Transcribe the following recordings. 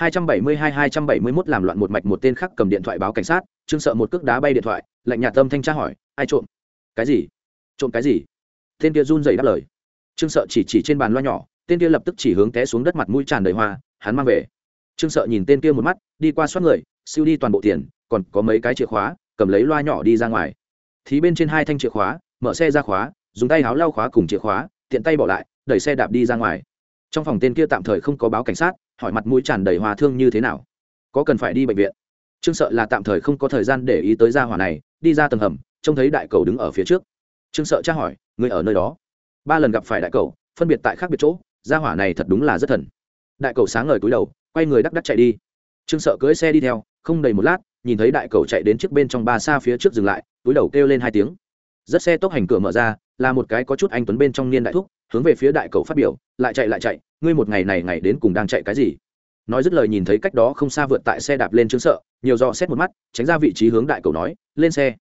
272-271 làm loạn một mạch một tên khác cầm điện thoại báo cảnh sát, trương sợ một cước đá bay điện thoại, lạnh nhạt tâm thanh tra hỏi, ai trộm? Cái gì? Trộm cái gì? Tên kia run rẩy đáp lời. Trương sợ chỉ chỉ trên bàn loa nhỏ, tên kia lập tức chỉ hướng té xuống đất mặt mũi tràn đầy hoa, hắn mang về. Trương sợ nhìn tên kia một mắt, đi qua soát người, siêu đi toàn bộ tiền, còn có mấy cái chìa khóa, cầm lấy loa nhỏ đi ra ngoài. Thì bên trên hai thanh chìa khóa, mở xe ra khóa, dùng tay háo lau khóa cùng chìa khóa, tiện tay bỏ lại, đẩy xe đạp đi ra ngoài. Trong phòng tên kia tạm thời không có báo cảnh sát hỏi mặt mũi tràn đầy hòa thương như thế nào? Có cần phải đi bệnh viện? Trương sợ là tạm thời không có thời gian để ý tới gia hỏa này, đi ra tầng hầm, trông thấy đại cầu đứng ở phía trước. Trương sợ tra hỏi người ở nơi đó? Ba lần gặp phải đại cầu, phân biệt tại khác biệt chỗ, gia hỏa này thật đúng là rất thần. Đại cầu sáng ngời túi đầu, quay người đắc đắc chạy đi. Trương sợ cưỡi xe đi theo, không đầy một lát, nhìn thấy đại cầu chạy đến trước bên trong ba xa phía trước dừng lại, túi đầu kêu lên hai tiếng. Rất xe tốc hành cửa mở ra, là một cái có chút anh tuấn bên trong niên đại thúc hướng về phía đại cầu phát biểu, lại chạy lại chạy, ngươi một ngày này ngày đến cùng đang chạy cái gì? Nói dứt lời nhìn thấy cách đó không xa vượt tại xe đạp lên chứng sợ, nhiều dò xét một mắt, tránh ra vị trí hướng đại cầu nói, lên xe.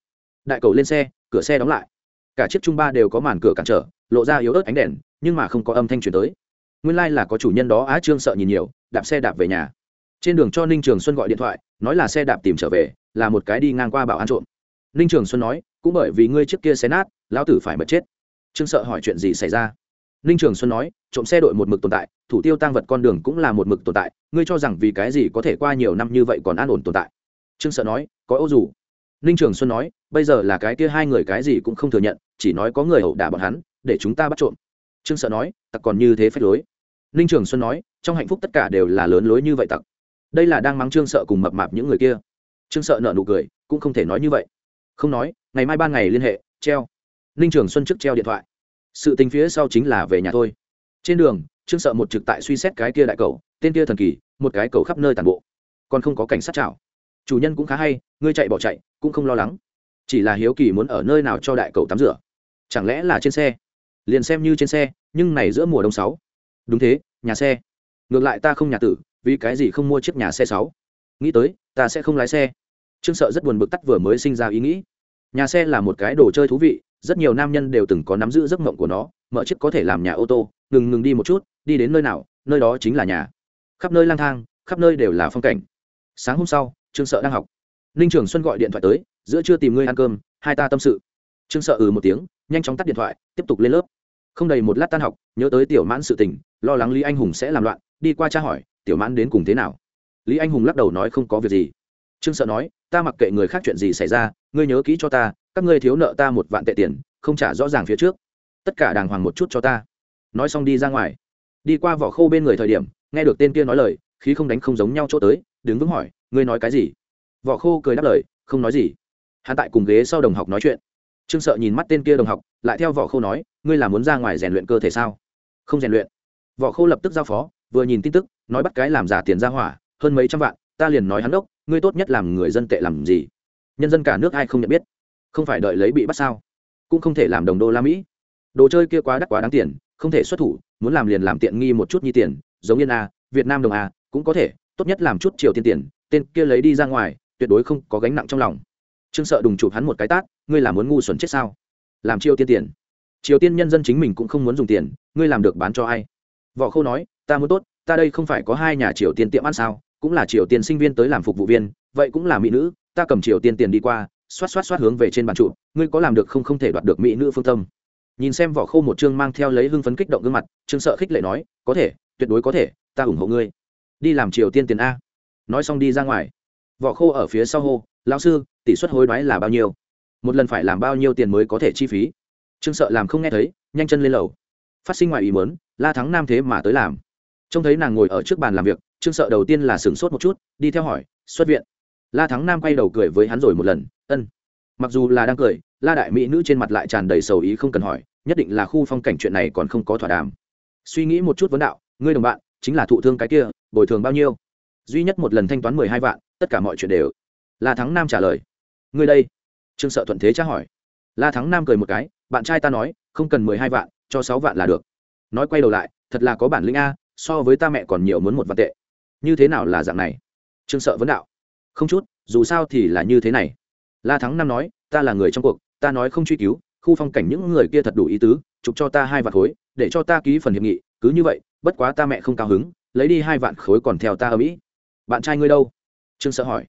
Đại cầu lên xe, cửa xe đóng lại. Cả chiếc trung ba đều có màn cửa cản trở, lộ ra yếu ớt ánh đèn, nhưng mà không có âm thanh chuyển tới. Nguyên lai、like、là có chủ nhân đó á trương sợ nhìn nhiều, đạp xe đạp về nhà. Trên đường cho ninh trường xuân gọi điện thoại, nói là xe đạp tìm trở về, là một cái đi ngang qua bảo an trộm. Ninh trường xuân nói, cũng bởi vì ngươi trước kia xé nát, lão tử phải mất chết. Trương sợ hỏi chuyện gì xảy ra? Ninh trường xuân nói, trộm xe đội một mực tồn tại, thủ tiêu tăng vật con đường cũng là một mực tồn tại, ngươi cho rằng vì cái gì có thể qua nhiều năm như vậy còn an ổn tồn tại? Trương sợ nói, có ô dù. Ninh trường xuân nói, bây giờ là cái kia hai người cái gì cũng không thừa nhận, chỉ nói có người ẩu đả bọn hắn, để chúng ta bắt trộm. Trương sợ nói, tặc còn như thế phép lối. Ninh trường xuân nói, trong hạnh phúc tất cả đều là lớn lối như vậy tặc. Đây là đang mắng trương sợ cùng mập mạp những người kia. Trương sợ nợ nụ cười, cũng không thể nói như vậy. Không nói, ngày mai ban ngày liên hệ, treo. Ninh trường xuân trước treo điện thoại sự tình phía sau chính là về nhà thôi. Trên đường, trương sợ một trực tại suy xét cái kia đại cầu, tên kia thần kỳ, một cái cầu khắp nơi tàn bộ. Còn không có cảnh sát chảo chủ nhân cũng khá hay, ngươi chạy bỏ chạy, cũng không lo lắng. Chỉ là hiếu kỳ muốn ở nơi nào cho đại cầu tắm rửa. Chẳng lẽ là trên xe? Liền xem như trên xe, nhưng này giữa mùa đông sáu. Đúng thế, nhà xe. Ngược lại ta không nhà tử, vì cái gì không mua chiếc nhà xe sáu? Nghĩ tới, ta sẽ không lái xe. Trương sợ rất buồn bực tắt vừa mới sinh ra ý nghĩ. Nhà xe là một cái đồ chơi thú vị rất nhiều nam nhân đều từng có nắm giữ giấc mộng của nó, mở chiếc có thể làm nhà ô tô, ngừng ngừng đi một chút, đi đến nơi nào, nơi đó chính là nhà. Khắp nơi lang thang, khắp nơi đều là phong cảnh. Sáng hôm sau, trương sợ đang học. Ninh trường xuân gọi điện thoại tới, giữa chưa tìm ngươi ăn cơm, hai ta tâm sự. Trương sợ ừ một tiếng, nhanh chóng tắt điện thoại, tiếp tục lên lớp. Không đầy một lát tan học, nhớ tới tiểu mãn sự tình, lo lắng lý anh hùng sẽ làm loạn, đi qua tra hỏi, tiểu mãn đến cùng thế nào? Lý anh hùng lắc đầu nói, không có việc gì. Trương sợ nói, ta mặc kệ người khác chuyện gì xảy ra, ngươi nhớ kỹ cho ta các ngươi thiếu nợ ta một vạn tệ tiền, không trả rõ ràng phía trước. Tất cả đàng hoàng một chút cho ta. Nói xong đi ra ngoài. Đi qua vỏ khô bên người thời điểm, nghe được tên kia nói lời, khí không đánh không giống nhau chỗ tới, đứng vững hỏi, ngươi nói cái gì? Vỏ khô cười đáp lời, không nói gì. Hắn tại cùng ghế sau đồng học nói chuyện. Trương sợ nhìn mắt tên kia đồng học, lại theo vỏ khô nói, ngươi là muốn ra ngoài rèn luyện cơ thể sao? Không rèn luyện. Vỏ khô lập tức giao phó, vừa nhìn tin tức, nói bắt cái làm giả tiền ra hỏa, hơn mấy trăm vạn, ta liền nói hắn đốc, ngươi tốt nhất làm người dân tệ làm gì? Nhân dân cả nước ai không nhận biết không phải đợi lấy bị bắt sao? Cũng không thể làm đồng đô la mỹ. Đồ chơi kia quá đắt quá đáng tiền, không thể xuất thủ, muốn làm liền làm tiện nghi một chút như tiền, giống yên a, việt nam đồng a, cũng có thể, tốt nhất làm chút triều tiên tiền, tên kia lấy đi ra ngoài, tuyệt đối không có gánh nặng trong lòng. Trương sợ đùng chụp hắn một cái tát, ngươi là muốn ngu xuẩn chết sao? Làm triều tiên tiền. Triều tiên nhân dân chính mình cũng không muốn dùng tiền, ngươi làm được bán cho ai? Võ khâu nói, ta muốn tốt, ta đây không phải có hai nhà triều tiên tiệm ăn sao? Cũng là triều tiên sinh viên tới làm phục vụ viên, vậy cũng là mỹ nữ, ta cầm triều tiên tiền đi qua xoát xoát xoát hướng về trên bàn trụ, ngươi có làm được không? Không thể đoạt được mỹ nữ phương tâm. Nhìn xem vỏ khô một chương mang theo lấy hưng phấn kích động gương mặt, trương sợ khích lệ nói, có thể, tuyệt đối có thể, ta ủng hộ ngươi. Đi làm triều tiên tiền a. Nói xong đi ra ngoài. Vỏ khô ở phía sau hô, lão sư, tỷ suất hối đoái là bao nhiêu? Một lần phải làm bao nhiêu tiền mới có thể chi phí? Trương sợ làm không nghe thấy, nhanh chân lên lầu. Phát sinh ngoài ý mớn la thắng nam thế mà tới làm. Trông thấy nàng ngồi ở trước bàn làm việc, trương sợ đầu tiên là sửng sốt một chút, đi theo hỏi, xuất viện? La thắng nam quay đầu cười với hắn rồi một lần, ân. Mặc dù là đang cười, la đại mỹ nữ trên mặt lại tràn đầy sầu ý không cần hỏi, nhất định là khu phong cảnh chuyện này còn không có thỏa đàm. Suy nghĩ một chút vấn đạo, ngươi đồng bạn, chính là thụ thương cái kia, bồi thường bao nhiêu? Duy nhất một lần thanh toán mười hai vạn, tất cả mọi chuyện đều. La thắng nam trả lời, ngươi đây. Trương sợ thuận thế tra hỏi. La thắng nam cười một cái, bạn trai ta nói, không cần mười hai vạn, cho sáu vạn là được. Nói quay đầu lại, thật là có bản lĩnh a, so với ta mẹ còn nhiều muốn một vạn tệ. Như thế nào là dạng này? Trương sợ vấn đạo không chút, dù sao thì là như thế này. La thắng năm nói, ta là người trong cuộc, ta nói không truy cứu, khu phong cảnh những người kia thật đủ ý tứ, chụp cho ta hai vạn khối, để cho ta ký phần hiệp nghị, cứ như vậy, bất quá ta mẹ không cao hứng, lấy đi hai vạn khối còn theo ta ở mỹ. Bạn trai ngươi đâu? Trương sợ hỏi.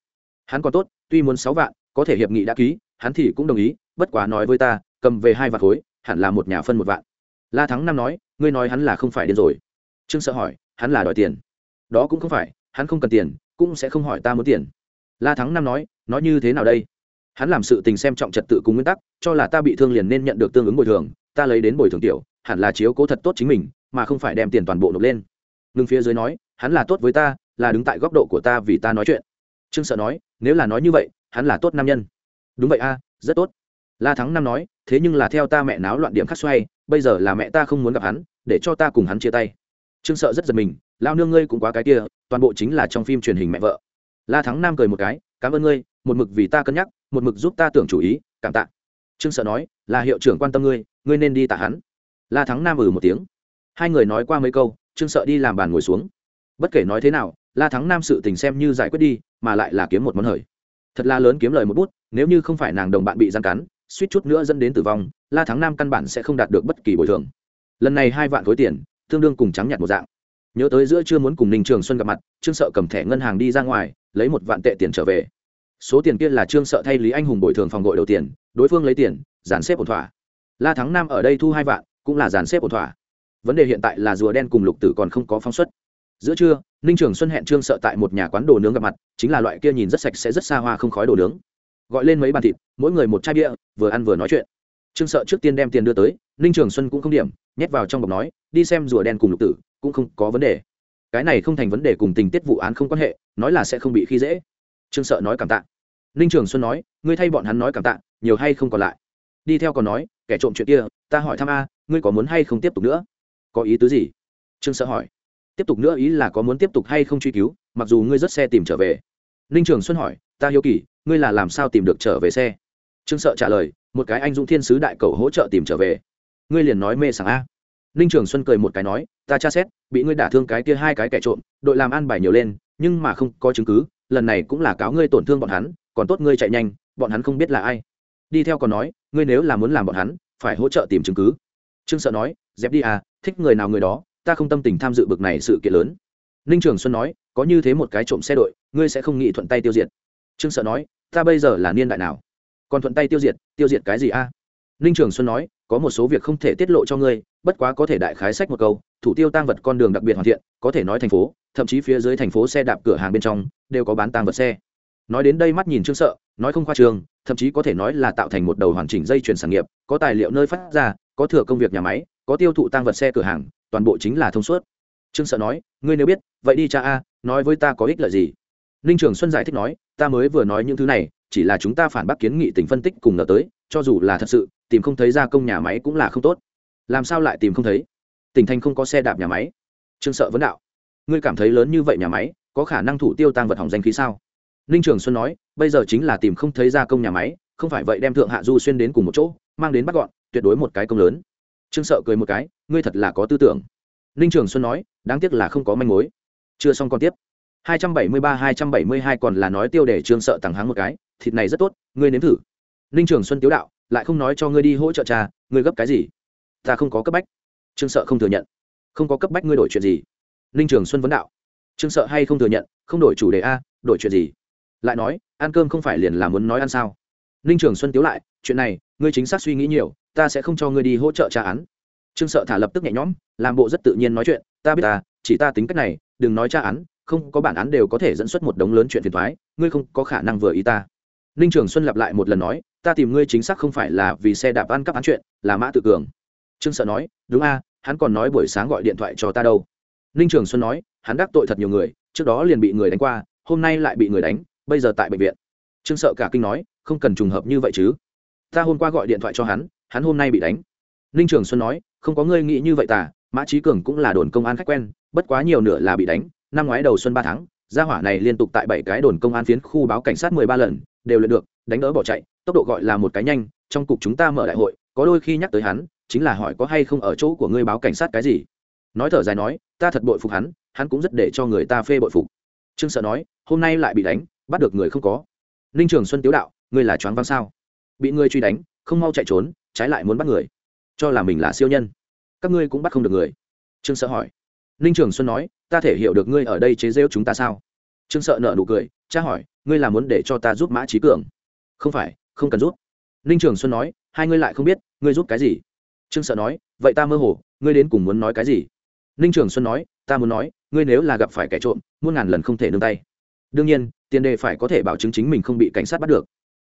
Hắn còn tốt, tuy muốn sáu vạn, có thể hiệp nghị đã ký, hắn thì cũng đồng ý, bất quá nói với ta, cầm về hai vạn khối, hẳn là một nhà phân một vạn. La thắng năm nói, ngươi nói hắn là không phải điên rồi. Trương sợ hỏi, hắn là đòi tiền. Đó cũng không phải, hắn không cần tiền, cũng sẽ không hỏi ta muốn tiền la thắng năm nói nói như thế nào đây? Hắn làm sự tình xem trọng trật tự cùng nguyên tắc, cho là ta bị thương liền nên nhận được tương ứng bồi thường, ta lấy đến bồi thường tiểu, hẳn là chiếu cố thật tốt chính mình, mà không phải đem tiền toàn bộ nộp lên. Ngưng phía dưới nói, hắn là tốt với ta, là đứng tại góc độ của ta vì ta nói chuyện. Trương sợ nói, nếu là nói như vậy, hắn là tốt nam nhân. Đúng vậy a, rất tốt. La thắng năm nói, thế nhưng là theo ta mẹ náo loạn điểm khắc xoay, bây giờ là mẹ ta không muốn gặp hắn, để cho ta cùng hắn chia tay. Trương sợ rất giật mình lao nương ngươi cũng quá cái kia, toàn bộ chính là trong phim truyền hình mẹ vợ la thắng nam cười một cái, cảm ơn ngươi, một mực vì ta cân nhắc, một mực giúp ta tưởng chủ ý, cảm tạ. Trương sợ nói, là hiệu trưởng quan tâm ngươi ngươi nên đi tạ hắn. La thắng nam ừ một tiếng. Hai người nói qua mấy câu, trương sợ đi làm bàn ngồi xuống. Bất kể nói thế nào, la thắng nam sự tình xem như giải quyết đi, mà lại là kiếm một món hời. Thật là lớn kiếm lời một bút, nếu như không phải nàng đồng bạn bị gian cắn, suýt chút nữa dẫn đến tử vong, la thắng nam căn bản sẽ không đạt được bất kỳ bồi thường. Lần này hai vạn khối tiền, tương đương cùng trắng nhặt một dạng. Nhớ tới giữa chưa muốn cùng ninh trường xuân gặp mặt, trương sợ cầm thẻ ngân hàng đi ra ngoài lấy một vạn tệ tiền trở về. Số tiền kia là trương sợ thay lý anh hùng bồi thường phòng đội đầu tiền, đối phương lấy tiền, dàn xếp ổn thỏa. La thắng nam ở đây thu hai vạn, cũng là dàn xếp ổn thỏa. Vấn đề hiện tại là rùa đen cùng lục tử còn không có phóng xuất. Giữa trưa, ninh trường xuân hẹn trương sợ tại một nhà quán đồ nướng gặp mặt, chính là loại kia nhìn rất sạch sẽ rất xa hoa không khói đồ nướng. Gọi lên mấy bàn thịt, mỗi người một chai bia, vừa ăn vừa nói chuyện. Trương sợ trước tiên đem tiền đưa tới, ninh trường xuân cũng không điểm, nhét vào trong bọc nói, đi xem rùa đen cùng lục tử, cũng không có vấn đề cái này không thành vấn đề cùng tình tiết vụ án không quan hệ, nói là sẽ không bị khi dễ. Trương sợ nói cảm tạ. Ninh trường xuân nói, ngươi thay bọn hắn nói cảm tạ, nhiều hay không còn lại? Đi theo còn nói, kẻ trộm chuyện kia, ta hỏi thăm a, ngươi có muốn hay không tiếp tục nữa? Có ý tứ gì? Trương sợ hỏi. Tiếp tục nữa ý là có muốn tiếp tục hay không truy cứu, mặc dù ngươi rất xe tìm trở về. Ninh trường xuân hỏi, ta hiếu kỳ, ngươi là làm sao tìm được trở về xe? Trương sợ trả lời, một cái anh dũng thiên sứ đại cầu hỗ trợ tìm trở về. Ngươi liền nói mê sảng a ninh trường xuân cười một cái nói, ta tra xét, bị ngươi đả thương cái kia hai cái kẻ trộm, đội làm ăn bài nhiều lên, nhưng mà không có chứng cứ, lần này cũng là cáo ngươi tổn thương bọn hắn, còn tốt ngươi chạy nhanh, bọn hắn không biết là ai. Đi theo còn nói, ngươi nếu là muốn làm bọn hắn, phải hỗ trợ tìm chứng cứ. Trương sợ nói, dẹp đi à thích người nào người đó, ta không tâm tình tham dự bực này sự kiện lớn. Ninh trường xuân nói, có như thế một cái trộm xe đội, ngươi sẽ không nghĩ thuận tay tiêu diệt. Trương sợ nói, ta bây giờ là niên đại nào? Còn thuận tay tiêu diệt tiêu diệt cái gì a? Ninh trường xuân nói, có một số việc không thể tiết lộ cho ngươi bất quá có thể đại khái sách một câu, thủ tiêu tăng vật con đường đặc biệt hoàn thiện, có thể nói thành phố, thậm chí phía dưới thành phố xe đạp cửa hàng bên trong, đều có bán tăng vật xe. Nói đến đây mắt nhìn trương sợ, nói không khoa trường, thậm chí có thể nói là tạo thành một đầu hoàn chỉnh dây chuyển sản nghiệp, có tài liệu nơi phát ra, có thừa công việc nhà máy, có tiêu thụ tăng vật xe cửa hàng, toàn bộ chính là thông suốt. Trương sợ nói, ngươi nếu biết, vậy đi cha a, nói với ta có ích lợi gì? Ninh trường xuân giải thích nói, ta mới vừa nói những thứ này, chỉ là chúng ta phản bác kiến nghị tỉnh phân tích cùng ngờ tới, cho dù là thật sự, tìm không thấy gia công nhà máy cũng là không tốt làm sao lại tìm không thấy? Tỉnh thành không có xe đạp nhà máy. Trương sợ vấn đạo. Ngươi cảm thấy lớn như vậy nhà máy, có khả năng thủ tiêu tăng vật hỏng danh khí sao? Ninh trường xuân nói, bây giờ chính là tìm không thấy gia công nhà máy, không phải vậy đem thượng hạ du xuyên đến cùng một chỗ, mang đến bắt gọn, tuyệt đối một cái công lớn. Trương sợ cười một cái, ngươi thật là có tư tưởng. Ninh trường xuân nói, đáng tiếc là không có manh mối. Chưa xong còn tiếp. 273-272 còn là nói tiêu để trương sợ tặng háng một cái, thịt này rất tốt, ngươi nếm thử. Ninh trường xuân tiếu đạo, lại không nói cho ngươi đi hỗ trợ cha, ngươi gấp cái gì? Ta không có cấp bách. Trương sợ không thừa nhận. Không có cấp bách ngươi đổi chuyện gì? Ninh trường xuân vấn đạo. Trương sợ hay không thừa nhận, không đổi chủ đề a, đổi chuyện gì? Lại nói, ăn cơm không phải liền là muốn nói ăn sao? Ninh trường xuân tiếu lại, chuyện này, ngươi chính xác suy nghĩ nhiều, ta sẽ không cho ngươi đi hỗ trợ tra án. Trương sợ thả lập tức nhẹ nhõm, làm bộ rất tự nhiên nói chuyện, ta biết ta, chỉ ta tính cách này, đừng nói tra án, không có bản án đều có thể dẫn xuất một đống lớn chuyện phiền thoái ngươi không có khả năng vừa ý ta. Ninh trường xuân lặp lại một lần nói, ta tìm ngươi chính xác không phải là vì xe đạp ăn cắp án chuyện, là mã tự cường trương sợ nói, đúng a, hắn còn nói buổi sáng gọi điện thoại cho ta đâu. Ninh trường xuân nói, hắn đắc tội thật nhiều người, trước đó liền bị người đánh qua, hôm nay lại bị người đánh, bây giờ tại bệnh viện. Trương sợ cả kinh nói, không cần trùng hợp như vậy chứ. Ta hôm qua gọi điện thoại cho hắn hắn hôm nay bị đánh. Ninh trường xuân nói, không có ngươi nghĩ như vậy tả mã trí cường cũng là đồn công an khách quen, bất quá nhiều nửa là bị đánh, năm ngoái đầu xuân ba tháng, gia hỏa này liên tục tại bảy cái đồn công an phiến khu báo cảnh sát mười ba lần, đều lượt được, đánh đỡ bỏ chạy, tốc độ gọi là một cái nhanh, trong cục chúng ta mở đại hội, có đôi khi nhắc tới hắn chính là hỏi có hay không ở chỗ của ngươi báo cảnh sát cái gì? Nói thở dài nói, ta thật bội phục hắn hắn cũng rất để cho người ta phê bội phục. Trương sợ nói, hôm nay lại bị đánh, bắt được người không có. Ninh trường xuân tiếu đạo, ngươi là choáng váng sao? Bị ngươi truy đánh, không mau chạy trốn, trái lại muốn bắt người. Cho là mình là siêu nhân. Các ngươi cũng bắt không được người. Trương sợ hỏi. Ninh trường xuân nói, ta thể hiểu được ngươi ở đây chế rêu chúng ta sao? Trương sợ nợ nụ cười, cha hỏi, ngươi là muốn để cho ta giúp mã trí cường? Không phải, không cần giúp. Ninh trường xuân nói, hai ngươi lại không biết, ngươi giúp cái gì? Trương sợ nói, vậy ta mơ hồ, ngươi đến cùng muốn nói cái gì? Ninh trường xuân nói, ta muốn nói, ngươi nếu là gặp phải kẻ trộm, muôn ngàn lần không thể nương tay. Đương nhiên, tiền đề phải có thể bảo chứng chính mình không bị cảnh sát bắt được.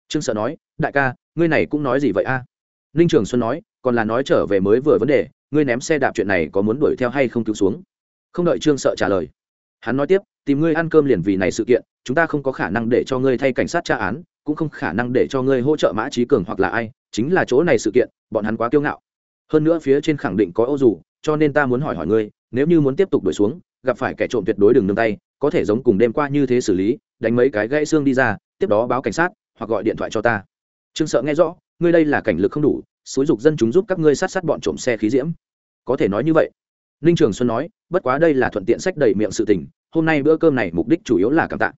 Trương sợ nói, đại ca, ngươi này cũng nói gì vậy a? Ninh trường xuân nói, còn là nói trở về mới vừa vấn đề, ngươi ném xe đạp chuyện này có muốn đuổi theo hay không cứu xuống? Không đợi trương sợ trả lời, hắn nói tiếp, tìm ngươi ăn cơm liền vì này sự kiện, chúng ta không có khả năng để cho ngươi thay cảnh sát tra án, cũng không khả năng để cho ngươi hỗ trợ mã trí cường hoặc là ai, chính là chỗ này sự kiện, bọn hắn quá kiêu ngạo hơn nữa phía trên khẳng định có ô dù, cho nên ta muốn hỏi hỏi ngươi, nếu như muốn tiếp tục đuổi xuống, gặp phải kẻ trộm tuyệt đối đừng nương tay, có thể giống cùng đêm qua như thế xử lý, đánh mấy cái gãy xương đi ra, tiếp đó báo cảnh sát, hoặc gọi điện thoại cho ta. Trương sợ nghe rõ, ngươi đây là cảnh lực không đủ, xúi dục dân chúng giúp các ngươi sát sát bọn trộm xe khí diễm. Có thể nói như vậy. Ninh trường xuân nói, bất quá đây là thuận tiện sách đầy miệng sự tình, hôm nay bữa cơm này mục đích chủ yếu là cảm tạ.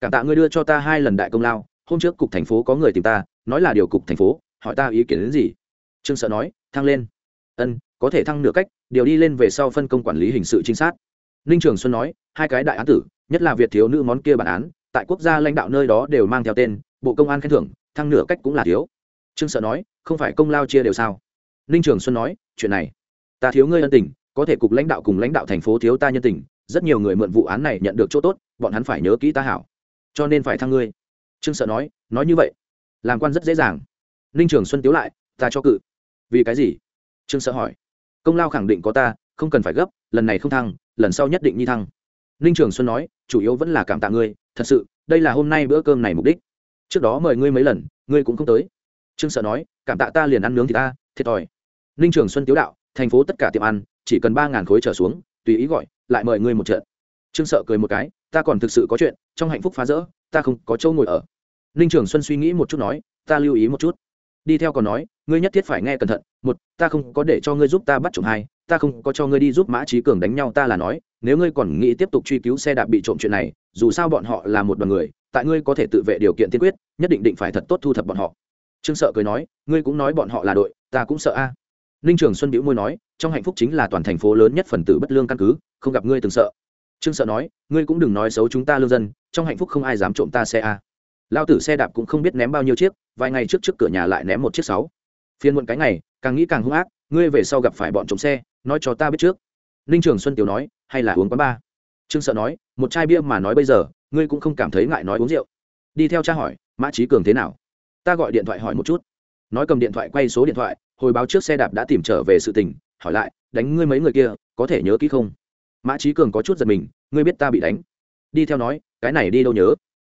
Cảm tạ ngươi đưa cho ta hai lần đại công lao, hôm trước cục thành phố có người tìm ta, nói là điều cục thành phố, hỏi ta ý kiến đến gì? Trương sợ nói, thăng lên ân, có thể thăng nửa cách, điều đi lên về sau phân công quản lý hình sự trinh sát. Ninh trường xuân nói, hai cái đại án tử, nhất là việc thiếu nữ món kia bản án, tại quốc gia lãnh đạo nơi đó đều mang theo tên, bộ công an khen thưởng, thăng nửa cách cũng là thiếu. Trương sợ nói, không phải công lao chia đều sao? Ninh trường xuân nói, chuyện này, ta thiếu ngươi ân tình, có thể cục lãnh đạo cùng lãnh đạo thành phố thiếu ta nhân tình, rất nhiều người mượn vụ án này nhận được chỗ tốt, bọn hắn phải nhớ kỹ ta hảo, cho nên phải thăng ngươi. Trương sợ nói nói như vậy, làm quan rất dễ dàng. Ninh trường xuân tiếu lại, ta cho cự. Vì cái gì? Trương sợ hỏi. Công lao khẳng định có ta, không cần phải gấp, lần này không thăng, lần sau nhất định nhi thăng. Ninh trường xuân nói, chủ yếu vẫn là cảm tạ ngươi, thật sự, đây là hôm nay bữa cơm này mục đích. Trước đó mời ngươi mấy lần, ngươi cũng không tới. Trương sợ nói, cảm tạ ta liền ăn nướng thì ta, thiệt thòi. Ninh trường xuân tiếu đạo, thành phố tất cả tiệm ăn, chỉ cần ba ngàn khối trở xuống, tùy ý gọi, lại mời ngươi một trận. Trương sợ cười một cái, ta còn thực sự có chuyện, trong hạnh phúc phá rỡ, ta không có chỗ ngồi ở. Ninh trường xuân suy nghĩ một chút nói, ta lưu ý một chút đi theo còn nói, ngươi nhất thiết phải nghe cẩn thận, một, ta không có để cho ngươi giúp ta bắt trộm hai, ta không có cho ngươi đi giúp mã trí cường đánh nhau, ta là nói, nếu ngươi còn nghĩ tiếp tục truy cứu xe đạp bị trộm chuyện này, dù sao bọn họ là một đoàn người, tại ngươi có thể tự vệ điều kiện tiên quyết, nhất định định phải thật tốt thu thập bọn họ. Trương sợ cười nói, ngươi cũng nói bọn họ là đội, ta cũng sợ a. Ninh trường xuân bĩu môi nói, trong hạnh phúc chính là toàn thành phố lớn nhất phần tử bất lương căn cứ, không gặp ngươi từng sợ. Trương sợ nói, ngươi cũng đừng nói xấu chúng ta lương dân, trong hạnh phúc không ai dám trộm ta xe a lao tử xe đạp cũng không biết ném bao nhiêu chiếc, vài ngày trước trước cửa nhà lại ném một chiếc sáu. Phiên muộn cái ngày, càng nghĩ càng hung ác, ngươi về sau gặp phải bọn trộm xe, nói cho ta biết trước. Ninh trường xuân tiểu nói, hay là uống quán ba trương sợ nói, một chai bia mà nói bây giờ, ngươi cũng không cảm thấy ngại nói uống rượu. Đi theo cha hỏi, mã trí cường thế nào? Ta gọi điện thoại hỏi một chút. Nói cầm điện thoại quay số điện thoại, hồi báo trước xe đạp đã tìm trở về sự tình, hỏi lại, đánh ngươi mấy người kia, có thể nhớ kỹ không? Mã trí cường có chút giật mình, ngươi biết ta bị đánh. Đi theo nói, cái này đi đâu nhớ?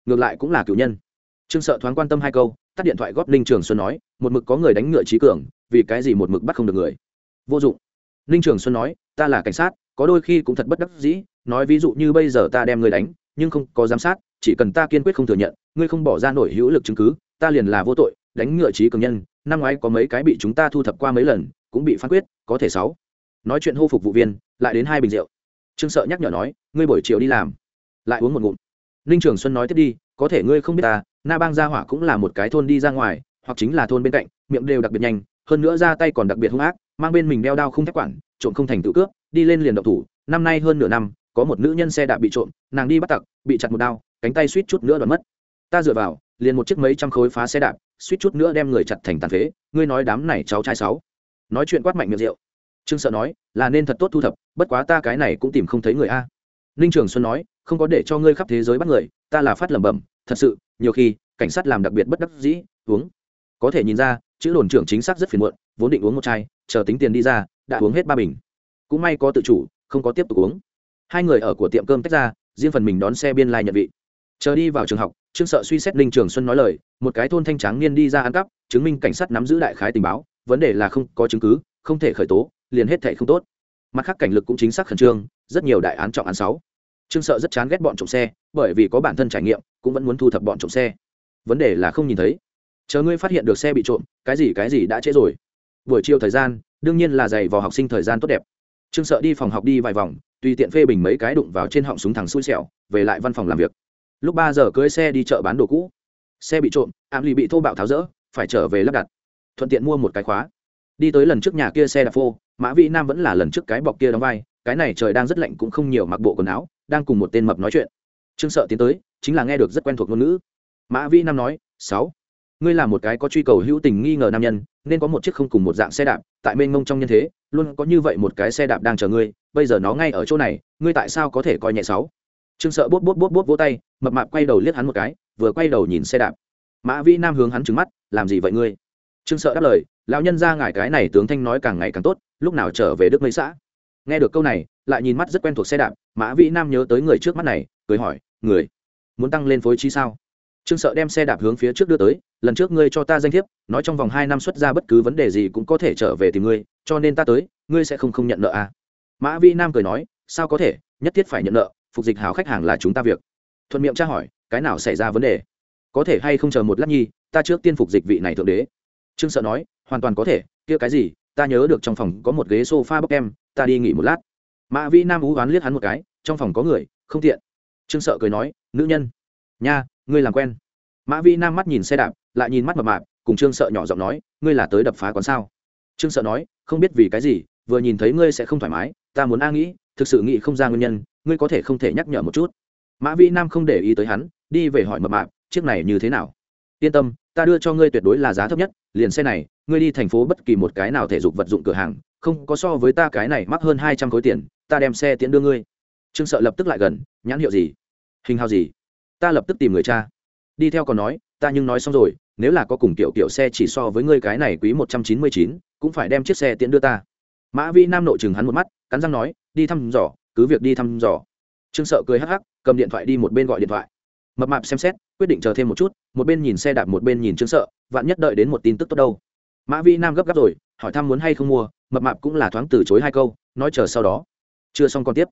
Ngược lại cũng là cựu nhân. Trương sợ thoáng quan tâm hai câu, tắt điện thoại góp ninh trường xuân nói, một mực có người đánh ngựa trí cường, vì cái gì một mực bắt không được người? Vô dụng. Ninh trường xuân nói, ta là cảnh sát, có đôi khi cũng thật bất đắc dĩ, nói ví dụ như bây giờ ta đem người đánh, nhưng không có giám sát, chỉ cần ta kiên quyết không thừa nhận, ngươi không bỏ ra nổi hữu lực chứng cứ, ta liền là vô tội, đánh ngựa trí cường nhân, năm ngoái có mấy cái bị chúng ta thu thập qua mấy lần, cũng bị phán quyết, có thể sáu. Nói chuyện hô phục vụ viên, lại đến hai bình rượu. Trương sợ nhắc nhở nói, ngươi buổi chiều đi làm. Lại uống một ngụm ninh trường xuân nói tiếp đi, có thể ngươi không biết ta, na bang gia hỏa cũng là một cái thôn đi ra ngoài, hoặc chính là thôn bên cạnh, miệng đều đặc biệt nhanh, hơn nữa ra tay còn đặc biệt hung ác, mang bên mình đeo đao không thép quản, trộm không thành tự cướp, đi lên liền động thủ, năm nay hơn nửa năm, có một nữ nhân xe đạp bị trộm, nàng đi bắt tặc, bị chặt một đao, cánh tay suýt chút nữa đoán mất. Ta dựa vào, liền một chiếc mấy trăm khối phá xe đạp, suýt chút nữa đem người chặt thành tàn phế, ngươi nói đám này cháu trai sáu. Nói chuyện quát mạnh miệng rượu. Trương sợ nói, là nên thật tốt thu thập, bất quá ta cái này cũng tìm không thấy người a. Ninh trường xuân nói không có để cho ngươi khắp thế giới bắt người, ta là phát lẩm bẩm, thật sự, nhiều khi, cảnh sát làm đặc biệt bất đắc dĩ, uống. Có thể nhìn ra, chữ đồn trưởng chính xác rất phiền muộn, vốn định uống một chai, chờ tính tiền đi ra, đã uống hết ba bình. Cũng may có tự chủ, không có tiếp tục uống. Hai người ở của tiệm cơm tách ra, riêng phần mình đón xe biên lai nhận vị. Chờ đi vào trường học, trương sợ suy xét ninh trường xuân nói lời, một cái thôn thanh tráng niên đi ra ăn cắp, chứng minh cảnh sát nắm giữ đại khái tình báo, vấn đề là không có chứng cứ, không thể khởi tố, liền hết thệ không tốt. Mặt khác cảnh lực cũng chính xác khẩn trương, rất nhiều đại án trọng án sáu trương sợ rất chán ghét bọn trộm xe, bởi vì có bản thân trải nghiệm, cũng vẫn muốn thu thập bọn trộm xe. Vấn đề là không nhìn thấy. Chờ ngươi phát hiện được xe bị trộm, cái gì cái gì đã trễ rồi. Buổi chiều thời gian, đương nhiên là dày vào học sinh thời gian tốt đẹp. Trương sợ đi phòng học đi vài vòng, tùy tiện phê bình mấy cái đụng vào trên họng súng thẳng xui xẻo, về lại văn phòng làm việc. Lúc ba giờ cưới xe đi chợ bán đồ cũ. Xe bị trộm, ám lì bị thô bạo tháo rỡ, phải trở về lắp đặt. Thuận tiện mua một cái khóa. Đi tới lần trước nhà kia xe đạp phô, mã vĩ nam vẫn là lần trước cái bọc kia đóng vai cái này trời đang rất lạnh cũng không nhiều mặc bộ quần áo, đang cùng một tên mập nói chuyện. Trương sợ tiến tới, chính là nghe được rất quen thuộc ngôn ngữ. Mã vĩ nam nói, sáu, ngươi là một cái có truy cầu hữu tình nghi ngờ nam nhân, nên có một chiếc không cùng một dạng xe đạp, tại mênh mông trong nhân thế, luôn có như vậy một cái xe đạp đang chờ ngươi, bây giờ nó ngay ở chỗ này, ngươi tại sao có thể coi nhẹ sáu? Trương sợ bút bút bút bút vỗ tay, mập mạp quay đầu liếc hắn một cái, vừa quay đầu nhìn xe đạp. Mã vĩ nam hướng hắn trừng mắt, làm gì vậy ngươi? Trương sợ đáp lời, lão nhân ra ngài cái này tướng thanh nói càng ngày càng tốt, lúc nào trở về đức mấy xã? Nghe được câu này, lại nhìn mắt rất quen thuộc xe đạp, mã vĩ nam nhớ tới người trước mắt này, cười hỏi, người muốn tăng lên phối trí sao? Trương sợ đem xe đạp hướng phía trước đưa tới, lần trước ngươi cho ta danh thiếp, nói trong vòng hai năm xuất ra bất cứ vấn đề gì cũng có thể trở về tìm ngươi, cho nên ta tới, ngươi sẽ không không nhận nợ à? Mã vĩ nam cười nói, sao có thể, nhất thiết phải nhận nợ, phục dịch hào khách hàng là chúng ta việc. Thuận miệng tra hỏi, cái nào xảy ra vấn đề? Có thể hay không chờ một lát nhi, ta trước tiên phục dịch vị này thượng đế. Trương sợ nói, hoàn toàn có thể, kia cái gì ta nhớ được trong phòng có một ghế sofa bọc em, ta đi nghỉ một lát. Mã vĩ nam ú oán liếc hắn một cái, trong phòng có người, không tiện. Trương sợ cười nói, nữ nhân, nha, ngươi làm quen. Mã vĩ nam mắt nhìn xe đạp, lại nhìn mắt mập mạp, cùng trương sợ nhỏ giọng nói, ngươi là tới đập phá quán sao? Trương sợ nói, không biết vì cái gì, vừa nhìn thấy ngươi sẽ không thoải mái, ta muốn a nghĩ, thực sự nghĩ không ra nguyên nhân, ngươi có thể không thể nhắc nhở một chút. Mã vĩ nam không để ý tới hắn, đi về hỏi mập mạp, chiếc này như thế nào? Yên tâm ta đưa cho ngươi tuyệt đối là giá thấp nhất, liền xe này, ngươi đi thành phố bất kỳ một cái nào thể dục vật dụng cửa hàng, không có so với ta cái này mắc hơn hai trăm khối tiền, ta đem xe tiễn đưa ngươi. Trương sợ lập tức lại gần, nhãn hiệu gì? Hình hào gì? Ta lập tức tìm người cha. Đi theo còn nói, ta nhưng nói xong rồi, nếu là có cùng kiểu kiểu xe chỉ so với ngươi cái này quý một trăm chín mươi chín, cũng phải đem chiếc xe tiễn đưa ta. Mã vĩ nam nội chừng hắn một mắt, cắn răng nói, đi thăm dò, cứ việc đi thăm dò. Trương sợ cười hắc hắc, cầm điện thoại đi một bên gọi điện thoại. Mập mạp xem xét, quyết định chờ thêm một chút một bên nhìn xe đạp một bên nhìn chứng sợ, vạn nhất đợi đến một tin tức tốt đâu. Mã vi nam gấp gáp rồi, hỏi thăm muốn hay không mua, mập mạp cũng là thoáng từ chối hai câu, nói chờ sau đó. Chưa xong còn tiếp.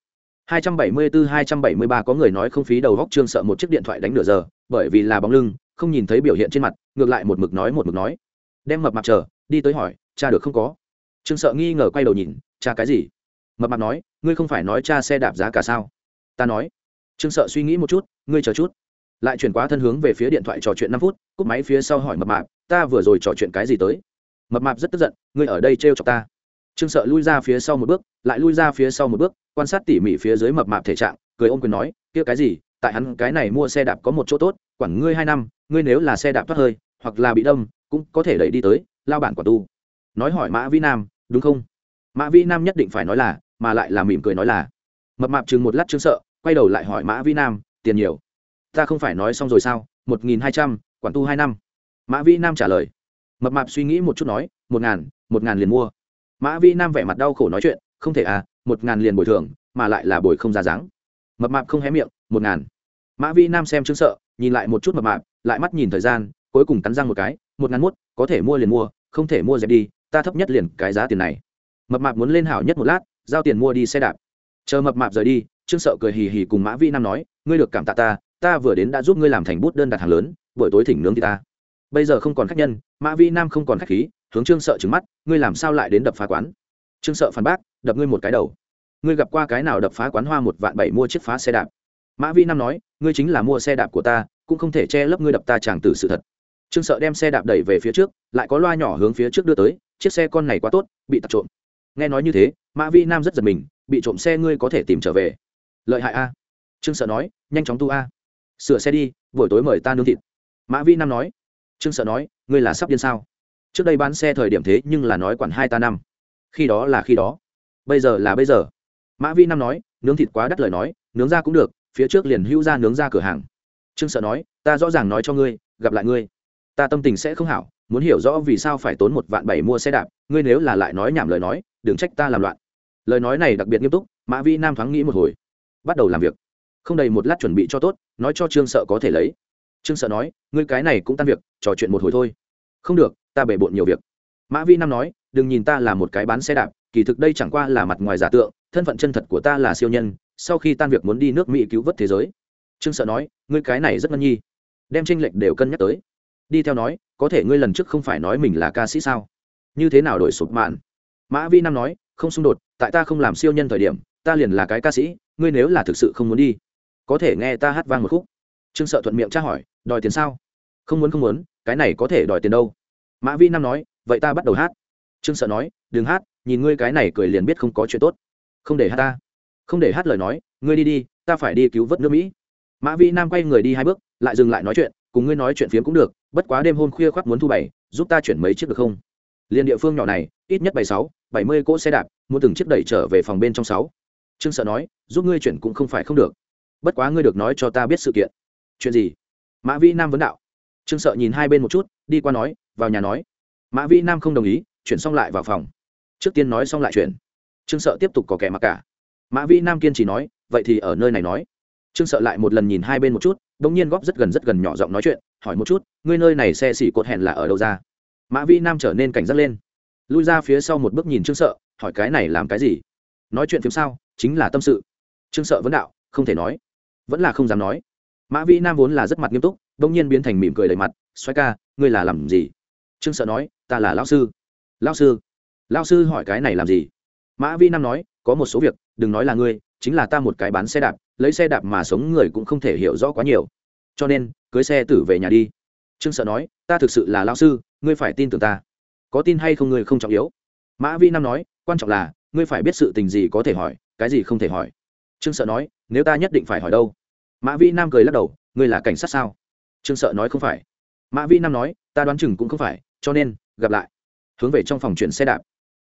274-273 có người nói không phí đầu góc trương sợ một chiếc điện thoại đánh nửa giờ, bởi vì là bóng lưng, không nhìn thấy biểu hiện trên mặt, ngược lại một mực nói một mực nói. Đem mập mạp chờ, đi tới hỏi, cha được không có? Trương sợ nghi ngờ quay đầu nhìn, cha cái gì? Mập mạp nói, ngươi không phải nói cha xe đạp giá cả sao? Ta nói. Trương sợ suy nghĩ một chút, ngươi chờ chút lại chuyển quá thân hướng về phía điện thoại trò chuyện năm phút, cúp máy phía sau hỏi mập mạp, ta vừa rồi trò chuyện cái gì tới? Mập mạp rất tức giận, ngươi ở đây trêu chọc ta. Trương sợ lui ra phía sau một bước, lại lui ra phía sau một bước, quan sát tỉ mỉ phía dưới mập mạp thể trạng, cười ôm quyền nói, kia cái gì? Tại hắn cái này mua xe đạp có một chỗ tốt, quản ngươi hai năm, ngươi nếu là xe đạp thoát hơi, hoặc là bị đâm, cũng có thể đẩy đi tới, lao bản quả tu. Nói hỏi mã vĩ nam, đúng không? Mã vĩ nam nhất định phải nói là, mà lại là mỉm cười nói là. Mập mạp chừng một lát trương sợ, quay đầu lại hỏi mã vĩ nam, tiền nhiều? Ta không phải nói xong rồi sao? Một nghìn hai trăm, quản tu hai năm. Mã vĩ nam trả lời. Mập mạp suy nghĩ một chút nói, một ngàn một ngàn liền mua. Mã vĩ nam vẻ mặt đau khổ nói chuyện, không thể à một ngàn liền bồi thường, mà lại là bồi không ra dáng. Mập mạp không hé miệng, một ngàn. Mã vĩ nam xem chứng sợ, nhìn lại một chút mập mạp, lại mắt nhìn thời gian, cuối cùng cắn răng một cái, một ngàn mốt, có thể mua liền mua, không thể mua dẹp đi, ta thấp nhất liền cái giá tiền này. Mập mạp muốn lên hảo nhất một lát, giao tiền mua đi xe đạp. Chờ mập mạp rời đi trương sợ cười hì hì cùng mã vĩ nam nói, ngươi được cảm tạ ta ta vừa đến đã giúp ngươi làm thành bút đơn đặt hàng lớn, buổi tối thỉnh nướng thì ta. Bây giờ không còn khách nhân, mã vi nam không còn khách khí, hướng trương sợ trứng mắt, ngươi làm sao lại đến đập phá quán? Trương sợ phản bác, đập ngươi một cái đầu. Ngươi gặp qua cái nào đập phá quán hoa một vạn bảy mua chiếc phá xe đạp? Mã vi nam nói, ngươi chính là mua xe đạp của ta, cũng không thể che lấp ngươi đập ta chàng từ sự thật. Trương sợ đem xe đạp đẩy về phía trước, lại có loa nhỏ hướng phía trước đưa tới, chiếc xe con này quá tốt, bị tặc trộm. Nghe nói như thế, mã vi nam rất giật mình, bị trộm xe ngươi có thể tìm trở về. Lợi hại a. Trương sợ nói, nhanh chóng tu a sửa xe đi, buổi tối mời ta nướng thịt. Mã Vi nam nói. Trương sợ nói, ngươi là sắp điên sao? Trước đây bán xe thời điểm thế nhưng là nói quản hai ta năm. Khi đó là khi đó. Bây giờ là bây giờ. Mã Vi nam nói, nướng thịt quá đắt lời nói, nướng ra cũng được, phía trước liền hữu ra nướng ra cửa hàng. Trương sợ nói, ta rõ ràng nói cho ngươi, gặp lại ngươi. Ta tâm tình sẽ không hảo, muốn hiểu rõ vì sao phải tốn một vạn bảy mua xe đạp, ngươi nếu là lại nói nhảm lời nói, đừng trách ta làm loạn. Lời nói này đặc biệt nghiêm túc, mã vi nam thoáng nghĩ một hồi, bắt đầu làm việc không đầy một lát chuẩn bị cho tốt, nói cho trương sợ có thể lấy. Trương sợ nói, ngươi cái này cũng tan việc, trò chuyện một hồi thôi. Không được, ta bể bộn nhiều việc. Mã vi nam nói, đừng nhìn ta là một cái bán xe đạp, kỳ thực đây chẳng qua là mặt ngoài giả tượng, thân phận chân thật của ta là siêu nhân, sau khi tan việc muốn đi nước mỹ cứu vớt thế giới. Trương sợ nói, ngươi cái này rất ngân nhi. Đem tranh lệch đều cân nhắc tới. Đi theo nói, có thể ngươi lần trước không phải nói mình là ca sĩ sao? Như thế nào đổi sụp mạn? Mã vi nam nói, không xung đột, tại ta không làm siêu nhân thời điểm, ta liền là cái ca sĩ, ngươi nếu là thực sự không muốn đi có thể nghe ta hát vang một khúc. Trương sợ thuận miệng tra hỏi, đòi tiền sao? Không muốn không muốn, cái này có thể đòi tiền đâu. Mã vi nam nói, vậy ta bắt đầu hát. Trương sợ nói, đừng hát, nhìn ngươi cái này cười liền biết không có chuyện tốt. Không để hát ta. Không để hát lời nói, ngươi đi đi, ta phải đi cứu vớt nước mỹ. Mã Vi nam quay người đi hai bước, lại dừng lại nói chuyện, cùng ngươi nói chuyện phiếm cũng được, bất quá đêm hôm khuya khoác muốn thu bảy, giúp ta chuyển mấy chiếc được không? Liền địa phương nhỏ này, ít nhất bảy sáu, bảy mươi cỗ xe đạp, muốn từng chiếc đẩy trở về phòng bên trong sáu. Trương sợ nói, giúp ngươi chuyển cũng không phải không được bất quá ngươi được nói cho ta biết sự kiện. Chuyện gì? Mã vĩ nam vấn đạo. Trương sợ nhìn hai bên một chút, đi qua nói, vào nhà nói. Mã vĩ nam không đồng ý, chuyển xong lại vào phòng. Trước tiên nói xong lại chuyển. Trương sợ tiếp tục có kẻ mặc cả. Mã vĩ nam kiên trì nói, vậy thì ở nơi này nói. Trương sợ lại một lần nhìn hai bên một chút đ ỗ n g nhiên góp rất gần rất gần nhỏ giọng nói chuyện, hỏi một chút, ngươi nơi này xe xỉ cột hẹn là ở đâu ra? Mã vĩ nam trở nên cảnh giác lên. Lui ra phía sau một bước nhìn trương sợ, hỏi cái này làm cái gì? Nói chuyện phiếm sao, chính là tâm sự. Trương sợ vẫn đạo, không thể nói vẫn là không dám nói. Mã vĩ nam vốn là rất mặt nghiêm túc đ ỗ n g nhiên biến thành mỉm cười đầy mặt xoay ca, ngươi là làm gì? Trương sợ nói, ta là lao sư. Lao sư? Lao sư hỏi cái này làm gì? Mã vĩ nam nói, có một số việc, đừng nói là ngươi, chính là ta một cái bán xe đạp, lấy xe đạp mà sống người cũng không thể hiểu rõ quá nhiều. Cho nên, cưới xe tử về nhà đi. Trương sợ nói, ta thực sự là lao sư, ngươi phải tin tưởng ta. Có tin hay không ngươi không trọng yếu. Mã vi nam nói, quan trọng là, ngươi phải biết sự tình gì có thể hỏi, cái gì không thể hỏi trương sợ nói, nếu ta nhất định phải hỏi đâu? Mã vi nam cười lắc đầu, ngươi là cảnh sát sao? Trương sợ nói, không phải. Mã vi nam nói, ta đoán chừng cũng không phải, cho nên, gặp lại. Hướng về trong phòng chuyển xe đạp.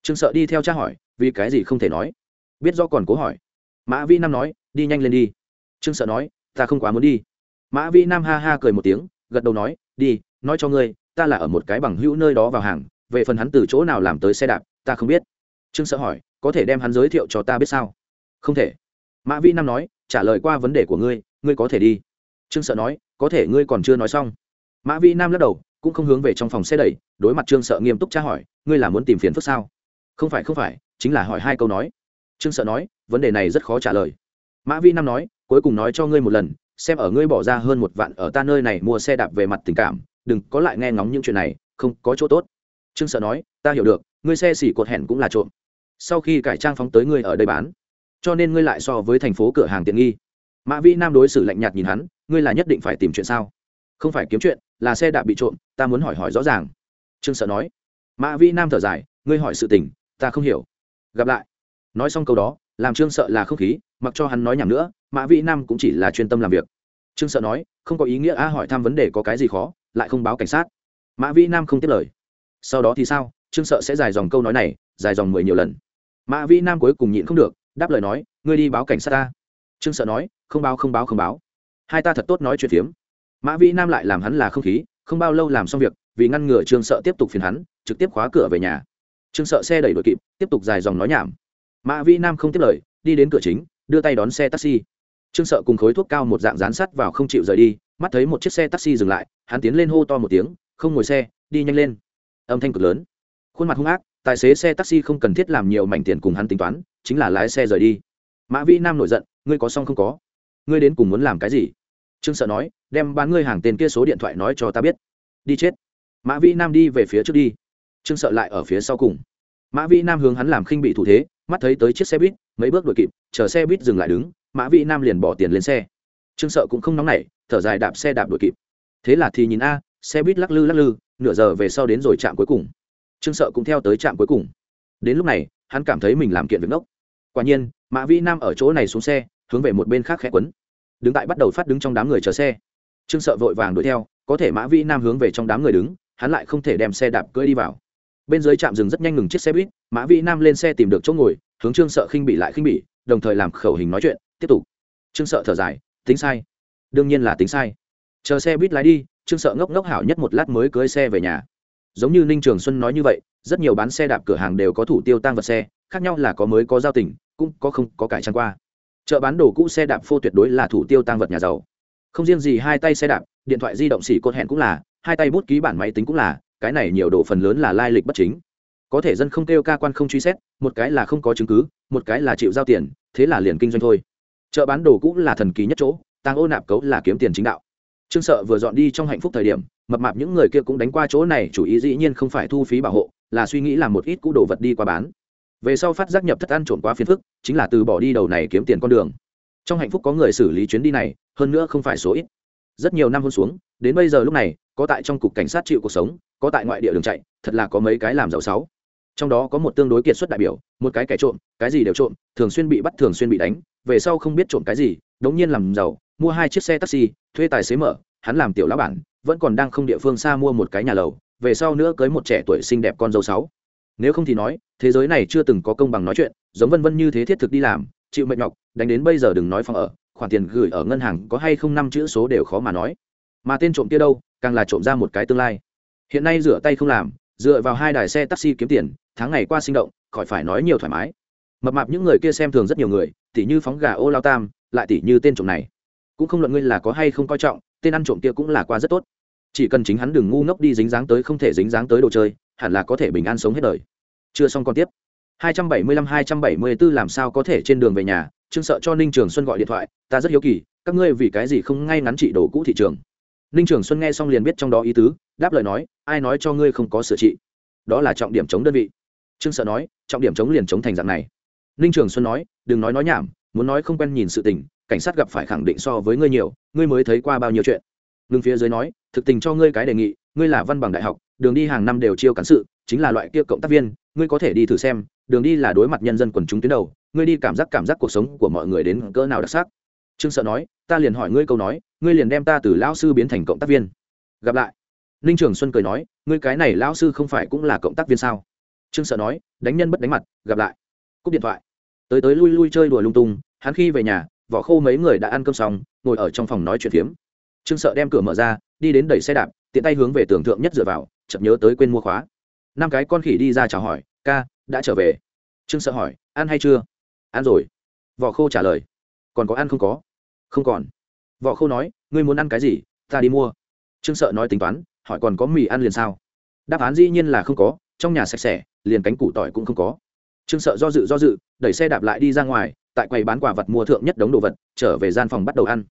Trương sợ đi theo cha hỏi, vì cái gì không thể nói? Biết do còn cố hỏi. Mã vi nam nói, đi nhanh lên đi. Trương sợ nói, ta không quá muốn đi. Mã vi nam ha ha cười một tiếng, gật đầu nói, đi, nói cho ngươi, ta là ở một cái bằng hữu nơi đó vào hàng, về phần hắn từ chỗ nào làm tới xe đạp, ta không biết. Trương sợ hỏi, có thể đem hắn giới thiệu cho ta biết sao? Không thể mã vi nam nói, trả lời qua vấn đề của ngươi ngươi có thể đi. Trương sợ nói, có thể, ngươi còn chưa nói xong. Mã vi nam lắc đầu, cũng không hướng về trong phòng xe đẩy, đối mặt trương sợ nghiêm túc tra hỏi, ngươi là muốn tìm phiền phức sao? Không phải không phải, chính là hỏi hai câu nói. Trương sợ nói, vấn đề này rất khó trả lời. Mã vi nam nói, cuối cùng nói cho ngươi một lần, xem ở ngươi bỏ ra hơn một vạn ở ta nơi này mua xe đạp về mặt tình cảm, đừng có lại nghe ngóng những chuyện này, không có chỗ tốt. Trương sợ nói, ta hiểu được, ngươi xe xỉ cột hẹn cũng là trộm. Sau khi cải trang phóng tới ngươi ở đây bán cho nên ngươi lại so với thành phố cửa hàng tiện nghi. Mã Vi nam đối xử lạnh nhạt nhìn hắn, ngươi là nhất định phải tìm chuyện sao? Không phải kiếm chuyện, là xe đạp bị trộm, ta muốn hỏi hỏi rõ ràng. Trương sợ nói. Mã Vi nam thở dài, ngươi hỏi sự tình, ta không hiểu. Gặp lại. Nói xong câu đó, làm trương sợ là không khí, mặc cho hắn nói nhảm nữa, mã vĩ nam cũng chỉ là chuyên tâm làm việc. Trương sợ nói, không có ý nghĩa a hỏi thăm vấn đề có cái gì khó, lại không báo cảnh sát. Mã vĩ nam không tiếp lời. Sau đó thì sao? Trương sợ sẽ dài dòng câu nói này, dài dòng mười nhiều lần. Mã vĩ nam cuối cùng nhịn không được đáp lời nói, ngươi đi báo cảnh sát ta. Trương sợ nói, không báo không báo không báo. Hai ta thật tốt nói chuyện phiếm. Mã vĩ nam lại làm hắn là không khí, không bao lâu làm xong việc, vì ngăn ngừa trương sợ tiếp tục phiền hắn, trực tiếp khóa cửa về nhà. Trương sợ xe đẩy đội kịp, tiếp tục dài dòng nói nhảm. Mã vĩ nam không tiếp lời, đi đến cửa chính, đưa tay đón xe taxi. Trương sợ cùng khối thuốc cao một dạng dán sắt vào không chịu rời đi, mắt thấy một chiếc xe taxi dừng lại, hắn tiến lên hô to một tiếng, không ngồi xe, đi nhanh lên. Âm thanh cực lớn. Khuôn mặt hung ác tài xế xe taxi không cần thiết làm nhiều mảnh tiền cùng hắn tính toán, chính là lái xe rời đi. Mã vĩ nam nổi giận, ngươi có xong không có? Ngươi đến cùng muốn làm cái gì? Trương sợ nói, đem bán ngươi hàng tiền kia số điện thoại nói cho ta biết. Đi chết. Mã vĩ nam đi về phía trước đi. Trương sợ lại ở phía sau cùng. Mã vĩ nam hướng hắn làm khinh bị thủ thế, mắt thấy tới chiếc xe buýt, mấy bước đuổi kịp, chờ xe buýt dừng lại đứng, mã vĩ nam liền bỏ tiền lên xe. Trương sợ cũng không nóng nảy, thở dài đạp xe đạp đuổi kịp. Thế là thì nhìn a, xe buýt lắc lư lắc lư, nửa giờ về sau đến rồi chạm cuối cùng trương sợ cũng theo tới trạm cuối cùng. Đến lúc này, hắn cảm thấy mình làm kiện việc ngốc. Quả nhiên, mã vĩ nam ở chỗ này xuống xe, hướng về một bên khác khẽ quấn. Đứng tại bắt đầu phát đứng trong đám người chờ xe. Trương sợ vội vàng đuổi theo, có thể mã vĩ nam hướng về trong đám người đứng, hắn lại không thể đem xe đạp cưỡi đi vào. Bên dưới trạm dừng rất nhanh ngừng chiếc xe buýt, mã vĩ nam lên xe tìm được chỗ ngồi, hướng trương sợ khinh bị lại khinh bị đồng thời làm khẩu hình nói chuyện, tiếp tục. Trương sợ thở dài, tính sai. Đương nhiên là tính sai. Chờ xe buýt lái đi, trương sợ ngốc ngốc hảo nhất một lát mới cưới xe về nhà giống như ninh trường xuân nói như vậy, rất nhiều bán xe đạp cửa hàng đều có thủ tiêu tăng vật xe, khác nhau là có mới có giao tình, cũng có không có cải trang qua. Chợ bán đồ cũ xe đạp phô tuyệt đối là thủ tiêu tăng vật nhà giàu. Không riêng gì hai tay xe đạp, điện thoại di động xỉ cột hẹn cũng là, hai tay bút ký bản máy tính cũng là, cái này nhiều đồ phần lớn là lai lịch bất chính. Có thể dân không kêu ca quan không truy xét, một cái là không có chứng cứ, một cái là chịu giao tiền, thế là liền kinh doanh thôi. Chợ bán đồ cũng là thần kỳ nhất chỗ tăng ô nạp cấu là kiếm tiền chính đạo. Trương sợ vừa dọn đi trong hạnh phúc thời điểm mập mạp những người kia cũng đánh qua chỗ này, chủ ý dĩ nhiên không phải thu phí bảo hộ, là suy nghĩ làm một ít cũ đồ vật đi qua bán. Về sau phát giác nhập thất ăn trộm quá phiền phức, chính là từ bỏ đi đầu này kiếm tiền con đường. Trong hạnh phúc có người xử lý chuyến đi này, hơn nữa không phải số ít. Rất nhiều năm hôn xuống, đến bây giờ lúc này, có tại trong cục cảnh sát chịu cuộc sống, có tại ngoại địa đường chạy, thật là có mấy cái làm giàu sáu. Trong đó có một tương đối kiệt xuất đại biểu, một cái kẻ trộm, cái gì đều trộm, thường xuyên bị bắt, thường xuyên bị đánh, về sau không biết trộm cái gì, đống nhiên làm giàu, mua hai chiếc xe taxi, thuê tài xế mở, hắn làm tiểu lão bản vẫn còn đang không địa phương xa mua một cái nhà lầu, về sau nữa cưới một trẻ tuổi xinh đẹp con dâu sáu. Nếu không thì nói, thế giới này chưa từng có công bằng nói chuyện, giống vân vân như thế thiết thực đi làm, chịu mệt nhọc, đánh đến bây giờ đừng nói phòng ở, khoản tiền gửi ở ngân hàng có hay không năm chữ số đều khó mà nói. Mà tên trộm kia đâu, càng là trộm ra một cái tương lai. Hiện nay rửa tay không làm, dựa vào hai đài xe taxi kiếm tiền, tháng ngày qua sinh động, khỏi phải nói nhiều thoải mái. Mập mạp những người kia xem thường rất nhiều người, tỉ như phóng gà ô lao tam, lại tỉ như tên trộm này. Cũng không luận ngươi là có hay không coi trọng, tên ăn trộm kia cũng là qua rất tốt chỉ cần chính hắn đừng ngu ngốc đi dính dáng tới không thể dính dáng tới đồ chơi, hẳn là có thể bình an sống hết đời. Chưa xong còn tiếp. 275-274 làm sao có thể trên đường về nhà, trương sợ cho ninh trường xuân gọi điện thoại, ta rất hiếu kỳ, các ngươi vì cái gì không ngay ngắn trị đồ cũ thị trường? Ninh trường xuân nghe xong liền biết trong đó ý tứ, đáp lời nói, ai nói cho ngươi không có sửa trị? Đó là trọng điểm chống đơn vị. Trương sợ nói, trọng điểm chống liền chống thành dạng này. Ninh trường xuân nói, đừng nói nói nhảm, muốn nói không quen nhìn sự tình, cảnh sát gặp phải khẳng định so với ngươi nhiều, ngươi mới thấy qua bao nhiêu chuyện ngưng phía dưới nói, thực tình cho ngươi cái đề nghị, ngươi là văn bằng đại học, đường đi hàng năm đều chiêu cán sự, chính là loại kia cộng tác viên, ngươi có thể đi thử xem, đường đi là đối mặt nhân dân quần chúng tuyến đầu, ngươi đi cảm giác cảm giác cuộc sống của mọi người đến cỡ nào đặc sắc. Trương sợ nói, ta liền hỏi ngươi câu nói, ngươi liền đem ta từ lão sư biến thành cộng tác viên. Gặp lại, ninh trường xuân cười nói, ngươi cái này lão sư không phải cũng là cộng tác viên sao? Trương sợ nói, đánh nhân bất đánh mặt, gặp lại. Cúp điện thoại. Tới tới lui lui chơi đùa lung tung, hắn khi về nhà, vỏ khô mấy người đã ăn cơm xong, ngồi ở trong phòng nói chuyện phiếm trương sợ đem cửa mở ra, đi đến đẩy xe đạp, tiện tay hướng về tường thượng nhất dựa vào chậm nhớ tới quên mua khóa. Năm cái con khỉ đi ra chào hỏi, ca, đã trở về. Trương sợ hỏi, ăn hay chưa? Ăn rồi. Vỏ khô trả lời, còn có ăn không có. Không còn. Vỏ khô nói, ngươi muốn ăn cái gì, ta đi mua. Trương sợ nói tính toán, hỏi, còn có mì ăn liền sao? Đáp án dĩ nhiên là không có, trong nhà sạch sẽ, liền cánh củ tỏi cũng không có. Trương sợ do dự do dự, đẩy xe đạp lại đi ra ngoài, tại quầy bán quả vật mua thượng nhất đống đồ vật, trở về gian phòng bắt đầu ăn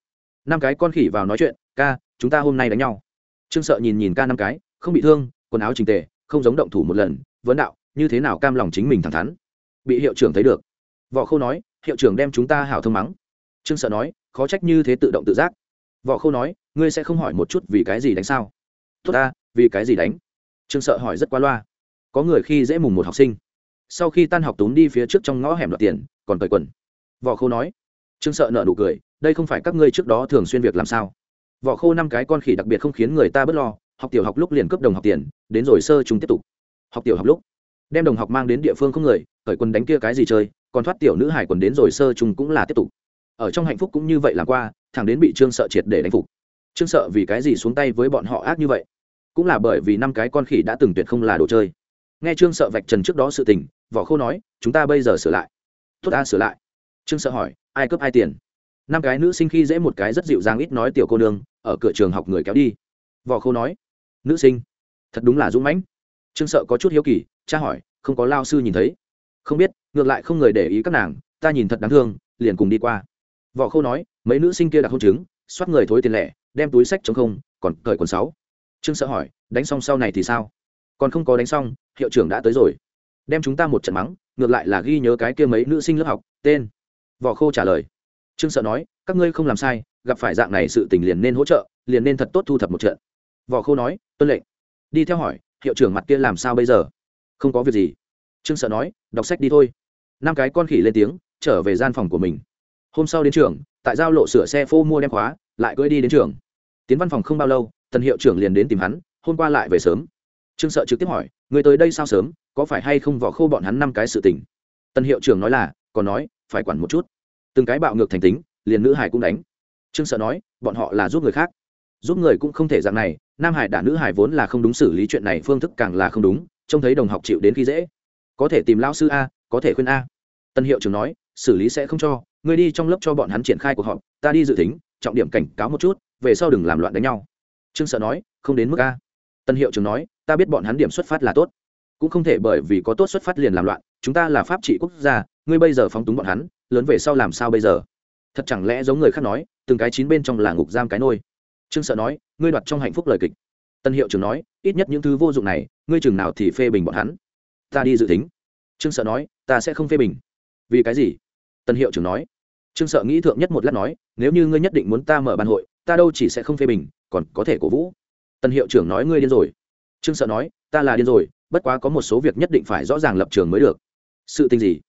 năm cái con khỉ vào nói chuyện, ca, chúng ta hôm nay đánh nhau. Trương sợ nhìn nhìn ca năm cái, không bị thương, quần áo trình tề, không giống động thủ một lần, vấn đạo, như thế nào cam lòng chính mình thẳng thắn? Bị hiệu trưởng thấy được. Võ khâu nói, hiệu trưởng đem chúng ta hảo thông mắng. Trương sợ nói, khó trách như thế tự động tự giác. Võ khâu nói, ngươi sẽ không hỏi một chút vì cái gì đánh sao? Tốt ta, vì cái gì đánh? Trương sợ hỏi rất qua loa. Có người khi dễ mùng một học sinh. Sau khi tan học túm đi phía trước trong ngõ hẻm đoạt tiền, còn cởi quần. Võ khâu nói trương sợ nợ nụ cười, đây không phải các ngươi trước đó thường xuyên việc làm sao? Võ khô năm cái con khỉ đặc biệt không khiến người ta bớt lo, học tiểu học lúc liền cướp đồng học tiền, đến rồi sơ chúng tiếp tục. Học tiểu học lúc, đem đồng học mang đến địa phương không người khởi quân đánh kia cái gì chơi, còn thoát tiểu nữ hải quần đến rồi sơ chúng cũng là tiếp tục. Ở trong hạnh phúc cũng như vậy làm qua, thằng đến bị trương sợ triệt để đánh phục. Trương sợ vì cái gì xuống tay với bọn họ ác như vậy? Cũng là bởi vì năm cái con khỉ đã từng tuyệt không là đồ chơi. Nghe trương sợ vạch trần trước đó sự tình võ khô nói, chúng ta bây giờ sửa lại. Tốt ta, sửa lại. Trương sợ hỏi ai cướp ai tiền. Năm cái nữ sinh khi dễ một cái rất dịu dàng ít nói tiểu cô nương, ở cửa trường học người kéo đi. Võ khâu nói, nữ sinh, thật đúng là dũng mãnh. Trương sợ có chút hiếu kỳ cha hỏi, không có lao sư nhìn thấy? Không biết, ngược lại không người để ý các nàng, ta nhìn thật đáng thương, liền cùng đi qua. Võ khâu nói, mấy nữ sinh kia đặt hôn chứng xoát người thối tiền lẻ, đem túi sách chống không, còn cởi quần sáu. Trương sợ hỏi, đánh xong sau này thì sao? Còn không có đánh xong, hiệu trưởng đã tới rồi. Đem chúng ta một trận mắng, ngược lại là ghi nhớ cái kia mấy nữ sinh lớp học, tên võ khô trả lời. Trương sợ nói, các ngươi không làm sai, gặp phải dạng này sự tình liền nên hỗ trợ, liền nên thật tốt thu thập một trận. Võ khô nói, tuân lệnh. Đi theo hỏi, hiệu trưởng mặt kia làm sao bây giờ? Không có việc gì. Trương sợ nói, đọc sách đi thôi. Năm cái con khỉ lên tiếng, trở về gian phòng của mình. Hôm sau đến trường, tại giao lộ sửa xe phô mua đem khóa, lại cưỡi đi đến trường. Tiến văn phòng không bao lâu, tần hiệu trưởng liền đến tìm hắn, hôm qua lại về sớm. Trương sợ trực tiếp hỏi, người tới đây sao sớm? Có phải hay không vỏ khô bọn hắn năm cái sự tình? Tần hiệu trưởng nói là, còn nói phải quản một chút. Từng cái bạo ngược thành tính, liền nữ hải cũng đánh. Trương sợ nói, bọn họ là giúp người khác. Giúp người cũng không thể dạng này, nam hải đả nữ hải vốn là không đúng xử lý chuyện này phương thức càng là không đúng, trông thấy đồng học chịu đến khi dễ. Có thể tìm lao sư a, có thể khuyên a. Tân hiệu trưởng nói, xử lý sẽ không cho người đi trong lớp cho bọn hắn triển khai cuộc họp, ta đi dự tính, trọng điểm cảnh cáo một chút, về sau đừng làm loạn đánh nhau. Trương sợ nói, không đến mức a. Tân hiệu trưởng nói, ta biết bọn hắn điểm xuất phát là tốt cũng không thể bởi vì có tốt xuất phát liền làm loạn, chúng ta là pháp trị quốc gia, ngươi bây giờ phóng túng bọn hắn, lớn về sau làm sao bây giờ? Thật chẳng lẽ giống người khác nói, từng cái chín bên trong là ngục giam cái nôi? Trương sợ nói, ngươi đoạt trong hạnh phúc lời kịch. Tân hiệu trưởng nói, ít nhất những thứ vô dụng này, ngươi chừng nào thì phê bình bọn hắn. Ta đi dự tính. Trương sợ nói, ta sẽ không phê bình. Vì cái gì? Tân hiệu trưởng nói. Trương sợ nghĩ thượng nhất một lát nói, nếu như ngươi nhất định muốn ta mở ban hội, ta đâu chỉ sẽ không phê bình, còn có thể cổ vũ. Tân hiệu trưởng nói, ngươi điên rồi. Trương sợ nói, ta là điên rồi bất quá có một số việc nhất định phải rõ ràng lập trường mới được. Sự tình gì?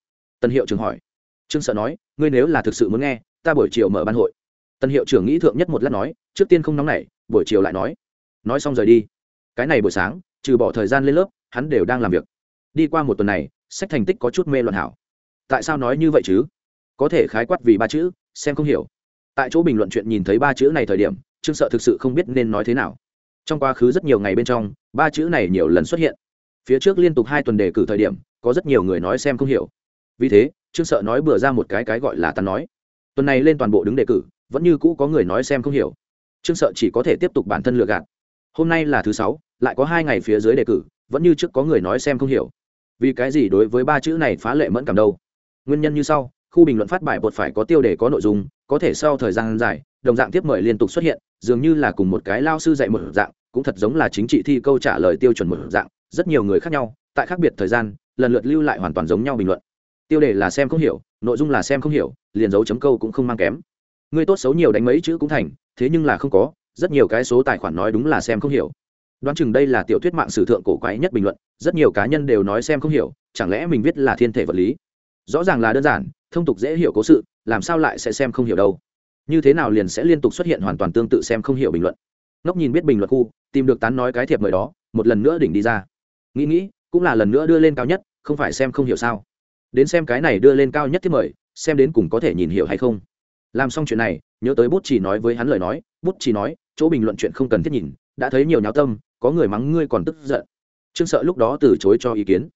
Tân hiệu trưởng hỏi. Trương sợ nói, ngươi nếu là thực sự muốn nghe, ta buổi chiều mở ban hội. Tân hiệu trưởng nghĩ thượng nhất một lát nói, trước tiên không nóng nảy, buổi chiều lại nói. Nói xong rời đi. Cái này buổi sáng, trừ bỏ thời gian lên lớp, hắn đều đang làm việc. Đi qua một tuần này, sách thành tích có chút mê loạn hảo. Tại sao nói như vậy chứ? Có thể khái quát vì ba chữ, xem không hiểu. Tại chỗ bình luận chuyện nhìn thấy ba chữ này thời điểm, trương sợ thực sự không biết nên nói thế nào. Trong quá khứ rất nhiều ngày bên trong, ba chữ này nhiều lần xuất hiện phía trước liên tục hai tuần đề cử thời điểm, có rất nhiều người nói xem không hiểu. Vì thế, trương sợ nói bừa ra một cái cái gọi là tàn nói. Tuần này lên toàn bộ đứng đề cử, vẫn như cũ có người nói xem không hiểu. Trương sợ chỉ có thể tiếp tục bản thân lừa gạt. Hôm nay là thứ sáu, lại có hai ngày phía dưới đề cử, vẫn như trước có người nói xem không hiểu. Vì cái gì đối với ba chữ này phá lệ mẫn cảm đâu? Nguyên nhân như sau, khu bình luận phát bài bột phải có tiêu đề có nội dung, có thể sau thời gian dài, đồng dạng tiếp mời liên tục xuất hiện, dường như là cùng một cái lao sư dạy một dạng cũng thật giống là chính trị thi câu trả lời tiêu chuẩn một dạng, rất nhiều người khác nhau, tại khác biệt thời gian, lần lượt lưu lại hoàn toàn giống nhau bình luận. Tiêu đề là xem không hiểu, nội dung là xem không hiểu, liền dấu chấm câu cũng không mang kém. Người tốt xấu nhiều đánh mấy chữ cũng thành, thế nhưng là không có, rất nhiều cái số tài khoản nói đúng là xem không hiểu. Đoán chừng đây là tiểu thuyết mạng sử thượng cổ quái nhất bình luận, rất nhiều cá nhân đều nói xem không hiểu, chẳng lẽ mình viết là thiên thể vật lý? Rõ ràng là đơn giản, thông tục dễ hiểu cố sự, làm sao lại sẽ xem không hiểu đâu? Như thế nào liền sẽ liên tục xuất hiện hoàn toàn tương tự xem không hiểu bình luận? Ngốc nhìn biết bình luận khu, tìm được tán nói cái thiệp mời đó, một lần nữa đỉnh đi ra. Nghĩ nghĩ, cũng là lần nữa đưa lên cao nhất, không phải xem không hiểu sao. Đến xem cái này đưa lên cao nhất thiệp mời, xem đến cùng có thể nhìn hiểu hay không. Làm xong chuyện này, nhớ tới bút chỉ nói với hắn lời nói, bút chỉ nói, chỗ bình luận chuyện không cần thiết nhìn, đã thấy nhiều nháo tâm, có người mắng ngươi còn tức giận. Trương sợ lúc đó từ chối cho ý kiến.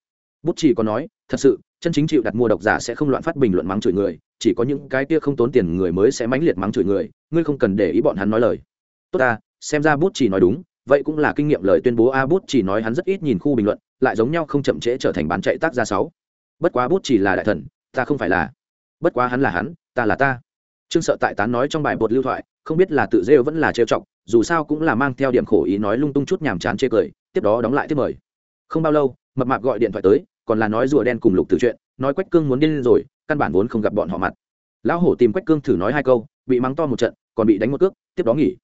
Bút chỉ có nói, thật sự, chân chính chịu đặt mua độc giả sẽ không loạn phát bình luận mắng chửi người, chỉ có những cái kia không tốn tiền người mới sẽ mãnh liệt mắng chửi người, ngươi không cần để ý bọn hắn nói lời. Tốt ta xem ra bút chỉ nói đúng, vậy cũng là kinh nghiệm lời tuyên bố a bút chỉ nói hắn rất ít nhìn khu bình luận, lại giống nhau không chậm trễ trở thành bán chạy tác gia sáu. Bất quá bút chỉ là đại thần, ta không phải là. Bất quá hắn là hắn, ta là ta. Trương sợ tại tán nói trong bài bột lưu thoại, không biết là tự rêu vẫn là trêu chọc, dù sao cũng là mang theo điểm khổ ý nói lung tung chút nhàm chán chê cười, tiếp đó đóng lại tiếp mời. Không bao lâu, mập mạp gọi điện thoại tới, còn là nói rùa đen cùng lục từ chuyện, nói quách cương muốn điên rồi, căn bản vốn không gặp bọn họ mặt. Lão hổ tìm quách cương thử nói hai câu, bị mắng to một trận, còn bị đánh một cước, tiếp đó nghỉ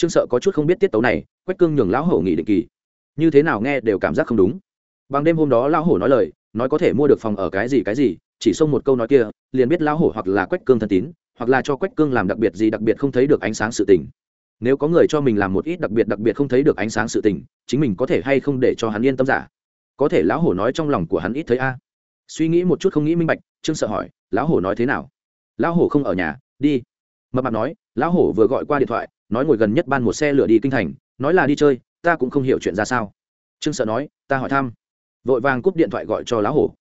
trương sợ có chút không biết tiết tấu này, quách cương nhường lão hổ nghỉ định kỳ. Như thế nào nghe đều cảm giác không đúng. Bằng đêm hôm đó lão hổ nói lời, nói có thể mua được phòng ở cái gì cái gì, chỉ xông một câu nói kia, liền biết lão hổ hoặc là quách cương thân tín, hoặc là cho quách cương làm đặc biệt gì đặc biệt không thấy được ánh sáng sự tình. Nếu có người cho mình làm một ít đặc biệt đặc biệt không thấy được ánh sáng sự tình, chính mình có thể hay không để cho hắn yên tâm giả? Có thể lão hổ nói trong lòng của hắn ít thấy a. Suy nghĩ một chút không nghĩ minh bạch, trương sợ hỏi, lão hổ nói thế nào? Lão hổ không ở nhà, đi. Mập mạp nói, lão hổ vừa gọi qua điện thoại nói ngồi gần nhất ban một xe lửa đi kinh thành, nói là đi chơi, ta cũng không hiểu chuyện ra sao. Trương sợ nói, ta hỏi thăm. Vội vàng cúp điện thoại gọi cho lão hổ.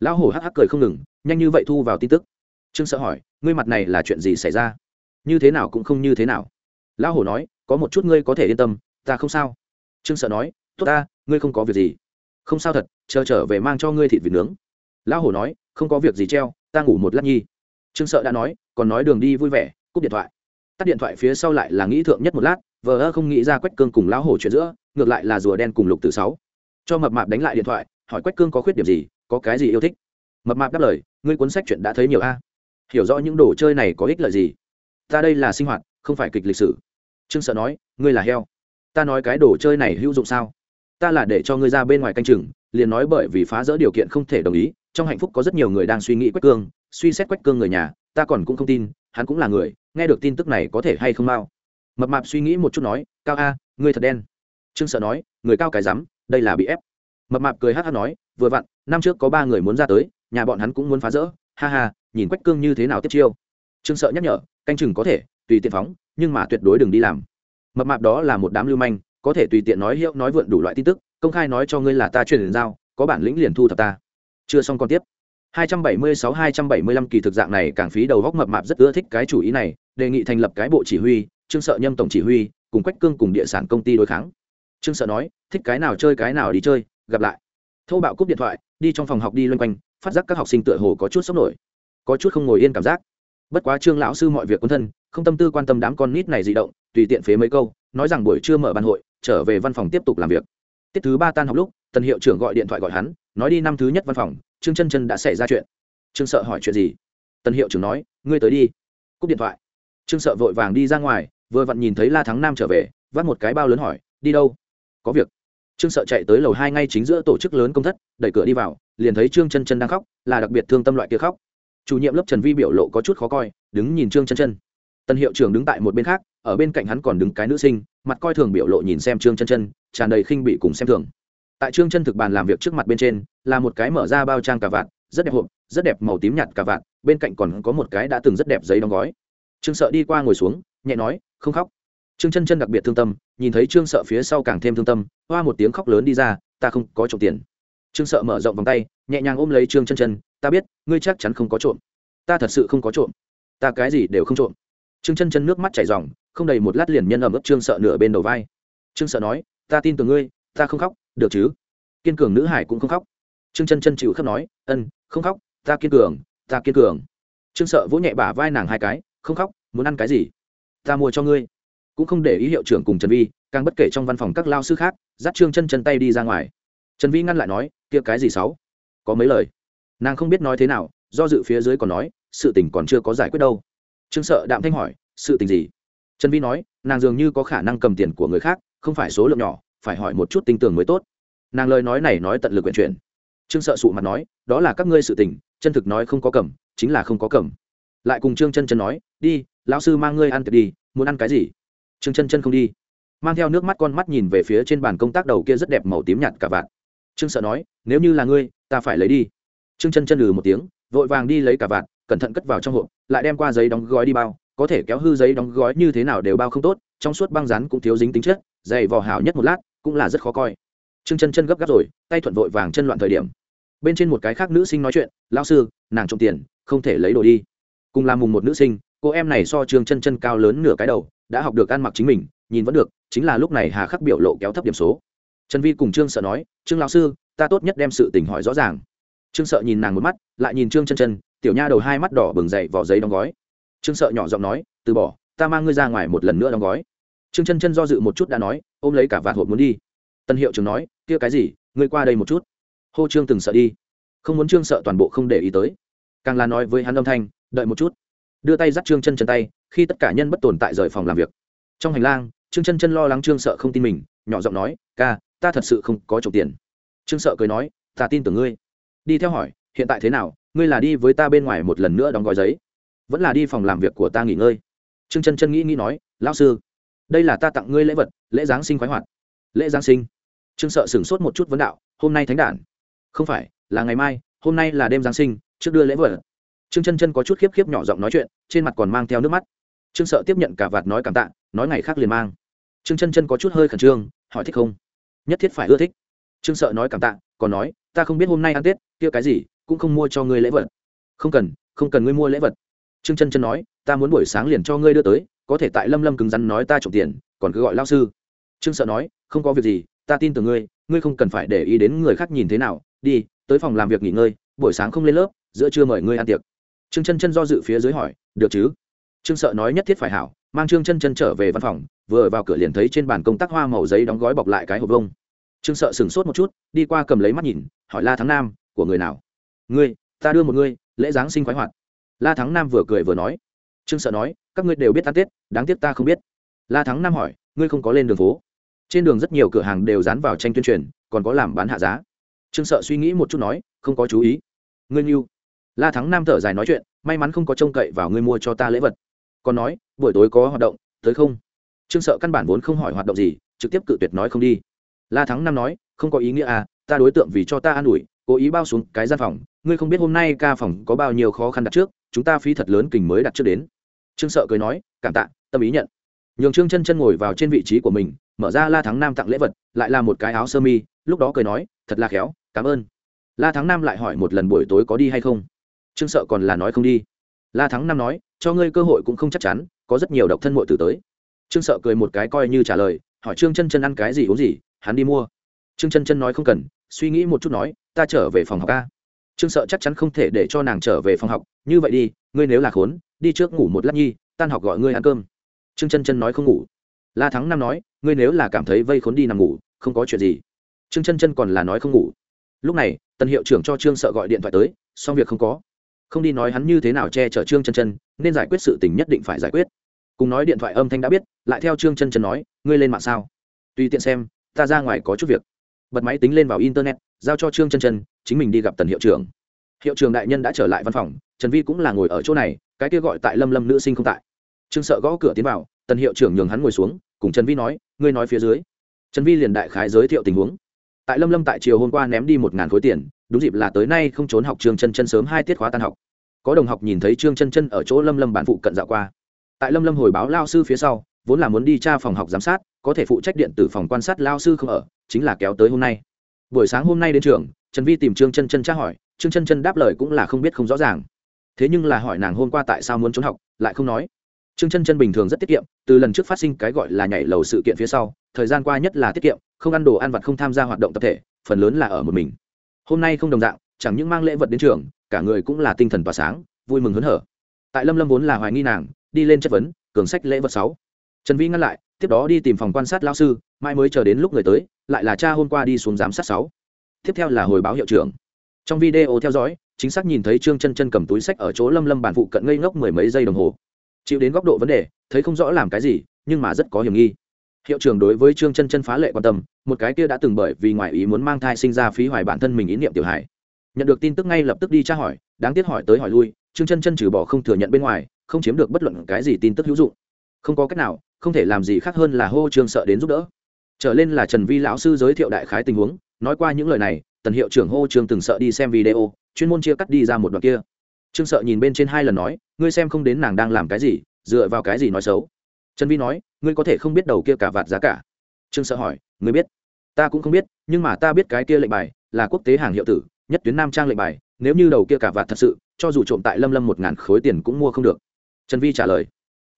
Lão hổ hắc hắc cười không ngừng, nhanh như vậy thu vào tin tức. Trương sợ hỏi, ngươi mặt này là chuyện gì xảy ra? Như thế nào cũng không như thế nào. Lão hổ nói, có một chút ngươi có thể yên tâm, ta không sao. Trương sợ nói, tốt ta, ngươi không có việc gì. Không sao thật, chờ trở về mang cho ngươi thịt vịt nướng. Lão hổ nói, không có việc gì treo, ta ngủ một lát nhi. Trương sợ đã nói, còn nói đường đi vui vẻ, cúp điện thoại tắt điện thoại phía sau lại là nghĩ thượng nhất một lát, vờ ơ không nghĩ ra quách cương cùng lão hổ chuyện giữa, ngược lại là rùa đen cùng lục từ sáu. Cho mập mạp đánh lại điện thoại, hỏi quách cương có khuyết điểm gì, có cái gì yêu thích? Mập mạp đáp lời, ngươi cuốn sách chuyện đã thấy nhiều a. Hiểu rõ những đồ chơi này có ích lợi gì? Ta đây là sinh hoạt, không phải kịch lịch sử. Trương sợ nói, ngươi là heo. Ta nói cái đồ chơi này hữu dụng sao? Ta là để cho ngươi ra bên ngoài canh chừng, liền nói bởi vì phá rỡ điều kiện không thể đồng ý, trong hạnh phúc có rất nhiều người đang suy nghĩ quách cương, suy xét quách cương người nhà, ta còn cũng không tin hắn cũng là người, nghe được tin tức này có thể hay không mau. Mập mạp suy nghĩ một chút nói, cao a, ngươi thật đen. Trương sợ nói, người cao cái rắm, đây là bị ép. Mập mạp cười hát hát nói, vừa vặn, năm trước có ba người muốn ra tới, nhà bọn hắn cũng muốn phá rỡ. Ha ha, nhìn quách cương như thế nào tiếp chiêu. Trương sợ nhắc nhở, canh chừng có thể, tùy tiện phóng, nhưng mà tuyệt đối đừng đi làm. Mập mạp đó là một đám lưu manh, có thể tùy tiện nói hiệu, nói vượn đủ loại tin tức, công khai nói cho ngươi là ta truyền giao, có bản lĩnh liền thu thập ta. Chưa xong còn tiếp. 276-275 kỳ thực dạng này càng phí đầu góc mập mạp rất ưa thích cái chủ ý này, đề nghị thành lập cái bộ chỉ huy, trương sợ nhâm tổng chỉ huy, cùng quách cương cùng địa sản công ty đối kháng. Trương sợ nói, thích cái nào chơi cái nào đi chơi, gặp lại. Thô bạo cúp điện thoại, đi trong phòng học đi loanh quanh, phát giác các học sinh tựa hồ có chút sốc nổi, có chút không ngồi yên cảm giác. Bất quá trương lão sư mọi việc quân thân, không tâm tư quan tâm đám con nít này dị động, tùy tiện phế mấy câu, nói rằng buổi trưa mở ban hội, trở về văn phòng tiếp tục làm việc. Tiết thứ ba tan học lúc, tần hiệu trưởng gọi điện thoại gọi hắn, nói đi năm thứ nhất văn phòng trương chân chân đã xảy ra chuyện. Trương sợ hỏi chuyện gì? Tân hiệu trưởng nói, ngươi tới đi. Cúp điện thoại. Trương sợ vội vàng đi ra ngoài, vừa vặn nhìn thấy la thắng nam trở về vắt một cái bao lớn hỏi, đi đâu? Có việc. Trương sợ chạy tới lầu hai ngay chính giữa tổ chức lớn công thất, đẩy cửa đi vào, liền thấy trương chân chân đang khóc, là đặc biệt thương tâm loại kia khóc. Chủ nhiệm lớp trần vi biểu lộ có chút khó coi, đứng nhìn trương chân chân. Tân hiệu trưởng đứng tại một bên khác, ở bên cạnh hắn còn đứng cái nữ sinh, mặt coi thường biểu lộ nhìn xem trương chân chân, tràn đầy khinh bị cùng xem thường. Tại trương chân thực bàn làm việc trước mặt bên trên là một cái mở ra bao trang cà vạt, rất đẹp hộp, rất đẹp màu tím nhạt cà vạt, bên cạnh còn có một cái đã từng rất đẹp giấy đóng gói. Trương sợ đi qua ngồi xuống, nhẹ nói, không khóc. Trương chân chân đặc biệt thương tâm, nhìn thấy trương sợ phía sau càng thêm thương tâm, hoa một tiếng khóc lớn đi ra, ta không có trộm tiền. Trương sợ mở rộng vòng tay, nhẹ nhàng ôm lấy trương chân chân, ta biết, ngươi chắc chắn không có trộm. Ta thật sự không có trộm. Ta cái gì đều không trộm. Trương chân chân nước mắt chảy r không đầy một lát liền nhân ẩm ướp trương sợ nửa bên đầu vai. Trương sợ nói, ta tin tưởng ngươi, ta không khóc, được chứ? Kiên cường nữ hải cũng không khóc trương chân chân chịu khắp nói, ân, không khóc, ta kiên cường, ta kiên cường. Trương sợ vỗ nhẹ bả vai nàng hai cái, không khóc, muốn ăn cái gì? Ta mua cho ngươi. Cũng không để ý hiệu trưởng cùng trần vi, càng bất kể trong văn phòng các lao sư khác, dắt trương chân chân tay đi ra ngoài. Trần vi ngăn lại nói, kia cái gì sáu? Có mấy lời? Nàng không biết nói thế nào, do dự phía dưới còn nói, sự tình còn chưa có giải quyết đâu. Trương sợ đạm thanh hỏi, sự tình gì? Trần vi nói, nàng dường như có khả năng cầm tiền của người khác, không phải số lượng nhỏ, phải hỏi một chút tinh tường mới tốt. Nàng lời nói này nói tận lực quyển chuyển trương sợ sụ mặt nói, đó là các ngươi sự tình, chân thực nói không có cầm, chính là không có cầm. Lại cùng trương chân chân nói, đi, lão sư mang ngươi ăn tiệc đi, muốn ăn cái gì? Trương chân chân không đi. Mang theo nước mắt con mắt nhìn về phía trên bàn công tác đầu kia rất đẹp màu tím nhạt cả vạn trương sợ nói, nếu như là ngươi, ta phải lấy đi. Trương chân chân lừ một tiếng, vội vàng đi lấy cả vạn cẩn thận cất vào trong hộp, lại đem qua giấy đóng gói đi bao, có thể kéo hư giấy đóng gói như thế nào đều bao không tốt, trong suốt băng rán cũng thiếu dính tính chất dày vò hảo nhất một lát, cũng là rất khó coi trương chân chân gấp gáp rồi, tay thuận vội vàng chân loạn thời điểm. Bên trên một cái khác nữ sinh nói chuyện lao sư, nàng trộm tiền, không thể lấy đồ đi. Cùng làm mùng một nữ sinh, cô em này so trương chân chân cao lớn nửa cái đầu, đã học được ăn mặc chính mình, nhìn vẫn được, chính là lúc này hà khắc biểu lộ kéo thấp điểm số. Trần vi cùng trương sợ nói, trương lão sư, ta tốt nhất đem sự tình hỏi rõ ràng. Trương sợ nhìn nàng một mắt, lại nhìn trương chân chân, tiểu nha đầu hai mắt đỏ bừng dậy vỏ giấy đóng gói. Trương sợ nhỏ giọng nói, từ bỏ, ta mang ngươi ra ngoài một lần nữa đóng gói. Trương chân chân do dự một chút đã nói, ôm lấy cả vạt hộp muốn đi tân hiệu trưởng nói, kia cái gì? Ngươi qua đây một chút. Hô trương từng sợ đi. Không muốn trương sợ toàn bộ không để ý tới. Càng là nói với hắn âm thanh, đợi một chút. Đưa tay dắt trương chân chân tay, khi tất cả nhân bất tồn tại rời phòng làm việc. Trong hành lang, trương chân chân lo lắng trương sợ không tin mình, nhỏ giọng nói, ca, ta thật sự không có trộm tiền. Trương sợ cười nói, ta tin tưởng ngươi. Đi theo hỏi, hiện tại thế nào? Ngươi là đi với ta bên ngoài một lần nữa đóng gói giấy. Vẫn là đi phòng làm việc của ta nghỉ ngơi. Trương chân chân nghĩ nghĩ nói, lão sư, đây là ta tặng ngươi lễ vật, lễ giáng sinh khoái hoạt. Lễ giáng sinh? Trương sợ sửng sốt một chút vấn đạo, hôm nay thánh đản? Không phải, là ngày mai, hôm nay là đêm giáng sinh, trước đưa lễ vật. Trương chân chân có chút khiếp khiếp nhỏ giọng nói chuyện, trên mặt còn mang theo nước mắt. Trương sợ tiếp nhận cả vạt nói cảm tạ, nói ngày khác liền mang. Trương chân chân có chút hơi khẩn trương, hỏi thích không? Nhất thiết phải ưa thích. Trương sợ nói cảm tạ, còn nói, ta không biết hôm nay ăn tết, kia cái gì, cũng không mua cho ngươi lễ vật. Không cần không cần ngươi mua lễ vật. Trương chân chân nói, ta muốn buổi sáng liền cho ngươi đưa tới, có thể tại lâm lâm cứng rắn nói ta trộm tiền, còn cứ gọi lao sư. Trương sợ nói, không có việc gì ta tin tưởng ngươi ngươi không cần phải để ý đến người khác nhìn thế nào, đi, tới phòng làm việc nghỉ ngơi, buổi sáng không lên lớp, giữa trưa mời ngươi ăn tiệc. Trương chân chân do dự phía dưới hỏi, được chứ? Trương sợ nói nhất thiết phải hảo, mang trương chân chân trở về văn phòng, vừa vào cửa liền thấy trên bàn công tác hoa màu giấy đóng gói bọc lại cái hộp vông trương sợ sửng sốt một chút, đi qua cầm lấy mắt nhìn, hỏi la thắng nam, của người nào? Ngươi, ta đưa một ngươi, lễ giáng sinh khoái hoạt. La thắng nam vừa cười vừa nói. Trương sợ nói, các ngươi đều biết ăn tết, đáng tiếc ta không biết. La thắng nam hỏi, ngươi không có lên đường phố? Trên đường rất nhiều cửa hàng đều dán vào tranh tuyên truyền, còn có làm bán hạ giá. Trương sợ suy nghĩ một chút nói, không có chú ý. Ngươi như la thắng nam thở dài nói chuyện, may mắn không có trông cậy vào ngươi mua cho ta lễ vật. Còn nói, buổi tối có hoạt động, tới không? Trương sợ căn bản vốn không hỏi hoạt động gì, trực tiếp cự tuyệt nói không đi. La thắng nam nói, không có ý nghĩa à ta đối tượng vì cho ta an ủi, cố ý bao xuống cái gian phòng. Ngươi không biết hôm nay ca phòng có bao nhiêu khó khăn đặt trước, chúng ta phí thật lớn kình mới đặt trước đến. Trương sợ cười nói, cảm tạ, tâm ý nhận. Nhường trương chân chân ngồi vào trên vị trí của mình mở ra la thắng nam tặng lễ vật, lại là một cái áo sơ mi, lúc đó cười nói, thật là khéo, cảm ơn. La thắng nam lại hỏi một lần buổi tối có đi hay không. Trương sợ còn là nói không đi. La thắng nam nói, cho ngươi cơ hội cũng không chắc chắn, có rất nhiều độc thân mội tử tới. Trương sợ cười một cái coi như trả lời, hỏi trương chân chân ăn cái gì uống gì, hắn đi mua. Trương chân chân nói không cần, suy nghĩ một chút nói, ta trở về phòng học ca trương sợ chắc chắn không thể để cho nàng trở về phòng học, như vậy đi, ngươi nếu là khốn, đi trước ngủ một lát nhi, tan học gọi ngươi ăn cơm. Trương chân chân nói không ngủ. La thắng nam nói ngươi nếu là cảm thấy vây khốn đi nằm ngủ, không có chuyện gì. Trương chân chân còn là nói không ngủ. Lúc này tân hiệu trưởng cho trương sợ gọi điện thoại tới, xong việc không có. Không đi nói hắn như thế nào che chở trương chân chân, nên giải quyết sự tình nhất định phải giải quyết. Cùng nói điện thoại âm thanh đã biết, lại theo trương chân chân nói, ngươi lên mạng sao? Tùy tiện xem, ta ra ngoài có chút việc. Bật máy tính lên vào internet, giao cho trương chân chân, chính mình đi gặp tần hiệu trưởng. Hiệu trưởng đại nhân đã trở lại văn phòng, trần vi cũng là ngồi ở chỗ này, cái kia gọi tại lâm lâm nữ sinh không tại. Trương sợ gõ cửa tiến vào, tần hiệu trưởng nhường hắn ngồi xuống cùng trần vi nói, ngươi nói phía dưới. Trần vi liền đại khái giới thiệu tình huống. Tại lâm lâm tại chiều hôm qua ném đi một ngàn khối tiền, đúng dịp là tới nay không trốn học trương chân chân sớm hai tiết khóa tan học. Có đồng học nhìn thấy trương chân chân ở chỗ lâm lâm bản phụ cận dạo qua. Tại lâm lâm hồi báo lao sư phía sau, vốn là muốn đi tra phòng học giám sát, có thể phụ trách điện tử phòng quan sát lao sư không ở, chính là kéo tới hôm nay. Buổi sáng hôm nay đến trường, trần vi tìm trương chân chân tra hỏi, trương chân chân đáp lời cũng là không biết không rõ ràng. Thế nhưng là hỏi nàng hôm qua tại sao muốn trốn học, lại không nói trương chân chân bình thường rất tiết kiệm, từ lần trước phát sinh cái gọi là nhảy lầu sự kiện phía sau, thời gian qua nhất là tiết kiệm, không ăn đồ ăn vặt không tham gia hoạt động tập thể, phần lớn là ở một mình. Hôm nay không đồng dạng, chẳng những mang lễ vật đến trường, cả người cũng là tinh thần tỏa sáng, vui mừng hớn hở. Tại lâm lâm vốn là hoài nghi nàng, đi lên chất vấn, cường sách lễ vật sáu. Trần Vĩ ngăn lại, tiếp đó đi tìm phòng quan sát Lão sư mai mới chờ đến lúc người tới, lại là cha hôm qua đi xuống giám sát sáu. Tiếp theo là hồi báo hiệu trưởng. Trong video theo dõi, chính xác nhìn thấy trương chân chân cầm túi sách ở chỗ lâm lâm bản phụ cận ngây ngốc mười mấy giây đồng hồ chịu đến góc độ vấn đề, thấy không rõ làm cái gì, nhưng mà rất có hiểm nghi. Hiệu trưởng đối với trương chân chân phá lệ quan tâm, một cái kia đã từng bởi vì ngoại ý muốn mang thai sinh ra phí hoài bản thân mình ý niệm tiểu hải nhận được tin tức ngay lập tức đi tra hỏi, đáng tiếc hỏi tới hỏi lui, trương chân chân trừ bỏ không thừa nhận bên ngoài, không chiếm được bất luận cái gì tin tức hữu dụng. Không có cách nào, không thể làm gì khác hơn là hô trương sợ đến giúp đỡ. Trở lên là trần vi lão sư giới thiệu đại khái tình huống, nói qua những lời này, tần hiệu trưởng hô trương từng sợ đi xem video, chuyên môn chia cắt đi ra một đoạn kia trương sợ nhìn bên trên hai lần nói, ngươi xem không đến nàng đang làm cái gì, dựa vào cái gì nói xấu? Trần vi nói, ngươi có thể không biết đầu kia cả vạt giá cả. Trương sợ hỏi, ngươi biết? Ta cũng không biết, nhưng mà ta biết cái kia lệnh bài là quốc tế hàng hiệu tử, nhất tuyến nam trang lệnh bài, nếu như đầu kia cả vạt thật sự, cho dù trộm tại lâm lâm một ngàn khối tiền cũng mua không được. Trần vi trả lời,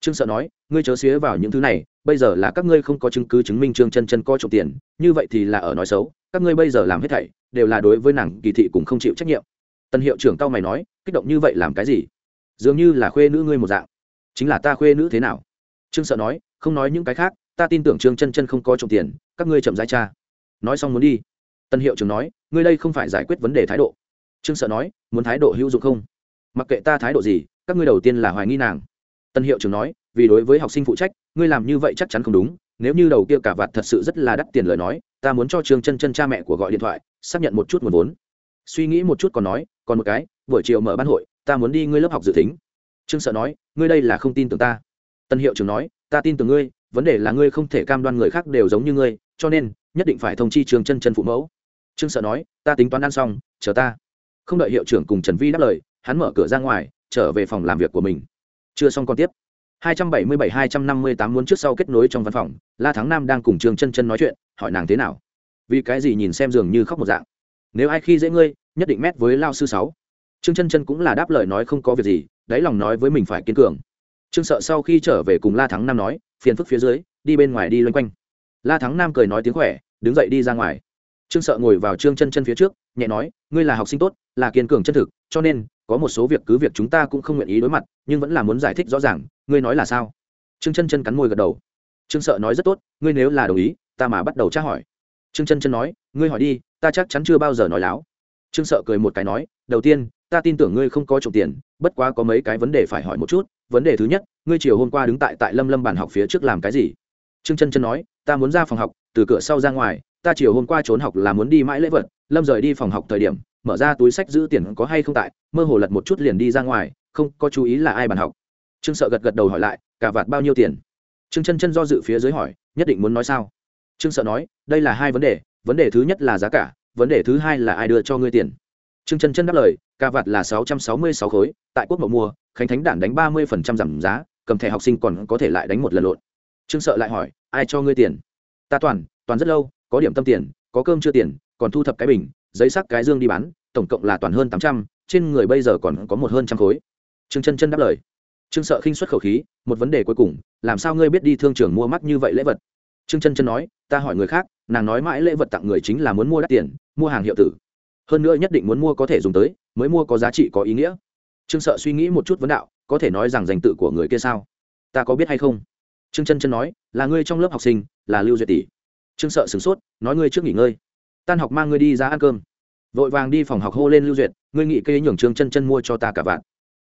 trương sợ nói, ngươi chớ xía vào những thứ này, bây giờ là các ngươi không có chứng cứ chứng minh trương chân chân coi trộm tiền, như vậy thì là ở nói xấu, các ngươi bây giờ làm hết thảy đều là đối với nàng kỳ thị cũng không chịu trách nhiệm tân hiệu trưởng cao mày nói, kích động như vậy làm cái gì? Dường như là khuê nữ ngươi một dạng. Chính là ta khuê nữ thế nào? Trương sợ nói, không nói những cái khác, ta tin tưởng trương chân chân không có trộm tiền, các ngươi chậm rãi cha nói xong muốn đi. Tân hiệu trưởng nói, ngươi đây không phải giải quyết vấn đề thái độ. Trương sợ nói, muốn thái độ hữu dụng không? Mặc kệ ta thái độ gì, các ngươi đầu tiên là hoài nghi nàng. Tân hiệu trưởng nói, vì đối với học sinh phụ trách, ngươi làm như vậy chắc chắn không đúng. Nếu như đầu kia cả vạt thật sự rất là đắt tiền lời nói, ta muốn cho trương chân chân cha mẹ của gọi điện thoại, xác nhận một chút nguồn vốn. Suy nghĩ một chút còn nói còn một cái, buổi chiều mở ban hội, ta muốn đi ngươi lớp học dự tính. Trương sợ nói, ngươi đây là không tin tưởng ta. Tân hiệu trưởng nói, ta tin tưởng ngươi, vấn đề là ngươi không thể cam đoan người khác đều giống như ngươi, cho nên, nhất định phải thông chi trường chân chân phụ mẫu. Trương sợ nói, ta tính toán ăn xong, chờ ta. Không đợi hiệu trưởng cùng trần vi đáp lời, hắn mở cửa ra ngoài, trở về phòng làm việc của mình. Chưa xong còn tiếp. 277-258 muốn trước sau kết nối trong văn phòng, la thắng nam đang cùng trương chân chân nói chuyện, hỏi nàng thế nào? Vì cái gì nhìn xem dường như khóc một dạng? Nếu ai khi dễ ngươi, nhất định mét với lao sư sáu. Trương chân chân cũng là đáp lời nói không có việc gì, đáy lòng nói với mình phải kiên cường. Trương sợ sau khi trở về cùng la thắng nam nói, phiền phức phía dưới, đi bên ngoài đi loanh quanh. La thắng nam cười nói tiếng khỏe, đứng dậy đi ra ngoài. Trương sợ ngồi vào trương chân chân phía trước, nhẹ nói, ngươi là học sinh tốt, là kiên cường chân thực, cho nên, có một số việc cứ việc chúng ta cũng không nguyện ý đối mặt, nhưng vẫn là muốn giải thích rõ ràng, ngươi nói là sao? Trương chân chân cắn môi gật đầu. Trương sợ nói rất tốt, ngươi nếu là đồng ý, ta mà bắt đầu tra hỏi trương chân chân nói, ngươi hỏi đi, ta chắc chắn chưa bao giờ nói láo. Trương sợ cười một cái nói, đầu tiên, ta tin tưởng ngươi không có trộm tiền, bất quá có mấy cái vấn đề phải hỏi một chút. Vấn đề thứ nhất, ngươi chiều hôm qua đứng tại tại lâm lâm bàn học phía trước làm cái gì? Trương chân chân nói, ta muốn ra phòng học, từ cửa sau ra ngoài, ta chiều hôm qua trốn học là muốn đi mãi lễ vật. Lâm rời đi phòng học thời điểm, mở ra túi sách giữ tiền có hay không tại, mơ hồ lật một chút liền đi ra ngoài, không có chú ý là ai bàn học. Trương sợ gật gật đầu hỏi lại cả vạt bao nhiêu tiền? Trương chân chân do dự phía dưới hỏi, nhất định muốn nói sao? Trương sợ nói, đây là hai vấn đề vấn đề thứ nhất là giá cả, vấn đề thứ hai là ai đưa cho ngươi tiền. Trương chân chân đáp lời, ca vạt là sáu trăm sáu mươi sáu khối, tại quốc mậu mua khánh thánh đản đánh ba mươi phần trăm giảm giá, cầm thẻ học sinh còn có thể lại đánh một lần lộn. Trương sợ lại hỏi, ai cho ngươi tiền? Ta toàn toàn rất lâu, có điểm tâm tiền, có cơm chưa tiền, còn thu thập cái bình, giấy sắc cái dương đi bán, tổng cộng là toàn hơn tám trăm, trên người bây giờ còn có một hơn trăm khối. Trương chân chân đáp lời. Trương sợ khinh xuất khẩu khí, một vấn đề cuối cùng, làm sao ngươi biết đi thương trường mua mắc như vậy lễ vật? Trương chân chân nói, ta hỏi người khác, nàng nói mãi lễ vật tặng người chính là muốn mua đắt tiền, mua hàng hiệu tử. Hơn nữa nhất định muốn mua có thể dùng tới, mới mua có giá trị, có ý nghĩa. Trương sợ suy nghĩ một chút vấn đạo, có thể nói rằng danh tự của người kia sao? Ta có biết hay không? Trương chân chân nói, là ngươi trong lớp học sinh, là lưu duyệt tỷ. Trương sợ sửng sốt, nói ngươi trước nghỉ ngơi. Tan học mang ngươi đi ra ăn cơm. Vội vàng đi phòng học hô lên lưu duyệt, ngươi nghị kê nhường trương chân chân mua cho ta cả vạn.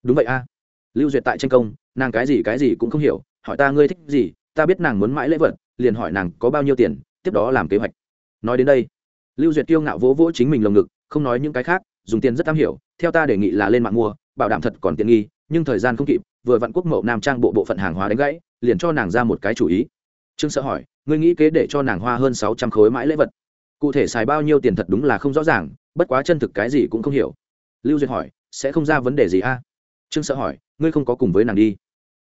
Đúng vậy a. Lưu duyệt tại tranh công, nàng cái gì cái gì cũng không hiểu, hỏi ta ngươi thích gì, ta biết nàng muốn mãi lễ vật liền hỏi nàng có bao nhiêu tiền, tiếp đó làm kế hoạch. Nói đến đây, lưu duyệt kiêu ngạo vỗ vỗ chính mình lồng ngực, không nói những cái khác, dùng tiền rất am hiểu, theo ta đề nghị là lên mạng mua, bảo đảm thật còn tiện nghi, nhưng thời gian không kịp, vừa vặn quốc mậu nam trang bộ bộ phận hàng hóa đánh gãy, liền cho nàng ra một cái chủ ý. Trương sợ hỏi, ngươi nghĩ kế để cho nàng hoa hơn sáu trăm khối mãi lễ vật? Cụ thể xài bao nhiêu tiền thật đúng là không rõ ràng, bất quá chân thực cái gì cũng không hiểu. Lưu duyệt hỏi, sẽ không ra vấn đề gì a? Trương sợ hỏi, ngươi không có cùng với nàng đi.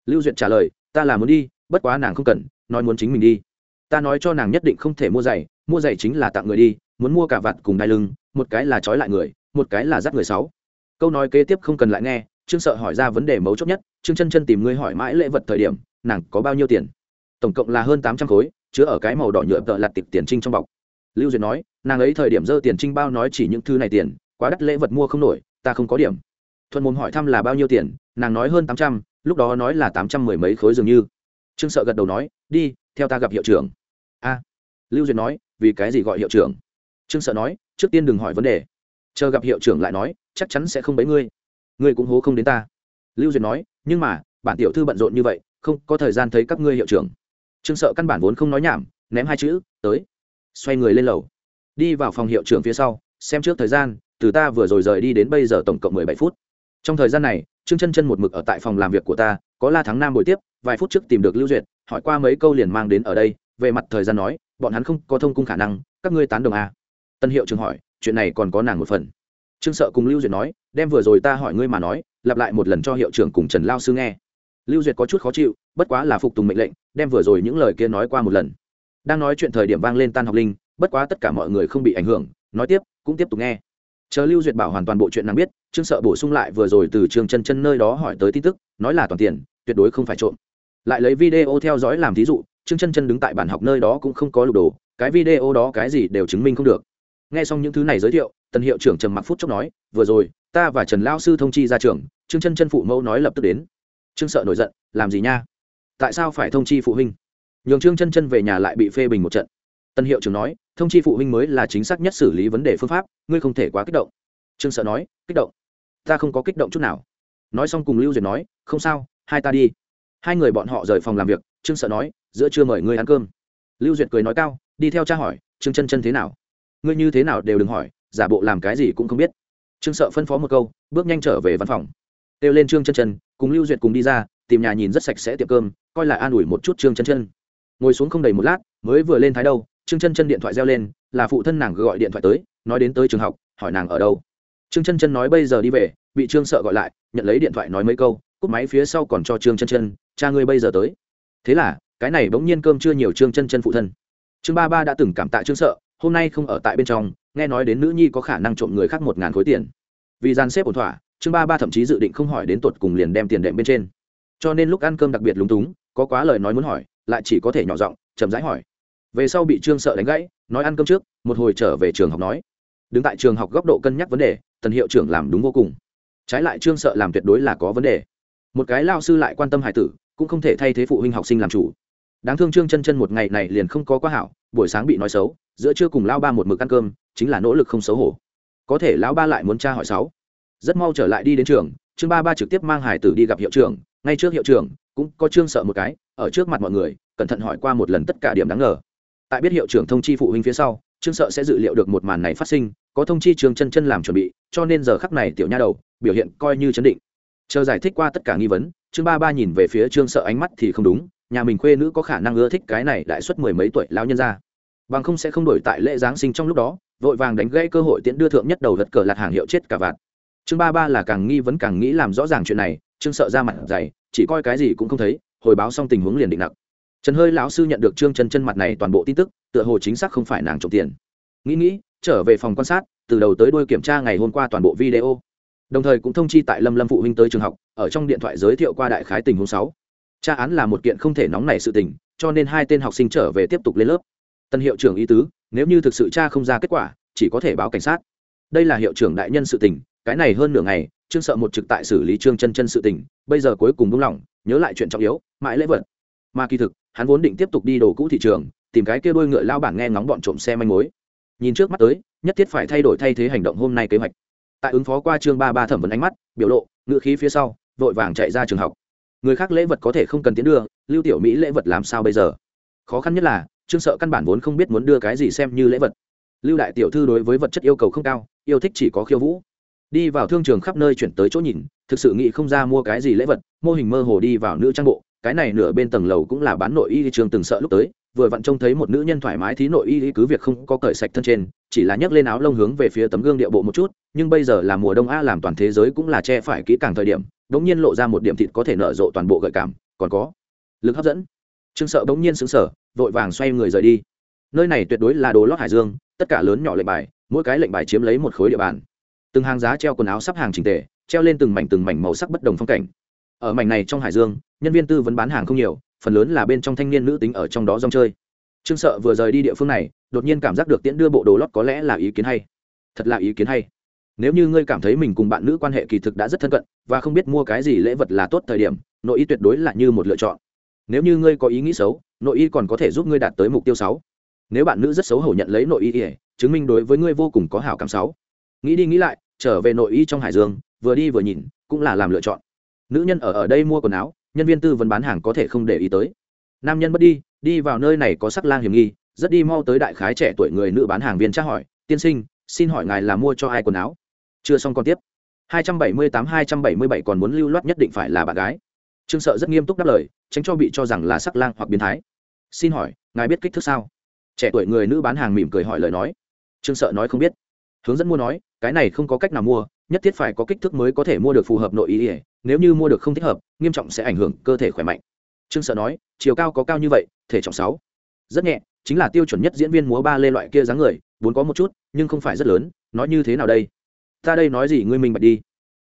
Lưu duyệt trả lời, ta là muốn đi, bất quá nàng không cần, nói muốn chính mình đi ta nói cho nàng nhất định không thể mua giày mua giày chính là tặng người đi, muốn mua cả vặt cùng đai lưng, một cái là trói lại người, một cái là dắt người sáu. Câu nói kế tiếp không cần lại nghe, trương sợ hỏi ra vấn đề mấu chốt nhất, trương chân chân tìm ngươi hỏi mãi lễ vật thời điểm, nàng có bao nhiêu tiền? Tổng cộng là hơn tám trăm khối, chứa ở cái màu đỏ nhựa tợ lặt tiệp tiền trinh trong bọc. Lưu duyệt nói, nàng ấy thời điểm dơ tiền trinh bao nói chỉ những thứ này tiền, quá đắt lễ vật mua không nổi, ta không có điểm. Thuận mồm hỏi thăm là bao nhiêu tiền, nàng nói hơn tám trăm, lúc đó nói là tám trăm mười mấy khối dường như. Trương sợ gật đầu nói, đi, theo ta gặp hiệu trưởng a. Lưu duyệt nói, vì cái gì gọi hiệu trưởng? Trương sợ nói, trước tiên đừng hỏi vấn đề. Chờ gặp hiệu trưởng lại nói, chắc chắn sẽ không bấy ngươi. Ngươi cũng hố không đến ta. Lưu duyệt nói, nhưng mà, bản tiểu thư bận rộn như vậy, không có thời gian thấy các ngươi hiệu trưởng. Trương sợ căn bản vốn không nói nhảm, ném hai chữ, tới. Xoay người lên lầu. Đi vào phòng hiệu trưởng phía sau, xem trước thời gian, từ ta vừa rồi rời đi đến bây giờ tổng cộng mười bảy phút. Trong thời gian này, trương chân chân một mực ở tại phòng làm việc của ta, có la thắng nam buổi tiếp, vài phút trước tìm được lưu duyệt, hỏi qua mấy câu liền mang đến ở đây về mặt thời gian nói, bọn hắn không có thông cung khả năng, các ngươi tán đồng à. tân hiệu trưởng hỏi, chuyện này còn có nàng một phần. Trương sợ cùng lưu duyệt nói, đem vừa rồi ta hỏi ngươi mà nói, lặp lại một lần cho hiệu trưởng cùng trần lao sư nghe. Lưu duyệt có chút khó chịu, bất quá là phục tùng mệnh lệnh, đem vừa rồi những lời kia nói qua một lần. Đang nói chuyện thời điểm vang lên tan học linh, bất quá tất cả mọi người không bị ảnh hưởng, nói tiếp, cũng tiếp tục nghe. Chờ lưu duyệt bảo hoàn toàn bộ chuyện nàng biết, trương sợ bổ sung lại vừa rồi từ trường chân chân nơi đó hỏi tới tin tức, nói là toàn tiền, tuyệt đối không phải trộm. Lại lấy video theo dõi làm thí dụ trương chân chân đứng tại bản học nơi đó cũng không có lục đồ, cái video đó cái gì đều chứng minh không được. Nghe xong những thứ này giới thiệu, tần hiệu trưởng trầm mặc phút chốc nói, vừa rồi, ta và trần Lão sư thông chi ra trường, trương chân chân phụ mẫu nói lập tức đến. Trương sợ nổi giận, làm gì nha? Tại sao phải thông chi phụ huynh? Nhường trương chân chân về nhà lại bị phê bình một trận. Tần hiệu trưởng nói, thông chi phụ huynh mới là chính xác nhất xử lý vấn đề phương pháp, ngươi không thể quá kích động. Trương sợ nói, kích động? Ta không có kích động chút nào. Nói xong cùng lưu duyệt nói, không sao, hai ta đi. Hai người bọn họ rời phòng làm việc trương sợ nói, giữa trưa mời ngươi ăn cơm. Lưu duyệt cười nói cao, đi theo cha hỏi, trương chân chân thế nào? Ngươi như thế nào đều đừng hỏi, giả bộ làm cái gì cũng không biết. Trương sợ phân phó một câu, bước nhanh trở về văn phòng. Kêu lên trương chân chân, cùng lưu duyệt cùng đi ra, tìm nhà nhìn rất sạch sẽ tiệm cơm, coi là an ủi một chút trương chân chân. Ngồi xuống không đầy một lát, mới vừa lên thái đâu, trương chân chân điện thoại reo lên, là phụ thân nàng gọi điện thoại tới, nói đến tới trường học, hỏi nàng ở đâu. Trương chân chân nói bây giờ đi về, bị trương sợ gọi lại, nhận lấy điện thoại nói mấy câu, cúp máy phía sau còn cho trương chân chân, cha ngươi bây giờ tới thế là, cái này bỗng nhiên cơm chưa nhiều trương chân chân phụ thân. Trương ba ba đã từng cảm tạ trương sợ, hôm nay không ở tại bên trong, nghe nói đến nữ nhi có khả năng trộm người khác một ngàn khối tiền. Vì gian xếp ổn thỏa, trương ba ba thậm chí dự định không hỏi đến tột cùng liền đem tiền đệm bên trên. Cho nên lúc ăn cơm đặc biệt lúng túng, có quá lời nói muốn hỏi, lại chỉ có thể nhỏ giọng, chậm rãi hỏi. Về sau bị trương sợ đánh gãy, nói ăn cơm trước, một hồi trở về trường học nói. Đứng tại trường học góc độ cân nhắc vấn đề, tần hiệu trưởng làm đúng vô cùng. Trái lại trương sợ làm tuyệt đối là có vấn đề. Một cái lao sư lại quan tâm hải tử cũng không thể thay thế phụ huynh học sinh làm chủ. Đáng thương trương chân chân một ngày này liền không có quá hảo, buổi sáng bị nói xấu, giữa trưa cùng lao ba một mực ăn cơm, chính là nỗ lực không xấu hổ. Có thể lão ba lại muốn tra hỏi sáu. Rất mau trở lại đi đến trường, trương ba ba trực tiếp mang hải tử đi gặp hiệu trưởng, ngay trước hiệu trưởng, cũng có trương sợ một cái, ở trước mặt mọi người, cẩn thận hỏi qua một lần tất cả điểm đáng ngờ. Tại biết hiệu trưởng thông chi phụ huynh phía sau, trương sợ sẽ dự liệu được một màn này phát sinh, có thông chi trương chân chân làm chuẩn bị, cho nên giờ khắc này tiểu nha đầu, biểu hiện coi như chấn định. Chờ giải thích qua tất cả nghi vấn trương ba ba nhìn về phía trương sợ ánh mắt thì không đúng, nhà mình khuê nữ có khả năng ưa thích cái này đại suất mười mấy tuổi lao nhân ra bằng không sẽ không đổi tại lễ giáng sinh trong lúc đó, vội vàng đánh gãy cơ hội tiễn đưa thượng nhất đầu lật cờ lạt hàng hiệu chết cả vạn. Trương ba ba là càng nghi vẫn càng nghĩ làm rõ ràng chuyện này, trương sợ ra mặt dày, chỉ coi cái gì cũng không thấy, hồi báo xong tình huống liền định nặng trần hơi lão sư nhận được trương chân chân mặt này toàn bộ tin tức, tựa hồ chính xác không phải nàng trộm tiền. Nghĩ nghĩ, trở về phòng quan sát, từ đầu tới đuôi kiểm tra ngày hôm qua toàn bộ video đồng thời cũng thông chi tại lâm lâm phụ huynh tới trường học, ở trong điện thoại giới thiệu qua đại khái tình huống sáu. Tra án là một kiện không thể nóng nảy sự tình, cho nên hai tên học sinh trở về tiếp tục lên lớp. Tân hiệu trưởng ý tứ, nếu như thực sự tra không ra kết quả, chỉ có thể báo cảnh sát. Đây là hiệu trưởng đại nhân sự tình, cái này hơn nửa ngày, trương sợ một trực tại xử lý trương chân chân sự tình, bây giờ cuối cùng buông lỏng, nhớ lại chuyện trọng yếu, mãi lễ vật. Mà kỳ thực, hắn vốn định tiếp tục đi đồ cũ thị trường, tìm cái kia đôi ngựa lao bảng nghe ngóng bọn trộm xe manh mối. Nhìn trước mắt tới, nhất thiết phải thay đổi thay thế hành động hôm nay kế hoạch tại ứng phó qua chương ba ba thẩm vấn ánh mắt, biểu lộ ngự khí phía sau, vội vàng chạy ra trường học. Người khác lễ vật có thể không cần tiến đưa, lưu tiểu mỹ lễ vật làm sao bây giờ? Khó khăn nhất là, trương sợ căn bản vốn không biết muốn đưa cái gì xem như lễ vật. Lưu đại tiểu thư đối với vật chất yêu cầu không cao, yêu thích chỉ có khiêu vũ. Đi vào thương trường khắp nơi chuyển tới chỗ nhìn, thực sự nghĩ không ra mua cái gì lễ vật, mô hình mơ hồ đi vào nữ trang bộ, cái này nửa bên tầng lầu cũng là bán nội y trường từng sợ lúc tới, vừa vặn trông thấy một nữ nhân thoải mái thí nội y cứ việc không có cởi sạch thân trên chỉ là nhấc lên áo lông hướng về phía tấm gương địa bộ một chút, nhưng bây giờ là mùa đông a làm toàn thế giới cũng là che phải kỹ càng thời điểm, bỗng nhiên lộ ra một điểm thịt có thể nở rộ toàn bộ gợi cảm, còn có lực hấp dẫn. Trương sợ bỗng nhiên xứng sở vội vàng xoay người rời đi. Nơi này tuyệt đối là đồ lót hải dương, tất cả lớn nhỏ lệnh bài, mỗi cái lệnh bài chiếm lấy một khối địa bàn. Từng hàng giá treo quần áo sắp hàng trình tề, treo lên từng mảnh từng mảnh màu sắc bất đồng phong cảnh. Ở mảnh này trong hải dương, nhân viên tư vấn bán hàng không nhiều, phần lớn là bên trong thanh niên nữ tính ở trong đó rong chơi trương sợ vừa rời đi địa phương này, đột nhiên cảm giác được tiễn đưa bộ đồ lót có lẽ là ý kiến hay. Thật là ý kiến hay. Nếu như ngươi cảm thấy mình cùng bạn nữ quan hệ kỳ thực đã rất thân cận, và không biết mua cái gì lễ vật là tốt thời điểm, nội y tuyệt đối là như một lựa chọn. Nếu như ngươi có ý nghĩ xấu, nội y còn có thể giúp ngươi đạt tới mục tiêu sáu. Nếu bạn nữ rất xấu hổ nhận lấy nội y ỉa chứng minh đối với ngươi vô cùng có hảo cảm sáu. Nghĩ đi nghĩ lại, trở về nội y trong hải dương, vừa đi vừa nhìn, cũng là làm lựa chọn. Nữ nhân ở ở đây mua quần áo, nhân viên tư vấn bán hàng có thể không để ý tới nam nhân bất đi đi vào nơi này có sắc lang hiểm nghi, rất đi mau tới đại khái trẻ tuổi người nữ bán hàng viên tra hỏi, tiên sinh, xin hỏi ngài là mua cho ai quần áo? Chưa xong còn tiếp. 278-277 còn muốn lưu loát nhất định phải là bạn gái. Trương sợ rất nghiêm túc đáp lời, tránh cho bị cho rằng là sắc lang hoặc biến thái. Xin hỏi, ngài biết kích thước sao? Trẻ tuổi người nữ bán hàng mỉm cười hỏi lời nói. Trương sợ nói không biết. Hướng dẫn mua nói, cái này không có cách nào mua, nhất thiết phải có kích thước mới có thể mua được phù hợp nội ý ỉa nếu như mua được không thích hợp, nghiêm trọng sẽ ảnh hưởng cơ thể khỏe mạnh. Trương sợ nói chiều cao có cao như vậy, thể trọng sáu. Rất nhẹ, chính là tiêu chuẩn nhất diễn viên múa ba lê loại kia dáng người, vốn có một chút, nhưng không phải rất lớn, nói như thế nào đây? Ta đây nói gì, ngươi mình bạch đi.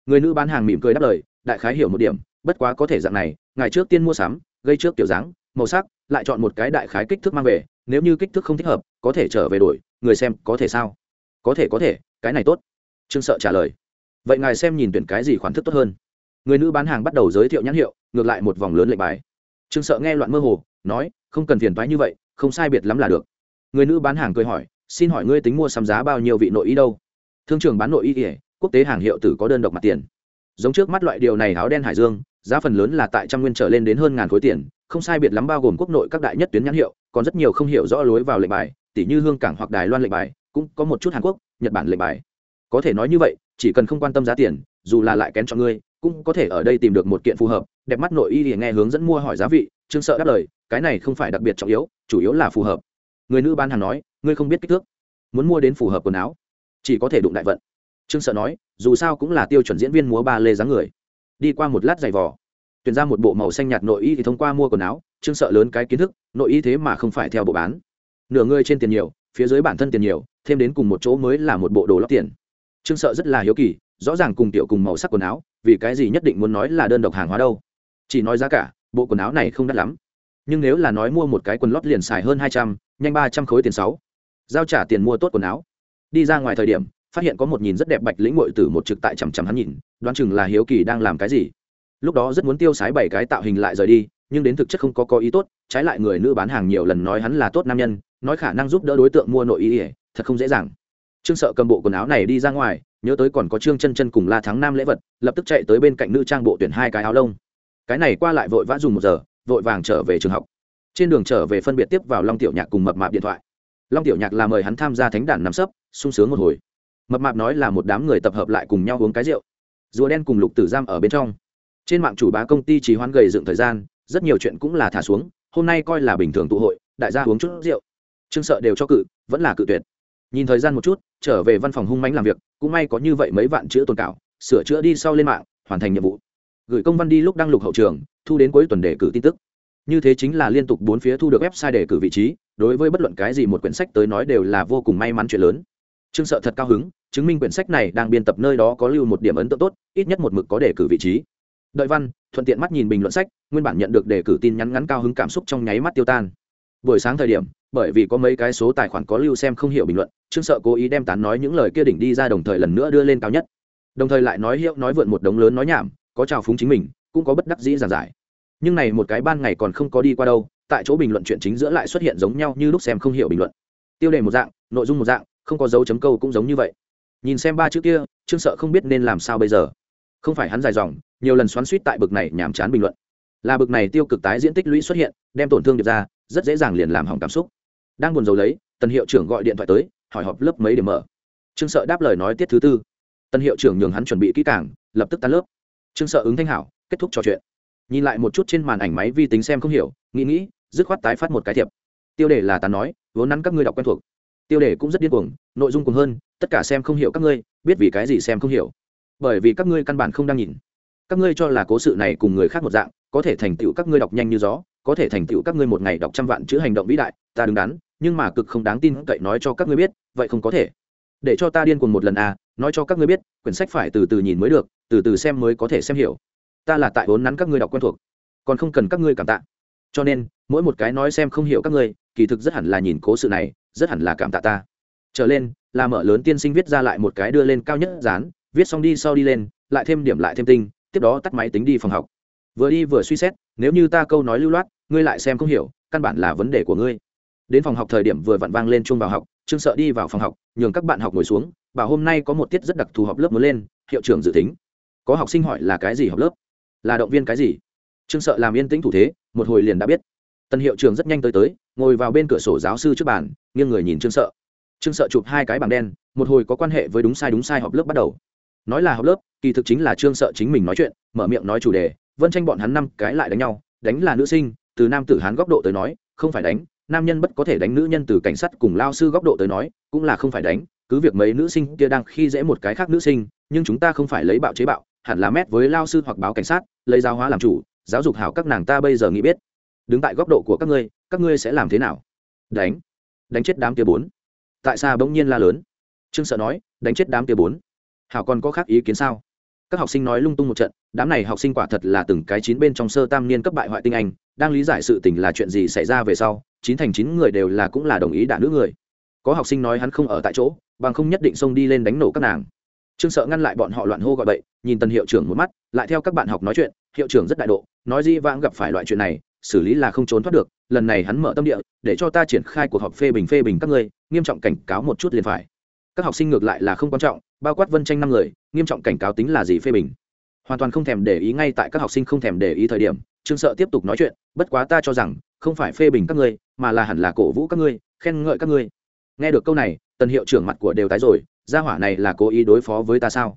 Người nữ bán hàng mỉm cười đáp lời, đại khái hiểu một điểm, bất quá có thể dạng này, ngày trước tiên mua sắm, gây trước kiểu dáng, màu sắc, lại chọn một cái đại khái kích thước mang về, nếu như kích thước không thích hợp, có thể trở về đổi, người xem có thể sao? Có thể có thể, cái này tốt. Trương sợ trả lời. Vậy ngài xem nhìn tuyển cái gì khoản thức tốt hơn? Người nữ bán hàng bắt đầu giới thiệu nhãn hiệu, ngược lại một vòng lớn lệnh bài trương sợ nghe loạn mơ hồ, nói, không cần phiền thoái như vậy, không sai biệt lắm là được. Người nữ bán hàng cười hỏi, xin hỏi ngươi tính mua sắm giá bao nhiêu vị nội y đâu? Thương trường bán nội y ỉa quốc tế hàng hiệu tử có đơn độc mặt tiền. Giống trước mắt loại điều này áo đen hải dương, giá phần lớn là tại trăm nguyên trở lên đến hơn ngàn khối tiền, không sai biệt lắm bao gồm quốc nội các đại nhất tuyến nhãn hiệu, còn rất nhiều không hiểu rõ lối vào lệnh bài tỷ như hương cảng hoặc đài loan lệnh bài, cũng có một chút hàn quốc, nhật bản lệnh bài. Có thể nói như vậy, chỉ cần không quan tâm giá tiền, dù là lại kén cho ngươi, cũng có thể ở đây tìm được một kiện phù hợp đẹp mắt nội y thì nghe hướng dẫn mua hỏi giá vị, trương sợ đáp lời, cái này không phải đặc biệt trọng yếu, chủ yếu là phù hợp. Người nữ ban hàng nói, ngươi không biết kích thước, muốn mua đến phù hợp quần áo, chỉ có thể đụng đại vận. Trương sợ nói, dù sao cũng là tiêu chuẩn diễn viên múa ba lê dáng người. Đi qua một lát giày vò, tuyển ra một bộ màu xanh nhạt nội y thì thông qua mua quần áo, trương sợ lớn cái kiến thức, nội y thế mà không phải theo bộ bán. Nửa người trên tiền nhiều, phía dưới bản thân tiền nhiều, thêm đến cùng một chỗ mới là một bộ đồ lót tiền. Trương sợ rất là hiếu kỳ, rõ ràng cùng tiểu cùng màu sắc quần áo, vì cái gì nhất định muốn nói là đơn độc hàng hóa đâu chỉ nói giá cả, bộ quần áo này không đắt lắm. Nhưng nếu là nói mua một cái quần lót liền xài hơn hai trăm, nhanh ba trăm khối tiền sáu. Giao trả tiền mua tốt quần áo. Đi ra ngoài thời điểm, phát hiện có một nhìn rất đẹp bạch lĩnh ngội tử một trực tại chằm chằm hắn nhìn, đoán chừng là hiếu kỳ đang làm cái gì. Lúc đó rất muốn tiêu sái bảy cái tạo hình lại rời đi, nhưng đến thực chất không có có ý tốt, trái lại người nữ bán hàng nhiều lần nói hắn là tốt nam nhân, nói khả năng giúp đỡ đối tượng mua nội ý ỉa thật không dễ dàng. Trương sợ cầm bộ quần áo này đi ra ngoài, nhớ tới còn có trương chân chân cùng la thắng nam lễ vật, lập tức chạy tới bên cạnh nữ trang bộ tuyển hai cái áo lông cái này qua lại vội vã dùng một giờ, vội vàng trở về trường học. Trên đường trở về phân biệt tiếp vào long tiểu nhạc cùng mập mạp điện thoại. Long tiểu nhạc là mời hắn tham gia thánh đàn nằm sấp, sung sướng một hồi. Mập mạp nói là một đám người tập hợp lại cùng nhau uống cái rượu. Rùa đen cùng lục tử giam ở bên trong. Trên mạng chủ bá công ty trì hoãn gầy dựng thời gian, rất nhiều chuyện cũng là thả xuống, hôm nay coi là bình thường tụ hội, đại gia uống chút rượu. Trương sợ đều cho cự, vẫn là cự tuyệt. Nhìn thời gian một chút, trở về văn phòng hung mánh làm việc, cũng may có như vậy mấy vạn chữ tồn cảo, sửa chữa đi sau lên mạng, hoàn thành nhiệm vụ gửi công văn đi lúc đăng lục hậu trường, thu đến cuối tuần đề cử tin tức. Như thế chính là liên tục bốn phía thu được website đề cử vị trí, đối với bất luận cái gì một quyển sách tới nói đều là vô cùng may mắn chuyện lớn. Trương sợ thật cao hứng, chứng minh quyển sách này đang biên tập nơi đó có lưu một điểm ấn tượng tốt, ít nhất một mực có đề cử vị trí. Đợi văn, thuận tiện mắt nhìn bình luận sách, nguyên bản nhận được đề cử tin nhắn ngắn cao hứng cảm xúc trong nháy mắt tiêu tan. Buổi sáng thời điểm, bởi vì có mấy cái số tài khoản có lưu xem không hiểu bình luận, trương sợ cố ý đem tán nói những lời kia đỉnh đi ra đồng thời lần nữa đưa lên cao nhất. Đồng thời lại nói hiệu, nói vượn một đống lớn nói nhảm có trào phúng chính mình, cũng có bất đắc dĩ giản giải. Nhưng này một cái ban ngày còn không có đi qua đâu, tại chỗ bình luận chuyện chính giữa lại xuất hiện giống nhau như lúc xem không hiểu bình luận. Tiêu đề một dạng, nội dung một dạng, không có dấu chấm câu cũng giống như vậy. Nhìn xem ba chữ kia, trương sợ không biết nên làm sao bây giờ. Không phải hắn dài dòng, nhiều lần xoắn suýt tại bực này nhàm chán bình luận. Là bực này tiêu cực tái diễn tích lũy xuất hiện, đem tổn thương điệp ra, rất dễ dàng liền làm hỏng cảm xúc. Đang buồn rầu lấy, tần hiệu trưởng gọi điện thoại tới, hỏi họp lớp mấy điểm mở. Trương sợ đáp lời nói tiết thứ tư. Tần hiệu trưởng nhường hắn chuẩn bị kỹ càng, lập tức tan lớp trương sợ ứng thanh hảo, kết thúc trò chuyện. Nhìn lại một chút trên màn ảnh máy vi tính xem không hiểu, nghĩ nghĩ, dứt khoát tái phát một cái thiệp. Tiêu đề là tán nói, vốn nắn các ngươi đọc quen thuộc. Tiêu đề cũng rất điên cuồng, nội dung cùng hơn, tất cả xem không hiểu các ngươi, biết vì cái gì xem không hiểu. Bởi vì các ngươi căn bản không đang nhìn. Các ngươi cho là cố sự này cùng người khác một dạng, có thể thành tựu các ngươi đọc nhanh như gió, có thể thành tựu các ngươi một ngày đọc trăm vạn chữ hành động vĩ đại, ta đứng đắn, nhưng mà cực không đáng tin cậy nói cho các ngươi biết, vậy không có thể để cho ta điên cuồng một lần à nói cho các ngươi biết, quyển sách phải từ từ nhìn mới được, từ từ xem mới có thể xem hiểu. Ta là tại vốn nắn các ngươi đọc quen thuộc, còn không cần các ngươi cảm tạ. Cho nên, mỗi một cái nói xem không hiểu các ngươi, kỳ thực rất hẳn là nhìn cố sự này, rất hẳn là cảm tạ ta. Trở lên, là mở lớn tiên sinh viết ra lại một cái đưa lên cao nhất dán, viết xong đi sau đi lên, lại thêm điểm lại thêm tinh, tiếp đó tắt máy tính đi phòng học. Vừa đi vừa suy xét, nếu như ta câu nói lưu loát, ngươi lại xem không hiểu, căn bản là vấn đề của ngươi. Đến phòng học thời điểm vừa vặn vang lên chung vào học trương sợ đi vào phòng học, nhường các bạn học ngồi xuống bảo hôm nay có một tiết rất đặc thù học lớp mới lên, hiệu trưởng dự tính. Có học sinh hỏi là cái gì học lớp? Là động viên cái gì? Trương sợ làm yên tĩnh thủ thế, một hồi liền đã biết. Tân hiệu trưởng rất nhanh tới tới, ngồi vào bên cửa sổ giáo sư trước bàn, nghiêng người nhìn trương sợ. Trương sợ chụp hai cái bảng đen, một hồi có quan hệ với đúng sai đúng sai học lớp bắt đầu. Nói là học lớp, kỳ thực chính là trương sợ chính mình nói chuyện, mở miệng nói chủ đề, vân tranh bọn hắn năm cái lại đánh nhau, đánh là nữ sinh, từ nam tử hán góc độ tới nói, không phải đánh nam nhân bất có thể đánh nữ nhân từ cảnh sát cùng lao sư góc độ tới nói, cũng là không phải đánh, cứ việc mấy nữ sinh kia đang khi dễ một cái khác nữ sinh, nhưng chúng ta không phải lấy bạo chế bạo, hẳn là mét với lao sư hoặc báo cảnh sát, lấy giáo hóa làm chủ, giáo dục hảo các nàng ta bây giờ nghĩ biết. Đứng tại góc độ của các ngươi các ngươi sẽ làm thế nào? Đánh. Đánh chết đám kia bốn. Tại sao bỗng nhiên la lớn? Trương sợ nói, đánh chết đám kia bốn. Hảo còn có khác ý kiến sao? Các học sinh nói lung tung một trận, đám này học sinh quả thật là từng cái chín bên trong sơ tam niên cấp bại hoại tinh anh, đang lý giải sự tình là chuyện gì xảy ra về sau chín thành chín người đều là cũng là đồng ý đả nữ người. Có học sinh nói hắn không ở tại chỗ, bằng không nhất định xông đi lên đánh nổ các nàng. Trương sợ ngăn lại bọn họ loạn hô gọi bậy, nhìn tân hiệu trưởng một mắt, lại theo các bạn học nói chuyện, hiệu trưởng rất đại độ, nói di vãng gặp phải loại chuyện này, xử lý là không trốn thoát được, lần này hắn mở tâm địa, để cho ta triển khai cuộc họp phê bình phê bình các ngươi, nghiêm trọng cảnh cáo một chút liền phải. Các học sinh ngược lại là không quan trọng, bao quát vân tranh năm người, nghiêm trọng cảnh cáo tính là gì phê bình. Hoàn toàn không thèm để ý ngay tại các học sinh không thèm để ý thời điểm, trương sợ tiếp tục nói chuyện, bất quá ta cho rằng không phải phê bình các ngươi, mà là hẳn là cổ vũ các ngươi, khen ngợi các ngươi. Nghe được câu này, tần hiệu trưởng mặt của đều tái rồi, gia hỏa này là cố ý đối phó với ta sao?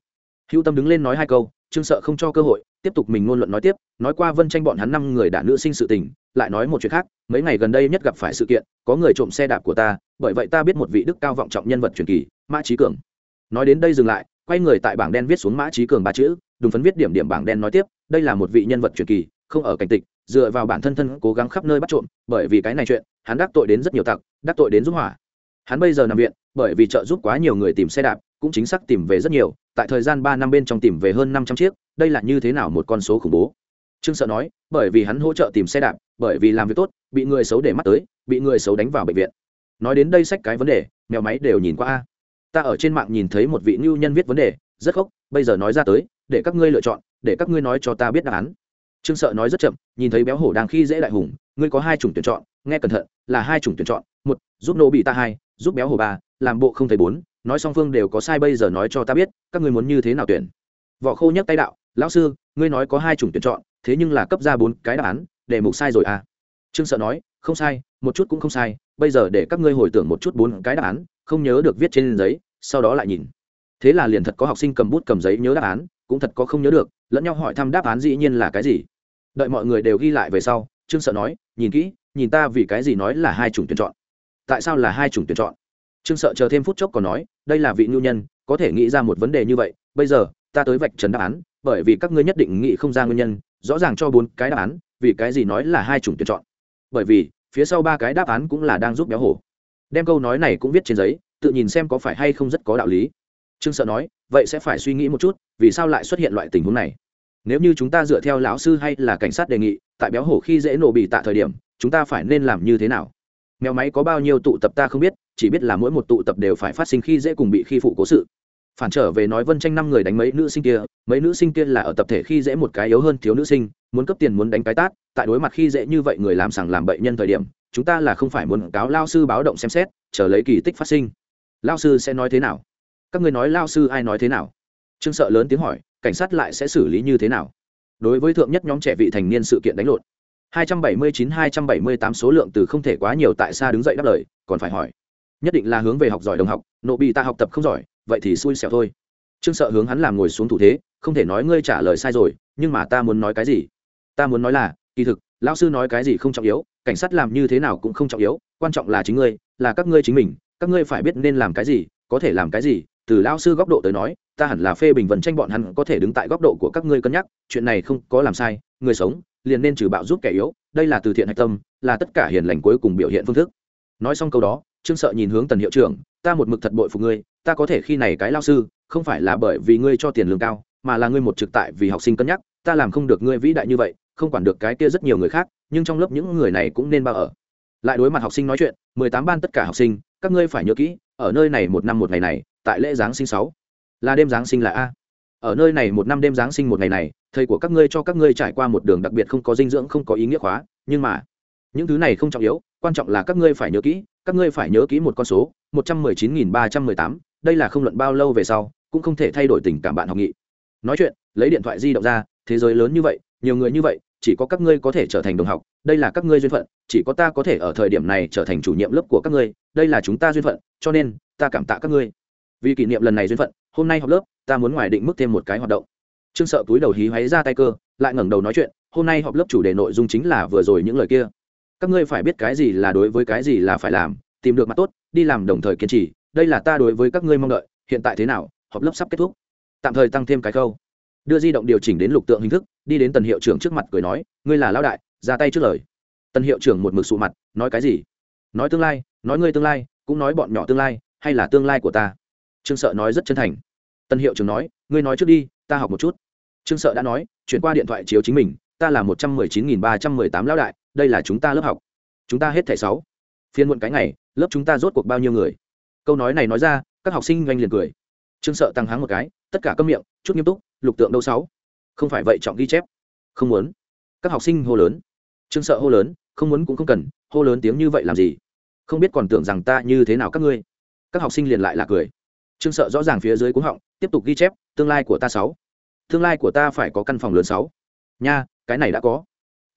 Hữu tâm đứng lên nói hai câu, trương sợ không cho cơ hội, tiếp tục mình ngôn luận nói tiếp, nói qua vân tranh bọn hắn năm người đã nữ sinh sự tình, lại nói một chuyện khác, mấy ngày gần đây nhất gặp phải sự kiện, có người trộm xe đạp của ta, bởi vậy ta biết một vị đức cao vọng trọng nhân vật truyền kỳ, mã trí cường. Nói đến đây dừng lại, quay người tại bảng đen viết xuống mã trí cường ba chữ đúng phấn viết điểm điểm bảng đen nói tiếp, đây là một vị nhân vật truyền kỳ, không ở cảnh tịch dựa vào bản thân thân cố gắng khắp nơi bắt trộm, bởi vì cái này chuyện, hắn đắc tội đến rất nhiều tặc, đắc tội đến giúp hỏa. Hắn bây giờ nằm viện, bởi vì trợ giúp quá nhiều người tìm xe đạp, cũng chính xác tìm về rất nhiều, tại thời gian ba năm bên trong tìm về hơn năm trăm chiếc, đây là như thế nào một con số khủng bố? Trương sợ nói, bởi vì hắn hỗ trợ tìm xe đạp, bởi vì làm việc tốt, bị người xấu để mắt tới, bị người xấu đánh vào bệnh viện. Nói đến đây sách cái vấn đề, mèo máy đều nhìn qua a. Ta ở trên mạng nhìn thấy một vị ngưu nhân viết vấn đề, rất khóc bây giờ nói ra tới, để các ngươi lựa chọn, để các ngươi nói cho ta biết đáp án trương sợ nói rất chậm, nhìn thấy béo hổ đang khi dễ đại hùng, ngươi có hai chủng tuyển chọn, nghe cẩn thận, là hai chủng tuyển chọn, một, giúp nô bị ta hai, giúp béo hổ ba, làm bộ không thấy bốn, nói song phương đều có sai bây giờ nói cho ta biết, các ngươi muốn như thế nào tuyển. Võ khô nhấc tay đạo, lão sư, ngươi nói có hai chủng tuyển chọn, thế nhưng là cấp ra bốn cái đáp án, để mục sai rồi à? Trương sợ nói, không sai, một chút cũng không sai, bây giờ để các ngươi hồi tưởng một chút bốn cái đáp án, không nhớ được viết trên giấy, sau đó lại nhìn. Thế là liền thật có học sinh cầm bút cầm giấy nhớ đáp án, cũng thật có không nhớ được lẫn nhau hỏi thăm đáp án dĩ nhiên là cái gì. Đợi mọi người đều ghi lại về sau, trương sợ nói, nhìn kỹ, nhìn ta vì cái gì nói là hai chủng tuyển chọn. Tại sao là hai chủng tuyển chọn? Trương sợ chờ thêm phút chốc còn nói, đây là vị ngưu nhân, có thể nghĩ ra một vấn đề như vậy, bây giờ, ta tới vạch trần đáp án, bởi vì các ngươi nhất định nghĩ không ra nguyên nhân, rõ ràng cho bốn cái đáp án, vì cái gì nói là hai chủng tuyển chọn. Bởi vì, phía sau ba cái đáp án cũng là đang giúp béo hổ. Đem câu nói này cũng viết trên giấy, tự nhìn xem có phải hay không rất có đạo lý. Trương sợ nói vậy sẽ phải suy nghĩ một chút, vì sao lại xuất hiện loại tình huống này? Nếu như chúng ta dựa theo lão sư hay là cảnh sát đề nghị, tại béo hổ khi dễ nổ bị tạ thời điểm, chúng ta phải nên làm như thế nào? Mèo máy có bao nhiêu tụ tập ta không biết, chỉ biết là mỗi một tụ tập đều phải phát sinh khi dễ cùng bị khi phụ cố sự. Phản trở về nói vân tranh năm người đánh mấy nữ sinh kia, mấy nữ sinh kia là ở tập thể khi dễ một cái yếu hơn thiếu nữ sinh, muốn cấp tiền muốn đánh cái tát, tại đối mặt khi dễ như vậy người làm sằng làm bệnh nhân thời điểm, chúng ta là không phải muốn cáo lao sư báo động xem xét, chờ lấy kỳ tích phát sinh. Lao sư sẽ nói thế nào? Các ngươi nói lao sư ai nói thế nào? Trương sợ lớn tiếng hỏi, cảnh sát lại sẽ xử lý như thế nào? Đối với thượng nhất nhóm trẻ vị thành niên sự kiện đánh lộn 279-278 số lượng từ không thể quá nhiều tại sao đứng dậy đáp lời, còn phải hỏi. Nhất định là hướng về học giỏi đồng học, nộ bị ta học tập không giỏi, vậy thì xui xẻo thôi. Trương sợ hướng hắn làm ngồi xuống thủ thế, không thể nói ngươi trả lời sai rồi, nhưng mà ta muốn nói cái gì? Ta muốn nói là, kỳ thực lão sư nói cái gì không trọng yếu, cảnh sát làm như thế nào cũng không trọng yếu, quan trọng là chính ngươi, là các ngươi chính mình, các ngươi phải biết nên làm cái gì, có thể làm cái gì từ lao sư góc độ tới nói, ta hẳn là phê bình vần tranh bọn hắn có thể đứng tại góc độ của các ngươi cân nhắc, chuyện này không có làm sai, người sống, liền nên trừ bạo giúp kẻ yếu, đây là từ thiện hạch tâm, là tất cả hiền lành cuối cùng biểu hiện phương thức. Nói xong câu đó, trương sợ nhìn hướng tần hiệu trưởng, ta một mực thật bội phục ngươi, ta có thể khi này cái lao sư, không phải là bởi vì ngươi cho tiền lương cao, mà là ngươi một trực tại vì học sinh cân nhắc, ta làm không được ngươi vĩ đại như vậy, không quản được cái kia rất nhiều người khác, nhưng trong lớp những người này cũng nên bao ở. Lại đối mặt học sinh nói chuyện, mười tám ban tất cả học sinh, các ngươi phải nhớ kỹ, ở nơi này một năm một ngày này tại lễ giáng sinh sáu. Là đêm giáng sinh là a. Ở nơi này một năm đêm giáng sinh một ngày này, thầy của các ngươi cho các ngươi trải qua một đường đặc biệt không có dinh dưỡng, không có ý nghĩa khóa, nhưng mà, những thứ này không trọng yếu, quan trọng là các ngươi phải nhớ kỹ, các ngươi phải nhớ kỹ một con số, một trăm mười chín nghìn ba trăm mười tám, đây là không luận bao lâu về sau, cũng không thể thay đổi tình cảm bạn học nghị. Nói chuyện, lấy điện thoại di động ra, thế giới lớn như vậy, nhiều người như vậy, chỉ có các ngươi có thể trở thành đồng học, đây là các ngươi duyên phận, chỉ có ta có thể ở thời điểm này trở thành chủ nhiệm lớp của các ngươi, đây là chúng ta duyên phận, cho nên, ta cảm tạ các ngươi vì kỷ niệm lần này duyên phận, hôm nay học lớp, ta muốn ngoài định mức thêm một cái hoạt động. Trương sợ túi đầu hí hoáy ra tay cơ, lại ngẩng đầu nói chuyện, hôm nay họp lớp chủ đề nội dung chính là vừa rồi những lời kia. Các ngươi phải biết cái gì là đối với cái gì là phải làm, tìm được mặt tốt, đi làm đồng thời kiên trì, đây là ta đối với các ngươi mong đợi, hiện tại thế nào họp lớp sắp kết thúc. Tạm thời tăng thêm cái câu. Đưa di động điều chỉnh đến lục tượng hình thức, đi đến tần hiệu trưởng trước mặt cười nói, ngươi là lão đại, ra tay trước lời. Tần hiệu trưởng một mực sụ mặt, nói cái gì? Nói tương lai, nói ngươi tương lai, cũng nói bọn nhỏ tương lai, hay là tương lai của ta? Trương sợ nói rất chân thành. Tân hiệu trưởng nói, ngươi nói trước đi, ta học một chút. Trương sợ đã nói, chuyển qua điện thoại chiếu chính mình, ta là một trăm mười chín nghìn ba trăm mười tám lão đại, đây là chúng ta lớp học. Chúng ta hết thẻ sáu. Phiên muộn cái ngày, lớp chúng ta rốt cuộc bao nhiêu người? Câu nói này nói ra, các học sinh doanh liền cười. Trương sợ tăng háng một cái, tất cả câm miệng, chút nghiêm túc, lục tượng đâu sáu? Không phải vậy trọng ghi chép. Không muốn. Các học sinh hô lớn. Trương sợ hô lớn, không muốn cũng không cần, hô lớn tiếng như vậy làm gì? Không biết còn tưởng rằng ta như thế nào các ngươi. Các học sinh liền lại là cười trương sợ rõ ràng phía dưới cuống họng, tiếp tục ghi chép, tương lai của ta sáu. Tương lai của ta phải có căn phòng lớn sáu. Nha, cái này đã có.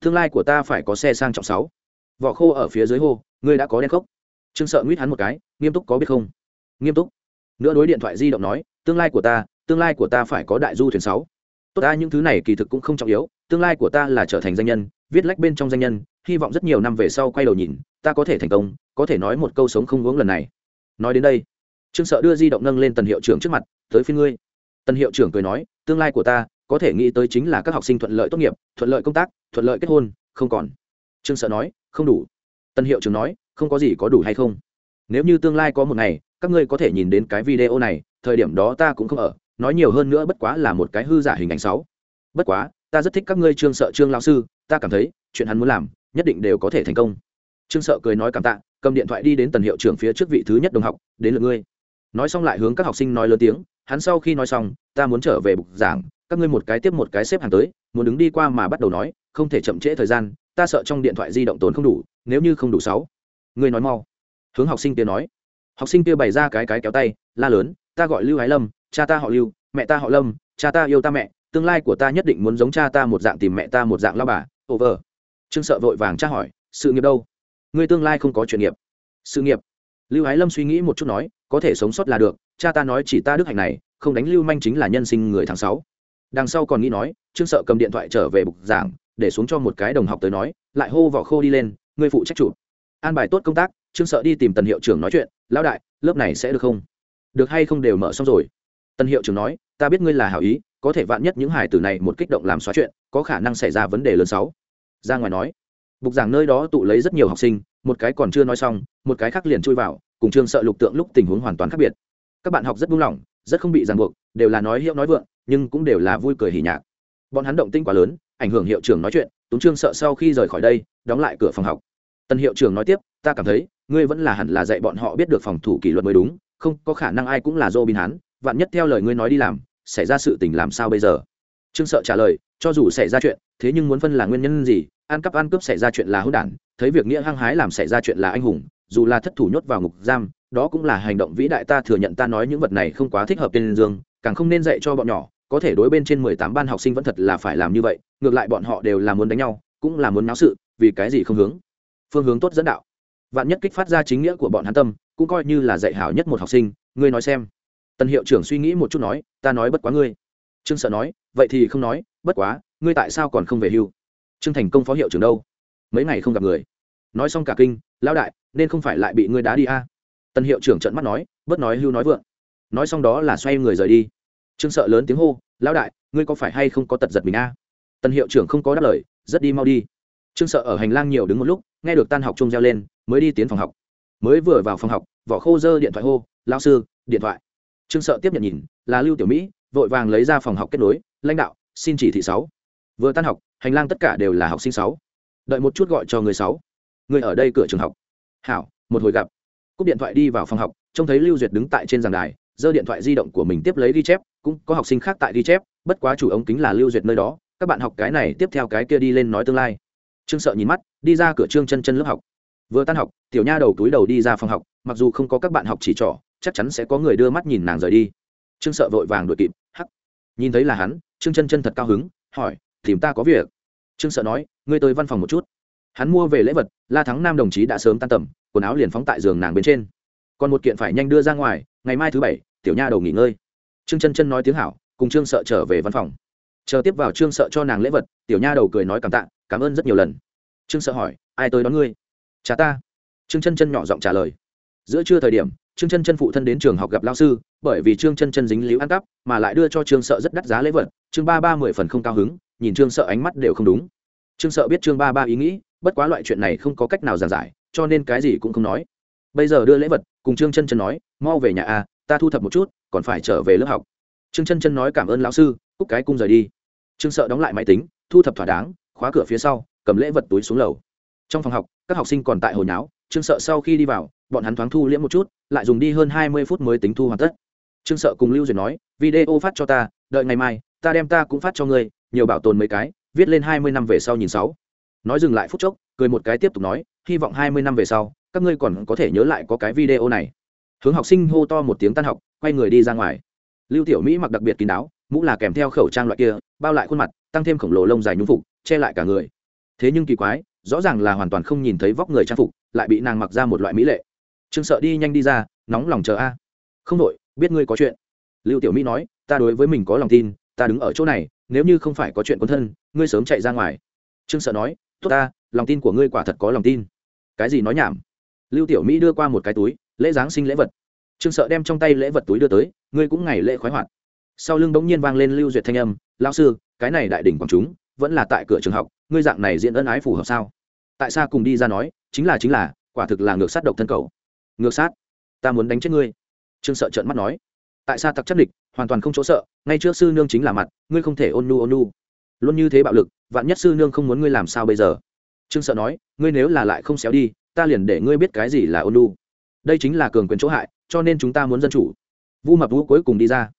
Tương lai của ta phải có xe sang trọng sáu. Vỏ khô ở phía dưới hô, ngươi đã có đen khốc. Trương sợ nguyết hắn một cái, nghiêm túc có biết không? Nghiêm túc. Nữa đối điện thoại di động nói, tương lai của ta, tương lai của ta phải có đại du thuyền sáu. Tốt ta, những thứ này kỳ thực cũng không trọng yếu, tương lai của ta là trở thành danh nhân, viết lách bên trong danh nhân, hy vọng rất nhiều năm về sau quay đầu nhìn, ta có thể thành công, có thể nói một câu sống không uống lần này. Nói đến đây trương sợ đưa di động nâng lên tần hiệu trưởng trước mặt, tới phía ngươi. Tần hiệu trưởng cười nói, tương lai của ta, có thể nghĩ tới chính là các học sinh thuận lợi tốt nghiệp, thuận lợi công tác, thuận lợi kết hôn, không còn. Trương sợ nói, không đủ. Tân hiệu trưởng nói, không có gì có đủ hay không? Nếu như tương lai có một ngày, các ngươi có thể nhìn đến cái video này, thời điểm đó ta cũng không ở, nói nhiều hơn nữa bất quá là một cái hư giả hình ảnh sáu. Bất quá, ta rất thích các ngươi trương sợ trương lão sư, ta cảm thấy, chuyện hắn muốn làm, nhất định đều có thể thành công. Trương sợ cười nói cảm tạ, cầm điện thoại đi đến tần hiệu trưởng phía trước vị thứ nhất đồng học, đến lượt ngươi nói xong lại hướng các học sinh nói lớn tiếng, hắn sau khi nói xong, ta muốn trở về bục giảng, các ngươi một cái tiếp một cái xếp hàng tới, muốn đứng đi qua mà bắt đầu nói, không thể chậm trễ thời gian, ta sợ trong điện thoại di động tốn không đủ, nếu như không đủ sáu, ngươi nói mau. Hướng học sinh kia nói. Học sinh kia bày ra cái cái kéo tay, la lớn, ta gọi lưu ái lâm, cha ta họ lưu, mẹ ta họ lâm, cha ta yêu ta mẹ, tương lai của ta nhất định muốn giống cha ta một dạng tìm mẹ ta một dạng lao bà. Over. Trương sợ vội vàng tra hỏi, sự nghiệp đâu? Ngươi tương lai không có chuyên nghiệp. Sự nghiệp? Lưu ái lâm suy nghĩ một chút nói có thể sống sót là được, cha ta nói chỉ ta đức hạnh này, không đánh lưu manh chính là nhân sinh người tháng sáu. Đằng sau còn nghĩ nói, trương sợ cầm điện thoại trở về bục giảng, để xuống cho một cái đồng học tới nói, lại hô vỏ khô đi lên người phụ trách chủ, an bài tốt công tác, trương sợ đi tìm tần hiệu trưởng nói chuyện, lão đại, lớp này sẽ được không? Được hay không đều mở xong rồi. Tần hiệu trưởng nói, ta biết ngươi là hảo ý, có thể vạn nhất những hải tử này một kích động làm xóa chuyện, có khả năng xảy ra vấn đề lớn sáu. Ra ngoài nói, bục giảng nơi đó tụ lấy rất nhiều học sinh, một cái còn chưa nói xong, một cái khác liền chui vào cùng trương sợ lục tượng lúc tình huống hoàn toàn khác biệt. Các bạn học rất buông lỏng, rất không bị ràng buộc, đều là nói hiệu nói vượng, nhưng cũng đều là vui cười hỉ nhạc. Bọn hắn động tinh quá lớn, ảnh hưởng hiệu trưởng nói chuyện túng trương sợ sau khi rời khỏi đây, đóng lại cửa phòng học. Tân hiệu trưởng nói tiếp, ta cảm thấy, ngươi vẫn là hẳn là dạy bọn họ biết được phòng thủ kỷ luật mới đúng, không có khả năng ai cũng là dô bin hắn, vạn nhất theo lời ngươi nói đi làm, xảy ra sự tình làm sao bây giờ? Trương sợ trả lời, cho dù xảy ra chuyện, thế nhưng muốn phân là nguyên nhân gì, ăn cắp ăn cướp xảy ra chuyện là hữu đản, thấy việc nghĩa hăng hái làm xảy ra chuyện là anh hùng dù là thất thủ nhốt vào ngục giam, đó cũng là hành động vĩ đại ta thừa nhận ta nói những vật này không quá thích hợp tên dương, càng không nên dạy cho bọn nhỏ, có thể đối bên trên mười tám ban học sinh vẫn thật là phải làm như vậy, ngược lại bọn họ đều là muốn đánh nhau, cũng là muốn náo sự, vì cái gì không hướng? Phương hướng tốt dẫn đạo. Vạn nhất kích phát ra chính nghĩa của bọn hắn tâm, cũng coi như là dạy hảo nhất một học sinh, ngươi nói xem. Tân hiệu trưởng suy nghĩ một chút nói, ta nói bất quá ngươi. Trương sợ nói, vậy thì không nói, bất quá, ngươi tại sao còn không về hưu? Trương thành công phó hiệu trưởng đâu? Mấy ngày không gặp người. Nói xong cả kinh lão đại, nên không phải lại bị ngươi đá đi a? À? tân hiệu trưởng trợn mắt nói, bớt nói hưu nói vượng. Nói xong đó là xoay người rời đi. Trương sợ lớn tiếng hô, lão đại, ngươi có phải hay không có tật giật mình a? À? tân hiệu trưởng không có đáp lời, rất đi mau đi. Trương sợ ở hành lang nhiều đứng một lúc, nghe được tan học chung reo lên, mới đi tiến phòng học. Mới vừa vào phòng học, vỏ khô dơ điện thoại hô lao sư, điện thoại. Trương sợ tiếp nhận nhìn, là lưu tiểu mỹ, vội vàng lấy ra phòng học kết nối, lãnh đạo, xin chỉ thị sáu. Vừa tan học, hành lang tất cả đều là học sinh sáu. Đợi một chút gọi cho người sáu người ở đây cửa trường học. Hảo, một hồi gặp. Cúp điện thoại đi vào phòng học, trông thấy lưu duyệt đứng tại trên giảng đài, giơ điện thoại di động của mình tiếp lấy ghi chép, cũng có học sinh khác tại ghi chép, bất quá chủ ống kính là lưu duyệt nơi đó, các bạn học cái này tiếp theo cái kia đi lên nói tương lai. Trương sợ nhìn mắt, đi ra cửa trương chân chân lớp học. Vừa tan học, tiểu nha đầu túi đầu đi ra phòng học, mặc dù không có các bạn học chỉ trỏ, chắc chắn sẽ có người đưa mắt nhìn nàng rời đi. Trương sợ vội vàng đuổi kịp, hắc. Nhìn thấy là hắn, trương chân chân thật cao hứng, hỏi, tìm ta có việc? Trương sợ nói, ngươi tới văn phòng một chút hắn mua về lễ vật, la thắng nam đồng chí đã sớm tan tầm, quần áo liền phóng tại giường nàng bên trên. Còn một kiện phải nhanh đưa ra ngoài, ngày mai thứ bảy, tiểu nha đầu nghỉ ngơi. Trương chân chân nói tiếng hảo, cùng trương sợ trở về văn phòng. Chờ tiếp vào trương sợ cho nàng lễ vật, tiểu nha đầu cười nói cảm tạ, cảm ơn rất nhiều lần. Trương sợ hỏi, ai tới đón ngươi? Cha ta. Trương chân chân nhỏ giọng trả lời. Giữa trưa thời điểm, trương chân chân phụ thân đến trường học gặp lao sư, bởi vì trương chân chân dính líu ăn cắp, mà lại đưa cho trương sợ rất đắt giá lễ vật. Trương ba ba mười phần không cao hứng, nhìn trương sợ ánh mắt đều không đúng. Trương sợ biết trương ba ba ý nghĩ bất quá loại chuyện này không có cách nào giảng giải, cho nên cái gì cũng không nói. Bây giờ đưa lễ vật, cùng trương chân chân nói, mau về nhà a, ta thu thập một chút, còn phải trở về lớp học. Trương chân chân nói cảm ơn lão sư, cúc cái cung rời đi. Trương sợ đóng lại máy tính, thu thập thỏa đáng, khóa cửa phía sau, cầm lễ vật túi xuống lầu. Trong phòng học, các học sinh còn tại hồi nháo, trương sợ sau khi đi vào, bọn hắn thoáng thu liễm một chút, lại dùng đi hơn hai mươi phút mới tính thu hoàn tất. Trương sợ cùng lưu duyệt nói, video phát cho ta, đợi ngày mai, ta đem ta cũng phát cho ngươi, nhiều bảo tồn mấy cái, viết lên hai mươi năm về sau nhìn sáu nói dừng lại phút chốc, cười một cái tiếp tục nói, hy vọng hai mươi năm về sau, các ngươi còn có thể nhớ lại có cái video này. Hướng học sinh hô to một tiếng tan học, quay người đi ra ngoài. Lưu tiểu mỹ mặc đặc biệt kín đáo, mũ là kèm theo khẩu trang loại kia, bao lại khuôn mặt, tăng thêm khổng lồ lông dài nhung phục, che lại cả người. Thế nhưng kỳ quái, rõ ràng là hoàn toàn không nhìn thấy vóc người trang phục, lại bị nàng mặc ra một loại mỹ lệ. Trương sợ đi nhanh đi ra, nóng lòng chờ a. Không đội, biết ngươi có chuyện. Lưu tiểu mỹ nói, ta đối với mình có lòng tin, ta đứng ở chỗ này, nếu như không phải có chuyện quân thân, ngươi sớm chạy ra ngoài. Trương sợ nói tốt ta, lòng tin của ngươi quả thật có lòng tin. Cái gì nói nhảm? Lưu tiểu mỹ đưa qua một cái túi, lễ giáng sinh lễ vật. Trương sợ đem trong tay lễ vật túi đưa tới, ngươi cũng ngày lễ khoái hoạt. Sau lưng bỗng nhiên vang lên lưu duyệt thanh âm lao sư, cái này đại đỉnh quảng chúng, vẫn là tại cửa trường học, ngươi dạng này diễn ân ái phù hợp sao? Tại sao cùng đi ra nói, chính là chính là, quả thực là ngược sát độc thân cầu. Ngược sát? Ta muốn đánh chết ngươi. Trương sợ trợn mắt nói. Tại sao tặc chất địch, hoàn toàn không chỗ sợ, ngay trước sư nương chính là mặt, ngươi không thể ôn nu ôn nu. Luôn như thế bạo lực vạn nhất sư nương không muốn ngươi làm sao bây giờ? Trương sợ nói, ngươi nếu là lại không xéo đi, ta liền để ngươi biết cái gì là ôn lu đây chính là cường quyền chỗ hại, cho nên chúng ta muốn dân chủ. Vu mập vũ cuối cùng đi ra.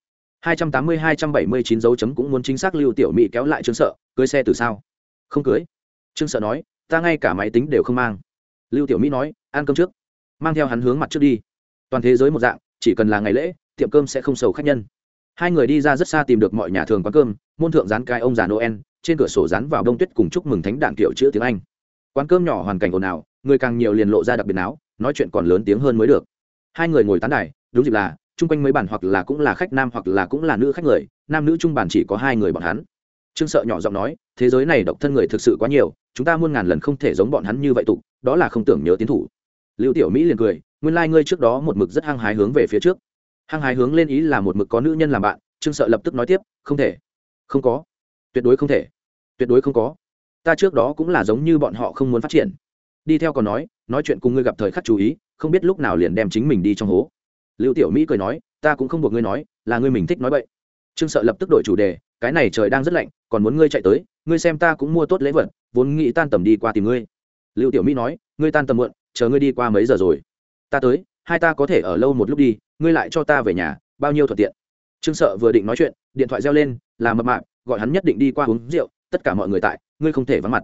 Hai trăm tám mươi, hai trăm bảy mươi chín dấu chấm cũng muốn chính xác lưu tiểu mỹ kéo lại trương sợ, cưới xe từ sao không cưới. Trương sợ nói, ta ngay cả máy tính đều không mang. Lưu tiểu mỹ nói, ăn cơm trước. Mang theo hắn hướng mặt trước đi. Toàn thế giới một dạng, chỉ cần là ngày lễ, tiệm cơm sẽ không sầu khách nhân. Hai người đi ra rất xa tìm được mọi nhà thường quán cơm, môn thượng dán cái ông già noel trên cửa sổ dán vào đông tuyết cùng chúc mừng thánh đạn kiểu chữ tiếng anh. Quán cơm nhỏ hoàn cảnh ồn ào, người càng nhiều liền lộ ra đặc biệt áo nói chuyện còn lớn tiếng hơn mới được. Hai người ngồi tán đài, đúng dịp là, chung quanh mấy bàn hoặc là cũng là khách nam hoặc là cũng là nữ khách người, nam nữ chung bàn chỉ có hai người bọn hắn. Trương sợ nhỏ giọng nói, thế giới này độc thân người thực sự quá nhiều, chúng ta muôn ngàn lần không thể giống bọn hắn như vậy tục đó là không tưởng nhớ tiến thủ. Lưu tiểu mỹ liền cười, nguyên lai、like、ngươi trước đó một mực rất hăng hái hướng về phía trước. Hăng hái hướng lên ý là một mực có nữ nhân làm bạn, trương sợ lập tức nói tiếp, không thể. Không có tuyệt đối không thể. Tuyệt đối không có. Ta trước đó cũng là giống như bọn họ không muốn phát triển. Đi theo còn nói nói chuyện cùng ngươi gặp thời khắc chú ý, không biết lúc nào liền đem chính mình đi trong hố. Lưu tiểu mỹ cười nói, ta cũng không buộc ngươi nói, là ngươi mình thích nói vậy trương sợ lập tức đổi chủ đề, cái này trời đang rất lạnh, còn muốn ngươi chạy tới, ngươi xem ta cũng mua tốt lễ vật, vốn nghĩ tan tầm đi qua tìm ngươi. Lưu tiểu mỹ nói, ngươi tan tầm muộn, chờ ngươi đi qua mấy giờ rồi? Ta tới, hai ta có thể ở lâu một lúc đi, ngươi lại cho ta về nhà, bao nhiêu thuận tiện? Trương sợ vừa định nói chuyện, điện thoại reo lên, là mập mạp gọi hắn nhất định đi qua uống rượu, tất cả mọi người tại, ngươi không thể vắng mặt.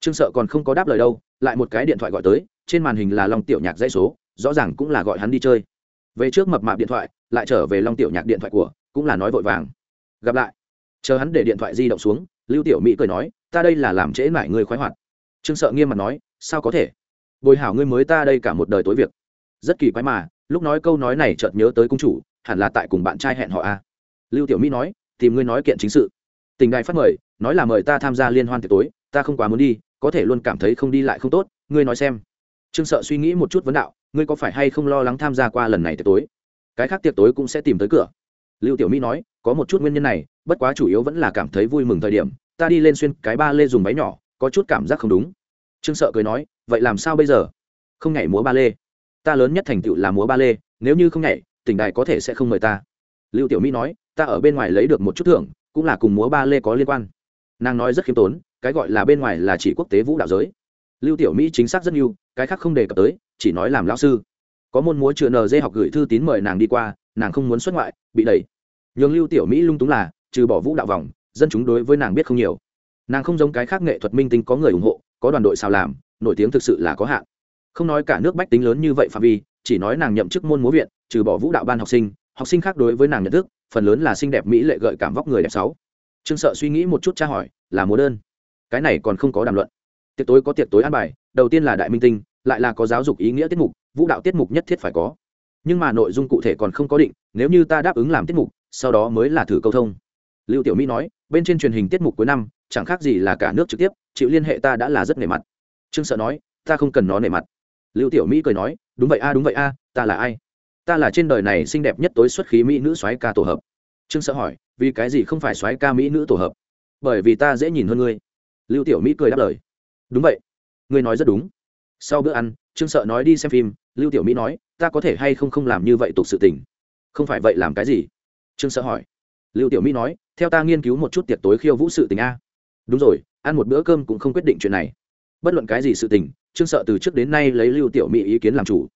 Trương sợ còn không có đáp lời đâu, lại một cái điện thoại gọi tới, trên màn hình là long tiểu nhạc dãy số, rõ ràng cũng là gọi hắn đi chơi. Về trước mập mạp điện thoại, lại trở về long tiểu nhạc điện thoại của, cũng là nói vội vàng. Gặp lại. Chờ hắn để điện thoại di động xuống, lưu tiểu mỹ cười nói, ta đây là làm trễ mải ngươi khoái hoạt. Trương sợ nghiêm mặt nói, sao có thể? Bồi hảo ngươi mới ta đây cả một đời tối việc. Rất kỳ quái mà, lúc nói câu nói này chợt nhớ tới cung chủ, hẳn là tại cùng bạn trai hẹn họ a. Lưu tiểu mỹ nói, tìm ngươi nói kiện chính sự tình đại phát mời, nói là mời ta tham gia liên hoan tiệc tối, ta không quá muốn đi, có thể luôn cảm thấy không đi lại không tốt, ngươi nói xem. Trương sợ suy nghĩ một chút vấn đạo, ngươi có phải hay không lo lắng tham gia qua lần này tiệc tối? Cái khác tiệc tối cũng sẽ tìm tới cửa. Lưu tiểu mỹ nói, có một chút nguyên nhân này, bất quá chủ yếu vẫn là cảm thấy vui mừng thời điểm, ta đi lên xuyên cái ba lê dùng váy nhỏ, có chút cảm giác không đúng. Trương sợ cười nói, vậy làm sao bây giờ? Không nhảy múa ba lê. Ta lớn nhất thành tựu là múa ba lê, nếu như không nhảy, tỉnh đài có thể sẽ không mời ta. Lưu tiểu mỹ nói, ta ở bên ngoài lấy được một chút thưởng cũng là cùng múa ba lê có liên quan. Nàng nói rất khiêm tốn, cái gọi là bên ngoài là chỉ quốc tế vũ đạo giới. Lưu tiểu mỹ chính xác rất nhiều cái khác không đề cập tới, chỉ nói làm lão sư. Có môn múa chưa nd học gửi thư tín mời nàng đi qua, nàng không muốn xuất ngoại, bị đẩy. Nhường lưu tiểu mỹ lung túng là, trừ bỏ vũ đạo vòng, dân chúng đối với nàng biết không nhiều. Nàng không giống cái khác nghệ thuật minh tinh có người ủng hộ, có đoàn đội sao làm, nổi tiếng thực sự là có hạn. Không nói cả nước bách tính lớn như vậy phạm vi, chỉ nói nàng nhậm chức môn múa viện, trừ bỏ vũ đạo ban học sinh học sinh khác đối với nàng nhận thức phần lớn là xinh đẹp mỹ lệ gợi cảm vóc người đẹp sáu. Trương sợ suy nghĩ một chút tra hỏi, là múa đơn. Cái này còn không có đàm luận. Tiệc tối có tiệc tối ăn bài, đầu tiên là đại minh tinh, lại là có giáo dục ý nghĩa tiết mục, vũ đạo tiết mục nhất thiết phải có. Nhưng mà nội dung cụ thể còn không có định, nếu như ta đáp ứng làm tiết mục, sau đó mới là thử câu thông. Lưu tiểu mỹ nói, bên trên truyền hình tiết mục cuối năm, chẳng khác gì là cả nước trực tiếp, chịu liên hệ ta đã là rất nề mặt. Trương sợ nói, ta không cần nó nề mặt. Lưu tiểu mỹ cười nói, đúng vậy a, đúng vậy a, ta là ai? Ta là trên đời này xinh đẹp nhất tối xuất khí mỹ nữ soái ca tổ hợp. Trương sợ hỏi, vì cái gì không phải soái ca mỹ nữ tổ hợp? Bởi vì ta dễ nhìn hơn ngươi. Lưu tiểu mỹ cười đáp lời. Đúng vậy. Ngươi nói rất đúng. Sau bữa ăn, trương sợ nói đi xem phim, lưu tiểu mỹ nói, ta có thể hay không không làm như vậy tục sự tình? Không phải vậy làm cái gì? Trương sợ hỏi. Lưu tiểu mỹ nói, theo ta nghiên cứu một chút tiệc tối khiêu vũ sự tình a. Đúng rồi, ăn một bữa cơm cũng không quyết định chuyện này. Bất luận cái gì sự tình, trương sợ từ trước đến nay lấy lưu tiểu mỹ ý kiến làm chủ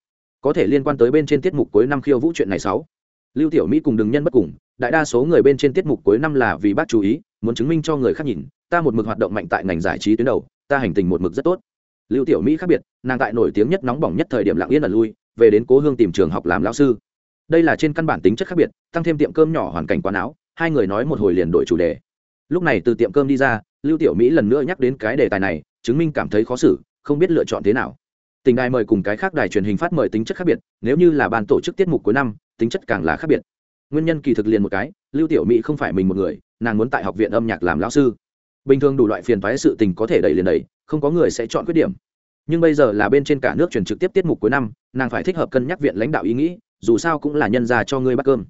có thể liên quan tới bên trên tiết mục cuối năm khiêu vũ chuyện này sáu. Lưu tiểu mỹ cùng đừng nhân bất cùng, đại đa số người bên trên tiết mục cuối năm là vì bác chú ý, muốn chứng minh cho người khác nhìn, ta một mực hoạt động mạnh tại ngành giải trí tuyến đầu, ta hành tình một mực rất tốt. Lưu tiểu mỹ khác biệt, nàng tại nổi tiếng nhất nóng bỏng nhất thời điểm lặng yên ẩn lui, về đến cố hương tìm trường học làm lão sư. Đây là trên căn bản tính chất khác biệt, tăng thêm tiệm cơm nhỏ hoàn cảnh quán áo, hai người nói một hồi liền đổi chủ đề. Lúc này từ tiệm cơm đi ra, lưu tiểu mỹ lần nữa nhắc đến cái đề tài này, chứng minh cảm thấy khó xử, không biết lựa chọn thế nào tình đài mời cùng cái khác đài truyền hình phát mời tính chất khác biệt, nếu như là ban tổ chức tiết mục cuối năm, tính chất càng là khác biệt. Nguyên nhân kỳ thực liền một cái, lưu tiểu mỹ không phải mình một người, nàng muốn tại học viện âm nhạc làm lão sư. Bình thường đủ loại phiền toái sự tình có thể đẩy liền đẩy, không có người sẽ chọn khuyết điểm. Nhưng bây giờ là bên trên cả nước truyền trực tiếp tiết mục cuối năm, nàng phải thích hợp cân nhắc viện lãnh đạo ý nghĩ, dù sao cũng là nhân gia cho ngươi bắt cơm.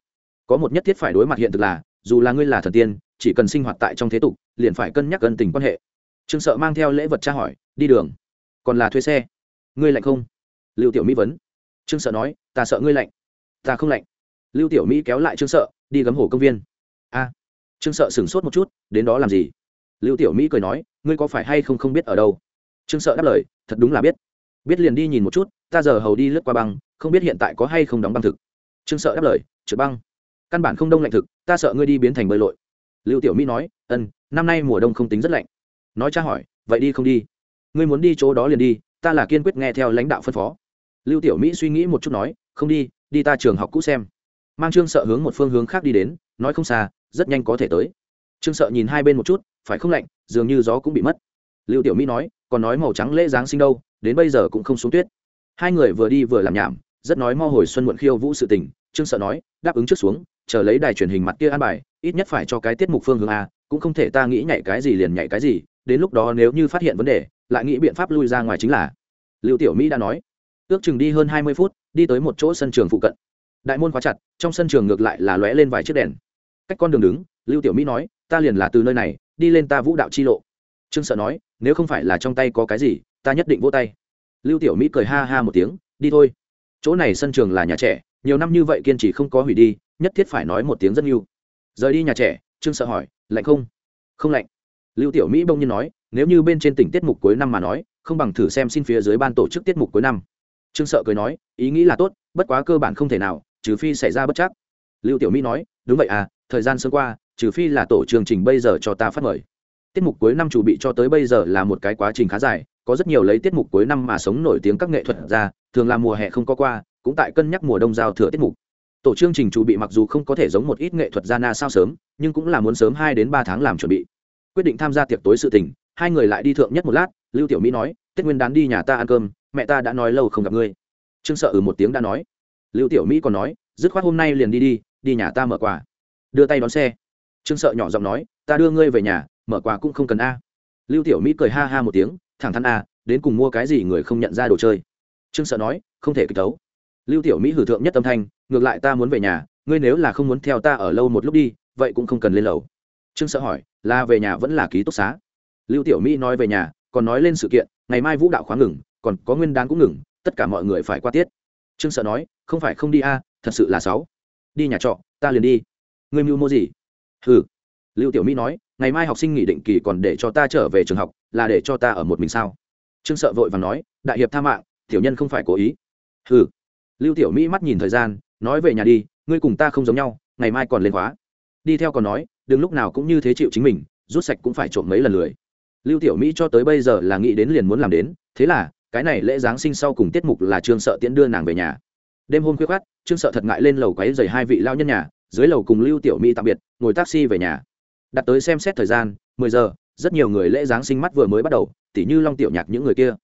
Có một nhất thiết phải đối mặt hiện thực là, dù là ngươi là thần tiên, chỉ cần sinh hoạt tại trong thế tục, liền phải cân nhắc cân tình quan hệ. Trương sợ mang theo lễ vật tra hỏi, đi đường. Còn là thuê xe ngươi lạnh không? Lưu tiểu mỹ vấn. Trương sợ nói, ta sợ ngươi lạnh. Ta không lạnh. Lưu tiểu mỹ kéo lại trương sợ, đi gấm hồ công viên. A. Trương sợ sửng sốt một chút, đến đó làm gì? Lưu tiểu mỹ cười nói, ngươi có phải hay không không biết ở đâu? Trương sợ đáp lời, thật đúng là biết. Biết liền đi nhìn một chút, ta giờ hầu đi lướt qua băng, không biết hiện tại có hay không đóng băng thực. Trương sợ đáp lời, trượt băng. Căn bản không đông lạnh thực, ta sợ ngươi đi biến thành bơi lội. Lưu tiểu mỹ nói ân năm nay mùa đông không tính rất lạnh. Nói cha hỏi, vậy đi không đi? Ngươi muốn đi chỗ đó liền đi ta là kiên quyết nghe theo lãnh đạo phân phó. Lưu tiểu mỹ suy nghĩ một chút nói, không đi đi ta trường học cũ xem. Mang trương sợ hướng một phương hướng khác đi đến, nói không xa, rất nhanh có thể tới. Trương sợ nhìn hai bên một chút, phải không lạnh, dường như gió cũng bị mất. Lưu tiểu mỹ nói, còn nói màu trắng lễ giáng sinh đâu, đến bây giờ cũng không xuống tuyết. Hai người vừa đi vừa làm nhảm, rất nói mo hồi xuân muộn khiêu vũ sự tình, trương sợ nói, đáp ứng trước xuống, chờ lấy đài truyền hình mặt kia an bài, ít nhất phải cho cái tiết mục phương hướng a, cũng không thể ta nghĩ nhảy cái gì liền nhảy cái gì, đến lúc đó nếu như phát hiện vấn đề lại nghĩ biện pháp lui ra ngoài chính là, lưu tiểu mỹ đã nói, ước chừng đi hơn hai mươi phút, đi tới một chỗ sân trường phụ cận. Đại môn khóa chặt, trong sân trường ngược lại là lóe lên vài chiếc đèn. Cách con đường đứng, lưu tiểu mỹ nói, ta liền là từ nơi này, đi lên ta vũ đạo chi lộ. Trương sợ nói, nếu không phải là trong tay có cái gì, ta nhất định vỗ tay. Lưu tiểu mỹ cười ha ha một tiếng, đi thôi. Chỗ này sân trường là nhà trẻ, nhiều năm như vậy kiên trì không có hủy đi, nhất thiết phải nói một tiếng rất yêu rời đi nhà trẻ, trương sợ hỏi, lạnh không? Không lạnh. Lưu tiểu mỹ bông nhiên nói nếu như bên trên tỉnh tiết mục cuối năm mà nói, không bằng thử xem xin phía dưới ban tổ chức tiết mục cuối năm. Trương sợ cười nói, ý nghĩ là tốt, bất quá cơ bản không thể nào, trừ phi xảy ra bất chắc. Lưu tiểu mỹ nói, đúng vậy à thời gian sớm qua, trừ phi là tổ chương trình bây giờ cho ta phát mời. Tiết mục cuối năm chủ bị cho tới bây giờ là một cái quá trình khá dài, có rất nhiều lấy tiết mục cuối năm mà sống nổi tiếng các nghệ thuật ra, thường là mùa hè không có qua, cũng tại cân nhắc mùa đông giao thừa tiết mục. Tổ chương trình chủ bị mặc dù không có thể giống một ít nghệ thuật gia na sao sớm, nhưng cũng là muốn sớm hai đến ba tháng làm chuẩn bị. Quyết định tham gia tiệc tối sự tình hai người lại đi thượng nhất một lát, lưu tiểu mỹ nói, tết nguyên đán đi nhà ta ăn cơm, mẹ ta đã nói lâu không gặp ngươi. Trương sợ ừ một tiếng đã nói. Lưu tiểu mỹ còn nói, dứt khoát hôm nay liền đi đi đi nhà ta mở quà. Đưa tay đón xe. Trương sợ nhỏ giọng nói, ta đưa ngươi về nhà, mở quà cũng không cần a. Lưu tiểu mỹ cười ha ha một tiếng, thẳng thắn a, đến cùng mua cái gì người không nhận ra đồ chơi. Trương sợ nói, không thể kịch tấu. Lưu tiểu mỹ hử thượng nhất âm thanh, ngược lại ta muốn về nhà, ngươi nếu là không muốn theo ta ở lâu một lúc đi, vậy cũng không cần lên lầu. Trương sợ hỏi, là về nhà vẫn là ký túc xá? Lưu tiểu mỹ nói về nhà, còn nói lên sự kiện, ngày mai vũ đạo khóa ngừng, còn có nguyên đáng cũng ngừng, tất cả mọi người phải qua tiết. Trương sợ nói, không phải không đi a, thật sự là sáu. Đi nhà trọ, ta liền đi. Ngươi mưu mua gì? Ừ lưu tiểu mỹ nói, ngày mai học sinh nghỉ định kỳ còn để cho ta trở về trường học, là để cho ta ở một mình sao? Trương sợ vội và nói, đại hiệp tha mạng, tiểu nhân không phải cố ý. Ừ lưu tiểu mỹ mắt nhìn thời gian, nói về nhà đi, ngươi cùng ta không giống nhau, ngày mai còn lên khóa. Đi theo còn nói, đừng lúc nào cũng như thế chịu chính mình, rút sạch cũng phải trộm mấy lần lười lưu tiểu mỹ cho tới bây giờ là nghĩ đến liền muốn làm đến, thế là, cái này lễ giáng sinh sau cùng tiết mục là trương sợ tiễn đưa nàng về nhà. Đêm hôm khuya khát trương sợ thật ngại lên lầu quấy dày hai vị lao nhân nhà, dưới lầu cùng lưu tiểu mỹ tạm biệt, ngồi taxi về nhà. Đặt tới xem xét thời gian, mười giờ, rất nhiều người lễ giáng sinh mắt vừa mới bắt đầu, tỉ như long tiểu nhạc những người kia.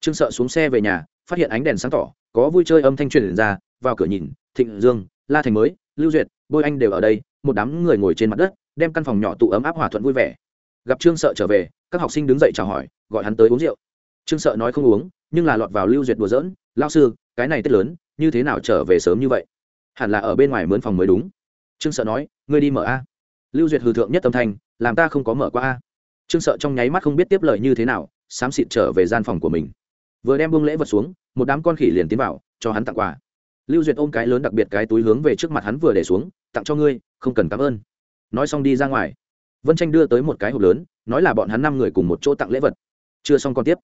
Trương sợ xuống xe về nhà, phát hiện ánh đèn sáng tỏ, có vui chơi âm thanh truyền ra, vào cửa nhìn, thịnh dương, la thành mới, lưu duyệt, bôi anh đều ở đây, một đám người ngồi trên mặt đất, đem căn phòng nhỏ tụ ấm áp hòa thuận vui vẻ gặp trương sợ trở về, các học sinh đứng dậy chào hỏi, gọi hắn tới uống rượu. Trương sợ nói không uống, nhưng là lọt vào lưu duyệt đùa giỡn lao sư, cái này tết lớn, như thế nào trở về sớm như vậy? Hẳn là ở bên ngoài mướn phòng mới đúng. Trương sợ nói, ngươi đi mở a. Lưu duyệt hư thượng nhất tâm thanh, làm ta không có mở qua a. Trương sợ trong nháy mắt không biết tiếp lời như thế nào, xám xịt trở về gian phòng của mình. Vừa đem buông lễ vật xuống, một đám con khỉ liền tiến vào, cho hắn tặng quà. Lưu duyệt ôm cái lớn đặc biệt cái túi hướng về trước mặt hắn vừa để xuống, tặng cho ngươi, không cần cảm ơn. Nói xong đi ra ngoài vân tranh đưa tới một cái hộp lớn, nói là bọn hắn năm người cùng một chỗ tặng lễ vật. Chưa xong còn tiếp.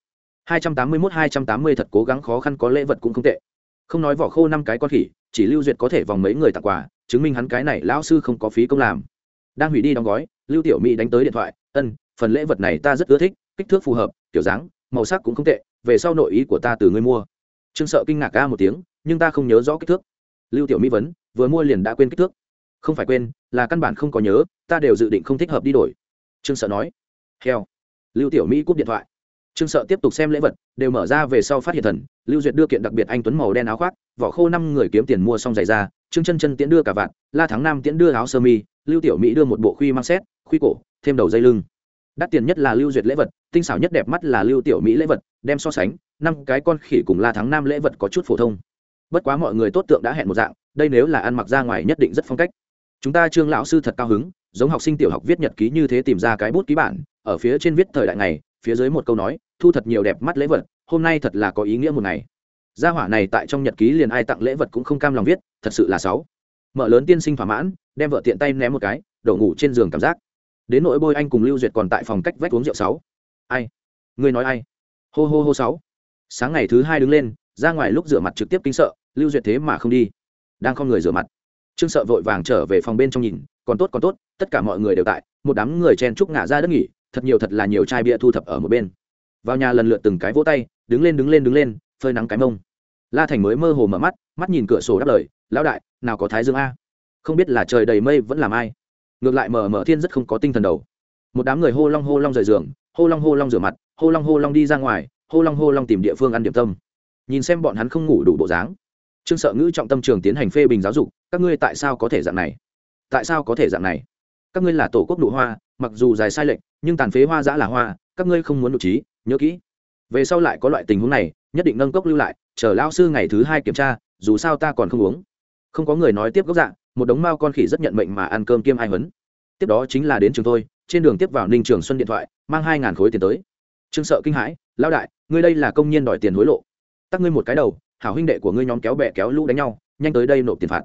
hai trăm tám mươi mốt, hai trăm tám mươi thật cố gắng khó khăn có lễ vật cũng không tệ. Không nói vỏ khô năm cái con khỉ, chỉ lưu duyệt có thể vòng mấy người tặng quà, chứng minh hắn cái này lão sư không có phí công làm. Đang hủy đi đóng gói, lưu tiểu mỹ đánh tới điện thoại, ân, phần lễ vật này ta rất ưa thích, kích thước phù hợp, kiểu dáng, màu sắc cũng không tệ, về sau nội ý của ta từ ngươi mua. Trương sợ kinh ngạc ca một tiếng, nhưng ta không nhớ rõ kích thước. Lưu tiểu mỹ vấn, vừa mua liền đã quên kích thước không phải quên, là căn bản không có nhớ, ta đều dự định không thích hợp đi đổi. Trương sợ nói. Heo. Lưu tiểu mỹ cúp điện thoại. Trương sợ tiếp tục xem lễ vật, đều mở ra về sau phát hiện thần, lưu duyệt đưa kiện đặc biệt anh tuấn màu đen áo khoác, vỏ khô năm người kiếm tiền mua xong giày ra trương chân chân tiễn đưa cả vạn, la thắng nam tiễn đưa áo sơ mi, lưu tiểu mỹ đưa một bộ khuy mang xét, khuy cổ, thêm đầu dây lưng. Đắt tiền nhất là lưu duyệt lễ vật, tinh xảo nhất đẹp mắt là lưu tiểu mỹ lễ vật, đem so sánh, năm cái con khỉ cùng la thắng nam lễ vật có chút phổ thông. Bất quá mọi người tốt tượng đã hẹn một dạng, đây nếu là ăn mặc ra ngoài nhất định rất phong cách chúng ta trương lão sư thật cao hứng, giống học sinh tiểu học viết nhật ký như thế tìm ra cái bút ký bản, ở phía trên viết thời đại này phía dưới một câu nói, thu thật nhiều đẹp mắt lễ vật, hôm nay thật là có ý nghĩa một ngày. Gia hỏa này tại trong nhật ký liền ai tặng lễ vật cũng không cam lòng viết, thật sự là sáu mở lớn tiên sinh thỏa mãn, đem vợ tiện tay ném một cái, đổ ngủ trên giường cảm giác. Đến nỗi bôi anh cùng lưu duyệt còn tại phòng cách vách uống rượu sáu. Ai? Người nói ai? Hô hô hô sáu. Sáng ngày thứ hai đứng lên, ra ngoài lúc rửa mặt trực tiếp kinh sợ, lưu duyệt thế mà không đi. Đang không người rửa mặt trương sợ vội vàng trở về phòng bên trong nhìn, còn tốt còn tốt, tất cả mọi người đều tại, một đám người chen trúc ngả ra đất nghỉ, thật nhiều, thật là nhiều chai bia thu thập ở một bên. Vào nhà lần lượt từng cái vỗ tay, đứng lên đứng lên đứng lên, phơi nắng cái mông. La thành mới mơ hồ mở mắt mắt nhìn cửa sổ đáp lời, lão đại, nào có thái dương a? Không biết là trời đầy mây vẫn làm ai? Ngược lại mở mở thiên rất không có tinh thần đầu. Một đám người hô long hô long rời giường, hô long hô long rửa mặt, hô long hô long đi ra ngoài, hô long hô long tìm địa phương ăn điểm tâm. Nhìn xem bọn hắn không ngủ đủ bộ dáng trương sợ ngữ trọng tâm trường tiến hành phê bình giáo dục, các ngươi tại sao có thể dạng này? Tại sao có thể dạng này? Các ngươi là tổ quốc nụ hoa, mặc dù dài sai lệch, nhưng tàn phế hoa giã là hoa, các ngươi không muốn nụ trí, nhớ kỹ. Về sau lại có loại tình huống này, nhất định nâng cốc lưu lại, chờ lao sư ngày thứ hai kiểm tra, dù sao ta còn không uống. Không có người nói tiếp gốc dạng một đống mao con khỉ rất nhận mệnh mà ăn cơm kiêm ai huấn. tiếp đó chính là đến trường tôi trên đường tiếp vào ninh trường xuân điện thoại, mang hai ngàn khối tiền tới. Trương sợ kinh hãi lao đại, ngươi đây là công nhân đòi tiền hối lộ. Tắc ngươi một cái đầu hảo huynh đệ của ngươi nhóm kéo bè kéo lũ đánh nhau, nhanh tới đây nộp tiền phạt.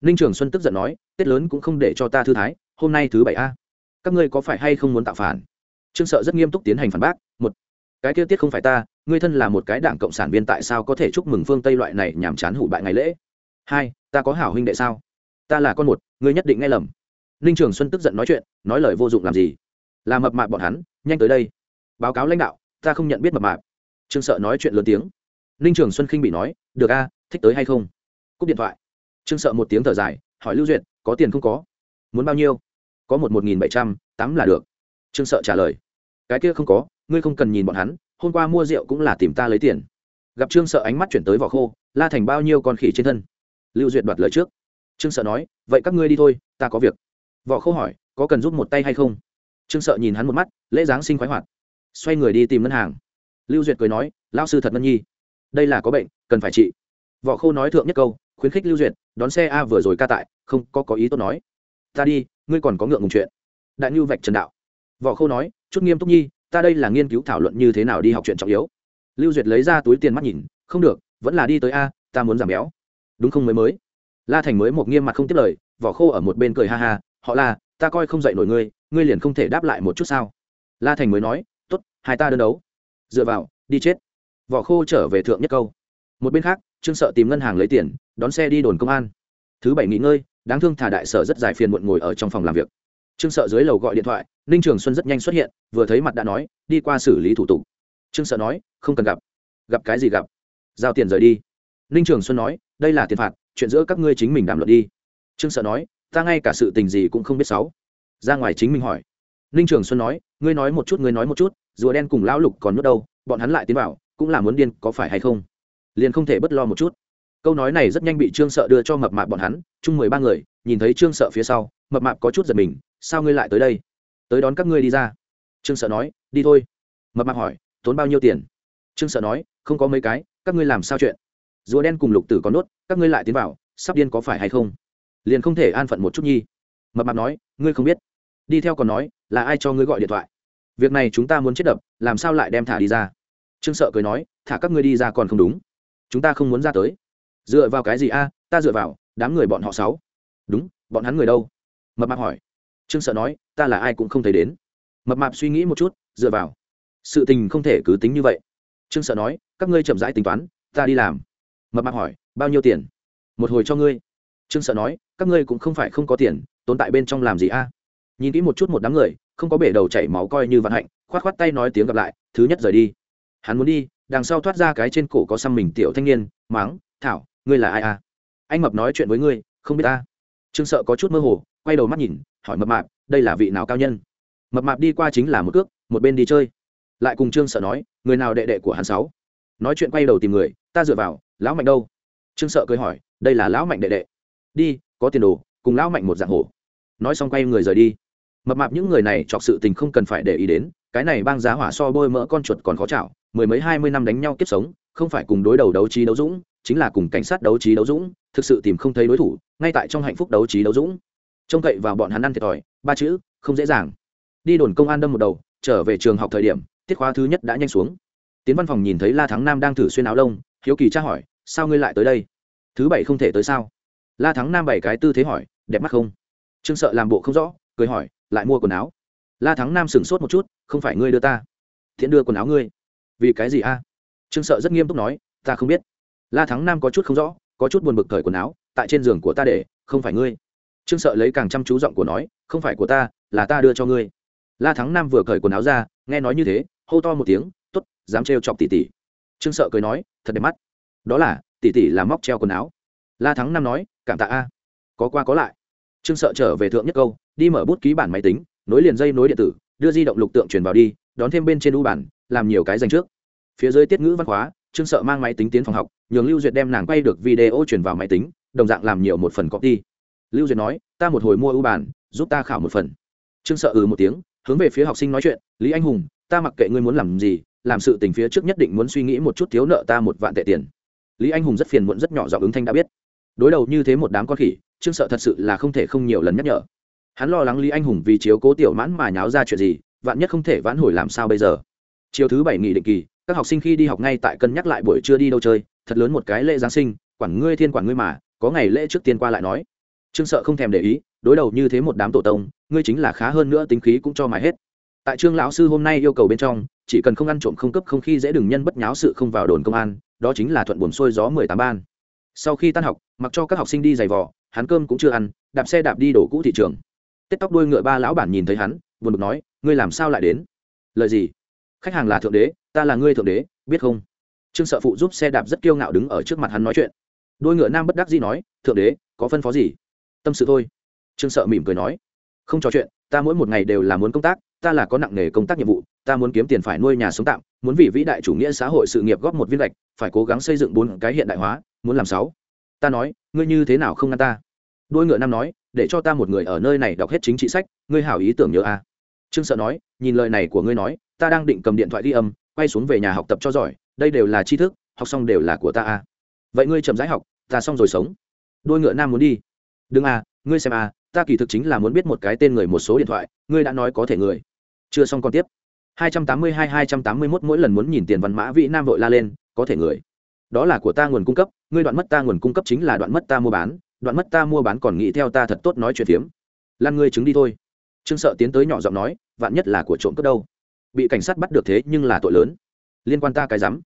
Ninh trường xuân tức giận nói, tết lớn cũng không để cho ta thư thái, hôm nay thứ bảy a. Các ngươi có phải hay không muốn tạo phản? Trương sợ rất nghiêm túc tiến hành phản bác, một, cái kia tiết không phải ta, ngươi thân là một cái đảng cộng sản viên tại sao có thể chúc mừng phương tây loại này nhàm chán hủ bại ngày lễ? Hai, ta có hảo huynh đệ sao? Ta là con một, ngươi nhất định nghe lầm. Ninh trường xuân tức giận nói chuyện, nói lời vô dụng làm gì? Là mập mạp bọn hắn, nhanh tới đây. Báo cáo lãnh đạo, ta không nhận biết mập mạp. Trương sợ nói chuyện lớn tiếng ninh trường xuân khinh bị nói, được a, thích tới hay không? Cúp điện thoại. Trương sợ một tiếng thở dài, hỏi lưu duyệt, có tiền không có? Muốn bao nhiêu? Có một một nghìn bảy trăm, tám là được. Trương sợ trả lời, cái kia không có, ngươi không cần nhìn bọn hắn, hôm qua mua rượu cũng là tìm ta lấy tiền. Gặp trương sợ ánh mắt chuyển tới vỏ khô, la thành bao nhiêu con khỉ trên thân? Lưu duyệt đoạt lời trước. Trương sợ nói, vậy các ngươi đi thôi, ta có việc. Võ Khô hỏi, có cần giúp một tay hay không? Trương sợ nhìn hắn một mắt, lễ giáng sinh khoái hoạt. Xoay người đi tìm ngân hàng. Lưu duyệt cười nói lao sư thật ngân nhi đây là có bệnh, cần phải trị. Võ khô nói thượng nhất câu, khuyến khích lưu duyệt, đón xe a vừa rồi ca tại, không có có ý tốt nói. Ta đi, ngươi còn có ngượng ngùng chuyện. Đại nhu vạch trần đạo. Võ khô nói, chút nghiêm túc nhi, ta đây là nghiên cứu thảo luận như thế nào đi học chuyện trọng yếu. Lưu duyệt lấy ra túi tiền mắt nhìn, không được, vẫn là đi tới a, ta muốn giảm béo. Đúng không mới mới? La thành mới một nghiêm mặt không tiếp lời vỏ khô ở một bên cười ha ha, họ là ta coi không dạy nổi ngươi ngươi liền không thể đáp lại một chút sao? La thành mới nói t ố t hai ta đơn đấu. Dựa vào, đi chết vỏ khô trở về thượng nhất câu. Một bên khác, trương sợ tìm ngân hàng lấy tiền, đón xe đi đồn công an. Thứ bảy nghỉ ngơi, đáng thương thả đại sở rất dài phiền muộn ngồi ở trong phòng làm việc. Trương sợ dưới lầu gọi điện thoại, ninh trường xuân rất nhanh xuất hiện, vừa thấy mặt đã nói, đi qua xử lý thủ tục. Trương sợ nói, không cần gặp. Gặp cái gì gặp? Giao tiền rời đi. Ninh trường xuân nói, đây là tiền phạt, chuyện giữa các ngươi chính mình đàm luận đi. Trương sợ nói, ta ngay cả sự tình gì cũng không biết sáu. Ra ngoài chính mình hỏi. Ninh trường xuân nói, ngươi nói một chút, ngươi nói một chút, rùa đen cùng lão lục còn nuốt đâu, bọn hắn lại tiến vào cũng là muốn điên, có phải hay không? Liền không thể bất lo một chút. Câu nói này rất nhanh bị trương sợ đưa cho mập mạp bọn hắn, chung mười ba người, nhìn thấy trương sợ phía sau, mập mạp có chút giật mình, sao ngươi lại tới đây? Tới đón các ngươi đi ra. Trương sợ nói, đi thôi. Mập mạp hỏi, tốn bao nhiêu tiền? Trương sợ nói, không có mấy cái, các ngươi làm sao chuyện? Rùa đen cùng lục tử có nốt, các ngươi lại tiến vào, sắp điên có phải hay không? Liền không thể an phận một chút nhi. Mập mạp nói, ngươi không biết. Đi theo còn nói, là ai cho ngươi gọi điện thoại? Việc này chúng ta muốn chết đập, làm sao lại đem thả đi ra? Trương sợ cười nói, thả các ngươi đi ra còn không đúng. Chúng ta không muốn ra tới. Dựa vào cái gì a? Ta dựa vào, đám người bọn họ sáu. Đúng, bọn hắn người đâu? Mập mạp hỏi. Trương sợ nói, ta là ai cũng không thấy đến. Mập mạp suy nghĩ một chút, dựa vào. Sự tình không thể cứ tính như vậy. Trương sợ nói, các ngươi chậm rãi tính toán, ta đi làm. Mập mạp hỏi, bao nhiêu tiền? Một hồi cho ngươi. Trương sợ nói, các ngươi cũng không phải không có tiền, tồn tại bên trong làm gì a? Nhìn kỹ một chút một đám người, không có bể đầu chảy máu coi như vạn hạnh, khoát khoát tay nói tiếng gặp lại, thứ nhất rời đi hắn muốn đi, đằng sau thoát ra cái trên cổ có xăm mình tiểu thanh niên máng thảo, ngươi là ai à? anh mập nói chuyện với ngươi, không biết ta. Trương sợ có chút mơ hồ, quay đầu mắt nhìn, hỏi mập mạp, đây là vị nào cao nhân? Mập mạp đi qua chính là một cước, một bên đi chơi. Lại cùng trương sợ nói, người nào đệ đệ của hắn sáu? Nói chuyện quay đầu tìm người, ta dựa vào, lão mạnh đâu? Trương sợ cười hỏi, đây là lão mạnh đệ đệ. Đi, có tiền đồ, cùng lão mạnh một dạng hổ. Nói xong quay người rời đi mập mạp những người này chọc sự tình không cần phải để ý đến, cái này bang giá hỏa so bôi mỡ con chuột còn khó chảo, mười mấy hai mươi năm đánh nhau kiếp sống, không phải cùng đối đầu đấu trí đấu dũng, chính là cùng cảnh sát đấu trí đấu dũng, thực sự tìm không thấy đối thủ, ngay tại trong hạnh phúc đấu trí đấu dũng. Trông cậy vào bọn hắn ăn thiệt thòi, ba chữ, không dễ dàng. Đi đồn công an đâm một đầu, trở về trường học thời điểm, tiết khóa thứ nhất đã nhanh xuống. Tiến văn phòng nhìn thấy la thắng nam đang thử xuyên áo lông, hiếu kỳ tra hỏi, sao ngươi lại tới đây? Thứ bảy không thể tới sao? La thắng nam bảy cái tư thế hỏi, đẹp mắt không? Trương sợ làm bộ không rõ, cười hỏi lại mua quần áo. La thắng nam sửng sốt một chút, không phải ngươi đưa ta. Thiện đưa quần áo ngươi. Vì cái gì a? Trương sợ rất nghiêm túc nói, ta không biết. La thắng nam có chút không rõ, có chút buồn bực thời quần áo, tại trên giường của ta để, không phải ngươi. Trương sợ lấy càng chăm chú giọng của nói, không phải của ta, là ta đưa cho ngươi. La thắng nam vừa cởi quần áo ra, nghe nói như thế, hô to một tiếng t ố t dám trêu chọc tỉ tỉ trương sợ cười nói, thật đẹp mắt. Đó là tỉ tỉ là móc treo quần áo. La thắng nam nói, cảm tạ a, có qua có lại. Trương sợ trở về thượng nhất câu đi mở bút ký bản máy tính, nối liền dây nối điện tử, đưa di động lục tượng truyền vào đi, đón thêm bên trên u bản, làm nhiều cái dành trước. Phía dưới tiết ngữ văn hóa trương sợ mang máy tính tiến phòng học, nhường lưu duyệt đem nàng quay được video chuyển vào máy tính, đồng dạng làm nhiều một phần copy. Lưu duyệt nói, ta một hồi mua ưu bản, giúp ta khảo một phần. Trương sợ ừ một tiếng, hướng về phía học sinh nói chuyện, lý anh hùng, ta mặc kệ ngươi muốn làm gì, làm sự tình phía trước nhất định muốn suy nghĩ một chút thiếu nợ ta một vạn tệ tiền. Lý anh hùng rất phiền muộn rất nhỏ giọng ứng thanh đã biết. Đối đầu như thế một đám con khỉ, trương sợ thật sự là không thể không nhiều lần nhắc nhở hắn lo lắng lý anh hùng vì chiếu cố tiểu mãn mà nháo ra chuyện gì, vạn nhất không thể vãn hồi làm sao bây giờ? Chiều thứ bảy nghỉ định kỳ, các học sinh khi đi học ngay tại cân nhắc lại buổi trưa đi đâu chơi, thật lớn một cái lễ giáng sinh, quản ngươi thiên quản ngươi mà, có ngày lễ trước tiên qua lại nói. Trương sợ không thèm để ý, đối đầu như thế một đám tổ tông, ngươi chính là khá hơn nữa tính khí cũng cho mài hết. Tại trương lão sư hôm nay yêu cầu bên trong, chỉ cần không ăn trộm không cấp không khi dễ đừng nhân bất nháo sự không vào đồn công an, đó chính là thuận buồn xuôi gió mười tám ban. Sau khi tan học, mặc cho các học sinh đi giày vò, hắn cơm cũng chưa ăn, đạp xe đạp đi đổ cũ thị trường tết tóc đuôi ngựa ba lão bản nhìn thấy hắn, buồn bực nói, ngươi làm sao lại đến? Lời gì? Khách hàng là thượng đế, ta là ngươi thượng đế, biết không? Trương sợ phụ giúp xe đạp rất kiêu ngạo đứng ở trước mặt hắn nói chuyện. Đôi ngựa nam bất đắc dĩ nói, thượng đế, có phân phó gì? Tâm sự thôi. Trương sợ mỉm cười nói, không trò chuyện, ta mỗi một ngày đều là muốn công tác, ta là có nặng nghề công tác nhiệm vụ, ta muốn kiếm tiền phải nuôi nhà sống tạm, muốn vì vĩ đại chủ nghĩa xã hội sự nghiệp góp một viên gạch, phải cố gắng xây dựng bốn cái hiện đại hóa, muốn làm sáu. Ta nói, ngươi như thế nào không ngăn ta? Đôi ngựa nam nói để cho ta một người ở nơi này đọc hết chính trị sách ngươi hảo ý tưởng nhớ a. À. Trương sợ nói nhìn lời này của ngươi nói ta đang định cầm điện thoại ghi âm quay xuống về nhà học tập cho giỏi đây đều là tri thức học xong đều là của ta à. vậy ngươi chậm rãi học ta xong rồi sống. Đôi ngựa nam muốn đi. Đừng à ngươi xem a, ta kỳ thực chính là muốn biết một cái tên người một số điện thoại ngươi đã nói có thể người. Chưa xong còn tiếp. 282-281 mỗi lần muốn nhìn tiền văn mã vị nam vội la lên có thể người. Đó là của ta nguồn cung cấp ngươi đoạn mất ta nguồn cung cấp chính là đoạn mất ta mua bán đoạn mất ta mua bán còn nghĩ theo ta thật tốt nói chuyện phiếm. Lan ngươi chứng đi thôi. Trương sợ tiến tới nhỏ giọng nói, vạn nhất là của trộm cướp đâu? Bị cảnh sát bắt được thế nhưng là tội lớn. Liên quan ta cái rắm.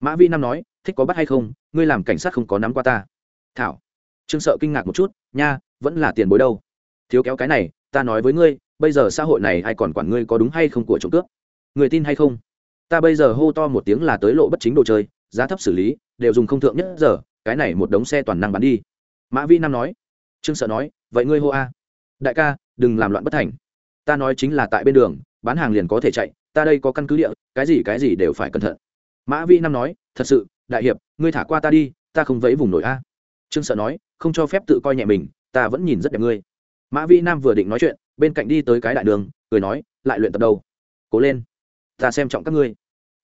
Mã vi nam nói, thích có bắt hay không? Ngươi làm cảnh sát không có nắm qua ta. Thảo. Trương sợ kinh ngạc một chút, nha, vẫn là tiền bối đâu? Thiếu kéo cái này, ta nói với ngươi, bây giờ xã hội này ai còn quản ngươi có đúng hay không của trộm cướp? Người tin hay không? Ta bây giờ hô to một tiếng là tới lộ bất chính đồ chơi, giá thấp xử lý, đều dùng không thượng nhất giờ, cái này một đống xe toàn năng bán đi mã vi nam nói trương sợ nói vậy ngươi hô a. Đại ca đừng làm loạn bất thành. Ta nói chính là tại bên đường bán hàng liền có thể chạy ta đây có căn cứ địa cái gì cái gì đều phải cẩn thận. Mã vi nam nói thật sự đại hiệp ngươi thả qua ta đi ta không vẫy vùng nổi a. Trương sợ nói không cho phép tự coi nhẹ mình ta vẫn nhìn rất đẹp ngươi. Mã vi nam vừa định nói chuyện bên cạnh đi tới cái đại đường cười nói lại luyện tập đâu? Cố lên. Ta xem trọng các ngươi.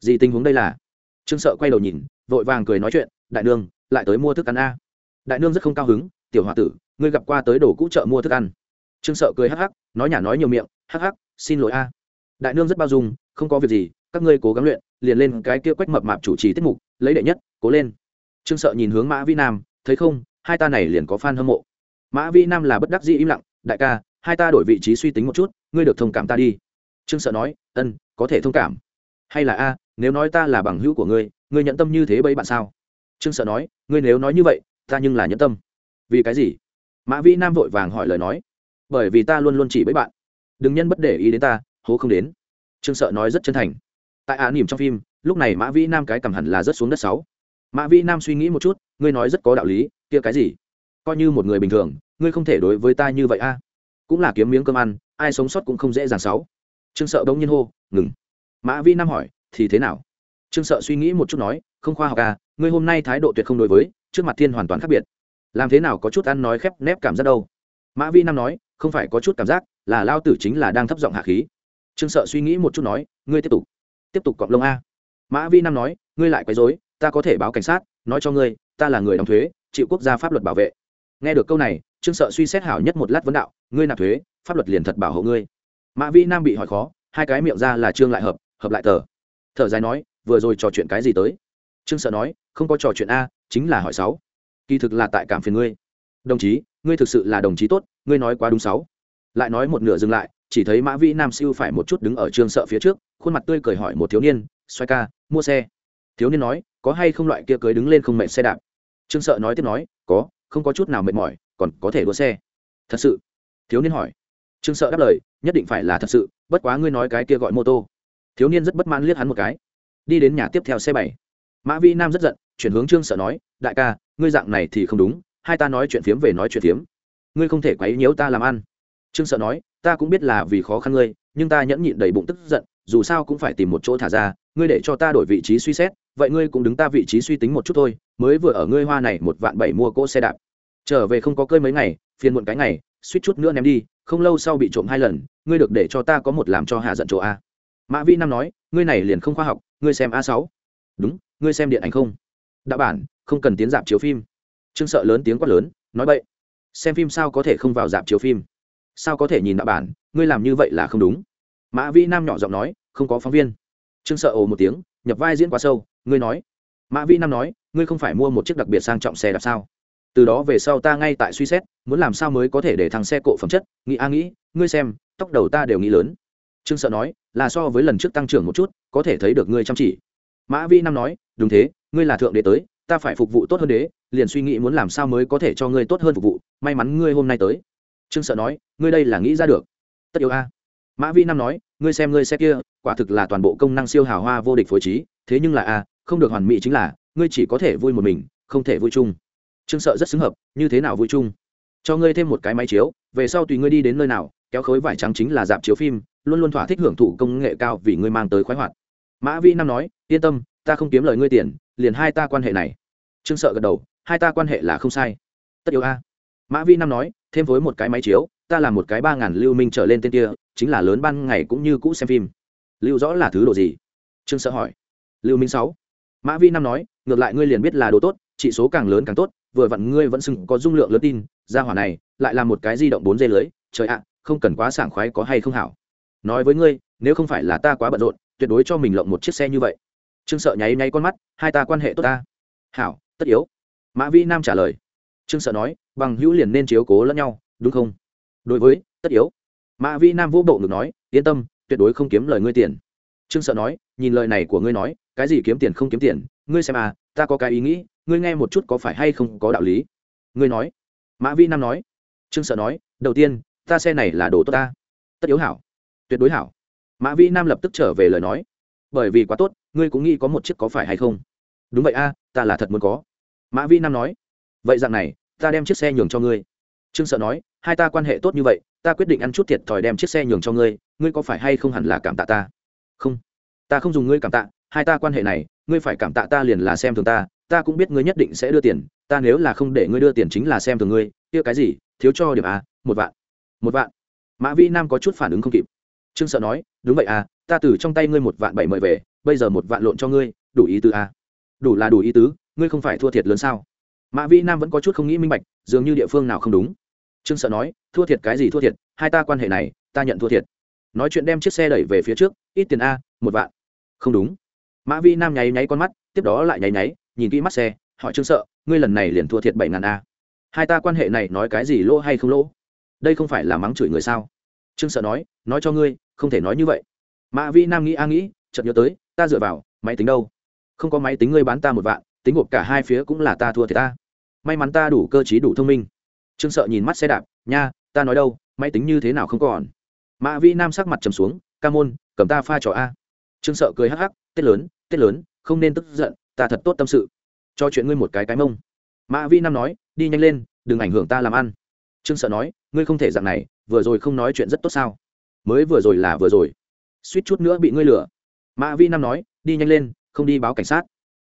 Gì tình huống đây là? Trương sợ quay đầu nhìn vội vàng cười nói chuyện đại đường, lại tới mua thức ăn a đại nương rất không cao hứng, tiểu h o a tử, ngươi gặp qua tới đổ cũ chợ mua thức ăn? Trương sợ cười hắc hắc, nói nhả nói nhiều miệng, hắc hắc, xin lỗi a. Đại nương rất bao dung, không có việc gì, các ngươi cố gắng luyện, liền lên cái kia quách mập mạp chủ trì tiết mục, lấy đệ nhất, cố lên. Trương sợ nhìn hướng mã vi nam, thấy không, hai ta này liền có f a n hâm mộ. Mã vi nam là bất đắc dĩ im lặng, đại ca, hai ta đổi vị trí suy tính một chút, ngươi được thông cảm ta đi. Trương sợ nói, ân, có thể thông cảm. Hay là a, nếu nói ta là bằng hữu của ngươi ngươi nhận tâm như thế bấy bạn sao? Trương sợ nói, ngươi nếu nói như vậy ta nhưng là nhẫn tâm. Vì cái gì? Mã vĩ nam vội vàng hỏi lời nói. Bởi vì ta luôn luôn chỉ với bạn. Đừng nhân bất để ý đến ta, hố không đến. Trương sợ nói rất chân thành. Tại ạ nỉm trong phim, lúc này mã vĩ nam cái cầm hẳn là rất xuống đất sáu. Mã vĩ nam suy nghĩ một chút, ngươi nói rất có đạo lý, kia cái gì? Coi như một người bình thường, ngươi không thể đối với ta như vậy a. Cũng là kiếm miếng cơm ăn, ai sống sót cũng không dễ dàng sáu. Trương sợ bỗng nhiên hô, ngừng. Mã vĩ nam hỏi, thì thế nào? Trương sợ suy nghĩ một chút nói, không khoa học à ngươi hôm nay thái độ tuyệt không đối với trước mặt thiên hoàn toàn khác biệt. Làm thế nào có chút ăn nói khép nép cảm giác đâu? Mã vi nam nói, không phải có chút cảm giác, là lao tử chính là đang thấp giọng hạ khí. Trương sợ suy nghĩ một chút nói, ngươi tiếp tục. Tiếp tục cọp lông a. Mã vi nam nói, ngươi lại quấy dối ta có thể báo cảnh sát, nói cho ngươi, ta là người đóng thuế, chịu quốc gia pháp luật bảo vệ. Nghe được câu này, trương sợ suy xét hảo nhất một lát vấn đạo, ngươi nạp thuế, pháp luật liền thật bảo hộ ngươi. Mã vi nam bị hỏi khó, hai cái miệng ra là trương lại hợp hợp lại tờ. Thở dài nói, vừa rồi trò chuyện cái gì tới? Trương sợ nói, không có trò chuyện a chính là hỏi sáu. Kỳ thực là tại cảm phiền ngươi. Đồng chí, ngươi thực sự là đồng chí tốt, ngươi nói quá đúng sáu. Lại nói một nửa dừng lại, chỉ thấy mã vĩ nam siêu phải một chút đứng ở trương sợ phía trước, khuôn mặt tươi cười hỏi một thiếu niên, xoay ca, mua xe. Thiếu niên nói, có hay không loại kia cưới đứng lên không mệt xe đạp? Trương sợ nói tiếp nói, có, không có chút nào mệt mỏi, còn có thể đua xe. Thật sự? Thiếu niên hỏi. Trương sợ đáp lời, nhất định phải là thật sự, bất quá ngươi nói cái kia gọi mô tô. Thiếu niên rất bất mãn liếc hắn một cái. Đi đến nhà tiếp theo xe bảy. Mã vi nam rất giận chuyển hướng trương sợ nói, đại ca, ngươi dạng này thì không đúng, hai ta nói chuyện phiếm về nói chuyện phiếm. Ngươi không thể quấy nhiễu ta làm ăn. Trương sợ nói, ta cũng biết là vì khó khăn ngươi, nhưng ta nhẫn nhịn đầy bụng tức giận, dù sao cũng phải tìm một chỗ thả ra, ngươi để cho ta đổi vị trí suy xét, vậy ngươi cũng đứng ta vị trí suy tính một chút thôi, mới vừa ở ngươi hoa này một vạn bảy mua cỗ xe đạp. Trở về không có cơi mấy ngày, phiền muộn cái ngày, suýt chút nữa ném đi, không lâu sau bị trộm hai lần, ngươi được để cho ta có một làm cho hạ giận chỗ a. Mã vĩ nam nói, ngươi này liền không khoa học, ngươi xem a sáu. Đúng, ngươi xem điện ảnh không? Đạo bản, không cần tiến dạp chiếu phim. Trương sợ lớn tiếng quát lớn, nói vậy xem phim sao có thể không vào dạp chiếu phim? Sao có thể nhìn đạo bản, ngươi làm như vậy là không đúng. Mã vĩ nam nhỏ giọng nói, không có phóng viên. Trương sợ ồ một tiếng, nhập vai diễn quá sâu, ngươi nói. Mã vĩ nam nói, ngươi không phải mua một chiếc đặc biệt sang trọng xe đạp sao? Từ đó về sau ta ngay tại suy xét, muốn làm sao mới có thể để thằng xe cộ phẩm chất, nghĩ a nghĩ, ngươi xem, tóc đầu ta đều nghĩ lớn. Trương sợ nói, là so với lần trước tăng trưởng một chút, có thể thấy được ngươi chăm chỉ. Mã vi nam nói, đúng thế ngươi là thượng đế tới, ta phải phục vụ tốt hơn đế, liền suy nghĩ muốn làm sao mới có thể cho ngươi tốt hơn phục vụ, may mắn ngươi hôm nay tới. Trương sợ nói, ngươi đây là nghĩ ra được. Tất yếu a. Mã vi nam nói, ngươi xem ngươi xe kia, quả thực là toàn bộ công năng siêu hào hoa vô địch phối trí, thế nhưng là a, không được hoàn mỹ chính là, ngươi chỉ có thể vui một mình, không thể vui chung. Trương sợ rất xứng hợp, như thế nào vui chung? Cho ngươi thêm một cái máy chiếu, về sau tùy ngươi đi đến nơi nào, kéo khối vải trắng chính là dạp chiếu phim, luôn luôn thỏa thích hưởng thụ công nghệ cao vì ngươi mang tới khoái hoạt. Mã vi nam nói, yên tâm, ta không kiếm lời ngươi tiền liền hai ta quan hệ này. Trương sợ gật đầu, hai ta quan hệ là không sai. Tất yếu a. Mã vi năm nói, thêm với một cái máy chiếu, ta làm một cái ba ngàn lưu minh trở lên tên kia, chính là lớn ban ngày cũng như cũ xem phim. Lưu rõ là thứ đồ gì? Trương sợ hỏi. Lưu minh sáu. Mã vi năm nói, ngược lại ngươi liền biết là đồ tốt trị số càng lớn càng tốt, vừa vặn ngươi vẫn sừng có dung lượng lớn tin ra hỏa này lại là một cái di động bốn dây lưới, trời ạ, không cần quá sảng khoái có hay không hảo. Nói với ngươi, nếu không phải là ta quá bận rộn, tuyệt đối cho mình lộng một chiếc xe như vậy trương sợ nháy nháy con mắt, hai ta quan hệ tốt ta. Hảo, tất yếu. Mã vi nam trả lời. Trương sợ nói, bằng hữu liền nên chiếu cố lẫn nhau, đúng không? Đối với, tất yếu. Mã vi nam vũ bộ ngực nói, yên tâm, tuyệt đối không kiếm lời ngươi tiền. Trương sợ nói, nhìn lời này của ngươi nói, cái gì kiếm tiền không kiếm tiền, ngươi xem à ta có cái ý nghĩ, ngươi nghe một chút có phải hay không có đạo lý. Ngươi nói. Mã vi nam nói. Trương sợ nói, đầu tiên, ta xe này là đồ tốt ta. Tất yếu hảo. Tuyệt đối hảo. Mã vi nam lập tức trở về lời nói bởi vì quá tốt, ngươi cũng nghĩ có một chiếc có phải hay không? Đúng vậy a, ta là thật muốn có. Mã vi nam nói. Vậy dạng này, ta đem chiếc xe nhường cho ngươi. Trương sợ nói, hai ta quan hệ tốt như vậy, ta quyết định ăn chút thiệt thòi đem chiếc xe nhường cho ngươi ngươi có phải hay không hẳn là cảm tạ ta? Không. Ta không dùng ngươi cảm tạ, hai ta quan hệ này, ngươi phải cảm tạ ta liền là xem thường ta ta cũng biết ngươi nhất định sẽ đưa tiền, ta nếu là không để ngươi đưa tiền chính là xem thường ngươi, kia cái gì, thiếu cho điểm a, một vạn. Một vạn. Mã Vi nam có chút phản ứng không kịp trương sợ nói, đúng vậy à ta từ trong tay ngươi một vạn bảy mời về, bây giờ một vạn lộn cho ngươi, đủ ý tứ à. đủ là đủ ý tứ, ngươi không phải thua thiệt lớn sao? Mã vĩ nam vẫn có chút không nghĩ minh bạch, dường như địa phương nào không đúng. Trương sợ nói, thua thiệt cái gì thua thiệt, hai ta quan hệ này, ta nhận thua thiệt. Nói chuyện đem chiếc xe đẩy về phía trước, ít tiền a, một vạn. Không đúng. Mã vĩ nam nháy nháy con mắt, tiếp đó lại nháy nháy, nhìn kỹ mắt xe, hỏi trương sợ, ngươi lần này liền thua thiệt bảy ngàn a? Hai ta quan hệ này nói cái gì lỗ hay không lỗ? Đây không phải là mắng chửi người sao? Trương sợ nói nói cho ngươi không thể nói như vậy. Mã vi nam nghĩ a nghĩ, chợt nhớ tới, ta dựa vào, máy tính đâu? Không có máy tính ngươi bán ta một vạn, tính gộp cả hai phía cũng là ta thua thì ta. May mắn ta đủ cơ t đủ thông minh. Trương sợ nhìn mắt xe đạp, nha, ta nói đâu, máy tính như thế nào không còn? Mã vi nam sắc mặt trầm xuống, ca môn, cầm ta pha trò a. Trương sợ cười hắc hắc, tết lớn tết lớn, không nên tức giận, ta thật tốt tâm sự. Cho chuyện ngươi một cái cái mông. Mã vi nam nói, đi nhanh lên, đừng ảnh hưởng ta làm ăn. Trương sợ nói, ngươi không thể dạng này, vừa rồi không nói chuyện rất tốt sao? Mới vừa rồi là vừa rồi. Suýt chút nữa bị ngươi lừa. Mã vi nam nói, đi nhanh lên, không đi báo cảnh sát.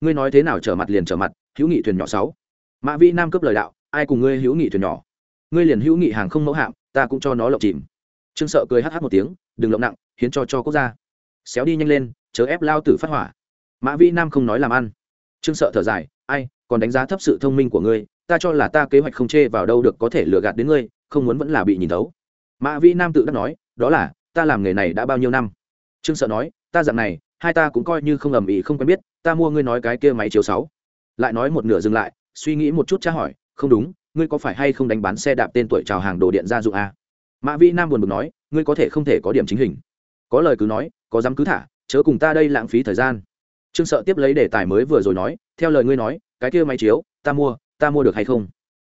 Ngươi nói thế nào trở mặt liền trở mặt, hữu nghị thuyền nhỏ sáu. Mã vi nam cướp lời đạo, ai cùng ngươi hữu nghị thuyền nhỏ? Ngươi liền hữu nghị hàng không mẫu hạm, ta cũng cho nó lộng chìm. Trương sợ cười hh một tiếng, đừng lộng nặng, hiến cho cho quốc gia. Xéo đi nhanh lên, chớ ép lao tử phát hỏa. Mã vi nam không nói làm ăn. Trương sợ thở dài, ai, còn đánh giá thấp sự thông minh của ngươi, ta cho là ta kế hoạch không chê vào đâu được có thể lừa gạt đến ngươi, không muốn vẫn là bị nhìn thấu. Mã Vi nam tự đắc nói đó là, ta làm nghề này đã bao nhiêu năm? Trương sợ nói, ta dặn này, hai ta cũng coi như không ầm ĩ không quen biết, ta mua ngươi nói cái kia máy chiếu sáu. Lại nói một nửa dừng lại, suy nghĩ một chút tra hỏi, không đúng, ngươi có phải hay không đánh bán xe đạp tên tuổi chào hàng đồ điện gia dụng a mã vĩ nam buồn bực nói, ngươi có thể không thể có điểm chính hình. Có lời cứ nói, có dám cứ thả, chớ cùng ta đây lãng phí thời gian. Trương sợ tiếp lấy đề tài mới vừa rồi nói, theo lời ngươi nói, cái kia máy chiếu, ta mua ta mua được hay không?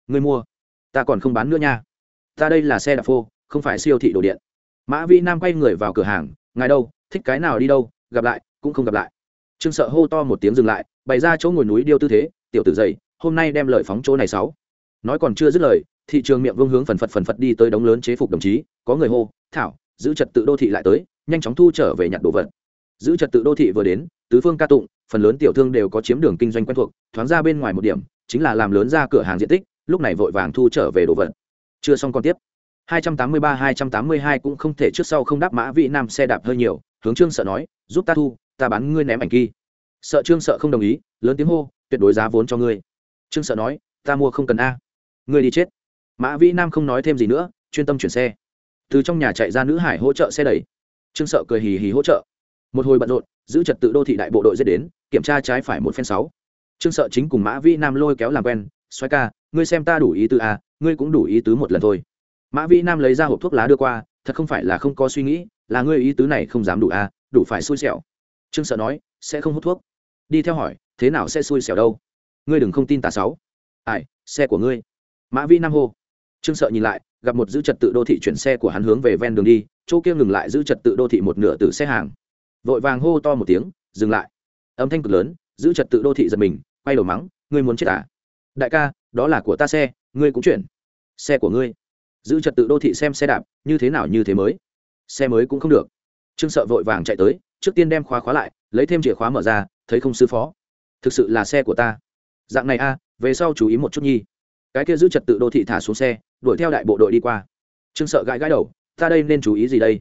Ngươi mua, ta còn không bán nữa nha. Ta đây là xe đạp phô, không phải siêu thị đồ điện mã vĩ nam quay người vào cửa hàng, ngài đâu? Thích cái nào đi đâu? Gặp lại, cũng không gặp lại. Trương sợ hô to một tiếng dừng lại, bày ra chỗ ngồi núi điêu tư thế, tiểu tử dậy, hôm nay đem lời phóng chỗ này sáu. Nói còn chưa dứt lời, thị trường miệng vương hướng phần phật phần phật đi tới đống lớn chế phục đồng chí, có người hô, thảo, giữ trật tự đô thị lại tới, nhanh chóng thu trở về nhặt đồ vật. Giữ trật tự đô thị vừa đến, tứ phương ca tụng, phần lớn tiểu thương đều có chiếm đường kinh doanh quen thuộc, thoáng ra bên ngoài một điểm, chính là làm lớn ra cửa hàng diện tích, lúc này vội vàng thu trở về đồ vật. Chưa xong còn tiếp. 283-282 cũng không thể trước sau không đáp mã vị nam xe đạp hơi nhiều hướng trương sợ nói giúp ta thu ta bán ngươi ném ảnh kỳ sợ trương sợ không đồng ý lớn tiếng hô tuyệt đối giá vốn cho ngươi. Trương sợ nói ta mua không cần a. Ngươi đi chết. Mã vĩ nam không nói thêm gì nữa chuyên tâm chuyển xe. Từ trong nhà chạy ra nữ hải hỗ trợ xe đẩy. Trương sợ cười hì hì hỗ trợ. Một hồi bận rộn giữ trật tự đô thị đại bộ đội dễ đến kiểm tra trái phải một phen sáu. Trương sợ chính cùng mã vĩ nam lôi kéo làm quen xoay ca ngươi xem ta đủ ý tứ a, ngươi cũng đủ ý tứ một lần thôi mã vĩ nam lấy ra hộp thuốc lá đưa qua thật không phải là không có suy nghĩ là ngươi ý tứ này không dám đủ à, đủ phải xui xẻo. Trương sợ nói sẽ không hút thuốc. Đi theo hỏi thế nào sẽ xui xẻo đâu? Ngươi đừng không tin tà sáu ai xe của ngươi? Mã vĩ nam hô. Trương sợ nhìn lại gặp một giữ trật tự đô thị chuyển xe của hắn hướng về ven đường đi chỗ kia ngừng lại giữ trật tự đô thị một nửa từ xe hàng. Vội vàng hô to một tiếng dừng lại. Âm thanh cực lớn giữ trật tự đô thị giật mình quay đầu mắng ngươi muốn chết à? Đại ca đó là của ta xe ngươi cũng chuyển. Xe của ngươi? Giữ trật tự đô thị xem xe đạp, như thế nào như thế mới. Xe mới cũng không được. Trương sợ vội vàng chạy tới, trước tiên đem khóa khóa lại, lấy thêm chìa khóa mở ra, thấy không sư phó. Thực sự là xe của ta. Dạng này a, về sau chú ý một chút nhi. Cái kia giữ trật tự đô thị thả xuống xe, đuổi theo đại bộ đội đi qua. Trương sợ gãi gãi đầu, ta đây nên chú ý gì đây?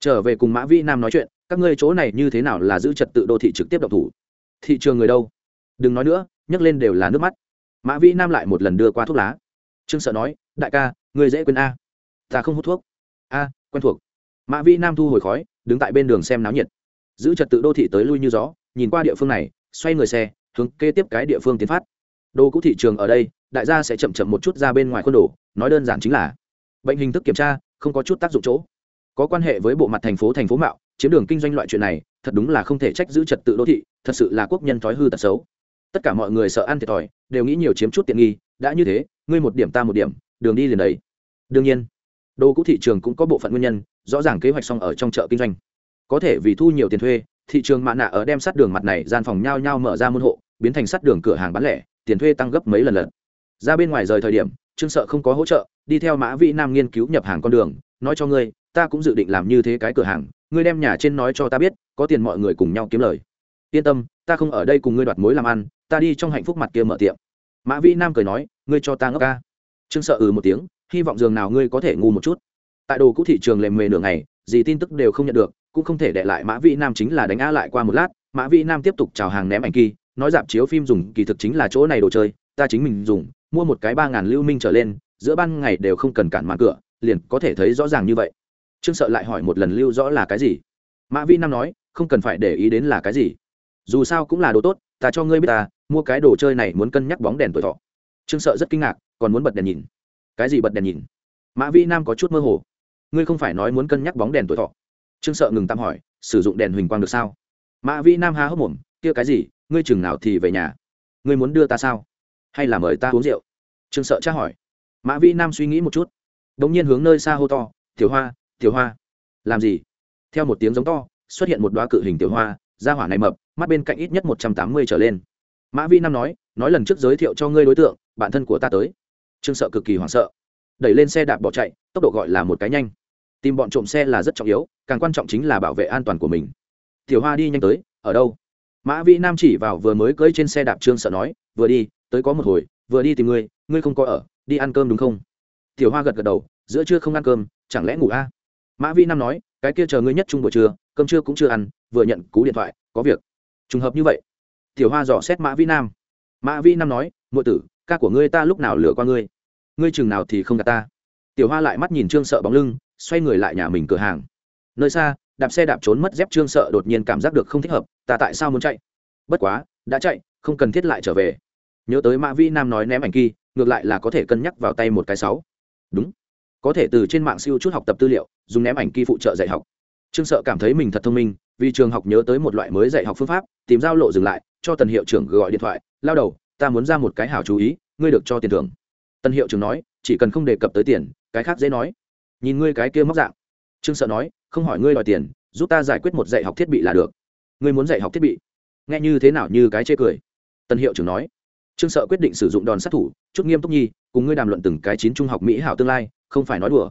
Trở về cùng mã vĩ nam nói chuyện, các ngươi chỗ này như thế nào là giữ trật tự đô thị trực tiếp độc thủ? Thị trường người đâu? Đừng nói nữa, nhấc lên đều là nước mắt. Mã vĩ nam lại một lần đưa qua thuốc lá. Trương sợ nói, đại ca người dễ quên a. Ta không hút thuốc. A, quen thuộc. Mã vĩ nam thu hồi khói, đứng tại bên đường xem náo nhiệt. Giữ trật tự đô thị tới lui như gió, nhìn qua địa phương này, xoay người xe, hướng kế tiếp cái địa phương tiến phát. Đô cũ thị trường ở đây, đại gia sẽ chậm chậm một chút ra bên ngoài khuôn đồ, nói đơn giản chính là bệnh hình thức kiểm tra, không có chút tác dụng chỗ. Có quan hệ với bộ mặt thành phố thành phố mạo, chiếm đường kinh doanh loại chuyện này, thật đúng là không thể trách giữ trật tự đô thị, thật sự là quốc nhân thói hư tật xấu. Tất cả mọi người sợ ăn thiệt thòi, đều nghĩ nhiều chiếm chút tiện nghi, đã như thế, ngươi một điểm ta một điểm đường đi liền đấy. Đương nhiên, đồ cũ thị trường cũng có bộ phận nguyên nhân, rõ ràng kế hoạch xong ở trong chợ kinh doanh. Có thể vì thu nhiều tiền thuê, thị trường mạ nạ ở đem sát đường mặt này gian phòng nhao nhao mở ra môn hộ, biến thành sát đường cửa hàng bán lẻ, tiền thuê tăng gấp mấy lần lần ra bên ngoài rời thời điểm, trương sợ không có hỗ trợ, đi theo mã vĩ nam nghiên cứu nhập hàng con đường, nói cho ngươi, ta cũng dự định làm như thế cái cửa hàng, ngươi đem nhà trên nói cho ta biết, có tiền mọi người cùng nhau kiếm lời. Yên tâm, ta không ở đây cùng ngươi đoạt mối làm ăn, ta đi trong hạnh phúc mặt kia mở tiệm. Mã vĩ nam cười nói, ngươi cho ta ngốc ca trương sợ ừ một tiếng, hy vọng dường nào ngươi có thể ngu một chút. Tại đồ cũ thị trường lề mề nửa ngày, gì tin tức đều không nhận được, cũng không thể để lại mã vĩ nam chính là đánh a lại qua một lát, mã vĩ nam tiếp tục chào hàng ném ảnh kỳ, nói dạp chiếu phim dùng, kỳ thực chính là chỗ này đồ chơi, ta chính mình dùng, mua một cái ba ngàn lưu minh trở lên, giữa ban ngày đều không cần cản màn cửa, liền có thể thấy rõ ràng như vậy. Trương sợ lại hỏi một lần lưu rõ là cái gì? Mã vĩ nam nói, không cần phải để ý đến là cái gì. Dù sao cũng là đồ tốt, ta cho ngươi biết ta, mua cái đồ chơi này muốn cân nhắc bóng đèn tuổi thọ. Trương sợ rất kinh ngạc còn muốn bật đèn nhìn. Cái gì bật đèn nhìn? Mã vĩ nam có chút mơ hồ. Ngươi không phải nói muốn cân nhắc bóng đèn tuổi thọ. Trương sợ ngừng tạm hỏi, sử dụng đèn huỳnh quang được sao? Mã vĩ nam há hốc mồm, kia cái gì? Ngươi chừng nào thì về nhà? Ngươi muốn đưa ta sao? Hay là mời ta uống rượu? Trương sợ tra hỏi. Mã vĩ nam suy nghĩ một chút. Đ ỗ n g nhiên hướng nơi xa hô to, tiểu hoa tiểu hoa. Làm gì? Theo một tiếng giống to, xuất hiện một đoá cự hình tiểu hoa ra hỏa này mập, mắt bên cạnh ít nhất một trăm tám mươi trở lên. Mã vĩ nam nói nói lần trước giới thiệu cho ngươi đối tượng, bạn thân của ta tới trương sợ cực kỳ hoảng sợ. Đẩy lên xe đạp bỏ chạy, tốc độ gọi là một cái nhanh. Tìm bọn trộm xe là rất trọng yếu, càng quan trọng chính là bảo vệ an toàn của mình. Tiểu hoa đi nhanh tới, ở đâu? Mã vĩ nam chỉ vào vừa mới cưỡi trên xe đạp trương sợ nói, vừa đi, tới có một hồi, vừa đi tìm ngươi ngươi không có ở, đi ăn cơm đúng không? Tiểu hoa gật gật đầu, giữa trưa không ăn cơm, chẳng lẽ ngủ a? À? mã vĩ nam nói, cái kia chờ ngươi nhất chung buổi trưa, cơm trưa cũng chưa ăn, vừa nhận cú điện thoại, có việc. Trùng hợp như vậy. Tiểu hoa dò xét mã vĩ nam. Mã vĩ nam nói ngụy tử ca của ngươi ta lúc nào lừa qua ngươi? Ngươi chừng nào thì không gặp ta? Tiểu hoa lại mắt nhìn trương sợ bóng lưng, xoay người lại nhà mình cửa hàng. Nơi xa, đạp xe đạp trốn mất dép trương sợ đột nhiên cảm giác được không thích hợp, ta tại sao muốn chạy? Bất quá, đã chạy, không cần thiết lại trở về. Nhớ tới mã vi nam nói ném ảnh kỳ ngược lại là có thể cân nhắc vào tay một cái sáu. Đúng. Có thể từ trên mạng siêu chút học tập tư liệu, dùng ném ảnh kỳ phụ trợ dạy học. Trương sợ cảm thấy mình thật thông minh, vì trường học nhớ tới một loại mới dạy học phương pháp, tìm giao lộ dừng lại, cho tần hiệu trưởng gọi điện thoại, lao đầu, ta muốn ra một cái hảo chú ý ngươi được cho tiền thưởng. Tân hiệu trưởng nói, chỉ cần không đề cập tới tiền, cái khác dễ nói. Nhìn ngươi cái kia móc dạng. Trương sợ nói, không hỏi ngươi đòi tiền, giúp ta giải quyết một dạy học thiết bị là được. Ngươi muốn dạy học thiết bị? Nghe như thế nào như cái chê cười. Tân hiệu trưởng nói. Trương sợ quyết định sử dụng đòn sát thủ, chút nghiêm túc nhi, cùng ngươi đàm luận từng cái chín trung học mỹ hảo tương lai, không phải nói đùa.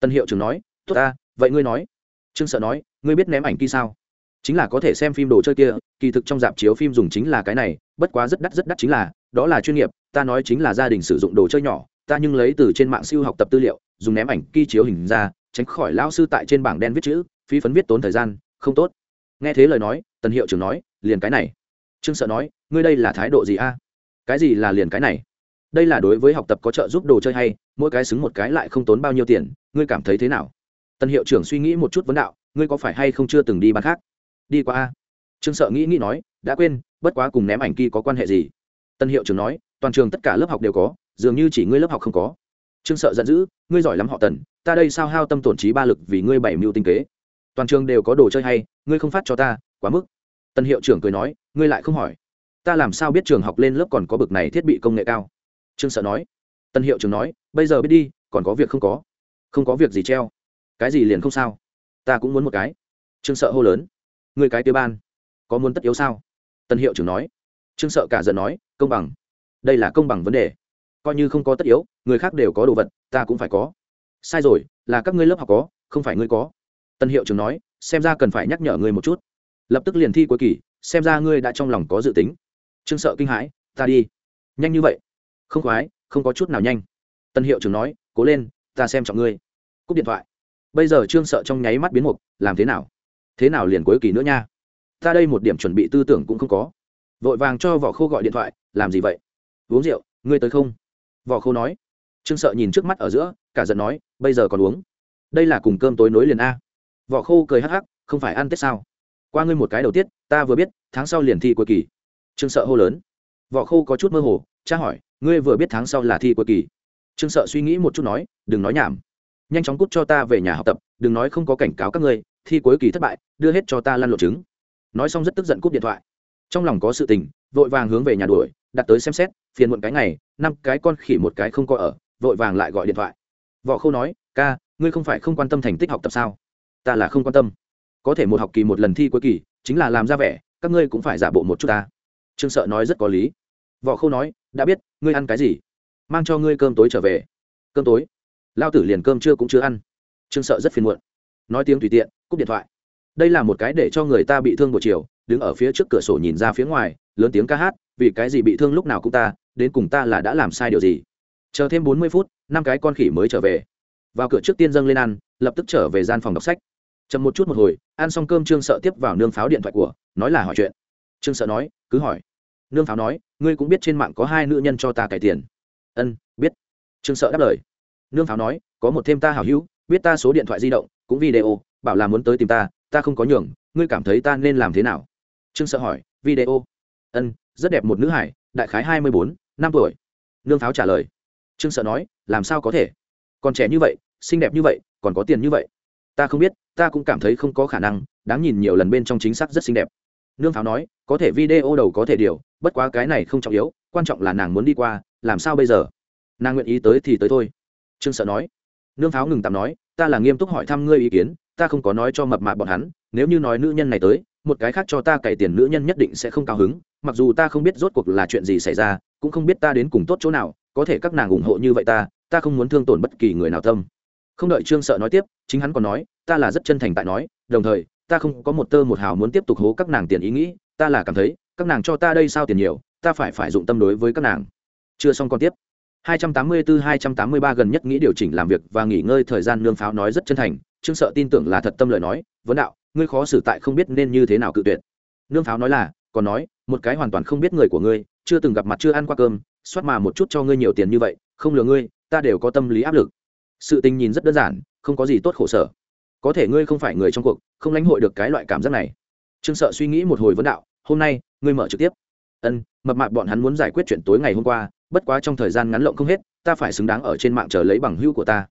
Tân hiệu trưởng nói, tốt ta, vậy ngươi nói. Trương sợ nói, ngươi biết ném ảnh kỳ sao? Chính là có thể xem phim đồ chơi kia, kỳ thực trong dạp chiếu phim dùng chính là cái này, bất quá rất đắt rất đắt chính là, đó là chuyên nghiệp ta nói chính là gia đình sử dụng đồ chơi nhỏ, ta nhưng lấy từ trên mạng siêu học tập tư liệu, dùng ném ảnh ghi chiếu hình ra, tránh khỏi lao sư tại trên bảng đen viết chữ phi phấn viết tốn thời gian, không tốt. Nghe thế lời nói, tần hiệu trưởng nói, liền cái này. Trương sợ nói, ngươi đây là thái độ gì a? Cái gì là liền cái này? Đây là đối với học tập có trợ giúp đồ chơi hay, mỗi cái xứng một cái lại không tốn bao nhiêu tiền, ngươi cảm thấy thế nào? Tân hiệu trưởng suy nghĩ một chút vấn đạo, ngươi có phải hay không chưa từng đi bán khác? Đi qua a. Trương sợ nghĩ nghĩ nói, đã quên, bất quá cùng ném ảnh kia có quan hệ gì? Tân hiệu trưởng nói toàn trường tất cả lớp học đều có, dường như chỉ ngươi lớp học không có. Trương sợ giận dữ, ngươi giỏi lắm họ tần, ta đây sao hao tâm tổn trí ba lực vì ngươi bảy mưu tinh kế. Toàn trường đều có đồ chơi hay, ngươi không phát cho ta, quá mức. Tân hiệu trưởng cười nói, ngươi lại không hỏi. Ta làm sao biết trường học lên lớp còn có bực này thiết bị công nghệ cao? Trương sợ nói. Tân hiệu trưởng nói, bây giờ biết đi, còn có việc không có. Không có việc gì treo. Cái gì liền không sao. Ta cũng muốn một cái. Trương sợ hô lớn. Người cái tiêu ban, có muốn tất yếu sao? Tân hiệu trưởng nói. Trương sợ cả giận nói, công bằng đây là công bằng vấn đề. Coi như không có tất yếu, người khác đều có đồ vật, ta cũng phải có. Sai rồi, là các ngươi lớp học có, không phải ngươi có. Tân hiệu trưởng nói, xem ra cần phải nhắc nhở ngươi một chút. Lập tức liền thi cuối kỳ, xem ra ngươi đã trong lòng có dự tính. Trương sợ kinh hãi, ta đi. Nhanh như vậy? Không khoái, không có chút nào nhanh. Tân hiệu trưởng nói, cố lên, ta xem trọng ngươi. Cúp điện thoại. Bây giờ trương sợ trong nháy mắt biến mục, làm thế nào? Thế nào liền cuối kỳ nữa nha? Ta đây một điểm chuẩn bị tư tưởng cũng không có. Vội vàng cho vỏ khô gọi điện thoại, làm gì vậy? Uống rượu, ngươi tới không? Vỏ khô nói. Trương sợ nhìn trước mắt ở giữa, cả giận nói, bây giờ còn uống? Đây là cùng cơm tối nối liền a. Vỏ khô cười hắc hắc, không phải ăn tết sao? Qua ngươi một cái đầu tiết, ta vừa biết, tháng sau liền thi cuối kỳ. Trương sợ hô lớn. Vỏ khô có chút mơ hồ cha hỏi, ngươi vừa biết tháng sau là thi cuối kỳ? Trương sợ suy nghĩ một chút nói, đừng nói nhảm. Nhanh chóng cút cho ta về nhà học tập, đừng nói không có cảnh cáo các ngươi, thi cuối kỳ thất bại, đưa hết cho ta lăn lộ chứng nói xong rất tức giận cúp điện thoại. Trong lòng có sự tình, vội vàng hướng về nhà đuổi đặt tới xem xét, phiền muộn cái ngày, năm cái con khỉ một cái không có ở, vội vàng lại gọi điện thoại. Võ khâu nói, ca, ngươi không phải không quan tâm thành tích học tập sao? Ta là không quan tâm. Có thể một học kỳ một lần thi cuối kỳ, chính là làm ra vẻ, các ngươi cũng phải giả bộ một chút ta. Trương sợ nói rất có lý. Võ khâu nói, đã biết, ngươi ăn cái gì? Mang cho ngươi cơm tối trở về. Cơm tối? Lao tử liền cơm chưa cũng chưa ăn. Trương sợ rất phiền muộn. Nói tiếng tùy tiện, cúp điện thoại. Đây là một cái để cho người ta bị thương buổi chiều, đứng ở phía trước cửa sổ nhìn ra phía ngoài, lớn tiếng ca hát vì cái gì bị thương lúc nào cũng ta, đến cùng ta là đã làm sai điều gì? Chờ thêm bốn mươi phút, năm cái con khỉ mới trở về. Vào cửa trước tiên dâng lên ăn, lập tức trở về gian phòng đọc sách. Chậm một chút một hồi, ăn xong cơm trương sợ tiếp vào nương pháo điện thoại của, nói là hỏi chuyện. Trương sợ nói, cứ hỏi. Nương pháo nói, ngươi cũng biết trên mạng có hai nữ nhân cho ta cải tiền. Ân, biết. Trương sợ đáp lời. Nương pháo nói, có một thêm ta hảo hữu, biết ta số điện thoại di động, cũng video, bảo là muốn tới tìm ta ta không có nhường, ngươi cảm thấy ta nên làm thế nào? Trương sợ hỏi, video? Ân, rất đẹp một nữ hải, đại khái hai mươi bốn, năm tuổi. Nương pháo trả lời. Trương sợ nói, làm sao có thể? Còn trẻ như vậy, xinh đẹp như vậy, còn có tiền như vậy. Ta không biết, ta cũng cảm thấy không có khả năng, đáng nhìn nhiều lần bên trong chính xác rất xinh đẹp. Nương pháo nói, có thể video đầu có thể điều, bất quá cái này không trọng yếu, quan trọng là nàng muốn đi qua, làm sao bây giờ? Nàng nguyện ý tới thì tới thôi. Trương sợ nói. Nương pháo ngừng tạm nói, ta là nghiêm túc hỏi thăm ngươi ý kiến ta không có nói cho mập mạp bọn hắn, nếu như nói nữ nhân này tới, một cái khác cho ta cày tiền nữ nhân nhất định sẽ không cao hứng, mặc dù ta không biết rốt cuộc là chuyện gì xảy ra, cũng không biết ta đến cùng tốt chỗ nào, có thể các nàng ủng hộ như vậy ta ta không muốn thương tổn bất kỳ người nào tâm. Không đợi trương sợ nói tiếp, chính hắn còn nói, ta là rất chân thành tại nói, đồng thời, ta không có một tơ một hào muốn tiếp tục hố các nàng tiền ý nghĩ, ta là cảm thấy, các nàng cho ta đây sao tiền nhiều, ta phải phải dụng tâm đối với các nàng. Chưa xong còn tiếp. 284-283 gần nhất nghĩ điều chỉnh làm việc và nghỉ ngơi thời gian nương pháo nói rất chân thành trương sợ tin tưởng là thật tâm lời nói, vấn đạo, ngươi khó xử tại không biết nên như thế nào cự tuyệt. Nương pháo nói là, còn nói, một cái hoàn toàn không biết người của ngươi, chưa từng gặp mặt chưa ăn qua cơm, soát mà một chút cho ngươi nhiều tiền như vậy, không lừa ngươi, ta đều có tâm lý áp lực. Sự tình nhìn rất đơn giản, không có gì tốt khổ sở. Có thể ngươi không phải người trong cuộc, không lãnh hội được cái loại cảm giác này. Trương sợ suy nghĩ một hồi vấn đạo, hôm nay, ngươi mở trực tiếp. Ân, mập mạp bọn hắn muốn giải quyết chuyện tối ngày hôm qua, bất quá trong thời gian ngắn lộng không hết, ta phải xứng đáng ở trên mạng chờ lấy bằng hữu của ta.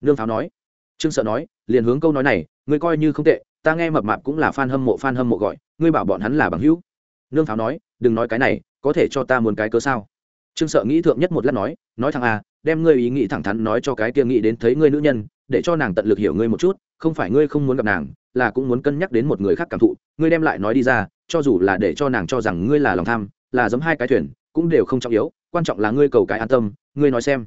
Nương pháo nói trương sợ nói, liền hướng câu nói này, ngươi coi như không tệ, ta nghe mập mạp cũng là fan hâm mộ, fan hâm mộ gọi, ngươi bảo bọn hắn là bằng hữu. Nương pháo nói, đừng nói cái này, có thể cho ta muốn cái cớ sao? Trương sợ nghĩ thượng nhất một lát nói nói thằng a à, đem ngươi ý nghĩ thẳng thắn nói cho cái kia nghĩ đến thấy ngươi nữ nhân, để cho nàng tận lực hiểu ngươi một chút, không phải ngươi không muốn gặp nàng, là cũng muốn cân nhắc đến một người khác cảm thụ, ngươi đem lại nói đi ra, cho dù là để cho nàng cho rằng ngươi là lòng tham, là giống hai cái thuyền, cũng đều không trọng yếu, quan trọng là ngươi cầu cái an tâm, ngươi nói xem.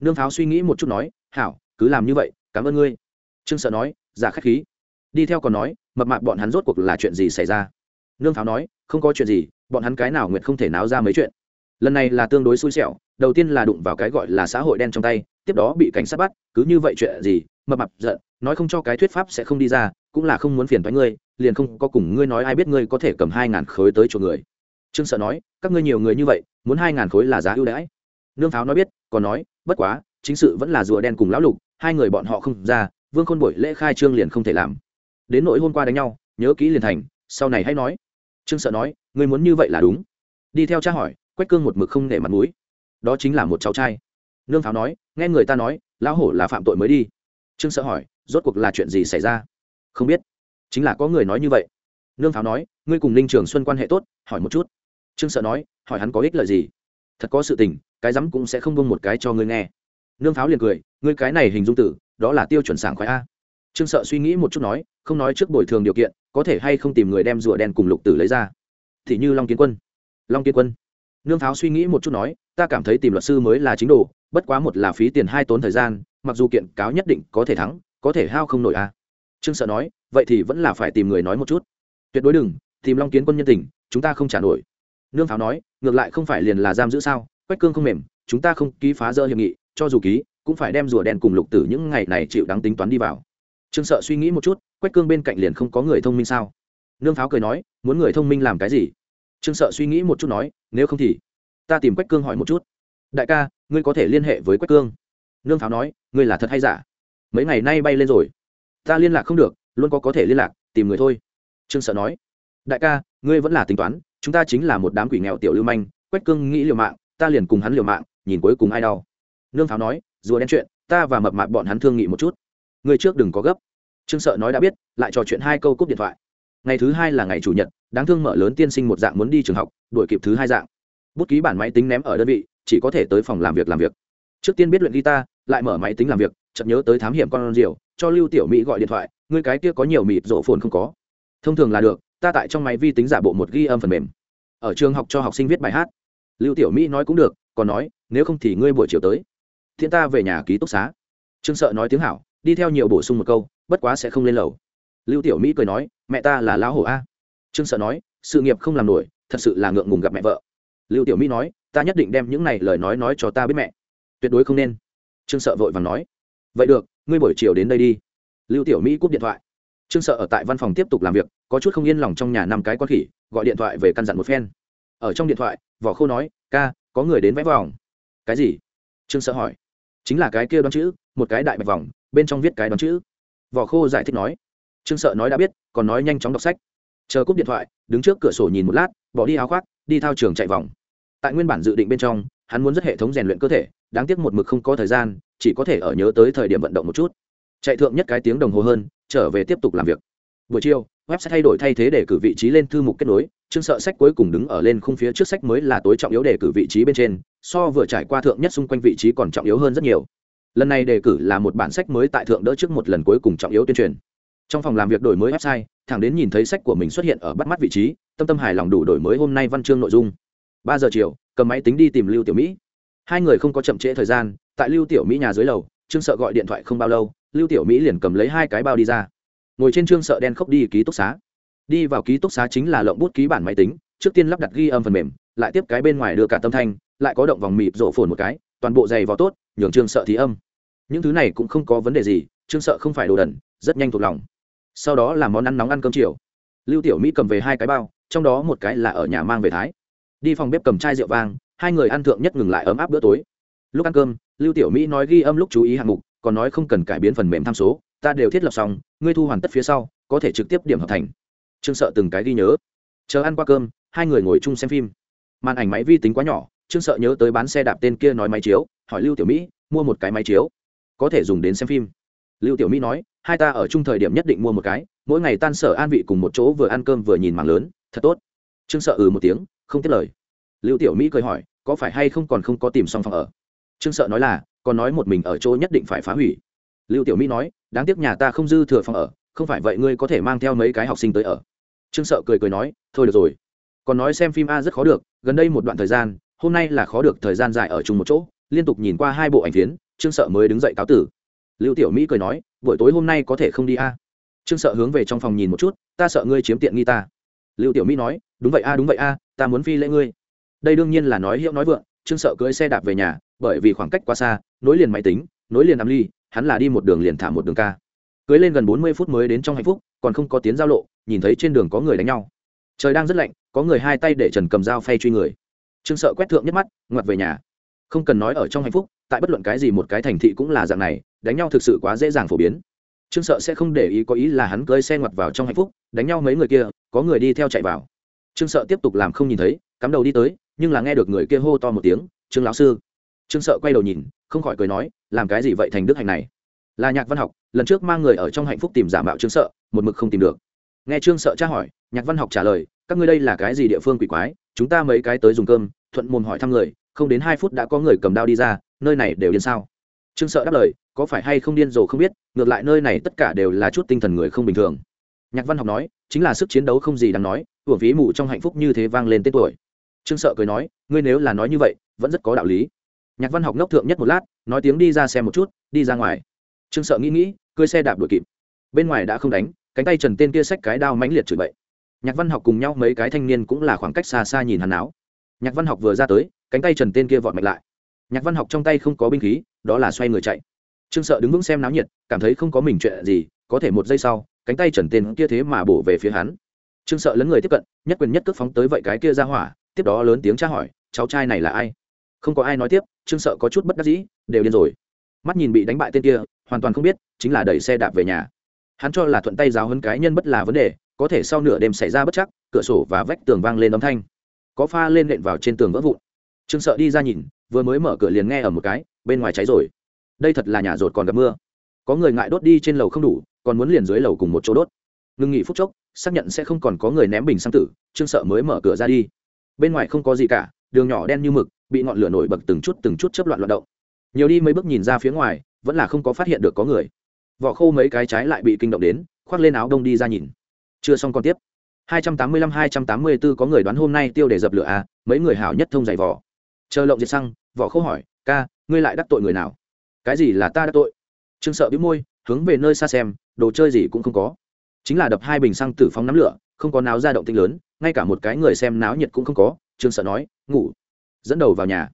Nương pháo suy nghĩ một chút nói, hảo, cứ làm như vậy cảm ơn ngươi. Trương sợ nói, giả khách khí. Đi theo còn nói, mập mạp bọn hắn rốt cuộc là chuyện gì xảy ra? Nương pháo nói, không có chuyện gì, bọn hắn cái nào nguyện không thể náo ra mấy chuyện. Lần này là tương đối xui xẻo, đầu tiên là đụng vào cái gọi là xã hội đen trong tay, tiếp đó bị cảnh sát bắt, cứ như vậy chuyện gì, mập mạp giận, nói không cho cái thuyết pháp sẽ không đi ra, cũng là không muốn phiền thoái ngươi, liền không có cùng ngươi nói ai biết ngươi có thể cầm hai ngàn khối tới chỗ người. Trương sợ nói, các ngươi nhiều người như vậy, muốn hai ngàn khối là giá ưu đãi. Nương pháo nói biết, còn nói, bất quá chính sự vẫn là rùa đen cùng lão lục, hai người bọn họ không ra, vương khôn buổi lễ khai trương liền không thể làm. Đến nỗi hôm qua đánh nhau, nhớ kỹ liền thành, sau này hãy nói. Trương sợ nói, ngươi muốn như vậy là đúng. Đi theo cha hỏi, quách cương một mực không nể mặt mũi. Đó chính là một cháu trai. Nương pháo nói, nghe người ta nói, lão hổ là phạm tội mới đi. Trương sợ hỏi, rốt cuộc là chuyện gì xảy ra? Không biết. Chính là có người nói như vậy. Nương pháo nói, ngươi cùng ninh trường xuân quan hệ tốt, hỏi một chút. Trương sợ nói, hỏi hắn có ích lợi gì? Thật có sự tình, cái rắm cũng sẽ không bông một cái cho ngươi nghe nương pháo liền cười, ngươi cái này hình dung tử, đó là tiêu chuẩn sảng khoái a. Trương sợ suy nghĩ một chút nói, không nói trước bồi thường điều kiện, có thể hay không tìm người đem rùa đen cùng lục tử lấy ra. Thì như long kiến quân. Long kiến quân. Nương pháo suy nghĩ một chút nói, ta cảm thấy tìm luật sư mới là chính đồ, bất quá một là phí tiền hai tốn thời gian, mặc dù kiện cáo nhất định có thể thắng, có thể hao không nổi a. Trương sợ nói, vậy thì vẫn là phải tìm người nói một chút. Tuyệt đối đừng, tìm long kiến quân nhân tình, chúng ta không trả nổi. Nương pháo nói, ngược lại không phải liền là giam giữ sao, quách cương không mềm, chúng ta không ký phá dỡ hiệp nghị cho dù ký, cũng phải đem rùa đen cùng lục tử những ngày này chịu đáng tính toán đi vào. Trương sợ suy nghĩ một chút, quách cương bên cạnh liền không có người thông minh sao? Nương pháo cười nói, muốn người thông minh làm cái gì? Trương sợ suy nghĩ một chút nói, nếu không thì, ta tìm quách cương hỏi một chút. Đại ca, ngươi có thể liên hệ với quách cương. Nương pháo nói, ngươi là thật hay giả? Mấy ngày nay bay lên rồi. Ta liên lạc không được, luôn có có thể liên lạc, tìm người thôi. Trương sợ nói, đại ca, ngươi vẫn là tính toán, chúng ta chính là một đám quỷ nghèo tiểu lưu manh, quách cương nghĩ liều mạng, ta liền cùng hắn liều mạng, nhìn cuối cùng ai đau nương pháo nói, rùa đen chuyện, ta và mập mạp bọn hắn thương nghị một chút. Người trước đừng có gấp. Trương sợ nói đã biết, lại trò chuyện hai câu cúp điện thoại. Ngày thứ hai là ngày chủ nhật, đáng thương mở lớn tiên sinh một dạng muốn đi trường học, đuổi kịp thứ hai dạng. Bút ký bản máy tính ném ở đơn vị, chỉ có thể tới phòng làm việc làm việc. Trước tiên biết luyện guitar, lại mở máy tính làm việc, chợt nhớ tới thám hiểm con rượu cho lưu tiểu mỹ gọi điện thoại, ngươi cái kia có nhiều mịt rộ phồn không có. Thông thường là được, ta tại trong máy vi tính giả bộ một ghi âm phần mềm. Ở trường học cho học sinh viết bài hát. Lưu tiểu mỹ nói cũng được, còn nói, nếu không thì ngươi buổi chiều tới thiên ta về nhà ký túc xá. Trương sợ nói tiếng hảo, đi theo nhiều bổ sung một câu, bất quá sẽ không lên lầu. Lưu tiểu mỹ cười nói, mẹ ta là lão hổ a. Trương sợ nói, sự nghiệp không làm nổi, thật sự là ngượng ngùng gặp mẹ vợ. Lưu tiểu mỹ nói, ta nhất định đem những này lời nói nói cho ta biết mẹ. Tuyệt đối không nên. Trương sợ vội vàng nói, vậy được, ngươi buổi chiều đến đây đi. Lưu tiểu mỹ cúp điện thoại. Trương sợ ở tại văn phòng tiếp tục làm việc, có chút không yên lòng trong nhà năm cái con khỉ, gọi điện thoại về căn dặn một phen. Ở trong điện thoại, vỏ khô nói, ca, có người đến vẽ vòng. Cái gì? Trương sợ hỏi chính là cái kia đoán chữ, một cái đại bạch vòng, bên trong viết cái đoán chữ. Vỏ khô giải thích nói. Trương sợ nói đã biết, còn nói nhanh chóng đọc sách. Chờ cúp điện thoại, đứng trước cửa sổ nhìn một lát, bỏ đi áo khoác, đi thao trường chạy vòng. Tại nguyên bản dự định bên trong, hắn muốn rất hệ thống rèn luyện cơ thể, đáng tiếc một mực không có thời gian, chỉ có thể ở nhớ tới thời điểm vận động một chút. Chạy thượng nhất cái tiếng đồng hồ hơn, trở về tiếp tục làm việc. Buổi chiều web sẽ thay đổi thay thế để cử vị trí lên thư mục kết nối chương sợ sách cuối cùng đứng ở lên khung phía trước sách mới là tối trọng yếu để cử vị trí bên trên so vừa trải qua thượng nhất xung quanh vị trí còn trọng yếu hơn rất nhiều. Lần này đề cử là một bản sách mới tại thượng đỡ trước một lần cuối cùng trọng yếu tuyên truyền. Trong phòng làm việc đổi mới website, thẳng đến nhìn thấy sách của mình xuất hiện ở bắt mắt vị trí, tâm tâm hài lòng đủ đổi mới hôm nay văn chương nội dung. Ba giờ chiều, cầm máy tính đi tìm lưu tiểu mỹ. Hai người không có chậm trễ thời gian, tại lưu tiểu mỹ nhà dưới lầu, trương sợ gọi điện thoại không bao lâu, lưu tiểu mỹ liền cầm lấy hai cái bao đi ra. Ngồi trên trương sợ đen khốc đi ký túc xá. Đi vào ký túc xá chính là lộng bút ký bản máy tính, trước tiên lắp đặt ghi âm phần mềm, lại tiếp cái bên ngoài đưa cả tâm thanh lại có động vòng mịp rộ phồn một cái, toàn bộ dày vò tốt, nhường trương sợ thí âm. Những thứ này cũng không có vấn đề gì, trương sợ không phải đồ đần, rất nhanh thuộc lòng. Sau đó là món ăn nóng ăn cơm chiều. Lưu tiểu mỹ cầm về hai cái bao, trong đó một cái là ở nhà mang về thái. Đi phòng bếp cầm chai rượu vang, hai người ăn thượng nhất ngừng lại ấm áp bữa tối. Lúc ăn cơm, lưu tiểu mỹ nói ghi âm lúc chú ý hạng mục, còn nói không cần cải biến phần mềm tham số, ta đều thiết lập xong, ngươi thu hoàn tất phía sau, có thể trực tiếp điểm hợp thành. Trương sợ từng cái ghi nhớ. Chờ ăn qua cơm, hai người ngồi chung xem phim. Màn ảnh máy vi tính quá nhỏ trương sợ nhớ tới bán xe đạp tên kia nói máy chiếu, hỏi lưu tiểu mỹ, mua một cái máy chiếu, có thể dùng đến xem phim? Lưu tiểu mỹ nói, hai ta ở chung thời điểm nhất định mua một cái, mỗi ngày tan sở an vị cùng một chỗ vừa ăn cơm vừa nhìn màn lớn, thật tốt. Trương sợ ừ một tiếng, không tiếp lời. Lưu tiểu mỹ cười hỏi, có phải hay không còn không có tìm xong phòng ở? Trương sợ nói là, còn nói một mình ở chỗ nhất định phải phá hủy. Lưu tiểu mỹ nói, đáng tiếc nhà ta không dư thừa phòng ở, không phải vậy ngươi có thể mang theo mấy cái học sinh tới ở. Trương sợ cười cười nói, thôi được rồi. Còn nói xem phim a rất khó được, gần đây một đoạn thời gian hôm nay là khó được thời gian dài ở chung một chỗ, liên tục nhìn qua hai bộ ảnh phiến, trương sợ mới đứng dậy cáo tử. Lưu tiểu mỹ cười nói, buổi tối hôm nay có thể không đi a? Trương sợ hướng về trong phòng nhìn một chút, ta sợ ngươi chiếm tiện nghi ta. Lưu tiểu mỹ nói, đúng vậy a, đúng vậy a, ta muốn phi lễ ngươi. Đây đương nhiên là nói hiệu nói vượng, trương sợ cưỡi xe đạp về nhà, bởi vì khoảng cách quá xa, nối liền máy tính, nối liền ám ly hắn là đi một đường liền thả một đường ca. Cưới lên gần bốn mươi phút mới đến trong hạnh phúc, còn không có tiến giao lộ, nhìn thấy trên đường có người đánh nhau. Trời đang rất lạnh, có người hai tay để trần cầm dao phay truy người trương sợ quét thượng nhất mắt, ngoặt về nhà. Không cần nói ở trong hạnh phúc, tại bất luận cái gì một cái thành thị cũng là dạng này, đánh nhau thực sự quá dễ dàng phổ biến. Trương sợ sẽ không để ý có ý là hắn cưới xe ngoặt vào trong hạnh phúc, đánh nhau mấy người kia, có người đi theo chạy vào. Trương sợ tiếp tục làm không nhìn thấy, cắm đầu đi tới, nhưng là nghe được người kia hô to một tiếng, trương lão sư. Trương sợ quay đầu nhìn, không khỏi cười nói, làm cái gì vậy thành đức hành này? Là nhạc văn học, lần trước mang người ở trong hạnh phúc tìm giả mạo trương sợ, một mực không tìm được. Nghe trương sợ tra hỏi, nhạc văn học trả lời các ngươi đây là cái gì địa phương quỷ quái, chúng ta mấy cái tới dùng cơm, thuận mồm hỏi thăm người, không đến hai phút đã có người cầm đao đi ra, nơi này đều điên sao? Trương sợ đáp lời, có phải hay không điên rồ không biết, ngược lại nơi này tất cả đều là chút tinh thần người không bình thường. Nhạc văn học nói, chính là sức chiến đấu không gì đáng nói, hưởng phí mù trong hạnh phúc như thế vang lên tên tuổi. Trương sợ cười nói, ngươi nếu là nói như vậy, vẫn rất có đạo lý. Nhạc văn học ngốc thượng nhất một lát, nói tiếng đi ra xem một chút, đi ra ngoài. Trương sợ nghĩ nghĩ, cưới xe đạp đuổi kịp. Bên ngoài đã không đánh, cánh tay trần tên kia xách cái đao mãnh liệt chửi bậy nhạc văn học cùng nhau mấy cái thanh niên cũng là khoảng cách xa xa nhìn hắn áo. Nhạc văn học vừa ra tới, cánh tay trần tên kia vọt mạnh lại. Nhạc văn học trong tay không có binh khí, đó là xoay người chạy. Trương sợ đứng vững xem náo nhiệt, cảm thấy không có mình chuyện gì, có thể một giây sau, cánh tay trần tên kia thế mà bổ về phía hắn. Trương sợ lấn người tiếp cận, nhất quyền nhất cước phóng tới vậy cái kia ra hỏa, tiếp đó lớn tiếng tra hỏi, cháu trai này là ai? Không có ai nói tiếp, trương sợ có chút bất đắc dĩ, đều điên rồi. Mắt nhìn bị đánh bại tên kia, hoàn toàn không biết, chính là đẩy xe đạp về nhà. Hắn cho là thuận tay giáo hơn cái nhân bất là vấn đề có thể sau nửa đêm xảy ra bất chắc, cửa sổ và vách tường vang lên âm thanh. Có pha lên nện vào trên tường vỡ vụn. Trương sợ đi ra nhìn, vừa mới mở cửa liền nghe ở một cái, bên ngoài cháy rồi. Đây thật là nhà rột còn gặp mưa. Có người ngại đốt đi trên lầu không đủ, còn muốn liền dưới lầu cùng một chỗ đốt. Ngừng nghỉ phút chốc, xác nhận sẽ không còn có người ném bình xăng tử, trương sợ mới mở cửa ra đi. Bên ngoài không có gì cả, đường nhỏ đen như mực, bị ngọn lửa nổi bật từng chút từng chút chấp loạn loạn động. Nhiều đi mấy bước nhìn ra phía ngoài, vẫn là không có phát hiện được có người. Vỏ khô mấy cái trái lại bị kinh động đến, khoác lên áo đông đi ra nhìn chưa xong còn tiếp. 285-284 có người đoán hôm nay tiêu để dập lửa à mấy người hảo nhất thông dày vỏ chờ lộng diệt xăng, vỏ khô hỏi, ca, ngươi lại đắc tội người nào? Cái gì là ta đắc tội? Trương sợ bĩu môi, hướng về nơi xa xem, đồ chơi gì cũng không có. Chính là đập hai bình xăng tử phóng nắm lửa, không có náo ra động tinh lớn, ngay cả một cái người xem náo nhiệt cũng không có, trương sợ nói, ngủ. Dẫn đầu vào nhà.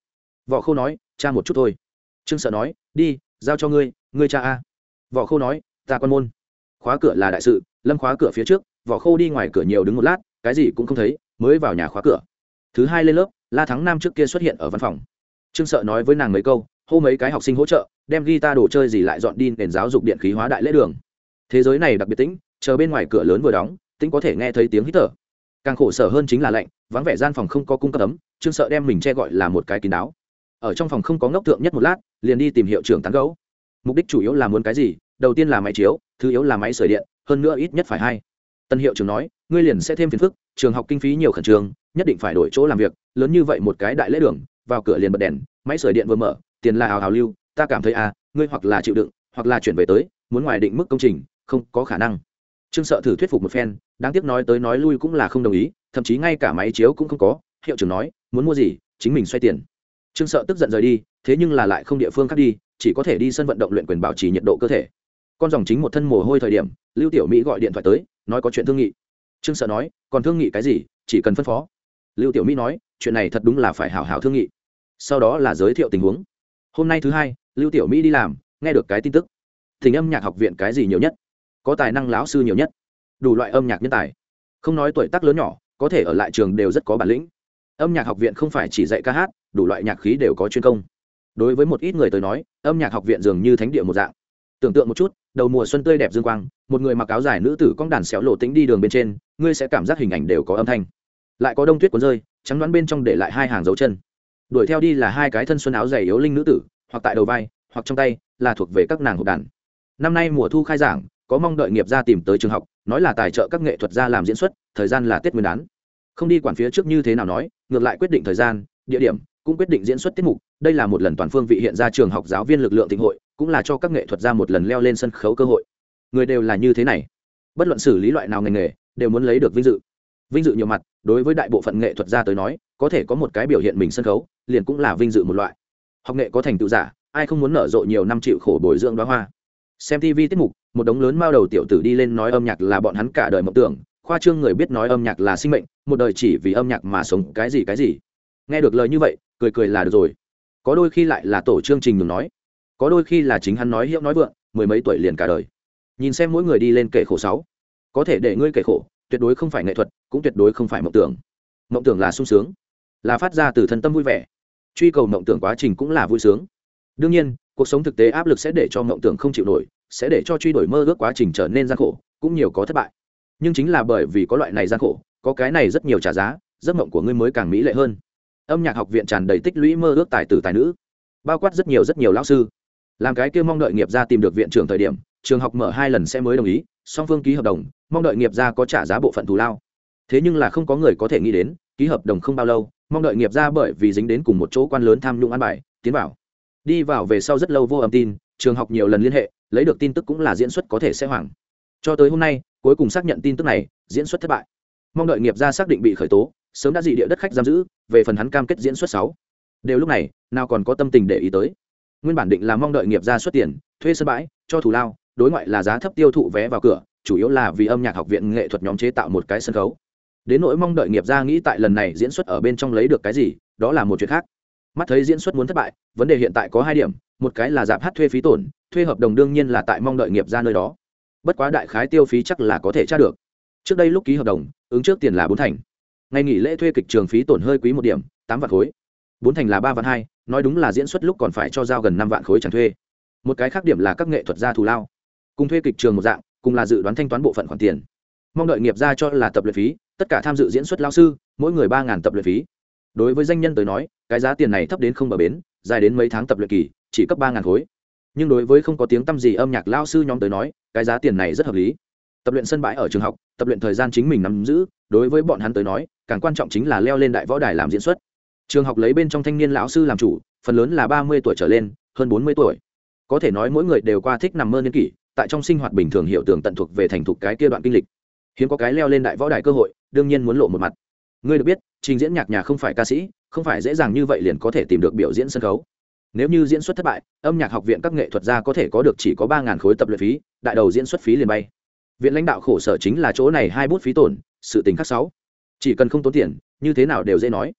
Võ khâu nói, cha một chút thôi. Trương sợ nói, đi, giao cho ngươi ngươi cha a. Võ khâu nói, ta quan môn. Khóa cửa là đại sự, lâm khóa cửa phía trước võ khô đi ngoài cửa nhiều đứng một lát, cái gì cũng không thấy, mới vào nhà khóa cửa. Thứ hai lên lớp, la thắng nam trước kia xuất hiện ở văn phòng. Trương sợ nói với nàng mấy câu, hô mấy cái học sinh hỗ trợ, đem guitar đồ chơi gì lại dọn đi nền giáo dục điện khí hóa đại lễ đường. Thế giới này đặc biệt tĩnh, chờ bên ngoài cửa lớn vừa đóng, tĩnh có thể nghe thấy tiếng hít thở. Càng khổ sở hơn chính là lạnh, vắng vẻ gian phòng không có cung cấp ấm, trương sợ đem mình che gọi là một cái kín đáo. Ở trong phòng không có ngốc tượng nhất một lát, liền đi tìm hiệu trưởng tán gấu mục đích chủ yếu là muốn cái gì? Đầu tiên là máy chiếu, thứ yếu là máy sửa điện, hơn nữa ít nhất phải hai tân hiệu trưởng nói, ngươi liền sẽ thêm phiền phức, trường học kinh phí nhiều khẩn trương, nhất định phải đổi chỗ làm việc, lớn như vậy một cái đại lễ đường, vào cửa liền bật đèn, máy sửa điện vừa mở, tiền là hào hào lưu, ta cảm thấy à ngươi hoặc là chịu đựng, hoặc là chuyển về tới, muốn ngoài định mức công trình, không có khả năng. Trương sợ thử thuyết phục một phen, đáng tiếc nói tới nói lui cũng là không đồng ý, thậm chí ngay cả máy chiếu cũng không có, hiệu trưởng nói, muốn mua gì, chính mình xoay tiền. Trương sợ tức giận rời đi, thế nhưng là lại không địa phương khác đi, chỉ có thể đi sân vận động luyện quyền bảo trì nhiệt độ cơ thể. Con dòng chính một thân mồ hôi thời điểm, lưu tiểu mỹ gọi điện thoại tới nói có chuyện thương nghị. Trương sợ nói, còn thương nghị cái gì? Chỉ cần phân phó. Lưu tiểu mỹ nói, chuyện này thật đúng là phải hảo hảo thương nghị. Sau đó là giới thiệu tình huống. Hôm nay thứ hai, lưu tiểu mỹ đi làm, nghe được cái tin tức. Thỉnh âm nhạc học viện cái gì nhiều nhất? Có tài năng lão sư nhiều nhất? Đủ loại âm nhạc nhân tài. Không nói tuổi tác lớn nhỏ, có thể ở lại trường đều rất có bản lĩnh. Âm nhạc học viện không phải chỉ dạy ca hát, đủ loại nhạc khí đều có chuyên công. Đối với một ít người tới nói, âm nhạc học viện dường như thánh địa một dạng tưởng tượng một chút, đầu mùa xuân tươi đẹp dương quang, một người mặc áo dài nữ tử cong đàn xéo lộ tính đi đường bên trên, ngươi sẽ cảm giác hình ảnh đều có âm thanh. Lại có đông tuyết cuốn rơi, trắng đoán bên trong để lại hai hàng dấu chân. Đuổi theo đi là hai cái thân xuân áo dày yếu linh nữ tử, hoặc tại đầu vai, hoặc trong tay, là thuộc về các nàng hộp đàn. Năm nay mùa thu khai giảng, có mong đợi nghiệp gia tìm tới trường học, nói là tài trợ các nghệ thuật gia làm diễn xuất, thời gian là tết nguyên đán. Không đi quản phía trước như thế nào nói, ngược lại quyết định thời gian, địa điểm, cũng quyết định diễn xuất tiết mục. Đây là một lần toàn phương vị hiện ra trường học giáo viên lực lượng thịnh hội cũng là cho các nghệ thuật gia một lần leo lên sân khấu cơ hội. Người đều là như thế này. Bất luận xử lý loại nào ngành nghề, đều muốn lấy được vinh dự. Vinh dự nhiều mặt, đối với đại bộ phận nghệ thuật gia tới nói, có thể có một cái biểu hiện mình sân khấu, liền cũng là vinh dự một loại. Học nghệ có thành tựu giả, ai không muốn nở rộ nhiều năm chịu khổ bồi dưỡng đoá hoa. Xem tv tiết mục, một đống lớn mao đầu tiểu tử đi lên nói âm nhạc là bọn hắn cả đời mộng tưởng, khoa trương người biết nói âm nhạc là sinh mệnh, một đời chỉ vì âm nhạc mà sống cái gì cái gì. Nghe được lời như vậy, cười cười là được rồi. Có đôi khi lại là tổ chương trình đừng nói có đôi khi là chính hắn nói hiệu nói vượng, mười mấy tuổi liền cả đời. Nhìn xem mỗi người đi lên kể khổ sáu. Có thể để ngươi kể khổ, tuyệt đối không phải nghệ thuật, cũng tuyệt đối không phải mộng tưởng. Mộng tưởng là sung sướng, là phát ra từ thân tâm vui vẻ. Truy cầu mộng tưởng quá trình cũng là vui sướng. Đương nhiên, cuộc sống thực tế áp lực sẽ để cho mộng tưởng không chịu nổi, sẽ để cho truy đuổi mơ ước quá trình trở nên gian khổ, cũng nhiều có thất bại. Nhưng chính là bởi vì có loại này gian khổ, có cái này rất nhiều trả giá, giấc mộng của ngươi mới càng mỹ lệ hơn. Âm nhạc học viện tràn đầy tích lũy mơ ước tài tử tài nữ, bao quát rất nhiều rất nhiều lão sư làm cái kia mong đợi nghiệp ra tìm được viện trưởng thời điểm, trường học mở hai lần sẽ mới đồng ý, song phương ký hợp đồng, mong đợi nghiệp ra có trả giá bộ phận thù lao. Thế nhưng là không có người có thể nghĩ đến, ký hợp đồng không bao lâu, mong đợi nghiệp ra bởi vì dính đến cùng một chỗ quan lớn tham nhũng an bài, tiến vào. Đi vào về sau rất lâu vô âm tin, trường học nhiều lần liên hệ, lấy được tin tức cũng là diễn xuất có thể sẽ hoảng. Cho tới hôm nay, cuối cùng xác nhận tin tức này, diễn xuất thất bại. Mong đợi nghiệp ra xác định bị khởi tố, sớm đã dị địa đất khách giam giữ, về phần hắn cam kết diễn xuất sáu. Đều lúc này, nào còn có tâm tình để ý tới nguyên bản định là mong đợi nghiệp ra xuất tiền, thuê sân bãi, cho thủ lao, đối ngoại là giá thấp tiêu thụ vé vào cửa, chủ yếu là vì âm nhạc học viện nghệ thuật nhóm chế tạo một cái sân khấu. Đến nỗi mong đợi nghiệp ra nghĩ tại lần này diễn xuất ở bên trong lấy được cái gì, đó là một chuyện khác. Mắt thấy diễn xuất muốn thất bại, vấn đề hiện tại có hai điểm, một cái là giảm hát thuê phí tổn, thuê hợp đồng đương nhiên là tại mong đợi nghiệp ra nơi đó. Bất quá đại khái tiêu phí chắc là có thể tra được. Trước đây lúc ký hợp đồng, ứng trước tiền là bốn thành. Ngày nghỉ lễ thuê kịch trường phí tổn hơi quý một điểm, tám vạn khối bốn thành là ba vạn hai, nói đúng là diễn xuất lúc còn phải cho giao gần năm vạn khối chẳng thuê. Một cái khác điểm là các nghệ thuật gia thù lao. Cùng thuê kịch trường một dạng, cùng là dự đoán thanh toán bộ phận khoản tiền. Mong đợi nghiệp ra cho là tập luyện phí, tất cả tham dự diễn xuất lao sư, mỗi người ba tập luyện phí. Đối với danh nhân tới nói, cái giá tiền này thấp đến không bờ bến, dài đến mấy tháng tập luyện kỳ, chỉ cấp ba khối. Nhưng đối với không có tiếng tăm gì âm nhạc lao sư nhóm tới nói, cái giá tiền này rất hợp lý. Tập luyện sân bãi ở trường học, tập luyện thời gian chính mình nắm giữ, đối với bọn hắn tới nói, càng quan trọng chính là leo lên đại võ đài làm diễn xuất trường học lấy bên trong thanh niên lão sư làm chủ, phần lớn là ba mươi tuổi trở lên, hơn bốn mươi tuổi. Có thể nói mỗi người đều qua thích nằm mơ niên kỷ, tại trong sinh hoạt bình thường hiểu tưởng tận thuộc về thành thục cái kia đoạn kinh lịch. Hiếm có cái leo lên đại võ đài cơ hội, đương nhiên muốn lộ một mặt. Ngươi được biết, trình diễn nhạc nhà không phải ca sĩ, không phải dễ dàng như vậy liền có thể tìm được biểu diễn sân khấu. Nếu như diễn xuất thất bại, âm nhạc học viện các nghệ thuật gia có thể có được chỉ có ba khối tập luyện phí, đại đầu diễn xuất phí liền bay. Viện lãnh đạo khổ sở chính là chỗ này hai bút phí tổn, sự tình khắc sáu. Chỉ cần không tốn tiền, như thế nào đều dễ nói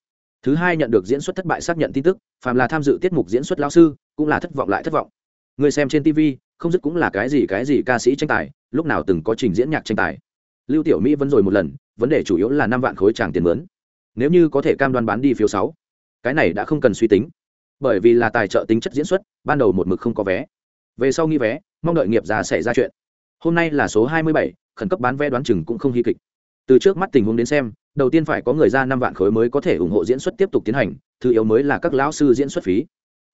thứ hai nhận được diễn xuất thất bại xác nhận tin tức, phàm là tham dự tiết mục diễn xuất lao sư, cũng là thất vọng lại thất vọng. Người xem trên tv không dứt cũng là cái gì cái gì ca sĩ tranh tài, lúc nào từng có trình diễn nhạc tranh tài. Lưu tiểu mỹ vẫn rồi một lần, vấn đề chủ yếu là năm vạn khối tràng tiền mướn. Nếu như có thể cam đoan bán đi phiếu sáu, cái này đã không cần suy tính. Bởi vì là tài trợ tính chất diễn xuất, ban đầu một mực không có vé. Về sau nghi vé, mong đợi nghiệp già xảy ra chuyện. Hôm nay là số hai mươi bảy, khẩn cấp bán vé đoán chừng cũng không hy kịch. Từ trước mắt tình huống đến xem đầu tiên phải có người ra năm vạn khối mới có thể ủng hộ diễn xuất tiếp tục tiến hành thứ yếu mới là các lão sư diễn xuất phí.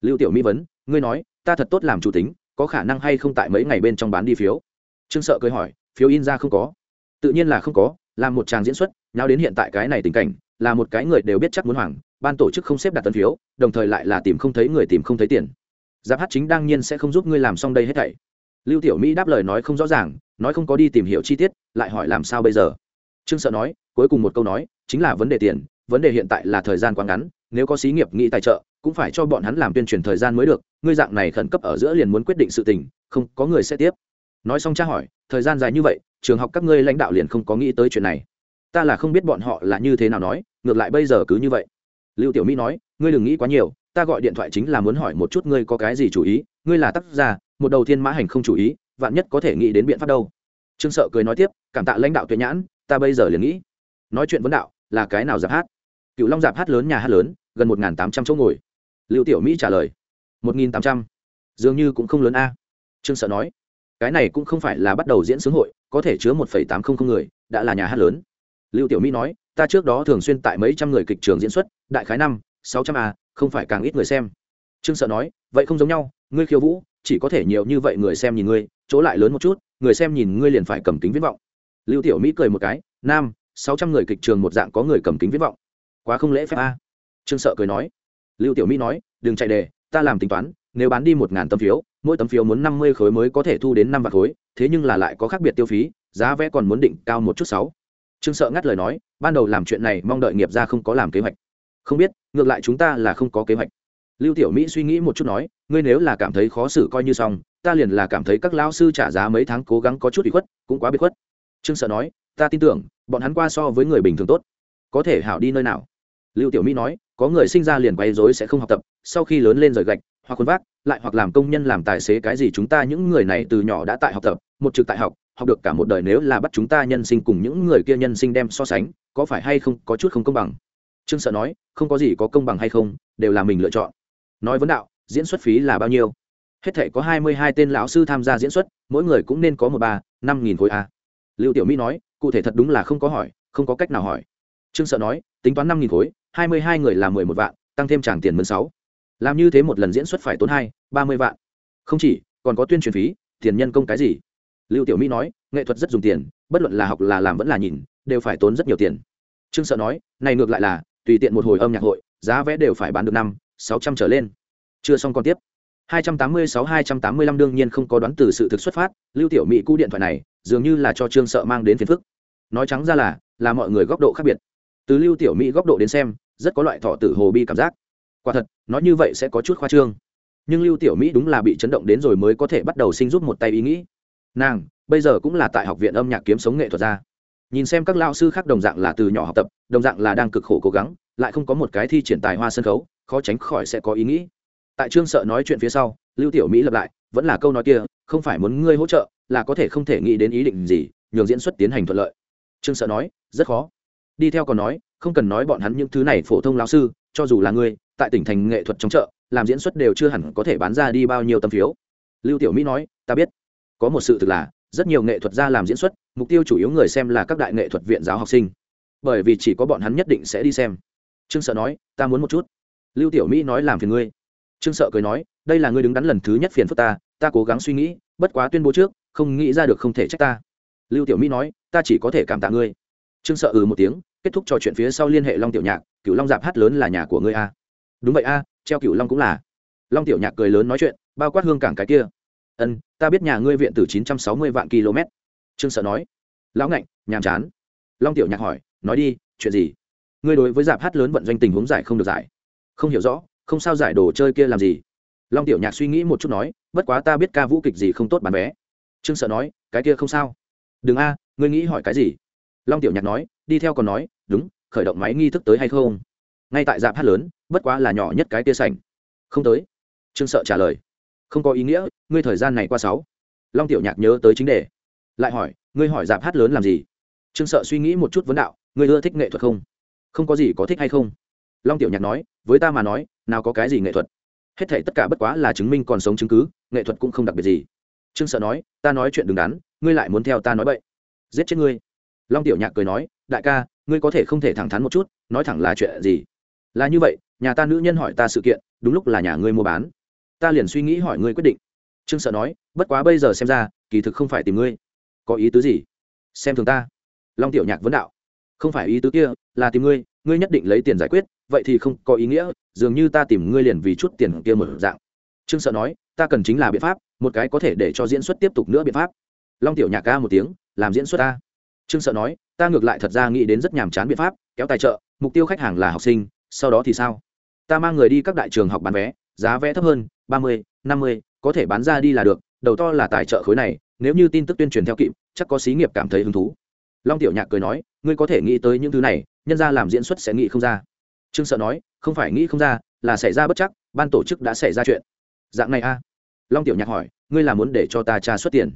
Lưu tiểu mỹ vấn ngươi nói ta thật tốt làm chủ tính có khả năng hay không tại mấy ngày bên trong bán đi phiếu? Trương sợ cười hỏi phiếu in ra không có. Tự nhiên là không có làm một tràng diễn xuất nhau đến hiện tại cái này tình cảnh là một cái người đều biết chắc muốn hoảng, ban tổ chức không xếp đặt tân phiếu đồng thời lại là tìm không thấy người tìm không thấy tiền. Giáp hát chính đương nhiên sẽ không giúp ngươi làm xong đây hết thảy. Lưu tiểu mỹ đáp lời nói không rõ ràng nói không có đi tìm hiểu chi tiết lại hỏi làm sao bây giờ? Trương sợ nói cuối cùng một câu nói chính là vấn đề tiền vấn đề hiện tại là thời gian quá ngắn nếu có xí nghiệp nghĩ tài trợ cũng phải cho bọn hắn làm tuyên truyền thời gian mới được ngươi dạng này khẩn cấp ở giữa liền muốn quyết định sự tình không có người sẽ tiếp. Nói xong tra hỏi thời gian dài như vậy trường học các ngươi lãnh đạo liền không có nghĩ tới chuyện này. Ta là không biết bọn họ là như thế nào nói ngược lại bây giờ cứ như vậy. Lưu tiểu mỹ nói ngươi đừng nghĩ quá nhiều ta gọi điện thoại chính là muốn hỏi một chút ngươi có cái gì chủ ý ngươi là tác giả, một đầu thiên mã hành không chủ ý vạn nhất có thể nghĩ đến biện pháp đâu. Trương sợ cười nói tiếp cảm tạ lãnh đạo tuyệt nhãn ta bây giờ liền nghĩ, nói chuyện vấn đạo là cái nào giáp hát? Cựu long giáp hát lớn, nhà hát lớn, gần một tám trăm chỗ ngồi. Lưu tiểu mỹ trả lời, một tám trăm. Dường như cũng không lớn a. Trương sợ nói, cái này cũng không phải là bắt đầu diễn sướng hội, có thể chứa một tám trăm linh người, đã là nhà hát lớn. Lưu tiểu mỹ nói, ta trước đó thường xuyên tại mấy trăm người kịch trường diễn xuất, đại khái năm, sáu trăm a, không phải càng ít người xem. Trương sợ nói, vậy không giống nhau, ngươi khiêu vũ, chỉ có thể nhiều như vậy người xem nhìn ngươi, chỗ lại lớn một chút, người xem nhìn ngươi liền phải cầm kính viễn vọng lưu tiểu mỹ cười một cái, nam, sáu trăm người kịch trường một dạng có người cầm kính viết vọng. Quá không lễ phép a. Trương sợ cười nói. Lưu tiểu mỹ nói, đừng chạy đề, ta làm tính toán, nếu bán đi một ngàn tấm phiếu, mỗi tấm phiếu muốn năm mươi khối mới có thể thu đến năm vạn khối, thế nhưng là lại có khác biệt tiêu phí, giá vé còn muốn định cao một chút sáu. Trương sợ ngắt lời nói, ban đầu làm chuyện này mong đợi nghiệp ra không có làm kế hoạch. Không biết, ngược lại chúng ta là không có kế hoạch. Lưu tiểu mỹ suy nghĩ một chút nói, ngươi nếu là cảm thấy khó xử coi như xong, ta liền là cảm thấy các lão sư trả giá mấy tháng cố gắng có chút bị khuất, cũng quá bị khuất trương sợ nói, ta tin tưởng, bọn hắn qua so với người bình thường tốt. Có thể hảo đi nơi nào? Lưu tiểu mỹ nói, có người sinh ra liền quay dối sẽ không học tập, sau khi lớn lên rời gạch, hoặc khuôn vác, lại hoặc làm công nhân làm tài xế cái gì chúng ta những người này từ nhỏ đã tại học tập, một trực tại học học được cả một đời nếu là bắt chúng ta nhân sinh cùng những người kia nhân sinh đem so sánh, có phải hay không có chút không công bằng? Trương sợ nói, không có gì có công bằng hay không, đều là mình lựa chọn. Nói vấn đạo, diễn xuất phí là bao nhiêu? Hết thể có hai mươi hai tên lão sư tham gia diễn xuất, mỗi người cũng nên có một ba, năm nghìn khối a lưu tiểu mỹ nói, cụ thể thật đúng là không có hỏi, không có cách nào hỏi. Trương sợ nói, tính toán năm nghìn khối, hai mươi hai người là mười một vạn, tăng thêm tràng tiền mười sáu. Làm như thế một lần diễn xuất phải tốn hai, ba mươi vạn. Không chỉ, còn có tuyên truyền phí, tiền nhân công cái gì? Lưu tiểu mỹ nói, nghệ thuật rất dùng tiền, bất luận là học là làm vẫn là nhìn, đều phải tốn rất nhiều tiền. Trương sợ nói, này ngược lại là, tùy tiện một hồi âm nhạc hội, giá vé đều phải bán được năm, sáu trăm trở lên. Chưa xong còn tiếp. 286-285 đương nhiên không có đoán từ sự thực xuất phát, lưu tiểu mỹ cú điện thoại này dường như là cho trương sợ mang đến phiền phức. Nói trắng ra là là mọi người góc độ khác biệt. Từ lưu tiểu mỹ góc độ đến xem, rất có loại thọ tử hồ bi cảm giác. Quả thật, nói như vậy sẽ có chút khoa trương. Nhưng lưu tiểu mỹ đúng là bị chấn động đến rồi mới có thể bắt đầu sinh giúp một tay ý nghĩ. Nàng, bây giờ cũng là tại học viện âm nhạc kiếm sống nghệ thuật ra. Nhìn xem các lao sư khác đồng dạng là từ nhỏ học tập, đồng dạng là đang cực khổ cố gắng, lại không có một cái thi triển tài hoa sân khấu, khó tránh khỏi sẽ có ý nghĩ. Tại trương sợ nói chuyện phía sau, lưu tiểu mỹ lập lại, vẫn là câu nói kia không phải muốn ngươi hỗ trợ, là có thể không thể nghĩ đến ý định gì, nhường diễn xuất tiến hành thuận lợi. Trương sợ nói, rất khó. Đi theo còn nói, không cần nói bọn hắn những thứ này phổ thông lao sư, cho dù là ngươi, tại tỉnh thành nghệ thuật trong chợ, làm diễn xuất đều chưa hẳn có thể bán ra đi bao nhiêu tấm phiếu. Lưu tiểu mỹ nói, ta biết. Có một sự thực là, rất nhiều nghệ thuật gia làm diễn xuất, mục tiêu chủ yếu người xem là các đại nghệ thuật viện giáo học sinh. Bởi vì chỉ có bọn hắn nhất định sẽ đi xem. Trương sợ nói, ta muốn một chút. Lưu tiểu mỹ nói, làm phiền ngươi. Trương sợ cười nói, đây là ngươi đứng đắn lần thứ nhất phiền phức ta ta cố gắng suy nghĩ, bất quá tuyên bố trước, không nghĩ ra được không thể trách ta. Lưu tiểu mỹ nói, ta chỉ có thể cảm tạ ngươi. Trương sợ ừ một tiếng, kết thúc trò chuyện phía sau liên hệ long tiểu nhạc cựu long dạp hát lớn là nhà của ngươi a. Đúng vậy a, treo cựu long cũng là. Long tiểu nhạc cười lớn nói chuyện, bao quát hương cảng cái kia. Ân, ta biết nhà ngươi viện từ chín trăm sáu mươi vạn km. Trương sợ nói. Lão ngạnh, nhàm chán. Long tiểu nhạc hỏi, nói đi, chuyện gì? Ngươi đối với dạp hát lớn vận doanh tình huống giải không được giải. Không hiểu rõ, không sao giải đồ chơi kia làm gì? Long tiểu nhạc suy nghĩ một chút nói, bất quá ta biết ca vũ kịch gì không tốt bán vé. Trương sợ nói, cái kia không sao. Đừng a, ngươi nghĩ hỏi cái gì? Long tiểu nhạc nói, đi theo còn nói, đúng, khởi động máy nghi thức tới hay không? Ngay tại dạp hát lớn, bất quá là nhỏ nhất cái tia sảnh. Không tới. Trương sợ trả lời, không có ý nghĩa, ngươi thời gian này qua sáu. Long tiểu nhạc nhớ tới chính đề, lại hỏi, ngươi hỏi dạp hát lớn làm gì? Trương sợ suy nghĩ một chút vấn đạo, ngươi ưa thích nghệ thuật không? Không có gì có thích hay không? Long tiểu nhạc nói, với ta mà nói, nào có cái gì nghệ thuật? Hết thể tất cả bất quá là chứng minh còn sống chứng cứ, nghệ thuật cũng không đặc biệt gì. Trương sợ nói, ta nói chuyện đứng đắn, ngươi lại muốn theo ta nói bậy. Giết chết ngươi. Long tiểu nhạc cười nói, đại ca, ngươi có thể không thể thẳng thắn một chút, nói thẳng là chuyện gì? Là như vậy, nhà ta nữ nhân hỏi ta sự kiện, đúng lúc là nhà ngươi mua bán. Ta liền suy nghĩ hỏi ngươi quyết định. Trương sợ nói, bất quá bây giờ xem ra, kỳ thực không phải tìm ngươi. Có ý tứ gì? Xem thường ta. Long tiểu nhạc vấn đạo, không phải ý tứ kia, là tìm ngươi ngươi nhất định lấy tiền giải quyết vậy thì không có ý nghĩa, dường như ta tìm ngươi liền vì chút tiền kia một dạng. Trương sợ nói, ta cần chính là biện pháp, một cái có thể để cho diễn xuất tiếp tục nữa biện pháp. Long tiểu nhạc ca một tiếng, làm diễn xuất ta. Trương sợ nói, ta ngược lại thật ra nghĩ đến rất nhàm chán biện pháp, kéo tài trợ, mục tiêu khách hàng là học sinh, sau đó thì sao? Ta mang người đi các đại trường học bán vé, giá vé thấp hơn, ba mươi, năm mươi, có thể bán ra đi là được, đầu to là tài trợ khối này, nếu như tin tức tuyên truyền theo kịp, chắc có xí nghiệp cảm thấy hứng thú. Long tiểu nhạc cười nói, ngươi có thể nghĩ tới những thứ này, nhân ra làm diễn xuất sẽ nghĩ không ra trương sợ nói, không phải nghĩ không ra, là xảy ra bất chắc, ban tổ chức đã xảy ra chuyện. Dạng này a? À? long tiểu nhạc hỏi, ngươi là muốn để cho ta tra xuất tiền?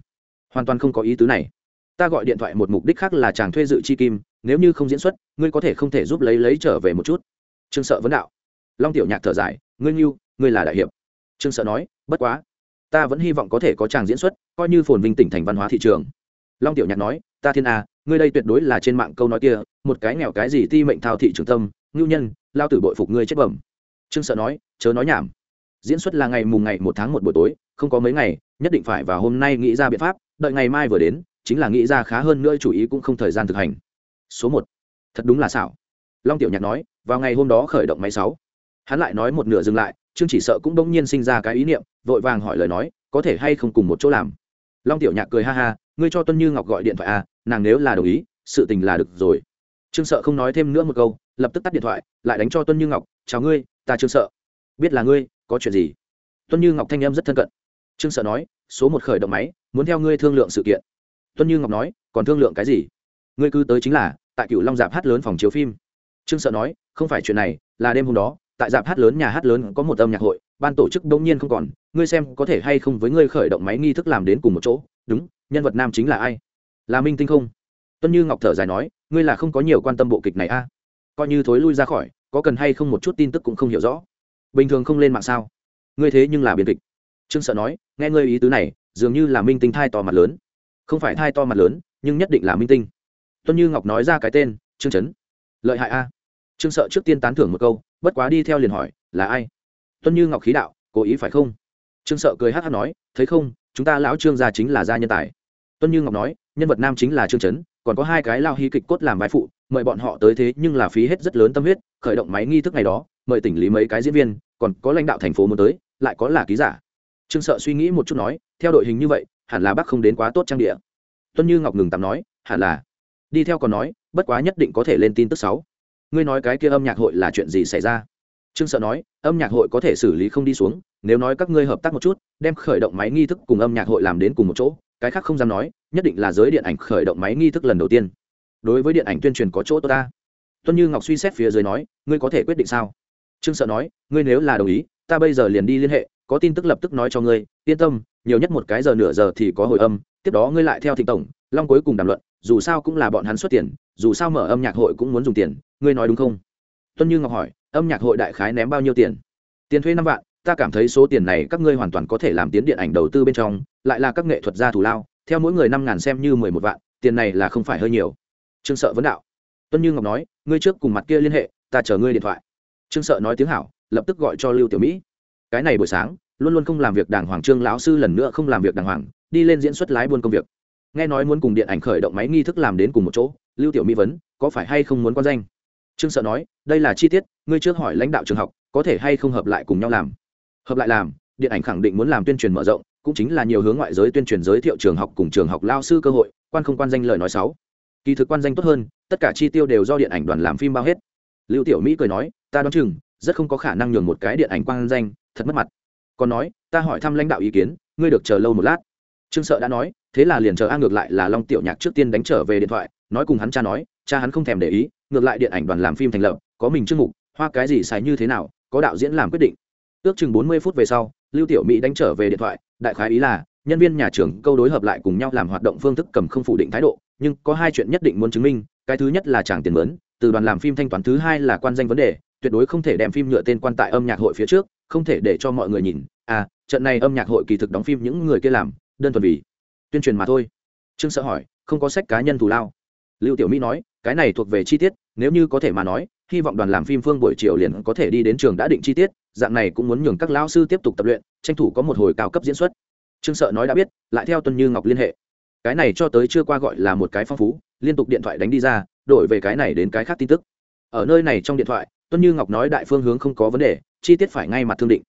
Hoàn toàn không có ý tứ này. Ta gọi điện thoại một mục đích khác là chàng thuê dự chi kim, nếu như không diễn xuất, ngươi có thể không thể giúp lấy lấy trở về một chút. Trương sợ vấn đạo. Long tiểu nhạc thở dài, ngươi nghiêu ngươi là đại hiệp. Trương sợ nói, bất quá. Ta vẫn hy vọng có thể có chàng diễn xuất, coi như phồn vinh tỉnh thành văn hóa thị trường. Long tiểu nhạc nói, ta thiên a, ngươi đây tuyệt đối là trên mạng câu nói kia, một cái nghèo cái gì ti mệnh thao thị trường tâm, ngưu nhân lao tử bội phục ngươi chết bẩm. Trương sợ nói, chớ nói nhảm. Diễn xuất là ngày mùng ngày một tháng một buổi tối, không có mấy ngày, nhất định phải vào hôm nay nghĩ ra biện pháp, đợi ngày mai vừa đến, chính là nghĩ ra khá hơn nữa chủ ý cũng không thời gian thực hành. Số một. Thật đúng là xảo. Long tiểu nhạc nói, vào ngày hôm đó khởi động máy sáu. Hắn lại nói một nửa dừng lại, trương chỉ sợ cũng đông nhiên sinh ra cái ý niệm, vội vàng hỏi lời nói, có thể hay không cùng một chỗ làm? Long tiểu nhạc cười ha ha, ngươi cho tuân như ngọc gọi điện thoại à nàng nếu là đồng ý, sự tình là được rồi. Trương sợ không nói thêm nữa một câu lập tức tắt điện thoại, lại đánh cho tuân như ngọc, chào ngươi, ta trương sợ. Biết là ngươi, có chuyện gì? Tuân như ngọc thanh em rất thân cận. Trương sợ nói, số một khởi động máy, muốn theo ngươi thương lượng sự kiện. Tuân như ngọc nói, còn thương lượng cái gì? Ngươi cứ tới chính là, tại cựu long dạp hát lớn phòng chiếu phim. Trương sợ nói, không phải chuyện này, là đêm hôm đó, tại dạp hát lớn nhà hát lớn có một âm nhạc hội, ban tổ chức đông nhiên không còn, ngươi xem có thể hay không với ngươi khởi động máy nghi thức làm đến cùng một chỗ, đúng, nhân vật nam chính là ai? Là minh tinh không? Tuân như ngọc thở dài nói, ngươi là không có nhiều quan tâm bộ kịch này a. à? Coi như thối lui ra khỏi, có cần hay không một chút tin tức cũng không hiểu rõ. Bình thường không lên mạng sao? Ngươi thế nhưng là biên kịch. Trương sợ nói, nghe ngươi ý tứ này, dường như là minh tinh thai to mặt lớn. Không phải thai to mặt lớn, nhưng nhất định là minh tinh. Tuân như ngọc nói ra cái tên, trương trấn. Lợi hại a. Trương sợ trước tiên tán thưởng một câu, bất quá đi theo liền hỏi, là ai? Tuân như ngọc khí đạo, cố ý phải không? Trương sợ cười hát hát nói, thấy không, chúng ta lão trương gia chính là gia nhân tài. Tuân như ngọc nói, nhân vật nam chính là trương trấn còn có hai cái lao hy kịch cốt làm vai phụ, mời bọn họ tới thế nhưng là phí hết rất lớn tâm huyết, khởi động máy nghi thức này đó, mời tỉnh lý mấy cái diễn viên, còn có lãnh đạo thành phố muốn tới, lại có là ký giả. Trương sợ suy nghĩ một chút nói, theo đội hình như vậy, hẳn là bác không đến quá tốt trang địa. Tuân như ngọc ngừng tạm nói, hẳn là. Đi theo còn nói, bất quá nhất định có thể lên tin tức sáu. Ngươi nói cái kia âm nhạc hội là chuyện gì xảy ra? Trương sợ nói, âm nhạc hội có thể xử lý không đi xuống, nếu nói các ngươi hợp tác một chút, đem khởi động máy nghi thức cùng âm nhạc hội làm đến cùng một chỗ, cái khác không dám nói nhất định là giới điện ảnh khởi động máy nghi thức lần đầu tiên. Đối với điện ảnh tuyên truyền có chỗ tốt ta. Tuân như ngọc suy xét phía dưới nói, ngươi có thể quyết định sao? Trương sợ nói, ngươi nếu là đồng ý, ta bây giờ liền đi liên hệ, có tin tức lập tức nói cho ngươi, yên tâm, nhiều nhất một cái giờ nửa giờ thì có hồi âm, tiếp đó ngươi lại theo thị tổng, long cuối cùng đàm luận, dù sao cũng là bọn hắn xuất tiền, dù sao mở âm nhạc hội cũng muốn dùng tiền, ngươi nói đúng không? Tuân như ngọc hỏi, âm nhạc hội đại khái ném bao nhiêu tiền? Tiền thuê năm vạn, ta cảm thấy số tiền này các ngươi hoàn toàn có thể làm tiến điện ảnh đầu tư bên trong, lại là các nghệ thuật gia thủ lao theo mỗi người năm ngàn xem như mười một vạn, tiền này là không phải hơi nhiều. Trương sợ vấn đạo. Tuân như ngọc nói, ngươi trước cùng mặt kia liên hệ, ta chờ ngươi điện thoại. Trương sợ nói tiếng hảo, lập tức gọi cho lưu tiểu mỹ. Cái này buổi sáng, luôn luôn không làm việc đàng hoàng trương lão sư lần nữa không làm việc đàng hoàng, đi lên diễn xuất lái buôn công việc. Nghe nói muốn cùng điện ảnh khởi động máy nghi thức làm đến cùng một chỗ, lưu tiểu mỹ vấn, có phải hay không muốn quan danh? Trương sợ nói, đây là chi tiết, ngươi trước hỏi lãnh đạo trường học, có thể hay không hợp lại cùng nhau làm? Hợp lại làm, điện ảnh khẳng định muốn làm tuyên truyền mở rộng cũng chính là nhiều hướng ngoại giới tuyên truyền giới thiệu trường học cùng trường học lao sư cơ hội, quan không quan danh lời nói sáu. Kỳ thực quan danh tốt hơn, tất cả chi tiêu đều do điện ảnh đoàn làm phim bao hết. Lưu tiểu mỹ cười nói, ta đoán chừng, rất không có khả năng nhường một cái điện ảnh quan danh, thật mất mặt. Còn nói, ta hỏi thăm lãnh đạo ý kiến, ngươi được chờ lâu một lát. Trương sợ đã nói, thế là liền chờ a ngược lại là long tiểu nhạc trước tiên đánh trở về điện thoại, nói cùng hắn cha nói, cha hắn không thèm để ý, ngược lại điện ảnh đoàn làm phim thành lập, có mình chương mục, hoa cái gì xài như thế nào, có đạo diễn làm quyết định. Ước chừng bốn mươi phút về sau, lưu tiểu mỹ đánh trở về điện thoại đại khái ý là nhân viên nhà trường câu đối hợp lại cùng nhau làm hoạt động phương thức cầm không phủ định thái độ nhưng có hai chuyện nhất định muốn chứng minh cái thứ nhất là chẳng tiền lớn, từ đoàn làm phim thanh toán thứ hai là quan danh vấn đề tuyệt đối không thể đem phim nhựa tên quan tại âm nhạc hội phía trước không thể để cho mọi người nhìn à trận này âm nhạc hội kỳ thực đóng phim những người kia làm đơn thuần vì tuyên truyền mà thôi. Trương sợ hỏi không có sách cá nhân thù lao. Lưu tiểu mỹ nói cái này thuộc về chi tiết nếu như có thể mà nói hy vọng đoàn làm phim phương buổi chiều liền có thể đi đến trường đã định chi tiết, dạng này cũng muốn nhường các lão sư tiếp tục tập luyện, tranh thủ có một hồi cao cấp diễn xuất. Trương sợ nói đã biết, lại theo tuân như ngọc liên hệ. Cái này cho tới chưa qua gọi là một cái phong phú, liên tục điện thoại đánh đi ra, đổi về cái này đến cái khác tin tức. Ở nơi này trong điện thoại, tuân như ngọc nói đại phương hướng không có vấn đề, chi tiết phải ngay mặt thương định.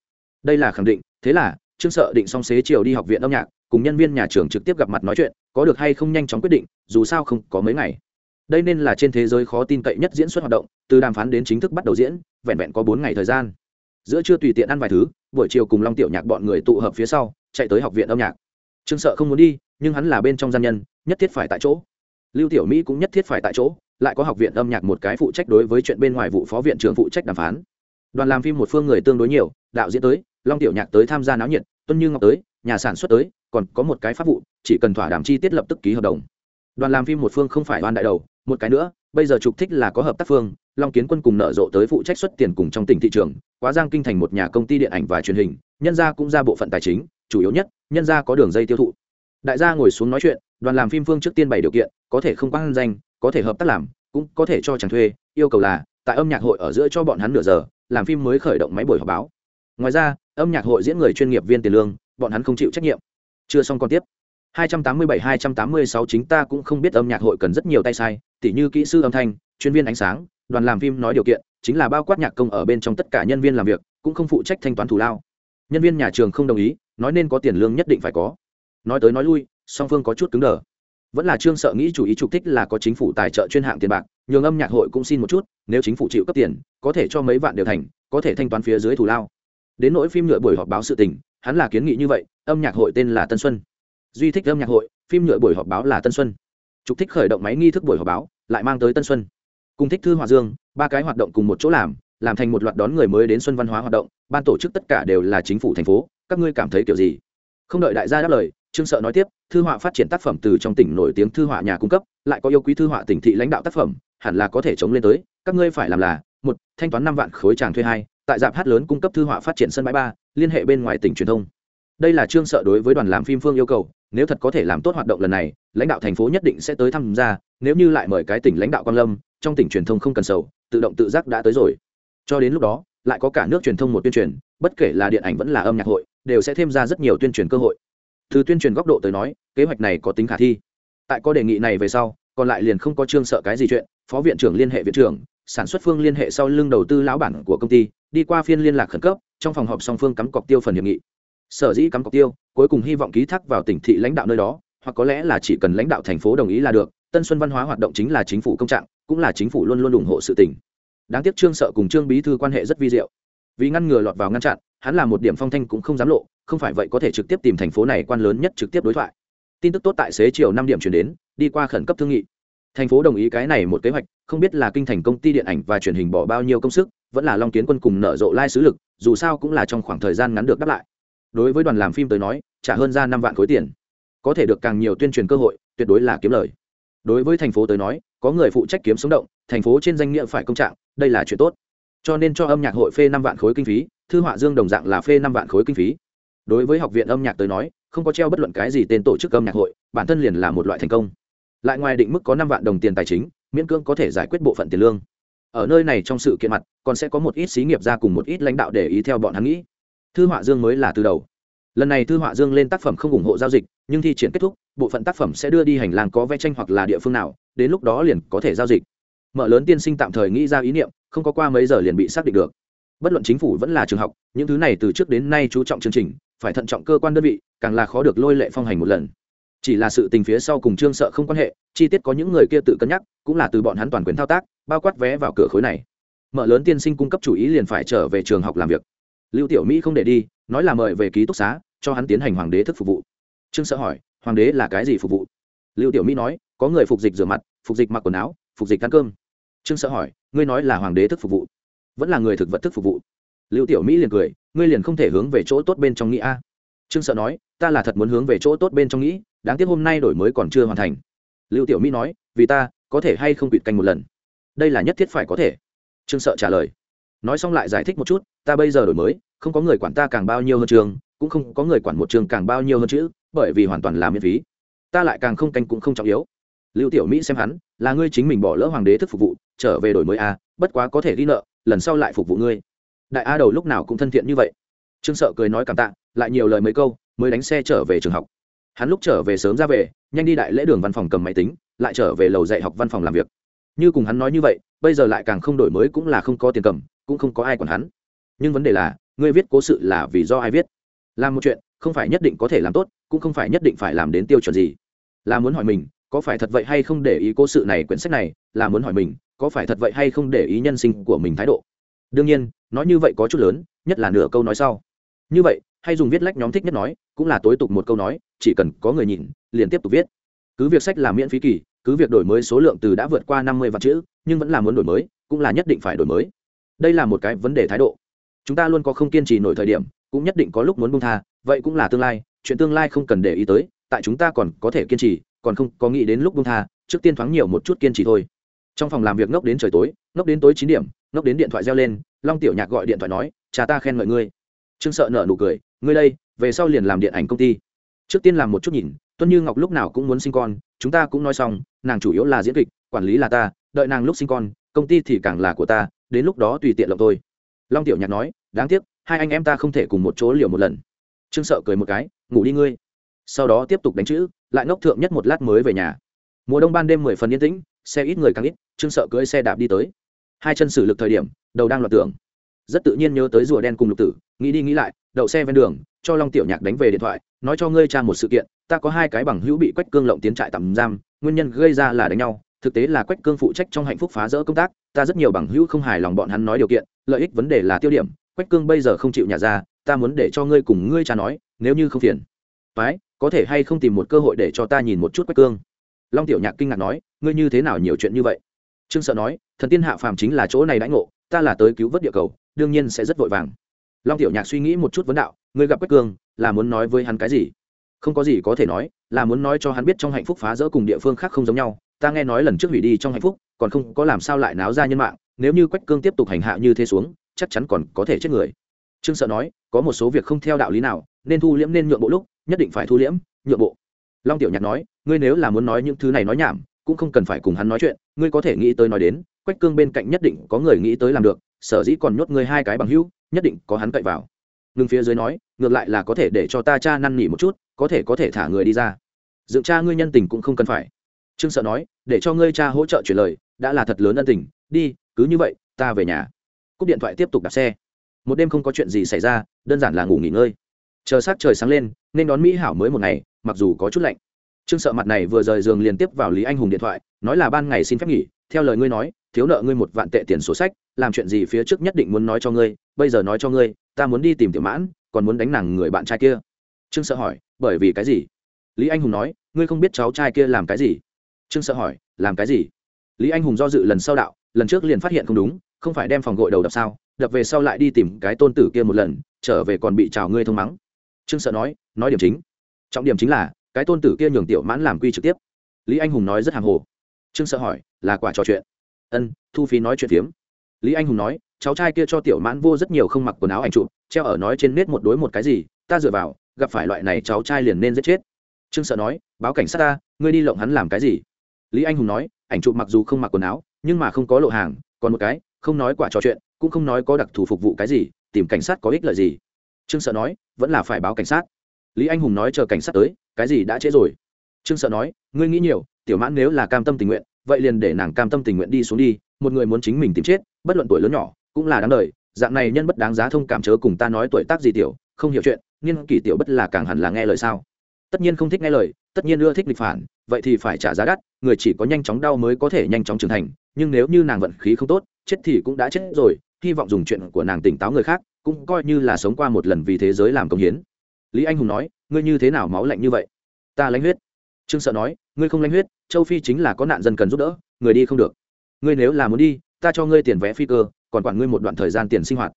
Đây là khẳng định, thế là, trương sợ định xong xế chiều đi học viện âm nhạc, cùng nhân viên nhà trường trực tiếp gặp mặt nói chuyện, có được hay không nhanh chóng quyết định, dù sao không có mấy ngày đây nên là trên thế giới khó tin cậy nhất diễn xuất hoạt động, từ đàm phán đến chính thức bắt đầu diễn, vẹn vẹn có bốn ngày thời gian. Giữa chưa tùy tiện ăn vài thứ, buổi chiều cùng long tiểu nhạc bọn người tụ hợp phía sau, chạy tới học viện âm nhạc. Trương sợ không muốn đi, nhưng hắn là bên trong gian nhân, nhất thiết phải tại chỗ. Lưu tiểu mỹ cũng nhất thiết phải tại chỗ, lại có học viện âm nhạc một cái phụ trách đối với chuyện bên ngoài vụ phó viện trưởng phụ trách đàm phán. Đoàn làm phim một phương người tương đối nhiều, đạo diễn tới, long tiểu nhạc tới tham gia náo nhiệt, tuân như ngọc tới, nhà sản xuất tới, còn có một cái pháp vụ, chỉ cần thỏa đàm chi tiết lập tức ký hợp đồng. Đoàn làm phim một phương không phải đoàn đại đầu một cái nữa, bây giờ trục thích là có hợp tác phương, long kiến quân cùng nợ rộ tới phụ trách xuất tiền cùng trong tỉnh thị trường, quá giang kinh thành một nhà công ty điện ảnh và truyền hình, nhân gia cũng ra bộ phận tài chính, chủ yếu nhất, nhân gia có đường dây tiêu thụ. Đại gia ngồi xuống nói chuyện, đoàn làm phim phương trước tiên bày điều kiện, có thể không quan danh, có thể hợp tác làm, cũng có thể cho chàng thuê, yêu cầu là, tại âm nhạc hội ở giữa cho bọn hắn nửa giờ, làm phim mới khởi động máy buổi họp báo. Ngoài ra, âm nhạc hội diễn người chuyên nghiệp viên tiền lương, bọn hắn không chịu trách nhiệm. Chưa xong còn tiếp. 287-286 chính ta cũng không biết âm nhạc hội cần rất nhiều tay sai, tỉ như kỹ sư âm thanh, chuyên viên ánh sáng, đoàn làm phim nói điều kiện, chính là bao quát nhạc công ở bên trong tất cả nhân viên làm việc, cũng không phụ trách thanh toán thủ lao. Nhân viên nhà trường không đồng ý, nói nên có tiền lương nhất định phải có. Nói tới nói lui, song phương có chút cứng đờ. Vẫn là trương sợ nghĩ chủ ý trục thích là có chính phủ tài trợ chuyên hạng tiền bạc, nhường âm nhạc hội cũng xin một chút, nếu chính phủ chịu cấp tiền, có thể cho mấy vạn đều thành, có thể thanh toán phía dưới thủ lao. Đến nỗi phim nhựa buổi họp báo sự tình, hắn là kiến nghị như vậy, âm nhạc hội tên là tân xuân duy thích âm nhạc hội, phim nhựa buổi họp báo là tân xuân. Trục thích khởi động máy nghi thức buổi họp báo, lại mang tới tân xuân. Cùng thích thư hòa dương, ba cái hoạt động cùng một chỗ làm làm thành một loạt đón người mới đến xuân văn hóa hoạt động, ban tổ chức tất cả đều là chính phủ thành phố, các ngươi cảm thấy kiểu gì? Không đợi đại gia đáp lời, trương sợ nói tiếp, thư họa phát triển tác phẩm từ trong tỉnh nổi tiếng thư họa nhà cung cấp, lại có yêu quý thư họa tỉnh thị lãnh đạo tác phẩm, hẳn là có thể chống lên tới, các ngươi phải làm là, một, thanh toán năm vạn khối tràng thuê hai, tại dạp hát lớn cung cấp thư họa phát triển sân bãi ba, liên hệ bên ngoài tỉnh truyền thông. Đây là trương sợ đối với đoàn làm phim phương yêu cầu nếu thật có thể làm tốt hoạt động lần này, lãnh đạo thành phố nhất định sẽ tới tham gia, nếu như lại mời cái tỉnh lãnh đạo quan lâm, trong tỉnh truyền thông không cần sầu, tự động tự giác đã tới rồi. Cho đến lúc đó, lại có cả nước truyền thông một tuyên truyền, bất kể là điện ảnh vẫn là âm nhạc hội, đều sẽ thêm ra rất nhiều tuyên truyền cơ hội. Từ tuyên truyền góc độ tới nói, kế hoạch này có tính khả thi. Tại có đề nghị này về sau, còn lại liền không có trương sợ cái gì chuyện, phó viện trưởng liên hệ viện trưởng, sản xuất phương liên hệ sau lưng đầu tư lão bản của công ty, đi qua phiên liên lạc khẩn cấp, trong phòng họp song phương cắm cọc tiêu phần hiệp nghị. Sở dĩ cắm cọc tiêu cuối cùng hy vọng ký thác vào tỉnh thị lãnh đạo nơi đó, hoặc có lẽ là chỉ cần lãnh đạo thành phố đồng ý là được, tân xuân văn hóa hoạt động chính là chính phủ công trạng, cũng là chính phủ luôn luôn ủng hộ sự tỉnh đáng tiếc trương sợ cùng trương bí thư quan hệ rất vi diệu. Vì ngăn ngừa lọt vào ngăn chặn, hắn là một điểm phong thanh cũng không dám lộ, không phải vậy có thể trực tiếp tìm thành phố này quan lớn nhất trực tiếp đối thoại. Tin tức tốt tại xế chiều năm điểm chuyển đến, đi qua khẩn cấp thương nghị. Thành phố đồng ý cái này một kế hoạch, không biết là kinh thành công ty điện ảnh và truyền hình bỏ bao nhiêu công sức, vẫn là long kiến quân cùng nở rộ lai sứ lực, dù sao cũng là trong khoảng thời gian ngắn được đáp lại đối với đoàn làm phim tới nói, trả hơn ra năm vạn khối tiền. Có thể được càng nhiều tuyên truyền cơ hội, tuyệt đối là kiếm lời. Đối với thành phố tới nói, có người phụ trách kiếm sống động, thành phố trên danh nghĩa phải công trạng, đây là chuyện tốt. Cho nên cho âm nhạc hội phê năm vạn khối kinh phí, thư họa dương đồng dạng là phê năm vạn khối kinh phí. Đối với học viện âm nhạc tới nói, không có treo bất luận cái gì tên tổ chức âm nhạc hội, bản thân liền là một loại thành công. Lại ngoài định mức có năm vạn đồng tiền tài chính, miễn cưỡng có thể giải quyết bộ phận tiền lương. Ở nơi này trong sự kiện mặt, còn sẽ có một ít xí nghiệp ra cùng một ít lãnh đạo để ý theo bọn hắn nghĩ thư họa dương mới là từ đầu. Lần này thư họa dương lên tác phẩm không ủng hộ giao dịch, nhưng thi triển kết thúc, bộ phận tác phẩm sẽ đưa đi hành lang có vẽ tranh hoặc là địa phương nào, đến lúc đó liền có thể giao dịch. Mở lớn tiên sinh tạm thời nghĩ ra ý niệm, không có qua mấy giờ liền bị xác định được. Bất luận chính phủ vẫn là trường học, những thứ này từ trước đến nay chú trọng chương trình, phải thận trọng cơ quan đơn vị, càng là khó được lôi lệ phong hành một lần. Chỉ là sự tình phía sau cùng trương sợ không quan hệ, chi tiết có những người kia tự cân nhắc, cũng là từ bọn hắn toàn quyền thao tác, bao quát vé vào cửa khối này. Mở lớn tiên sinh cung cấp chủ ý liền phải trở về trường học làm việc lưu tiểu mỹ không để đi, nói là mời về ký túc xá, cho hắn tiến hành hoàng đế thức phục vụ. Trương sợ hỏi, hoàng đế là cái gì phục vụ? Lưu tiểu mỹ nói, có người phục dịch rửa mặt, phục dịch mặc quần áo, phục dịch ăn cơm. Trương sợ hỏi, ngươi nói là hoàng đế thức phục vụ? Vẫn là người thực vật thức phục vụ? Lưu tiểu mỹ liền cười, ngươi liền không thể hướng về chỗ tốt bên trong nghĩ a. Trương sợ nói, ta là thật muốn hướng về chỗ tốt bên trong nghĩ, đáng tiếc hôm nay đổi mới còn chưa hoàn thành. Lưu tiểu mỹ nói, vì ta, có thể hay không quỵt canh một lần? Đây là nhất thiết phải có thể. Trương sợ trả lời nói xong lại giải thích một chút, ta bây giờ đổi mới, không có người quản ta càng bao nhiêu hơn trường, cũng không có người quản một trường càng bao nhiêu hơn chữ, bởi vì hoàn toàn là miễn phí. Ta lại càng không canh cũng không trọng yếu. Lưu tiểu mỹ xem hắn, là ngươi chính mình bỏ lỡ hoàng đế thức phục vụ, trở về đổi mới a bất quá có thể ghi nợ, lần sau lại phục vụ ngươi. Đại a đầu lúc nào cũng thân thiện như vậy. Trương sợ cười nói cảm tạ, lại nhiều lời mấy câu, mới đánh xe trở về trường học. Hắn lúc trở về sớm ra về, nhanh đi đại lễ đường văn phòng cầm máy tính, lại trở về lầu dạy học văn phòng làm việc. Như cùng hắn nói như vậy, bây giờ lại càng không đổi mới cũng là không có tiền cầm cũng không có ai còn hắn. Nhưng vấn đề là, ngươi viết cố sự là vì do ai viết? Làm một chuyện, không phải nhất định có thể làm tốt, cũng không phải nhất định phải làm đến tiêu chuẩn gì. Là muốn hỏi mình, có phải thật vậy hay không để ý cố sự này, quyển sách này? Là muốn hỏi mình, có phải thật vậy hay không để ý nhân sinh của mình thái độ? Đương nhiên, nói như vậy có chút lớn, nhất là nửa câu nói sau. Như vậy, hay dùng viết lách nhóm thích nhất nói, cũng là tối tục một câu nói, chỉ cần có người nhìn, liền tiếp tục viết. Cứ việc sách là miễn phí kỳ, cứ việc đổi mới số lượng từ đã vượt qua năm mươi vạn chữ, nhưng vẫn là muốn đổi mới, cũng là nhất định phải đổi mới đây là một cái vấn đề thái độ. Chúng ta luôn có không kiên trì nổi thời điểm, cũng nhất định có lúc muốn bung tha, vậy cũng là tương lai, chuyện tương lai không cần để ý tới, tại chúng ta còn có thể kiên trì, còn không có nghĩ đến lúc bung tha, trước tiên thoáng nhiều một chút kiên trì thôi. Trong phòng làm việc ngốc đến trời tối, ngốc đến tối chín điểm, ngốc đến điện thoại reo lên, long tiểu nhạc gọi điện thoại nói, cha ta khen ngợi ngươi. Trương sợ nợ nụ cười, ngươi đây, về sau liền làm điện ảnh công ty. Trước tiên làm một chút nhìn, tuân như ngọc lúc nào cũng muốn sinh con, chúng ta cũng nói xong, nàng chủ yếu là diễn kịch, quản lý là ta, đợi nàng lúc sinh con, công ty thì càng là của ta đến lúc đó tùy tiện lộng tôi long tiểu nhạc nói, đáng tiếc, hai anh em ta không thể cùng một chỗ liều một lần. Trương sợ cười một cái, ngủ đi ngươi. Sau đó tiếp tục đánh chữ, lại ngốc thượng nhất một lát mới về nhà. Mùa đông ban đêm mười phần yên tĩnh, xe ít người càng ít, trương sợ cưỡi xe đạp đi tới. Hai chân xử lực thời điểm, đầu đang loạt tưởng. Rất tự nhiên nhớ tới rùa đen cùng lục tử, nghĩ đi nghĩ lại, đậu xe ven đường, cho long tiểu nhạc đánh về điện thoại, nói cho ngươi cha một sự kiện, ta có hai cái bằng hữu bị quách cương lộng tiến trại tạm giam, nguyên nhân gây ra là đánh nhau thực tế là quách cương phụ trách trong hạnh phúc phá rỡ công tác, ta rất nhiều bằng hữu không hài lòng bọn hắn nói điều kiện, lợi ích vấn đề là tiêu điểm, quách cương bây giờ không chịu nhà ra, ta muốn để cho ngươi cùng ngươi cha nói, nếu như không phiền. Phái có thể hay không tìm một cơ hội để cho ta nhìn một chút quách cương? Long tiểu nhạc kinh ngạc nói, ngươi như thế nào nhiều chuyện như vậy? Trương sợ nói, thần tiên hạ phàm chính là chỗ này đãi ngộ, ta là tới cứu vớt địa cầu, đương nhiên sẽ rất vội vàng. Long tiểu nhạc suy nghĩ một chút vấn đạo, ngươi gặp quách cương, là muốn nói với hắn cái gì? Không có gì có thể nói, là muốn nói cho hắn biết trong hạnh phúc phá rỡ cùng địa phương khác không giống nhau ta nghe nói lần trước hủy đi trong hạnh phúc, còn không có làm sao lại náo ra nhân mạng, nếu như quách cương tiếp tục hành hạ như thế xuống, chắc chắn còn có thể chết người. Trương sợ nói, có một số việc không theo đạo lý nào, nên thu liễm nên nhượng bộ lúc, nhất định phải thu liễm, nhượng bộ. Long tiểu nhạc nói, ngươi nếu là muốn nói những thứ này nói nhảm, cũng không cần phải cùng hắn nói chuyện, ngươi có thể nghĩ tới nói đến, quách cương bên cạnh nhất định có người nghĩ tới làm được, sở dĩ còn nhốt ngươi hai cái bằng hữu, nhất định có hắn cậy vào. Ngừng phía dưới nói, ngược lại là có thể để cho ta cha năn nỉ một chút, có thể có thể thả người đi ra. Dựng cha ngươi nhân tình cũng không cần phải trương sợ nói, để cho ngươi cha hỗ trợ chuyển lời, đã là thật lớn ân tình, đi, cứ như vậy, ta về nhà. Cúp điện thoại tiếp tục đạp xe. Một đêm không có chuyện gì xảy ra, đơn giản là ngủ nghỉ ngơi. Chờ sát trời sáng lên, nên đón mỹ hảo mới một ngày, mặc dù có chút lạnh. Trương sợ mặt này vừa rời giường liền tiếp vào lý anh hùng điện thoại, nói là ban ngày xin phép nghỉ, theo lời ngươi nói, thiếu nợ ngươi một vạn tệ tiền sổ sách, làm chuyện gì phía trước nhất định muốn nói cho ngươi, bây giờ nói cho ngươi, ta muốn đi tìm tiểu mãn, còn muốn đánh nàng người bạn trai kia. Trương sợ hỏi, bởi vì cái gì? Lý anh hùng nói, ngươi không biết cháu trai kia làm cái gì trương sợ hỏi, làm cái gì? Lý anh hùng do dự lần sau đạo, lần trước liền phát hiện không đúng, không phải đem phòng gội đầu đập sao? Đập về sau lại đi tìm cái tôn tử kia một lần, trở về còn bị trào ngươi thông mắng. Trương sợ nói nói điểm chính. Trọng điểm chính là, cái tôn tử kia nhường tiểu mãn làm quy trực tiếp. Lý anh hùng nói rất hàng hồ. Trương sợ hỏi, là quả trò chuyện? Ân, thu phí nói chuyện phiếm. Lý anh hùng nói, cháu trai kia cho tiểu mãn vô rất nhiều không mặc quần áo ảnh chụp, treo ở nói trên nết một đối một cái gì, ta dựa vào, gặp phải loại này cháu trai liền nên giết chết. Trương sợ nói, báo cảnh sát ta, ngươi đi lộng hắn làm cái gì? Lý anh hùng nói, ảnh chụp mặc dù không mặc quần áo, nhưng mà không có lộ hàng, còn một cái, không nói quả trò chuyện, cũng không nói có đặc thù phục vụ cái gì, tìm cảnh sát có ích lợi gì. Trương sợ nói, vẫn là phải báo cảnh sát. Lý anh hùng nói chờ cảnh sát tới, cái gì đã trễ rồi? Trương sợ nói, ngươi nghĩ nhiều, tiểu mãn nếu là cam tâm tình nguyện, vậy liền để nàng cam tâm tình nguyện đi xuống đi, một người muốn chính mình tìm chết, bất luận tuổi lớn nhỏ, cũng là đáng đời, dạng này nhân bất đáng giá thông cảm chớ cùng ta nói tuổi tác gì tiểu, không hiểu chuyện, niên kỷ tiểu bất là càng hẳn là nghe lời sao? Tất nhiên không thích nghe lời, tất nhiên ưa thích nghịch phản vậy thì phải trả giá đắt, người chỉ có nhanh chóng đau mới có thể nhanh chóng trưởng thành, nhưng nếu như nàng vận khí không tốt, chết thì cũng đã chết rồi, hy vọng dùng chuyện của nàng tỉnh táo người khác, cũng coi như là sống qua một lần vì thế giới làm công hiến. Lý anh hùng nói, ngươi như thế nào máu lạnh như vậy? Ta lãnh huyết. Trương sợ nói, ngươi không lãnh huyết, châu phi chính là có nạn dân cần giúp đỡ, người đi không được. Ngươi nếu là muốn đi, ta cho ngươi tiền vé phi cơ, còn quản ngươi một đoạn thời gian tiền sinh hoạt.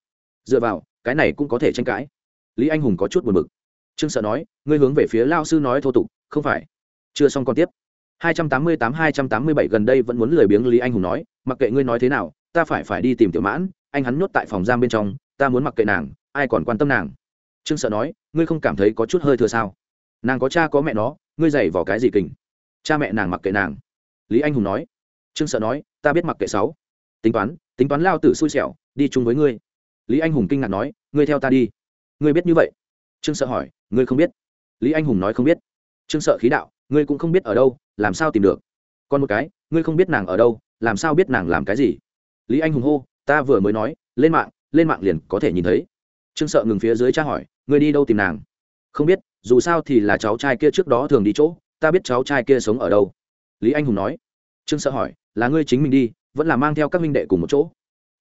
Dựa vào, cái này cũng có thể tranh cãi. Lý anh hùng có chút buồn b ự c trương sợ nói, ngươi hướng về phía lao sư nói thô tục, không phải chưa xong còn tiếp. 288-287 gần đây vẫn muốn lười biếng lý anh hùng nói, mặc kệ ngươi nói thế nào, ta phải phải đi tìm tiểu mãn, anh hắn nhốt tại phòng giam bên trong, ta muốn mặc kệ nàng, ai còn quan tâm nàng. Trương sợ nói, ngươi không cảm thấy có chút hơi thừa sao? Nàng có cha có mẹ nó, ngươi giày vào cái gì kình? Cha mẹ nàng mặc kệ nàng. Lý anh hùng nói. Trương sợ nói, ta biết mặc kệ sáu. Tính toán tính toán lao tử xui xẻo, đi chung với ngươi. Lý anh hùng kinh ngạc nói, ngươi theo ta đi. Ngươi biết như vậy? Trương sợ hỏi, ngươi không biết? Lý anh hùng nói không biết. Trương sợ khí đạo ngươi cũng không biết ở đâu, làm sao tìm được? Còn một cái, ngươi không biết nàng ở đâu, làm sao biết nàng làm cái gì? Lý anh hùng hô, ta vừa mới nói, lên mạng lên mạng liền có thể nhìn thấy. Trương sợ ngừng phía dưới tra hỏi, ngươi đi đâu tìm nàng? Không biết, dù sao thì là cháu trai kia trước đó thường đi chỗ, ta biết cháu trai kia sống ở đâu. Lý anh hùng nói. Trương sợ hỏi, là ngươi chính mình đi, vẫn là mang theo các minh đệ cùng một chỗ?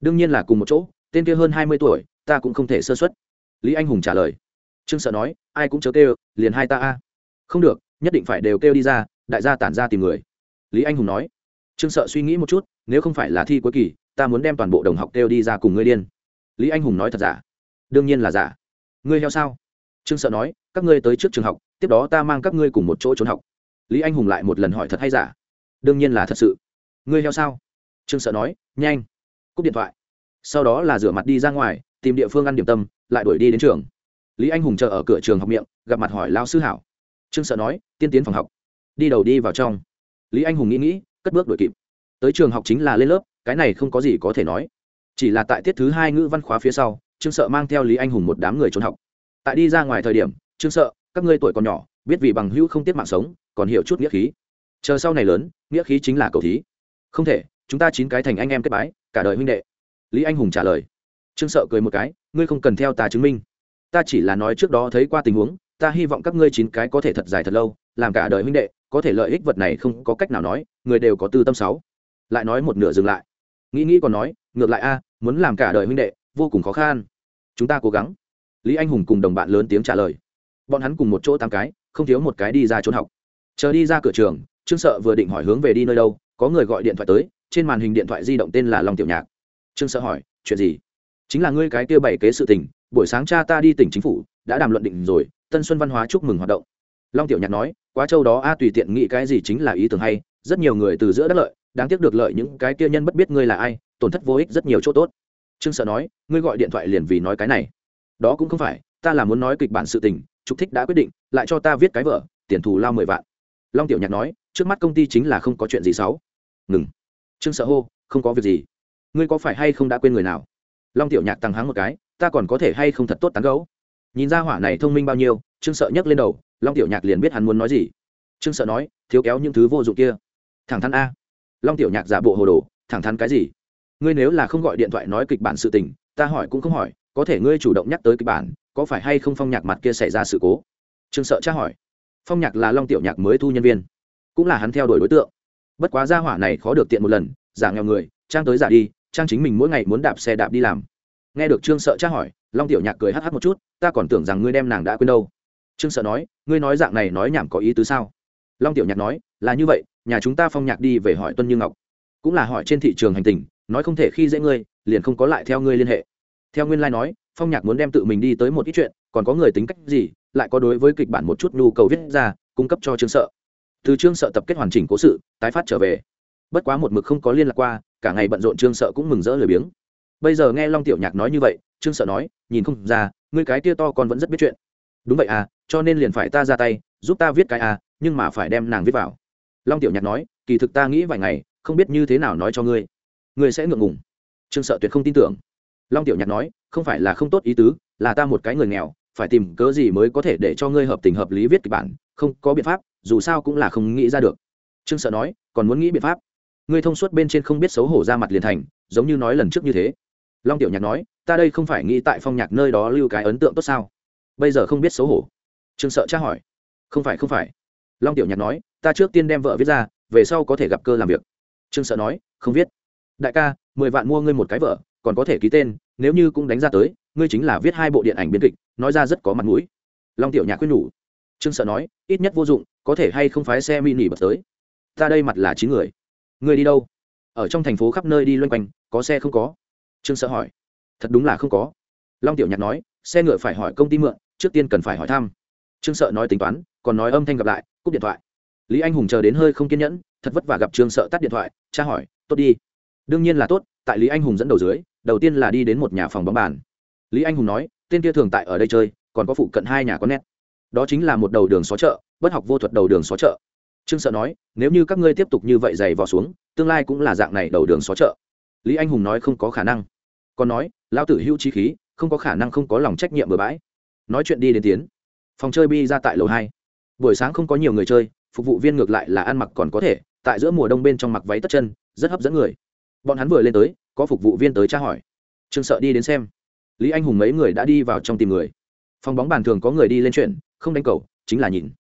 Đương nhiên là cùng một chỗ, tên kia hơn hai mươi tuổi, ta cũng không thể sơ xuất lý anh hùng trả lời. Trương sợ nói, ai cũng chớ kêu, liền hai ta a. Không được nhất định phải đều kêu đi ra, đại gia tản ra tìm người. Lý anh hùng nói. Trương sợ suy nghĩ một chút, nếu không phải là thi cuối kỳ, ta muốn đem toàn bộ đồng học kêu đi ra cùng ngươi điên. Lý anh hùng nói thật giả. Đương nhiên là giả. Ngươi heo sao? Trương sợ nói, các ngươi tới trước trường học, tiếp đó ta mang các ngươi cùng một chỗ trốn học. Lý anh hùng lại một lần hỏi thật hay giả. Đương nhiên là thật sự. Ngươi heo sao? Trương sợ nói, nhanh, cúp điện thoại. Sau đó là rửa mặt đi ra ngoài, tìm địa phương ăn điểm tâm, lại đuổi đi đến trường. Lý anh hùng chờ ở cửa trường học miệng, gặp mặt hỏi lao sư hảo trương sợ nói, tiên tiến phòng học. Đi đầu đi vào trong. Lý anh hùng nghĩ nghĩ, cất bước đuổi kịp. Tới trường học chính là lên lớp, cái này không có gì có thể nói. Chỉ là tại tiết thứ hai ngữ văn khóa phía sau, trương sợ mang theo lý anh hùng một đám người trốn học. Tại đi ra ngoài thời điểm, trương sợ, các ngươi tuổi còn nhỏ, biết vì bằng hữu không tiết mạng sống, còn hiểu chút nghĩa khí. Chờ sau này lớn, nghĩa khí chính là cầu thí. Không thể, chúng ta chín cái thành anh em kết bái, cả đời huynh đệ. Lý anh hùng trả lời. Trương sợ cười một cái, ngươi không cần theo ta chứng minh. Ta chỉ là nói trước đó thấy qua tình huống ta hy vọng các ngươi chín cái có thể thật dài thật lâu, làm cả đời huynh đệ, có thể lợi ích vật này không có cách nào nói, người đều có tư tâm sáu. Lại nói một nửa dừng lại. Nghĩ nghĩ còn nói, ngược lại a, muốn làm cả đời huynh đệ, vô cùng khó khăn. Chúng ta cố gắng. Lý anh hùng cùng đồng bạn lớn tiếng trả lời. Bọn hắn cùng một chỗ tám cái, không thiếu một cái đi ra trốn học. Chờ đi ra cửa trường, trương sợ vừa định hỏi hướng về đi nơi đâu, có người gọi điện thoại tới, trên màn hình điện thoại di động tên là long tiểu nhạc. Trương sợ hỏi, chuyện gì? Chính là ngươi cái kia bảy kế sự tình, buổi sáng cha ta đi tỉnh chính phủ, đã đàm luận định rồi tân xuân văn hóa chúc mừng hoạt động. Long tiểu nhạc nói, quá châu đó, a, tùy tiện nghĩ cái gì chính là ý tưởng hay, rất nhiều người từ giữa đất lợi, đáng tiếc được lợi những cái kia nhân bất biết ngươi là ai, tổn thất vô ích rất nhiều chỗ tốt. Trương sợ nói, ngươi gọi điện thoại liền vì nói cái này. Đó cũng không phải, ta là muốn nói kịch bản sự tình, trục thích đã quyết định, lại cho ta viết cái vợ tiền thù lao mười vạn. Long tiểu nhạc nói, trước mắt công ty chính là không có chuyện gì xấu. Ngừng. Trương sợ hô, không có việc gì. Ngươi có phải hay không đã quên người nào? Long tiểu nhạc tăng hắng một cái, ta còn có thể hay không thật tốt tán gấu? Nhìn ra hỏa này thông minh bao nhiêu, trương sợ nhấc lên đầu, long tiểu nhạc liền biết hắn muốn nói gì. Trương sợ nói, thiếu kéo những thứ vô dụng kia. Thẳng thắn a. Long tiểu nhạc giả bộ hồ đồ, thẳng thắn cái gì? Ngươi nếu là không gọi điện thoại nói kịch bản sự tình, ta hỏi cũng không hỏi, có thể ngươi chủ động nhắc tới kịch bản, có phải hay không phong nhạc mặt kia xảy ra sự cố? Trương sợ tra hỏi. Phong nhạc là long tiểu nhạc mới thu nhân viên, cũng là hắn theo đuổi đối tượng. Bất quá gia hỏa này khó được tiện một lần, giả nghèo người, trang tới giả đi, trang chính mình mỗi ngày muốn đạp xe đạp đi làm. Nghe được trương sợ tra hỏi long tiểu nhạc cười hh một chút, ta còn tưởng rằng ngươi đem nàng đã quên đâu. Trương sợ nói, ngươi nói dạng này nói nhảm có ý tứ sao? Long tiểu nhạc nói, là như vậy, nhà chúng ta phong nhạc đi về hỏi tuân như ngọc. Cũng là hỏi trên thị trường hành tình, nói không thể khi dễ ngươi, liền không có lại theo ngươi liên hệ. Theo nguyên lai nói, phong nhạc muốn đem tự mình đi tới một ít chuyện, còn có người tính cách gì, lại có đối với kịch bản một chút nhu cầu viết ra, cung cấp cho trương sợ. Từ trương sợ tập kết hoàn chỉnh cố sự, tái phát trở về. Bất quá một mực không có liên lạc qua, cả ngày bận rộn trương sợ cũng mừng rỡ lười biếng. Bây giờ nghe long tiểu nhạc nói như vậy trương sợ nói, nhìn không ra, ngươi cái tia to con vẫn rất biết chuyện. Đúng vậy à cho nên liền phải ta ra tay, giúp ta viết cái à nhưng mà phải đem nàng viết vào. Long tiểu nhạc nói, kỳ thực ta nghĩ vài ngày, không biết như thế nào nói cho ngươi. Ngươi sẽ ngượng ngùng. Trương sợ tuyệt không tin tưởng. Long tiểu nhạc nói, không phải là không tốt ý tứ, là ta một cái người nghèo, phải tìm cớ gì mới có thể để cho ngươi hợp tình hợp lý viết kịch bản, không có biện pháp, dù sao cũng là không nghĩ ra được. Trương sợ nói, còn muốn nghĩ biện pháp? Ngươi thông suốt bên trên không biết xấu hổ ra mặt liền thành, giống như nói lần trước như thế long tiểu nhạc nói, ta đây không phải nghĩ tại phong nhạc nơi đó lưu cái ấn tượng tốt sao? Bây giờ không biết xấu hổ. Trương sợ tra hỏi, không phải không phải. Long tiểu nhạc nói, ta trước tiên đem vợ viết ra, về sau có thể gặp cơ làm việc. Trương sợ nói, không viết. Đại ca, mười vạn mua ngươi một cái vợ, còn có thể ký tên, nếu như cũng đánh ra tới, ngươi chính là viết hai bộ điện ảnh biên kịch, nói ra rất có mặt mũi. Long tiểu nhạc khuyên nhủ. Trương sợ nói, ít nhất vô dụng, có thể hay không phái xe mini bật tới? Ta đây mặt là chín người. Ngươi đi đâu? Ở trong thành phố khắp nơi đi loanh quanh, có xe không có trương sợ hỏi. Thật đúng là không có. Long tiểu nhạc nói, xe ngựa phải hỏi công ty mượn, trước tiên cần phải hỏi thăm. Trương sợ nói tính toán, còn nói âm thanh gặp lại, cúp điện thoại. Lý anh hùng chờ đến hơi không kiên nhẫn, thật vất vả gặp trương sợ tắt điện thoại cha hỏi, tốt đi. Đương nhiên là tốt, tại lý anh hùng dẫn đầu dưới, đầu tiên là đi đến một nhà phòng bóng bàn. Lý anh hùng nói, tên kia thường tại ở đây chơi, còn có phụ cận hai nhà có nét. Đó chính là một đầu đường xó chợ, bất học vô thuật đầu đường xó chợ. Trương sợ nói, nếu như các ngươi tiếp tục như vậy dày vò xuống, tương lai cũng là dạng này đầu đường xó chợ lý anh hùng nói không có khả năng. Còn nói lao tử hữu trí khí, không có khả năng không có lòng trách nhiệm bừa bãi. Nói chuyện đi đến tiến. Phòng chơi bi ra tại lầu hai. Buổi sáng không có nhiều người chơi, phục vụ viên ngược lại là ăn mặc còn có thể, tại giữa mùa đông bên trong mặc váy tất chân, rất hấp dẫn người. Bọn hắn vừa lên tới, có phục vụ viên tới tra hỏi. Trương sợ đi đến xem. Lý anh hùng mấy người đã đi vào trong tìm người. Phòng bóng bàn thường có người đi lên chuyện, không đánh cầu, chính là nhìn.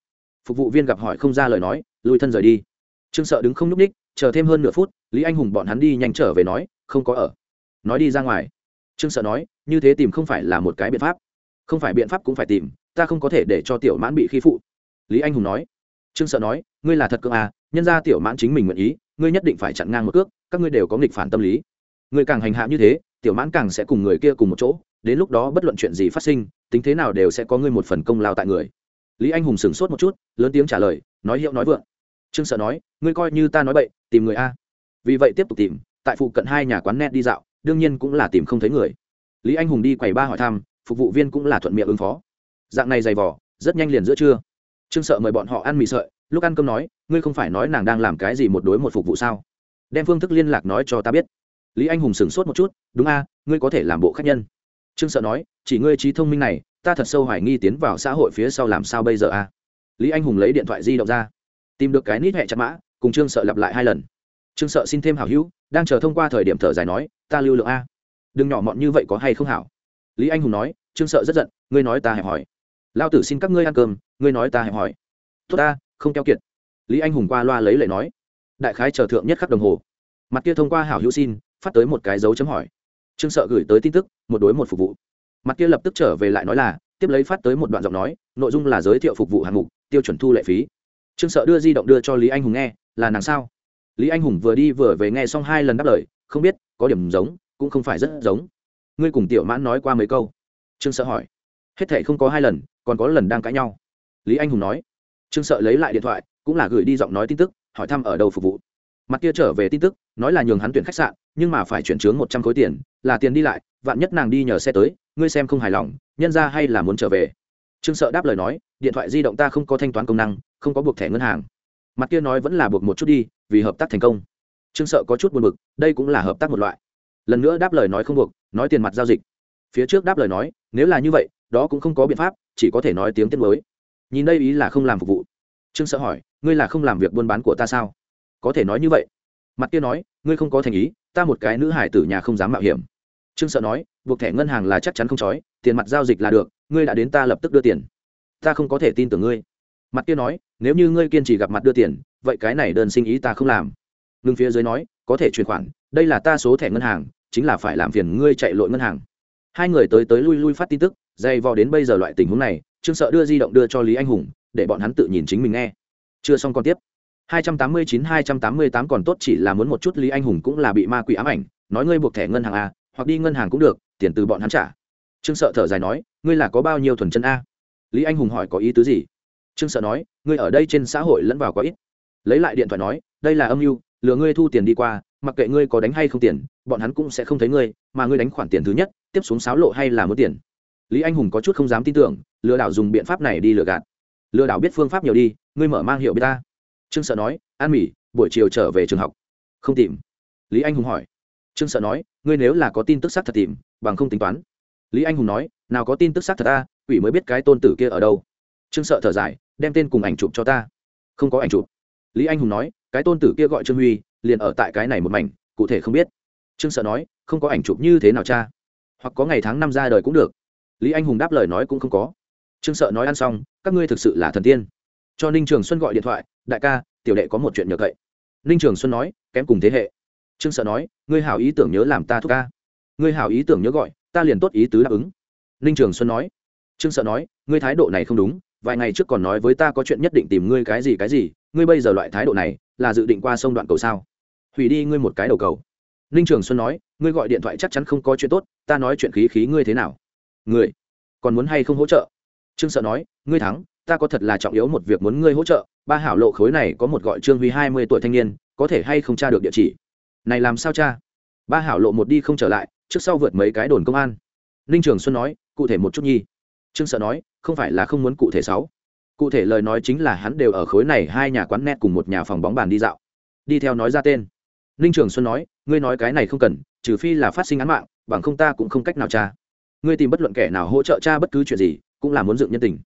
Phục vụ viên gặp hỏi không ra lời nói lùi thân rời đi. Trương sợ đứng không n ú c ních chờ thêm hơn nửa phút lý anh hùng bọn hắn đi nhanh trở về nói, không có ở. Nói đi ra ngoài. Trương sợ nói, như thế tìm không phải là một cái biện pháp. Không phải biện pháp cũng phải tìm, ta không có thể để cho tiểu mãn bị khi phụ. Lý anh hùng nói. Trương sợ nói, ngươi là thật cơ à nhân ra tiểu mãn chính mình nguyện ý, ngươi nhất định phải chặn ngang một cước, các ngươi đều có nghịch phản tâm lý. Ngươi càng hành hạ như thế, tiểu mãn càng sẽ cùng người kia cùng một chỗ, đến lúc đó bất luận chuyện gì phát sinh, tính thế nào đều sẽ có ngươi một phần công lao tại người. Lý anh hùng sửng sốt một chút, lớn tiếng trả lời, nói hiệu nói vượng. Trương sợ nói, ngươi coi như ta nói bậy, tìm người a vì vậy tiếp tục tìm, tại phụ cận hai nhà quán net đi dạo, đương nhiên cũng là tìm không thấy người. Lý anh hùng đi quầy ba hỏi thăm, phục vụ viên cũng là thuận miệng ứng phó. Dạng này dày vỏ rất nhanh liền giữa trưa. Trương sợ mời bọn họ ăn mì sợi, lúc ăn cơm nói, ngươi không phải nói nàng đang làm cái gì một đối một phục vụ sao? Đem phương thức liên lạc nói cho ta biết. Lý anh hùng sửng sốt một chút, đúng a, ngươi có thể làm bộ khách nhân. Trương sợ nói, chỉ ngươi trí thông minh này, ta thật sâu hoài nghi tiến vào xã hội phía sau làm sao bây giờ a? Lý anh hùng lấy điện thoại di động ra, tìm được cái nít hẹ chặt mã, cùng trương sợ lặp lại hai lần trương sợ xin thêm hảo hữu, đang chờ thông qua thời điểm thở dài nói, ta lưu lượng a. Đừng nhỏ mọn như vậy có hay không hảo? Lý anh hùng nói, trương sợ rất giận, ngươi nói ta hẹp hỏi lao tử xin các ngươi ăn cơm, ngươi nói ta hẹp hỏi tốt ta, không keo kiệt. Lý anh hùng qua loa lấy lệ nói. Đại khái chờ thượng nhất khắc đồng hồ. Mặt kia thông qua hảo hữu xin, phát tới một cái dấu chấm hỏi. Trương sợ gửi tới tin tức, một đối một phục vụ. Mặt kia lập tức trở về lại nói là, tiếp lấy phát tới một đoạn giọng nói, nội dung là giới thiệu phục vụ hạng mục, tiêu chuẩn thu lệ phí. Trương sợ đưa di động đưa cho lý anh hùng nghe, là nàng sao? Lý anh hùng vừa đi vừa về nghe xong hai lần đáp lời, không biết, có điểm giống, cũng không phải rất giống. Ngươi cùng tiểu mãn nói qua mấy câu? Trương sợ hỏi. Hết thệ không có hai lần, còn có lần đang cãi nhau. Lý anh hùng nói. Trương sợ lấy lại điện thoại, cũng là gửi đi giọng nói tin tức, hỏi thăm ở đâu phục vụ. Mặt kia trở về tin tức, nói là nhường hắn tuyển khách sạn, nhưng mà phải chuyển chướng một trăm khối tiền, là tiền đi lại, vạn nhất nàng đi nhờ xe tới, ngươi xem không hài lòng, nhân ra hay là muốn trở về. Trương sợ đáp lời nói, điện thoại di động ta không có thanh toán công năng, không có buộc thẻ ngân hàng mặt kia nói vẫn là buộc một chút đi, vì hợp tác thành công. Trương sợ có chút buồn bực, đây cũng là hợp tác một loại. Lần nữa đáp lời nói không buộc, nói tiền mặt giao dịch. Phía trước đáp lời nói, nếu là như vậy, đó cũng không có biện pháp, chỉ có thể nói tiếng tiết mới nhìn đây ý là không làm phục vụ. Trương sợ hỏi, ngươi là không làm việc buôn bán của ta sao? Có thể nói như vậy. Mặt kia nói, ngươi không có thành ý, ta một cái nữ hải tử nhà không dám mạo hiểm. Trương sợ nói, buộc thẻ ngân hàng là chắc chắn không trói tiền mặt giao dịch là được, ngươi đã đến ta lập tức đưa tiền. Ta không có thể tin tưởng ngươi mặt kia nói, nếu như ngươi kiên trì gặp mặt đưa tiền, vậy cái này đơn sinh ý ta không làm. Ngưng phía dưới nói, có thể chuyển khoản, đây là ta số thẻ ngân hàng, chính là phải làm phiền ngươi chạy lội ngân hàng. Hai người tới tới lui lui phát tin tức dày vò đến bây giờ loại tình huống này, trương sợ đưa di động đưa cho lý anh hùng, để bọn hắn tự nhìn chính mình nghe. Chưa xong còn tiếp. 289-288 còn tốt chỉ là muốn một chút lý anh hùng cũng là bị ma quỷ ám ảnh, nói ngươi buộc thẻ ngân hàng a, hoặc đi ngân hàng cũng được, tiền từ bọn hắn trả. Trương sợ thở dài nói, ngươi là có bao nhiêu thuần chân a? Lý anh hùng hỏi có ý tứ gì? Trương sợ nói, ngươi ở đây trên xã hội lẫn vào có ít. Lấy lại điện thoại nói, đây là âm mưu, lừa ngươi thu tiền đi qua, mặc kệ ngươi có đánh hay không tiền, bọn hắn cũng sẽ không thấy ngươi, mà ngươi đánh khoản tiền thứ nhất, tiếp xuống sáo lộ hay là mất tiền. Lý anh hùng có chút không dám tin tưởng, lừa đảo dùng biện pháp này đi lừa gạt. Lừa đảo biết phương pháp nhiều đi, ngươi mở mang hiệu biết ta trương sợ nói An mỉ buổi chiều trở về trường học. Không tìm. Lý anh hùng hỏi. Trương sợ nói, ngươi nếu là có tin tức xác thật tìm, bằng không tính toán. Lý anh hùng nói, nào có tin tức xác thật ta quỷ mới biết cái tôn tử kia ở đâu trương sợ thở dài, đem tên cùng ảnh chụp cho ta. Không có ảnh chụp. Lý anh hùng nói, cái tôn tử kia gọi trương huy, liền ở tại cái này một mảnh, cụ thể không biết. Trương sợ nói, không có ảnh chụp như thế nào cha? Hoặc có ngày tháng năm ra đời cũng được. Lý anh hùng đáp lời nói cũng không có. Trương sợ nói ăn xong, các ngươi thực sự là thần tiên. Cho ninh trường xuân gọi điện thoại, đại ca, tiểu đệ có một chuyện nhờ cậy. Ninh trường xuân nói, kém cùng thế hệ. Trương sợ nói, ngươi hảo ý tưởng nhớ làm ta thúc ca. Ngươi hảo ý tưởng nhớ gọi, ta liền tốt ý tứ đáp ứng. Ninh trường xuân nói, trương sợ nói, ngươi thái độ này không đúng vài ngày trước còn nói với ta có chuyện nhất định tìm ngươi cái gì cái gì, ngươi bây giờ loại thái độ này là dự định qua sông đoạn cầu sao? Hủy đi ngươi một cái đầu cầu. Ninh trường xuân nói, ngươi gọi điện thoại chắc chắn không có chuyện tốt, ta nói chuyện khí khí ngươi thế nào? Người còn muốn hay không hỗ trợ? Trương sợ nói, ngươi thắng, ta có thật là trọng yếu một việc muốn ngươi hỗ trợ, ba hảo lộ khối này có một gọi trương huy hai mươi tuổi thanh niên, có thể hay không tra được địa chỉ? Này làm sao cha ba hảo lộ một đi không trở lại, trước sau vượt mấy cái đồn công an. Ninh trường xuân nói, cụ thể một chút nhi trương sợ nói, không phải là không muốn cụ thể sáu. Cụ thể lời nói chính là hắn đều ở khối này hai nhà quán net cùng một nhà phòng bóng bàn đi dạo. Đi theo nói ra tên. Ninh trường xuân nói, ngươi nói cái này không cần, trừ phi là phát sinh án mạng, bằng không ta cũng không cách nào cha. ngươi tìm bất luận kẻ nào hỗ trợ cha bất cứ chuyện gì, cũng là muốn dựng nhân tình.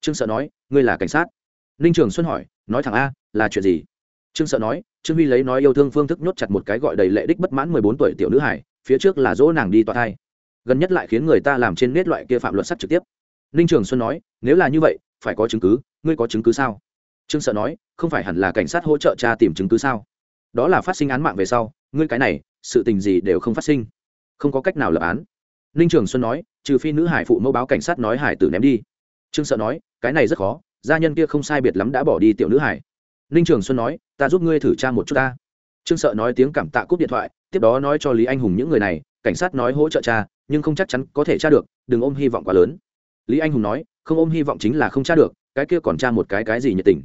Trương sợ nói, ngươi là cảnh sát. Ninh trường xuân hỏi, nói thẳng a, là chuyện gì? Trương sợ nói, trương huy lấy nói yêu thương phương thức nhốt chặt một cái gọi đầy lệ đích bất mãn mười bốn tuổi tiểu nữ hải, phía trước là dỗ nàng đi tòa thai. Gần nhất lại khiến người ta làm trên nết loại kia phạm luật sắt trực tiếp ninh trường xuân nói, nếu là như vậy, phải có chứng cứ, ngươi có chứng cứ sao? Trương sợ nói, không phải hẳn là cảnh sát hỗ trợ cha tìm chứng cứ sao? Đó là phát sinh án mạng về sau, ngươi cái này, sự tình gì đều không phát sinh. Không có cách nào lập án. Ninh trường xuân nói, trừ phi nữ hải phụ mẫu báo cảnh sát nói hải tử ném đi. Trương sợ nói, cái này rất khó, gia nhân kia không sai biệt lắm đã bỏ đi tiểu nữ hải. Ninh trường xuân nói, ta giúp ngươi thử tra một chút ta. Trương sợ nói tiếng cảm tạ cúp điện thoại, tiếp đó nói cho lý anh hùng những người này, cảnh sát nói hỗ trợ cha nhưng không chắc chắn có thể tra được, đừng ôm hy vọng quá lớn lý anh hùng nói, không ôm hy vọng chính là không tra được, cái kia còn tra một cái cái gì nhiệt tình.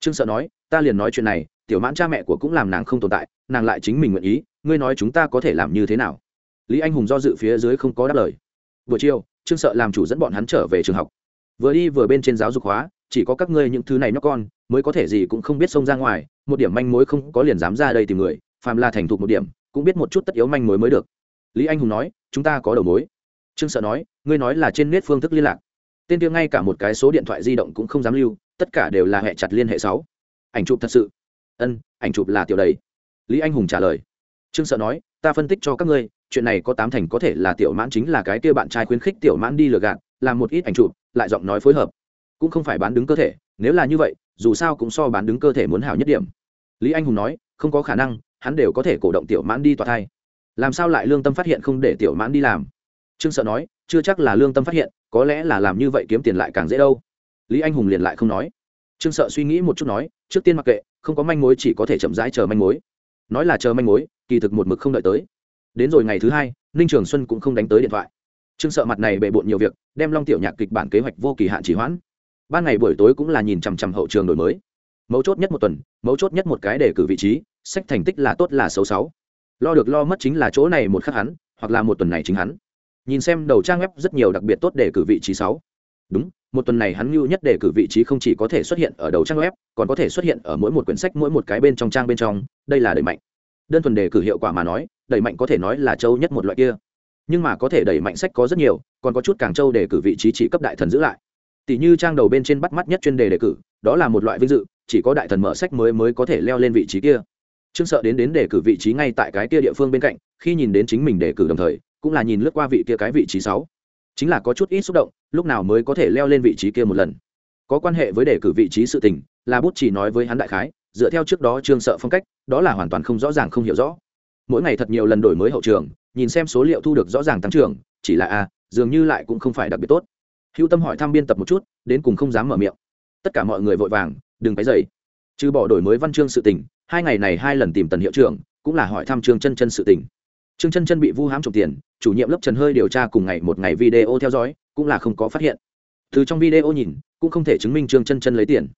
Trương sợ nói, ta liền nói chuyện này, tiểu mãn cha mẹ của cũng làm nàng không tồn tại, nàng lại chính mình nguyện ý, ngươi nói chúng ta có thể làm như thế nào? Lý anh hùng do dự phía dưới không có đáp lời. Buổi chiều, trương sợ làm chủ dẫn bọn hắn trở về trường học. Vừa đi vừa bên trên giáo dục hóa, chỉ có các ngươi những thứ này nhóc con, mới có thể gì cũng không biết xông ra ngoài, một điểm manh mối không có liền dám ra đây tìm người, phàm là thành thục một điểm, cũng biết một chút tất yếu manh mối mới được. Lý anh hùng nói, chúng ta có đầu mối trương sợ nói, ngươi nói là trên nét phương thức liên lạc. Tên kia ngay cả một cái số điện thoại di động cũng không dám lưu, tất cả đều là hệ chặt liên hệ sáu. Ảnh chụp thật sự. Ân, ảnh chụp là tiểu đầy. Lý anh hùng trả lời. Trương sợ nói, ta phân tích cho các ngươi, chuyện này có tám thành có thể là tiểu mãn chính là cái kia bạn trai khuyến khích tiểu mãn đi lừa gạt, làm một ít ảnh chụp, lại giọng nói phối hợp. Cũng không phải bán đứng cơ thể, nếu là như vậy, dù sao cũng so bán đứng cơ thể muốn hảo nhất điểm. Lý anh hùng nói, không có khả năng, hắn đều có thể cổ động tiểu mãn đi tòa thai. Làm sao lại lương tâm phát hiện không để tiểu mãn đi làm? Trương sợ nói, chưa chắc là lương tâm phát hiện, có lẽ là làm như vậy kiếm tiền lại càng dễ đâu. Lý anh hùng liền lại không nói. Trương sợ suy nghĩ một chút nói, trước tiên mặc kệ, không có manh mối chỉ có thể chậm rãi chờ manh mối. Nói là chờ manh mối, kỳ thực một mực không đợi tới. Đến rồi ngày thứ hai, ninh trường xuân cũng không đánh tới điện thoại. Trương sợ mặt này bề bộn nhiều việc, đem long tiểu nhạc kịch bản kế hoạch vô kỳ hạn chỉ hoãn. Ban ngày buổi tối cũng là nhìn chằm chằm hậu trường đổi mới. Mấu chốt nhất một tuần, mấu chốt nhất một cái để cử vị trí, sách thành tích là tốt là xấu xấu lo được lo mất chính là chỗ này một khắc hắn, hoặc là một tuần này chính hắn nhìn xem đầu trang web rất nhiều đặc biệt tốt để cử vị trí sáu. Đúng, một tuần này hắn lưu nhất để cử vị trí không chỉ có thể xuất hiện ở đầu trang web, còn có thể xuất hiện ở mỗi một quyển sách, mỗi một cái bên trong trang bên trong. Đây là đẩy mạnh. Đơn thuần đề cử hiệu quả mà nói, đẩy mạnh có thể nói là châu nhất một loại kia. Nhưng mà có thể đẩy mạnh sách có rất nhiều, còn có chút càng châu đề cử vị trí chỉ cấp đại thần giữ lại. Tỷ như trang đầu bên trên bắt mắt nhất chuyên đề đề cử, đó là một loại vinh dự, chỉ có đại thần mở sách mới mới có thể leo lên vị trí kia. Trương sợ đến đến đề cử vị trí ngay tại cái kia địa phương bên cạnh, khi nhìn đến chính mình đề cử đồng thời cũng là nhìn lướt qua vị kia cái vị trí sáu. Chính là có chút ít xúc động, lúc nào mới có thể leo lên vị trí kia một lần. Có quan hệ với đề cử vị trí sự tình, là bút chỉ nói với hắn đại khái, dựa theo trước đó trương sợ phong cách, đó là hoàn toàn không rõ ràng không hiểu rõ. Mỗi ngày thật nhiều lần đổi mới hậu trường, nhìn xem số liệu thu được rõ ràng tăng trưởng, chỉ là a dường như lại cũng không phải đặc biệt tốt. Hữu tâm hỏi thăm biên tập một chút, đến cùng không dám mở miệng. Tất cả mọi người vội vàng, đừng cái dày trừ bỏ đổi mới văn chương sự tình, hai ngày này hai lần tìm tần hiệu trưởng, cũng là hỏi thăm trương chân chân sự tình trương chân chân bị vu hám trộm tiền, chủ nhiệm lớp trần hơi điều tra cùng ngày một ngày video theo dõi, cũng là không có phát hiện. Từ trong video nhìn, cũng không thể chứng minh trương chân chân lấy tiền.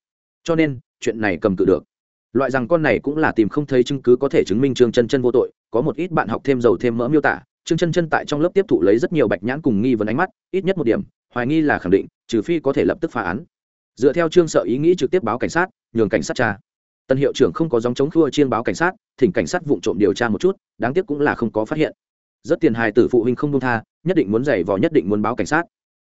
Cho nên, chuyện này cầm cự được. Loại rằng con này cũng là tìm không thấy chứng cứ có thể chứng minh trương chân chân vô tội, có một ít bạn học thêm dầu thêm mỡ miêu tả. Trương chân chân tại trong lớp tiếp thụ lấy rất nhiều bạch nhãn cùng nghi vấn ánh mắt, ít nhất một điểm, hoài nghi là khẳng định, trừ phi có thể lập tức phá án. Dựa theo trương sợ ý nghĩ trực tiếp báo cảnh sát, nhường cảnh sát tra tân hiệu trưởng không có dòng chống khua chiên báo cảnh sát, thỉnh cảnh sát vụ trộm điều tra một chút, đáng tiếc cũng là không có phát hiện. Rất tiền hài tử phụ huynh không đông tha, nhất định muốn giày vò nhất định muốn báo cảnh sát.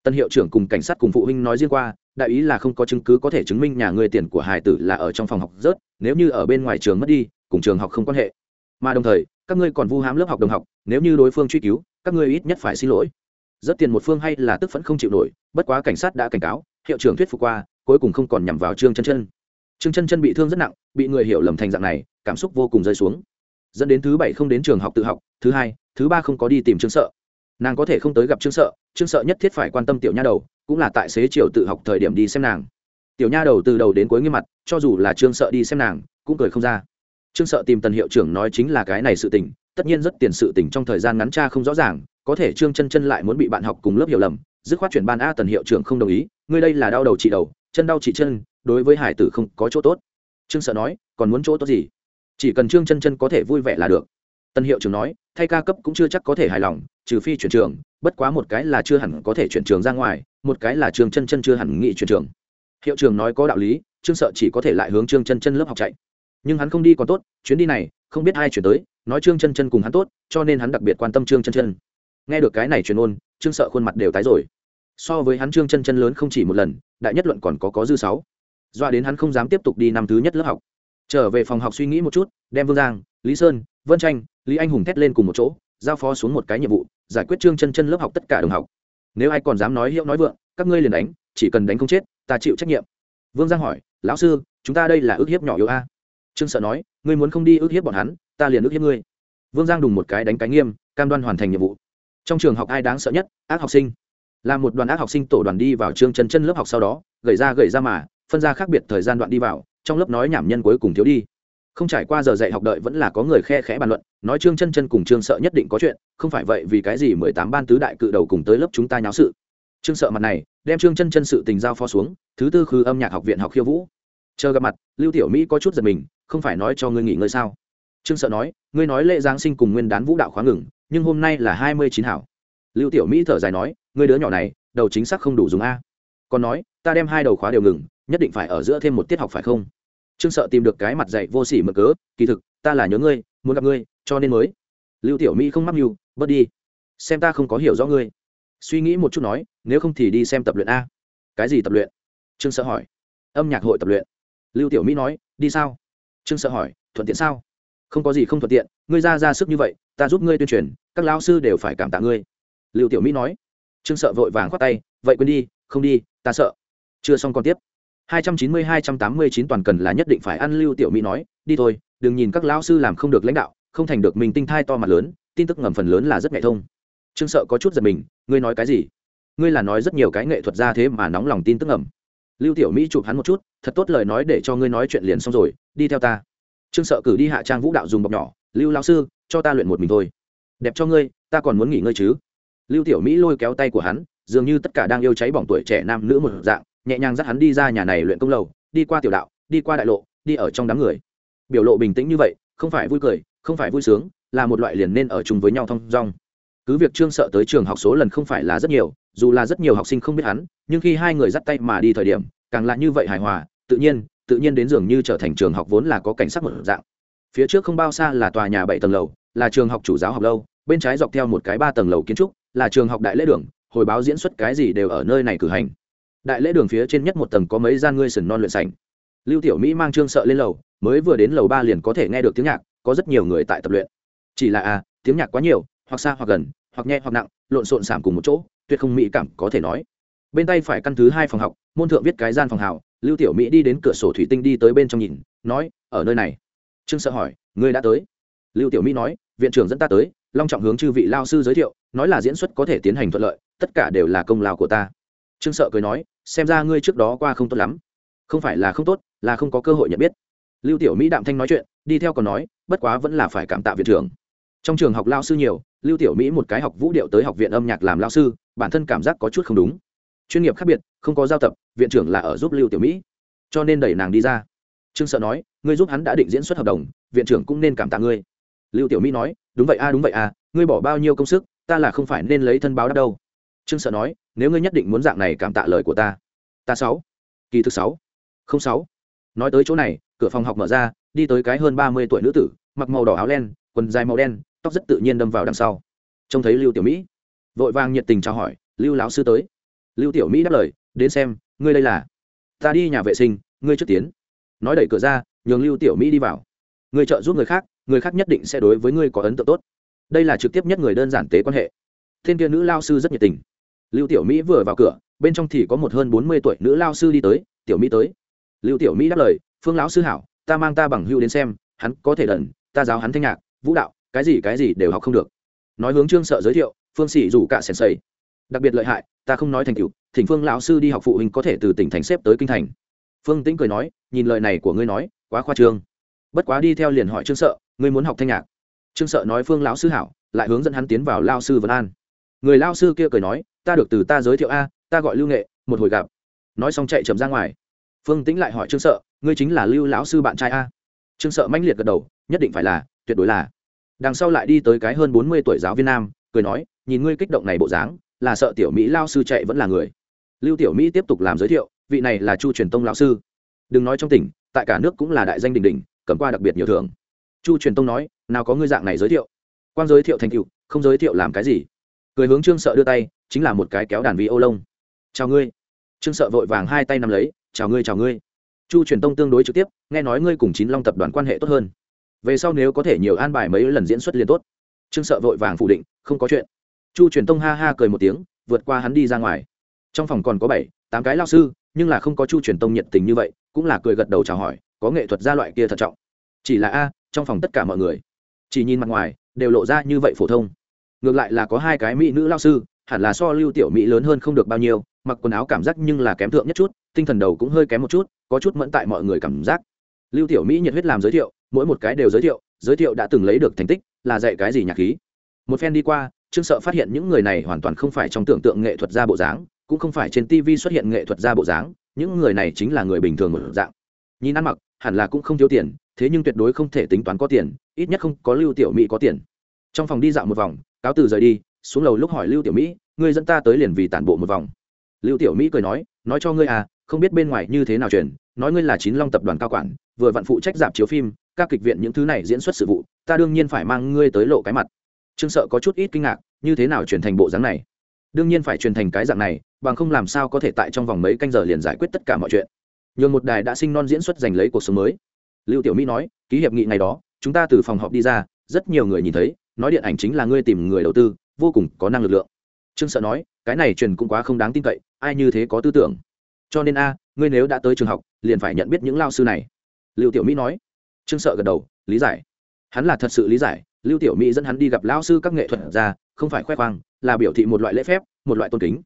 Tân hiệu trưởng cùng cảnh sát cùng phụ huynh nói riêng qua, đại ý là không có chứng cứ có thể chứng minh nhà người tiền của hài tử là ở trong phòng học rớt, nếu như ở bên ngoài trường mất đi, cùng trường học không quan hệ. Mà đồng thời, các ngươi còn vu hám lớp học đồng học, nếu như đối phương truy cứu, các ngươi ít nhất phải xin lỗi. Rất tiền một phương hay là tức phẫn không chịu nổi, bất quá cảnh sát đã cảnh cáo, hiệu trưởng thuyết phục qua, cuối cùng không còn nhằm vào trương chân chân trương chân chân bị thương rất nặng, bị người hiểu lầm thành dạng này, cảm xúc vô cùng rơi xuống. Dẫn đến thứ bảy không đến trường học tự học, thứ hai, thứ ba không có đi tìm trương sợ. Nàng có thể không tới gặp trương sợ trương sợ nhất thiết phải quan tâm tiểu nha đầu, cũng là tại xế chiều tự học thời điểm đi xem nàng. Tiểu nha đầu từ đầu đến cuối nghiêm mặt, cho dù là trương sợ đi xem nàng, cũng cười không ra. Trương sợ tìm tần hiệu trưởng nói chính là cái này sự tình, tất nhiên rất tiền sự tình trong thời gian ngắn cha không rõ ràng, có thể trương chân chân lại muốn bị bạn học cùng lớp hiểu lầm, dứt khoát chuyển ban a tần hiệu trưởng không đồng ý, ngươi đây là đau đầu trị đầu chân đau chỉ chân, đối với hải tử không có chỗ tốt. Trương sợ nói, còn muốn chỗ tốt gì? Chỉ cần trương chân chân có thể vui vẻ là được. Tân hiệu trưởng nói, thay ca cấp cũng chưa chắc có thể hài lòng, trừ phi chuyển trường, bất quá một cái là chưa hẳn có thể chuyển trường ra ngoài, một cái là trương chân chân chưa hẳn nghị chuyển trường. Hiệu trưởng nói có đạo lý, trương sợ chỉ có thể lại hướng trương chân chân lớp học chạy. Nhưng hắn không đi còn tốt, chuyến đi này, không biết ai chuyển tới, nói trương chân chân cùng hắn tốt, cho nên hắn đặc biệt quan tâm trương chân chân. Nghe được cái này truyền ôn, trương sợ khuôn mặt đều tái rồi so với hắn trương chân chân lớn không chỉ một lần, đại nhất luận còn có có dư sáu. Doa đến hắn không dám tiếp tục đi năm thứ nhất lớp học. Trở về phòng học suy nghĩ một chút, đem vương giang, lý sơn, vân tranh, lý anh hùng thét lên cùng một chỗ, giao phó xuống một cái nhiệm vụ, giải quyết trương chân chân lớp học tất cả đồng học. Nếu ai còn dám nói hiệu nói vượng, các ngươi liền đánh, chỉ cần đánh không chết, ta chịu trách nhiệm. Vương giang hỏi, lão sư, chúng ta đây là ước hiếp nhỏ yếu a? Trương sợ nói, ngươi muốn không đi ước hiếp bọn hắn, ta liền ước hiếp ngươi. Vương giang đùng một cái đánh cái nghiêm, cam đoan hoàn thành nhiệm vụ. Trong trường học ai đáng sợ nhất? Ác học sinh là một đoàn ác học sinh tổ đoàn đi vào trương chân chân lớp học sau đó, gầy ra gầy ra mà, phân ra khác biệt thời gian đoạn đi vào, trong lớp nói nhảm nhân cuối cùng thiếu đi. Không trải qua giờ dạy học đợi vẫn là có người khe khẽ bàn luận, nói trương chân chân cùng trương sợ nhất định có chuyện, không phải vậy vì cái gì mười tám ban tứ đại cự đầu cùng tới lớp chúng ta nháo sự. Trương sợ mặt này, đem trương chân chân sự tình giao phó xuống, thứ tư khư âm nhạc học viện học khiêu vũ. Chờ gặp mặt, lưu tiểu mỹ có chút giật mình, không phải nói cho ngươi nghỉ ngơi sao? Trương sợ nói, ngươi nói lễ giáng sinh cùng nguyên đán vũ đạo khóa ngừng, nhưng hôm nay là hai mươi chín hảo. Lưu tiểu mỹ thở dài nói ngươi đứa nhỏ này, đầu chính xác không đủ dùng a. Còn nói, ta đem hai đầu khóa đều ngừng, nhất định phải ở giữa thêm một tiết học phải không? Trương sợ tìm được cái mặt dạy vô sỉ mở cớ, kỳ thực, ta là nhớ ngươi, muốn gặp ngươi, cho nên mới. Lưu tiểu mỹ không mắc mưu, bớt đi. Xem ta không có hiểu rõ ngươi. Suy nghĩ một chút nói, nếu không thì đi xem tập luyện a. Cái gì tập luyện? Trương sợ hỏi. Âm nhạc hội tập luyện. Lưu tiểu mỹ nói, đi sao? Trương sợ hỏi, thuận tiện sao? Không có gì không thuận tiện, ngươi ra ra sức như vậy, ta giúp ngươi tuyên truyền, các lão sư đều phải cảm tạ ngươi. Lưu tiểu mỹ nói trương sợ vội vàng khoát tay, vậy quên đi, không đi, ta sợ. Chưa xong còn tiếp. 290-289 toàn cần là nhất định phải ăn, lưu tiểu mỹ nói, đi thôi, đừng nhìn các lão sư làm không được lãnh đạo, không thành được mình tinh thai to mặt lớn, tin tức ngầm phần lớn là rất nghệ thông. Trương sợ có chút giật mình, ngươi nói cái gì? Ngươi là nói rất nhiều cái nghệ thuật ra thế mà nóng lòng tin tức ngầm. Lưu tiểu mỹ chụp hắn một chút, thật tốt lời nói để cho ngươi nói chuyện liền xong rồi, đi theo ta. Trương sợ cử đi hạ trang vũ đạo dùng bọc nhỏ, lưu lão sư, cho ta luyện một mình thôi. Đẹp cho ngươi, ta còn muốn nghỉ ngơi chứ lưu tiểu mỹ lôi kéo tay của hắn, dường như tất cả đang yêu cháy bỏng tuổi trẻ nam nữ một dạng, nhẹ nhàng dắt hắn đi ra nhà này luyện công lầu, đi qua tiểu đạo, đi qua đại lộ, đi ở trong đám người. Biểu lộ bình tĩnh như vậy, không phải vui cười, không phải vui sướng, là một loại liền nên ở chung với nhau thong dong. Cứ việc trương sợ tới trường học số lần không phải là rất nhiều, dù là rất nhiều học sinh không biết hắn, nhưng khi hai người dắt tay mà đi thời điểm, càng là như vậy hài hòa, tự nhiên tự nhiên đến dường như trở thành trường học vốn là có cảnh sát một dạng. Phía trước không bao xa là tòa nhà bảy tầng lầu, là trường học chủ giáo học lâu, bên trái dọc theo một cái ba tầng lầu kiến trúc là trường học đại lễ đường, hồi báo diễn xuất cái gì đều ở nơi này cử hành. Đại lễ đường phía trên nhất một tầng có mấy gian ngươi sừng non luyện sảnh. Lưu tiểu mỹ mang trương sợ lên lầu, mới vừa đến lầu ba liền có thể nghe được tiếng nhạc, có rất nhiều người tại tập luyện. Chỉ là à tiếng nhạc quá nhiều, hoặc xa hoặc gần, hoặc nhẹ hoặc nặng, lộn xộn sảm cùng một chỗ, tuyệt không mỹ cảm có thể nói. Bên tay phải căn thứ hai phòng học, môn thượng viết cái gian phòng hào, lưu tiểu mỹ đi đến cửa sổ thủy tinh đi tới bên trong nhìn, nói, ở nơi này. Trương sợ hỏi, ngươi đã tới? Lưu tiểu mỹ nói, viện trưởng dẫn ta tới long trọng hướng chư vị lao sư giới thiệu, nói là diễn xuất có thể tiến hành thuận lợi, tất cả đều là công lao của ta. Trương sợ cười nói, xem ra ngươi trước đó qua không tốt lắm. Không phải là không tốt, là không có cơ hội nhận biết. Lưu tiểu mỹ đạm thanh nói chuyện, đi theo còn nói, bất quá vẫn là phải cảm tạ viện trưởng. Trong trường học lao sư nhiều, lưu tiểu mỹ một cái học vũ điệu tới học viện âm nhạc làm lao sư, bản thân cảm giác có chút không đúng. Chuyên nghiệp khác biệt, không có giao tập, viện trưởng là ở giúp lưu tiểu mỹ. Cho nên đẩy nàng đi ra. Trương sợ nói, ngươi giúp hắn đã định diễn xuất hợp đồng, viện trưởng cũng nên cảm tạ ngươi lưu tiểu mỹ nói, đúng vậy a, đúng vậy a, ngươi bỏ bao nhiêu công sức, ta là không phải nên lấy thân báo đáp đâu. Trương sợ nói, nếu ngươi nhất định muốn dạng này cảm tạ lời của ta. Ta sáu. Kỳ thực sáu. Không sáu. Nói tới chỗ này, cửa phòng học mở ra, đi tới cái hơn ba mươi tuổi nữ tử, mặc màu đỏ áo len quần dài màu đen, tóc rất tự nhiên đâm vào đằng sau. Trông thấy lưu tiểu mỹ, vội vàng nhiệt tình chào hỏi, lưu lão sư tới. Lưu tiểu mỹ đáp lời, đến xem, ngươi đây là? Ta đi nhà vệ sinh, ngươi trước tiến. Nói đẩy cửa ra, nhường lưu tiểu mỹ đi vào. Người trợ giúp người khác người khác nhất định sẽ đối với ngươi có ấn tượng tốt. Đây là trực tiếp nhất người đơn giản tế quan hệ. Thiên kia nữ lao sư rất nhiệt tình. Lưu tiểu mỹ vừa vào cửa, bên trong thì có một hơn bốn mươi tuổi nữ lao sư đi tới, tiểu mỹ tới. Lưu tiểu mỹ đáp lời, phương lão sư hảo, ta mang ta bằng hưu đến xem, hắn có thể đần ta giáo hắn thanh nhạc, vũ đạo, cái gì cái gì đều học không được. Nói hướng trương sợ giới thiệu, phương sĩ rủ cả sèn xây đặc biệt lợi hại, ta không nói thành cựu thỉnh phương lão sư đi học phụ huynh có thể từ tỉnh thành xếp tới kinh thành. Phương tĩnh cười nói, nhìn lời này của ngươi nói, quá khoa trương. Bất quá đi theo liền hỏi trương sợ ngươi muốn học thanh nhạc. Trương sợ nói phương lão sư hảo, lại hướng dẫn hắn tiến vào lao sư vân an. Người lao sư kia cười nói, ta được từ ta giới thiệu a, ta gọi lưu nghệ, một hồi gặp. Nói xong chạy chậm ra ngoài. Phương tĩnh lại hỏi trương sợ, ngươi chính là lưu lão sư bạn trai a? Trương sợ mãnh liệt gật đầu, nhất định phải là, tuyệt đối là. Đằng sau lại đi tới cái hơn bốn mươi tuổi giáo viên nam, cười nói, nhìn ngươi kích động này bộ dáng, là sợ tiểu mỹ lao sư chạy vẫn là người. Lưu tiểu mỹ tiếp tục làm giới thiệu, vị này là chu truyền tông lão sư. Đừng nói trong tỉnh, tại cả nước cũng là đại danh đình đình cầm qua đặc biệt nhiều thưởng chu truyền tông nói, nào có ngươi dạng này giới thiệu. Quan giới thiệu thành cựu không giới thiệu làm cái gì. Cười hướng trương sợ đưa tay, chính là một cái kéo đàn vi ô lông. Chào ngươi. Trương sợ vội vàng hai tay nắm lấy, chào ngươi chào ngươi. Chu truyền tông tương đối trực tiếp, nghe nói ngươi cùng chín long tập đoàn quan hệ tốt hơn. Về sau nếu có thể nhiều an bài mấy lần diễn xuất liền tốt. Trương sợ vội vàng phủ định, không có chuyện. Chu truyền tông ha ha cười một tiếng, vượt qua hắn đi ra ngoài. Trong phòng còn có bảy, tám cái lao sư, nhưng là không có chu truyền tông nhiệt tình như vậy, cũng là cười gật đầu chào hỏi, có nghệ thuật gia loại kia thận trọng. Chỉ là a trong phòng tất cả mọi người. Chỉ nhìn mặt ngoài, đều lộ ra như vậy phổ thông. Ngược lại là có hai cái mỹ nữ lao sư, hẳn là so lưu tiểu mỹ lớn hơn không được bao nhiêu, mặc quần áo cảm giác nhưng là kém thượng nhất chút, tinh thần đầu cũng hơi kém một chút, có chút mẫn tại mọi người cảm giác. Lưu tiểu mỹ nhiệt huyết làm giới thiệu, mỗi một cái đều giới thiệu giới thiệu đã từng lấy được thành tích, là dạy cái gì nhạc khí. Một phen đi qua, trương sợ phát hiện những người này hoàn toàn không phải trong tưởng tượng nghệ thuật gia bộ dáng, cũng không phải trên tv xuất hiện nghệ thuật gia bộ dáng, những người này chính là người bình thường một dạng. Nhìn ăn mặc, hẳn là cũng không thiếu tiền thế nhưng tuyệt đối không thể tính toán có tiền, ít nhất không có lưu tiểu mỹ có tiền. Trong phòng đi dạo một vòng, cáo từ rời đi, xuống lầu lúc hỏi lưu tiểu mỹ, ngươi dẫn ta tới liền vì tản bộ một vòng. Lưu tiểu mỹ cười nói nói cho ngươi à không biết bên ngoài như thế nào truyền, nói ngươi là chín long tập đoàn cao quản, vừa vặn phụ trách giảm chiếu phim, các kịch viện những thứ này diễn xuất sự vụ, ta đương nhiên phải mang ngươi tới lộ cái mặt. Trương sợ có chút ít kinh ngạc, như thế nào truyền thành bộ dáng này? Đương nhiên phải truyền thành cái dạng này, bằng không làm sao có thể tại trong vòng mấy canh giờ liền giải quyết tất cả mọi chuyện. Nhường một đài đã sinh non diễn xuất giành lấy cuộc sống mới lưu tiểu mỹ nói, ký hiệp nghị ngày đó, chúng ta từ phòng họp đi ra, rất nhiều người nhìn thấy, nói điện ảnh chính là ngươi tìm người đầu tư, vô cùng có năng lực lượng. Trương sợ nói, cái này truyền cũng quá không đáng tin cậy, ai như thế có tư tưởng? Cho nên a, ngươi nếu đã tới trường học, liền phải nhận biết những lao sư này. Lưu tiểu mỹ nói. Trương sợ gật đầu, lý giải. Hắn là thật sự lý giải, lưu tiểu mỹ dẫn hắn đi gặp lao sư các nghệ thuật ra, không phải khoe khoang, là biểu thị một loại lễ phép, một loại tôn kính.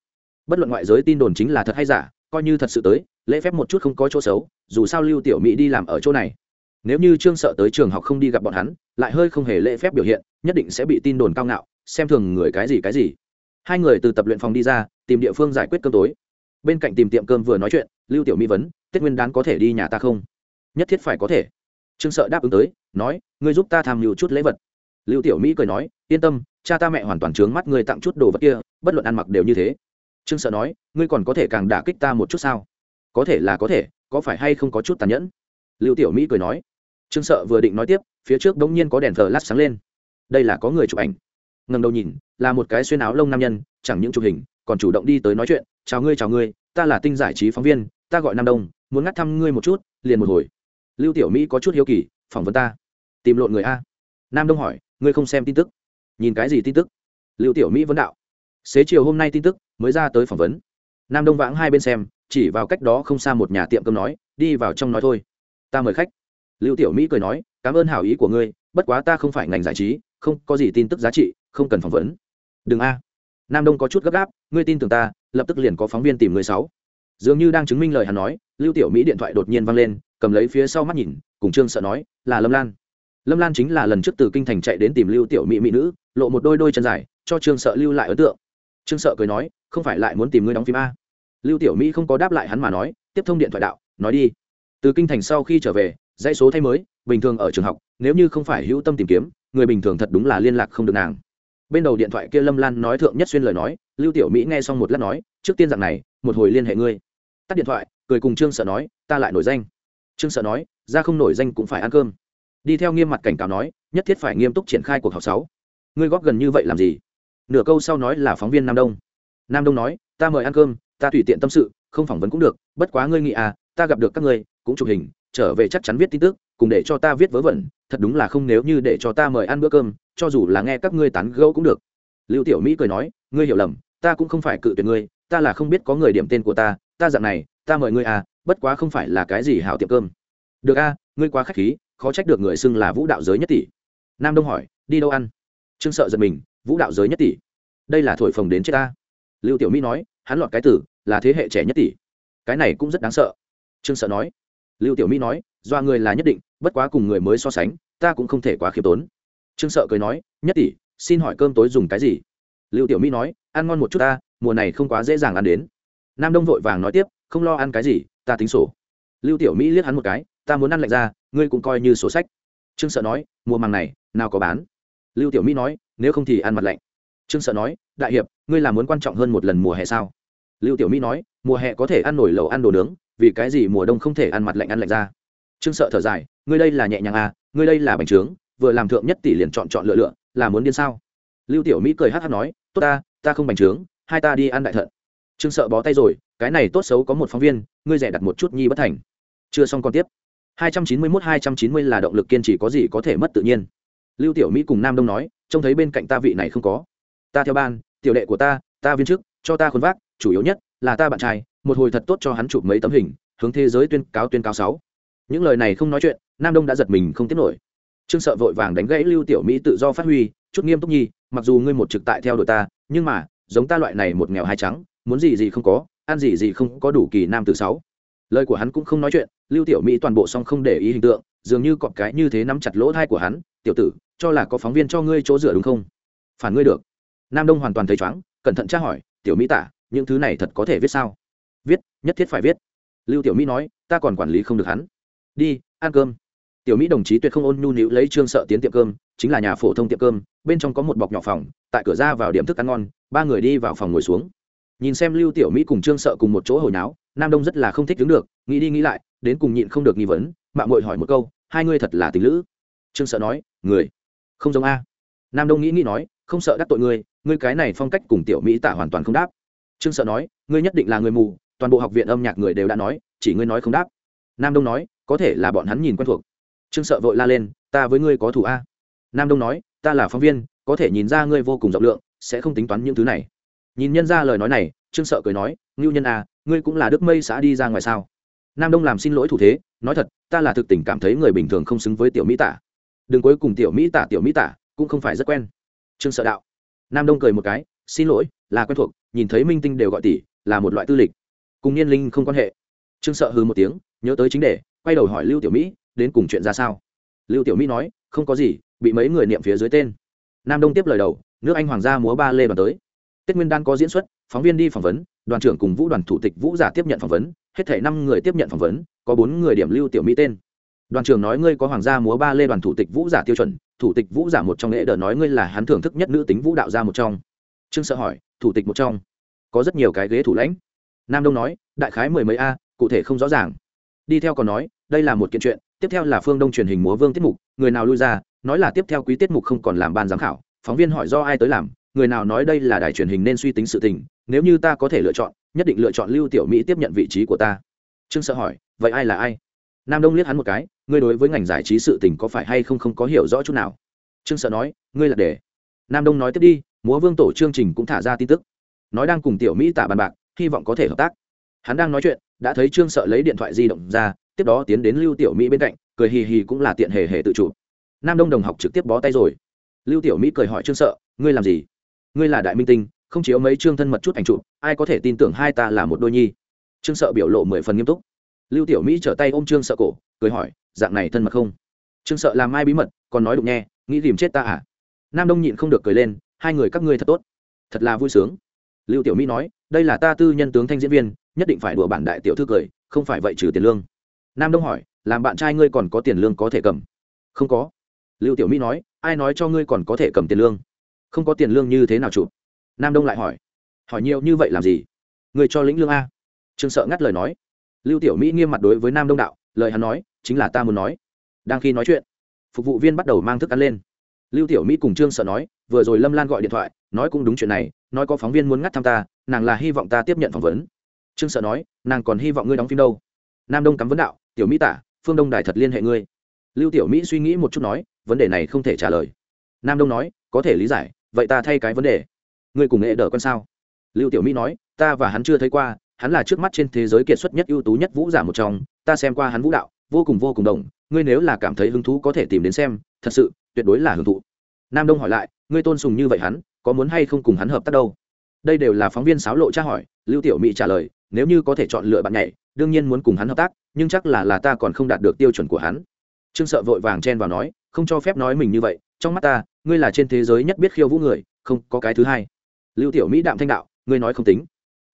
Bất luận ngoại giới tin đồn chính là thật hay giả, coi như thật sự tới, lễ phép một chút không có chỗ xấu, dù sao lưu tiểu mỹ đi làm ở chỗ này nếu như trương sợ tới trường học không đi gặp bọn hắn, lại hơi không hề lễ phép biểu hiện, nhất định sẽ bị tin đồn cao ngạo, xem thường người cái gì cái gì. Hai người từ tập luyện phòng đi ra, tìm địa phương giải quyết cơm tối. Bên cạnh tìm tiệm cơm vừa nói chuyện, lưu tiểu mỹ vấn, tết nguyên đán có thể đi nhà ta không? Nhất thiết phải có thể. Trương sợ đáp ứng tới, nói, ngươi giúp ta tham mưu chút lễ vật. Lưu tiểu mỹ cười nói, yên tâm, cha ta mẹ hoàn toàn trướng mắt ngươi tặng chút đồ vật kia, bất luận ăn mặc đều như thế. Trương sợ nói, ngươi còn có thể càng đả kích ta một chút sao? Có thể là có thể, có phải hay không có chút tàn nhẫn? Lưu tiểu mỹ cười nói trương sợ vừa định nói tiếp, phía trước bỗng nhiên có đèn thờ lát sáng lên. Đây là có người chụp ảnh. Ngầm đầu nhìn, là một cái xuyên áo lông nam nhân, chẳng những chụp hình, còn chủ động đi tới nói chuyện, chào ngươi chào ngươi, ta là tinh giải trí phóng viên, ta gọi nam đông, muốn ngắt thăm ngươi một chút, liền một hồi. Lưu tiểu mỹ có chút hiếu kỳ, phỏng vấn ta. Tìm lộn người a? Nam đông hỏi, ngươi không xem tin tức? Nhìn cái gì tin tức? Lưu tiểu mỹ vấn đạo. Xế chiều hôm nay tin tức, mới ra tới phỏng vấn. Nam đông vãng hai bên xem, chỉ vào cách đó không xa một nhà tiệm cơm nói, đi vào trong nói thôi. Ta mời khách lưu tiểu mỹ cười nói, cảm ơn hảo ý của ngươi, bất quá ta không phải ngành giải trí, không có gì tin tức giá trị, không cần phỏng vấn. Đừng a. Nam đông có chút gấp gáp, ngươi tin tưởng ta, lập tức liền có phóng viên tìm người sáu. Dường như đang chứng minh lời hắn nói, lưu tiểu mỹ điện thoại đột nhiên văng lên, cầm lấy phía sau mắt nhìn, cùng trương sợ nói, là lâm lan. Lâm lan chính là lần trước từ kinh thành chạy đến tìm lưu tiểu mỹ mỹ nữ, lộ một đôi đôi chân dài, cho trương sợ lưu lại ấn tượng. Trương sợ cười nói, không phải lại muốn tìm ngươi đóng phim a? Lưu tiểu mỹ không có đáp lại hắn mà nói, tiếp thông điện thoại đạo, nói đi. Từ kinh thành sau khi trở về dãy số thay mới, bình thường ở trường học, nếu như không phải hữu tâm tìm kiếm, người bình thường thật đúng là liên lạc không được nàng. Bên đầu điện thoại kia lâm lan nói thượng nhất xuyên lời nói, lưu tiểu mỹ nghe xong một lát nói, trước tiên rằng này, một hồi liên hệ ngươi. Tắt điện thoại, cười cùng trương sợ nói, ta lại nổi danh. Trương sợ nói, ra không nổi danh cũng phải ăn cơm. Đi theo nghiêm mặt cảnh cáo nói, nhất thiết phải nghiêm túc triển khai cuộc họp sáu. Ngươi góp gần như vậy làm gì? Nửa câu sau nói là phóng viên nam đông. Nam đông nói, ta mời ăn cơm, ta tùy tiện tâm sự, không phỏng vấn cũng được, bất quá ngươi nghĩ à ta gặp được các ngươi, cũng chụp hình trở về chắc chắn viết tin tức, cùng để cho ta viết vớ vẩn, thật đúng là không nếu như để cho ta mời ăn bữa cơm, cho dù là nghe các ngươi tán gẫu cũng được. Lưu tiểu mỹ cười nói, ngươi hiểu lầm, ta cũng không phải cự tuyệt ngươi, ta là không biết có người điểm tên của ta ta dạng này, ta mời ngươi à bất quá không phải là cái gì hảo tiệm cơm. Được a, ngươi quá khách khí, khó trách được người xưng là vũ đạo giới nhất tỷ. Nam đông hỏi, đi đâu ăn? Trương sợ giật mình, vũ đạo giới nhất tỷ? Đây là thổi phồng đến chết ta. Lưu tiểu mỹ nói, hắn lọt cái tử, là thế hệ trẻ nhất tỷ. Cái này cũng rất đáng sợ. Trương sợ nói lưu tiểu mỹ nói do người là nhất định, bất quá cùng người mới so sánh, ta cũng không thể quá khiêm tốn. Trương sợ cười nói, nhất tỷ, xin hỏi cơm tối dùng cái gì? Lưu tiểu mỹ nói, ăn ngon một chút ta, mùa này không quá dễ dàng ăn đến. Nam đông vội vàng nói tiếp, không lo ăn cái gì, ta tính sổ. Lưu tiểu mỹ liếc hắn một cái, ta muốn ăn lạnh ra, ngươi cũng coi như sổ sách. Trương sợ nói, mùa màng này, nào có bán. Lưu tiểu mỹ nói, nếu không thì ăn mặt lạnh. Trương sợ nói, đại hiệp, ngươi là muốn quan trọng hơn một lần mùa hè sao? Lưu tiểu mỹ nói, mùa hè có thể ăn nổi lẩu ăn đồ nướng vì cái gì mùa đông không thể ăn mặt lạnh ăn lạnh ra? Trương sợ thở dài, ngươi đây là nhẹ nhàng à ngươi đây là bánh trướng, vừa làm thượng nhất tỷ liền chọn chọn lựa lựa, là muốn điên sao? Lưu tiểu mỹ cười hát hát nói, tốt ta ta không bánh trướng, hai ta đi ăn đại thận. Trương sợ bó tay rồi, cái này tốt xấu có một phóng viên, ngươi rẻ đặt một chút nhi bất thành. Chưa xong còn tiếp. 291 290 là động lực kiên trì có gì có thể mất tự nhiên. Lưu tiểu mỹ cùng nam đông nói, trông thấy bên cạnh ta vị này không có. Ta theo ban, tiểu đệ của ta ta viên chức, cho ta khuôn vác, chủ yếu nhất là ta bạn trai một hồi thật tốt cho hắn chụp mấy tấm hình, hướng thế giới tuyên cáo tuyên cáo sáu. Những lời này không nói chuyện, nam đông đã giật mình không tiếp nổi. Trương sợ vội vàng đánh gãy lưu tiểu mỹ tự do phát huy, chút nghiêm túc nhi, mặc dù ngươi một trực tại theo đuổi ta, nhưng mà, giống ta loại này một nghèo hai trắng, muốn gì gì không có, ăn gì gì không có đủ kỳ nam từ sáu. Lời của hắn cũng không nói chuyện, lưu tiểu mỹ toàn bộ song không để ý hình tượng, dường như cọp cái như thế nắm chặt lỗ thai của hắn, tiểu tử, cho là có phóng viên cho ngươi chỗ dựa đúng không? Phản ngươi được. Nam đông hoàn toàn thấy chóng cẩn thận tra hỏi, tiểu mỹ tả, những thứ này thật có thể viết sao? Viết, nhất thiết phải viết. Lưu tiểu mỹ nói, ta còn quản lý không được hắn. Đi, ăn cơm. Tiểu mỹ đồng chí tuyệt không ôn nhu níu lấy trương sợ tiến tiệm cơm, chính là nhà phổ thông tiệm cơm, bên trong có một bọc nhỏ phòng, tại cửa ra vào điểm thức ăn ngon, ba người đi vào phòng ngồi xuống. Nhìn xem lưu tiểu mỹ cùng trương sợ cùng một chỗ hồi náo, nam đông rất là không thích đứng được, nghĩ đi nghĩ lại, đến cùng nhịn không được nghi vấn mạng mội hỏi một câu, hai ngươi thật là tình lữ? Trương sợ nói, người. Không giống a. Nam đông nghĩ nghĩ nói, không sợ đắc tội ngươi ngươi cái này phong cách cùng tiểu mỹ tả hoàn toàn không đáp. Trương sợ nói ngươi nhất định là người mù toàn bộ học viện âm nhạc người đều đã nói chỉ ngươi nói không đáp. Nam đông nói có thể là bọn hắn nhìn quen thuộc. Trương sợ vội la lên ta với ngươi có thủ a. Nam đông nói ta là phóng viên có thể nhìn ra ngươi vô cùng rộng lượng sẽ không tính toán những thứ này. Nhìn nhân ra lời nói này trương sợ cười nói ngưu nhân à, ngươi cũng là đức mây xã đi ra ngoài sao? Nam đông làm xin lỗi thủ thế nói thật ta là thực tình cảm thấy người bình thường không xứng với tiểu mỹ tả. Đừng cuối cùng tiểu mỹ tả tiểu mỹ tả cũng không phải rất quen. Trương sợ đạo. Nam đông cười một cái xin lỗi là quen thuộc nhìn thấy minh tinh đều gọi tỷ là một loại tư lịch cùng niên linh không quan hệ. Trương sợ hư một tiếng, nhớ tới chính đề, quay đầu hỏi lưu tiểu mỹ, đến cùng chuyện ra sao? Lưu tiểu mỹ nói, không có gì, bị mấy người niệm phía dưới tên. Nam đông tiếp lời đầu, nước anh hoàng gia múa ba lê bàn tới. Tết nguyên đan có diễn xuất, phóng viên đi phỏng vấn, đoàn trưởng cùng vũ đoàn thủ tịch vũ giả tiếp nhận phỏng vấn, hết thể năm người tiếp nhận phỏng vấn, có bốn người điểm lưu tiểu mỹ tên. Đoàn trưởng nói ngươi có hoàng gia múa ba lê đoàn thủ tịch vũ giả tiêu chuẩn, thủ tịch vũ giả một trong lễ đờ nói ngươi là hắn thưởng thức nhất nữ tính vũ đạo gia một trong. Trương sợ hỏi, thủ tịch một trong, có rất nhiều cái ghế thủ lãnh nam đông nói, đại khái mười mấy a, cụ thể không rõ ràng. Đi theo còn nói, đây là một kiện chuyện, tiếp theo là phương đông truyền hình múa vương tiết mục, người nào lui ra, nói là tiếp theo quý tiết mục không còn làm ban giám khảo, phóng viên hỏi do ai tới làm, người nào nói đây là đài truyền hình nên suy tính sự tình, nếu như ta có thể lựa chọn, nhất định lựa chọn lưu tiểu mỹ tiếp nhận vị trí của ta. Trương sợ hỏi, vậy ai là ai? Nam đông liếc hắn một cái, ngươi đối với ngành giải trí sự tình có phải hay không không có hiểu rõ chút nào? Trương sợ nói, ngươi là để. Nam đông nói tiếp đi, múa vương tổ chương trình cũng thả ra tin tức. Nói đang cùng tiểu mỹ tả bàn bạc hy vọng có thể hợp tác. Hắn đang nói chuyện, đã thấy trương sợ lấy điện thoại di động ra, tiếp đó tiến đến lưu tiểu mỹ bên cạnh, cười hì hì cũng là tiện hề hề tự chủ. Nam đông đồng học trực tiếp bó tay rồi. Lưu tiểu mỹ cười hỏi trương sợ, ngươi làm gì? Ngươi là đại minh tinh, không chiếu mấy chương thân mật chút ảnh chụp, ai có thể tin tưởng hai ta là một đôi nhi? Trương sợ biểu lộ mười phần nghiêm túc. Lưu tiểu mỹ trở tay ôm trương sợ cổ, cười hỏi, dạng này thân mật không? Trương sợ làm ai bí mật, còn nói đụng nghe, nghĩ tìm chết ta à? Nam đông nhịn không được cười lên, hai người các ngươi thật tốt, thật là vui sướng. Lưu tiểu mỹ nói đây là ta tư nhân tướng thanh diễn viên, nhất định phải đùa bản đại tiểu thư cười, không phải vậy trừ tiền lương. Nam đông hỏi, làm bạn trai ngươi còn có tiền lương có thể cầm? Không có. Lưu tiểu mỹ nói, ai nói cho ngươi còn có thể cầm tiền lương? Không có tiền lương như thế nào chụp nam đông lại hỏi hỏi nhiều như vậy làm gì? Người cho lĩnh lương a? Trương sợ ngắt lời nói. Lưu tiểu mỹ nghiêm mặt đối với nam đông đạo, lời hắn nói, chính là ta muốn nói. Đang khi nói chuyện, phục vụ viên bắt đầu mang thức ăn lên. Lưu tiểu mỹ cùng trương sợ nói vừa rồi lâm lan gọi điện thoại nói cũng đúng chuyện này nói có phóng viên muốn ngắt thăm ta nàng là hy vọng ta tiếp nhận phỏng vấn trương sợ nói nàng còn hy vọng ngươi đóng phim đâu nam đông cắm vấn đạo tiểu mỹ tả phương đông đài thật liên hệ ngươi lưu tiểu mỹ suy nghĩ một chút nói vấn đề này không thể trả lời nam đông nói có thể lý giải vậy ta thay cái vấn đề ngươi cùng nghệ đỡ con sao lưu tiểu mỹ nói ta và hắn chưa thấy qua hắn là trước mắt trên thế giới kiệt xuất nhất ưu tú nhất vũ giả một trong ta xem qua hắn vũ đạo vô cùng vô cùng đồng ngươi nếu là cảm thấy hứng thú có thể tìm đến xem thật sự tuyệt đối là hưởng thụ nam đông hỏi lại, ngươi tôn sùng như vậy hắn, có muốn hay không cùng hắn hợp tác đâu? Đây đều là phóng viên sáo lộ tra hỏi, lưu tiểu mỹ trả lời, nếu như có thể chọn lựa bạn nhảy, đương nhiên muốn cùng hắn hợp tác, nhưng chắc là là ta còn không đạt được tiêu chuẩn của hắn. Trương sợ vội vàng chen vào nói, không cho phép nói mình như vậy, trong mắt ta, ngươi là trên thế giới nhất biết khiêu vũ người, không, có cái thứ hai. Lưu tiểu mỹ đạm thanh đạo, ngươi nói không tính.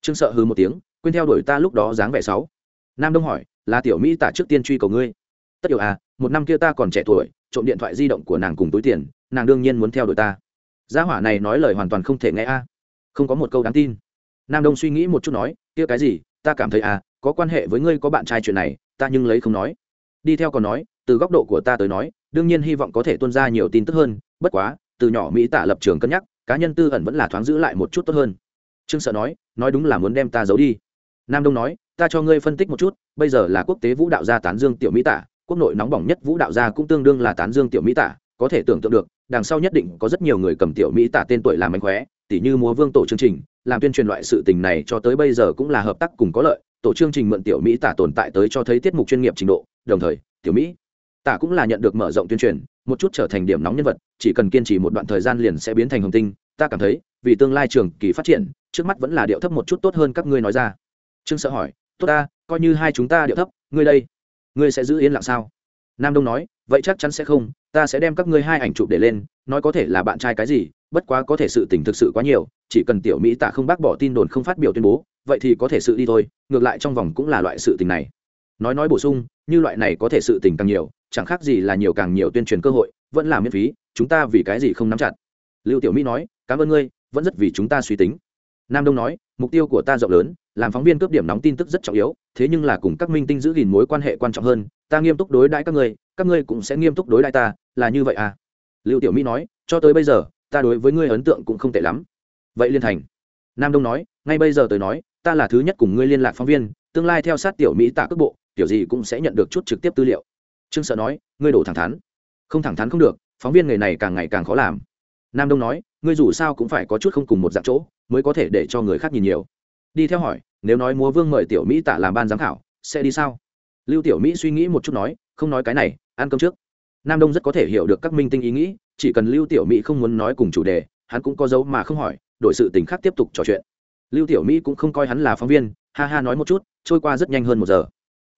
Trương sợ hư một tiếng, quên theo đuổi ta lúc đó dáng vẻ sáu. Nam đông hỏi, là tiểu mỹ tả trước tiên truy cầu ngươi? Tất yếu à một năm kia ta còn trẻ tuổi, trộm điện thoại di động của nàng cùng túi tiền nàng đương nhiên muốn theo đuổi ta. Gia hỏa này nói lời hoàn toàn không thể nghe a. Không có một câu đáng tin. Nam đông suy nghĩ một chút nói, kia cái gì? Ta cảm thấy à có quan hệ với ngươi có bạn trai chuyện này, ta nhưng lấy không nói. Đi theo còn nói, từ góc độ của ta tới nói, đương nhiên hy vọng có thể tuân ra nhiều tin tức hơn, bất quá, từ nhỏ mỹ tả lập trường cân nhắc, cá nhân tư ẩn vẫn là thoáng giữ lại một chút tốt hơn. Trương sợ nói nói đúng là muốn đem ta giấu đi. Nam đông nói, ta cho ngươi phân tích một chút, bây giờ là quốc tế vũ đạo gia tán dương tiểu mỹ tả, quốc nội nóng bỏng nhất vũ đạo gia cũng tương đương là tán dương tiểu mỹ tả có thể tưởng tượng được, đằng sau nhất định có rất nhiều người cầm tiểu mỹ tả tên tuổi làm mánh khóe, tỉ như múa vương tổ chương trình, làm tuyên truyền loại sự tình này cho tới bây giờ cũng là hợp tác cùng có lợi, tổ chương trình mượn tiểu mỹ tả tồn tại tới cho thấy tiết mục chuyên nghiệp trình độ, đồng thời, tiểu mỹ tả cũng là nhận được mở rộng tuyên truyền, một chút trở thành điểm nóng nhân vật, chỉ cần kiên trì một đoạn thời gian liền sẽ biến thành hồng tinh, ta cảm thấy, vì tương lai trường kỳ phát triển, trước mắt vẫn là điệu thấp một chút tốt hơn các ngươi nói ra. Trương sợ hỏi, tốt ta, coi như hai chúng ta điệu thấp, ngươi đây, ngươi sẽ giữ yên lặng sao? Nam đông nói, vậy chắc chắn sẽ không, ta sẽ đem các ngươi hai ảnh chụp để lên, nói có thể là bạn trai cái gì, bất quá có thể sự tình thực sự quá nhiều, chỉ cần tiểu mỹ tạ không bác bỏ tin đồn không phát biểu tuyên bố, vậy thì có thể sự đi thôi, ngược lại trong vòng cũng là loại sự tình này. Nói nói bổ sung, như loại này có thể sự tình càng nhiều, chẳng khác gì là nhiều càng nhiều tuyên truyền cơ hội, vẫn là miễn phí, chúng ta vì cái gì không nắm chặt? Lưu tiểu mỹ nói, cảm ơn ngươi, vẫn rất vì chúng ta suy tính. Nam đông nói, mục tiêu của ta rộng lớn làm phóng viên cướp điểm nóng tin tức rất trọng yếu, thế nhưng là cùng các minh tinh giữ gìn mối quan hệ quan trọng hơn, ta nghiêm túc đối đãi các ngươi các ngươi cũng sẽ nghiêm túc đối đãi ta, là như vậy à? Lưu tiểu mỹ nói, cho tới bây giờ, ta đối với ngươi ấn tượng cũng không tệ lắm. Vậy liên thành, nam đông nói, ngay bây giờ tới nói, ta là thứ nhất cùng ngươi liên lạc phóng viên, tương lai theo sát tiểu mỹ tạ cước bộ tiểu gì cũng sẽ nhận được chút trực tiếp tư liệu. Trương sợ nói, ngươi đổ thẳng thắn. Không thẳng thắn không được, phóng viên nghề này càng ngày càng khó làm. Nam đông nói, ngươi dù sao cũng phải có chút không cùng một dạng chỗ, mới có thể để cho người khác nhìn nhiều đi theo hỏi, nếu nói múa vương mời tiểu mỹ tạ làm ban giám khảo, sẽ đi sao? Lưu tiểu mỹ suy nghĩ một chút nói, không nói cái này, ăn cơm trước. Nam đông rất có thể hiểu được các minh tinh ý nghĩ, chỉ cần lưu tiểu mỹ không muốn nói cùng chủ đề, hắn cũng có dấu mà không hỏi, đổi sự tình khác tiếp tục trò chuyện. Lưu tiểu mỹ cũng không coi hắn là phóng viên, ha ha nói một chút, trôi qua rất nhanh hơn một giờ.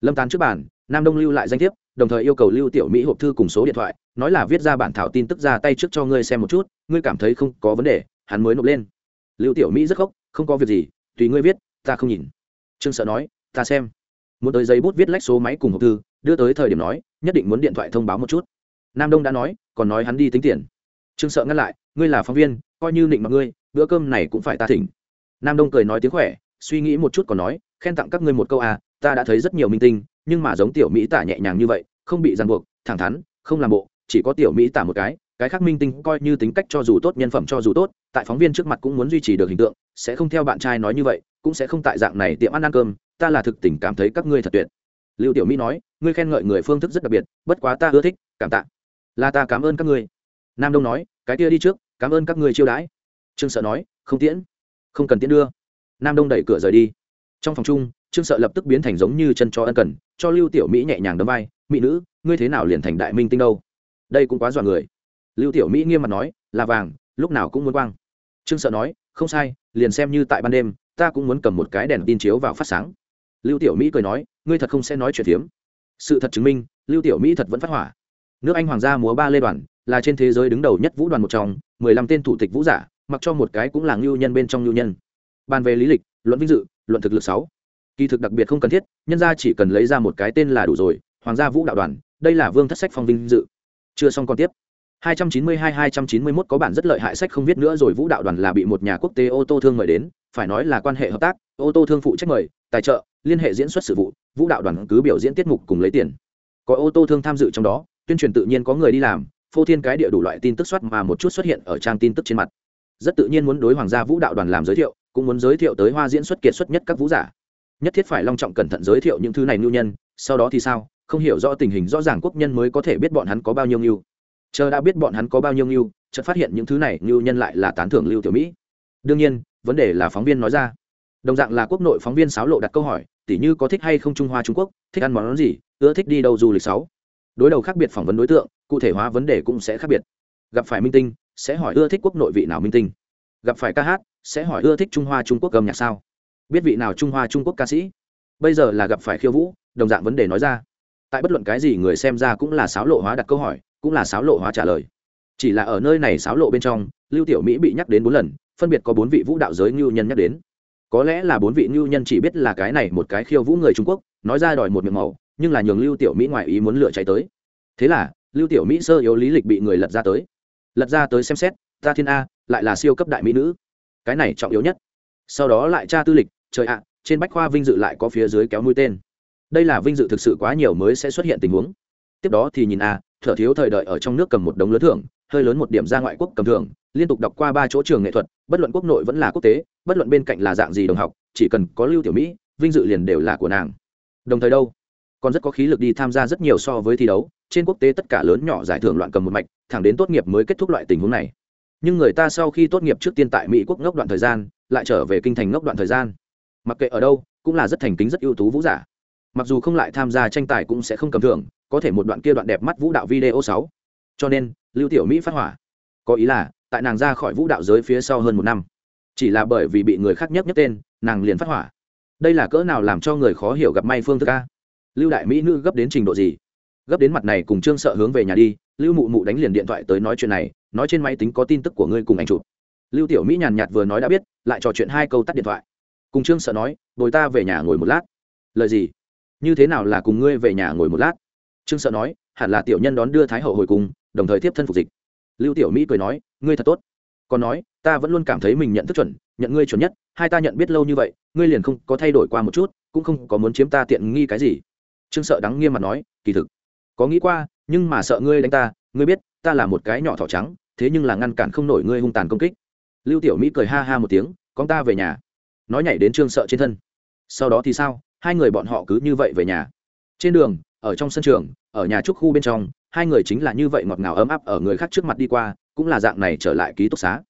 Lâm tán trước bản nam đông lưu lại danh thiếp, đồng thời yêu cầu lưu tiểu mỹ hộp thư cùng số điện thoại, nói là viết ra bản thảo tin tức ra tay trước cho ngươi xem một chút, ngươi cảm thấy không có vấn đề, hắn mới nộp lên. Lưu tiểu mỹ rất khóc, không có việc gì tùy ngươi viết, ta không nhìn. Trương sợ nói, ta xem. Muốn tới giấy bút viết lách số máy cùng hộp thư, đưa tới thời điểm nói, nhất định muốn điện thoại thông báo một chút. Nam đông đã nói, còn nói hắn đi tính tiền. Trương sợ ngăn lại, ngươi là phóng viên, coi như định mặc ngươi, bữa cơm này cũng phải ta thỉnh. Nam đông cười nói tiếng khỏe, suy nghĩ một chút còn nói, khen tặng các ngươi một câu à ta đã thấy rất nhiều minh tinh, nhưng mà giống tiểu mỹ tả nhẹ nhàng như vậy, không bị ràng buộc, thẳng thắn, không làm bộ, chỉ có tiểu mỹ tả một cái cái khác minh tinh coi như tính cách cho dù tốt, nhân phẩm cho dù tốt, tại phóng viên trước mặt cũng muốn duy trì được hình tượng, sẽ không theo bạn trai nói như vậy, cũng sẽ không tại dạng này tiệm ăn ăn cơm, ta là thực tình cảm thấy các ngươi thật tuyệt. Lưu tiểu mỹ nói, ngươi khen ngợi người phương thức rất đặc biệt, bất quá ta ưa thích, cảm tạ. Là ta cảm ơn các ngươi. Nam đông nói, cái kia đi trước, cảm ơn các ngươi chiêu đãi. Trương sợ nói, không tiễn, không cần tiễn đưa. Nam đông đẩy cửa rời đi. Trong phòng chung, trương sợ lập tức biến thành giống như chân cho ân cần, cho lưu tiểu mỹ nhẹ nhàng đấm vai, mỹ nữ, ngươi thế nào liền thành đại minh tinh đâu? Đây cũng quá dọa người lưu tiểu mỹ nghiêm mặt nói, là vàng, lúc nào cũng muốn quang. Trương sợ nói, không sai, liền xem như tại ban đêm, ta cũng muốn cầm một cái đèn tin chiếu vào phát sáng. Lưu tiểu mỹ cười nói, ngươi thật không sẽ nói chuyện phiếm sự thật chứng minh, lưu tiểu mỹ thật vẫn phát hỏa. Nước anh hoàng gia múa ba lê đoàn, là trên thế giới đứng đầu nhất vũ đoàn một trong, mười lăm tên thủ tịch vũ giả, mặc cho một cái cũng là ngưu nhân bên trong ngưu nhân. Bàn về lý lịch, luận vinh dự, luận thực lực sáu. Kỳ thực đặc biệt không cần thiết, nhân ra chỉ cần lấy ra một cái tên là đủ rồi, hoàng gia vũ đạo đoàn, đây là vương thất sách phong vinh dự. Chưa xong còn tiếp. 292-291 có bản rất lợi hại sách không viết nữa rồi vũ đạo đoàn là bị một nhà quốc tế ô tô thương mời đến, phải nói là quan hệ hợp tác, ô tô thương phụ trách mời, tài trợ, liên hệ diễn xuất sự vụ, vũ đạo đoàn cứ biểu diễn tiết mục cùng lấy tiền. Có ô tô thương tham dự trong đó, tuyên truyền tự nhiên có người đi làm, phô thiên cái địa đủ loại tin tức soát mà một chút xuất hiện ở trang tin tức trên mặt. Rất tự nhiên muốn đối hoàng gia vũ đạo đoàn làm giới thiệu, cũng muốn giới thiệu tới hoa diễn xuất kiệt xuất nhất các vũ giả. Nhất thiết phải long trọng cẩn thận giới thiệu những thứ này nhu nhân, sau đó thì sao? Không hiểu rõ tình hình, rõ ràng quốc nhân mới có thể biết bọn hắn có bao nhiêu ngưu chờ đã biết bọn hắn có bao nhiêu ngưu, chợt phát hiện những thứ này ngưu nhân lại là tán thưởng lưu tiểu mỹ. Đương nhiên, vấn đề là phóng viên nói ra. Đồng dạng là quốc nội phóng viên sáo lộ đặt câu hỏi, tỉ như có thích hay không trung hoa trung quốc, thích ăn món gì, ưa thích đi đâu du lịch sáu. Đối đầu khác biệt phỏng vấn đối tượng, cụ thể hóa vấn đề cũng sẽ khác biệt. Gặp phải minh tinh, sẽ hỏi ưa thích quốc nội vị nào minh tinh? Gặp phải ca hát, sẽ hỏi ưa thích trung hoa trung quốc gầm nhạc sao? Biết vị nào trung hoa trung quốc ca sĩ? Bây giờ là gặp phải khiêu vũ, đồng dạng vấn đề nói ra. Tại bất luận cái gì người xem ra cũng là sáo lộ hóa đặt câu hỏi cũng là sáo lộ hóa trả lời. Chỉ là ở nơi này sáo lộ bên trong, lưu tiểu mỹ bị nhắc đến bốn lần, phân biệt có bốn vị vũ đạo giới ngưu nhân nhắc đến. Có lẽ là bốn vị ngưu nhân chỉ biết là cái này một cái khiêu vũ người trung quốc, nói ra đòi một miệng màu, nhưng là nhường lưu tiểu mỹ ngoài ý muốn lựa cháy tới. Thế là, lưu tiểu mỹ sơ yếu lý lịch bị người lật ra tới. Lật ra tới xem xét, ta thiên a, lại là siêu cấp đại mỹ nữ. Cái này trọng yếu nhất. Sau đó lại tra tư lịch, trời ạ, trên bách khoa vinh dự lại có phía dưới kéo mũi tên. Đây là vinh dự thực sự quá nhiều mới sẽ xuất hiện tình huống. Tiếp đó thì nhìn a thở thiếu thời đợi ở trong nước cầm một đống lớn thưởng, hơi lớn một điểm ra ngoại quốc cầm thưởng, liên tục đọc qua ba chỗ trường nghệ thuật, bất luận quốc nội vẫn là quốc tế, bất luận bên cạnh là dạng gì đồng học, chỉ cần có lưu tiểu mỹ, vinh dự liền đều là của nàng. Đồng thời đâu, còn rất có khí lực đi tham gia rất nhiều so với thi đấu, trên quốc tế tất cả lớn nhỏ giải thưởng loạn cầm một mạch, thẳng đến tốt nghiệp mới kết thúc loại tình huống này. Nhưng người ta sau khi tốt nghiệp trước tiên tại mỹ quốc ngốc đoạn thời gian, lại trở về kinh thành ngốc đoạn thời gian. Mặc kệ ở đâu, cũng là rất thành kính, rất ưu tú vũ giả. Mặc dù không lại tham gia tranh tài cũng sẽ không cầm thưởng có thể một đoạn kia đoạn đẹp mắt vũ đạo video sáu. Cho nên, lưu tiểu mỹ phát hỏa. Có ý là, tại nàng ra khỏi vũ đạo giới phía sau hơn một năm. Chỉ là bởi vì bị người khác nhấc nhấc tên, nàng liền phát hỏa. Đây là cỡ nào làm cho người khó hiểu gặp may phương thức a? Lưu đại mỹ nữ gấp đến trình độ gì? Gấp đến mặt này cùng trương sợ hướng về nhà đi, lưu mụ mụ đánh liền điện thoại tới nói chuyện này, nói trên máy tính có tin tức của ngươi cùng anh chụp. Lưu tiểu mỹ nhàn nhạt vừa nói đã biết, lại trò chuyện hai câu tắt điện thoại. Cùng trương sợ nói, bồi ta về nhà ngồi một lát. Lời gì? Như thế nào là cùng ngươi về nhà ngồi một lát? Trương sợ nói, hẳn là tiểu nhân đón đưa thái hậu hồi cùng, đồng thời tiếp thân phục dịch. Lưu tiểu mỹ cười nói, ngươi thật tốt. Còn nói, ta vẫn luôn cảm thấy mình nhận thức chuẩn, nhận ngươi chuẩn nhất, hai ta nhận biết lâu như vậy, ngươi liền không có thay đổi qua một chút, cũng không có muốn chiếm ta tiện nghi cái gì. Trương sợ đắng nghiêm mặt nói, kỳ thực, có nghĩ qua, nhưng mà sợ ngươi đánh ta, ngươi biết, ta là một cái nhỏ thỏ trắng, thế nhưng là ngăn cản không nổi ngươi hung tàn công kích. Lưu tiểu mỹ cười ha ha một tiếng, con ta về nhà. Nói nhảy đến trương sợ trên thân. Sau đó thì sao? Hai người bọn họ cứ như vậy về nhà. Trên đường ở trong sân trường, ở nhà trúc khu bên trong, hai người chính là như vậy ngọt ngào ấm áp ở người khác trước mặt đi qua, cũng là dạng này trở lại ký túc xá.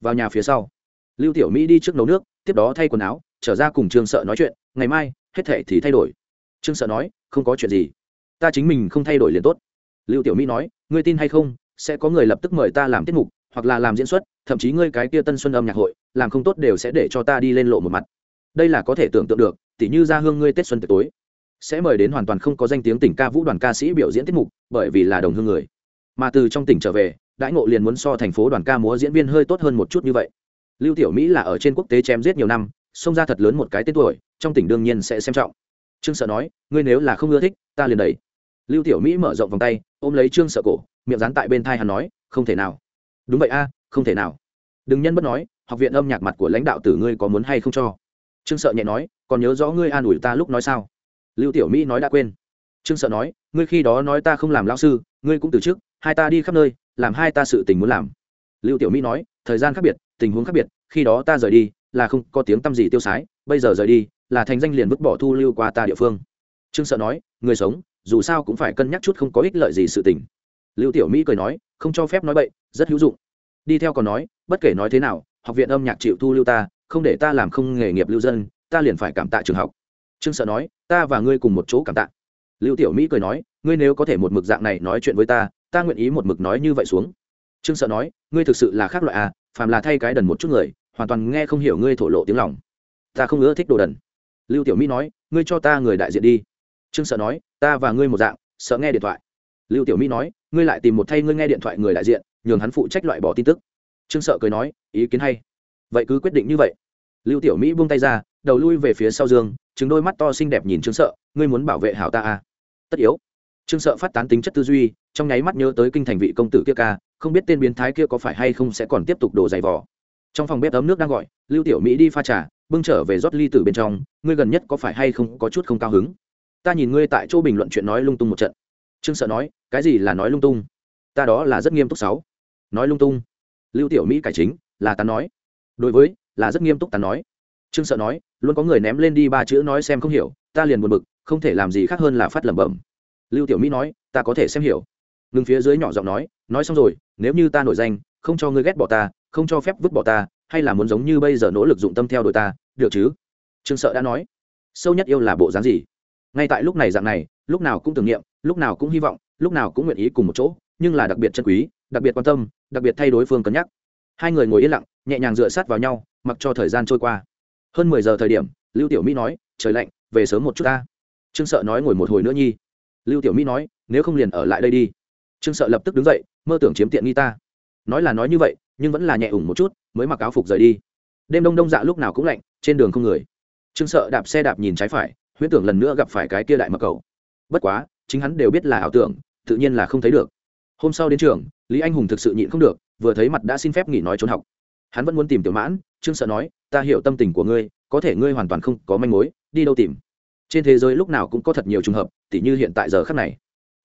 Vào nhà phía sau, lưu tiểu mỹ đi trước nấu nước, tiếp đó thay quần áo, trở ra cùng trương sợ nói chuyện, ngày mai, hết thể thì thay đổi. Trương sợ nói, không có chuyện gì. Ta chính mình không thay đổi liền tốt. Lưu tiểu mỹ nói, ngươi tin hay không, sẽ có người lập tức mời ta làm tiết mục, hoặc là làm diễn xuất, thậm chí ngươi cái kia tân xuân âm nhạc hội, làm không tốt đều sẽ để cho ta đi lên lộ một mặt. Đây là có thể tưởng tượng được, tỉ như ra hương ngươi tết xuân tới tối sẽ mời đến hoàn toàn không có danh tiếng tỉnh ca vũ đoàn ca sĩ biểu diễn tiết mục, bởi vì là đồng hương người. Mà từ trong tỉnh trở về, đãi ngộ liền muốn so thành phố đoàn ca múa diễn viên hơi tốt hơn một chút như vậy. Lưu tiểu mỹ là ở trên quốc tế chém giết nhiều năm, xông ra thật lớn một cái tên tuổi, trong tỉnh đương nhiên sẽ xem trọng. Trương sợ nói, ngươi nếu là không ưa thích, ta liền đẩy. Lưu tiểu mỹ mở rộng vòng tay, ôm lấy trương sợ cổ, miệng dán tại bên thai hắn nói, không thể nào. Đúng vậy a, không thể nào. Đừng nhân bất nói, học viện âm nhạc mặt của lãnh đạo tử ngươi có muốn hay không cho? Trương sợ nhẹ nói, còn nhớ rõ ngươi an ủi ta lúc nói sao? Lưu tiểu mỹ nói đã quên. Trương sợ nói, ngươi khi đó nói ta không làm lao sư, ngươi cũng từ chức, hai ta đi khắp nơi, làm hai ta sự tình muốn làm. Lưu tiểu mỹ nói, thời gian khác biệt, tình huống khác biệt, khi đó ta rời đi, là không có tiếng tăm gì tiêu sái, bây giờ rời đi, là thành danh liền vứt bỏ thu lưu qua ta địa phương. Trương sợ nói, người sống, dù sao cũng phải cân nhắc chút không có ích lợi gì sự tình. Lưu tiểu mỹ cười nói, không cho phép nói bậy, rất hữu dụng. Đi theo còn nói, bất kể nói thế nào, học viện âm nhạc chịu thu lưu ta, không để ta làm không nghề nghiệp lưu dân, ta liền phải cảm tạ trường học trương sợ nói, ta và ngươi cùng một chỗ cảm tạ. Lưu tiểu mỹ cười nói, ngươi nếu có thể một mực dạng này nói chuyện với ta ta nguyện ý một mực nói như vậy xuống. Trương sợ nói, ngươi thực sự là khác loại à phàm là thay cái đần một chút người, hoàn toàn nghe không hiểu ngươi thổ lộ tiếng lòng. Ta không ưa thích đồ đần. Lưu tiểu mỹ nói, ngươi cho ta người đại diện đi. Trương sợ nói, ta và ngươi một dạng, sợ nghe điện thoại. Lưu tiểu mỹ nói, ngươi lại tìm một thay ngươi nghe điện thoại người đại diện, nhường hắn phụ trách loại bỏ tin tức. Trương sợ cười nói, ý kiến hay. Vậy cứ quyết định như vậy. Lưu tiểu mỹ buông tay ra đầu lui về phía sau dương chứng đôi mắt to xinh đẹp nhìn trương sợ, ngươi muốn bảo vệ hảo ta à? Tất yếu. Trương sợ phát tán tính chất tư duy, trong nháy mắt nhớ tới kinh thành vị công tử kia ca, không biết tên biến thái kia có phải hay không sẽ còn tiếp tục đổ dày vỏ trong phòng bếp ấm nước đang gọi, lưu tiểu mỹ đi pha trà, bưng trở về rót ly từ bên trong, ngươi gần nhất có phải hay không có chút không cao hứng? Ta nhìn ngươi tại chỗ bình luận chuyện nói lung tung một trận. Trương sợ nói, cái gì là nói lung tung? Ta đó là rất nghiêm túc sáu. Nói lung tung? Lưu tiểu mỹ cải chính, là ta nói. Đối với, là rất nghiêm túc ta nói trương sợ nói, luôn có người ném lên đi ba chữ nói xem không hiểu, ta liền buồn bực, không thể làm gì khác hơn là phát lẩm bẩm. Lưu tiểu mỹ nói, ta có thể xem hiểu. Ngừng phía dưới nhỏ giọng nói nói xong rồi, nếu như ta nổi danh, không cho ngươi ghét bỏ ta, không cho phép vứt bỏ ta, hay là muốn giống như bây giờ nỗ lực dụng tâm theo đuổi ta, được chứ? Trương sợ đã nói, sâu nhất yêu là bộ dáng gì? Ngay tại lúc này dạng này, lúc nào cũng tưởng niệm, lúc nào cũng hy vọng, lúc nào cũng nguyện ý cùng một chỗ, nhưng là đặc biệt chân quý, đặc biệt quan tâm, đặc biệt thay đối phương cân nhắc. Hai người ngồi yên lặng, nhẹ nhàng dựa sát vào nhau, mặc cho thời gian trôi qua hơn mười giờ thời điểm, lưu tiểu mỹ nói, trời lạnh, về sớm một chút ta. Trương sợ nói ngồi một hồi nữa nhi. Lưu tiểu mỹ nói, nếu không liền ở lại đây đi. Trương sợ lập tức đứng dậy, mơ tưởng chiếm tiện nghi ta. Nói là nói như vậy, nhưng vẫn là nhẹ ủng một chút, mới mặc áo phục rời đi. Đêm đông đông dạ lúc nào cũng lạnh, trên đường không người. Trương sợ đạp xe đạp nhìn trái phải, huyễn tưởng lần nữa gặp phải cái kia đại mặc cầu. Bất quá, chính hắn đều biết là ảo tưởng, tự nhiên là không thấy được. Hôm sau đến trường, lý anh hùng thực sự nhịn không được, vừa thấy mặt đã xin phép nghỉ nói trốn học. Hắn vẫn muốn tìm tiểu mãn trương sợ nói, ta hiểu tâm tình của ngươi, có thể ngươi hoàn toàn không có manh mối, đi đâu tìm? Trên thế giới lúc nào cũng có thật nhiều trường hợp, tỉ như hiện tại giờ khắc này.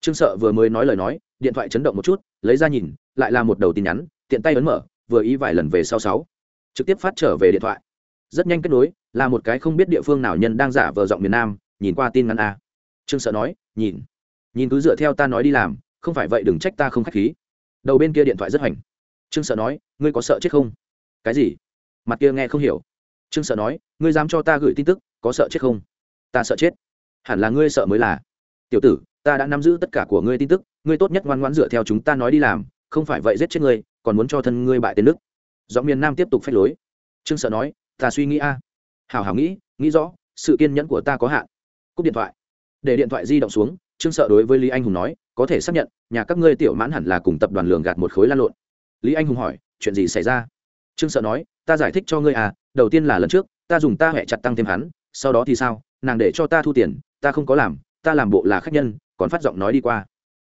Trương sợ vừa mới nói lời nói, điện thoại chấn động một chút, lấy ra nhìn, lại là một đầu tin nhắn, tiện tay ấn mở, vừa ý vài lần về sau sáu. Trực tiếp phát trở về điện thoại. Rất nhanh kết nối, là một cái không biết địa phương nào nhân đang giả vờ giọng miền nam, nhìn qua tin ngắn a. Trương sợ nói, nhìn. Nhìn cứ dựa theo ta nói đi làm, không phải vậy đừng trách ta không k h á c h khí. Đầu bên kia điện thoại rất hoành. Trương sợ nói, ngươi có sợ chết không? Cái gì? Mặt kia nghe không hiểu. Trương sợ nói, ngươi dám cho ta gửi tin tức, có sợ chết không? Ta sợ chết. Hẳn là ngươi sợ mới là. Tiểu tử, ta đã nắm giữ tất cả của ngươi tin tức, ngươi tốt nhất ngoan ngoãn dựa theo chúng ta nói đi làm, không phải vậy giết chết ngươi, còn muốn cho thân ngươi bại tên đức giọng miền nam tiếp tục phách lối. Trương sợ nói, ta suy nghĩ a. À. hảo hảo nghĩ nghĩ rõ, sự kiên nhẫn của ta có hạn. Cúp điện thoại. Để điện thoại di động xuống, trương sợ đối với lý anh hùng nói, có thể xác nhận, nhà các ngươi tiểu mãn hẳn là cùng tập đoàn lường gạt một khối lan lộn. Lý anh hùng hỏi, chuyện gì xảy ra? Trương sợ nói ta giải thích cho ngươi à đầu tiên là lần trước, ta dùng ta hẹ chặt tăng thêm hắn, sau đó thì sao, nàng để cho ta thu tiền, ta không có làm, ta làm bộ là khách nhân, còn phát giọng nói đi qua.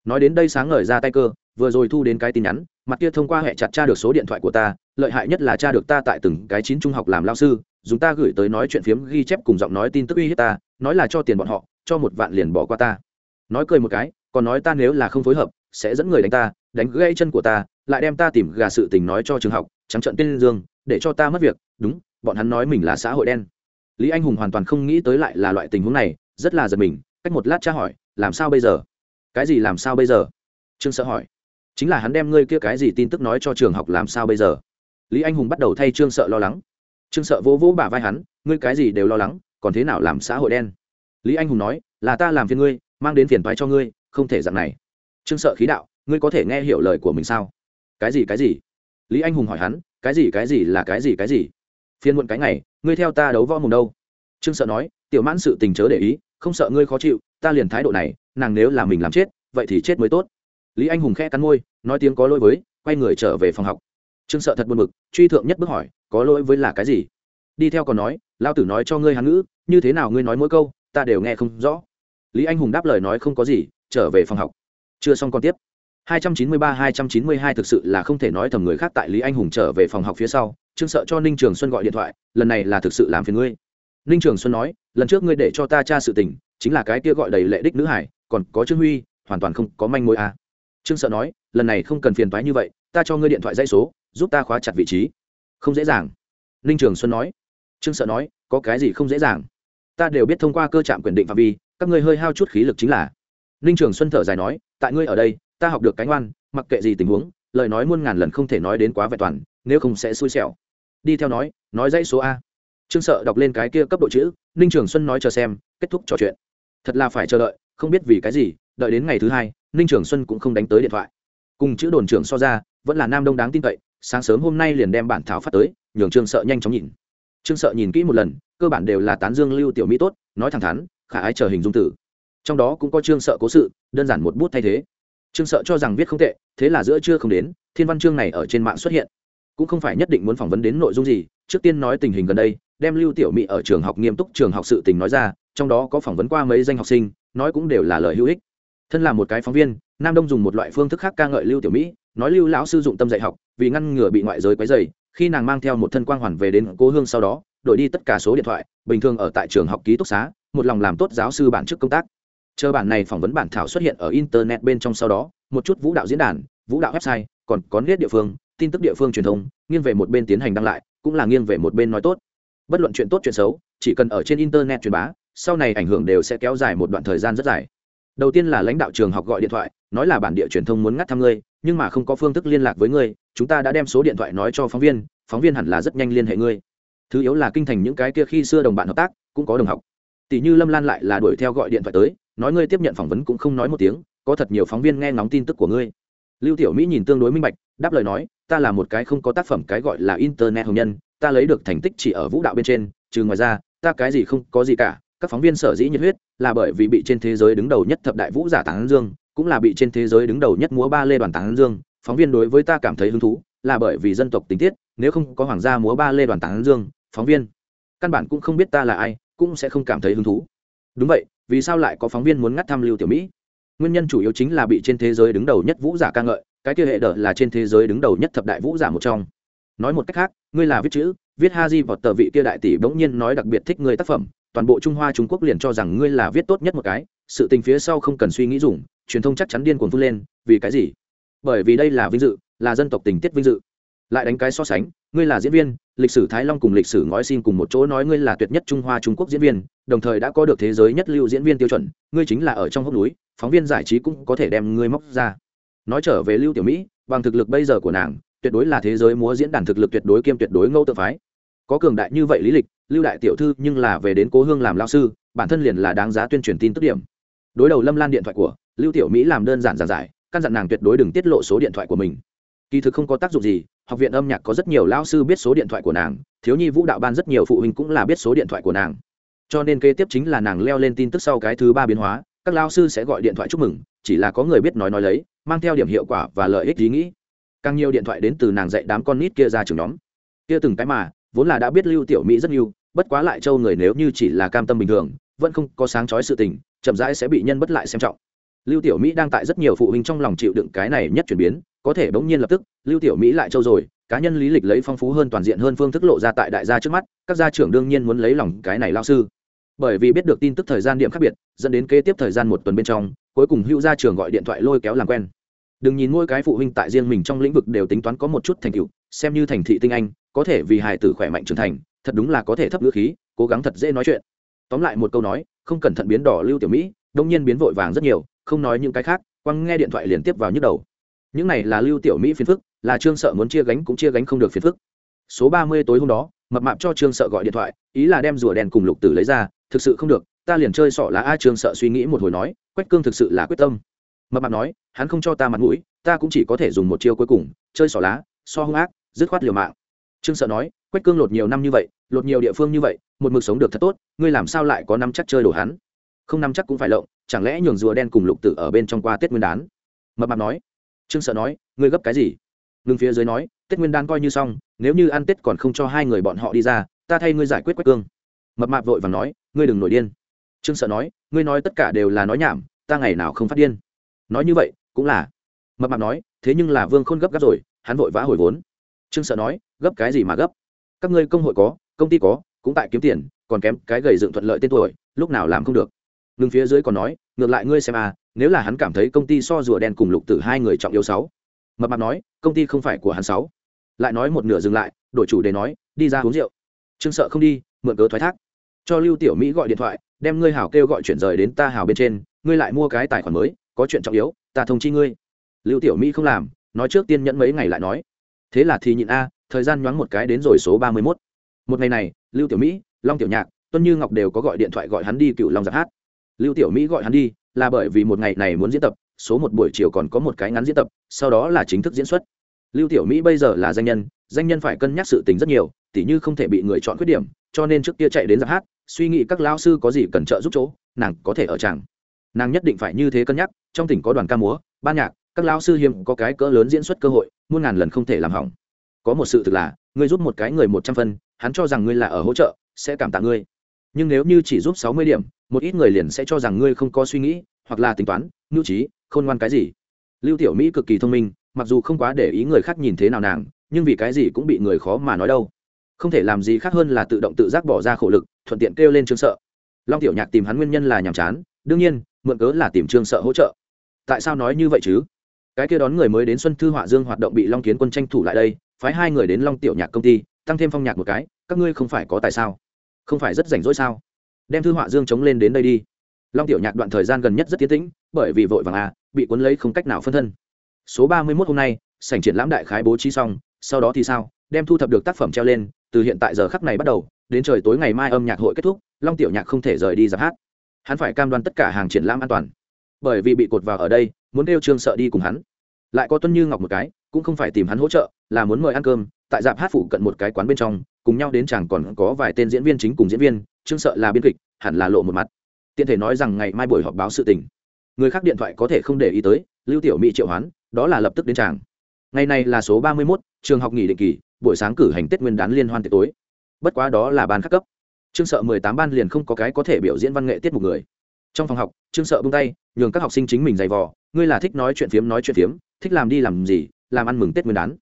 Nói đến đây sáng ngời ra tay cơ, vừa rồi thu đến cái tin nhắn, mặt kia thông qua hệ chặt tra được số điện thoại của ta, lợi hại nhất là tra được ta tại từng cái chín trung học làm lao sư, dùng ta gửi tới nói chuyện phiếm ghi chép cùng giọng nói tin tức uy hiếp ta, nói là cho tiền bọn họ, cho một vạn liền bỏ qua ta. Nói cười một cái, còn nói ta nếu là không phối hợp, sẽ dẫn người đánh ta, đánh gãy chân của ta, lại đem ta tìm gà sự tình nói cho trường học, trắng trận tên dương để cho ta mất việc, đúng, bọn hắn nói mình là xã hội đen. Lý anh hùng hoàn toàn không nghĩ tới lại là loại tình huống này, rất là giật mình, cách một lát tra hỏi, làm sao bây giờ? Cái gì làm sao bây giờ? Trương sợ hỏi. Chính là hắn đem ngươi kia cái gì tin tức nói cho trường học làm sao bây giờ? Lý anh hùng bắt đầu thay trương sợ lo lắng. Trương sợ vỗ vỗ bả vai hắn, ngươi cái gì đều lo lắng, còn thế nào làm xã hội đen? Lý anh hùng nói, là ta làm phiền ngươi, mang đến phiền thoái cho ngươi, không thể dạng này. Trương sợ khí đạo, ngươi có thể nghe hiểu lời của mình sao? Cái gì cái gì? Lý anh hùng hỏi hắn, cái gì cái gì là cái gì cái gì? Phiên muộn cái ngày, ngươi theo ta đấu võ mồm đâu? Trương sợ nói, tiểu mãn sự tình chớ để ý, không sợ ngươi khó chịu, ta liền thái độ này, nàng nếu là mình làm chết, vậy thì chết mới tốt. Lý anh hùng khẽ cắn môi, nói tiếng có lỗi với, quay người trở về phòng học. Trương sợ thật buồn bực, truy thượng nhất bước hỏi, có lỗi với là cái gì? Đi theo còn nói, lao tử nói cho ngươi hán ngữ, như thế nào ngươi nói mỗi câu, ta đều nghe không rõ. Lý anh hùng đáp lời nói không có gì, trở về phòng học. Chưa xong còn tiếp. 293-292 thực sự là không thể nói thầm người khác tại lý anh hùng trở về phòng học phía sau, trương sợ cho ninh trường xuân gọi điện thoại, lần này là thực sự làm phiền ngươi. Ninh trường xuân nói, lần trước ngươi để cho ta tra sự tình, chính là cái kia gọi đầy lệ đích nữ hải, còn có trương huy, hoàn toàn không có manh mối à. trương sợ nói, lần này không cần phiền toái như vậy, ta cho ngươi điện thoại dây số, giúp ta khóa chặt vị trí. Không dễ dàng. Ninh trường xuân nói. Trương sợ nói, có cái gì không dễ dàng? Ta đều biết thông qua cơ trạm quyền định phạm vi, các ngươi hơi hao chút khí lực chính là. Ninh trường xuân thở dài nói, tại ngươi ở đây ta học được cánh oan mặc kệ gì tình huống, lời nói muôn ngàn lần không thể nói đến quá vẹn toàn, nếu không sẽ xui xẻo. Đi theo nói nói dãy số a. Trương sợ đọc lên cái kia cấp độ chữ, ninh trường xuân nói chờ xem, kết thúc trò chuyện. Thật là phải chờ đợi, không biết vì cái gì, đợi đến ngày thứ hai, ninh trường xuân cũng không đánh tới điện thoại. Cùng chữ đồn trưởng so ra, vẫn là nam đông đáng tin cậy, sáng sớm hôm nay liền đem bản thảo phát tới, nhường trương sợ nhanh chóng nhìn. Trương sợ nhìn kỹ một lần, cơ bản đều là tán dương lưu tiểu mỹ tốt, nói thẳng thắn, khả ái chờ hình dung tử. Trong đó cũng có trương sợ cố sự, đơn giản một bút thay thế trương sợ cho rằng viết không tệ, thế là giữa trưa không đến, thiên văn chương này ở trên mạng xuất hiện. Cũng không phải nhất định muốn phỏng vấn đến nội dung gì, trước tiên nói tình hình gần đây, đem lưu tiểu mỹ ở trường học nghiêm túc trường học sự tình nói ra, trong đó có phỏng vấn qua mấy danh học sinh, nói cũng đều là lời hữu ích. Thân là một cái phóng viên, nam đông dùng một loại phương thức khác ca ngợi lưu tiểu mỹ, nói lưu lão sư dụng tâm dạy học, vì ngăn ngừa bị ngoại giới quấy dày khi nàng mang theo một thân quang hoàn về đến cô hương sau đó, đổi đi tất cả số điện thoại, bình thường ở tại trường học ký túc xá, một lòng làm tốt giáo sư bản chức công tác chờ bản này phỏng vấn bản thảo xuất hiện ở internet bên trong sau đó, một chút vũ đạo diễn đàn, vũ đạo website, còn có nét địa phương, tin tức địa phương truyền thông, nghiêng về một bên tiến hành đăng lại, cũng là nghiêng về một bên nói tốt. Bất luận chuyện tốt chuyện xấu, chỉ cần ở trên internet truyền bá, sau này ảnh hưởng đều sẽ kéo dài một đoạn thời gian rất dài. Đầu tiên là lãnh đạo trường học gọi điện thoại, nói là bản địa truyền thông muốn ngắt thăm ngươi, nhưng mà không có phương thức liên lạc với ngươi, chúng ta đã đem số điện thoại nói cho phóng viên phóng viên hẳn là rất nhanh liên hệ ngươi. Thứ yếu là kinh thành những cái kia khi xưa đồng bạn hợp tác, cũng có đồng học. Tỷ như lâm lan lại là đuổi theo gọi điện thoại tới nói ngươi tiếp nhận phỏng vấn cũng không nói một tiếng, có thật nhiều phóng viên nghe ngóng tin tức của ngươi. Lưu tiểu mỹ nhìn tương đối minh bạch, đáp lời nói, ta là một cái không có tác phẩm cái gọi là internet hồng nhân, ta lấy được thành tích chỉ ở vũ đạo bên trên, trừ ngoài ra, ta cái gì không có gì cả, các phóng viên sở dĩ nhiệt huyết, là bởi vì bị trên thế giới đứng đầu nhất thập đại vũ giả tán dương, cũng là bị trên thế giới đứng đầu nhất múa ba lê đoàn tán dương, phóng viên đối với ta cảm thấy hứng thú, là bởi vì dân tộc tình tiết, nếu không có hoàng gia múa ba lê đoàn tán dương, phóng viên căn bản cũng không biết ta là ai, cũng sẽ không cảm thấy hứng thú đúng vậy, vì sao lại có phóng viên muốn ngắt thăm lưu tiểu mỹ? Nguyên nhân chủ yếu chính là bị trên thế giới đứng đầu nhất vũ giả ca ngợi, cái kia hệ đỡ là trên thế giới đứng đầu nhất thập đại vũ giả một trong. Nói một cách khác, ngươi là viết chữ, viết ha di vào tờ vị kia đại tỷ bỗng nhiên nói đặc biệt thích ngươi tác phẩm, toàn bộ trung hoa trung quốc liền cho rằng ngươi là viết tốt nhất một cái, sự tình phía sau không cần suy nghĩ dùng, truyền thông chắc chắn điên cuồng vươn lên, vì cái gì? Bởi vì đây là vinh dự, là dân tộc tình tiết vinh dự. Lại đánh cái so sánh, ngươi là diễn viên lịch sử thái long cùng lịch sử ngói xin cùng một chỗ nói ngươi là tuyệt nhất trung hoa, trung quốc diễn viên, đồng thời đã có được thế giới nhất lưu diễn viên tiêu chuẩn, ngươi chính là ở trong hốc núi, phóng viên giải trí cũng có thể đem ngươi móc ra. Nói trở về lưu tiểu mỹ, bằng thực lực bây giờ của nàng, tuyệt đối là thế giới múa diễn đàn thực lực tuyệt đối kiêm tuyệt đối ngẫu tự phái. Có cường đại như vậy lý lịch, lưu đại tiểu thư nhưng là về đến cố hương làm lao sư, bản thân liền là đáng giá tuyên truyền tin tức điểm. Đối đầu lâm lan điện thoại của lưu tiểu mỹ làm đơn giản giản giải, căn dặn nàng tuyệt đối đừng tiết lộ số điện thoại của mình. Kỳ thực không có tác dụng gì học viện âm nhạc có rất nhiều lao sư biết số điện thoại của nàng, thiếu nhi vũ đạo ban rất nhiều phụ huynh cũng là biết số điện thoại của nàng. Cho nên kế tiếp chính là nàng leo lên tin tức sau cái thứ ba biến hóa, các lao sư sẽ gọi điện thoại chúc mừng, chỉ là có người biết nói nói lấy, mang theo điểm hiệu quả và lợi ích ý nghĩ. Càng nhiều điện thoại đến từ nàng dạy đám con nít kia ra trường nhóm. Kia từng cái mà, vốn là đã biết lưu tiểu mỹ rất nhiều, bất quá lại châu người nếu như chỉ là cam tâm bình thường, vẫn không có sáng chói sự tình, chậm rãi sẽ bị nhân bất lại xem trọng. Lưu tiểu mỹ đang tại rất nhiều phụ huynh trong lòng chịu đựng cái này nhất chuyển biến có thể bỗng nhiên lập tức, lưu tiểu mỹ lại châu rồi, cá nhân lý lịch lấy phong phú hơn toàn diện hơn phương thức lộ ra tại đại gia trước mắt, các gia trưởng đương nhiên muốn lấy lòng cái này lao sư. Bởi vì biết được tin tức thời gian điểm khác biệt, dẫn đến kế tiếp thời gian một tuần bên trong, cuối cùng hữu gia trưởng gọi điện thoại lôi kéo làm quen. Đừng nhìn mỗi cái phụ huynh tại riêng mình trong lĩnh vực đều tính toán có một chút thành tựu, xem như thành thị tinh anh, có thể vì hài tử khỏe mạnh trưởng thành, thật đúng là có thể thấp ngữ khí, cố gắng thật dễ nói chuyện. Tóm lại một câu nói, không cẩn thận biến đỏ lưu tiểu mỹ, đông nhiên biến vội vàng rất nhiều, không nói những cái khác, quăng nghe điện thoại liền tiếp vào nhức đầu những này là lưu tiểu mỹ phiền phức, là trương sợ muốn chia gánh cũng chia gánh không được phiền phức. Số ba mươi tối hôm đó, mập mạp cho trương sợ gọi điện thoại, ý là đem rùa đèn cùng lục tử lấy ra, thực sự không được, ta liền chơi sọ lá a. Trương sợ suy nghĩ một hồi nói, quách cương thực sự là quyết tâm. Mập mạp nói, hắn không cho ta mặt mũi, ta cũng chỉ có thể dùng một chiêu cuối cùng, chơi sỏ lá, so hung ác, dứt khoát liều mạng. Trương sợ nói, quách cương lột nhiều năm như vậy, lột nhiều địa phương như vậy, một mực sống được thật tốt, ngươi làm sao lại có năm chắc chơi đổ hắn? Không năm chắc cũng phải lộng, chẳng lẽ nhường rùa đen cùng lục tử ở bên trong qua tết nguyên đán? Mập mạp nói trương sợ nói, ngươi gấp cái gì? Ngưng phía dưới nói, tết nguyên đán coi như xong, nếu như ăn tết còn không cho hai người bọn họ đi ra, ta thay ngươi giải quyết quách cương. Mập mạp vội và nói, ngươi đừng nổi điên. Trương sợ nói, ngươi nói tất cả đều là nói nhảm, ta ngày nào không phát điên? Nói như vậy, cũng là. Mập mạp nói, thế nhưng là vương khôn gấp gáp rồi, hắn vội vã hồi vốn. Trương sợ nói, gấp cái gì mà gấp? Các ngươi công hội có, công ty có, cũng tại kiếm tiền, còn kém cái gầy dựng thuận lợi tên tuổi, lúc nào làm không được? Ngừng phía dưới còn nói, ngược lại ngươi xem à nếu là hắn cảm thấy công ty so rùa đen cùng lục tử hai người trọng yếu sáu. Mập mạp nói, công ty không phải của hắn sáu. Lại nói một nửa dừng lại, đổi chủ đề nói, đi ra uống rượu. Trương sợ không đi, mượn cớ thoái thác. Cho lưu tiểu mỹ gọi điện thoại, đem ngươi hảo kêu gọi chuyển rời đến ta hảo bên trên, ngươi lại mua cái tài khoản mới, có chuyện trọng yếu, ta thông chi ngươi. Lưu tiểu mỹ không làm, nói trước tiên nhẫn mấy ngày lại nói, thế là thì nhịn a, thời gian nhoáng một cái đến rồi số ba mươi mốt. Một ngày này, lưu tiểu mỹ, long tiểu nhạc, tuân như ngọc đều có gọi điện thoại gọi hắn đi cựu long giặc hát lưu tiểu mỹ gọi hắn đi, là bởi vì một ngày này muốn diễn tập, số một buổi chiều còn có một cái ngắn diễn tập, sau đó là chính thức diễn xuất. Lưu tiểu mỹ bây giờ là danh nhân danh nhân phải cân nhắc sự tình rất nhiều, tỉ như không thể bị người chọn khuyết điểm, cho nên trước kia chạy đến giáp hát, suy nghĩ các lao sư có gì cần trợ giúp chỗ, nàng có thể ở chẳng nàng nhất định phải như thế cân nhắc, trong tỉnh có đoàn ca múa, ban nhạc, các lao sư hiếm có cái cỡ lớn diễn xuất cơ hội, muôn ngàn lần không thể làm hỏng. Có một sự thực là, ngươi giúp một cái người một trăm phân, hắn cho rằng ngươi là ở hỗ trợ, sẽ cảm tạ ngươi nhưng nếu như chỉ giúp sáu mươi điểm, một ít người liền sẽ cho rằng ngươi không có suy nghĩ, hoặc là tính toán, nhu trí, khôn ngoan cái gì. Lưu tiểu mỹ cực kỳ thông minh, mặc dù không quá để ý người khác nhìn thế nào nàng, nhưng vì cái gì cũng bị người khó mà nói đâu. Không thể làm gì khác hơn là tự động tự giác bỏ ra khổ lực, thuận tiện kêu lên trương sợ. Long tiểu nhạc tìm hắn nguyên nhân là nhàm chán, đương nhiên, mượn cớ là tìm trương sợ hỗ trợ. Tại sao nói như vậy chứ? Cái kia đón người mới đến xuân thư họa dương hoạt động bị long kiến quân tranh thủ lại đây, phái hai người đến long tiểu nhạc công ty, tăng thêm phong nhạc một cái, các ngươi không phải có tại sao? Không phải rất rảnh rỗi sao? Đem thư họa dương chống lên đến đây đi. Long tiểu nhạc đoạn thời gian gần nhất rất tiến tĩnh, bởi vì vội vàng à bị cuốn lấy không cách nào phân thân. Số ba mươi mốt hôm nay, sảnh triển lãm đại khái bố trí xong, sau đó thì sao? Đem thu thập được tác phẩm treo lên, từ hiện tại giờ khắc này bắt đầu, đến trời tối ngày mai âm nhạc hội kết thúc, long tiểu nhạc không thể rời đi giáp hát. Hắn phải cam đoan tất cả hàng triển lãm an toàn. Bởi vì bị cột vào ở đây, muốn đeo trương sợ đi cùng hắn. Lại có tuân như ngọc một cái, cũng không phải tìm hắn hỗ trợ là muốn mời ăn cơm tại dạp hát phụ cận một cái quán bên trong cùng nhau đến chàng còn có vài tên diễn viên chính cùng diễn viên trương sợ là biên kịch hẳn là lộ một mặt. Tiện thể nói rằng ngày mai buổi họp báo sự tình. Người khác điện thoại có thể không để ý tới lưu tiểu mỹ triệu hoán đó là lập tức đến chàng. ngày này là số ba mươi 31, trường học nghỉ định kỳ buổi sáng cử hành tết nguyên đán liên hoan tiệc tối. Bất quá đó là ban khắc cấp. Trương sợ mười tám ban liền không có cái có thể biểu diễn văn nghệ tiết mục người. Trong phòng học trương sợ bung tay nhường các học sinh chính mình giày vò ngươi là thích nói chuyện phiếm nói chuyện phiếm thích làm đi làm gì làm ăn mừng tết nguyên đán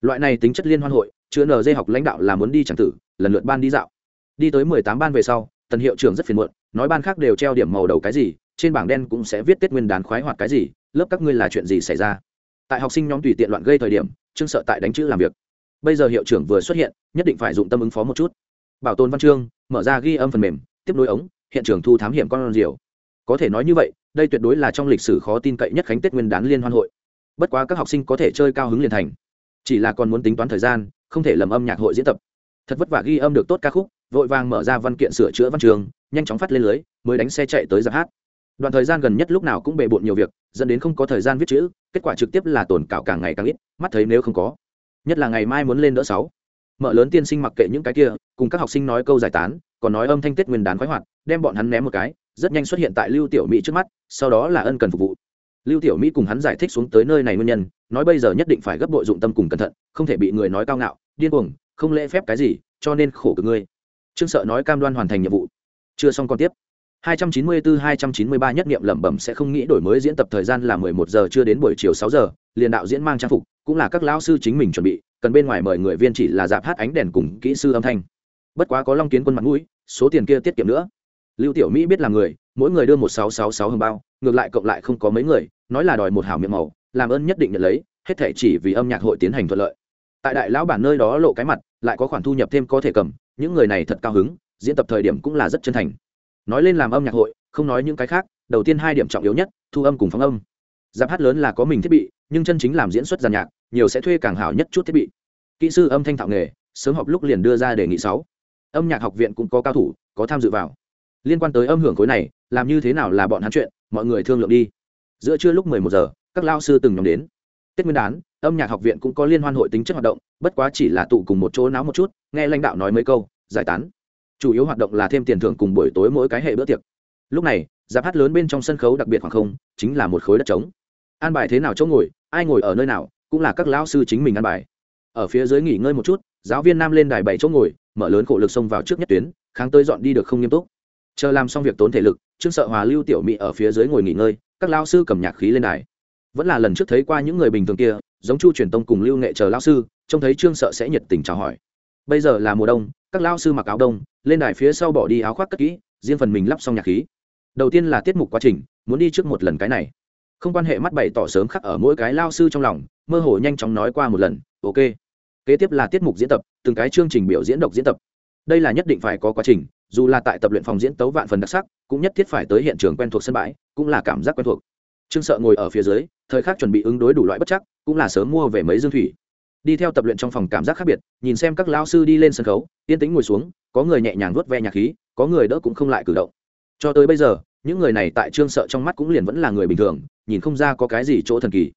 loại này tính chất liên hoan hội, chứa nd học lãnh đạo là muốn đi chẳng tử, lần lượt ban đi dạo. Đi tới mười tám ban về sau, tần hiệu trưởng rất phiền muộn, nói ban khác đều treo điểm màu đầu cái gì, trên bảng đen cũng sẽ viết tết nguyên đán khoái hoạt cái gì, lớp các ngươi là chuyện gì xảy ra? Tại học sinh nhóm tùy tiện loạn gây thời điểm, trương sợ tại đánh chữ làm việc. Bây giờ hiệu trưởng vừa xuất hiện, nhất định phải dụng tâm ứng phó một chút. Bảo tồn văn chương, mở ra ghi âm phần mềm, tiếp nối ống, hiện trường thu thám hiểm con rìu. Có thể nói như vậy, đây tuyệt đối là trong lịch sử khó tin cậy nhất khánh tết nguyên đán liên hoan hội. Bất quá các học sinh có thể chơi cao hứng liền thành chỉ là còn muốn tính toán thời gian, không thể lầm âm nhạc hội diễn tập. Thật vất vả ghi âm được tốt ca khúc, vội vàng mở ra văn kiện sửa chữa văn trường, nhanh chóng phát lên lưới, mới đánh xe chạy tới giáp hát. Đoạn thời gian gần nhất lúc nào cũng bề bộn nhiều việc, dẫn đến không có thời gian viết chữ, kết quả trực tiếp là tổn cảo càng ngày càng ít, mắt thấy nếu không có. Nhất là ngày mai muốn lên đỡ sáu. Mợ lớn tiên sinh mặc kệ những cái kia, cùng các học sinh nói câu giải tán, còn nói âm thanh tết nguyên đán khoái hoạt, đem bọn hắn ném một cái, rất nhanh xuất hiện tại lưu tiểu mỹ trước mắt, sau đó là ân cần phục vụ lưu tiểu mỹ cùng hắn giải thích xuống tới nơi này nguyên nhân nói bây giờ nhất định phải gấp bội dụng tâm cùng cẩn thận không thể bị người nói cao ngạo điên cuồng không lễ phép cái gì cho nên khổ cực ngươi trương sợ nói cam đoan hoàn thành nhiệm vụ chưa xong còn tiếp 294-293 nhất niệm lẩm bẩm sẽ không nghĩ đổi mới diễn tập thời gian là 11 giờ chưa đến buổi chiều 6 giờ, liền đạo diễn mang trang phục, cũng là các lão sư chính mình chuẩn bị, cần bên ngoài mời người viên chỉ là dạp hát ánh đèn cùng kỹ sư âm thanh. Bất quá có Long Kiến Quân mặt mũi, số tiền kia tiết kiệm nữa. Lưu Tiểu Mỹ biết là người, mỗi người đưa 1666 hương bao, ngược lại cộng lại không có mấy người, nói là đòi một hảo miệng màu, làm ơn nhất định nhận lấy, hết thể chỉ vì âm nhạc hội tiến hành thuận lợi. Tại đại lão bản nơi đó lộ cái mặt, lại có khoản thu nhập thêm có thể cầm, những người này thật cao hứng, diễn tập thời điểm cũng là rất chân thành. Nói lên làm âm nhạc hội không nói những cái khác đầu tiên hai điểm trọng yếu nhất thu âm cùng phóng âm. Giáp hát lớn là có mình thiết bị nhưng chân chính làm diễn xuất giàn nhạc nhiều sẽ thuê càng hảo nhất chút thiết bị. Kỹ sư âm thanh thạo nghề sớm học lúc liền đưa ra đề nghị sáu. Âm nhạc học viện cũng có cao thủ có tham dự vào. Liên quan tới âm hưởng khối này làm như thế nào là bọn hắn chuyện mọi người thương lượng đi. Giữa trưa lúc mười một giờ, các lao sư từng nhóm đến. Tết nguyên đán, âm nhạc học viện cũng có liên hoan hội tính chất hoạt động, bất quá chỉ là tụ cùng một chỗ náo một chút, nghe lãnh đạo nói mấy câu, giải tán. Chủ yếu hoạt động là thêm tiền thưởng cùng buổi tối mỗi cái hệ bữa tiệc. Lúc này, giáp hát lớn bên trong sân khấu đặc biệt khoảng không, chính là một khối đất trống. An bài thế nào chỗ ngồi, ai ngồi ở nơi nào, cũng là các lão sư chính mình an bài. Ở phía dưới nghỉ ngơi một chút, giáo viên nam lên đài bảy chỗ ngồi, mở lớn khổ lực xông vào trước nhất tuyến, kháng tới dọn đi được không nghiêm túc chờ làm xong việc tốn thể lực, trương sợ hòa lưu tiểu mỹ ở phía dưới ngồi nghỉ ngơi, các lao sư cầm nhạc khí lên đài. Vẫn là lần trước thấy qua những người bình thường kia, giống chu truyền tông cùng lưu nghệ chờ lao sư, trông thấy trương sợ sẽ nhiệt tình chào hỏi. Bây giờ là mùa đông, các lao sư mặc áo đông, lên đài phía sau bỏ đi áo khoác cất kỹ, riêng phần mình lắp xong nhạc khí. Đầu tiên là tiết mục quá trình, muốn đi trước một lần cái này. Không quan hệ mắt bày tỏ sớm khắc ở mỗi cái lao sư trong lòng, mơ hồ nhanh chóng nói qua một lần, ok. Kế tiếp là tiết mục diễn tập, từng cái chương trình biểu diễn độc diễn tập. Đây là nhất định phải có quá trình dù là tại tập luyện phòng diễn tấu vạn phần đặc sắc, cũng nhất thiết phải tới hiện trường quen thuộc sân bãi, cũng là cảm giác quen thuộc. Trương sợ ngồi ở phía dưới, thời khắc chuẩn bị ứng đối đủ loại bất chắc, cũng là sớm mua về mấy dương thủy. Đi theo tập luyện trong phòng cảm giác khác biệt, nhìn xem các lao sư đi lên sân khấu, yên tĩnh ngồi xuống, có người nhẹ nhàng vuốt ve nhạc khí, có người đỡ cũng không lại cử động. Cho tới bây giờ, những người này tại trương sợ trong mắt cũng liền vẫn là người bình thường, nhìn không ra có cái gì chỗ thần kỳ.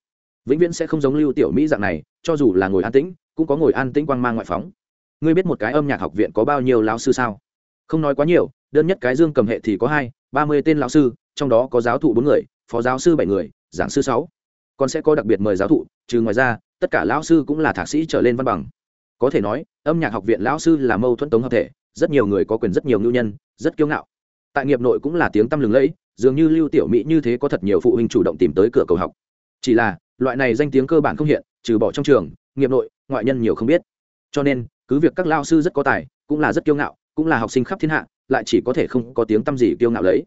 Vĩnh viễn sẽ không giống lưu tiểu mỹ dạng này, cho dù là ngồi an tĩnh, cũng có ngồi an tĩnh quang mang ngoại phóng. Ngươi biết một cái âm nhạc học viện có bao nhiêu lao sư sao? Không nói quá nhiều, đơn nhất cái dương cầm hệ thì có hai, ba mươi tên lão sư, trong đó có giáo thụ bốn người, phó giáo sư bảy người, giảng sư sáu. Còn sẽ có đặc biệt mời giáo thụ, trừ ngoài ra, tất cả lão sư cũng là thạc sĩ trở lên văn bằng. Có thể nói, âm nhạc học viện lão sư là mâu thuẫn tống hợp thể, rất nhiều người có quyền rất nhiều ngưu nhân, rất kiêu ngạo. Tại nghiệp nội cũng là tiếng tăm lừng lẫy, dường như lưu tiểu mỹ như thế có thật nhiều phụ huynh chủ động tìm tới cửa cầu học. Chỉ là, loại này danh tiếng cơ bản không hiện, trừ bỏ trong trường, nghiệp nội, ngoại nhân nhiều không biết. Cho nên, cứ việc các lao sư rất có tài, cũng là rất kiêu ngạo cũng là học sinh khắp thiên hạ, lại chỉ có thể không có tiếng tăm gì kiêu ngạo lấy.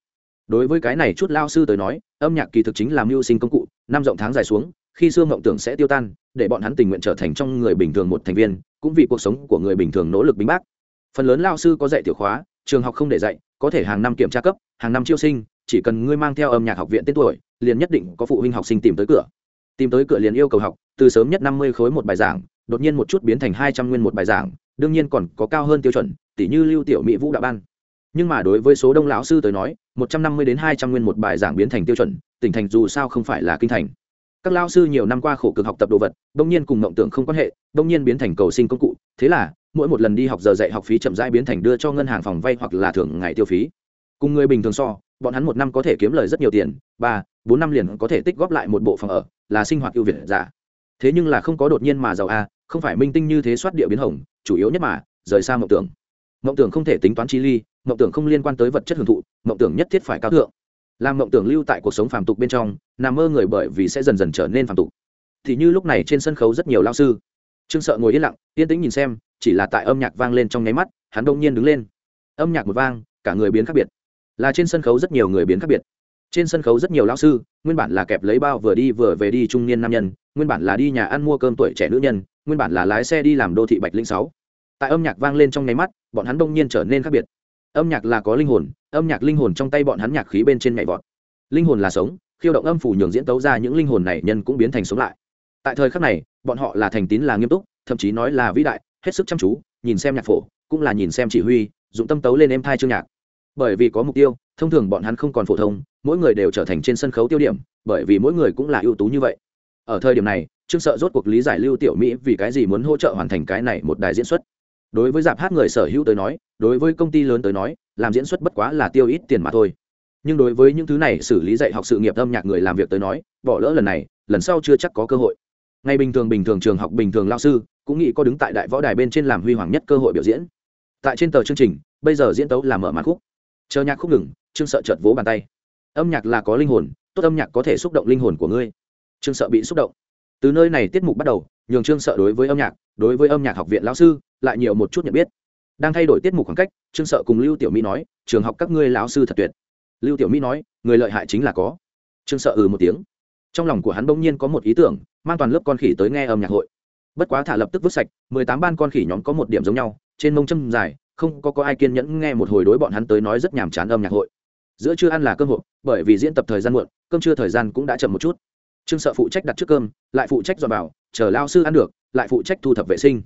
Đối với cái này chút lao sư tới nói, âm nhạc kỳ thực chính là mưu sinh công cụ, năm rộng tháng dài xuống, khi xương mộng tưởng sẽ tiêu tan, để bọn hắn tình nguyện trở thành trong người bình thường một thành viên, cũng vì cuộc sống của người bình thường nỗ lực bính bác. Phần lớn lao sư có dạy tiểu khóa, trường học không để dạy, có thể hàng năm kiểm tra cấp, hàng năm chiêu sinh, chỉ cần ngươi mang theo âm nhạc học viện tên tuổi, liền nhất định có phụ huynh học sinh tìm tới cửa. Tìm tới cửa liền yêu cầu học, từ sớm nhất năm mươi khối một bài giảng, đột nhiên một chút biến thành hai trăm nguyên một bài giảng, đương nhiên còn có cao hơn tiêu chuẩn tỷ như lưu tiểu mỹ vũ đạo ban. Nhưng mà đối với số đông lão sư tới nói, một trăm năm mươi đến hai trăm nguyên một bài giảng biến thành tiêu chuẩn, tỉnh thành dù sao không phải là kinh thành. Các lao sư nhiều năm qua khổ cực học tập đồ vật đông nhiên cùng mộng tưởng không quan hệ đông nhiên biến thành cầu sinh công cụ. Thế là, mỗi một lần đi học giờ dạy học phí chậm rãi biến thành đưa cho ngân hàng phòng vay hoặc là thưởng ngày tiêu phí. Cùng người bình thường so, bọn hắn một năm có thể kiếm lời rất nhiều tiền, ba, bốn năm liền có thể tích góp lại một bộ phòng ở, là sinh hoạt ưu việt giả thế nhưng là không có đột nhiên mà giàu a, không phải minh tinh như thế soát địa biến hồng, chủ yếu nhất mà, rời xa mộng tưởng mộng tưởng không thể tính toán chi ly, mộng tưởng không liên quan tới vật chất hưởng thụ, mộng tưởng nhất thiết phải cao thượng. Làm mộng tưởng lưu tại cuộc sống phàm tục bên trong, nằm mơ người bởi vì sẽ dần dần trở nên phàm tục. Thì như lúc này trên sân khấu rất nhiều lao sư. Trương sợ ngồi yên lặng, yên tĩnh nhìn xem, chỉ là tại âm nhạc vang lên trong nháy mắt, hắn đông nhiên đứng lên. Âm nhạc một vang, cả người biến khác biệt. Là trên sân khấu rất nhiều người biến khác biệt. Trên sân khấu rất nhiều lão sư, nguyên bản là kẹp lấy bao vừa đi vừa về đi trung niên nam nhân, nguyên bản là đi nhà ăn mua cơm tuổi trẻ nữ nhân, nguyên bản là lái xe đi làm đô thị bạch linh sáu tại âm nhạc vang lên trong nháy mắt, bọn hắn đông nhiên trở nên khác biệt. Âm nhạc là có linh hồn, âm nhạc linh hồn trong tay bọn hắn nhạc khí bên trên nhảy vọt. Linh hồn là sống, khiêu động âm phủ nhường diễn tấu ra những linh hồn này nhân cũng biến thành sống lại. Tại thời khắc này, bọn họ là thành tín là nghiêm túc, thậm chí nói là vĩ đại, hết sức chăm chú, nhìn xem nhạc phổ, cũng là nhìn xem chỉ huy, dụng tâm tấu lên em thai chương nhạc. Bởi vì có mục tiêu, thông thường bọn hắn không còn phổ thông, mỗi người đều trở thành trên sân khấu tiêu điểm, bởi vì mỗi người cũng là ưu tú như vậy. Ở thời điểm này trương sợ rốt cuộc lý giải lưu tiểu mỹ vì cái gì muốn hỗ trợ hoàn thành cái này một đài diễn xuất đối với dạp hát người sở hữu tới nói, đối với công ty lớn tới nói, làm diễn xuất bất quá là tiêu ít tiền mà thôi. Nhưng đối với những thứ này xử lý dạy học sự nghiệp âm nhạc người làm việc tới nói, bỏ lỡ lần này, lần sau chưa chắc có cơ hội. Ngay bình thường bình thường trường học bình thường lao sư, cũng nghĩ có đứng tại đại võ đài bên trên làm huy hoàng nhất cơ hội biểu diễn. Tại trên tờ chương trình, bây giờ diễn tấu là mở màn khúc. Chờ nhạc khúc ngừng chương sợ chợt vỗ bàn tay. Âm nhạc là có linh hồn, tốt âm nhạc có thể xúc động linh hồn của ngươi. Chương sợ bị xúc động. Từ nơi này tiết mục bắt đầu nhường trương sợ đối với âm nhạc, đối với âm nhạc học viện lão sư lại nhiều một chút nhận biết. Đang thay đổi tiết mục khoảng cách, trương sợ cùng lưu tiểu mỹ nói, trường học các ngươi lão sư thật tuyệt. Lưu tiểu mỹ nói, người lợi hại chính là có. Trương sợ ừ một tiếng. Trong lòng của hắn bỗng nhiên có một ý tưởng, mang toàn lớp con khỉ tới nghe âm nhạc hội. Bất quá thả lập tức vứt sạch, mười tám ban con khỉ nhóm có một điểm giống nhau, trên mông châm dài, không có có ai kiên nhẫn nghe một hồi đối bọn hắn tới nói rất nhàm chán âm nhạc hội. Giữa trưa ăn là cơm hộp, bởi vì diễn tập thời gian muộn, cơm trưa thời gian cũng đã chậm một chút trương sợ phụ trách đặt trước cơm, lại phụ trách dọn bảo chờ lao sư ăn được, lại phụ trách thu thập vệ sinh.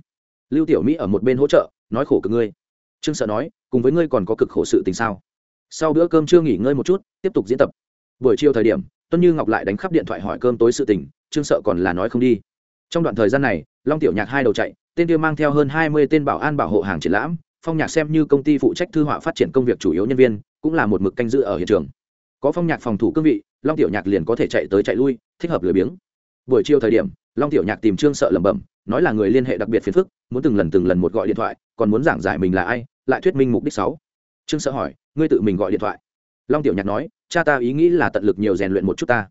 Lưu tiểu mỹ ở một bên hỗ trợ, nói khổ cực ngươi. Trương sợ nói, cùng với ngươi còn có cực khổ sự tình sao? Sau bữa cơm chưa nghỉ ngơi một chút, tiếp tục diễn tập. Buổi chiều thời điểm, tuân như ngọc lại đánh khắp điện thoại hỏi cơm tối sự tình, trương sợ còn là nói không đi. Trong đoạn thời gian này, long tiểu nhạc hai đầu chạy, tên kia mang theo hơn hai mươi tên bảo an bảo hộ hàng triển lãm, phong nhạc xem như công ty phụ trách thư họa phát triển công việc chủ yếu nhân viên, cũng là một mực canh giữ ở hiện trường. Có phong nhạc phòng thủ cương vị long tiểu nhạc liền có thể chạy tới chạy lui, thích hợp lười biếng. Buổi chiều thời điểm, long tiểu nhạc tìm trương sợ lẩm bẩm, nói là người liên hệ đặc biệt phiền phức, muốn từng lần từng lần một gọi điện thoại, còn muốn giảng giải mình là ai, lại thuyết minh mục đích sáu. Trương sợ hỏi, ngươi tự mình gọi điện thoại? Long tiểu nhạc nói, cha ta ý nghĩ là tận lực nhiều rèn luyện một chút ta.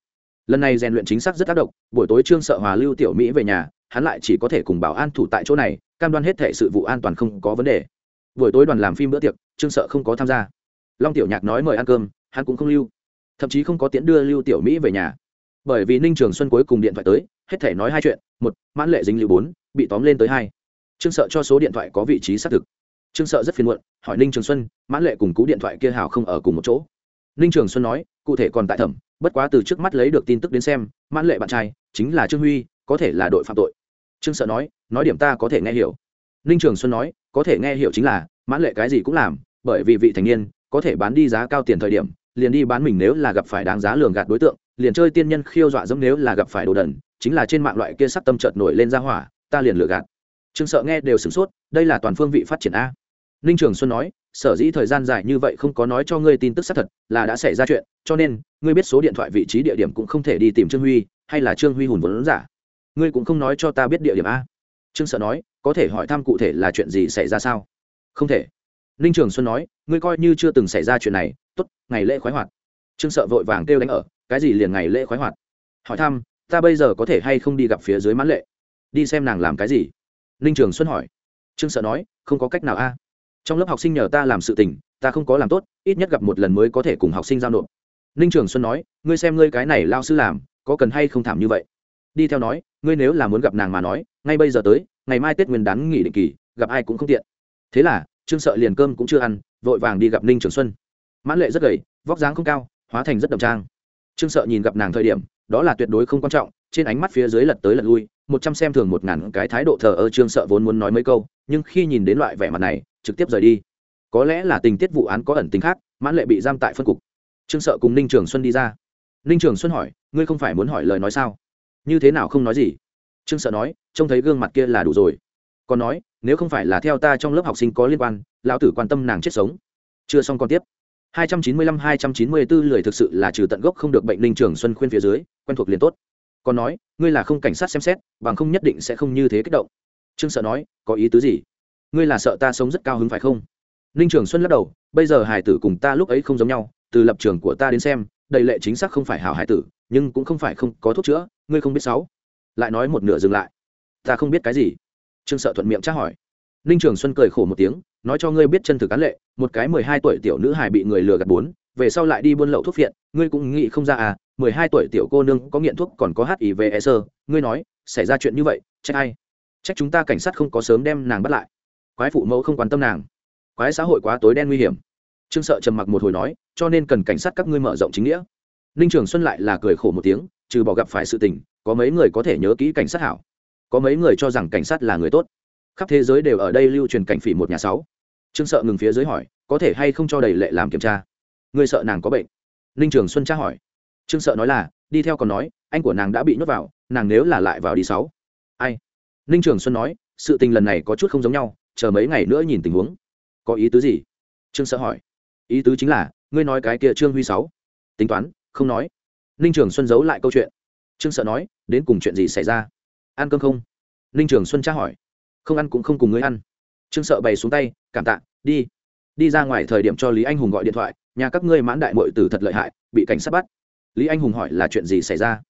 Lần này rèn luyện chính xác rất tác động, buổi tối trương sợ hòa lưu tiểu mỹ về nhà, hắn lại chỉ có thể cùng bảo an thủ tại chỗ này, cam đoan hết thể sự vụ an toàn không có vấn đề. Buổi tối đoàn làm phim bữa tiệc, trương sợ không có tham gia. Long tiểu nhạc nói mời ăn cơm, hắn cũng không lưu thậm chí không có tiễn đưa lưu tiểu mỹ về nhà. Bởi vì ninh trường xuân cuối cùng điện thoại tới, hết thể nói hai chuyện. Một, mãn lệ dính lưu bốn, bị tóm lên tới hai. Trương sợ cho số điện thoại có vị trí xác thực. Trương sợ rất phiền muộn, hỏi ninh trường xuân, mãn lệ cùng cú điện thoại kia hào không ở cùng một chỗ? Ninh trường xuân nói, cụ thể còn tại thẩm, bất quá từ trước mắt lấy được tin tức đến xem, mãn lệ bạn trai, chính là trương huy, có thể là đội phạm tội. Trương sợ nói nói điểm ta có thể nghe hiểu. Ninh trường xuân nói, có thể nghe hiểu chính là, mãn lệ cái gì cũng làm, bởi vì vị thành niên, có thể bán đi giá cao tiền thời điểm liền đi bán mình nếu là gặp phải đáng giá lường gạt đối tượng, liền chơi tiên nhân khiêu dọa giống nếu là gặp phải đồ đần, chính là trên mạng loại kia sắc tâm chợt nổi lên ra hỏa, ta liền lừa gạt. Trương sợ nghe đều sửng sốt, đây là toàn phương vị phát triển a. Ninh trường xuân nói, sở dĩ thời gian dài như vậy không có nói cho ngươi tin tức xác thật, là đã xảy ra chuyện, cho nên, ngươi biết số điện thoại vị trí địa điểm cũng không thể đi tìm trương huy, hay là trương huy hùn vốn giả. Ngươi cũng không nói cho ta biết địa điểm a. Trương sợ nói, có thể hỏi thăm cụ thể là chuyện gì xảy ra sao? Không thể ninh trường xuân nói, ngươi coi như chưa từng xảy ra chuyện này t ố t ngày lễ khoái hoạt. Trương sợ vội vàng kêu đánh ở, cái gì liền ngày lễ khoái hoạt? Hỏi thăm, ta bây giờ có thể hay không đi gặp phía dưới mãn lệ? Đi xem nàng làm cái gì? Ninh trường xuân hỏi. Trương sợ nói, không có cách nào a. Trong lớp học sinh nhờ ta làm sự tình, ta không có làm tốt, ít nhất gặp một lần mới có thể cùng học sinh giao nộp. Ninh trường xuân nói, ngươi xem ngươi cái này lao sư làm, có cần hay không thảm như vậy? Đi theo nói, ngươi nếu là muốn gặp nàng mà nói, ngay bây giờ tới, ngày mai tết nguyên đán nghỉ định kỳ, gặp ai cũng không tiện. Thế là trương sợ liền cơm cũng chưa ăn, vội vàng đi gặp ninh trường xuân. Mãn lệ rất gầy, vóc dáng không cao, hóa thành rất đậm trang. Trương sợ nhìn gặp nàng thời điểm, đó là tuyệt đối không quan trọng, trên ánh mắt phía dưới lật tới lật lui, một trăm xem thường một ngàn cái thái độ thờ ơ trương sợ vốn muốn nói mấy câu, nhưng khi nhìn đến loại vẻ mặt này, trực tiếp rời đi. Có lẽ là tình tiết vụ án có ẩn tính khác, mãn lệ bị giam tại phân cục. Trương sợ cùng ninh trường xuân đi ra. Ninh trường xuân hỏi, ngươi không phải muốn hỏi lời nói sao? Như thế nào không nói gì? Trương sợ nói, trông thấy gương mặt kia là đủ rồi còn nói, nếu không phải là theo ta trong lớp học sinh có liên quan, lão tử quan tâm nàng chết sống. Chưa xong còn tiếp. 295-294 lười thực sự là trừ tận gốc không được bệnh linh trường xuân khuyên phía dưới, quen thuộc liền tốt. Còn nói, ngươi là không cảnh sát xem xét, bằng không nhất định sẽ không như thế kích động. Trương sợ nói, có ý tứ gì? Ngươi là sợ ta sống rất cao hứng phải không? Ninh trường xuân lắc đầu, bây giờ hải tử cùng ta lúc ấy không giống nhau, từ lập trường của ta đến xem, đầy lệ chính xác không phải hảo hải tử, nhưng cũng không phải không có thuốc chữa, ngươi không biết sáu lại nói một nửa dừng lại. Ta không biết cái gì trương sợ thuận miệng tra hỏi. Ninh trường xuân cười khổ một tiếng, nói cho ngươi biết chân thực cán lệ, một cái mười hai tuổi tiểu nữ hài bị người lừa gạt bốn, về sau lại đi buôn lậu thuốc phiện, ngươi cũng nghĩ không ra à mười hai tuổi tiểu cô nương có nghiện thuốc còn có hiv e sơ ngươi nói, xảy ra chuyện như vậy, trách ai? Trách chúng ta cảnh sát không có sớm đem nàng bắt lại. Quái phụ mẫu không quan tâm nàng. Quái xã hội quá tối đen nguy hiểm. Trương sợ trầm mặc một hồi nói, cho nên cần cảnh sát các ngươi mở rộng chính nghĩa. Ninh trường xuân lại là cười khổ một tiếng, trừ bỏ gặp phải sự tình, có mấy người có thể nhớ kỹ cảnh sát hảo có mấy người cho rằng cảnh sát là người tốt. Khắp thế giới đều ở đây lưu truyền cảnh phỉ một nhà sáu. Trương sợ ngừng phía dưới hỏi, có thể hay không cho đầy lệ làm kiểm tra? Người sợ nàng có bệnh. Ninh trường xuân tra hỏi. Trương sợ nói là, đi theo còn nói, anh của nàng đã bị nhốt vào, nàng nếu là lại vào đi sáu. Ai? Ninh trường xuân nói, sự tình lần này có chút không giống nhau, chờ mấy ngày nữa nhìn tình huống. Có ý tứ gì? Trương sợ hỏi. Ý tứ chính là, ngươi nói cái kia trương huy sáu. Tính toán, không nói. Ninh trường xuân giấu lại câu chuyện. Trương sợ nói, đến cùng chuyện gì xảy ra? Ăn cơm không? Ninh trường xuân tra hỏi. Không ăn cũng không cùng ngươi ăn. Trương sợ bày xuống tay, cảm tạ, đi. Đi ra ngoài thời điểm cho lý anh hùng gọi điện thoại, nhà các ngươi mãn đại mội tử thật lợi hại, bị cảnh sát bắt. Lý anh hùng hỏi là chuyện gì xảy ra?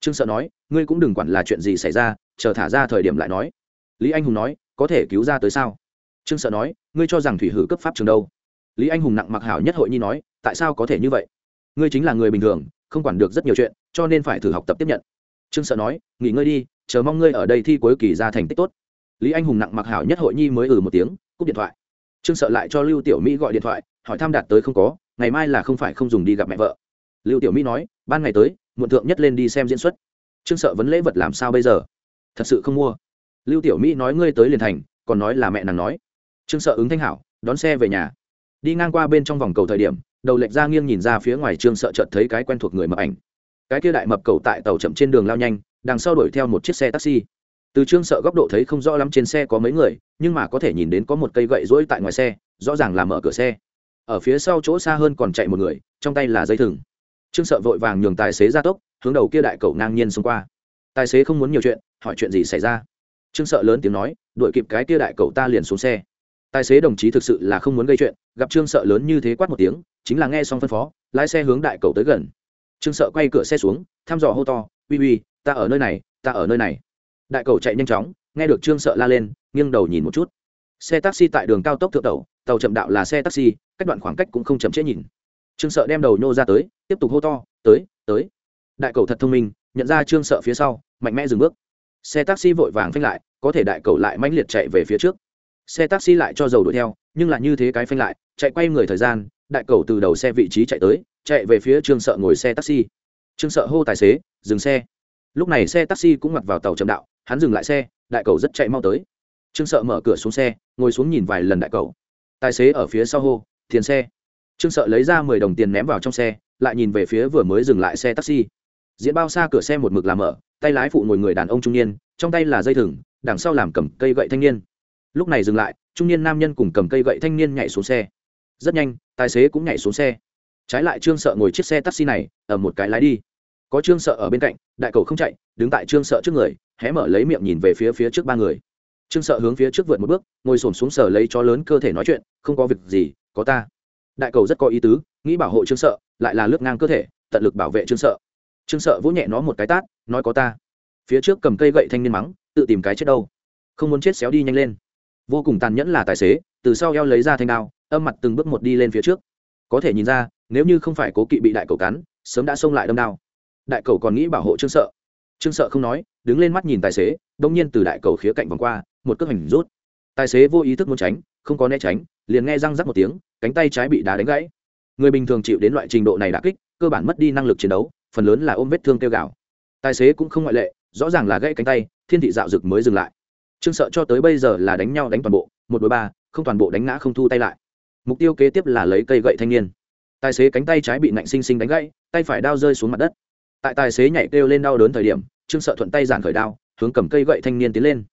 Trương sợ nói, ngươi cũng đừng quản là chuyện gì xảy ra, chờ thả ra thời điểm lại nói. Lý anh hùng nói, có thể cứu ra tới sao? Trương sợ nói, ngươi cho rằng thủy hử cấp pháp trường đâu? Lý anh hùng nặng mặc hảo nhất hội nhi nói, tại sao có thể như vậy? Ngươi chính là người bình thường, không quản được rất nhiều chuyện, cho nên phải thử học tập tiếp nhận. Trương sợ nói, nghỉ ngơi đi chờ mong ngươi ở đây thi cuối kỳ ra thành tích tốt. Lý anh hùng nặng mặc hảo nhất hội nhi mới ừ một tiếng, cúp điện thoại. Trương sợ lại cho lưu tiểu mỹ gọi điện thoại, hỏi thăm đạt tới không có, ngày mai là không phải không dùng đi gặp mẹ vợ. Lưu tiểu mỹ nói, ban ngày tới, muộn thượng nhất lên đi xem diễn xuất. Trương sợ vấn lễ vật làm sao bây giờ? Thật sự không mua. Lưu tiểu mỹ nói ngươi tới liền thành, còn nói là mẹ nàng nói. Trương sợ ứng thanh hảo, đón xe về nhà. Đi ngang qua bên trong vòng cầu thời điểm, đầu lệch ra nghiêng nhìn ra phía ngoài trương sợ chợt thấy cái quen thuộc người mập ảnh. Cái kia đại mập cầu tại tàu chậm trên đường lao nhanh đằng sau đuổi theo một chiếc xe taxi. Từ trương sợ góc độ thấy không rõ lắm trên xe có mấy người, nhưng mà có thể nhìn đến có một cây gậy rỗi tại ngoài xe, rõ ràng là mở cửa xe. Ở phía sau chỗ xa hơn còn chạy một người, trong tay là dây thừng. Trương sợ vội vàng nhường tài xế ra tốc, hướng đầu kia đại cầu ngang nhiên xông qua. Tài xế không muốn nhiều chuyện, hỏi chuyện gì xảy ra? Trương sợ lớn tiếng nói, đuổi kịp cái kia đại cầu ta liền xuống xe. Tài xế đồng chí thực sự là không muốn gây chuyện, gặp trương sợ lớn như thế quát một tiếng, chính là nghe xong phân phó, lái xe hướng đại cầu tới gần. Trương sợ quay cửa xe xuống, thăm dò hô to, uy uy ta ở nơi này, ta ở nơi này. Đại cầu chạy nhanh chóng, nghe được trương sợ la lên, nghiêng đầu nhìn một chút. Xe taxi tại đường cao tốc thượng tàu tàu chậm đạo là xe taxi, cách đoạn khoảng cách cũng không chậm chế nhìn. Trương sợ đem đầu nhô ra tới, tiếp tục hô to, tới tới. Đại cầu thật thông minh, nhận ra trương sợ phía sau, mạnh mẽ dừng bước. Xe taxi vội vàng phanh lại, có thể đại cầu lại mãnh liệt chạy về phía trước. Xe taxi lại cho dầu đuổi theo, nhưng là như thế cái phanh lại, chạy quay người thời gian, đại cầu từ đầu xe vị trí chạy tới, chạy về phía trương sợ ngồi xe taxi. Trương sợ hô tài xế, dừng xe lúc này xe taxi cũng mặc vào tàu chậm đạo, hắn dừng lại xe, đại cầu rất chạy mau tới. Trương sợ mở cửa xuống xe, ngồi xuống nhìn vài lần đại cầu. Tài xế ở phía sau hô, tiền xe. Trương sợ lấy ra mười đồng tiền ném vào trong xe, lại nhìn về phía vừa mới dừng lại xe taxi. Diễn bao xa cửa xe một mực làm mở, tay lái phụ ngồi người đàn ông trung niên, trong tay là dây thừng, đằng sau làm cầm cây gậy thanh niên. Lúc này dừng lại, trung niên nam nhân cùng cầm cây gậy thanh niên nhảy xuống xe. Rất nhanh, tài xế cũng nhảy xuống xe. Trái lại trương sợ ngồi chiếc xe taxi này, ở một cái lái đi có trương sợ ở bên cạnh, đại cầu không chạy, đứng tại trương sợ trước người, hé mở lấy miệng nhìn về phía phía trước ba người. Trương sợ hướng phía trước vượt một bước, ngồi s ổ m xuống sở lấy chó lớn cơ thể nói chuyện, không có việc gì, có ta. Đại cầu rất có ý tứ, nghĩ bảo hộ trương sợ, lại là lướt ngang cơ thể, tận lực bảo vệ trương sợ. Trương sợ vỗ nhẹ nó một cái tát, nói có ta. Phía trước cầm cây gậy thanh niên mắng, tự tìm cái chết đâu. Không muốn chết xéo đi nhanh lên. Vô cùng tàn nhẫn là tài xế, từ sau eo lấy ra thanh đao, âm mặt từng bước một đi lên phía trước. Có thể nhìn ra, nếu như không phải cố kỵ bị đại cầu cắn, sớm đã xông lại đâm đao đại cầu còn nghĩ bảo hộ trương sợ. Trương sợ không nói, đứng lên mắt nhìn tài xế đông nhiên từ đại cầu khía cạnh vòng qua, một cước hành rút. Tài xế vô ý thức muốn tránh, không có né tránh, liền nghe răng rắc một tiếng, cánh tay trái bị đá đánh gãy. Người bình thường chịu đến loại trình độ này đã kích, cơ bản mất đi năng lực chiến đấu, phần lớn là ôm vết thương kêu gào. tài xế cũng không ngoại lệ, rõ ràng là gãy cánh tay, thiên thị dạo dực mới dừng lại. Trương sợ cho tới bây giờ là đánh nhau đánh toàn bộ, một đối ba, không toàn bộ đánh ngã không thu tay lại. Mục tiêu kế tiếp là lấy cây gậy thanh niên. Tài xế cánh tay trái bị nạnh sinh sinh đánh gãy, tay phải đao rơi xuống mặt đất tại tài xế nhảy kêu lên đau đớn thời điểm, trương sợ thuận tay giản khởi đao, hướng cầm cây gậy thanh niên tiến lên.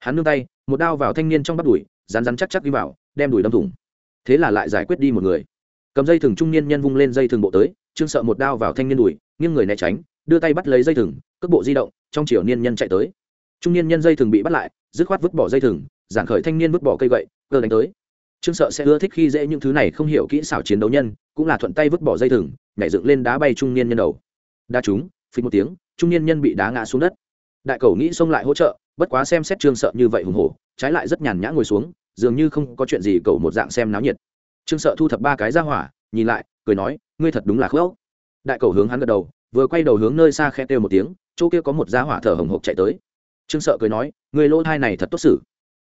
Hắn nương tay, một đao vào thanh niên trong bắp đùi rán rán chắc chắc đi vào, đem đùi đâm thủng. Thế là lại giải quyết đi một người. Cầm dây thừng trung niên nhân vung lên dây thừng bộ tới, trương sợ một đao vào thanh niên đùi, nghiêng người né tránh, đưa tay bắt lấy dây thừng, cước bộ di động, trong chiều niên nhân chạy tới. Trung niên nhân dây thừng bị bắt lại, dứt khoát vứt bỏ dây thừng, giản khởi thanh niên vứt bỏ cây gậy, cơ đánh tới. Trương sợ sẽ ưa thích khi dễ những thứ này không hiểu kỹ xảo chiến đấu nhân, cũng là thuận tay vứt bỏ dây thừng, nhảy dựng lên đá bay trung niên nhân đầu đa chúng, phí một tiếng, trung niên nhân bị đá ngã xuống đất. Đại cầu nghĩ xông lại hỗ trợ, bất quá xem xét trương sợ như vậy hùng hổ, trái lại rất nhàn nhã ngồi xuống, dường như không có chuyện gì cầu một dạng xem náo nhiệt. Trương sợ thu thập ba cái ra hỏa, nhìn lại, cười nói, ngươi thật đúng là khớp đại cầu hướng hắn gật đầu, vừa quay đầu hướng nơi xa khe kêu một tiếng, chỗ kia có một giá hỏa thở hồng hộc chạy tới. Trương sợ cười nói người lỗ thai này thật tốt xử.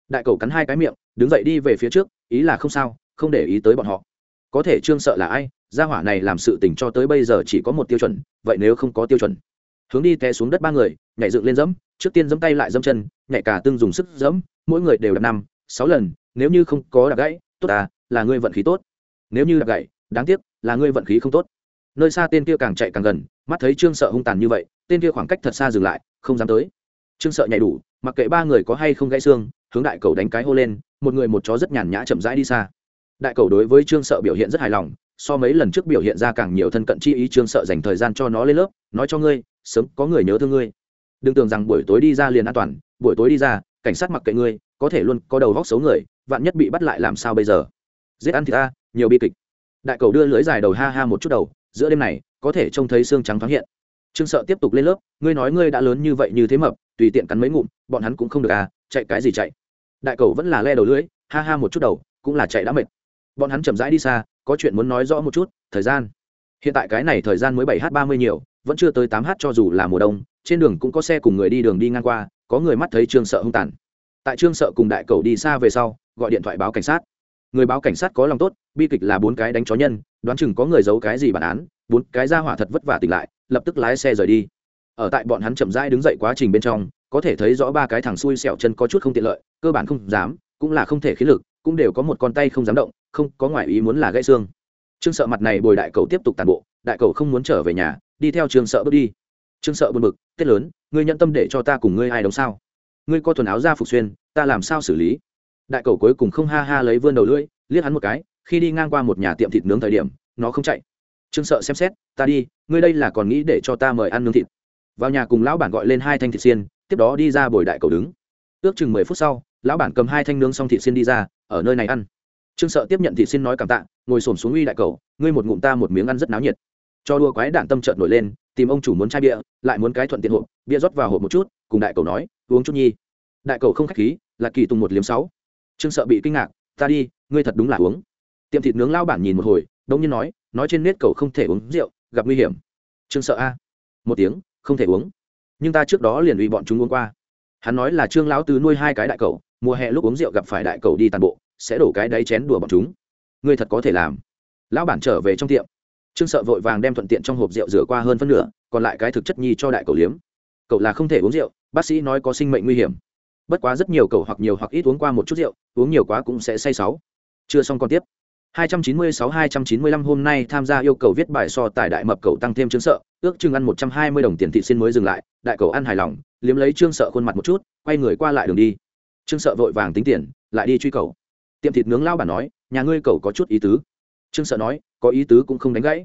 Đại cầu cắn hai cái miệng, đứng dậy đi về phía trước, ý là không sao, không để ý tới bọn họ có thể trương sợ là ai, gia hỏa này làm sự tình cho tới bây giờ chỉ có một tiêu chuẩn, vậy nếu không có tiêu chuẩn? Hướng đi té xuống đất ba người, nhảy dựng lên dẫm trước tiên dẫm tay lại dẫm chân, nhảy cả tương dùng sức dẫm mỗi người đều đập năm, sáu lần, nếu như không có đạp gãy, tốt à là ngươi vận khí tốt. Nếu như đạp gãy, đáng tiếc, là ngươi vận khí không tốt. Nơi xa tên kia càng chạy càng gần, mắt thấy trương sợ hung tàn như vậy, tên kia khoảng cách thật xa dừng lại, không dám tới. Trương sợ nhảy đủ, mặc kệ ba người có hay không gãy xương, hướng đại cầu đánh cái hô lên, một người một chó rất nhàn nhã chậm rãi đi xa đại cầu đối với trương sợ biểu hiện rất hài lòng, so mấy lần trước biểu hiện ra càng nhiều thân cận chi ý trương sợ dành thời gian cho nó lên lớp, nói cho ngươi, sớm có người nhớ thương ngươi. Đừng tưởng rằng buổi tối đi ra liền an toàn, buổi tối đi ra, cảnh sát mặc kệ ngươi, có thể luôn có đầu vóc xấu người, vạn nhất bị bắt lại làm sao bây giờ? Giết ăn thì ta, nhiều bi kịch. Đại cầu đưa lưới dài đầu ha ha một chút đầu, giữa đêm này, có thể trông thấy xương trắng thoáng hiện. Trương sợ tiếp tục lên lớp, ngươi nói ngươi đã lớn như vậy như thế mập, tùy tiện cắn mấy ngụm, bọn hắn cũng không được à chạy cái gì chạy. Đại cầu vẫn là le đầu lưới ha ha một chút đầu, cũng là chạy đã mệt bọn hắn chậm rãi đi xa, có chuyện muốn nói rõ một chút, thời gian. Hiện tại cái này thời gian mới bảy h ba mươi nhiều, vẫn chưa tới tám h cho dù là mùa đông, trên đường cũng có xe cùng người đi đường đi ngang qua, có người mắt thấy trương sợ hung tàn. Tại trương sợ cùng đại cầu đi xa về sau, gọi điện thoại báo cảnh sát. Người báo cảnh sát có lòng tốt, bi kịch là bốn cái đánh chó nhân, đoán chừng có người giấu cái gì bản án, bốn cái ra hỏa thật vất vả tỉnh lại, lập tức lái xe rời đi. Ở tại bọn hắn chậm rãi đứng dậy quá trình bên trong, có thể thấy rõ ba cái thằng xui xẹo chân có chút không tiện lợi, cơ bản không dám, cũng là không thể khí lực, cũng đều có một con tay không dám động không có ngoại ý muốn là gãy xương. Trương sợ mặt này bồi đại cầu tiếp tục tàn bộ, đại cầu không muốn trở về nhà, đi theo trương sợ bước đi. Trương sợ buồn bực tết lớn, ngươi nhận tâm để cho ta cùng ngươi ai đóng sao? Ngươi có thuần áo ra phục xuyên, ta làm sao xử lý? Đại cầu cuối cùng không ha ha lấy vươn đầu lưỡi, liếc hắn một cái, khi đi ngang qua một nhà tiệm thịt nướng thời điểm, nó không chạy. Trương sợ xem xét, ta đi, ngươi đây là còn nghĩ để cho ta mời ăn nướng thịt? Vào nhà cùng lão bản gọi lên hai thanh thịt xiên, tiếp đó đi ra bồi đại cầu đứng. Ước chừng mười phút sau, lão bản cầm hai thanh nướng xong thịt xiên đi ra, ở nơi này ăn trương sợ tiếp nhận thị xin nói cảm tạ, ngồi xổm xuống uy đại cầu, ngươi một ngụm ta một miếng ăn rất náo nhiệt. Cho đua quái đạn tâm trợn nổi lên, tìm ông chủ muốn chai bia, lại muốn cái thuận tiện hộp, bia rót vào hộp một chút, cùng đại cầu nói, uống chút nhi. Đại cầu không khách khí, là kỳ tùng một liếm sáu. Trương sợ bị kinh ngạc, ta đi, ngươi thật đúng là uống. Tiệm thịt nướng lao bản nhìn một hồi đông nhiên nói nói trên nết cầu không thể uống rượu, gặp nguy hiểm. Trương sợ a. Một tiếng, không thể uống. Nhưng ta trước đó liền uy bọn chúng uống qua. Hắn nói là trương lão tứ nuôi hai cái đại cầu, mùa hè lúc uống rượu gặp phải đại cầu đi tàn bộ sẽ đổ cái đáy chén đùa bọn chúng. Ngươi thật có thể làm. Lão bản trở về trong tiệm. Trương sợ vội vàng đem thuận tiện trong hộp rượu rửa qua hơn phân nửa còn lại cái thực chất nhi cho đại cầu liếm. Cậu là không thể uống rượu bác sĩ nói có sinh mệnh nguy hiểm. Bất quá rất nhiều cậu hoặc nhiều hoặc ít uống qua một chút rượu uống nhiều quá cũng sẽ say sáu chưa xong còn tiếp. 296-295 hôm nay tham gia yêu cầu viết bài so tài đại mập cầu tăng thêm chứng sợ, ước chừng ăn 120 đồng tiền thị xin mới dừng lại, đại cầu ăn hài lòng, liếm lấy trương sợ khuôn mặt một chút, quay người qua lại đường đi. Trương sợ vội vàng tính tiền, lại đi truy cầu. Tiệm thịt nướng lao bản nói, nhà ngươi cầu có chút ý tứ. Trương sợ nói, có ý tứ cũng không đánh gãy.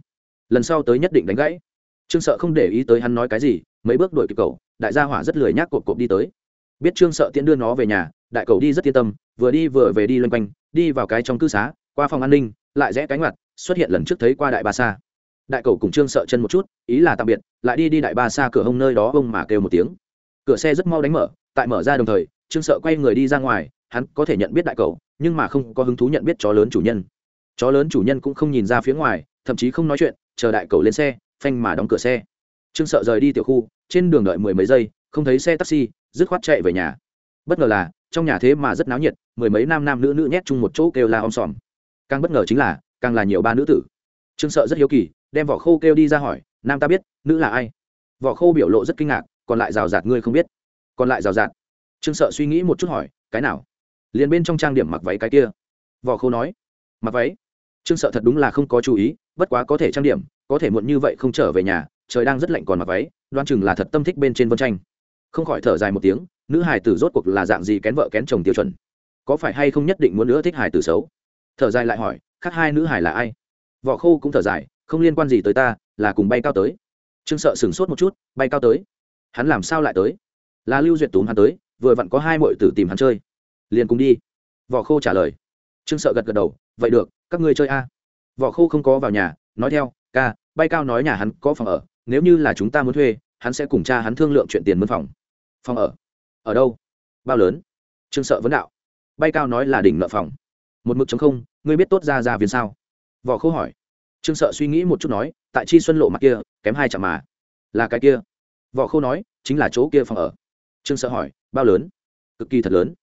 Lần sau tới nhất định đánh gãy. Trương sợ không để ý tới hắn nói cái gì, mấy bước đuổi kịp cầu, đại gia hỏa rất lười nhác cộp cộp đi tới. Biết Trương sợ tiện đưa nó về nhà, đại cầu đi rất yên tâm vừa đi vừa về đi loanh quanh đi vào cái trong cư xá qua phòng an ninh lại rẽ cánh mặt xuất hiện lần trước thấy qua đại ba sa đại cầu cùng trương sợ chân một chút ý là tạm biệt lại đi đi đại ba sa cửa hông nơi đó bông mà kêu một tiếng cửa xe rất mau đánh mở tại mở ra đồng thời trương sợ quay người đi ra ngoài hắn có thể nhận biết đại cầu, nhưng mà không có hứng thú nhận biết chó lớn chủ nhân. Chó lớn chủ nhân cũng không nhìn ra phía ngoài, thậm chí không nói chuyện, chờ đại cầu lên xe, phanh mà đóng cửa xe. Trương sợ rời đi tiểu khu, trên đường đợi mười mấy giây, không thấy xe taxi, dứt khoát chạy về nhà. Bất ngờ là, trong nhà thế mà rất náo nhiệt, mười mấy nam nam nữ nữ nhét chung một chỗ kêu la om sòm. Càng bất ngờ chính là, càng là nhiều ba nữ tử. Trương sợ rất hiếu kỳ, đem vỏ khô kêu đi ra hỏi, nam ta biết, nữ là ai? Vỏ khô biểu lộ rất kinh ngạc, còn lại rào rạt ngươi không biết. Còn lại rào rạt? Trương sợ suy nghĩ một chút hỏi, cái nào? Liền bên trong trang điểm mặc váy cái kia. Vỏ khô nói, mặc váy? Trương sợ thật đúng là không có chú ý, bất quá có thể trang điểm, có thể muộn như vậy không trở về nhà, trời đang rất lạnh còn mặc váy đoan chừng là thật tâm thích bên trên vân tranh. Không khỏi thở dài một tiếng, nữ hải tử rốt cuộc là dạng gì kén vợ kén chồng tiêu chuẩn? Có phải hay không nhất định muốn nữa thích hải tử xấu? Thở dài lại hỏi, khác hai nữ hải là ai? Vỏ khô cũng thở dài, không liên quan gì tới ta, là cùng bay cao tới. Trương sợ sửng sốt một chút, bay cao tới? Hắn làm sao lại tới? Là lưu duyệt túm hắn tới, vừa vặn có hai mọi tử tìm hắn chơi liền cùng đi. Vỏ khô trả lời. Trương sợ gật gật đầu, vậy được, các ngươi chơi a. Vỏ khô không có vào nhà, nói theo, ca, bay cao nói nhà hắn có phòng ở, nếu như là chúng ta muốn thuê, hắn sẽ cùng cha hắn thương lượng chuyện tiền mướn phòng. Phòng ở? Ở đâu? Bao lớn? Trương sợ vấn đạo. Bay cao nói là đỉnh nợ phòng. Một mực chống không, ngươi biết tốt ra ra viên sao? Vỏ khô hỏi. Trương sợ suy nghĩ một chút nói, tại chi xuân lộ mặt kia, kém hai chạm mà. Là cái kia? Vỏ khô nói, chính là chỗ kia phòng ở. Trương sợ hỏi, bao lớn? Cực kỳ thật lớn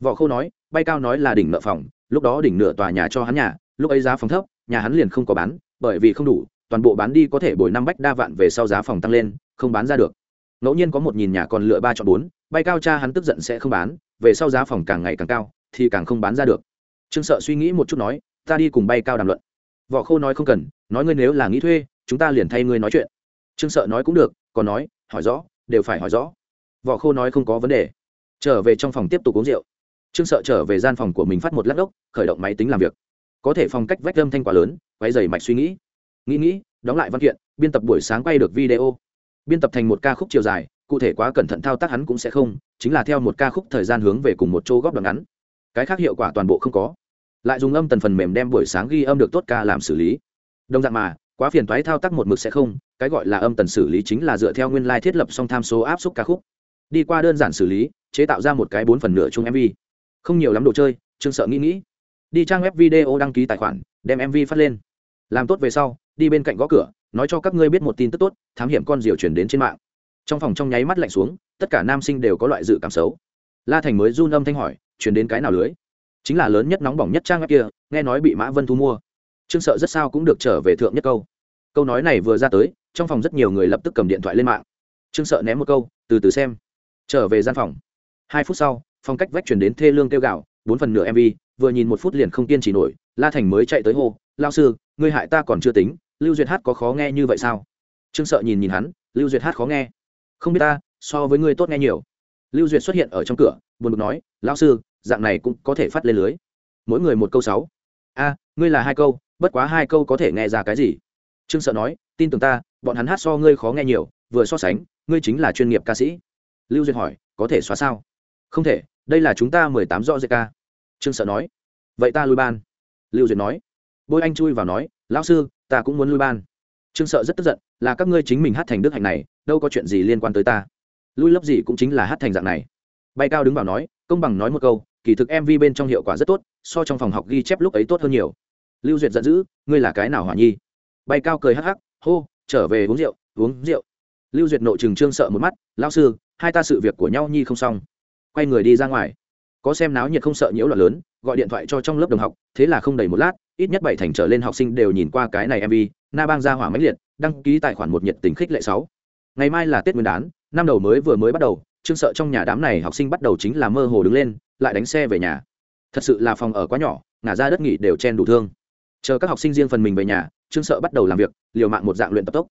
vỏ khô nói, bay cao nói là đỉnh nợ phòng, lúc đó đỉnh nửa tòa nhà cho hắn nhà, lúc ấy giá phòng thấp, nhà hắn liền không có bán, bởi vì không đủ, toàn bộ bán đi có thể bồi năm bách đa vạn về sau giá phòng tăng lên, không bán ra được. Ngẫu nhiên có một nhìn nhà còn lựa ba chọn bốn, bay cao cha hắn tức giận sẽ không bán, về sau giá phòng càng ngày càng cao, thì càng không bán ra được. Trương sợ suy nghĩ một chút nói, ta đi cùng bay cao đàm luận. Võ khô nói, không cần, nói ngươi nếu là nghĩ thuê, chúng ta liền thay ngươi nói chuyện. Trương sợ nói cũng được, còn nói, hỏi rõ, đều phải hỏi rõ. Võ khô nói, không có vấn đề. Trở về trong phòng tiếp tục uống rượu trương sợ trở về gian phòng của mình phát một lát ốc, khởi động máy tính làm việc. Có thể phòng cách vách âm thanh quá lớn quay dày mạch suy nghĩ. Nghĩ nghĩ, đóng lại văn kiện, biên tập buổi sáng quay được video. Biên tập thành một ca khúc chiều dài, cụ thể quá cẩn thận thao tác hắn cũng sẽ không, chính là theo một ca khúc thời gian hướng về cùng một chỗ góp đoạn ngắn. Cái khác hiệu quả toàn bộ không có. Lại dùng âm tần phần mềm đem buổi sáng ghi âm được tốt ca làm xử lý. Đồng dạng mà, quá phiền toái thao tác một mực sẽ không, cái gọi là âm tần xử lý chính là dựa theo nguyên lai thiết lập song tham số áp suất ca khúc. Đi qua đơn giản xử lý, chế tạo ra một cái bốn phần nửa chung mv không nhiều lắm đồ chơi, trương sợ nghĩ nghĩ. Đi trang web video đăng ký tài khoản, đem mv phát lên. Làm tốt về sau, đi bên cạnh gõ cửa, nói cho các ngươi biết một tin tức tốt, thám hiểm con diều chuyển đến trên mạng. Trong phòng trong nháy mắt lạnh xuống, tất cả nam sinh đều có loại dự cảm xấu. La thành mới run âm thanh hỏi chuyển đến cái nào lưới? Chính là lớn nhất nóng bỏng nhất trang web kia, nghe nói bị mã vân thu mua. Trương sợ rất sao cũng được trở về thượng nhất câu. Câu nói này vừa ra tới, trong phòng rất nhiều người lập tức cầm điện thoại lên mạng. Trương sợ ném một câu, từ từ xem. Trở về gian phòng. Hai phút sau phong cách vách chuyển đến thê lương kêu gạo, bốn phần nửa mv vừa nhìn một phút liền không kiên trì nổi, la thành mới chạy tới hô lao sư, ngươi hại ta còn chưa tính, lưu duyệt hát có khó nghe như vậy sao? Trương sợ nhìn nhìn hắn, lưu duyệt hát khó nghe. Không biết ta, so với ngươi tốt nghe nhiều. Lưu duyệt xuất hiện ở trong cửa, buồn bực nói lao sư, dạng này cũng có thể phát lên lưới. Mỗi người một câu sáu. A, ngươi là hai câu, bất quá hai câu có thể nghe ra cái gì? Trương sợ nói, tin tưởng ta, bọn hắn hát so ngươi khó nghe nhiều, vừa so sánh, ngươi chính là chuyên nghiệp ca sĩ. Lưu duyệt hỏi, có thể xóa sao? Không thể đây là chúng ta mười tám do dây ca. Trương sợ nói. Vậy ta lui ban. Lưu duyệt nói. Bôi anh chui vào nói, lão sư, ta cũng muốn lui ban. Trương sợ rất tức giận, là các ngươi chính mình hát thành đức hạnh này, đâu có chuyện gì liên quan tới ta. Lui lớp gì cũng chính là hát thành dạng này. Bay cao đứng vào nói, công bằng nói một câu, kỳ thực mv bên trong hiệu quả rất tốt, so trong phòng học ghi chép lúc ấy tốt hơn nhiều. Lưu duyệt giận dữ, ngươi là cái nào hỏa nhi? Bay cao cười hắc hắc, hô, trở về uống rượu uống rượu. Lưu duyệt nội trừng trương sợ một mắt, lão sư, hai ta sự việc của nhau nhi không xong quay người đi ra ngoài. Có xem náo nhiệt không sợ nhiễu loạn lớn, gọi điện thoại cho trong lớp đồng học, thế là không đầy một lát, ít nhất bảy thành trở lên học sinh đều nhìn qua cái này mv na bang ra hỏa máy liệt, đăng ký tài khoản một nhiệt tình khích lệ sáu. Ngày mai là tết nguyên đán, năm đầu mới vừa mới bắt đầu, chương sợ trong nhà đám này học sinh bắt đầu chính là mơ hồ đứng lên, lại đánh xe về nhà. Thật sự là phòng ở quá nhỏ, ngả ra đất nghỉ đều chen đủ thương. Chờ các học sinh riêng phần mình về nhà, chương sợ bắt đầu làm việc, liều mạng một dạng luyện tập tốc.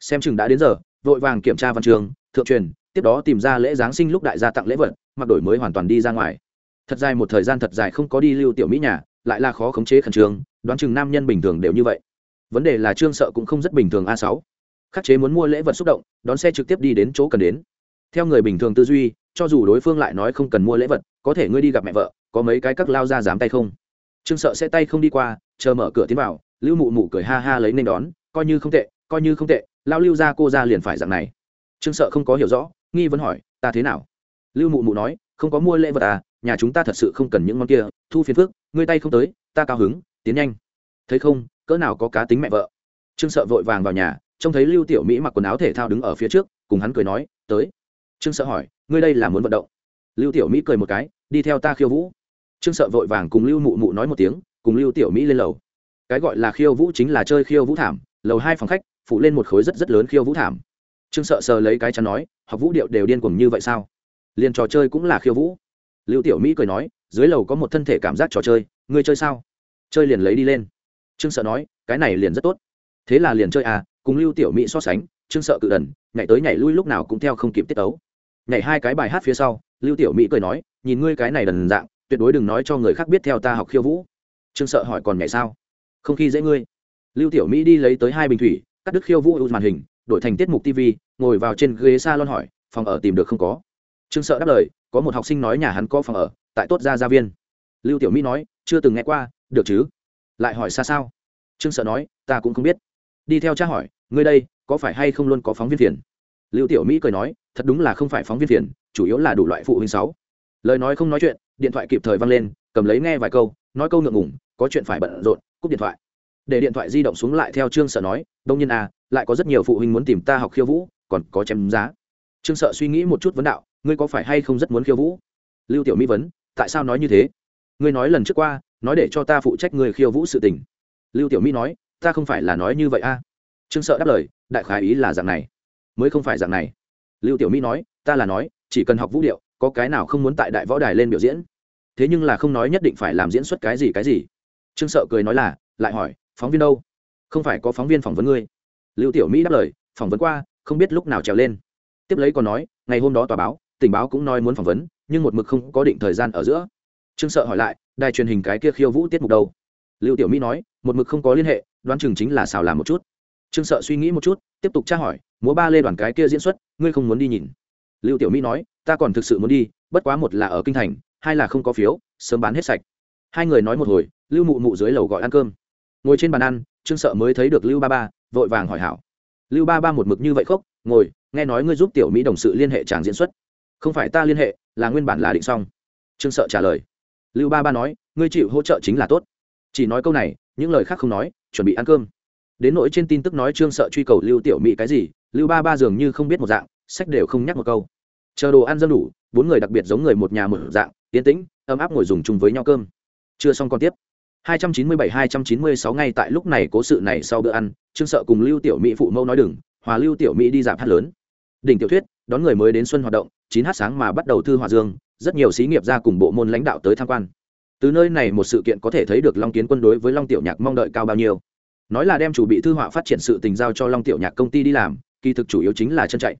Xem chừng đã đến giờ, vội vàng kiểm tra văn trường, thượng truyền tiếp đó tìm ra lễ giáng sinh lúc đại gia tặng lễ vật, mặc đổi mới hoàn toàn đi ra ngoài. Thật dài một thời gian thật dài không có đi lưu tiểu mỹ nhà, lại là khó khống chế khẩn trương, đoán chừng nam nhân bình thường đều như vậy. Vấn đề là trương sợ cũng không rất bình thường a sáu. Khắc chế muốn mua lễ vật xúc động, đón xe trực tiếp đi đến chỗ cần đến. Theo người bình thường tư duy, cho dù đối phương lại nói không cần mua lễ vật, có thể ngươi đi gặp mẹ vợ, có mấy cái các lao ra dám tay không? Trương sợ sẽ tay không đi qua, chờ mở cửa tiến vào, lưu mụ mụ cười ha ha lấy nên đón, coi như không tệ, coi như không tệ, lao lưu ra cô ra liền phải dạng này. Trương sợ không có hiểu rõ nghi vấn hỏi, ta thế nào? Lưu mụ mụ nói, không có mua lễ vật à nhà chúng ta thật sự không cần những món kia, thu phiền phước, ngươi tay không tới, ta cao hứng, tiến nhanh. Thấy không, cỡ nào có cá tính mẹ vợ. Trương sợ vội vàng vào nhà, trông thấy lưu tiểu mỹ mặc quần áo thể thao đứng ở phía trước, cùng hắn cười nói, tới. Trương sợ hỏi, ngươi đây là muốn vận động? Lưu tiểu mỹ cười một cái, đi theo ta khiêu vũ. Trương sợ vội vàng cùng lưu mụ mụ nói một tiếng, cùng lưu tiểu mỹ lên lầu. Cái gọi là khiêu vũ chính là chơi khiêu vũ thảm, lầu hai phòng khách, phụ lên một khối rất rất lớn khiêu vũ thảm trương sợ sờ lấy cái chắn nói, học vũ điệu đều điên cuồng như vậy sao? Liền trò chơi cũng là khiêu vũ. Lưu tiểu mỹ cười nói, dưới lầu có một thân thể cảm giác trò chơi, ngươi chơi sao? Chơi liền lấy đi lên. Trương sợ nói, cái này liền rất tốt. Thế là liền chơi à cùng lưu tiểu mỹ so sánh, trương sợ cự đần nhảy tới nhảy lui lúc nào cũng theo không kịp tiết tấu. Nhảy hai cái bài hát phía sau, lưu tiểu mỹ cười nói, nhìn ngươi cái này đần dạng, tuyệt đối đừng nói cho người khác biết theo ta học khiêu vũ. Trương sợ hỏi, còn nhảy sao? Không khi dễ ngươi. Lưu tiểu mỹ đi lấy tới hai bình thủy, cắt đứt khiêu vũ ưu màn hình đổi thành tiết mục tv ngồi vào trên ghế s a lon hỏi, phòng ở tìm được không có? Trương sợ đáp lời, có một học sinh nói nhà hắn có phòng ở, tại tốt gia gia viên. Lưu tiểu mỹ nói, chưa từng nghe qua, được chứ? Lại hỏi xa sao? Trương sợ nói, ta cũng không biết. Đi theo cha hỏi, ngươi đây, có phải hay không luôn có phóng viên phiền? Lưu tiểu mỹ cười nói, thật đúng là không phải phóng viên phiền, chủ yếu là đủ loại phụ huynh sáu lời nói không nói chuyện, điện thoại kịp thời văng lên, cầm lấy nghe vài câu, nói câu ngượng ngủng có chuyện phải bận rộn, cúp điện thoại để điện thoại di động xuống lại theo trương sợ nói, đông nhiên à lại có rất nhiều phụ huynh muốn tìm ta học khiêu vũ, còn có chém giá. Trương sợ suy nghĩ một chút vấn đạo, ngươi có phải hay không rất muốn khiêu vũ? Lưu tiểu mỹ vấn, tại sao nói như thế? Ngươi nói lần trước qua, nói để cho ta phụ trách người khiêu vũ sự tình. Lưu tiểu mỹ nói, ta không phải là nói như vậy a à? trương sợ đáp lời, đại khái ý là dạng này. Mới không phải dạng này. Lưu tiểu mỹ nói, ta là nói, chỉ cần học vũ điệu, có cái nào không muốn tại đại võ đài lên biểu diễn? Thế nhưng là không nói nhất định phải làm diễn xuất cái gì cái gì. Trương sợ cười nói là, lại hỏi phóng viên đâu? Không phải có phóng viên phỏng vấn ngươi. Lưu tiểu mỹ đáp lời, phỏng vấn qua, không biết lúc nào trèo lên. Tiếp lấy còn nói, ngày hôm đó tòa báo, tình báo cũng nói muốn phỏng vấn, nhưng một mực không có định thời gian ở giữa. Trương sợ hỏi lại, đài truyền hình cái kia khiêu vũ tiết mục đâu? Lưu tiểu mỹ nói, một mực không có liên hệ, đoán chừng chính là xào làm một chút. Trương sợ suy nghĩ một chút, tiếp tục tra hỏi, múa ba lê đoàn cái kia diễn xuất, ngươi không muốn đi nhìn. Lưu tiểu mỹ nói, ta còn thực sự muốn đi, bất quá một là ở kinh thành, hai là không có phiếu, sớm bán hết sạch. Hai người nói một hồi, lưu mụ mụ dưới lầu gọi ăn cơm ngồi trên bàn ăn, trương sợ mới thấy được lưu ba ba, vội vàng hỏi hảo. Lưu ba ba một mực như vậy khóc, ngồi, nghe nói ngươi giúp tiểu mỹ đồng sự liên hệ chàng diễn xuất. Không phải ta liên hệ, là nguyên bản là định xong. Trương sợ trả lời. Lưu ba ba nói, ngươi chịu hỗ trợ chính là tốt. Chỉ nói câu này, những lời khác không nói, chuẩn bị ăn cơm. Đến nỗi trên tin tức nói trương sợ truy cầu lưu tiểu mỹ cái gì, lưu ba ba dường như không biết một dạng, sách đều không nhắc một câu. Chờ đồ ăn dân đủ, bốn người đặc biệt giống người một nhà một dạng tiến tĩnh, ấm áp ngồi dùng chung với nhau cơm. Chưa xong còn tiếp. 297-296 ngay tại lúc này cố sự này sau bữa ăn, trương sợ cùng lưu tiểu mỹ phụ mẫu nói đừng, hòa lưu tiểu mỹ đi giảm hát lớn. Đỉnh tiểu thuyết, đón người mới đến xuân hoạt động, chín h sáng mà bắt đầu thư hòa dương, rất nhiều xí nghiệp ra cùng bộ môn lãnh đạo tới tham quan. Từ nơi này một sự kiện có thể thấy được long kiến quân đối với long tiểu nhạc mong đợi cao bao nhiêu. Nói là đem chủ bị thư họa phát triển sự tình giao cho long tiểu nhạc công ty đi làm, kỳ thực chủ yếu chính là chân chạy.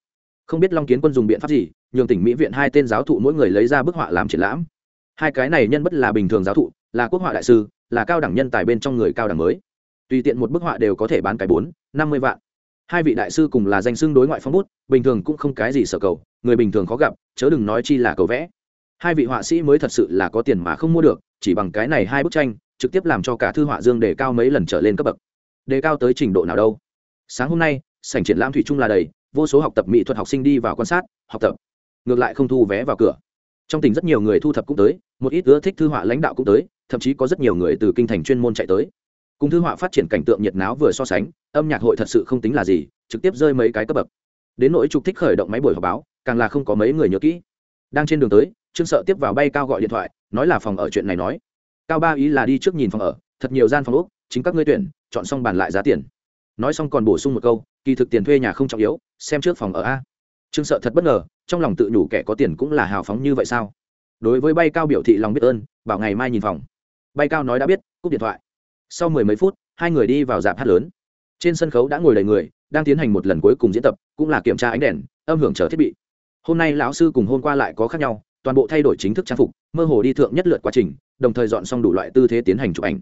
Không biết long kiến quân dùng biện pháp gì, nhường tỉnh mỹ viện hai tên giáo thụ mỗi người lấy ra bức họa làm triển lãm. Hai cái này nhân bất là bình thường giáo thụ, là quốc họa đại sư là cao đẳng nhân tài bên trong người cao đẳng mới. Tùy tiện một bức họa đều có thể bán cái bốn, năm mươi vạn. Hai vị đại sư cùng là danh xưng đối ngoại phong bút, bình thường cũng không cái gì sở cầu, người bình thường khó gặp, chớ đừng nói chi là cầu vẽ. Hai vị họa sĩ mới thật sự là có tiền mà không mua được, chỉ bằng cái này hai bức tranh, trực tiếp làm cho cả thư họa dương đề cao mấy lần trở lên cấp bậc. Đề cao tới trình độ nào đâu? Sáng hôm nay, sảnh triển lãm thủy chung là đầy, vô số học tập mỹ thuật học sinh đi vào quan sát, học tập. Ngược lại không thu vé vào cửa. Trong tỉnh rất nhiều người thu thập cũng tới, một ít ưa thích thư họa lãnh đạo cũng tới thậm chí có rất nhiều người từ kinh thành chuyên môn chạy tới. Cùng thư họa phát triển cảnh tượng nhiệt náo vừa so sánh, âm nhạc hội thật sự không tính là gì, trực tiếp rơi mấy cái cấp bậc. Đến nỗi trục thích khởi động máy buổi họp báo, càng là không có mấy người nhớ kỹ. Đang trên đường tới, trương sợ tiếp vào bay cao gọi điện thoại, nói là phòng ở chuyện này nói. Cao ba ý là đi trước nhìn phòng ở, thật nhiều gian phòng úc chính các ngươi tuyển, chọn xong bàn lại giá tiền. Nói xong còn bổ sung một câu, kỳ thực tiền thuê nhà không trọng yếu, xem trước phòng ở a. Trương sợ thật bất ngờ, trong lòng tự nhủ kẻ có tiền cũng là hào phóng như vậy sao? Đối với bay cao biểu thị lòng biết ơn, bảo ngày mai nhìn phòng bay cao nói đã biết, cúp điện thoại. Sau mười mấy phút, hai người đi vào dạp hát lớn. Trên sân khấu đã ngồi đầy người, đang tiến hành một lần cuối cùng diễn tập, cũng là kiểm tra ánh đèn, âm hưởng chờ thiết bị. Hôm nay lão sư cùng hôm qua lại có khác nhau, toàn bộ thay đổi chính thức trang phục, mơ hồ đi thượng nhất lượt quá trình, đồng thời dọn xong đủ loại tư thế tiến hành chụp ảnh.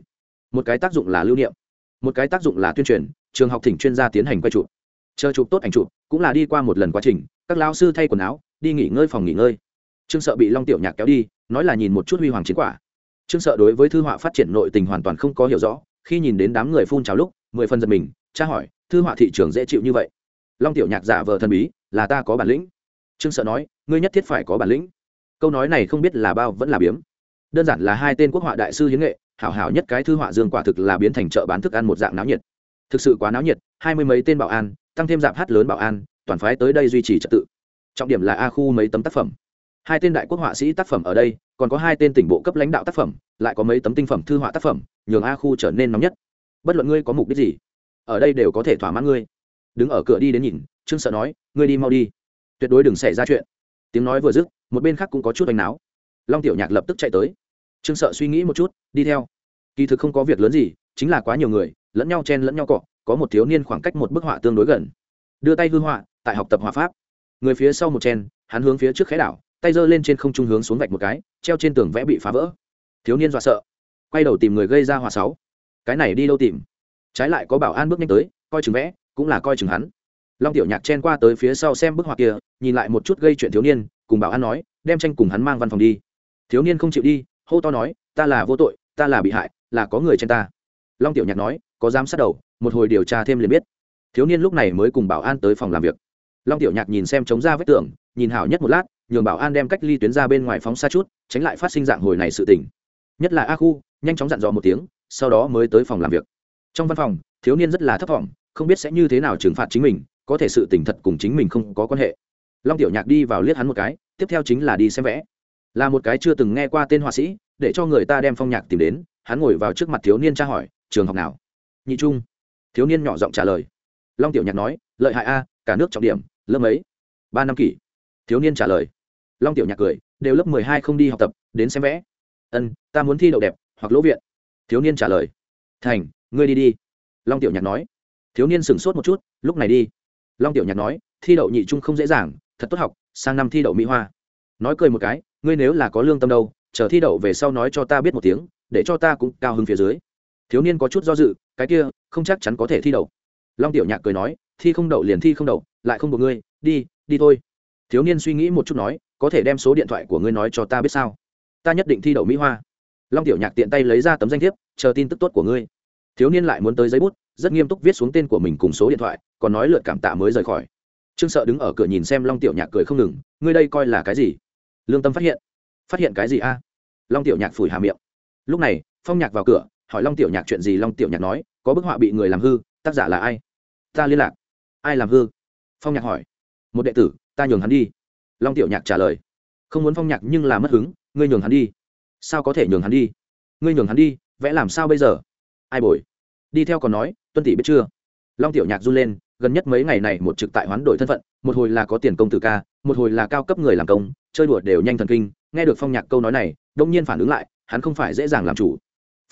Một cái tác dụng là lưu niệm, một cái tác dụng là tuyên truyền, trường học thỉnh chuyên gia tiến hành quay chụp. Chờ chụp tốt ảnh chụp, cũng là đi qua một lần quá trình, các lão sư thay quần áo, đi nghỉ ngơi phòng nghỉ ngơi. Trương sợ bị long tiểu nhạc kéo đi, nói là nhìn một chút huy hoàng chiến quả trương sợ đối với thư họa phát triển nội tình hoàn toàn không có hiểu rõ, khi nhìn đến đám người phun trào lúc, mười phần giật mình, tra hỏi, thư họa thị trường dễ chịu như vậy? Long tiểu nhạc giả vờ thần bí, là ta có bản lĩnh. Trương sợ nói, ngươi nhất thiết phải có bản lĩnh. Câu nói này không biết là bao vẫn là biếm. Đơn giản là hai tên quốc họa đại sư hiến nghệ, hảo hảo nhất cái thư họa dương quả thực là biến thành chợ bán thức ăn một dạng náo nhiệt. Thực sự quá náo nhiệt, hai mươi mấy tên bảo an, tăng thêm dạp hát lớn bảo an, toàn phái tới đây duy trì trật tự. Trọng điểm là a khu mấy tấm tác phẩm. Hai tên đại quốc họa sĩ tác phẩm ở đây còn có hai tên tỉnh bộ cấp lãnh đạo tác phẩm, lại có mấy tấm tinh phẩm thư họa tác phẩm, nhường a khu trở nên nóng nhất. Bất luận ngươi có mục đích gì, ở đây đều có thể thỏa mãn ngươi. Đứng ở cửa đi đến nhìn, trương sợ nói, ngươi đi mau đi. Tuyệt đối đừng xảy ra chuyện. Tiếng nói vừa dứt, một bên khác cũng có chút đánh náo. Long tiểu nhạc lập tức chạy tới. Trương sợ suy nghĩ một chút, đi theo. Kỳ thực không có việc lớn gì, chính là quá nhiều người, lẫn nhau chen lẫn nhau cọ, có một thiếu niên khoảng cách một bức họa tương đối gần. Đưa tay hư họa, tại học tập họa pháp. Người phía sau một chen, hắn hướng phía trước khẽ đảo tay giơ lên trên không trung hướng xuống vạch một cái, treo trên tường vẽ bị phá vỡ. Thiếu niên dọa sợ, quay đầu tìm người gây ra hỏa sáu cái này đi đâu tìm? Trái lại có bảo an bước nhanh tới, coi chừng vẽ, cũng là coi chừng hắn. Long tiểu nhạc chen qua tới phía sau xem bức họa kia, nhìn lại một chút gây chuyện thiếu niên, cùng bảo an nói, đem tranh cùng hắn mang văn phòng đi. Thiếu niên không chịu đi, hô to nói, ta là vô tội, ta là bị hại, là có người trên ta. Long tiểu nhạc nói, có dám sát đầu, một hồi điều tra thêm liền biết. Thiếu niên lúc này mới cùng bảo an tới phòng làm việc. Long tiểu nhạc nhìn xem chống ra vết tường, nhìn hảo nhất một lát nhường bảo an đem cách ly tuyến ra bên ngoài phóng xa chút tránh lại phát sinh dạng hồi này sự tình. Nhất là a khu nhanh chóng dặn dò một tiếng sau đó mới tới phòng làm việc. Trong văn phòng thiếu niên rất là thấp thỏm không biết sẽ như thế nào trừng phạt chính mình có thể sự tình thật cùng chính mình không có quan hệ. Long tiểu nhạc đi vào liếc hắn một cái tiếp theo chính là đi xem vẽ. Là một cái chưa từng nghe qua tên họa sĩ để cho người ta đem phong nhạc tìm đến hắn ngồi vào trước mặt thiếu niên tra hỏi trường học nào? Nhị trung. Thiếu niên nhỏ giọng trả lời. Long tiểu nhạc nói lợi hại a cả nước trọng điểm lớp ấy, ba năm kỷ. Thiếu niên trả lời long tiểu nhạc cười, đều lớp mười hai không đi học tập, đến xem vẽ. Ân, ta muốn thi đậu đẹp hoặc lỗ viện. Thiếu niên trả lời. Thành, ngươi đi đi. Long tiểu nhạc nói. Thiếu niên sửng sốt một chút, lúc này đi. Long tiểu nhạc nói, thi đậu nhị trung không dễ dàng, thật tốt học, sang năm thi đậu mỹ hoa. Nói cười một cái, ngươi nếu là có lương tâm đâu, chờ thi đậu về sau nói cho ta biết một tiếng, để cho ta cũng cao hơn phía dưới. Thiếu niên có chút do dự, cái kia, không chắc chắn có thể thi đậu. Long tiểu nhạc cười nói, thi không đậu liền thi không đậu, lại không buộc ngươi, đi đi thôi thiếu niên suy nghĩ một chút nói, có thể đem số điện thoại của ngươi nói cho ta biết sao? Ta nhất định thi đậu mỹ hoa. Long tiểu nhạc tiện tay lấy ra tấm danh thiếp, chờ tin tức tốt của ngươi. Thiếu niên lại muốn tới giấy bút, rất nghiêm túc viết xuống tên của mình cùng số điện thoại, còn nói lượt cảm tạ mới rời khỏi. Trương sợ đứng ở cửa nhìn xem long tiểu nhạc cười không ngừng, ngươi đây coi là cái gì? Lương tâm phát hiện. Phát hiện cái gì a? Long tiểu nhạc phủi hà miệng. Lúc này, phong nhạc vào cửa, hỏi long tiểu nhạc chuyện gì long tiểu nhạc nói, có bức họa bị người làm hư, tác giả là ai? Ta liên lạc. Ai làm hư? Phong nhạc hỏi. Một đệ tử ta nhường hắn đi. Long tiểu nhạc trả lời. Không muốn phong nhạc nhưng là mất hứng, ngươi nhường hắn đi. Sao có thể nhường hắn đi? Ngươi nhường hắn đi, vẽ làm sao bây giờ? Ai bồi? Đi theo còn nói, tuân tỷ biết chưa? Long tiểu nhạc run lên, gần nhất mấy ngày này một trực tại hoán đổi thân phận, một hồi là có tiền công tử ca, một hồi là cao cấp người làm công, chơi đùa đều nhanh thần kinh, nghe được phong nhạc câu nói này đông nhiên phản ứng lại, hắn không phải dễ dàng làm chủ.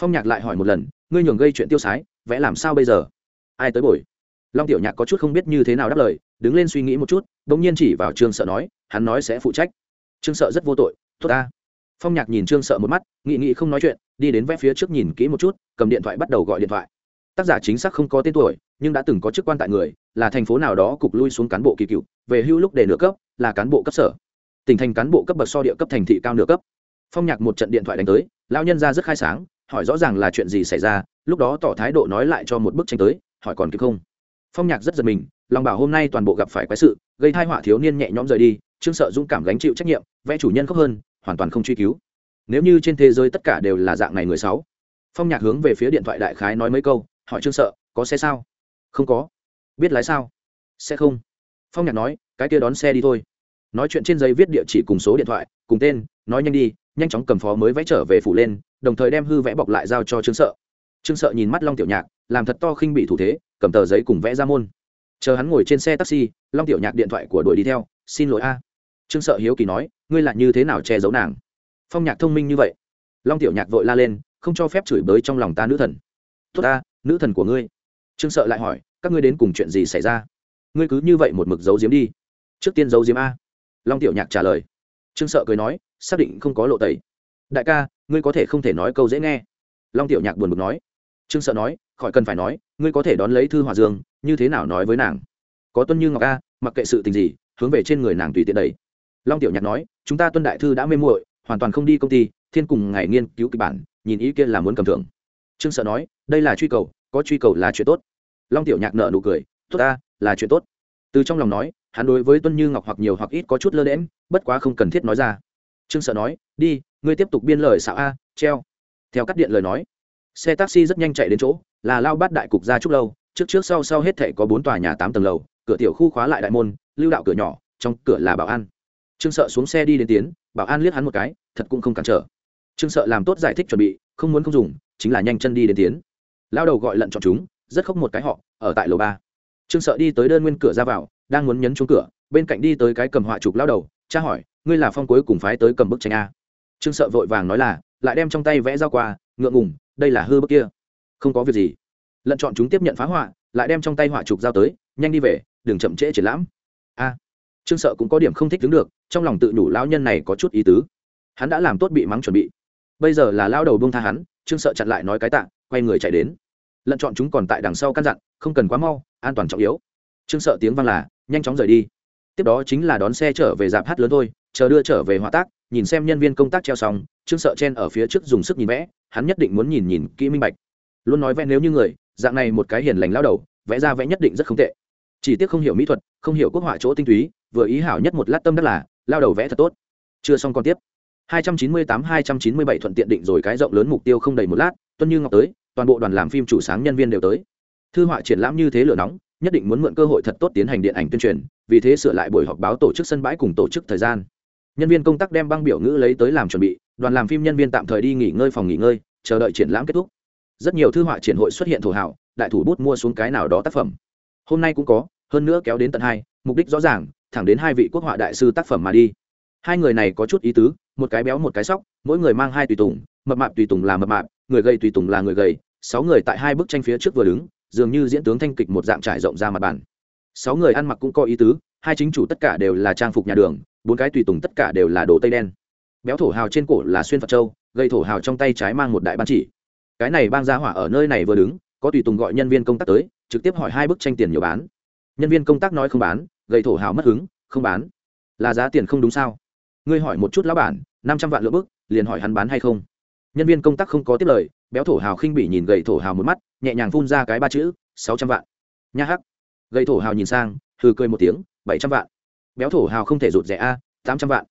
Phong nhạc lại hỏi một lần, ngươi nhường gây chuyện tiêu sái, vẽ làm sao bây giờ? Ai tới bồi? Long tiểu nhạc có chút không biết như thế nào đáp lời, đứng lên suy nghĩ một chút bỗng nhiên chỉ vào trương sợ nói, hắn nói sẽ phụ trách. Trương sợ rất vô tội, tốt ta. Phong nhạc nhìn trương sợ một mắt nghị nghị không nói chuyện, đi đến vẽ phía trước nhìn kỹ một chút, cầm điện thoại bắt đầu gọi điện thoại. Tác giả chính xác không có tên tuổi, nhưng đã từng có chức quan tại người, là thành phố nào đó cục lui xuống cán bộ kỳ cựu, về hưu lúc để nửa cấp, là cán bộ cấp sở. Tỉnh thành cán bộ cấp bậc so địa cấp thành thị cao nửa cấp. Phong nhạc một trận điện thoại đánh tới, lão nhân ra rất khai sáng, hỏi rõ ràng là chuyện gì xảy ra, lúc đó tỏ thái độ nói lại cho một bức tranh tới, hỏi còn kịp không. Phong nhạc rất giật mình, lòng bảo hôm nay toàn bộ gặp phải quái sự gây thai họa thiếu niên nhẹ nhõm rời đi, trương sợ dũng cảm gánh chịu trách nhiệm, vẽ chủ nhân khóc hơn, hoàn toàn không truy cứu. Nếu như trên thế giới tất cả đều là dạng này người sáu phong nhạc hướng về phía điện thoại đại khái nói mấy câu, hỏi trương sợ, có xe sao? Không có. Biết lái sao? Sẽ không. Phong nhạc nói, cái kia đón xe đi thôi. Nói chuyện trên giấy viết địa chỉ cùng số điện thoại, cùng tên, nói nhanh đi, nhanh chóng cầm phó mới vẽ trở về phủ lên, đồng thời đem hư vẽ bọc lại giao cho trương sợ. Trương sợ nhìn mắt long tiểu nhạc, làm thật to khinh bị thủ thế, cầm tờ giấy cùng vẽ ra môn chờ hắn ngồi trên xe taxi, long tiểu nhạc điện thoại của đuổi đi theo, xin lỗi a. Trương sợ hiếu kỳ nói, ngươi lại như thế nào che giấu nàng? Phong nhạc thông minh như vậy. Long tiểu nhạc vội la lên, không cho phép chửi bới trong lòng ta nữ thần. Tốt ta, nữ thần của ngươi. Trương sợ lại hỏi, các ngươi đến cùng chuyện gì xảy ra? Ngươi cứ như vậy một mực giấu diếm đi. Trước tiên giấu diếm a. Long tiểu nhạc trả lời. Trương sợ cười nói, xác định không có lộ tẩy. Đại ca, ngươi có thể không thể nói câu dễ nghe. Long tiểu nhạc buồn bực nói trương sợ nói, khỏi cần phải nói, ngươi có thể đón lấy thư hòa dương, như thế nào nói với nàng? Có tuân như ngọc a, mặc kệ sự tình gì, hướng về trên người nàng tùy tiện đầy long tiểu nhạc nói, chúng ta tuân đại thư đã mê muội, hoàn toàn không đi công ty, thiên cùng ngày nghiên cứu kịch bản, nhìn ý kia là muốn cầm thưởng. Trương sợ nói, đây là truy cầu, có truy cầu là chuyện tốt. Long tiểu nhạc nợ nụ cười, tốt ta, là chuyện tốt. Từ trong lòng nói, hắn đối với tuân như ngọc hoặc nhiều hoặc ít có chút lơ đễm bất quá không cần thiết nói ra. Trương sợ nói, đi, ngươi tiếp tục biên lời xạo a, treo. Theo cắt điện lời nói xe taxi rất nhanh chạy đến chỗ, là lao bát đại cục ra chúc lâu, trước trước sau sau hết thể có bốn tòa nhà tám tầng lầu, cửa tiểu khu khóa lại đại môn, lưu đạo cửa nhỏ, trong cửa là bảo an. Trương sợ xuống xe đi đến tiến, bảo an liếc hắn một cái, thật cũng không cản trở. Trương sợ làm tốt giải thích chuẩn bị, không muốn không dùng, chính là nhanh chân đi đến tiến. Lao đầu gọi lận chọn chúng, rất khóc một cái họ, ở tại lầu ba. Trương sợ đi tới đơn nguyên cửa ra vào, đang muốn nhấn chuông cửa, bên cạnh đi tới cái cầm họa chụp lao đầu, cha hỏi, ngươi là phong cuối cùng phái tới cầm bức tranh a? Trương sợ vội vàng nói là, lại đem trong tay vẽ ra qua, ngượng ngùng đây là hư bức kia. Không có việc gì. Lận chọn chúng tiếp nhận phá họa, lại đem trong tay họa trục giao tới, nhanh đi về, đừng chậm trễ triển lãm. A. Trương sợ cũng có điểm không thích đứng được, trong lòng tự nhủ lão nhân này có chút ý tứ. Hắn đã làm tốt bị mắng chuẩn bị. Bây giờ là lao đầu buông tha hắn, trương sợ chặn lại nói cái tạ, quay người chạy đến. Lận chọn chúng còn tại đằng sau căn dặn, không cần quá mau, an toàn trọng yếu. Trương sợ tiếng vang là, nhanh chóng rời đi. Tiếp đó chính là đón xe trở về dạp hát lớn thôi chờ đưa trở về họa tác, nhìn xem nhân viên công tác treo xong, trương sợ chen ở phía trước dùng sức nhìn vẽ, hắn nhất định muốn nhìn nhìn kỹ minh bạch. Luôn nói vẽ nếu như người, dạng này một cái hiền lành lao đầu, vẽ ra vẽ nhất định rất không tệ. Chỉ tiếc không hiểu mỹ thuật, không hiểu quốc họa chỗ tinh túy, vừa ý hảo nhất một lát tâm đất là, lao đầu vẽ thật tốt. Chưa xong còn tiếp. 298-297 thuận tiện định rồi cái rộng lớn mục tiêu không đầy một lát, tuân như ngọc tới, toàn bộ đoàn làm phim chủ sáng nhân viên đều tới. Thư họa triển lãm như thế lửa nóng, nhất định muốn mượn cơ hội thật tốt tiến hành điện ảnh tuyên truyền, vì thế sửa lại buổi họp báo tổ chức sân bãi cùng tổ chức thời gian nhân viên công tác đem băng biểu ngữ lấy tới làm chuẩn bị, đoàn làm phim nhân viên tạm thời đi nghỉ ngơi phòng nghỉ ngơi, chờ đợi triển lãm kết thúc. Rất nhiều thư họa triển hội xuất hiện thổ hảo đại thủ bút mua xuống cái nào đó tác phẩm. Hôm nay cũng có, hơn nữa kéo đến tận hai, mục đích rõ ràng, thẳng đến hai vị quốc họa đại sư tác phẩm mà đi. Hai người này có chút ý tứ, một cái béo một cái sóc, mỗi người mang hai tùy tùng, mập mạp tùy tùng là mập mạp, người gầy tùy tùng là người gầy, sáu người tại hai bức tranh phía trước vừa đứng, dường như diễn tướng thanh kịch một dạng trải rộng ra mặt bàn. Sáu người ăn mặc cũng có ý tứ, hai chính chủ tất cả đều là trang phục nhà đường bốn cái tùy tùng tất cả đều là đồ tây đen. Béo thổ hào trên cổ là xuyên phật châu, gây thổ hào trong tay trái mang một đại ban chỉ. Cái này bang gia hỏa ở nơi này vừa đứng, có tùy tùng gọi nhân viên công tác tới, trực tiếp hỏi hai bức tranh tiền nhiều bán. Nhân viên công tác nói không bán, gây thổ hào mất hứng, không bán. Là giá tiền không đúng sao? Ngươi hỏi một chút lão bản, năm trăm vạn lượng bức, liền hỏi hắn bán hay không? Nhân viên công tác không có tiếp lời, béo thổ hào khinh bị nhìn gầy thổ hào một mắt, nhẹ nhàng phun ra cái ba chữ, sáu trăm vạn. Nha hắc. Gầy thổ hào nhìn sang, hừ cười một tiếng, bảy trăm vạn béo thổ hào không thể rụt rẻ a, tám trăm vạn.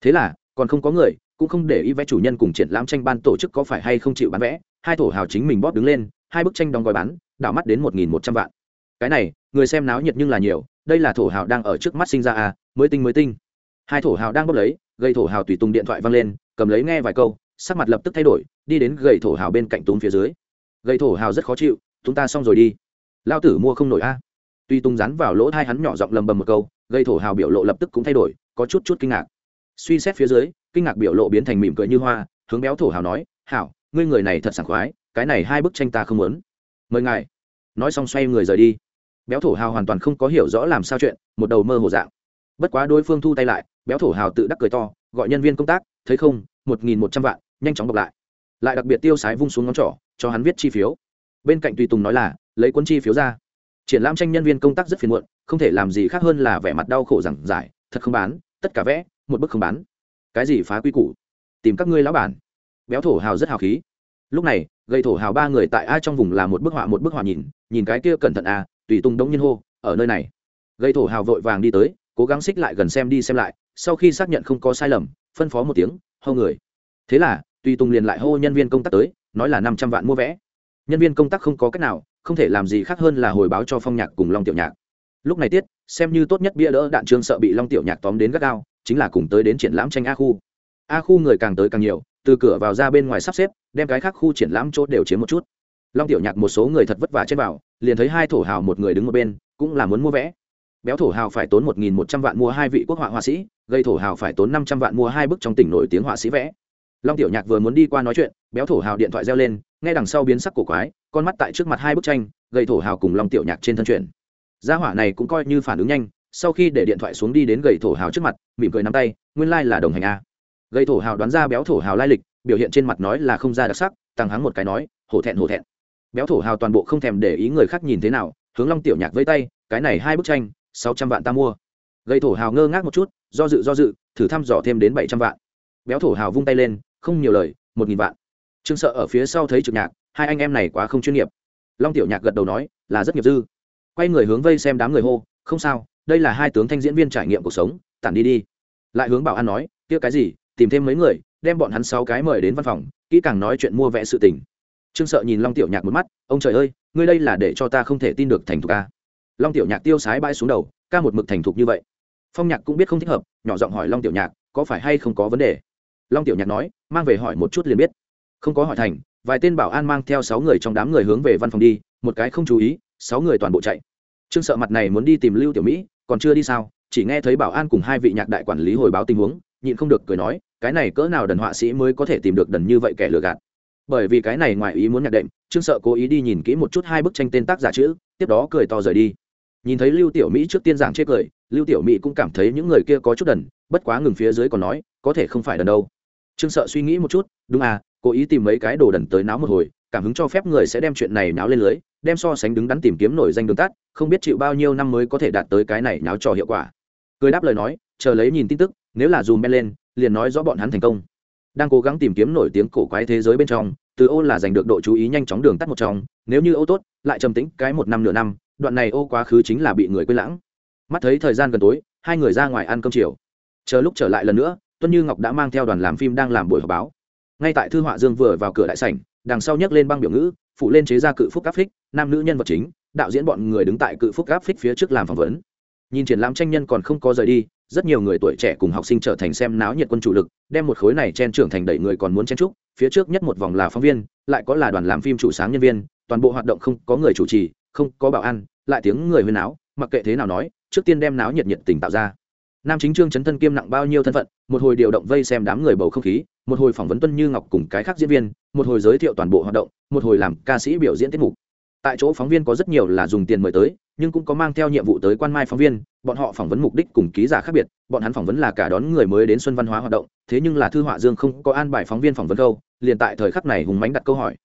Thế là, còn không có người, cũng không để ý vẽ chủ nhân cùng triển lãm tranh ban tổ chức có phải hay không chịu bán vẽ, hai thổ hào chính mình bóp đứng lên, hai bức tranh đóng gói bán, đảo mắt đến một nghìn một trăm vạn. Cái này, người xem náo nhiệt nhưng là nhiều, đây là thổ hào đang ở trước mắt sinh ra à mới tinh mới tinh. Hai thổ hào đang bóp lấy gây thổ hào tùy tùng điện thoại văng lên, cầm lấy nghe vài câu, sắc mặt lập tức thay đổi, đi đến gầy thổ hào bên cạnh túm phía dưới. Gầy thổ hào rất khó chịu, chúng ta xong rồi đi. Lao tử mua không nổi a tuy tung rắn vào lỗ thai hắn nhỏ giọng lầm bầm một câu, gây thổ hào biểu lộ lập tức cũng thay đổi, có chút chút kinh ngạc. Suy xét phía dưới, kinh ngạc biểu lộ biến thành mỉm cười như hoa, hướng béo thổ hào nói, hảo, ngươi người này thật sảng khoái, cái này hai bức tranh ta không muốn. Mời ngài. Nói xong xoay người rời đi. Béo thổ hào hoàn toàn không có hiểu rõ làm sao chuyện, một đầu mơ hồ dạng. Bất quá đối phương thu tay lại, béo thổ hào tự đắc cười to, gọi nhân viên công tác, thấy không, một nghìn một trăm vạn, nhanh chóng đọc lại. Lại đặc biệt tiêu sái vung xuống ngón trỏ, cho hắn viết chi phiếu. Bên cạnh tùy tùng nói là, lấy cuốn chi phiếu ra triển lãm tranh nhân viên công tác rất phiền muộn, không thể làm gì khác hơn là vẻ mặt đau khổ rằng giải, thật không bán, tất cả vẽ, một bức không bán. Cái gì phá quy củ? Tìm các ngươi lão bản. Béo thổ hào rất hào khí. Lúc này gây thổ hào ba người tại ai trong vùng là một bức họa một bức họa nhìn nhìn cái kia cẩn thận à tùy tung đống nhiên hô, ở nơi này. Gây thổ hào vội vàng đi tới, cố gắng xích lại gần xem đi xem lại, sau khi xác nhận không có sai lầm, phân phó một tiếng, hô người. Thế là, tùy tùng liền lại hô nhân viên công tác tới, nói là năm trăm vạn mua vẽ nhân viên công tác không có cách nào không thể làm gì khác hơn là hồi báo cho phong nhạc cùng long tiểu nhạc. Lúc này tiết, xem như tốt nhất bia đỡ đạn trương sợ bị long tiểu nhạc tóm đến gắt gao, chính là cùng tới đến triển lãm tranh a khu. A khu người càng tới càng nhiều, từ cửa vào ra bên ngoài sắp xếp, đem cái khác khu triển lãm chốt đều chiếm một chút. Long tiểu nhạc một số người thật vất vả trên vào liền thấy hai thổ hào một người đứng một bên, cũng là muốn mua vẽ béo thổ hào phải tốn một nghìn một trăm vạn mua hai vị quốc họa họa sĩ, gây thổ hào phải tốn năm trăm vạn mua hai bức trong tỉnh nổi tiếng họa sĩ vẽ long tiểu nhạc vừa muốn đi qua nói chuyện, béo thổ hào điện thoại reo lên, nghe đằng sau biến sắc cổ quái con mắt tại trước mặt hai bức tranh gây thổ hào cùng long tiểu nhạc trên thân chuyển. Gia hỏa này cũng coi như phản ứng nhanh, sau khi để điện thoại xuống đi đến gầy thổ hào trước mặt, mỉm cười nắm tay, nguyên lai、like、là đồng hành a. Gầy thổ hào đoán ra béo thổ hào lai lịch, biểu hiện trên mặt nói là không ra đặc sắc, tăng hắng một cái nói, hổ thẹn hổ thẹn. Béo thổ hào toàn bộ không thèm để ý người khác nhìn thế nào, hướng long tiểu nhạc với tay, cái này hai bức tranh, sáu trăm vạn ta mua. Gây thổ hào ngơ ngác một chút, do dự do dự, thử thăm dò thêm đến bảy trăm vạn. Béo thổ hào vung tay lên, không nhiều lời, một nghìn vạn. Trương sợ ở phía sau thấy trực nhạc hai anh em này quá không chuyên nghiệp. Long tiểu nhạc gật đầu nói, là rất nghiệp dư. Quay người hướng vây xem đám người hô, không sao, đây là hai tướng thanh diễn viên trải nghiệm cuộc sống, tản đi đi. Lại hướng bảo an nói, kia cái gì, tìm thêm mấy người, đem bọn hắn sáu cái mời đến văn phòng, kỹ càng nói chuyện mua vẽ sự tình. Trương sợ nhìn long tiểu nhạc một mắt, ông trời ơi, ngươi đây là để cho ta không thể tin được thành thục ca. Long tiểu nhạc tiêu sái bãi xuống đầu, ca một mực thành thục như vậy. Phong nhạc cũng biết không thích hợp, nhỏ giọng hỏi long tiểu nhạc, có phải hay không có vấn đề? Long tiểu nhạc nói, mang về hỏi một chút liền biết. Không có hỏi thành vài tên bảo an mang theo sáu người trong đám người hướng về văn phòng đi, một cái không chú ý, sáu người toàn bộ chạy. Trương sợ mặt này muốn đi tìm lưu tiểu mỹ, còn chưa đi sao, chỉ nghe thấy bảo an cùng hai vị nhạc đại quản lý hồi báo tình huống, nhịn không được cười nói, cái này cỡ nào đần họa sĩ mới có thể tìm được đần như vậy kẻ lừa gạt. Bởi vì cái này ngoài ý muốn nhạc đệm, trương sợ cố ý đi nhìn kỹ một chút hai bức tranh tên tác giả chữ, tiếp đó cười to rời đi. Nhìn thấy lưu tiểu mỹ trước tiên giảng chê cười, lưu tiểu mỹ cũng cảm thấy những người kia có chút đần, bất quá ngừng phía dưới còn nói, có thể không phải đần đâu. Trương sợ suy nghĩ một chút, đúng à cố ý tìm mấy cái đồ đần tới náo một hồi, cảm hứng cho phép người sẽ đem chuyện này náo lên lưới, đem so sánh đứng đắn tìm kiếm nổi danh đường tắt, không biết chịu bao nhiêu năm mới có thể đạt tới cái này náo trò hiệu quả. Cười đáp lời nói, chờ lấy nhìn tin tức, nếu là dùm ben lên, liền nói rõ bọn hắn thành công. Đang cố gắng tìm kiếm nổi tiếng cổ quái thế giới bên trong, từ ô là giành được độ chú ý nhanh chóng đường tắt một trong, nếu như ô tốt, lại trầm tĩnh cái một năm nửa năm, đoạn này ô quá khứ chính là bị người quên lãng. Mắt thấy thời gian gần tối, hai người ra ngoài ăn cơm chiều. Chờ lúc trở lại lần nữa, tuân như ngọc đã mang theo đoàn làm phim đang làm buổi họp báo ngay tại thư họa dương vừa vào cửa đại sảnh, đằng sau nhấc lên băng biểu ngữ, phụ lên chế ra cự phúc áp phích, nam nữ nhân vật chính, đạo diễn bọn người đứng tại cự phúc áp phích phía trước làm phỏng vấn. Nhìn triển lãm tranh nhân còn không có rời đi, rất nhiều người tuổi trẻ cùng học sinh trở thành xem náo nhiệt quân chủ lực, đem một khối này chen trưởng thành đẩy người còn muốn chen trúc, phía trước nhất một vòng là phóng viên, lại có là đoàn làm phim chủ sáng nhân viên, toàn bộ hoạt động không có người chủ trì, không có bảo an, lại tiếng người huyên áo mặc kệ thế nào nói, trước tiên đem náo nhiệt nhiệt tình tạo ra nam chính trương chấn thân kiêm nặng bao nhiêu thân phận, một hồi điều động vây xem đám người bầu không khí, một hồi phỏng vấn tuân như ngọc cùng cái khác diễn viên, một hồi giới thiệu toàn bộ hoạt động, một hồi làm ca sĩ biểu diễn tiết mục. Tại chỗ phóng viên có rất nhiều là dùng tiền mời tới, nhưng cũng có mang theo nhiệm vụ tới quan mai phóng viên, bọn họ phỏng vấn mục đích cùng ký giả khác biệt, bọn hắn phỏng vấn là cả đón người mới đến xuân văn hóa hoạt động, thế nhưng là thư họa dương không có an bài phóng viên phỏng vấn câu liền tại thời khắc này hùng mánh đặt câu hỏi.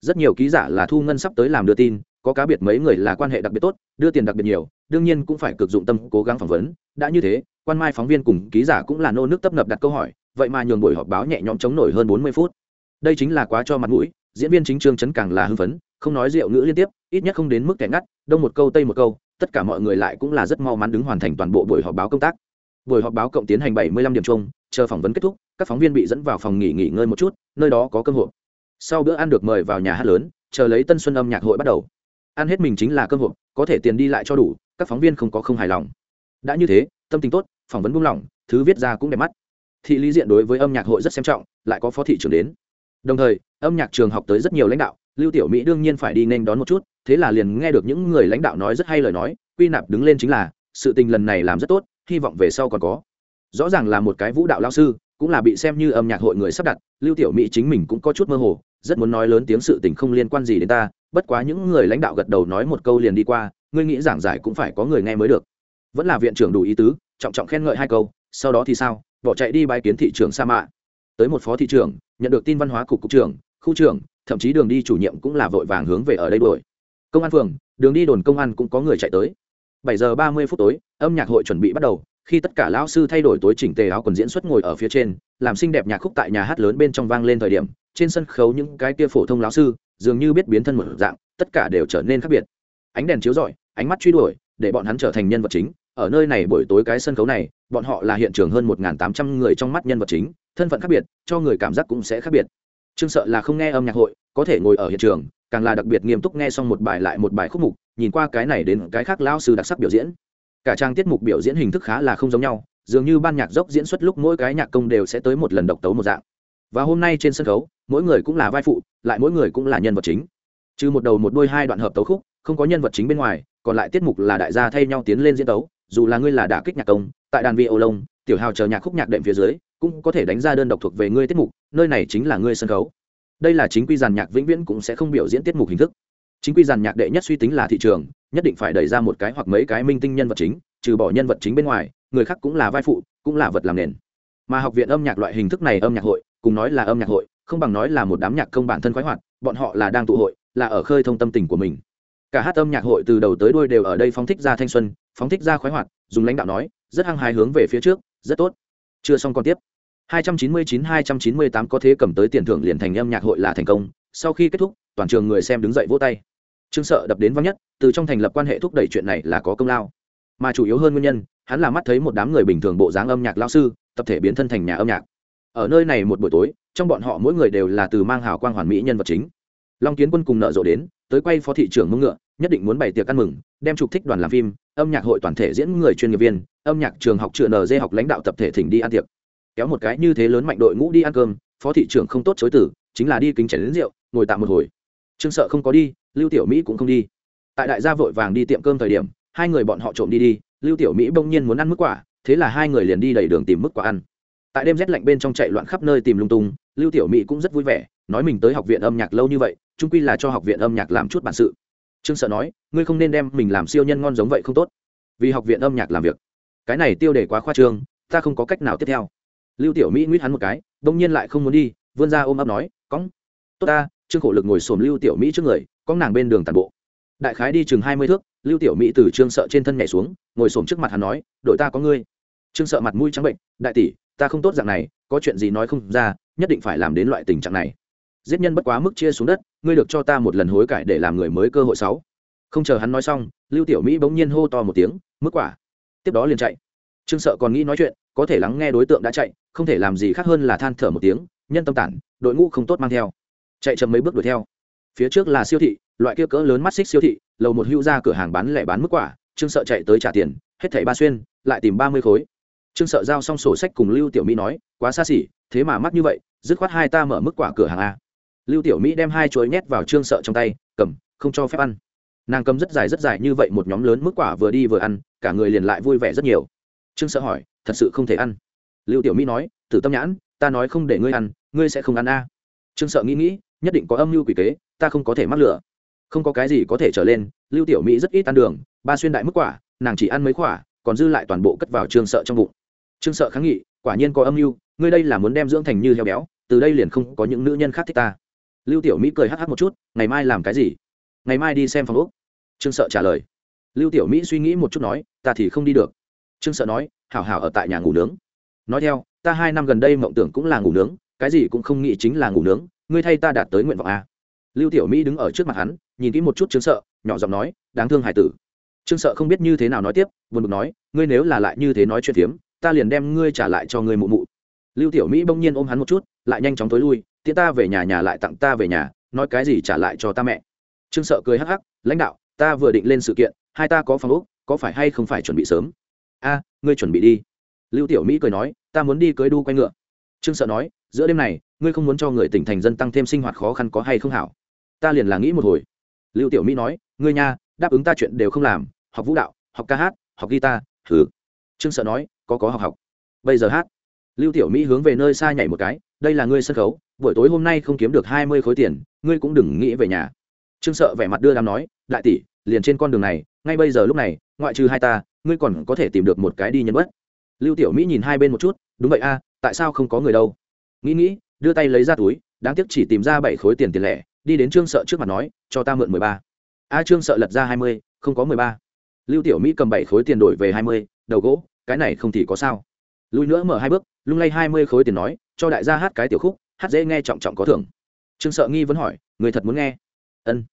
Rất nhiều ký giả là thu ngân sắp tới làm đưa tin, có cá biệt mấy người là quan hệ đặc biệt tốt, đưa tiền đặc biệt nhiều, đương nhiên cũng phải cực dụng tâm cố gắng phỏng vấn, đã như thế quan mai phóng viên cùng ký giả cũng là nô nước tấp nập đặt câu hỏi, vậy mà nhường buổi họp báo nhẹ nhõm chống nổi hơn bốn mươi phút. Đây chính là quá cho mặt mũi, diễn viên chính trương chấn càng là hưng phấn, không nói rượu ngữ liên tiếp, ít nhất không đến mức kẻ ngắt, đông một câu tây một câu, tất cả mọi người lại cũng là rất mau mắn đứng hoàn thành toàn bộ buổi họp báo công tác. Buổi họp báo cộng tiến hành bảy mươi lăm điểm chung, chờ phỏng vấn kết thúc, các phóng viên bị dẫn vào phòng nghỉ nghỉ ngơi một chút, nơi đó có cơm hộp. Sau bữa ăn được mời vào nhà hát lớn, chờ lấy tân xuân âm nhạc hội bắt đầu. Ăn hết mình chính là cơm hộp, có thể tiền đi lại cho đủ, các phóng viên không có không hài lòng. Đã như thế, tâm tình tốt phỏng vấn buông lỏng, thứ viết ra cũng đẹp mắt. Thị lý diện đối với âm nhạc hội rất xem trọng, lại có phó thị trưởng đến. Đồng thời, âm nhạc trường học tới rất nhiều lãnh đạo, lưu tiểu mỹ đương nhiên phải đi nên đón một chút, thế là liền nghe được những người lãnh đạo nói rất hay lời nói, quy nạp đứng lên chính là, sự tình lần này làm rất tốt, hy vọng về sau còn có. Rõ ràng là một cái vũ đạo lao sư, cũng là bị xem như âm nhạc hội người sắp đặt, lưu tiểu mỹ chính mình cũng có chút mơ hồ, rất muốn nói lớn tiếng sự tình không liên quan gì đến ta, bất quá những người lãnh đạo gật đầu nói một câu liền đi qua, ngươi nghĩ giảng giải cũng phải có người nghe mới được. Vẫn là viện trưởng đủ ý tứ trọng trọng khen ngợi hai câu, sau đó thì sao? Bỏ chạy đi bãi kiến thị trưởng sa mạ. Tới một phó thị trưởng, nhận được tin văn hóa cục cục trưởng, khu trưởng, thậm chí đường đi chủ nhiệm cũng là vội vàng hướng về ở đây đuổi. Công an phường, đường đi đồn công an cũng có người chạy tới. Bảy giờ ba mươi phút tối, âm nhạc hội chuẩn bị bắt đầu, khi tất cả lão sư thay đổi tối chỉnh tề áo quần diễn xuất ngồi ở phía trên, làm xinh đẹp nhạc khúc tại nhà hát lớn bên trong vang lên thời điểm, trên sân khấu những cái kia phổ thông lão sư, dường như biết biến thân một dạng, tất cả đều trở nên khác biệt. Ánh đèn chiếu rọi, ánh mắt truy đuổi, để bọn hắn trở thành nhân vật chính ở nơi này buổi tối cái sân khấu này, bọn họ là hiện trường hơn một tám trăm người trong mắt nhân vật chính, thân phận khác biệt, cho người cảm giác cũng sẽ khác biệt. Trương sợ là không nghe âm nhạc hội, có thể ngồi ở hiện trường, càng là đặc biệt nghiêm túc nghe xong một bài lại một bài khúc mục, nhìn qua cái này đến cái khác lao sư đặc sắc biểu diễn. Cả trang tiết mục biểu diễn hình thức khá là không giống nhau, dường như ban nhạc dốc diễn xuất lúc mỗi cái nhạc công đều sẽ tới một lần độc tấu một dạng. Và hôm nay trên sân khấu, mỗi người cũng là vai phụ, lại mỗi người cũng là nhân vật chính. Trừ một đầu một đôi hai đoạn hợp tấu khúc, không có nhân vật chính bên ngoài, còn lại tiết mục là đại gia thay nhau tiến lên diễn tấu dù là ngươi là đả kích nhạc công, tại đàn vi ô lông tiểu hào chờ nhạc khúc nhạc đệm phía dưới, cũng có thể đánh ra đơn độc thuộc về ngươi tiết mục, nơi này chính là ngươi sân khấu. Đây là chính quy giàn nhạc vĩnh viễn cũng sẽ không biểu diễn tiết mục hình thức. Chính quy giàn nhạc đệ nhất suy tính là thị trường, nhất định phải đẩy ra một cái hoặc mấy cái minh tinh nhân vật chính, trừ bỏ nhân vật chính bên ngoài, người khác cũng là vai phụ, cũng là vật làm nền. Mà học viện âm nhạc loại hình thức này âm nhạc hội, cùng nói là âm nhạc hội, không bằng nói là một đám nhạc công bản thân khoái hoạt, bọn họ là đang tụ hội, là ở khơi thông tâm tình của mình. Cả hát âm nhạc hội từ đầu tới đuôi đều ở đây phóng thích ra thanh xuân phóng thích ra khoái hoạt, dùng lãnh đạo nói, rất hăng hái hướng về phía trước, rất tốt. Chưa xong còn tiếp. 299-298 có thế cầm tới tiền thưởng liền thành âm nhạc hội là thành công. Sau khi kết thúc, toàn trường người xem đứng dậy vỗ tay. Trương sợ đập đến vắng nhất, từ trong thành lập quan hệ thúc đẩy chuyện này là có công lao. Mà chủ yếu hơn nguyên nhân, hắn là mắt thấy một đám người bình thường bộ dáng âm nhạc lao sư, tập thể biến thân thành nhà âm nhạc. Ở nơi này một buổi tối, trong bọn họ mỗi người đều là từ mang hào quang hoàn mỹ nhân vật chính. Long kiến quân cùng nợ rộ đến, tới quay phó thị trưởng mông ngựa nhất định muốn bày tiệc ăn mừng, đem chụp thích đoàn làm phim, âm nhạc hội toàn thể diễn người chuyên nghiệp viên, âm nhạc trường học trường nd học lãnh đạo tập thể thỉnh đi ăn tiệc. Kéo một cái như thế lớn mạnh đội ngũ đi ăn cơm, phó thị trưởng không tốt chối tử chính là đi kính chảy đến rượu, ngồi tạm một hồi. Trương sợ không có đi, lưu tiểu mỹ cũng không đi. Tại đại gia vội vàng đi tiệm cơm thời điểm, hai người bọn họ trộm đi đi, lưu tiểu mỹ bỗng nhiên muốn ăn mức quả, thế là hai người liền đi đầy đường tìm mức quả ăn. Tại đêm rét lạnh bên trong chạy loạn khắp nơi tìm lung tung, lưu tiểu mỹ cũng rất vui vẻ, nói mình tới học viện âm nhạc lâu như vậy trung quy là cho học viện âm nhạc làm chút bản sự trương sợ nói, ngươi không nên đem mình làm siêu nhân ngon giống vậy không tốt. Vì học viện âm nhạc làm việc. Cái này tiêu đề quá khoa trương, ta không có cách nào tiếp theo. Lưu tiểu mỹ nguyết hắn một cái, đông nhiên lại không muốn đi, vươn ra ôm ấp nói, cóng, tốt ta, trương khổ lực ngồi xổm lưu tiểu mỹ trước người có nàng bên đường tàn bộ. Đại khái đi chừng hai mươi thước, lưu tiểu mỹ từ trương sợ trên thân nhảy xuống, ngồi xổm trước mặt hắn nói, đội ta có ngươi. Trương sợ mặt mũi trắng bệnh, đại tỷ, ta không tốt dạng này, có chuyện gì nói không ra, nhất định phải làm đến loại tình trạng này. Giết nhân bất quá mức chia xuống đất ngươi được cho ta một lần hối cải để làm người mới cơ hội sáu. Không chờ hắn nói xong, lưu tiểu mỹ bỗng nhiên hô to một tiếng, mức quả. Tiếp đó liền chạy. Trương sợ còn nghĩ nói chuyện, có thể lắng nghe đối tượng đã chạy, không thể làm gì khác hơn là than thở một tiếng, nhân tâm tản, đội ngũ không tốt mang theo. Chạy chậm mấy bước đuổi theo. Phía trước là siêu thị, loại kia cỡ lớn mắt xích siêu thị, lầu một hưu ra cửa hàng bán lẻ bán mức quả, trương sợ chạy tới trả tiền, hết thảy ba xuyên, lại tìm ba mươi khối. Trương sợ giao xong sổ sách cùng lưu tiểu mỹ nói, quá xa xỉ, thế mà mắc như vậy, dứt khoát hai ta mở mức quả cửa hàng a lưu tiểu mỹ đem hai chuối nhét vào trương sợ trong tay, cầm, không cho phép ăn. Nàng cầm rất dài rất dài như vậy một nhóm lớn mức quả vừa đi vừa ăn, cả người liền lại vui vẻ rất nhiều. Trương sợ hỏi, thật sự không thể ăn? Lưu tiểu mỹ nói, tử tâm nhãn, ta nói không để ngươi ăn, ngươi sẽ không ăn a. Trương sợ nghĩ nghĩ, nhất định có âm mưu quỷ kế, ta không có thể mắc lửa. Không có cái gì có thể trở lên. Lưu tiểu mỹ rất ít ăn đường, ba xuyên đại mức quả, nàng chỉ ăn mấy quả, còn dư lại toàn bộ cất vào trương sợ trong bụng. Trương sợ kháng nghị, quả nhiên có âm mưu, ngươi đây là muốn đem dưỡng thành như heo béo, từ đây liền không có những nữ nhân khác thích ta lưu tiểu mỹ cười hắc hắc một chút, ngày mai làm cái gì? Ngày mai đi xem phòng úc trương sợ trả lời. Lưu tiểu mỹ suy nghĩ một chút nói, ta thì không đi được. Trương sợ nói, hảo hảo ở tại nhà ngủ nướng. Nói theo, ta hai năm gần đây mộng tưởng cũng là ngủ nướng, cái gì cũng không nghĩ chính là ngủ nướng, ngươi thay ta đạt tới nguyện vọng a. Lưu tiểu mỹ đứng ở trước mặt hắn, nhìn kỹ một chút trương sợ, nhỏ giọng nói, đáng thương hải tử. Trương sợ không biết như thế nào nói tiếp, buồn bực nói, ngươi nếu là lại như thế nói chuyện phiếm, ta liền đem ngươi trả lại cho ngươi mụ mụ. Lưu tiểu mỹ bỗng nhiên ôm hắn một chút, lại nhanh chóng tối lui tiễn ta về nhà nhà lại tặng ta về nhà, nói cái gì trả lại cho ta mẹ. Trương sợ cười hắc hắc, lãnh đạo, ta vừa định lên sự kiện, hai ta có phòng úc có phải hay không phải chuẩn bị sớm? A, ngươi chuẩn bị đi. Lưu tiểu mỹ cười nói, ta muốn đi cưới đu quay ngựa. Trương sợ nói, giữa đêm này, ngươi không muốn cho người tỉnh thành dân tăng thêm sinh hoạt khó khăn có hay không hảo? Ta liền là nghĩ một hồi. Lưu tiểu mỹ nói, ngươi nha, đáp ứng ta chuyện đều không làm, học vũ đạo, học ca hát, học guitar thử trương sợ nói, có có học học. Bây giờ hát. Lưu tiểu mỹ hướng về nơi xa nhảy một cái đây là ngươi sân khấu, buổi tối hôm nay không kiếm được hai mươi khối tiền, ngươi cũng đừng nghĩ về nhà. Trương sợ vẻ mặt đưa đám nói, đại tỷ, liền trên con đường này, ngay bây giờ lúc này, ngoại trừ hai ta, ngươi còn có thể tìm được một cái đi nhân bất. Lưu tiểu mỹ nhìn hai bên một chút, đúng vậy a, tại sao không có người đâu? Nghĩ nghĩ, đưa tay lấy ra túi, đáng tiếc chỉ tìm ra bảy khối tiền tiền lẻ, đi đến trương sợ trước mặt nói, cho ta mượn mười ba. A trương sợ lật ra hai mươi, không có mười ba. Lưu tiểu mỹ cầm bảy khối tiền đổi về hai mươi, đầu gỗ, cái này không thì có sao. Lùi nữa mở hai bước lung lay hai mươi khối tiền nói, cho đại gia hát cái tiểu khúc, hát dễ nghe trọng trọng có thưởng. Trương sợ nghi vẫn hỏi, người thật muốn nghe? Ân.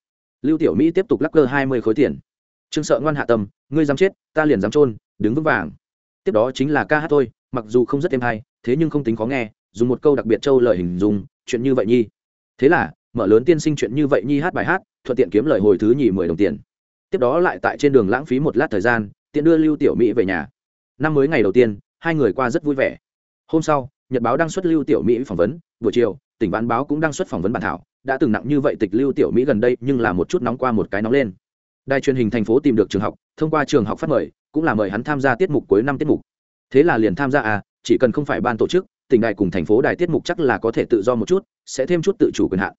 Lưu tiểu mỹ tiếp tục lắc cơ hai mươi khối tiền. Trương sợ ngoan hạ tâm, ngươi dám chết, ta liền dám trôn đứng vững vàng. Tiếp đó chính là ca hát thôi, mặc dù không rất êm hay, thế nhưng không tính khó nghe, dùng một câu đặc biệt châu lời hình dung, chuyện như vậy nhi. Thế là, mở lớn tiên sinh chuyện như vậy nhi hát bài hát, thuận tiện kiếm lời hồi thứ nhì mười đồng tiền. Tiếp đó lại tại trên đường lãng phí một lát thời gian, tiện đưa lưu tiểu mỹ về nhà. Năm mới ngày đầu tiên, hai người qua rất vui vẻ hôm sau, nhật báo đang xuất lưu tiểu mỹ phỏng vấn, buổi chiều, tỉnh bán báo cũng đang xuất phỏng vấn bản thảo, đã từng nặng như vậy tịch lưu tiểu mỹ gần đây nhưng là một chút nóng qua một cái nóng lên. Đài truyền hình thành phố tìm được trường học, thông qua trường học phát mời, cũng là mời hắn tham gia tiết mục cuối năm tiết mục. Thế là liền tham gia à chỉ cần không phải ban tổ chức, tỉnh đài cùng thành phố đài tiết mục chắc là có thể tự do một chút, sẽ thêm chút tự chủ quyền hạn.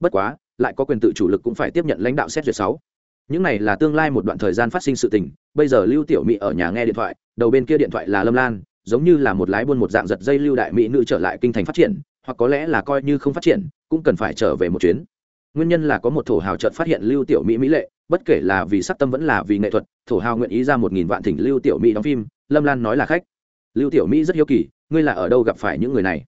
Bất quá, lại có quyền tự chủ lực cũng phải tiếp nhận lãnh đạo xét duyệt sáu. Những này là tương lai một đoạn thời gian phát sinh sự tình, bây giờ lưu tiểu mỹ ở nhà nghe điện thoại, đầu bên kia điện thoại là lâm lan giống như là một lái buôn một dạng giật dây lưu đại mỹ nữ trở lại kinh thành phát triển, hoặc có lẽ là coi như không phát triển, cũng cần phải trở về một chuyến. Nguyên nhân là có một thổ hào chợt phát hiện lưu tiểu mỹ mỹ lệ, bất kể là vì sắc tâm vẫn là vì nghệ thuật, thổ hào nguyện ý ra một nghìn vạn thỉnh lưu tiểu mỹ đóng phim, lâm lan nói là khách. Lưu tiểu mỹ rất hiếu kỳ, ngươi là ở đâu gặp phải những người này?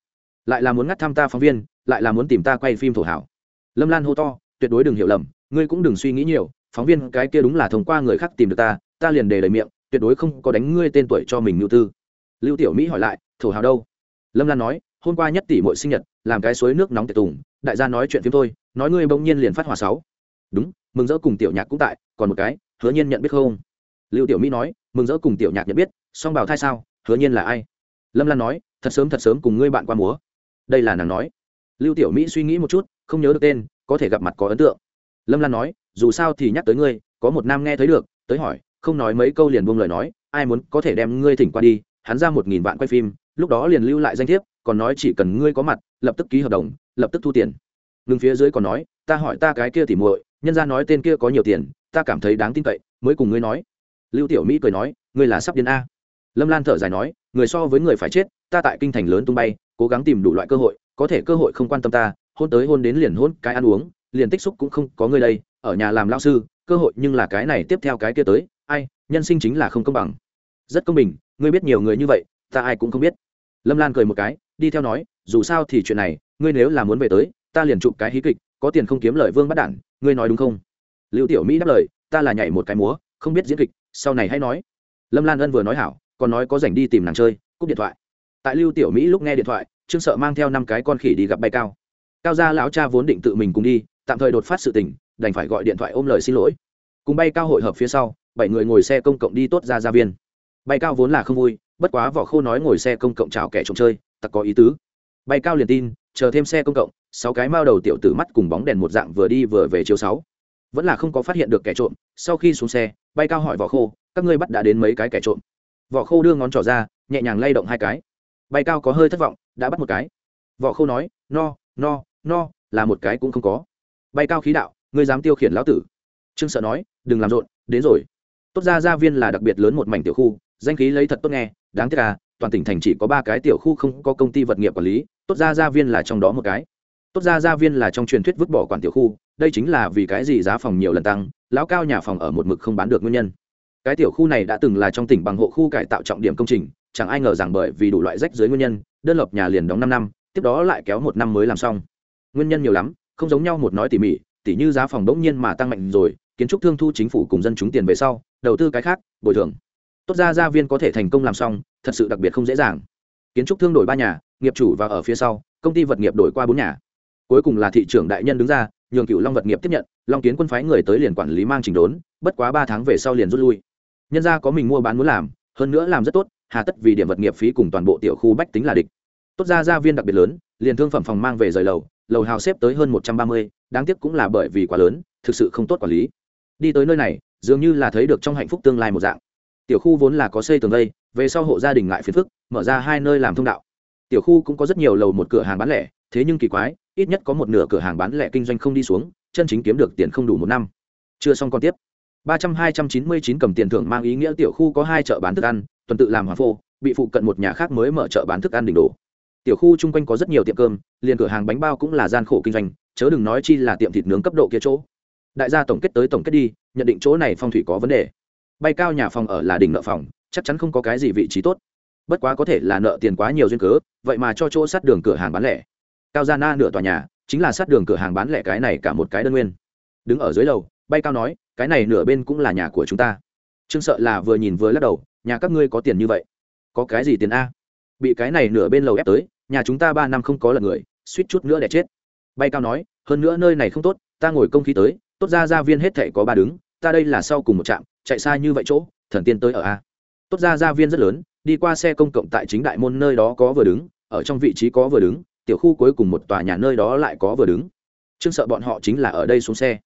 Lại là muốn ngắt thăm ta phóng viên, lại là muốn tìm ta quay phim thổ hào. Lâm lan hô to, tuyệt đối đừng hiểu lầm, ngươi cũng đừng suy nghĩ nhiều, phóng viên cái kia đúng là thông qua người khác tìm được ta ta liền đề lời miệng, tuyệt đối không có đánh ngươi tên tuổi cho mình ngưu tư lưu tiểu mỹ hỏi lại, thổ hào đâu? Lâm lan nói, hôm qua nhất tỷ mỗi sinh nhật, làm cái suối nước nóng tiệc tùng, đại gia nói chuyện phim thôi, nói ngươi bỗng nhiên liền phát hòa sáu. Đúng, mừng rỡ cùng tiểu nhạc cũng tại, còn một cái, hứa nhiên nhận biết không? Lưu tiểu mỹ nói, mừng rỡ cùng tiểu nhạc nhận biết, song bảo thai sao, hứa nhiên là ai? Lâm lan nói, thật sớm thật sớm cùng ngươi bạn qua múa. Đây là nàng nói. Lưu tiểu mỹ suy nghĩ một chút, không nhớ được tên, có thể gặp mặt có ấn tượng. Lâm lan nói, dù sao thì nhắc tới ngươi, có một nam nghe thấy được, tới hỏi, không nói mấy câu liền buông lời nói, ai muốn có thể đem ngươi thỉnh qua đi hắn ra một nghìn vạn quay phim, lúc đó liền lưu lại danh thiếp, còn nói chỉ cần ngươi có mặt, lập tức ký hợp đồng, lập tức thu tiền. Ngừng phía dưới còn nói, ta hỏi ta cái kia thì muội, nhân ra nói tên kia có nhiều tiền, ta cảm thấy đáng tin cậy, mới cùng ngươi nói. Lưu tiểu mỹ cười nói, ngươi là sắp điên a. Lâm lan thở dài nói, người so với người phải chết, ta tại kinh thành lớn tung bay, cố gắng tìm đủ loại cơ hội, có thể cơ hội không quan tâm ta, hôn tới hôn đến liền hôn, cái ăn uống, liền tích xúc cũng không có ngươi đây, ở nhà làm lao sư, cơ hội nhưng là cái này tiếp theo cái kia tới, ai, nhân sinh chính là không công bằng rất công bình, ngươi biết nhiều người như vậy, ta ai cũng không biết. Lâm lan cười một cái, đi theo nói, dù sao thì chuyện này, ngươi nếu là muốn về tới, ta liền chụp cái hí kịch, có tiền không kiếm lời vương bắt đản, ngươi nói đúng không? Lưu tiểu mỹ đáp lời, ta là nhảy một cái múa, không biết diễn kịch, sau này hãy nói. Lâm lan ân vừa nói hảo, còn nói có rảnh đi tìm nàng chơi, cúp điện thoại. Tại lưu tiểu mỹ lúc nghe điện thoại, trương sợ mang theo năm cái con khỉ đi gặp bay cao. Cao gia lão cha vốn định tự mình cùng đi, tạm thời đột phát sự tình, đành phải gọi điện thoại ôm lời xin lỗi. Cùng bay cao hội hợp phía sau, bảy người ngồi xe công cộng đi tốt ra gia viên bay cao vốn là không vui, bất quá vỏ khô nói ngồi xe công cộng chào kẻ trộm chơi, tặc có ý tứ. Bay cao liền tin, chờ thêm xe công cộng, sáu cái mao đầu tiểu tử mắt cùng bóng đèn một dạng vừa đi vừa về chiều sáu. Vẫn là không có phát hiện được kẻ trộm, sau khi xuống xe, bay cao hỏi vỏ khô, các ngươi bắt đã đến mấy cái kẻ trộm? Vỏ khô đưa ngón trỏ ra, nhẹ nhàng lay động hai cái. Bay cao có hơi thất vọng, đã bắt một cái. Vỏ khô nói, no no no, là một cái cũng không có. Bay cao khí đạo, ngươi dám tiêu khiển lão tử. Trương sợ nói, đừng làm rộn, đến rồi. Tốt ra gia viên là đặc biệt lớn một mảnh tiểu khu danh khí lấy thật tốt nghe, đáng tiếc là toàn tỉnh thành chỉ có ba cái tiểu khu không có công ty vật nghiệp quản lý, tốt ra gia viên là trong đó một cái. Tốt ra gia viên là trong truyền thuyết vứt bỏ quản tiểu khu, đây chính là vì cái gì giá phòng nhiều lần tăng, lão cao nhà phòng ở một mực không bán được nguyên nhân. Cái tiểu khu này đã từng là trong tỉnh bằng hộ khu cải tạo trọng điểm công trình, chẳng ai ngờ rằng bởi vì đủ loại rách dưới nguyên nhân, đơn lập nhà liền đóng năm năm, tiếp đó lại kéo một năm mới làm xong. Nguyên nhân nhiều lắm, không giống nhau một nói tỉ mỉ, tỉ như giá phòng bỗng nhiên mà tăng mạnh rồi, kiến trúc thương thu chính phủ cùng dân chúng tiền về sau, đầu tư cái khác, bồi thường tốt ra gia viên có thể thành công làm xong, thật sự đặc biệt không dễ dàng. Kiến trúc thương đổi ba nhà, nghiệp chủ và ở phía sau, công ty vật nghiệp đổi qua bốn nhà. Cuối cùng là thị trưởng đại nhân đứng ra, nhường cựu long vật nghiệp tiếp nhận, long kiến quân phái người tới liền quản lý mang trình đốn, bất quá ba tháng về sau liền rút lui. Nhân ra có mình mua bán muốn làm, hơn nữa làm rất tốt, hà tất vì điểm vật nghiệp phí cùng toàn bộ tiểu khu bách tính là địch. Tốt ra gia viên đặc biệt lớn, liền thương phẩm phòng mang về rời lầu lầu hào xếp tới hơn một trăm ba mươi, đáng tiếc cũng là bởi vì quá lớn, thực sự không tốt quản lý. Đi tới nơi này, dường như là thấy được trong hạnh phúc tương lai một dạng tiểu khu vốn là có xây tường vây, về sau hộ gia đình ngại phiền phức, mở ra hai nơi làm thông đạo. Tiểu khu cũng có rất nhiều lầu một cửa hàng bán lẻ, thế nhưng kỳ quái, ít nhất có một nửa cửa hàng bán lẻ kinh doanh không đi xuống, chân chính kiếm được tiền không đủ một năm. Chưa xong còn tiếp. Ba trăm hai trăm chín mươi chín cầm tiền thưởng mang ý nghĩa tiểu khu có hai chợ bán thức ăn, tuần tự làm hòa phô, bị phụ cận một nhà khác mới mở chợ bán thức ăn đỉnh đổ. Tiểu khu chung quanh có rất nhiều tiệm cơm, liền cửa hàng bánh bao cũng là gian khổ kinh doanh, chớ đừng nói chi là tiệm thịt nướng cấp độ kia chỗ. Đại gia tổng kết tới tổng kết đi, nhận định chỗ này phong thủy có vấn đề bay cao nhà phòng ở là đỉnh nợ phòng, chắc chắn không có cái gì vị trí tốt. Bất quá có thể là nợ tiền quá nhiều duyên cớ, vậy mà cho chỗ sát đường cửa hàng bán lẻ. Cao gia na nửa tòa nhà, chính là sát đường cửa hàng bán lẻ cái này cả một cái đơn nguyên. Đứng ở dưới lầu, bay cao nói, cái này nửa bên cũng là nhà của chúng ta. Trương sợ là vừa nhìn vừa lắc đầu, nhà các ngươi có tiền như vậy? Có cái gì tiền a? Bị cái này nửa bên lầu ép tới, nhà chúng ta ba năm không có lần người, suýt chút nữa để chết. Bay cao nói, hơn nữa nơi này không tốt, ta ngồi công khí tới, tốt ra ra viên hết thể có ba đứng, ta đây là sau cùng một trạm chạy xa như vậy chỗ, thần tiên tới ở a. Tốt ra gia viên rất lớn, đi qua xe công cộng tại chính đại môn nơi đó có vừa đứng, ở trong vị trí có vừa đứng, tiểu khu cuối cùng một tòa nhà nơi đó lại có vừa đứng. Chương sợ bọn họ chính là ở đây xuống xe.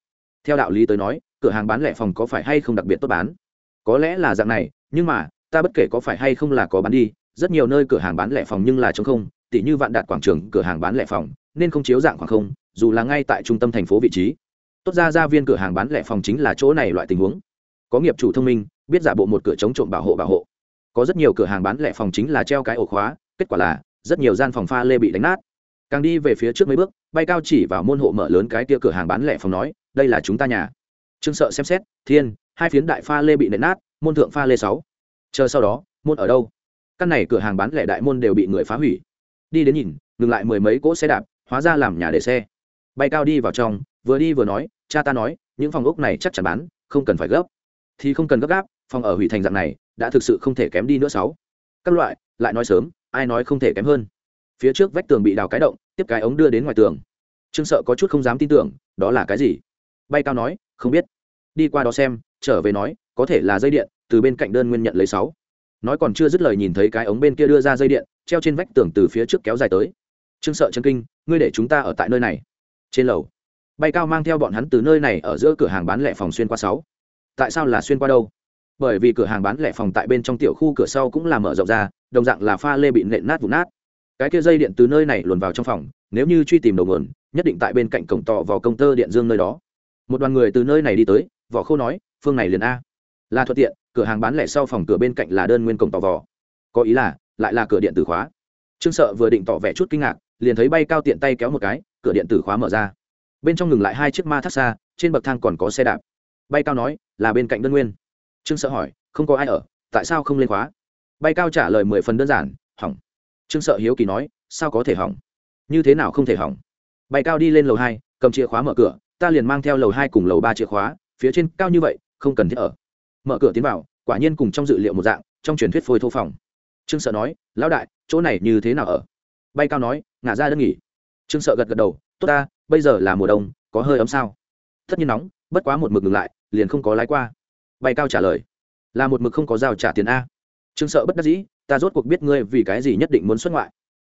Theo đạo lý tới nói, cửa hàng bán lẻ phòng có phải hay không đặc biệt tốt bán? Có lẽ là dạng này, nhưng mà, ta bất kể có phải hay không là có bán đi, rất nhiều nơi cửa hàng bán lẻ phòng nhưng là chống không, tỉ như vạn đạt quảng trường cửa hàng bán lẻ phòng, nên không chiếu dạng khoảng không, dù là ngay tại trung tâm thành phố vị trí. Tốt ra gia viên cửa hàng bán lẻ phòng chính là chỗ này loại tình huống có nghiệp chủ thông minh, biết giả bộ một cửa chống trộm bảo hộ bảo hộ. Có rất nhiều cửa hàng bán lẻ phòng chính là treo cái ổ khóa, kết quả là rất nhiều gian phòng pha lê bị đánh nát. Càng đi về phía trước mấy bước, bay cao chỉ vào môn hộ mở lớn cái tia cửa hàng bán lẻ phòng nói, đây là chúng ta nhà. Trương sợ xem xét, thiên, hai phiến đại pha lê bị nện nát, môn thượng pha lê sáu. Chờ sau đó, môn ở đâu? Căn này cửa hàng bán lẻ đại môn đều bị người phá hủy. Đi đến nhìn, ngừng lại mười mấy cỗ xe đạp, hóa ra làm nhà để xe. Bay cao đi vào trong, vừa đi vừa nói, cha ta nói, những phòng ốc này chắc chắn bán, không cần phải gấp thì không cần gấp gáp, phòng ở hủy thành dạng này, đã thực sự không thể kém đi nữa sáu. Các loại, lại nói sớm, ai nói không thể kém hơn. Phía trước vách tường bị đào cái động, tiếp cái ống đưa đến ngoài tường. Trương sợ có chút không dám tin tưởng, đó là cái gì? Bay cao nói, không biết. Đi qua đó xem, trở về nói, có thể là dây điện, từ bên cạnh đơn nguyên nhận lấy sáu. Nói còn chưa dứt lời nhìn thấy cái ống bên kia đưa ra dây điện, treo trên vách tường từ phía trước kéo dài tới. Trương sợ chân kinh, ngươi để chúng ta ở tại nơi này. Trên lầu. Bay cao mang theo bọn hắn từ nơi này ở giữa cửa hàng bán lẻ phòng xuyên qua sáu tại sao là xuyên qua đâu? Bởi vì cửa hàng bán lẻ phòng tại bên trong tiểu khu cửa sau cũng là mở rộng ra, đồng dạng là pha lê bị nện nát vụn nát. Cái kia dây điện từ nơi này luồn vào trong phòng, nếu như truy tìm đầu nguồn, nhất định tại bên cạnh cổng tọ vào công tơ điện dương nơi đó. Một đoàn người từ nơi này đi tới, vỏ khô nói, phương này liền a. Là thuận tiện, cửa hàng bán lẻ sau phòng cửa bên cạnh là đơn nguyên cổng tỏ vỏ. Có ý là, lại là cửa điện tử khóa. Trương sợ vừa định tỏ vẻ chút kinh ngạc, liền thấy bay cao tiện tay kéo một cái, cửa điện tử khóa mở ra. Bên trong ngừng lại hai chiếc ma thác xa, trên bậc thang còn có xe đạp. Bay cao nói là bên cạnh đơn nguyên. Trương sợ hỏi, không có ai ở, tại sao không lên khóa? Bay cao trả lời mười phần đơn giản, hỏng. Trương sợ hiếu kỳ nói, sao có thể hỏng? Như thế nào không thể hỏng? Bay cao đi lên lầu hai, cầm chìa khóa mở cửa, ta liền mang theo lầu hai cùng lầu ba chìa khóa, phía trên cao như vậy, không cần thiết ở. Mở cửa tiến vào, quả nhiên cùng trong dự liệu một dạng, trong truyền thuyết phôi thô phòng. Trương sợ nói, lão đại, chỗ này như thế nào ở? Bay cao nói, ngả ra đơn nghỉ. Trương sợ gật gật đầu, tốt ta, bây giờ là mùa đông, có hơi ấm sao? Tất nhiên nóng, bất quá một mực ngừng lại liền không có lái qua. Bay cao trả lời, là một mực không có giao trả tiền a. Trương sợ bất đắc dĩ, ta rốt cuộc biết ngươi vì cái gì nhất định muốn xuất ngoại.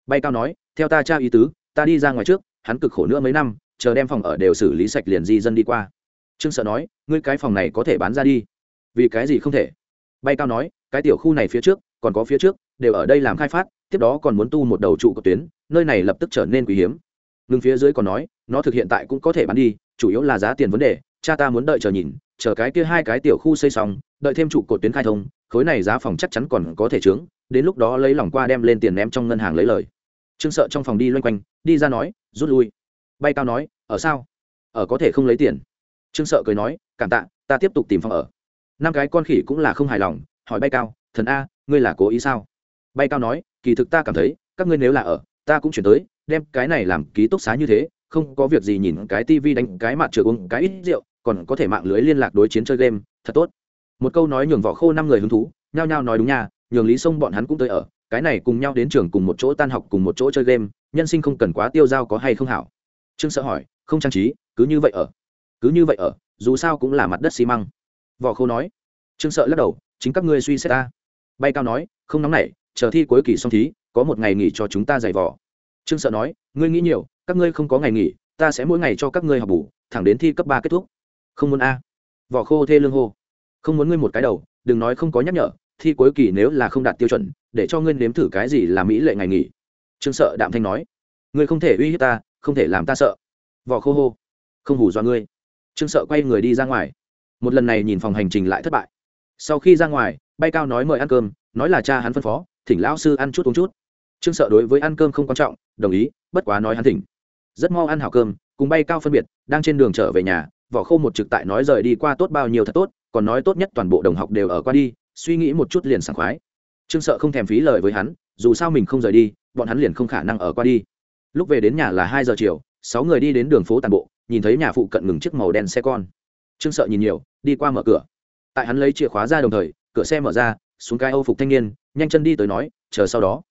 Bay cao nói, theo ta tra ý tứ, ta đi ra ngoài trước, hắn cực khổ nữa mấy năm, chờ đem phòng ở đều xử lý sạch liền di dân đi qua. Trương sợ nói, ngươi cái phòng này có thể bán ra đi. Vì cái gì không thể? Bay cao nói, cái tiểu khu này phía trước, còn có phía trước, đều ở đây làm khai phát, tiếp đó còn muốn tu một đầu trụ của tuyến, nơi này lập tức trở nên quý hiếm. Ngừng phía dưới còn nói, nó thực hiện tại cũng có thể bán đi, chủ yếu là giá tiền vấn đề, cha ta muốn đợi chờ nhìn chờ cái kia hai cái tiểu khu xây xong, đợi thêm trụ cột tuyến khai thông, khối này giá phòng chắc chắn còn có thể trướng đến lúc đó lấy lòng qua đem lên tiền ném trong ngân hàng lấy lời. Trương sợ trong phòng đi loanh quanh, đi ra nói, rút lui. Bay cao nói, ở sao? Ở có thể không lấy tiền. Trương sợ cười nói, cảm tạ, ta tiếp tục tìm phòng ở. Năm cái con khỉ cũng là không hài lòng, hỏi bay cao, thần a, ngươi là cố ý sao? Bay cao nói, kỳ thực ta cảm thấy, các ngươi nếu là ở, ta cũng chuyển tới, đem cái này làm ký túc xá như thế, không có việc gì nhìn cái tivi đánh cái mặt trượt uống cái ít rượu còn có thể mạng lưới liên lạc đối chiến chơi game, thật tốt. Một câu nói nhường vỏ khô năm người hứng thú, nhao nhao nói đúng nha, nhường lý sông bọn hắn cũng tới ở, cái này cùng nhau đến trường cùng một chỗ tan học cùng một chỗ chơi game, nhân sinh không cần quá tiêu dao có hay không hảo. Trương sợ hỏi, không trang trí, cứ như vậy ở. Cứ như vậy ở, dù sao cũng là mặt đất xi măng. Vỏ khô nói. Trương sợ lắc đầu, chính các ngươi suy xét ta. Bay cao nói, không nóng nảy, chờ thi cuối kỳ xong thí, có một ngày nghỉ cho chúng ta giày vỏ trương sợ nói, ngươi nghĩ nhiều, các ngươi không có ngày nghỉ, ta sẽ mỗi ngày cho các ngươi học bù, thẳng đến thi cấp ba kết thúc không muốn a. Vỏ khô thê lương hô. Không muốn ngươi một cái đầu, đừng nói không có nhắc nhở, thi cuối kỳ nếu là không đạt tiêu chuẩn, để cho ngươi nếm thử cái gì là mỹ lệ ngày nghỉ. Trương sợ đạm thanh nói. Ngươi không thể uy hiếp ta, không thể làm ta sợ. Vỏ khô hô. Không hủ do ngươi. Trương sợ quay người đi ra ngoài. Một lần này nhìn phòng hành trình lại thất bại. Sau khi ra ngoài, bay cao nói mời ăn cơm, nói là cha hắn phân phó, thỉnh lão sư ăn chút uống chút. Trương sợ đối với ăn cơm không quan trọng, đồng ý, bất quá nói hắn thỉnh. Rất mau ăn hảo cơm, cùng bay cao phân biệt, đang trên đường trở về nhà vỏ khô một trực tại nói rời đi qua tốt bao nhiêu thật tốt, còn nói tốt nhất toàn bộ đồng học đều ở qua đi, suy nghĩ một chút liền sảng khoái. Trương sợ không thèm phí lời với hắn, dù sao mình không rời đi, bọn hắn liền không khả năng ở qua đi. Lúc về đến nhà là hai giờ chiều, sáu người đi đến đường phố tàn bộ, nhìn thấy nhà phụ cận ngừng chiếc màu đen xe con. Trương sợ nhìn nhiều, đi qua mở cửa. Tại hắn lấy chìa khóa ra đồng thời, cửa xe mở ra, xuống cái âu phục thanh niên, nhanh chân đi tới nói, chờ sau đó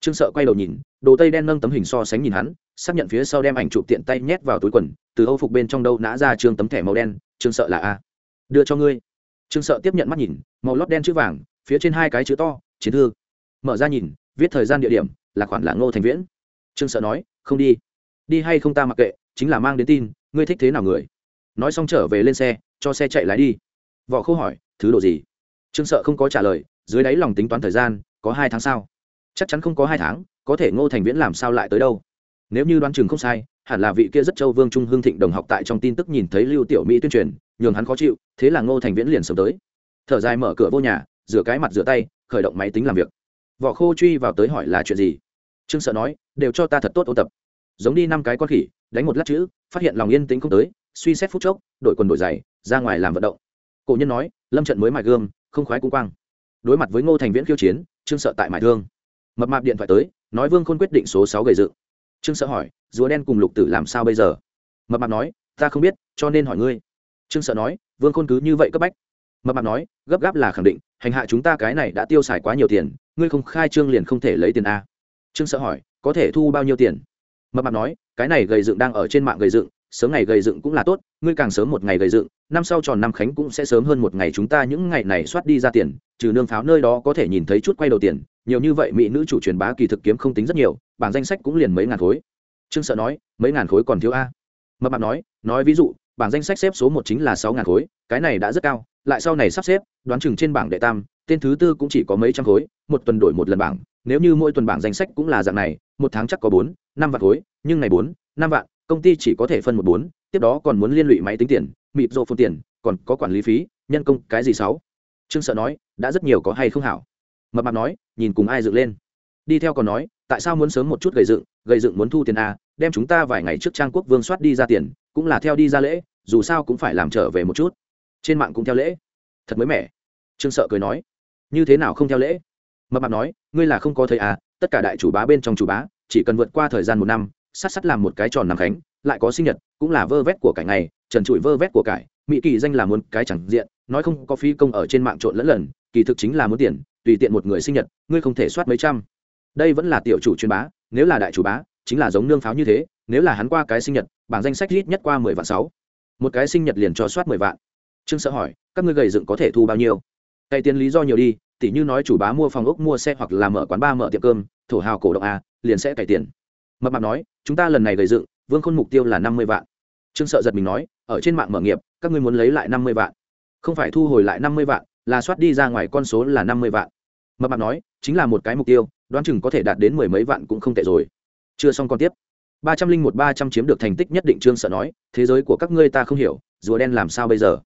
trương sợ quay đầu nhìn, đồ tây đen nâng tấm hình so sánh nhìn hắn, xác nhận phía sau đem ảnh chụp tiện tay nhét vào túi quần, từ âu phục bên trong đâu nã ra trương tấm thẻ màu đen, trương sợ là a. Đưa cho ngươi. Trương sợ tiếp nhận mắt nhìn, màu lót đen chữ vàng, phía trên hai cái chữ to, chiến thư. Mở ra nhìn, viết thời gian địa điểm, là khoản là ngô thành viễn. Trương sợ nói, không đi. Đi hay không ta mặc kệ, chính là mang đến tin, ngươi thích thế nào người. Nói xong trở về lên xe, cho xe chạy lái đi. Võ khâu hỏi, thứ đồ gì? Trương sợ không có trả lời, dưới đáy lòng tính toán thời gian, có hai tháng sau chắc chắn không có hai tháng, có thể ngô thành viễn làm sao lại tới đâu? Nếu như đoán chừng không sai, hẳn là vị kia rất châu vương trung hương thịnh đồng học tại trong tin tức nhìn thấy lưu tiểu mỹ tuyên truyền, nhường hắn khó chịu, thế là ngô thành viễn liền sớm tới. Thở dài mở cửa vô nhà, rửa cái mặt rửa tay, khởi động máy tính làm việc. Vỏ khô truy vào tới hỏi là chuyện gì? Trương sợ nói, đều cho ta thật tốt ôn tập. Giống đi năm cái con khỉ, đánh một lát chữ, phát hiện lòng yên tĩnh không tới, suy xét phút chốc, đổi quần đổi giày, ra ngoài làm vận động. Cổ nhân nói, lâm trận mới mài gươm, không khoái cũng quang. Đối mặt với ngô thành viễn khiêu chiến, trương sợ tại mài thương mập mạp điện thoại tới, nói vương khôn quyết định số sáu gầy dựng. Trương sợ hỏi, rùa đen cùng lục tử làm sao bây giờ? Mập mạp nói, ta không biết, cho nên hỏi ngươi. Trương sợ nói, vương khôn cứ như vậy cấp bách. Mập mạp nói, gấp gáp là khẳng định, hành hạ chúng ta cái này đã tiêu xài quá nhiều tiền, ngươi không khai trương liền không thể lấy tiền a. Trương sợ hỏi, có thể thu bao nhiêu tiền? Mập mạp nói, cái này gầy dựng đang ở trên mạng gầy dựng, sớm ngày gầy dựng cũng là tốt, ngươi càng sớm một ngày gầy dựng, năm sau tròn năm khánh cũng sẽ sớm hơn một ngày chúng ta những ngày này soát đi ra tiền, trừ nương pháo nơi đó có thể nhìn thấy chút quay đầu tiền nhiều như vậy mỹ nữ chủ truyền bá kỳ thực kiếm không tính rất nhiều, bảng danh sách cũng liền mấy ngàn khối. Trương sợ nói, mấy ngàn khối còn thiếu a? Mập mạp nói nói ví dụ, bảng danh sách xếp số một chính là sáu ngàn khối, cái này đã rất cao, lại sau này sắp xếp, đoán chừng trên bảng đệ tam, tên thứ tư cũng chỉ có mấy trăm khối, một tuần đổi một lần bảng, nếu như mỗi tuần bảng danh sách cũng là dạng này, một tháng chắc có bốn, năm vạn khối, nhưng ngày bốn, năm vạn, công ty chỉ có thể phân một bốn, tiếp đó còn muốn liên lụy máy tính tiền, mịt rộ phương tiền, còn có quản lý phí, nhân công cái gì sáu? Trương sợ nói, đã rất nhiều có hay không hảo. Mập mạp nói nhìn cùng ai dựng lên. Đi theo còn nói, tại sao muốn sớm một chút gầy dựng gầy dựng muốn thu tiền a đem chúng ta vài ngày trước trang quốc vương soát đi ra tiền, cũng là theo đi ra lễ, dù sao cũng phải làm trở về một chút. Trên mạng cũng theo lễ. Thật mới mẻ. Trương sợ cười nói. Như thế nào không theo lễ? Mập mạp nói, ngươi là không có thầy à tất cả đại chủ bá bên trong chủ bá, chỉ cần vượt qua thời gian một năm, sát sắt làm một cái tròn nằm khánh, lại có sinh nhật, cũng là vơ vét của cải ngày, trần trụi vơ vét của cải, mỹ kỳ danh là muốn cái chẳng diện, nói không có phi công ở trên mạng trộn lẫn lần, kỳ thực chính là muốn tiền tùy tiện một người sinh nhật, ngươi không thể soát mấy trăm. Đây vẫn là tiểu chủ truyền bá, nếu là đại chủ bá, chính là giống nương pháo như thế, nếu là hắn qua cái sinh nhật, bảng danh sách ít nhất qua mười vạn sáu. Một cái sinh nhật liền cho soát mười vạn. Trương sợ hỏi, các ngươi gầy dựng có thể thu bao nhiêu? Cày tiền lý do nhiều đi, tỉ như nói chủ bá mua phòng ốc, mua xe hoặc là mở quán bar mở tiệm cơm, thổ hào cổ động a, liền sẽ cày tiền. Mập mạp nói, chúng ta lần này gầy dựng, vương khôn mục tiêu là năm mươi vạn. Trương sợ giật mình nói, ở trên mạng mở nghiệp, các ngươi muốn lấy lại năm mươi vạn. Không phải thu hồi lại năm mươi vạn là soát đi ra ngoài con số là năm mươi vạn. Mập mạp nói, chính là một cái mục tiêu, đoán chừng có thể đạt đến mười mấy vạn cũng không tệ rồi. Chưa xong còn tiếp. ba trăm linh một ba trăm chiếm được thành tích nhất định trương sợ nói, thế giới của các ngươi ta không hiểu, rùa đen làm sao bây giờ?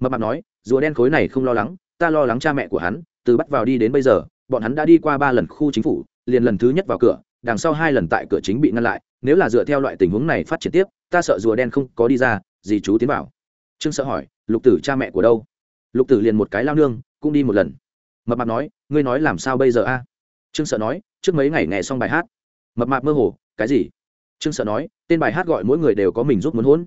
Mập mạp nói, rùa đen khối này không lo lắng, ta lo lắng cha mẹ của hắn, từ bắt vào đi đến bây giờ, bọn hắn đã đi qua ba lần khu chính phủ, liền lần thứ nhất vào cửa, đằng sau hai lần tại cửa chính bị ngăn lại, nếu là dựa theo loại tình huống này phát triển tiếp, ta sợ rùa đen không có đi ra gì chú tiến vào. Trương sợ hỏi, lục tử cha mẹ của đâu? Lục tử liền một cái lao nương, cũng đi một lần. Mập mạp nói, ngươi nói làm sao bây giờ a? Trương sợ nói, trước mấy ngày nghe xong bài hát. Mập mạp mơ hồ, cái gì? Trương sợ nói, tên bài hát gọi mỗi người đều có mình giúp muốn hôn.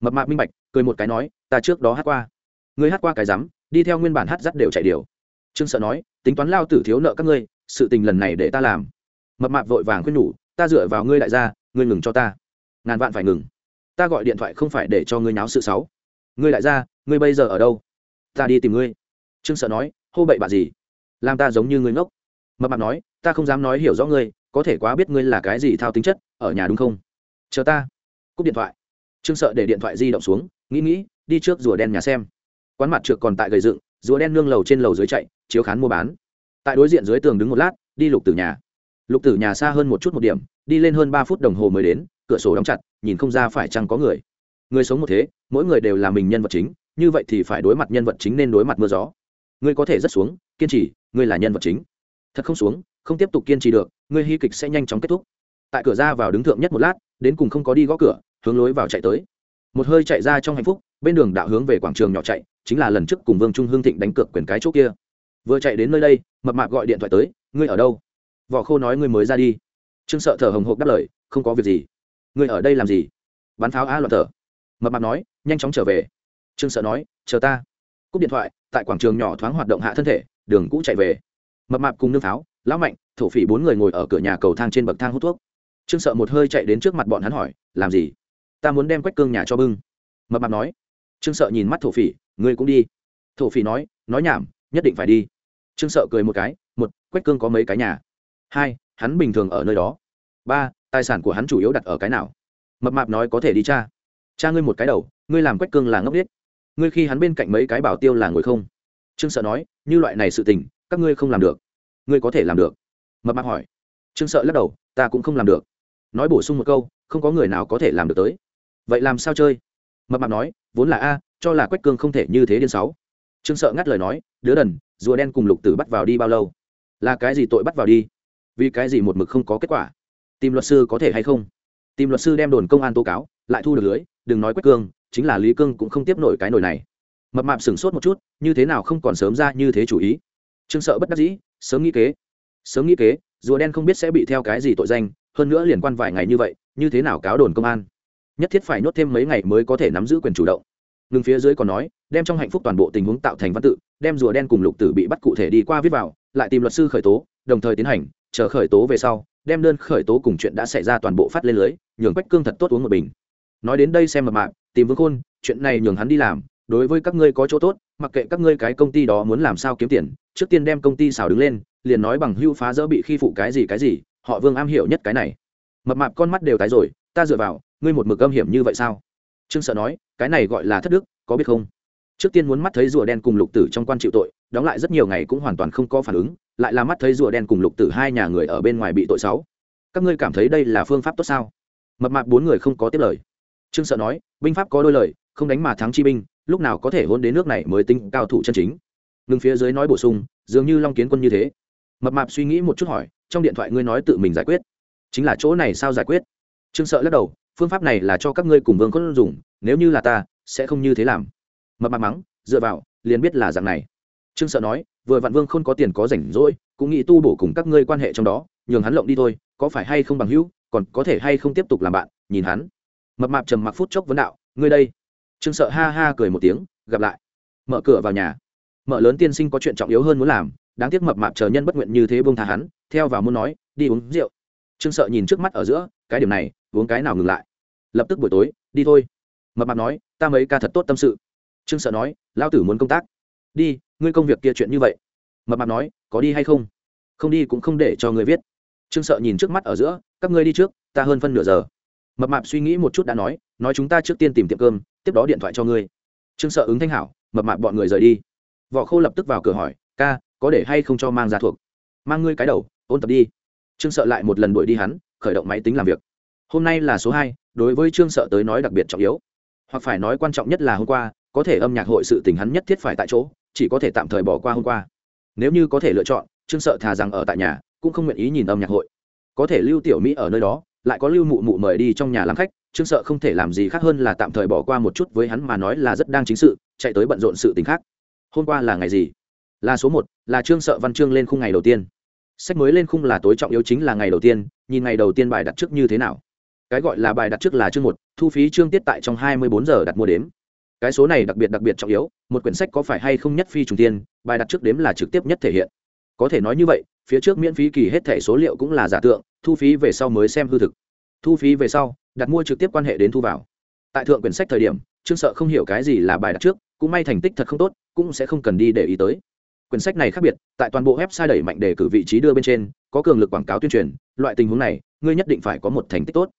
Mập mạp minh bạch, cười một cái nói, ta trước đó hát qua. Ngươi hát qua cái rắm, đi theo nguyên bản hát dắt đều chạy điều. Trương sợ nói, tính toán lao tử thiếu nợ các ngươi, sự tình lần này để ta làm. Mập mạp vội vàng khuyên nhủ, ta dựa vào ngươi đại gia, ngươi ngừng cho ta. Ngàn vạn phải ngừng. Ta gọi điện thoại không phải để cho ngươi náo sự xấu. Ngươi đại gia, ngươi bây giờ ở đâu? Ta đi tìm ngươi. Trương sợ nói, hô bậy bạ gì? Làm ta giống như ngươi ngốc. Mập mạp nói, ta không dám nói hiểu rõ ngươi, có thể quá biết ngươi là cái gì thao tính chất, ở nhà đúng không? Chờ ta. Cúp điện thoại. Trương sợ để điện thoại di động xuống, nghĩ nghĩ, đi trước rùa đen nhà xem. Quán mặt trượt còn tại gầy dựng, rùa đen nương lầu trên lầu dưới chạy, chiếu khán mua bán. Tại đối diện dưới tường đứng một lát, đi lục từ nhà. Lục tử nhà xa hơn một chút một điểm, đi lên hơn ba phút đồng hồ mới đến, cửa sổ đóng chặt, nhìn không ra phải chăng có người. Người sống một thế, mỗi người đều là mình nhân vật chính như vậy thì phải đối mặt nhân vật chính nên đối mặt mưa gió. Ngươi có thể rất xuống, kiên trì, ngươi là nhân vật chính. Thật không xuống, không tiếp tục kiên trì được, ngươi hy kịch sẽ nhanh chóng kết thúc. Tại cửa ra vào đứng thượng nhất một lát, đến cùng không có đi gõ cửa, hướng lối vào chạy tới. Một hơi chạy ra trong hạnh phúc, bên đường đạo hướng về quảng trường nhỏ chạy, chính là lần trước cùng vương trung hương thịnh đánh cược quyền cái chỗ kia. Vừa chạy đến nơi đây, mập mạp gọi điện thoại tới, ngươi ở đâu? Vỏ khô nói, ngươi mới ra đi. Trương sợ thở hồng hộc đáp lời, không có việc gì. Ngươi ở đây làm gì? Bắn pháo a loạn thở. Mập mạp nói, nhanh chóng trở về trương sợ nói, chờ ta. Cúp điện thoại, tại quảng trường nhỏ thoáng hoạt động hạ thân thể, đường cũ chạy về. Mập mạp cùng nương pháo lão mạnh, thổ phỉ bốn người ngồi ở cửa nhà cầu thang trên bậc thang hút thuốc. Trương sợ một hơi chạy đến trước mặt bọn hắn hỏi, làm gì? Ta muốn đem quách cương nhà cho bưng. Mập mạp nói, trương sợ nhìn mắt thổ phỉ, ngươi cũng đi. Thổ phỉ nói nói nhảm, nhất định phải đi. Trương sợ cười một cái, một, quách cương có mấy cái nhà? Hai, hắn bình thường ở nơi đó. Ba, tài sản của hắn chủ yếu đặt ở cái nào? Mập mạp nói, có thể đi cha. Cha ngươi một cái đầu, ngươi làm quách cương là ngốc biết ngươi khi hắn bên cạnh mấy cái bảo tiêu là ngồi không? Trương sợ nói, như loại này sự tình, các ngươi không làm được. Ngươi có thể làm được. Mập mạp hỏi. Trương sợ lắc đầu, ta cũng không làm được. Nói bổ sung một câu, không có người nào có thể làm được tới. Vậy làm sao chơi? Mập mạp nói, vốn là a, cho là quách cương không thể như thế điên sáu trương sợ ngắt lời nói, đứa đần, rùa đen cùng lục tử bắt vào đi bao lâu? Là cái gì tội bắt vào đi? Vì cái gì một mực không có kết quả? Tìm luật sư có thể hay không? Tìm luật sư đem đồn công an tố cáo, lại thu được lưới, đừng nói quách cương chính là lý cương cũng không tiếp nổi cái nổi này. Mập mạp sửng sốt một chút, như thế nào không còn sớm ra như thế chủ ý. Trương sợ bất đắc dĩ, sớm nghĩ kế. Sớm nghĩ kế, rùa đen không biết sẽ bị theo cái gì tội danh, hơn nữa liên quan vài ngày như vậy, như thế nào cáo đồn công an. Nhất thiết phải nhốt thêm mấy ngày mới có thể nắm giữ quyền chủ động. Ngừng phía dưới còn nói, đem trong hạnh phúc toàn bộ tình huống tạo thành văn tự, đem rùa đen cùng lục tử bị bắt cụ thể đi qua viết vào, lại tìm luật sư khởi tố, đồng thời tiến hành, chờ khởi tố về sau, đem đơn khởi tố cùng chuyện đã xảy ra toàn bộ phát lên lưới, nhường quách cương thật tốt uống một bình. Nói đến đây xem mập mạp tìm vương khôn, chuyện này nhường hắn đi làm, đối với các ngươi có chỗ tốt, mặc kệ các ngươi cái công ty đó muốn làm sao kiếm tiền, trước tiên đem công ty xào đứng lên, liền nói bằng hưu phá dỡ bị khi phụ cái gì cái gì, họ vương am hiểu nhất cái này. Mập mạp con mắt đều tái rồi, ta dựa vào, ngươi một mực âm hiểm như vậy sao? Trương sợ nói, cái này gọi là thất đức, có biết không? Trước tiên muốn mắt thấy rùa đen cùng lục tử trong quan chịu tội, đóng lại rất nhiều ngày cũng hoàn toàn không có phản ứng, lại là mắt thấy rùa đen cùng lục tử hai nhà người ở bên ngoài bị tội sáu các ngươi cảm thấy đây là phương pháp tốt sao? Mập mạp bốn người không có tiếp lời trương sợ nói, binh pháp có đôi lời, không đánh mà thắng chi binh, lúc nào có thể hôn đến nước này mới tính cao thủ chân chính. Ngừng phía dưới nói bổ sung, dường như long kiến quân như thế. Mập mạp suy nghĩ một chút hỏi, trong điện thoại ngươi nói tự mình giải quyết. Chính là chỗ này sao giải quyết? Trương sợ lắc đầu, phương pháp này là cho các ngươi cùng vương Khôn dùng, nếu như là ta, sẽ không như thế làm. Mập mạp mắng, dựa vào, liền biết là dạng này. Trương sợ nói, vừa vạn vương không có tiền có rảnh rỗi, cũng nghĩ tu bổ cùng các ngươi quan hệ trong đó, nhường hắn lộng đi thôi, có phải hay không bằng hữu, còn có thể hay không tiếp tục làm bạn, nhìn hắn mập mạp trầm mặc phút chốc vấn đạo, ngươi đây. Trương sợ ha ha cười một tiếng, gặp lại. Mở cửa vào nhà. Mở lớn tiên sinh có chuyện trọng yếu hơn muốn làm, đáng tiếc mập mạp chờ nhân bất nguyện như thế bông tha hắn, theo vào muốn nói, đi uống rượu. Trương sợ nhìn trước mắt ở giữa, cái điểm này, uống cái nào ngừng lại? Lập tức buổi tối, đi thôi. Mập mạp nói, ta mấy ca thật tốt tâm sự. Trương sợ nói lao tử muốn công tác. Đi, ngươi công việc kia chuyện như vậy. Mập mạp nói, có đi hay không? Không đi cũng không để cho ngươi viết. Trương sợ nhìn trước mắt ở giữa, các ngươi đi trước, ta hơn phân nửa giờ mập mạp suy nghĩ một chút đã nói nói chúng ta trước tiên tìm tiệm cơm, tiếp đó điện thoại cho ngươi. Trương sợ ứng thanh hảo, mập mạp bọn người rời đi. Võ khô lập tức vào cửa hỏi, ca, có để hay không cho mang ra thuộc? Mang ngươi cái đầu, ôn tập đi. Trương sợ lại một lần đuổi đi hắn, khởi động máy tính làm việc. Hôm nay là số hai, đối với trương sợ tới nói đặc biệt trọng yếu. Hoặc phải nói quan trọng nhất là hôm qua, có thể âm nhạc hội sự tình hắn nhất thiết phải tại chỗ, chỉ có thể tạm thời bỏ qua hôm qua. Nếu như có thể lựa chọn, trương sợ thà rằng ở tại nhà, cũng không nguyện ý nhìn âm nhạc hội. Có thể lưu tiểu mỹ ở nơi đó lại có lưu mụ mụ mời đi trong nhà làm khách, trương sợ không thể làm gì khác hơn là tạm thời bỏ qua một chút với hắn mà nói là rất đang chính sự, chạy tới bận rộn sự t ì n h khác. Hôm qua là ngày gì? Là số một, là trương sợ văn chương lên khung ngày đầu tiên. Sách mới lên khung là tối trọng yếu chính là ngày đầu tiên, nhìn ngày đầu tiên bài đặt trước như thế nào. Cái gọi là bài đặt trước là chương một, thu phí chương tiết tại trong hai mươi bốn giờ đặt mua đếm. Cái số này đặc biệt đặc biệt trọng yếu, một quyển sách có phải hay không nhất phi trùng tiên, bài đặt trước đếm là trực tiếp nhất thể hiện. Có thể nói như vậy phía trước miễn phí kỳ hết thẻ số liệu cũng là giả tượng, thu phí về sau mới xem hư thực. Thu phí về sau, đặt mua trực tiếp quan hệ đến thu vào. Tại thượng quyển sách thời điểm, trương sợ không hiểu cái gì là bài đặt trước, cũng may thành tích thật không tốt, cũng sẽ không cần đi để ý tới. Quyển sách này khác biệt, tại toàn bộ website đẩy mạnh để cử vị trí đưa bên trên, có cường lực quảng cáo tuyên truyền, loại tình huống này, ngươi nhất định phải có một thành tích tốt.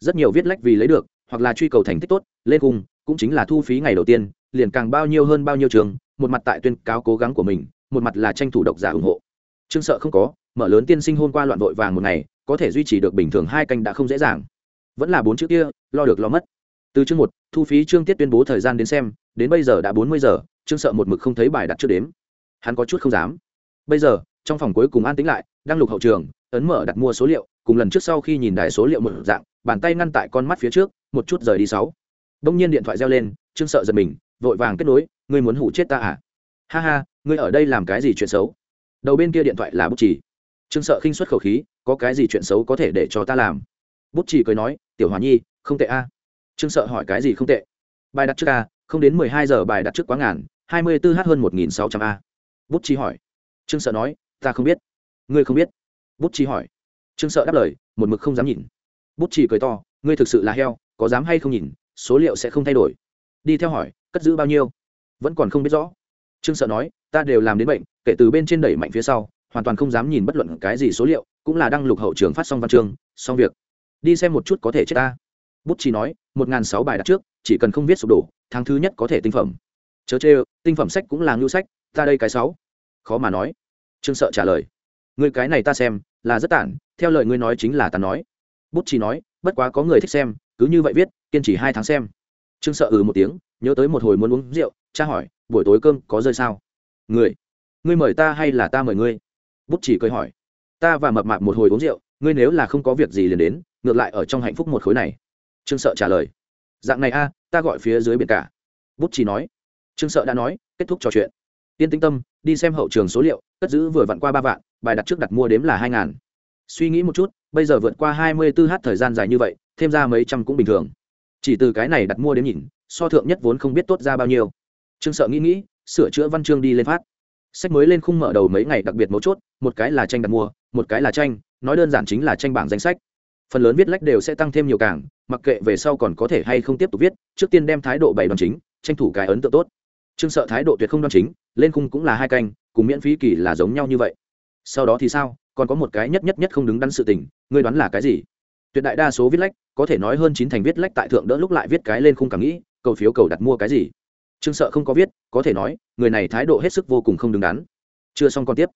Rất nhiều viết lách vì lấy được, hoặc là truy cầu thành tích tốt, lên cùng, cũng chính là thu phí ngày đầu tiên, liền càng bao nhiêu hơn bao nhiêu trường, một mặt tại tuyên cáo cố gắng của mình, một mặt là tranh thủ độc giả ủng hộ trương sợ không có, mở lớn tiên sinh hôn qua loạn vội vàng một ngày, có thể duy trì được bình thường hai canh đã không dễ dàng. Vẫn là bốn chữ kia, lo được lo mất. Từ chương một, thu phí trương tiết tuyên bố thời gian đến xem, đến bây giờ đã bốn mươi giờ, trương sợ một mực không thấy bài đặt trước đếm. Hắn có chút không dám. Bây giờ, trong phòng cuối cùng an tính lại đang lục hậu trường, ấn mở đặt mua số liệu, cùng lần trước sau khi nhìn đài số liệu một dạng, bàn tay ngăn tại con mắt phía trước, một chút rời đi sáu. Đông nhiên điện thoại reo lên, trương sợ giật mình, vội vàng kết nối, ngươi muốn hủ chết ta à? Ha ha, ngươi ở đây làm cái gì chuyện xấu? Đầu bên kia điện thoại là bút chỉ trương sợ khinh xuất khẩu khí, có cái gì chuyện xấu có thể để cho ta làm? Bút chỉ cười nói, tiểu hòa nhi, không tệ a. Trương sợ hỏi, cái gì không tệ? Bài đặt trước a, không đến mười hai giờ bài đặt trước quá ngàn, hai mươi bốn h hơn một nghìn sáu trăm a. Bút chỉ hỏi. Trương sợ nói, ta không biết. Ngươi không biết? Bút chỉ hỏi. Trương sợ đáp lời, một mực không dám nhìn. Bút chỉ cười to, ngươi thực sự là heo, có dám hay không nhìn, số liệu sẽ không thay đổi. Đi theo hỏi, cất giữ bao nhiêu? Vẫn còn không biết rõ. Trương sợ nói ta đều làm đến bệnh, kể từ bên trên đẩy mạnh phía sau, hoàn toàn không dám nhìn bất luận cái gì số liệu, cũng là đăng lục hậu trường phát xong văn chương, xong việc. Đi xem một chút có thể chết ta. Bút chỉ nói, một n g h n sáu bài đặt trước, chỉ cần không viết sụp đổ, tháng thứ nhất có thể tinh phẩm. Chớ chê, tinh phẩm sách cũng là ngưu sách, ta đây cái sáu. Khó mà nói. Trương sợ trả lời. Người cái này ta xem, là rất tản, theo lời ngươi nói chính là ta nói. Bút chỉ nói, bất quá có người thích xem, cứ như vậy viết, kiên trì hai tháng xem. Trương sợ ừ một tiếng, nhớ tới một hồi muốn uống rượu, cha hỏi, buổi tối cơm có rơi sao? Người, ngươi mời ta hay là ta mời ngươi? Bút chỉ cười hỏi. Ta và mập mạp một hồi uống rượu, ngươi nếu là không có việc gì liền đến, ngược lại ở trong hạnh phúc một khối này. Trương sợ trả lời. Dạng này a, ta gọi phía dưới biển cả. Bút chỉ nói. Trương sợ đã nói, kết thúc trò chuyện. Tiên tĩnh tâm, đi xem hậu trường số liệu, cất giữ vừa vặn qua ba vạn, bài đặt trước đặt mua đếm là hai ngàn. Suy nghĩ một chút, bây giờ vượt qua hai mươi bốn h thời gian dài như vậy, thêm ra mấy trăm cũng bình thường. Chỉ từ cái này đặt mua đến nhìn, so thượng nhất vốn không biết tốt ra bao nhiêu. Trương sợ nghĩ nghĩ sửa chữa văn chương đi lên phát. Sách mới lên khung mở đầu mấy ngày đặc biệt mấu chốt, một cái là tranh đặt mua, một cái là tranh, nói đơn giản chính là tranh bảng danh sách. Phần lớn viết lách đều sẽ tăng thêm nhiều càng, mặc kệ về sau còn có thể hay không tiếp tục viết, trước tiên đem thái độ bày đoàn chính, tranh thủ cái ấn tượng tốt. Trương sợ thái độ tuyệt không đoan chính, lên khung cũng là hai canh, cùng miễn phí kỳ là giống nhau như vậy. Sau đó thì sao, còn có một cái nhất nhất nhất không đứng đắn sự tình, ngươi đoán là cái gì? Tuyệt đại đa số viết lách, có thể nói hơn chín thành viết lách tại thượng đỡ lúc lại viết cái lên khung càng nghĩ, cầu phiếu cầu đặt mua cái gì? Trương sợ không có viết, có thể nói, người này thái độ hết sức vô cùng không đứng đắn. Chưa xong còn tiếp.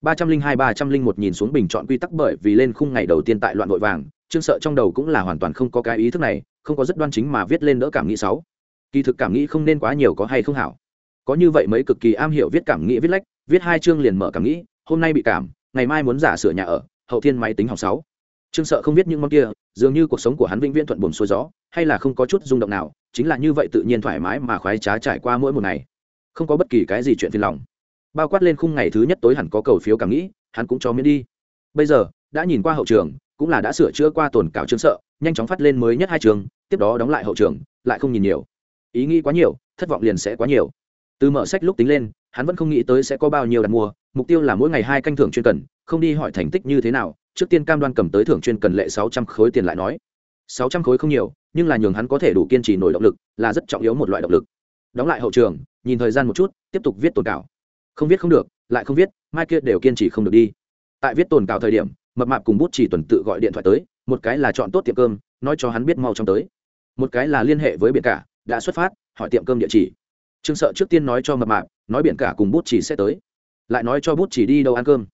Ba trăm linh hai, ba trăm linh một nhìn xuống bình chọn quy tắc bởi vì lên khung ngày đầu tiên tại loạn vội vàng, trương sợ trong đầu cũng là hoàn toàn không có cái ý thức này, không có rất đoan chính mà viết lên đỡ cảm nghĩ sáu kỳ thực cảm nghĩ không nên quá nhiều có hay không hảo. Có như vậy mấy cực kỳ am hiểu viết cảm nghĩ viết lách, viết hai chương liền mở cảm nghĩ, hôm nay bị cảm, ngày mai muốn giả sửa nhà ở, hậu thiên máy tính học sáu. Trương sợ không biết những món kia dường như cuộc sống của hắn vĩnh viễn thuận buồm xuôi gió, hay là không có chút rung động nào, chính là như vậy tự nhiên thoải mái mà khoái trá trải qua mỗi một ngày. Không có bất kỳ cái gì chuyện phiền lòng. Bao quát lên khung ngày thứ nhất tối hẳn có cầu phiếu cảm nghĩ, hắn cũng cho miễn đi. Bây giờ, đã nhìn qua hậu trường, cũng là đã sửa chữa qua tồn cảo chương sợ, nhanh chóng phát lên mới nhất hai trường, tiếp đó đóng lại hậu trường, lại không nhìn nhiều. Ý nghĩ quá nhiều, thất vọng liền sẽ quá nhiều. Từ mở sách lúc tính lên, hắn vẫn không nghĩ tới sẽ có bao nhiêu đặt mua mục tiêu là mỗi ngày hai canh thưởng chuyên cần, không đi hỏi thành tích như thế nào, trước tiên cam đoan cầm tới thưởng chuyên cần lệ sáu trăm khối tiền lại nói. Sáu trăm khối không nhiều, nhưng là nhường hắn có thể đủ kiên trì nổi động lực, là rất trọng yếu một loại động lực. Đóng lại hậu trường, nhìn thời gian một chút, tiếp tục viết tồn cảo. Không viết không được, lại không viết, mai kia đều kiên trì không được đi. Tại viết tồn cảo thời điểm, mập mạp cùng bút chỉ tuần tự gọi điện thoại tới, một cái là chọn tốt tiệm cơm, nói cho hắn biết mau trong tới. Một cái là liên hệ với biển cả, đã xuất phát, hỏi tiệm cơm địa chỉ. Trương sợ trước tiên nói cho mập mạp, nói biển cả cùng bút chỉ sẽ tới lại nói cho bút chỉ đi đâu ăn cơm.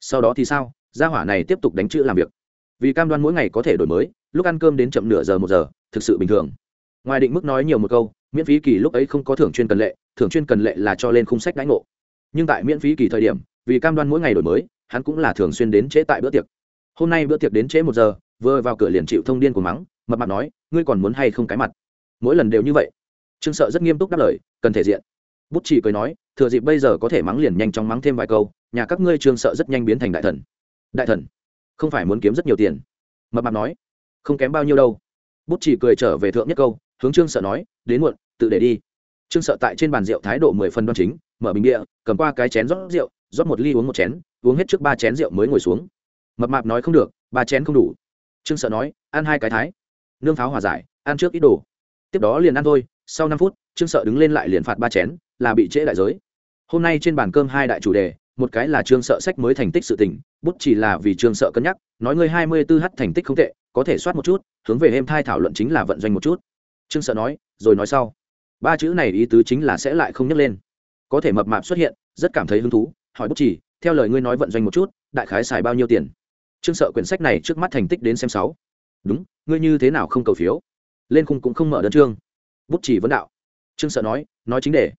Sau đó thì sao? Gia hỏa này tiếp tục đánh chữ làm việc. Vì cam đoan mỗi ngày có thể đổi mới, lúc ăn cơm đến chậm nửa giờ, một giờ, thực sự bình thường. Ngoài định mức nói nhiều một câu, miễn phí kỳ lúc ấy không có thưởng chuyên cần lệ, thưởng chuyên cần lệ là cho lên khung sách đánh ngộ. Nhưng tại miễn phí kỳ thời điểm, vì cam đoan mỗi ngày đổi mới, hắn cũng là thường xuyên đến trễ tại bữa tiệc. Hôm nay bữa tiệc đến trễ một giờ, vừa vào cửa liền chịu thông điên của mắng, mập mặt nói, ngươi còn muốn hay không cái mặt? Mỗi lần đều như vậy. Trương sợ rất nghiêm túc đáp lời, cần thể diện bút chỉ cười nói, thừa dịp bây giờ có thể mắng liền nhanh chóng mắng thêm vài câu, nhà các ngươi trương sợ rất nhanh biến thành đại thần. Đại thần? Không phải muốn kiếm rất nhiều tiền? Mập mạp nói. Không kém bao nhiêu đâu. Bút chỉ cười trở về thượng nhất câu, hướng trương sợ nói, đến muộn, tự để đi. Trương sợ tại trên bàn rượu thái độ mười phần đoan chính, mở bình địa cầm qua cái chén rót rượu, rót một ly uống một chén, uống hết trước ba chén rượu mới ngồi xuống. Mập mạp nói không được, ba chén không đủ. Trương sợ nói, ăn hai cái thái. Nương pháo hòa giải, ăn trước ít đồ. Tiếp đó liền ăn thôi sau năm phút, trương sợ đứng lên lại liền phạt ba chén, là bị trễ đại giới. Hôm nay trên bàn cơm hai đại chủ đề, một cái là trương sợ sách mới thành tích sự tình, bút chỉ là vì trương sợ cân nhắc, nói ngươi hai mươi tư h thành tích không tệ, có thể soát một chút, hướng về êm thai thảo luận chính là vận doanh một chút. Trương sợ nói, rồi nói sau. Ba chữ này ý tứ chính là sẽ lại không nhắc lên. Có thể mập mạp xuất hiện, rất cảm thấy hứng thú, hỏi bút chỉ, theo lời ngươi nói vận doanh một chút, đại khái xài bao nhiêu tiền? Trương sợ quyển sách này trước mắt thành tích đến xem sáu. Đúng, ngươi như thế nào không cầu phiếu? Lên khung cũng không mở đơn chương bút chỉ vấn đạo. Trương sợ nói nói chính để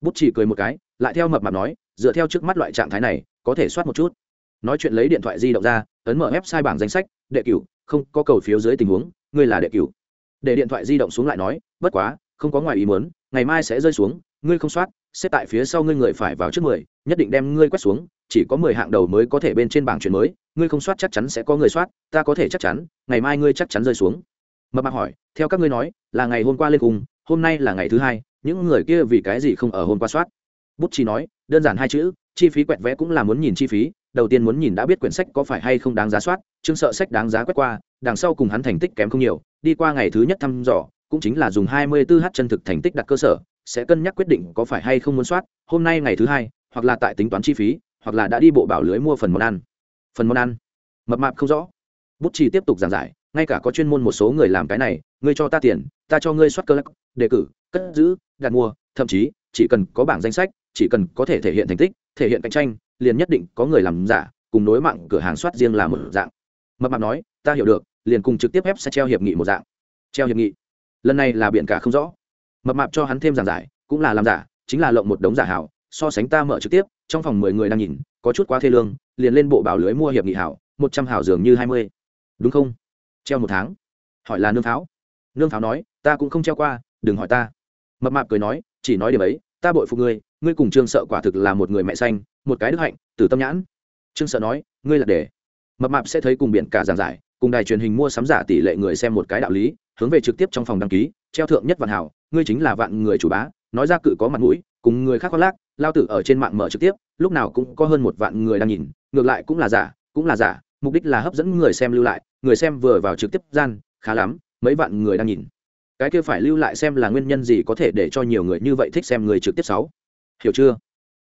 bút chỉ cười một cái, lại theo mập mạp nói, dựa theo trước mắt loại trạng thái này, có thể soát một chút. Nói chuyện lấy điện thoại di động ra, ấn mở website bảng danh sách, đệ cửu, không có cầu phiếu dưới tình huống, ngươi là đệ cửu. Để điện thoại di động xuống lại nói, bất quá, không có ngoài ý muốn, ngày mai sẽ rơi xuống, ngươi không soát, xếp tại phía sau ngươi người phải vào trước mười, nhất định đem ngươi quét xuống, chỉ có mười hạng đầu mới có thể bên trên bảng chuyển mới, ngươi không soát chắc chắn sẽ có người soát, ta có thể chắc chắn, ngày mai ngươi chắc chắn rơi xuống. Mập mạp hỏi, theo các ngươi nói, là ngày hôm qua lên cùng hôm nay là ngày thứ hai, những người kia vì cái gì không ở hôm qua soát? Bút chỉ nói, đơn giản hai chữ, chi phí quẹt vẽ cũng là muốn nhìn chi phí, đầu tiên muốn nhìn đã biết quyển sách có phải hay không đáng giá soát, chương sợ sách đáng giá quét qua, đằng sau cùng hắn thành tích kém không nhiều, đi qua ngày thứ nhất thăm dò, cũng chính là dùng hai mươi 24 h chân thực thành tích đặt cơ sở, sẽ cân nhắc quyết định có phải hay không muốn soát, hôm nay ngày thứ hai, hoặc là tại tính toán chi phí, hoặc là đã đi bộ bảo lưới mua phần món ăn. Phần món ăn. Mập mạp không rõ. Bút chỉ tiếp tục giảng giải, ngay cả có chuyên môn một số người làm cái này, ngươi cho ta tiền, ta cho ngươi soát cơ lắc đề cử, cất giữ, đặt mua, thậm chí, chỉ cần có bảng danh sách, chỉ cần có thể thể hiện thành tích, thể hiện cạnh tranh, liền nhất định có người làm giả, cùng nối mạng cửa hàng soát riêng là một dạng. Mập mạp nói, ta hiểu được, liền cùng trực tiếp ép sẽ treo hiệp nghị một dạng. Treo hiệp nghị? Lần này là biện cả không rõ. Mập mạp cho hắn thêm giảng giải, cũng là làm giả, chính là lộng một đống giả hảo, so sánh ta mở trực tiếp, trong phòng mười người đang nhìn, có chút quá thê lương, liền lên bộ bảo lưới mua hiệp nghị hảo, một trăm hảo dường như hai mươi. Đúng không? Treo một tháng. Hỏi là nương pháo. Nương pháo nói, ta cũng không treo qua đừng hỏi ta. Mập mạp cười nói, chỉ nói điểm ấy, ta bội phục ngươi ngươi cùng trương sợ quả thực là một người mẹ xanh, một cái đức hạnh, từ tâm nhãn. Trương sợ nói, ngươi là để. Mập mạp sẽ thấy cùng biển cả giảng giải, cùng đài truyền hình mua sắm giả tỷ lệ người xem một cái đạo lý, hướng về trực tiếp trong phòng đăng ký, treo thượng nhất vạn hảo ngươi chính là vạn người chủ bá, nói ra cự có mặt mũi, cùng người khác khoác lác, lao tử ở trên mạng mở trực tiếp, lúc nào cũng có hơn một vạn người đang nhìn, ngược lại cũng là giả, cũng là giả, mục đích là hấp dẫn người xem lưu lại, người xem vừa vào trực tiếp gian, khá lắm, mấy vạn người đang nhìn cái kia phải lưu lại xem là nguyên nhân gì có thể để cho nhiều người như vậy thích xem người trực tiếp sáu. Hiểu chưa?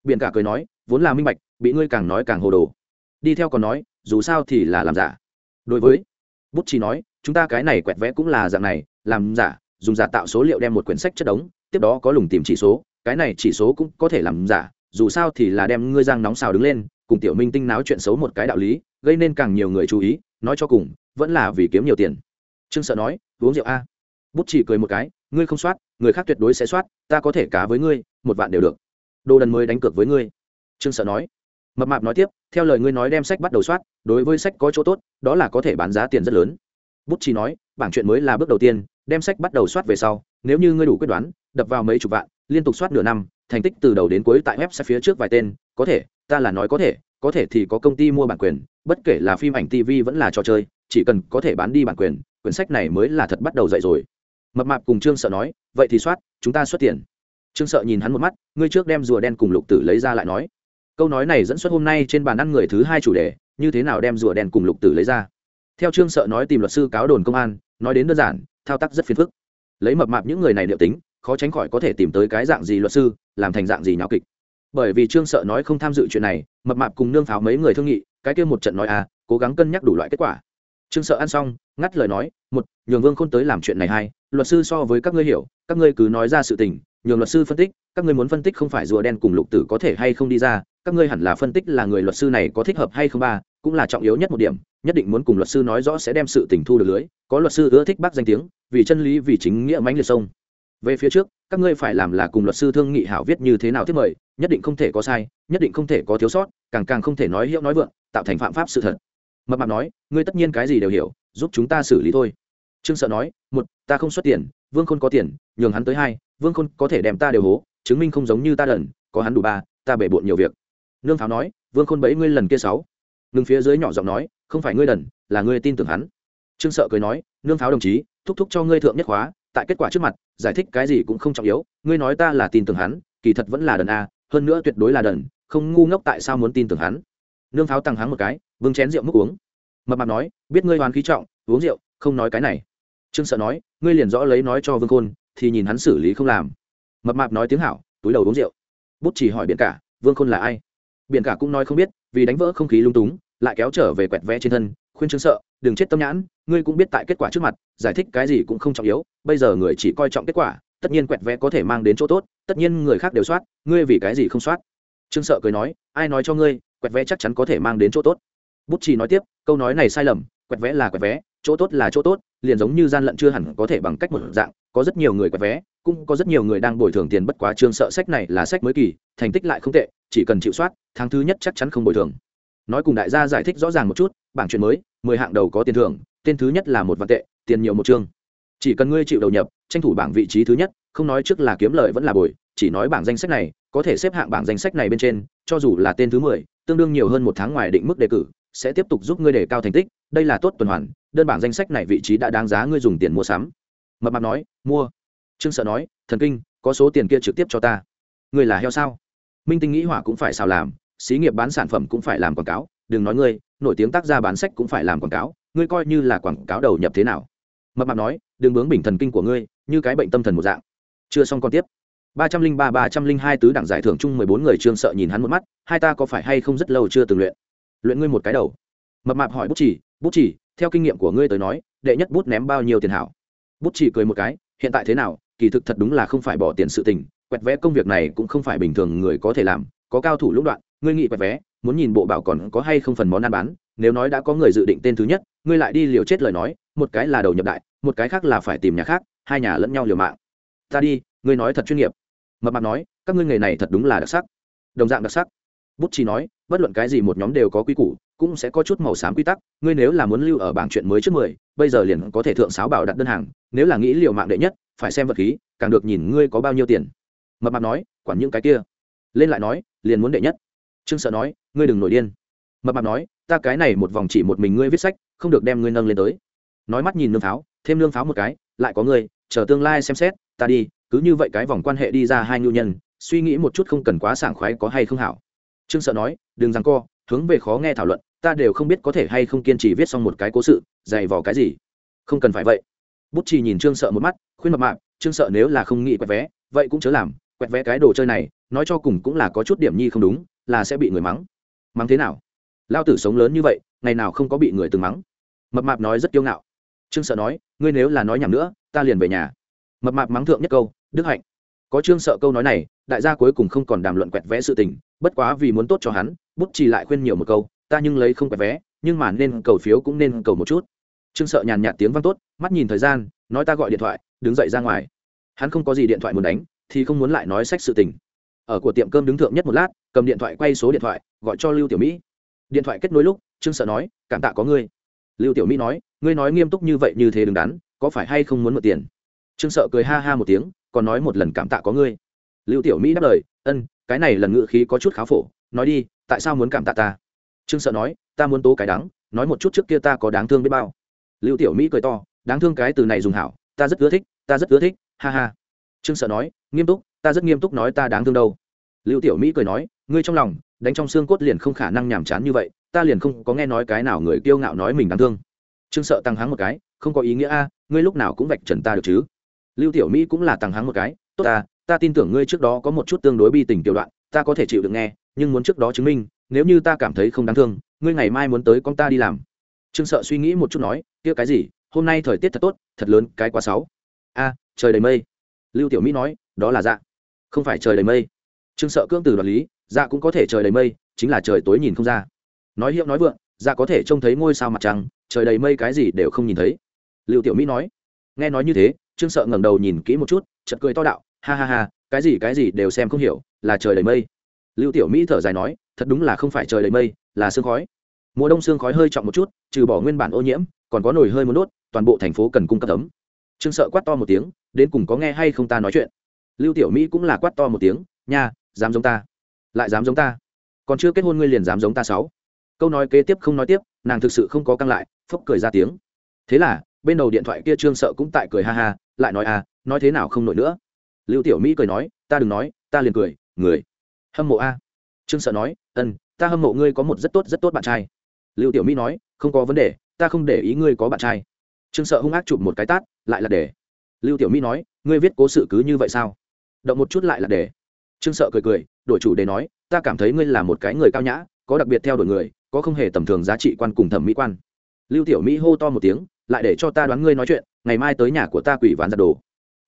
Biện cả cười nói, vốn là minh bạch, bị ngươi càng nói càng hồ đồ. Đi theo còn nói, dù sao thì là làm giả. Đối với bút chỉ nói, chúng ta cái này quẹt vẽ cũng là dạng này, làm giả, dùng giả tạo số liệu đem một quyển sách chất đống, tiếp đó có lùng tìm chỉ số, cái này chỉ số cũng có thể làm giả, dù sao thì là đem ngươi giang nóng xào đứng lên, cùng tiểu minh tinh náo chuyện xấu một cái đạo lý, gây nên càng nhiều người chú ý, nói cho cùng, vẫn là vì kiếm nhiều tiền. Trương sợ nói, uống rượu a bút chỉ cười một cái, ngươi không soát, người khác tuyệt đối sẽ soát, ta có thể cá với ngươi, một vạn đều được. Đồ đần mới đánh cược với ngươi. Trương sợ nói. Mập mạp nói tiếp, theo lời ngươi nói đem sách bắt đầu soát, đối với sách có chỗ tốt, đó là có thể bán giá tiền rất lớn. Bút chỉ nói, bảng chuyện mới là bước đầu tiên, đem sách bắt đầu soát về sau, nếu như ngươi đủ quyết đoán, đập vào mấy chục vạn, liên tục soát nửa năm, thành tích từ đầu đến cuối tại web sẽ phía trước vài tên, có thể, ta là nói có thể có thể thì có công ty mua bản quyền, bất kể là phim ảnh, tv vẫn là trò chơi, chỉ cần có thể bán đi bản quyền, quyển sách này mới là thật bắt đầu dạy rồi mập mạp cùng trương sợ nói, vậy thì soát, chúng ta xuất tiền. Trương sợ nhìn hắn một mắt, ngươi trước đem rùa đen cùng lục tử lấy ra lại nói. Câu nói này dẫn xuất hôm nay trên bàn ăn người thứ hai chủ đề, như thế nào đem rùa đen cùng lục tử lấy ra? Theo trương sợ nói tìm luật sư cáo đồn công an, nói đến đơn giản, thao tác rất phiền phức. Lấy mập mạp những người này liệu tính, khó tránh khỏi có thể tìm tới cái dạng gì luật sư, làm thành dạng gì nháo kịch. Bởi vì trương sợ nói không tham dự chuyện này, mập mạp cùng nương pháo mấy người thương nghị, cái kia một trận nói à cố gắng cân nhắc đủ loại kết quả trương sợ ăn xong, ngắt lời nói, một, nhường vương khôn tới làm chuyện này hai, luật sư so với các ngươi hiểu, các ngươi cứ nói ra sự tình, nhường luật sư phân tích, các ngươi muốn phân tích không phải rùa đen cùng lục tử có thể hay không đi ra, các ngươi hẳn là phân tích là người luật sư này có thích hợp hay không ba, cũng là trọng yếu nhất một điểm, nhất định muốn cùng luật sư nói rõ sẽ đem sự tình thu được lưới, có luật sư ưa thích bác danh tiếng, vì chân lý, vì chính nghĩa mãnh liệt sông. Về phía trước, các ngươi phải làm là cùng luật sư thương nghị hảo viết như thế nào thiết mời, nhất định không thể có sai, nhất định không thể có thiếu sót, càng càng không thể nói hiệu nói vượng, tạo thành phạm pháp sự thật mập mạp nói, ngươi tất nhiên cái gì đều hiểu, giúp chúng ta xử lý thôi. Trương sợ nói, một, ta không xuất tiền, vương khôn có tiền, nhường hắn tới hai, vương khôn có thể đem ta đều hố, chứng minh không giống như ta đần có hắn đủ ba, ta bể bộn nhiều việc. Nương pháo nói, vương khôn bẫy ngươi lần kia sáu. Ngưng phía dưới nhỏ giọng nói, không phải ngươi đần là ngươi tin tưởng hắn. Trương sợ cười nói, nương pháo đồng chí, thúc thúc cho ngươi thượng nhất khóa, tại kết quả trước mặt, giải thích cái gì cũng không trọng yếu, ngươi nói ta là tin tưởng hắn, kỳ thật vẫn là đần a, hơn nữa tuyệt đối là đần không ngu ngốc tại sao muốn tin tưởng hắn? Nương pháo tăng hắn một cái, vương chén rượu múc uống. Mập mạp nói, biết ngươi hoàn khí trọng, uống rượu, không nói cái này. Trương sợ nói, ngươi liền rõ lấy nói cho vương khôn, thì nhìn hắn xử lý không làm. Mập mạp nói tiếng hảo, túi đầu uống rượu. Bút chỉ hỏi biển cả, vương khôn là ai? Biển cả cũng nói không biết, vì đánh vỡ không khí lung túng, lại kéo trở về quẹt vẽ trên thân, khuyên trương sợ, đừng chết tâm nhãn, ngươi cũng biết tại kết quả trước mặt, giải thích cái gì cũng không trọng yếu, bây giờ người chỉ coi trọng kết quả, tất nhiên quẹt vẽ có thể mang đến chỗ tốt, tất nhiên người khác đều soát, ngươi vì cái gì không soát? Trương sợ cười nói, ai nói cho ngươi quẹt vé chắc chắn có thể mang đến chỗ tốt. Bút chỉ nói tiếp câu nói này sai lầm quẹt vé là quẹt vé, chỗ tốt là chỗ tốt liền giống như gian lận chưa hẳn có thể bằng cách một dạng có rất nhiều người quẹt vé cũng có rất nhiều người đang bồi thường tiền bất quá chương sợ sách này là sách mới kỳ thành tích lại không tệ chỉ cần chịu soát tháng thứ nhất chắc chắn không bồi thường. Nói cùng đại gia giải thích rõ ràng một chút bảng chuyện mới mười hạng đầu có tiền thưởng tên thứ nhất là một vạn tệ tiền nhiều một chương. Chỉ cần ngươi chịu đầu nhập tranh thủ bảng vị trí thứ nhất không nói trước là kiếm lợi vẫn là bồi chỉ nói bảng danh sách này có thể xếp hạng bảng danh sách này bên trên cho dù là tên thứ mười tương đương nhiều hơn một tháng ngoài định mức đề cử, sẽ tiếp tục giúp ngươi đề cao thành tích, đây là tốt tuần hoàn, đơn bảng danh sách này vị trí đã đáng giá ngươi dùng tiền mua sắm. Mập mạp nói, mua. Trương sợ nói, thần kinh, có số tiền kia trực tiếp cho ta. Ngươi là heo sao? Minh tinh nghĩ hỏa cũng phải xào làm, xí nghiệp bán sản phẩm cũng phải làm quảng cáo, đừng nói ngươi, nổi tiếng tác gia bán sách cũng phải làm quảng cáo, ngươi coi như là quảng cáo đầu nhập thế nào? Mập mạp nói, đừng bướng bình thần kinh của ngươi, như cái bệnh tâm thần một dạng. Chưa xong còn tiếp ba trăm linh ba ba trăm linh hai tứ đẳng giải thưởng chung mười bốn người trương sợ nhìn hắn một mắt, hai ta có phải hay không rất lâu chưa từng luyện? Luyện ngươi một cái đầu. Mập mạp hỏi bút chỉ bút chỉ, theo kinh nghiệm của ngươi tới nói, đệ nhất bút ném bao nhiêu tiền hảo? Bút chỉ cười một cái, hiện tại thế nào? Kỳ thực thật đúng là không phải bỏ tiền sự tình, quẹt vé công việc này cũng không phải bình thường người có thể làm, có cao thủ lũng đoạn, ngươi nghĩ quẹt vé, muốn nhìn bộ bảo còn có hay không phần món ăn bán, nếu nói đã có người dự định tên thứ nhất, ngươi lại đi liều chết lời nói, một cái là đầu nhập đại, một cái khác là phải tìm nhà khác, hai nhà lẫn nhau liều mạng. Ta đi, ngươi nói thật chuyên nghiệp mập mạp nói, các ngươi nghề này thật đúng là đặc sắc. Đồng dạng đặc sắc. Bút chỉ nói, bất luận cái gì một nhóm đều có quy củ, cũng sẽ có chút màu xám quy tắc, ngươi nếu là muốn lưu ở bảng chuyện mới trước mười, bây giờ liền có thể thượng sáo bảo đặt đơn hàng, nếu là nghĩ liệu mạng đệ nhất, phải xem vật khí, càng được nhìn ngươi có bao nhiêu tiền. Mập mạp nói, quản những cái kia. Lên lại nói, liền muốn đệ nhất. Trương sợ nói, ngươi đừng nổi điên. Mập mạp nói, ta cái này một vòng chỉ một mình ngươi viết sách, không được đem ngươi nâng lên tới. Nói mắt nhìn nương pháo, thêm nương pháo một cái, lại có ngươi, chờ tương lai xem xét, ta đi cứ như vậy cái vòng quan hệ đi ra hai nhu nhân, suy nghĩ một chút không cần quá sảng khoái có hay không hảo. Trương sợ nói, đừng rằng co, hướng về khó nghe thảo luận, ta đều không biết có thể hay không kiên trì viết xong một cái cố sự, dày vò cái gì. Không cần phải vậy. Bút chỉ nhìn trương sợ một mắt, khuyên mập mạp, trương sợ nếu là không nghĩ quẹt vé, vậy cũng chớ làm, quẹt vé cái đồ chơi này, nói cho cùng cũng là có chút điểm nhi không đúng, là sẽ bị người mắng. Mắng thế nào? Lao tử sống lớn như vậy, ngày nào không có bị người từng mắng. Mập mạp nói rất kiêu ngạo. Trương sợ nói, ngươi nếu là nói nhầm nữa, ta liền về nhà. Mập mạp mắng thượng nhất câu đức hạnh. Có trương sợ câu nói này, đại gia cuối cùng không còn đàm luận quẹt vẽ sự tình, bất quá vì muốn tốt cho hắn, bút chỉ lại khuyên nhiều một câu, ta nhưng lấy không quẹt vé nhưng mà nên cầu phiếu cũng nên cầu một chút. Trương sợ nhàn nhạt tiếng vang tốt, mắt nhìn thời gian, nói ta gọi điện thoại, đứng dậy ra ngoài. Hắn không có gì điện thoại muốn đánh, thì không muốn lại nói sách sự tình. Ở của tiệm cơm đứng thượng nhất một lát, cầm điện thoại quay số điện thoại, gọi cho lưu tiểu mỹ. Điện thoại kết nối lúc, trương sợ nói, cảm tạ có ngươi. Lưu tiểu mỹ nói, ngươi nói nghiêm túc như vậy như thế đứng đắn, có phải hay không muốn mượn tiền? Trương sợ cười ha ha một tiếng còn nói một lần cảm tạ có ngươi. Lưu tiểu mỹ đáp lời, ân, cái này lần ngự khí có chút khá phổ, nói đi, tại sao muốn cảm tạ ta? Trương sợ nói, ta muốn tố cái đắng, nói một chút trước kia ta có đáng thương biết bao. Lưu tiểu mỹ cười to, đáng thương cái từ này dùng hảo, ta rất ưa thích, ta rất ưa thích, ha ha. Trương sợ nói, nghiêm túc, ta rất nghiêm túc nói ta đáng thương đâu. Lưu tiểu mỹ cười nói, ngươi trong lòng, đánh trong xương cốt liền không khả năng nhàm chán như vậy, ta liền không có nghe nói cái nào người kiêu ngạo nói mình đáng thương. Trương sợ tăng háng một cái, không có ý nghĩa a, ngươi lúc nào cũng vạch trần ta được chứ? Lưu tiểu mỹ cũng là tăng hắng một cái, tốt ta ta tin tưởng ngươi trước đó có một chút tương đối bi tình tiểu đoạn, ta có thể chịu được nghe, nhưng muốn trước đó chứng minh, nếu như ta cảm thấy không đáng thương, ngươi ngày mai muốn tới con ta đi làm. Trương sợ suy nghĩ một chút nói, kia cái gì, hôm nay thời tiết thật tốt, thật lớn, cái quá sáu. A, trời đầy mây. Lưu tiểu mỹ nói, đó là dạ. Không phải trời đầy mây. Trương sợ cưỡng từ đoạt lý dạ cũng có thể trời đầy mây, chính là trời tối nhìn không ra. Nói hiệu nói vượng dạ có thể trông thấy ngôi sao mặt trăng, trời đầy mây cái gì đều không nhìn thấy. Lưu tiểu mỹ nói, nghe nói như thế trương sợ ngẩng đầu nhìn kỹ một chút chật cười to đạo, ha ha ha, cái gì cái gì đều xem không hiểu, là trời đầy mây. Lưu tiểu mỹ thở dài nói, thật đúng là không phải trời đầy mây, là sương khói. Mùa đông sương khói hơi trọng một chút, trừ bỏ nguyên bản ô nhiễm, còn có nồi hơi muốn đốt, toàn bộ thành phố cần cung cấp ấm. Trương sợ quát to một tiếng, đến cùng có nghe hay không ta nói chuyện? Lưu tiểu mỹ cũng là quát to một tiếng, nha, dám giống ta, lại dám giống ta. Còn chưa kết hôn ngươi liền dám giống ta sáu. Câu nói kế tiếp không nói tiếp, nàng thực sự không có căng lại, phốc cười ra tiếng. Thế là, bên đầu điện thoại kia trương sợ cũng tại cười ha ha lại nói à nói thế nào không nổi nữa. Lưu tiểu mỹ cười nói, ta đừng nói, ta liền cười, người. Hâm mộ a. Trương sợ nói, ân, ta hâm mộ ngươi có một rất tốt rất tốt bạn trai. Lưu tiểu mỹ nói, không có vấn đề, ta không để ý ngươi có bạn trai. Trương sợ hung ác chụp một cái tát, lại là để. Lưu tiểu mỹ nói, ngươi viết cố sự cứ như vậy sao? Động một chút lại là để. Trương sợ cười cười, đổi chủ đề nói, ta cảm thấy ngươi là một cái người cao nhã, có đặc biệt theo đuổi người, có không hề tầm thường giá trị quan cùng thẩm mỹ quan. Lưu tiểu mỹ hô to một tiếng, lại để cho ta đoán ngươi nói chuyện ngày mai tới nhà của ta quỷ ván giặt đồ.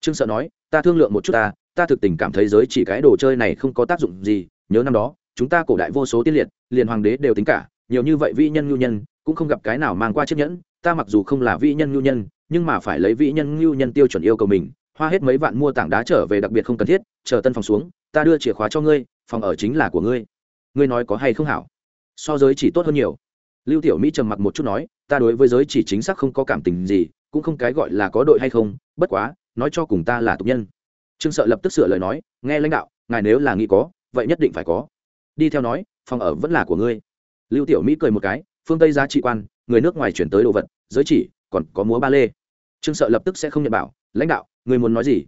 Trương sợ nói, ta thương lượng một chút ta ta thực tình cảm thấy giới chỉ cái đồ chơi này không có tác dụng gì, nhớ năm đó, chúng ta cổ đại vô số tiên liệt, liền hoàng đế đều tính cả, nhiều như vậy vĩ nhân nhu nhân, cũng không gặp cái nào mang qua chiếc nhẫn, ta mặc dù không là vĩ nhân nhu nhân, nhưng mà phải lấy vĩ nhân nhu nhân tiêu chuẩn yêu cầu mình, hoa hết mấy vạn mua tảng đá trở về đặc biệt không cần thiết, chờ tân phòng xuống, ta đưa chìa khóa cho ngươi, phòng ở chính là của ngươi. Ngươi nói có hay không hảo? So giới chỉ tốt hơn nhiều. Lưu tiểu mỹ trầm mặc một chút nói, ta đối với giới chỉ chính xác không có cảm tình gì cũng không cái gọi là có đội hay không, bất quá, nói cho cùng ta là tục nhân. Trương sợ lập tức sửa lời nói, nghe lãnh đạo, ngài nếu là nghĩ có, vậy nhất định phải có. Đi theo nói, phòng ở vẫn là của ngươi. Lưu tiểu mỹ cười một cái, phương tây giá trị quan, người nước ngoài chuyển tới đồ vật, giới chỉ, còn có múa ba lê. Trương sợ lập tức sẽ không nhận bảo, lãnh đạo, người muốn nói gì?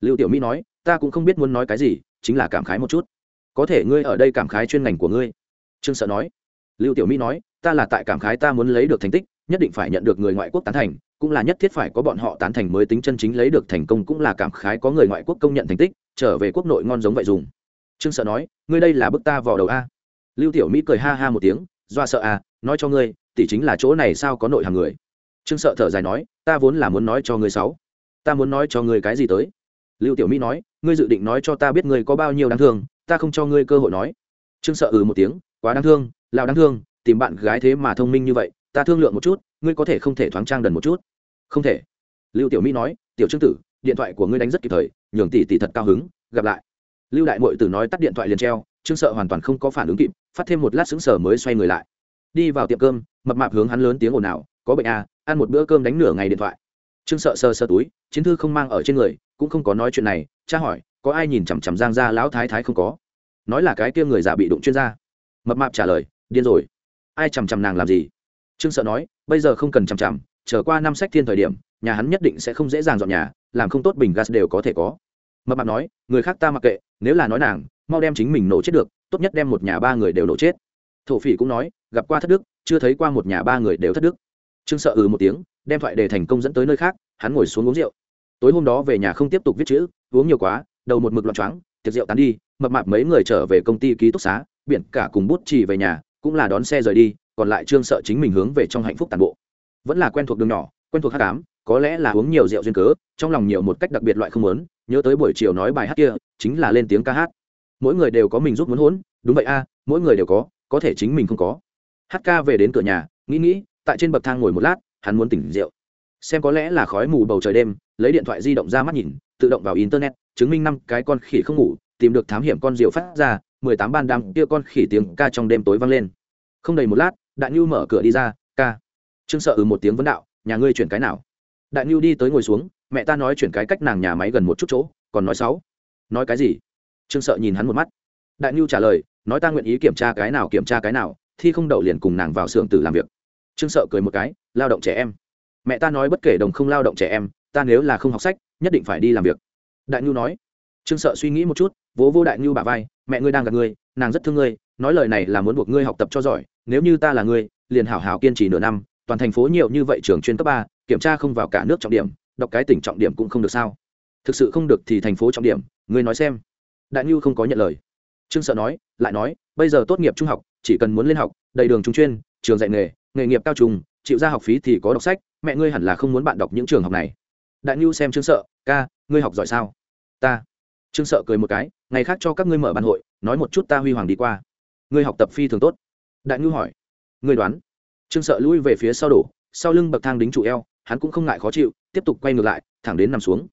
Lưu tiểu mỹ nói, ta cũng không biết muốn nói cái gì, chính là cảm khái một chút. Có thể ngươi ở đây cảm khái chuyên ngành của ngươi. Trương sợ nói. Lưu tiểu mỹ nói, ta là tại cảm khái ta muốn lấy được thành tích, nhất định phải nhận được người ngoại quốc tán thành cũng là nhất thiết phải có bọn họ tán thành mới tính chân chính lấy được thành công cũng là cảm khái có người ngoại quốc công nhận thành tích, trở về quốc nội ngon giống vậy dùng. Trương sợ nói, ngươi đây là bức ta vào đầu a. Lưu tiểu mỹ cười ha ha một tiếng do sợ à nói cho ngươi, tỷ chính là chỗ này sao có nội hàng người? Trương sợ thở dài nói, ta vốn là muốn nói cho ngươi sáu, ta muốn nói cho ngươi cái gì tới? Lưu tiểu mỹ nói, ngươi dự định nói cho ta biết ngươi có bao nhiêu đáng thương, ta không cho ngươi cơ hội nói. Trương sợ ừ một tiếng, quá đáng thương lào đáng thương, tìm bạn gái thế mà thông minh như vậy, ta thương lượng một chút, ngươi có thể không thể thoáng trang đần một chút không thể. Lưu tiểu mỹ nói, tiểu trương tử, điện thoại của ngươi đánh rất kịp thời, nhường tỷ tỷ thật cao hứng, gặp lại. Lưu đại mội tử nói tắt điện thoại liền treo, trương sợ hoàn toàn không có phản ứng kịp, phát thêm một lát xứng sở mới xoay người lại. Đi vào tiệm cơm, mập mạp hướng hắn lớn tiếng ồn ào, có bệnh à ăn một bữa cơm đánh nửa ngày điện thoại. Trương sợ sơ sơ túi, chiến thư không mang ở trên người, cũng không có nói chuyện này cha hỏi, có ai nhìn chằm chằm giang ra lão thái thái không có? Nói là cái kia người già bị đụng chuyên gia. Mập mạp trả lời, điên rồi. Ai chằm chằm nàng làm gì? Trương sợ nói, bây giờ không cần chằm chằm trở qua năm sách thiên thời điểm, nhà hắn nhất định sẽ không dễ dàng dọn nhà, làm không tốt bình gas đều có thể có. Mập mạp nói, người khác ta mặc kệ, nếu là nói nàng, mau đem chính mình nổ chết được, tốt nhất đem một nhà ba người đều nổ chết. Thổ phỉ cũng nói, gặp qua thất đức, chưa thấy qua một nhà ba người đều thất đức. Trương sợ ừ một tiếng, đem thoại đề thành công dẫn tới nơi khác, hắn ngồi xuống uống rượu. Tối hôm đó về nhà không tiếp tục viết chữ, uống nhiều quá, đầu một mực loạn choáng, tiệc rượu tán đi, mập mạp mấy người trở về công ty ký túc xá, biển cả cùng bút chỉ về nhà, cũng là đón xe rời đi, còn lại trương sợ chính mình hướng về trong hạnh phúc tàn bộ vẫn là quen thuộc đường nhỏ, quen thuộc hát cám, có lẽ là uống nhiều rượu duyên cớ, trong lòng nhiều một cách đặc biệt loại không muốn, nhớ tới buổi chiều nói bài hát kia, chính là lên tiếng ca hát. Mỗi người đều có mình giúp muốn hỗn, đúng vậy a, mỗi người đều có có thể chính mình không có. Hát ca về đến cửa nhà, nghĩ nghĩ, tại trên bậc thang ngồi một lát, hắn muốn tỉnh rượu. Xem có lẽ là khói mù bầu trời đêm, lấy điện thoại di động ra mắt nhìn, tự động vào internet, chứng minh năm cái con khỉ không ngủ, tìm được thám hiểm con diều phát ra, mười tám ban đam kia con khỉ tiếng ca trong đêm tối vang lên. Không đầy một lát, đại nhu mở cửa đi ra, ca trương sợ ừ một tiếng vấn đạo, nhà ngươi chuyển cái nào? Đại ngưu đi tới ngồi xuống, mẹ ta nói chuyển cái cách nàng nhà máy gần một chút chỗ, còn nói sáu. Nói cái gì? Trương sợ nhìn hắn một mắt. Đại ngưu trả lời, nói ta nguyện ý kiểm tra cái nào kiểm tra cái nào, thi không đậu liền cùng nàng vào xưởng tử làm việc. Trương sợ cười một cái, lao động trẻ em. Mẹ ta nói bất kể đồng không lao động trẻ em, ta nếu là không học sách, nhất định phải đi làm việc. Đại ngưu nói. Trương sợ suy nghĩ một chút, vỗ vô đại ngưu bà vai, mẹ ngươi đang gặp ngươi, nàng rất thương ngươi, nói lời này là muốn buộc ngươi học tập cho giỏi, nếu như ta là ngươi, liền hảo hảo kiên trì nửa năm toàn thành phố nhiều như vậy trường chuyên cấp ba, kiểm tra không vào cả nước trọng điểm, đọc cái tỉnh trọng điểm cũng không được sao? Thực sự không được thì thành phố trọng điểm, ngươi nói xem. Đại nhu không có nhận lời. Trương sợ nói, lại nói, bây giờ tốt nghiệp trung học, chỉ cần muốn lên học, đầy đường trung chuyên, trường dạy nghề nghề nghiệp cao trùng, chịu ra học phí thì có đọc sách, mẹ ngươi hẳn là không muốn bạn đọc những trường học này. Đại nhu xem trương sợ, ca, ngươi học giỏi sao? Ta. Trương sợ cười một cái, ngày khác cho các ngươi mở bàn hội, nói một chút ta huy hoàng đi qua. Ngươi học tập phi thường tốt. Đại nhu hỏi, ngươi đoán? Trương sợ lui về phía sau đổ, sau lưng bậc thang đính trụ eo, hắn cũng không ngại khó chịu, tiếp tục quay ngược lại, thẳng đến nằm xuống.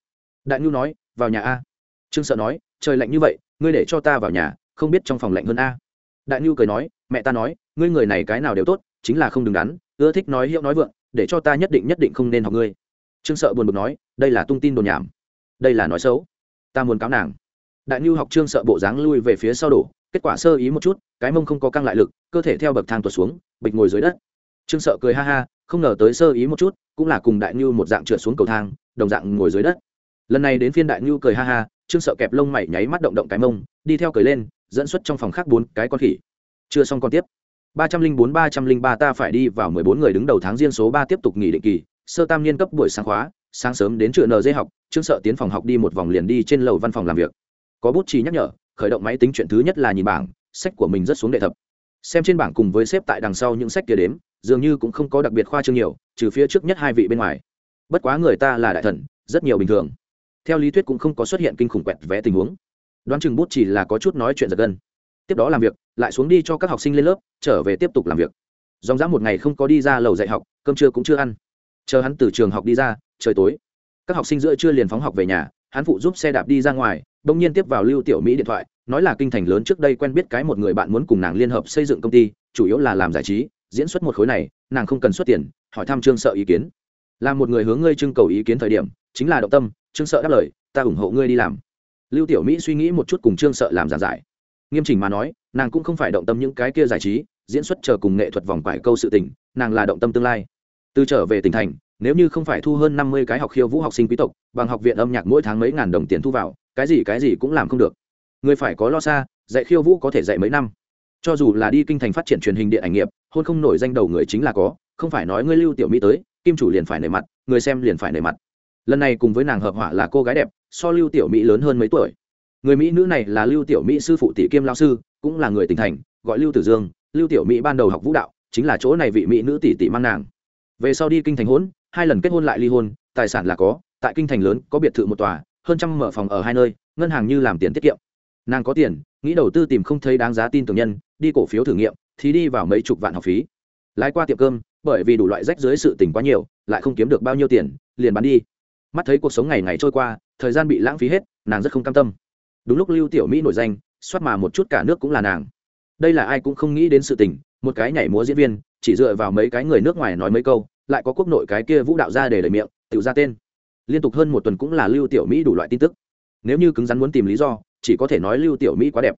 Đại nhu nói, vào nhà a. Trương sợ nói, trời lạnh như vậy, ngươi để cho ta vào nhà, không biết trong phòng lạnh hơn a. Đại nhu cười nói, mẹ ta nói, ngươi người này cái nào đều tốt, chính là không đứng đắn, ưa thích nói hiệu nói vượng, để cho ta nhất định nhất định không nên học ngươi. Trương sợ buồn bực nói, đây là tung tin đồn nhảm. Đây là nói xấu. Ta muốn cáo nàng. Đại nhu học trương sợ bộ dáng lui về phía sau đổ, kết quả sơ ý một chút, cái mông không có căng lại lực, cơ thể theo bậc thang tuột xuống, bịch ngồi dưới đất trương sợ cười ha ha, không ngờ tới sơ ý một chút, cũng là cùng đại nhu một dạng trượt xuống cầu thang, đồng dạng ngồi dưới đất. Lần này đến phiên đại nhu cười ha ha, trương sợ kẹp lông mày nháy mắt động động cái mông, đi theo cười lên, dẫn xuất trong phòng khác bốn cái con khỉ. Chưa xong con tiếp. Ba trăm linh bốn, ba trăm linh ba ta phải đi vào mười bốn người đứng đầu tháng riêng số ba tiếp tục nghỉ định kỳ. Sơ tam niên cấp buổi sáng khóa, sáng sớm đến trường nd học, trương sợ tiến phòng học đi một vòng liền đi trên lầu văn phòng làm việc. Có bút chỉ nhắc nhở, khởi động máy tính chuyện thứ nhất là nhìn bảng, sách của mình rất xuống đệ thập. Xem trên bảng cùng với xếp tại đằng sau những sách kia đếm dường như cũng không có đặc biệt khoa trương nhiều, trừ phía trước nhất hai vị bên ngoài. Bất quá người ta là đại thần, rất nhiều bình thường. Theo lý thuyết cũng không có xuất hiện kinh khủng quẹt vẽ tình huống. Đoán chừng bút chỉ là có chút nói chuyện giật gân. Tiếp đó làm việc, lại xuống đi cho các học sinh lên lớp, trở về tiếp tục làm việc. Dòng dã một ngày không có đi ra lầu dạy học, cơm trưa cũng chưa ăn. Chờ hắn từ trường học đi ra, trời tối. Các học sinh giữa trưa liền phóng học về nhà, hắn phụ giúp xe đạp đi ra ngoài đông nhiên tiếp vào lưu tiểu mỹ điện thoại, nói là kinh thành lớn trước đây quen biết cái một người bạn muốn cùng nàng liên hợp xây dựng công ty, chủ yếu là làm giải trí diễn xuất một khối này, nàng không cần xuất tiền, hỏi thăm trương sợ ý kiến. Là một người hướng ngươi trưng cầu ý kiến thời điểm, chính là động tâm, trương sợ đáp lời, ta ủng hộ ngươi đi làm. Lưu tiểu mỹ suy nghĩ một chút cùng trương sợ làm giảng giải. Nghiêm chỉnh mà nói, nàng cũng không phải động tâm những cái kia giải trí, diễn xuất chờ cùng nghệ thuật vòng quải câu sự tình, nàng là động tâm tương lai. Từ trở về tỉnh thành, nếu như không phải thu hơn năm mươi cái học khiêu vũ học sinh quý tộc, bằng học viện âm nhạc mỗi tháng mấy ngàn đồng tiền thu vào, cái gì cái gì cũng làm không được. Người phải có lo xa, dạy khiêu vũ có thể dạy mấy năm. Cho dù là đi kinh thành phát triển truyền hình điện ảnh nghiệp hôn không nổi danh đầu người chính là có, không phải nói ngươi lưu tiểu mỹ tới, kim chủ liền phải nề mặt, người xem liền phải nề mặt. Lần này cùng với nàng hợp họa là cô gái đẹp, so lưu tiểu mỹ lớn hơn mấy tuổi. Người mỹ nữ này là lưu tiểu mỹ sư phụ tỷ kiêm lao sư, cũng là người tỉnh thành, gọi lưu tử dương. Lưu tiểu mỹ ban đầu học vũ đạo, chính là chỗ này vị mỹ nữ tỷ tỷ mang nàng. Về sau đi kinh thành hôn, hai lần kết hôn lại ly hôn, tài sản là có, tại kinh thành lớn có biệt thự một tòa, hơn trăm mở phòng ở hai nơi, ngân hàng như làm tiền tiết kiệm. Nàng có tiền, nghĩ đầu tư tìm không thấy đáng giá tin tưởng nhân, đi cổ phiếu thử nghiệm thì đi vào mấy chục vạn học phí. Lái qua tiệm cơm, bởi vì đủ loại rách dưới sự tình quá nhiều, lại không kiếm được bao nhiêu tiền, liền bán đi. Mắt thấy cuộc sống ngày ngày trôi qua, thời gian bị lãng phí hết, nàng rất không cam tâm. Đúng lúc lưu tiểu mỹ nổi danh soát mà một chút cả nước cũng là nàng. Đây là ai cũng không nghĩ đến sự tình, một cái nhảy múa diễn viên, chỉ dựa vào mấy cái người nước ngoài nói mấy câu, lại có quốc nội cái kia vũ đạo ra để lời miệng, tự ra tên. Liên tục hơn một tuần cũng là lưu tiểu mỹ đủ loại tin tức. Nếu như cứng rắn muốn tìm lý do, chỉ có thể nói lưu tiểu mỹ quá đẹp.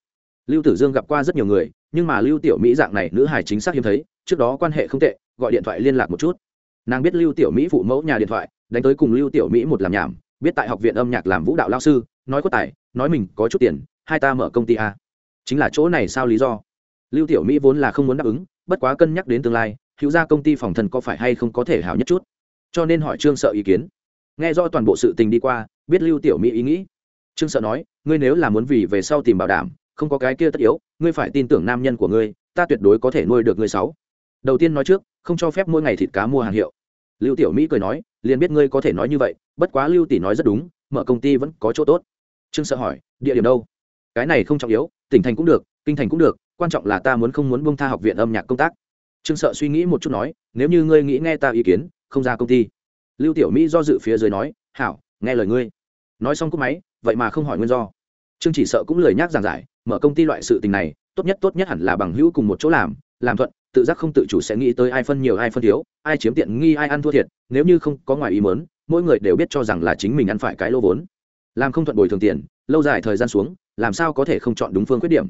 Lưu tử dương gặp qua rất nhiều người nhưng mà lưu tiểu mỹ dạng này nữ hài chính xác hiếm thấy, trước đó quan hệ không tệ, gọi điện thoại liên lạc một chút. Nàng biết lưu tiểu mỹ phụ mẫu nhà điện thoại, đánh tới cùng lưu tiểu mỹ một làm nhảm, biết tại học viện âm nhạc làm vũ đạo lao sư, nói có tài, nói mình có chút tiền, hai ta mở công ty a. Chính là chỗ này sao lý do? Lưu tiểu mỹ vốn là không muốn đáp ứng, bất quá cân nhắc đến tương lai, hữu ra công ty phòng thần có phải hay không có thể hảo nhất chút. Cho nên hỏi trương sợ ý kiến. Nghe do toàn bộ sự tình đi qua, biết lưu tiểu mỹ ý nghĩ. Trương sợ nói, ngươi nếu là muốn vì về sau tìm bảo đảm không có cái kia tất yếu, ngươi phải tin tưởng nam nhân của ngươi, ta tuyệt đối có thể nuôi được ngươi sáu. Đầu tiên nói trước, không cho phép mỗi ngày thịt cá mua hàng hiệu. Lưu tiểu mỹ cười nói, liền biết ngươi có thể nói như vậy, bất quá lưu tỷ nói rất đúng, mở công ty vẫn có chỗ tốt. Trương sợ hỏi, địa điểm đâu? Cái này không trọng yếu, tỉnh thành cũng được, kinh thành cũng được, quan trọng là ta muốn không muốn bông tha học viện âm nhạc công tác. Trương sợ suy nghĩ một chút nói, nếu như ngươi nghĩ nghe ta ý kiến, không ra công ty. Lưu tiểu mỹ do dự phía dưới nói, hảo, nghe lời ngươi. Nói xong cúp máy, vậy mà không hỏi nguyên do. Trương chỉ sợ cũng lời nhác giảng giải mở công ty loại sự tình này, tốt nhất tốt nhất hẳn là bằng hữu cùng một chỗ làm làm thuận, tự giác không tự chủ sẽ nghĩ tới ai phân nhiều ai phân thiếu, ai chiếm tiện nghi ai ăn thua thiệt, nếu như không có ngoài ý mớn mỗi người đều biết cho rằng là chính mình ăn phải cái lô vốn. Làm không thuận bồi thường tiền, lâu dài thời gian xuống, làm sao có thể không chọn đúng phương khuyết điểm?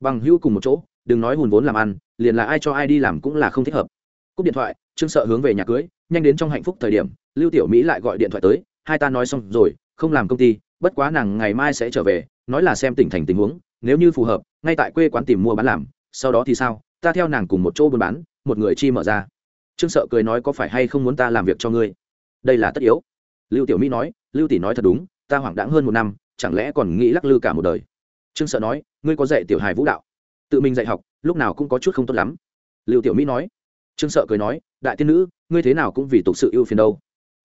Bằng hữu cùng một chỗ, đừng nói hùn vốn làm ăn, liền là ai cho ai đi làm cũng là không thích hợp. Cúp điện thoại, trương sợ hướng về nhà cưới, nhanh đến trong hạnh phúc thời điểm, lưu tiểu mỹ lại gọi điện thoại tới, hai ta nói xong rồi, không làm công ty, bất quá nàng ngày mai sẽ trở về, nói là xem tỉnh thành tình huống nếu như phù hợp, ngay tại quê quán tìm mua bán làm, sau đó thì sao? Ta theo nàng cùng một chỗ buôn bán, một người chi mở ra. Trương sợ cười nói có phải hay không muốn ta làm việc cho ngươi? Đây là tất yếu. Lưu tiểu mỹ nói, lưu tỷ nói thật đúng, ta hoảng đãng hơn một năm, chẳng lẽ còn nghĩ lắc lư cả một đời? Trương sợ nói, ngươi có dạy tiểu hài vũ đạo. Tự mình dạy học, lúc nào cũng có chút không tốt lắm. Lưu tiểu mỹ nói, trương sợ cười nói, đại tiên nữ, ngươi thế nào cũng vì tục sự ưu phiền đâu.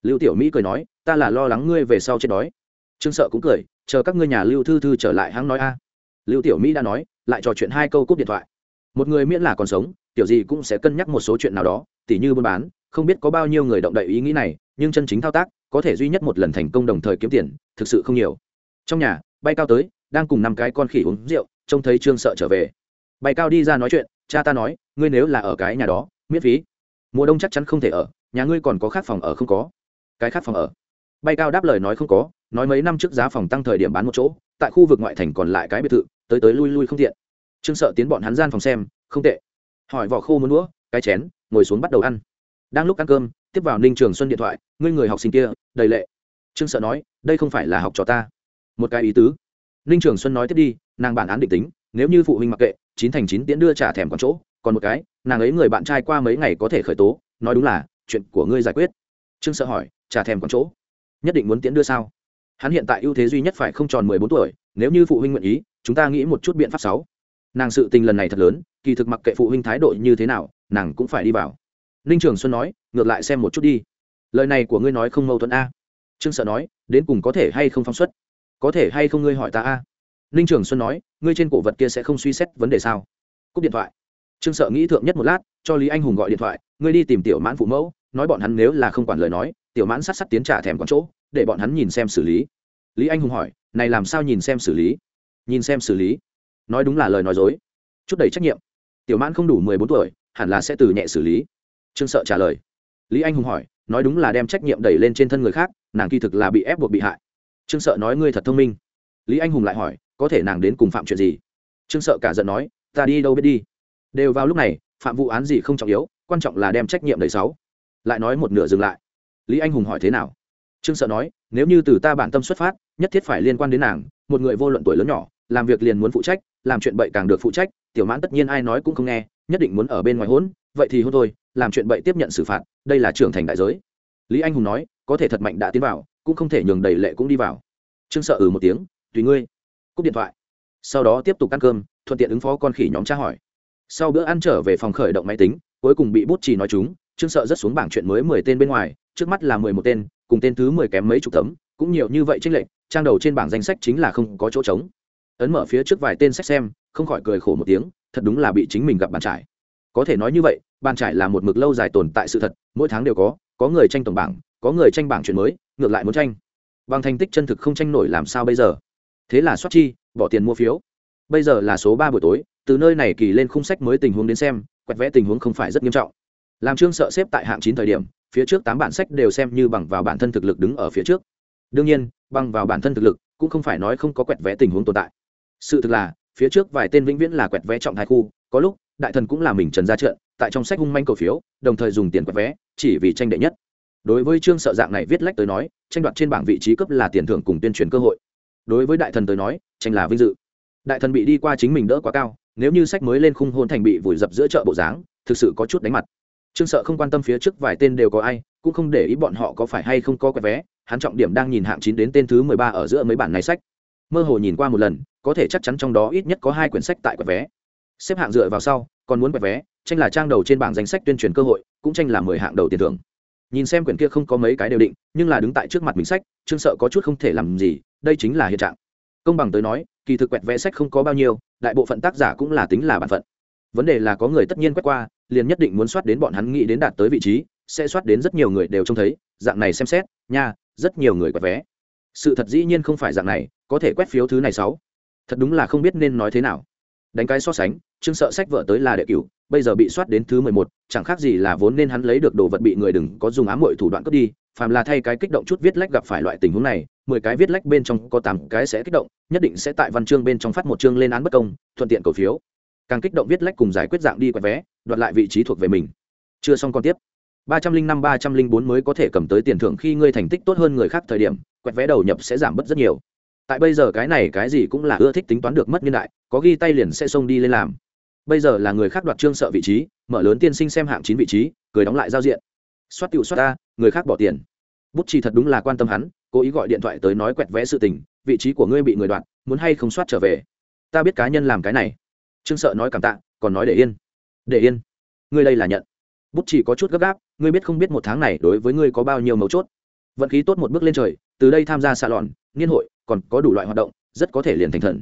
Lưu tiểu mỹ cười nói, ta là lo lắng ngươi về sau chết đói. Trương sợ cũng cười, chờ các ngươi nhà lưu thư thư trở lại hãng nói a lưu tiểu mỹ đã nói, lại trò chuyện hai câu cúp điện thoại. Một người miễn là còn sống, tiểu gì cũng sẽ cân nhắc một số chuyện nào đó, tỉ như buôn bán, không biết có bao nhiêu người động đậy ý nghĩ này, nhưng chân chính thao tác, có thể duy nhất một lần thành công đồng thời kiếm tiền, thực sự không nhiều. Trong nhà, bay cao tới, đang cùng năm cái con khỉ uống rượu, trông thấy trương sợ trở về. Bay cao đi ra nói chuyện, cha ta nói, ngươi nếu là ở cái nhà đó, miễn phí. Mùa đông chắc chắn không thể ở, nhà ngươi còn có khác phòng ở không có. Cái khác phòng ở. Bay cao đáp lời nói không có nói mấy năm trước giá phòng tăng thời điểm bán một chỗ, tại khu vực ngoại thành còn lại cái biệt thự, tới tới lui lui không tiện. Trương sợ tiến bọn hắn gian phòng xem, không tệ. Hỏi vỏ khô muốn đũa, cái chén, ngồi xuống bắt đầu ăn. Đang lúc ăn cơm, tiếp vào ninh trường xuân điện thoại, ngươi người học sinh kia, đầy lệ. Trương sợ nói, đây không phải là học trò ta. Một cái ý tứ. Ninh trường xuân nói tiếp đi, nàng bản án định tính, nếu như phụ huynh mặc kệ, chín thành chín tiễn đưa trả thèm còn chỗ, còn một cái, nàng ấy người bạn trai qua mấy ngày có thể khởi tố, nói đúng là, chuyện của ngươi giải quyết. Trương sợ hỏi, trả thèm còn chỗ, nhất định muốn tiễn đưa sao? Hắn hiện tại ưu thế duy nhất phải không tròn mười bốn tuổi, nếu như phụ huynh nguyện ý, chúng ta nghĩ một chút biện pháp sáu. Nàng sự tình lần này thật lớn, kỳ thực mặc kệ phụ huynh thái độ như thế nào, nàng cũng phải đi vào. Ninh trường xuân nói, ngược lại xem một chút đi. Lời này của ngươi nói không mâu thuẫn a. Trương sợ nói, đến cùng có thể hay không phóng xuất? Có thể hay không ngươi hỏi ta a? Ninh trường xuân nói, ngươi trên cổ vật kia sẽ không suy xét vấn đề sao? Cúp điện thoại. Trương sợ nghĩ thượng nhất một lát, cho lý anh hùng gọi điện thoại, ngươi đi tìm tiểu mãn phụ mẫu, nói bọn hắn nếu là không quản lời nói, tiểu mãn sát sát tiến trả thèm con chỗ để bọn hắn nhìn xem xử lý. Lý anh hùng hỏi, này làm sao nhìn xem xử lý? Nhìn xem xử lý. Nói đúng là lời nói dối. Chút đầy trách nhiệm. Tiểu mãn không đủ mười bốn tuổi, hẳn là sẽ từ nhẹ xử lý. Trương sợ trả lời. Lý anh hùng hỏi, nói đúng là đem trách nhiệm đẩy lên trên thân người khác, nàng kỳ thực là bị ép buộc bị hại. Trương sợ nói, ngươi thật thông minh. Lý anh hùng lại hỏi, có thể nàng đến cùng phạm chuyện gì? Trương sợ cả giận nói, ta đi đâu biết đi? Đều vào lúc này, phạm vụ án gì không trọng yếu, quan trọng là đem trách nhiệm đầy sáu. Lại nói một nửa dừng lại. Lý anh hùng hỏi thế nào? Trương sợ nói, nếu như từ ta bản tâm xuất phát, nhất thiết phải liên quan đến nàng, một người vô luận tuổi lớn nhỏ, làm việc liền muốn phụ trách, làm chuyện bậy càng được phụ trách, tiểu mãn tất nhiên ai nói cũng không nghe, nhất định muốn ở bên ngoài hỗn, vậy thì hôn thôi, làm chuyện bậy tiếp nhận xử phạt, đây là trưởng thành đại giới. Lý anh hùng nói, có thể thật mạnh đã tiến vào, cũng không thể nhường đầy lệ cũng đi vào. Trương sợ ừ một tiếng, tùy ngươi. Cúp điện thoại. Sau đó tiếp tục ăn cơm, thuận tiện ứng phó con khỉ nhóm tra hỏi. Sau bữa ăn trở về phòng khởi động máy tính, cuối cùng bị bút chỉ nói chúng, trương sợ rất xuống bảng chuyện mới mười tên bên ngoài, trước mắt là mười một tên cùng tên thứ mười kém mấy chục tấm, cũng nhiều như vậy tranh lệch, trang đầu trên bảng danh sách chính là không có chỗ trống. Ấn mở phía trước vài tên sách xem, không khỏi cười khổ một tiếng, thật đúng là bị chính mình gặp bàn trải. Có thể nói như vậy, bàn trải là một mực lâu dài tồn tại sự thật, mỗi tháng đều có có người tranh tổng bảng, có người tranh bảng chuyện mới, ngược lại muốn tranh. Bằng thành tích chân thực không tranh nổi làm sao bây giờ? Thế là soát chi, bỏ tiền mua phiếu. Bây giờ là số ba buổi tối, từ nơi này kỳ lên khung sách mới tình huống đến xem, quẹt vẽ tình huống không phải rất nghiêm trọng. Làm trương sợ xếp tại hạng chín thời điểm phía trước tám bản sách đều xem như bằng vào bản thân thực lực đứng ở phía trước. Đương nhiên, bằng vào bản thân thực lực, cũng không phải nói không có quẹt vé tình huống tồn tại. Sự thực là, phía trước vài tên vĩnh viễn là quẹt vé trọng thái khu, có lúc, đại thần cũng là mình trần ra trượn tại trong sách hung manh cổ phiếu, đồng thời dùng tiền quẹt vé, chỉ vì tranh đệ nhất. Đối với trương sợ dạng này viết lách tới nói, tranh đoạt trên bảng vị trí cấp là tiền thưởng cùng tuyên truyền cơ hội. Đối với đại thần tới nói, tranh là vinh dự. Đại thần bị đi qua chính mình đỡ quá cao, nếu như sách mới lên khung hôn thành bị vùi dập giữa chợ bộ dáng, thực sự có chút đánh mặt trương sợ không quan tâm phía trước vài tên đều có ai, cũng không để ý bọn họ có phải hay không có quẹt vé, hắn trọng điểm đang nhìn hạng chín đến tên thứ mười ba ở giữa mấy bản này sách. Mơ hồ nhìn qua một lần, có thể chắc chắn trong đó ít nhất có hai quyển sách tại quẹt vé. Xếp hạng dựa vào sau, còn muốn quẹt vé, tranh là trang đầu trên bảng danh sách tuyên truyền cơ hội, cũng tranh là mười hạng đầu tiền thưởng. Nhìn xem quyển kia không có mấy cái đều định, nhưng là đứng tại trước mặt mình sách, trương sợ có chút không thể làm gì, đây chính là hiện trạng. Công bằng tới nói, kỳ thực quẹt vẽ sách không có bao nhiêu, đại bộ phận tác giả cũng là tính là bản phận vấn đề là có người tất nhiên quét qua, liền nhất định muốn soát đến bọn hắn nghĩ đến đạt tới vị trí, sẽ soát đến rất nhiều người đều trông thấy, dạng này xem xét, nha, rất nhiều người quẹt vé. Sự thật dĩ nhiên không phải dạng này, có thể quét phiếu thứ này sáu. Thật đúng là không biết nên nói thế nào. Đánh cái so sánh chương sợ sách vợ tới là đệ cửu, bây giờ bị soát đến thứ mười một, chẳng khác gì là vốn nên hắn lấy được đồ vật bị người đừng có dùng ám muội thủ đoạn cướp đi, phàm là thay cái kích động chút viết lách gặp phải loại tình huống này, mười cái viết lách bên trong có tám cái sẽ kích động, nhất định sẽ tại văn chương bên trong phát một chương lên án bất công, thuận tiện cổ phiếu càng kích động viết lách cùng giải quyết dạng đi quẹt vé, đoạt lại vị trí thuộc về mình. Chưa xong còn tiếp. Ba trăm linh năm, ba trăm linh bốn mới có thể cầm tới tiền thưởng khi ngươi thành tích tốt hơn người khác thời điểm, quẹt vé đầu nhập sẽ giảm bớt rất nhiều. Tại bây giờ cái này cái gì cũng là ưa thích tính toán được mất niên đại, có ghi tay liền sẽ xông đi lên làm. Bây giờ là người khác đoạt trương sợ vị trí, mở lớn tiên sinh xem hạng chín vị trí, cười đóng lại giao diện. Xoát tiểu xoát ta, người khác bỏ tiền. Bút chỉ thật đúng là quan tâm hắn, cố ý gọi điện thoại tới nói quẹt vẽ sự tình, vị trí của ngươi bị người đoạt, muốn hay không soát trở về. Ta biết cá nhân làm cái này trương sợ nói cảm tạ, còn nói để yên. Để yên. Ngươi đây là nhận. Bút chỉ có chút gấp gáp, ngươi biết không biết một tháng này đối với ngươi có bao nhiêu mấu chốt. Vận khí tốt một bước lên trời, từ đây tham gia xạ lòn niên hội, còn có đủ loại hoạt động, rất có thể liền thành thần.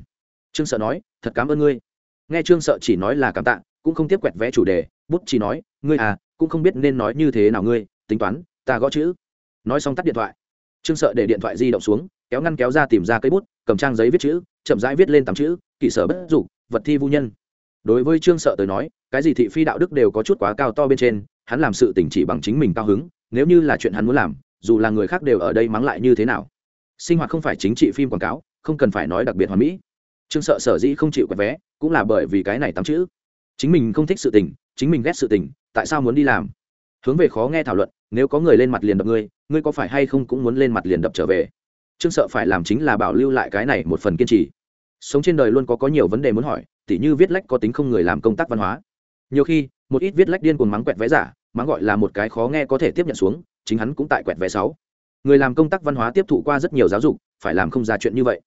Trương sợ nói, thật cảm ơn ngươi. Nghe trương sợ chỉ nói là cảm tạ, cũng không tiếp quẹt vẽ chủ đề, bút chỉ nói, ngươi à cũng không biết nên nói như thế nào ngươi, tính toán, ta gõ chữ. Nói xong tắt điện thoại. Trương sợ để điện thoại di động xuống, kéo ngăn kéo ra tìm ra cây bút, cầm trang giấy viết chữ, chậm rãi viết lên tám chữ kỷ sở bất dục vật thi vô nhân. Đối với trương sợ tới nói, cái gì thị phi đạo đức đều có chút quá cao to bên trên, hắn làm sự tỉnh chỉ bằng chính mình cao hứng, nếu như là chuyện hắn muốn làm, dù là người khác đều ở đây mắng lại như thế nào. Sinh hoạt không phải chính trị phim quảng cáo, không cần phải nói đặc biệt hoàn mỹ. Trương sợ sở dĩ không chịu quẹt vé, cũng là bởi vì cái này tám chữ. Chính mình không thích sự tình, chính mình ghét sự tình, tại sao muốn đi làm? Hướng về khó nghe thảo luận, nếu có người lên mặt liền đập ngươi ngươi có phải hay không cũng muốn lên mặt liền đập trở về. Trương sợ phải làm chính là bảo lưu lại cái này một phần kiên trì sống trên đời luôn có có nhiều vấn đề muốn hỏi, tỉ như viết lách có tính không người làm công tác văn hóa. Nhiều khi, một ít viết lách điên cuồng mắng quẹt vé giả, mắng gọi là một cái khó nghe có thể tiếp nhận xuống, chính hắn cũng tại quẹt vé sáu. Người làm công tác văn hóa tiếp thụ qua rất nhiều giáo dục, phải làm không ra chuyện như vậy.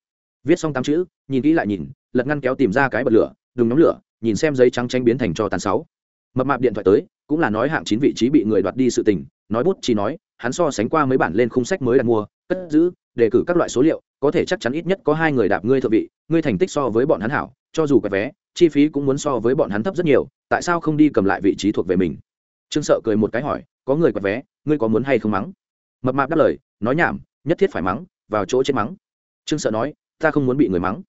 Viết xong tám chữ, nhìn kỹ lại nhìn, lật ngăn kéo tìm ra cái bật lửa đừng nhóm lửa, nhìn xem giấy trắng tranh biến thành cho tàn sáu. Mập mạp điện thoại tới, cũng là nói hạng chín vị trí bị người đoạt đi sự tình, nói bút chỉ nói, hắn so sánh qua mấy bản lên khung sách mới đặt mua, cất giữ, đề cử các loại số liệu có thể chắc chắn ít nhất có hai người đạp ngươi thượng vị, ngươi thành tích so với bọn hắn hảo, cho dù quẹt vé, chi phí cũng muốn so với bọn hắn thấp rất nhiều, tại sao không đi cầm lại vị trí thuộc về mình? Trương sợ cười một cái hỏi, có người quẹt vé, ngươi có muốn hay không mắng? Mập mạp đáp lời, nói nhảm, nhất thiết phải mắng, vào chỗ chết mắng. Trương sợ nói, ta không muốn bị người mắng.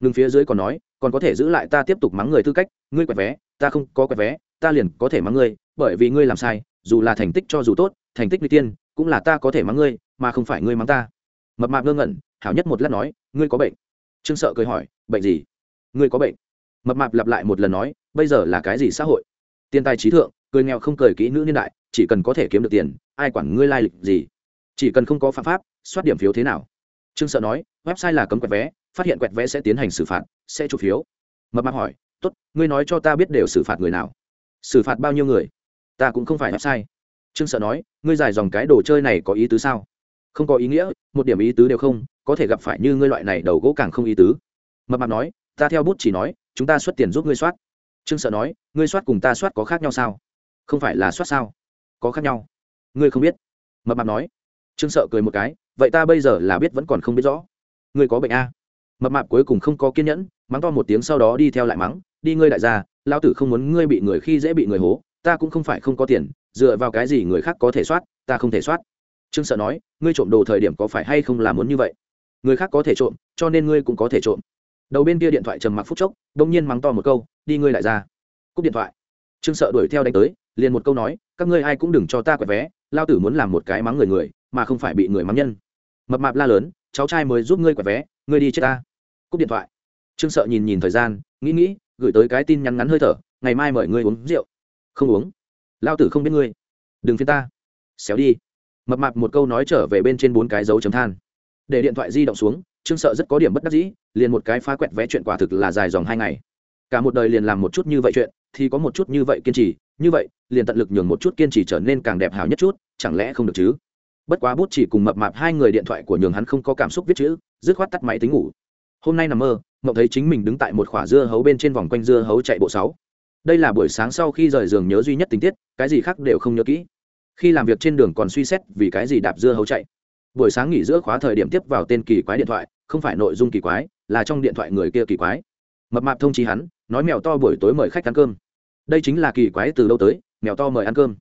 Ngừng phía dưới còn nói, còn có thể giữ lại ta tiếp tục mắng người tư cách, ngươi quẹt vé, ta không có quẹt vé, ta liền có thể mắng ngươi, bởi vì ngươi làm sai, dù là thành tích cho dù tốt, thành tích n tiên, cũng là ta có thể mắng ngươi, mà không phải ngươi mắng ta. Mập mạp ngơ ngẩn hảo nhất một lát nói, ngươi có bệnh? Trương sợ cười hỏi, bệnh gì? Ngươi có bệnh. Mập mạp lặp lại một lần nói, bây giờ là cái gì xã hội? Tiền tài trí thượng, cười nghèo không cười kỹ nữ niên đại, chỉ cần có thể kiếm được tiền, ai quản ngươi lai lịch gì? Chỉ cần không có phạm pháp, soát điểm phiếu thế nào? Trương sợ nói, website là cấm quẹt vé, phát hiện quẹt vé sẽ tiến hành xử phạt, sẽ chụp phiếu. Mập mạp hỏi, tốt, ngươi nói cho ta biết đều xử phạt người nào? Xử phạt bao nhiêu người? Ta cũng không phải website. Trương sợ nói, ngươi giải dòng cái đồ chơi này có ý tứ sao? Không có ý nghĩa, một điểm ý tứ đều không, có thể gặp phải như ngươi loại này đầu gỗ càng không ý tứ. Mập mạp nói, ta theo bút chỉ nói, chúng ta xuất tiền giúp ngươi soát. Trương sợ nói, ngươi soát cùng ta soát có khác nhau sao? Không phải là soát sao? Có khác nhau. Ngươi không biết. Mập mạp nói. Trương sợ cười một cái, vậy ta bây giờ là biết vẫn còn không biết rõ. Ngươi có bệnh a? Mập mạp cuối cùng không có kiên nhẫn, mắng to một tiếng sau đó đi theo lại mắng, đi ngươi đại gia lao tử không muốn ngươi bị người khi dễ bị người hố, ta cũng không phải không có tiền, dựa vào cái gì người khác có thể soát, ta không thể soát trương sợ nói, ngươi trộm đồ thời điểm có phải hay không là muốn như vậy? Người khác có thể trộm, cho nên ngươi cũng có thể trộm. Đầu bên kia điện thoại trầm mặc phút chốc đông nhiên mắng to một câu, đi ngươi lại ra. Cúp điện thoại. Trương sợ đuổi theo đánh tới, liền một câu nói, các ngươi ai cũng đừng cho ta quẹt vé, lao tử muốn làm một cái mắng người người, mà không phải bị người mắng nhân. Mập mạp la lớn, cháu trai mới giúp ngươi quẹt vé, ngươi đi chết ta. Cúp điện thoại. Trương sợ nhìn nhìn thời gian, nghĩ nghĩ, gửi tới cái tin nhắn ngắn hơi thở, ngày mai mời ngươi uống rượu. Không uống. Lao tử không biết ngươi. Đừng phiên ta. Xéo đi mập mạp một câu nói trở về bên trên bốn cái dấu chấm than. Để điện thoại di động xuống, trương sợ rất có điểm bất đắc dĩ, liền một cái phá quẹt vẽ chuyện quả thực là dài dòng hai ngày. Cả một đời liền làm một chút như vậy chuyện, thì có một chút như vậy kiên trì, như vậy, liền tận lực nhường một chút kiên trì trở nên càng đẹp hào nhất chút, chẳng lẽ không được chứ? Bất quá bút chỉ cùng mập mạp hai người điện thoại của nhường hắn không có cảm xúc viết chữ, dứt khoát tắt máy tính ngủ. Hôm nay nằm mơ, mộng thấy chính mình đứng tại một khoả dưa hấu bên trên vòng quanh dưa hấu chạy bộ sáu. Đây là buổi sáng sau khi rời giường nhớ duy nhất tình tiết, cái gì khác đều không nhớ kỹ khi làm việc trên đường còn suy xét vì cái gì đạp dưa hấu chạy. Buổi sáng nghỉ giữa khóa thời điểm tiếp vào tên kỳ quái điện thoại, không phải nội dung kỳ quái, là trong điện thoại người kia kỳ quái. Mập mạp thông chí hắn, nói mèo to buổi tối mời khách ăn cơm. Đây chính là kỳ quái từ lâu tới, mèo to mời ăn cơm.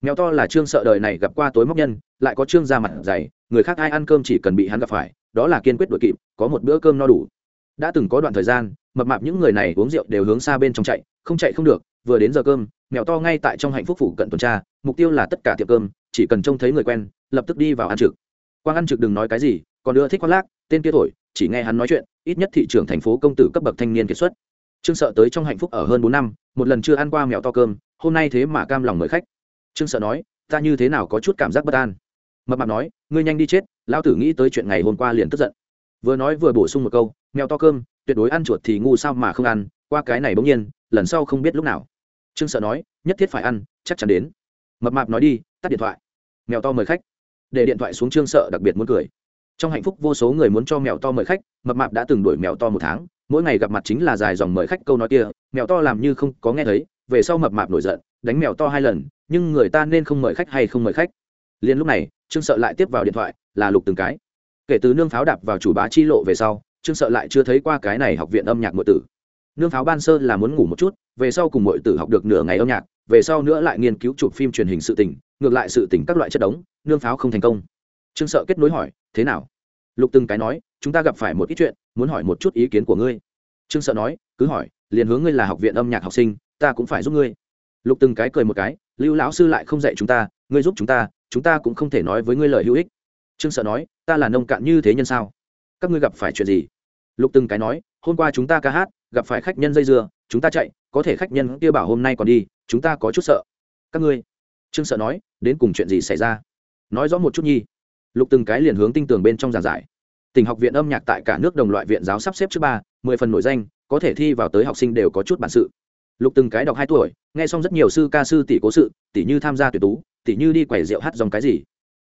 Mèo to là trương sợ đời này gặp qua tối móc nhân, lại có trương ra mặt dày, người khác ai ăn cơm chỉ cần bị hắn gặp phải, đó là kiên quyết đội kịp, có một bữa cơm no đủ. Đã từng có đoạn thời gian, mập mạp những người này uống rượu đều hướng xa bên trong chạy, không chạy không được, vừa đến giờ cơm mèo to ngay tại trong hạnh phúc phủ cận tuần tra, mục tiêu là tất cả tiệm cơm, chỉ cần trông thấy người quen, lập tức đi vào ăn trực. Quang ăn trực đừng nói cái gì, còn đưa thích khoác lác, tên kia thổi, chỉ nghe hắn nói chuyện, ít nhất thị trường thành phố công tử cấp bậc thanh niên kiệt xuất. Trương sợ tới trong hạnh phúc ở hơn bốn năm, một lần chưa ăn qua mèo to cơm, hôm nay thế mà cam lòng mời khách. Trương sợ nói, ta như thế nào có chút cảm giác bất an. Mập mạp nói, ngươi nhanh đi chết, lão tử nghĩ tới chuyện ngày hôm qua liền tức giận. Vừa nói vừa bổ sung một câu, mèo to cơm, tuyệt đối ăn chuột thì ngu sao mà không ăn, qua cái này bỗng nhiên, lần sau không biết lúc nào trương sợ nói, nhất thiết phải ăn, chắc chắn đến. Mập mạp nói đi, tắt điện thoại. Mèo to mời khách. Để điện thoại xuống trương sợ đặc biệt muốn cười. Trong hạnh phúc vô số người muốn cho mèo to mời khách, mập mạp đã từng đuổi mèo to một tháng, mỗi ngày gặp mặt chính là dài dòng mời khách câu nói kia, mèo to làm như không có nghe thấy, về sau mập mạp nổi giận, đánh mèo to hai lần, nhưng người ta nên không mời khách hay không mời khách. Liền lúc này, trương sợ lại tiếp vào điện thoại, là lục từng cái. Kể từ nương pháo đạp vào chủ bá chi lộ về sau, trương sợ lại chưa thấy qua cái này học viện âm nhạc nội tử nương pháo ban sơ là muốn ngủ một chút, về sau cùng mọi tử học được nửa ngày âm nhạc, về sau nữa lại nghiên cứu chụp phim truyền hình sự tình, ngược lại sự tình các loại chất đống, nương pháo không thành công. Trương sợ kết nối hỏi, thế nào? Lục từng cái nói, chúng ta gặp phải một ít chuyện, muốn hỏi một chút ý kiến của ngươi. Trương sợ nói, cứ hỏi, liền hướng ngươi là học viện âm nhạc học sinh, ta cũng phải giúp ngươi. Lục từng cái cười một cái, lưu lão sư lại không dạy chúng ta, ngươi giúp chúng ta chúng ta cũng không thể nói với ngươi lời hữu ích. Trương sợ nói, ta là nông cạn như thế nhân sao? Các ngươi gặp phải chuyện gì? Lục từng cái nói, hôm qua chúng ta ca hát gặp phải khách nhân dây dưa, chúng ta chạy, có thể khách nhân kia bảo hôm nay còn đi, chúng ta có chút sợ. Các ngươi. Trương sợ nói, đến cùng chuyện gì xảy ra? Nói rõ một chút nhi. Lục từng cái liền hướng tinh tường bên trong giảng giải. Tỉnh học viện âm nhạc tại cả nước đồng loại viện giáo sắp xếp trước ba, mười phần nổi danh, có thể thi vào tới học sinh đều có chút bản sự. Lục từng cái đọc hai tuổi, nghe xong rất nhiều sư ca sư tỷ cố sự, tỷ như tham gia tuyệt tú, tỷ như đi quẩy rượu hát dòng cái gì.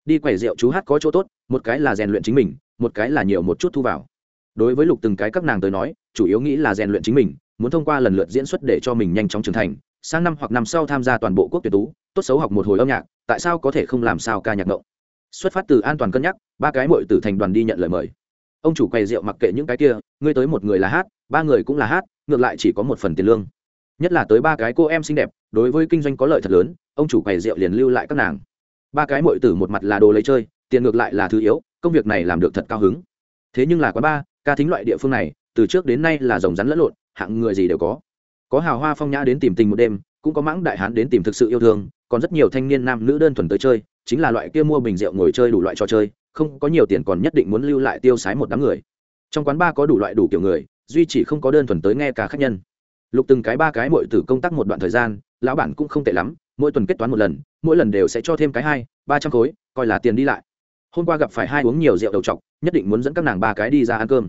Đi quẩy rượu chú hát có chỗ tốt, một cái là rèn luyện chính mình, một cái là nhiều một chút thu vào. Đối với lục từng cái các nàng tới nói chủ yếu nghĩ là rèn luyện chính mình, muốn thông qua lần lượt diễn xuất để cho mình nhanh chóng trưởng thành. Sang năm hoặc năm sau tham gia toàn bộ quốc tuyệt tú, tốt xấu học một hồi âm nhạc, tại sao có thể không làm sao ca nhạc ngộng? Xuất phát từ an toàn cân nhắc, ba cái mội từ thành đoàn đi nhận lời mời. Ông chủ quầy rượu mặc kệ những cái kia, ngươi tới một người là hát, ba người cũng là hát, ngược lại chỉ có một phần tiền lương. Nhất là tới ba cái cô em xinh đẹp, đối với kinh doanh có lợi thật lớn, ông chủ quầy rượu liền lưu lại các nàng. Ba cái mội tử một mặt là đồ lấy chơi, tiền ngược lại là thứ yếu, công việc này làm được thật cao hứng. Thế nhưng là quán ba, ca thính loại địa phương này từ trước đến nay là rồng rắn lẫn lộn, hạng người gì đều có. Có hào hoa phong nhã đến tìm tình một đêm, cũng có mãng đại hán đến tìm thực sự yêu thương, còn rất nhiều thanh niên nam nữ đơn thuần tới chơi, chính là loại kia mua bình rượu ngồi chơi đủ loại trò chơi, không có nhiều tiền còn nhất định muốn lưu lại tiêu sái một đám người. Trong quán ba có đủ loại đủ kiểu người, duy chỉ không có đơn thuần tới nghe cả khách nhân. Lục từng cái ba cái mỗi tử công tác một đoạn thời gian, lão bản cũng không tệ lắm, mỗi tuần kết toán một lần, mỗi lần đều sẽ cho thêm cái hai, ba trăm khối, coi là tiền đi lại. Hôm qua gặp phải hai uống nhiều rượu đầu t nhất định muốn dẫn các nàng ba cái đi ra ăn cơm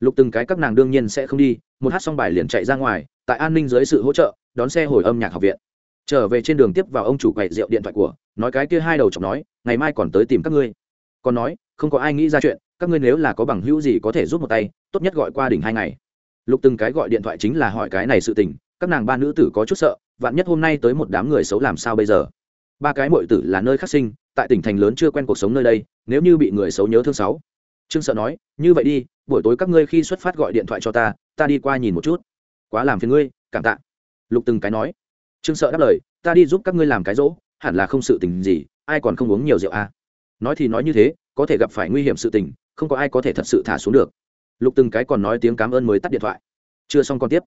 lục từng cái các nàng đương nhiên sẽ không đi, một hát xong bài liền chạy ra ngoài, tại an ninh dưới sự hỗ trợ, đón xe hồi âm nhạc học viện. Trở về trên đường tiếp vào ông chủ quậy rượu điện thoại của, nói cái kia hai đầu chọc nói, ngày mai còn tới tìm các ngươi. Còn nói, không có ai nghĩ ra chuyện, các ngươi nếu là có bằng hữu gì có thể giúp một tay, tốt nhất gọi qua đỉnh hai ngày. Lục từng cái gọi điện thoại chính là hỏi cái này sự tình, các nàng ba nữ tử có chút sợ, vạn nhất hôm nay tới một đám người xấu làm sao bây giờ? Ba cái mội tử là nơi khắc sinh, tại tỉnh thành lớn chưa quen cuộc sống nơi đây, nếu như bị người xấu nhớ thương sáu. Trương sợ nói, như vậy đi buổi tối các ngươi khi xuất phát gọi điện thoại cho ta ta đi qua nhìn một chút. Quá làm phiền ngươi, cảm tạ. Lục từng cái nói. Trương sợ đáp lời, ta đi giúp các ngươi làm cái rỗ, hẳn là không sự tình gì, ai còn không uống nhiều rượu à. nói thì nói như thế, có thể gặp phải nguy hiểm sự tình, không có ai có thể thật sự thả xuống được. Lục từng cái còn nói tiếng cảm ơn mới tắt điện thoại. Chưa xong còn tiếp.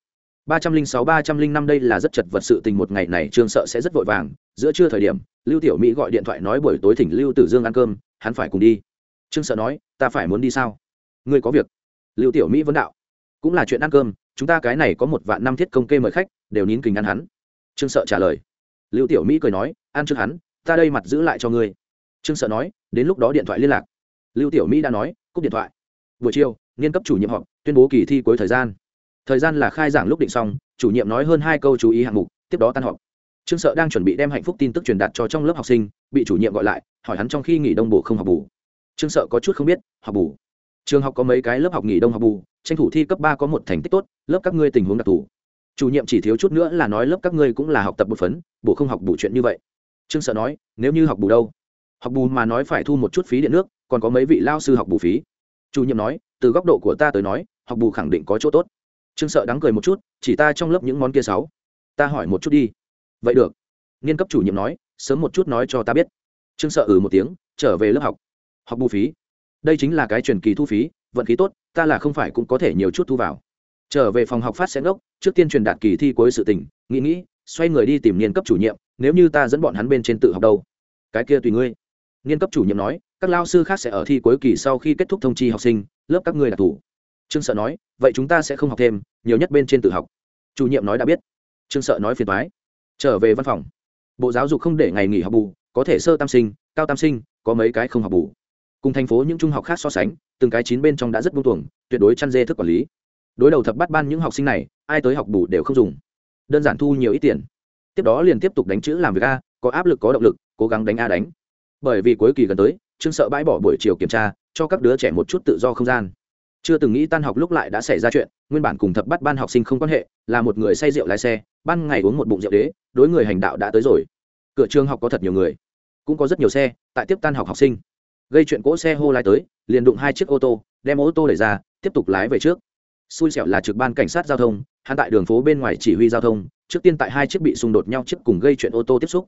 ba trăm linh sáu, ba trăm linh năm đây là rất chật vật sự tình một ngày này, trương sợ sẽ rất vội vàng. Giữa trưa thời điểm, lưu tiểu mỹ gọi điện thoại nói buổi tối thỉnh lưu tử dương ăn cơm, hắn phải cùng đi. Trương sợ nói, ta phải muốn đi sao? Ngươi có việc. Lưu tiểu mỹ vấn đạo. Cũng là chuyện ăn cơm, chúng ta cái này có một vạn năm thiết công kê mời khách, đều nín kình ăn hắn. Trương sợ trả lời. Lưu tiểu mỹ cười nói, ăn trước hắn, ta đây mặt giữ lại cho ngươi. Trương sợ nói, đến lúc đó điện thoại liên lạc. Lưu tiểu mỹ đã nói, cúp điện thoại. Buổi chiều nghiên cấp chủ nhiệm họp, tuyên bố kỳ thi cuối thời gian. Thời gian là khai giảng lúc định xong, chủ nhiệm nói hơn hai câu chú ý hạng mục, tiếp đó tan họp. Trương sợ đang chuẩn bị đem hạnh phúc tin tức truyền đạt cho trong lớp học sinh, bị chủ nhiệm gọi lại, hỏi hắn trong khi nghỉ đông bổ không học bù. Trương sợ có chút không biết, học bù trường học có mấy cái lớp học nghỉ đông học bù, tranh thủ thi cấp ba có một thành tích tốt, lớp các ngươi tình huống đặc thù. Chủ nhiệm chỉ thiếu chút nữa là nói lớp các ngươi cũng là học tập bột phấn, bổ không học bù chuyện như vậy. Trương sợ nói, nếu như học bù đâu? Học bù mà nói phải thu một chút phí điện nước, còn có mấy vị lao sư học bù phí. Chủ nhiệm nói, từ góc độ của ta tới nói, học bù khẳng định có chỗ tốt. Trương sợ đáng cười một chút, chỉ ta trong lớp những món kia sáu. Ta hỏi một chút đi. Vậy được. Nghiên cấp chủ nhiệm nói, sớm một chút nói cho ta biết. Trương sợ ừ một tiếng, trở về lớp học. Học bù phí đây chính là cái truyền kỳ thu phí, vận khí tốt, ta là không phải cũng có thể nhiều chút thu vào. Trở về phòng học phát sẽ ngốc, trước tiên truyền đạt kỳ thi cuối sự tình, nghĩ nghĩ, xoay người đi tìm niên cấp chủ nhiệm, nếu như ta dẫn bọn hắn bên trên tự học đâu. Cái kia tùy ngươi. Niên cấp chủ nhiệm nói, các lao sư khác sẽ ở thi cuối kỳ sau khi kết thúc thông chi học sinh, lớp các ngươi đặc thù trương sợ nói, vậy chúng ta sẽ không học thêm, nhiều nhất bên trên tự học. Chủ nhiệm nói đã biết. Trương sợ nói phiền thoái trở về văn phòng. Bộ giáo dục không để ngày nghỉ học bù, có thể sơ tam sinh, cao tam sinh, có mấy cái không học bù cùng thành phố những trung học khác so sánh, từng cái chín bên trong đã rất buông tuồng, tuyệt đối chăn dê thức quản lý. Đối đầu thập bắt ban những học sinh này, ai tới học bù đều không dùng. Đơn giản thu nhiều ít tiền. Tiếp đó liền tiếp tục đánh chữ làm việc a, có áp lực, có động lực, cố gắng đánh a đánh. Bởi vì cuối kỳ gần tới, trương sợ bãi bỏ buổi chiều kiểm tra, cho các đứa trẻ một chút tự do không gian. Chưa từng nghĩ tan học lúc lại đã xảy ra chuyện, nguyên bản cùng thập bắt ban học sinh không quan hệ, là một người say rượu lái xe, ban ngày uống một bụng rượu đế, đối người hành đạo đã tới rồi. Cửa trường học có thật nhiều người, cũng có rất nhiều xe, tại tiếp tan học học sinh gây chuyện cỗ xe hô lái tới, liền đụng hai chiếc ô tô, đem ô tô đẩy ra, tiếp tục lái về trước. Xui xẻo là trực ban cảnh sát giao thông, hắn tại đường phố bên ngoài chỉ huy giao thông, trước tiên tại hai chiếc bị xung đột nhau chiếc cùng gây chuyện ô tô tiếp xúc.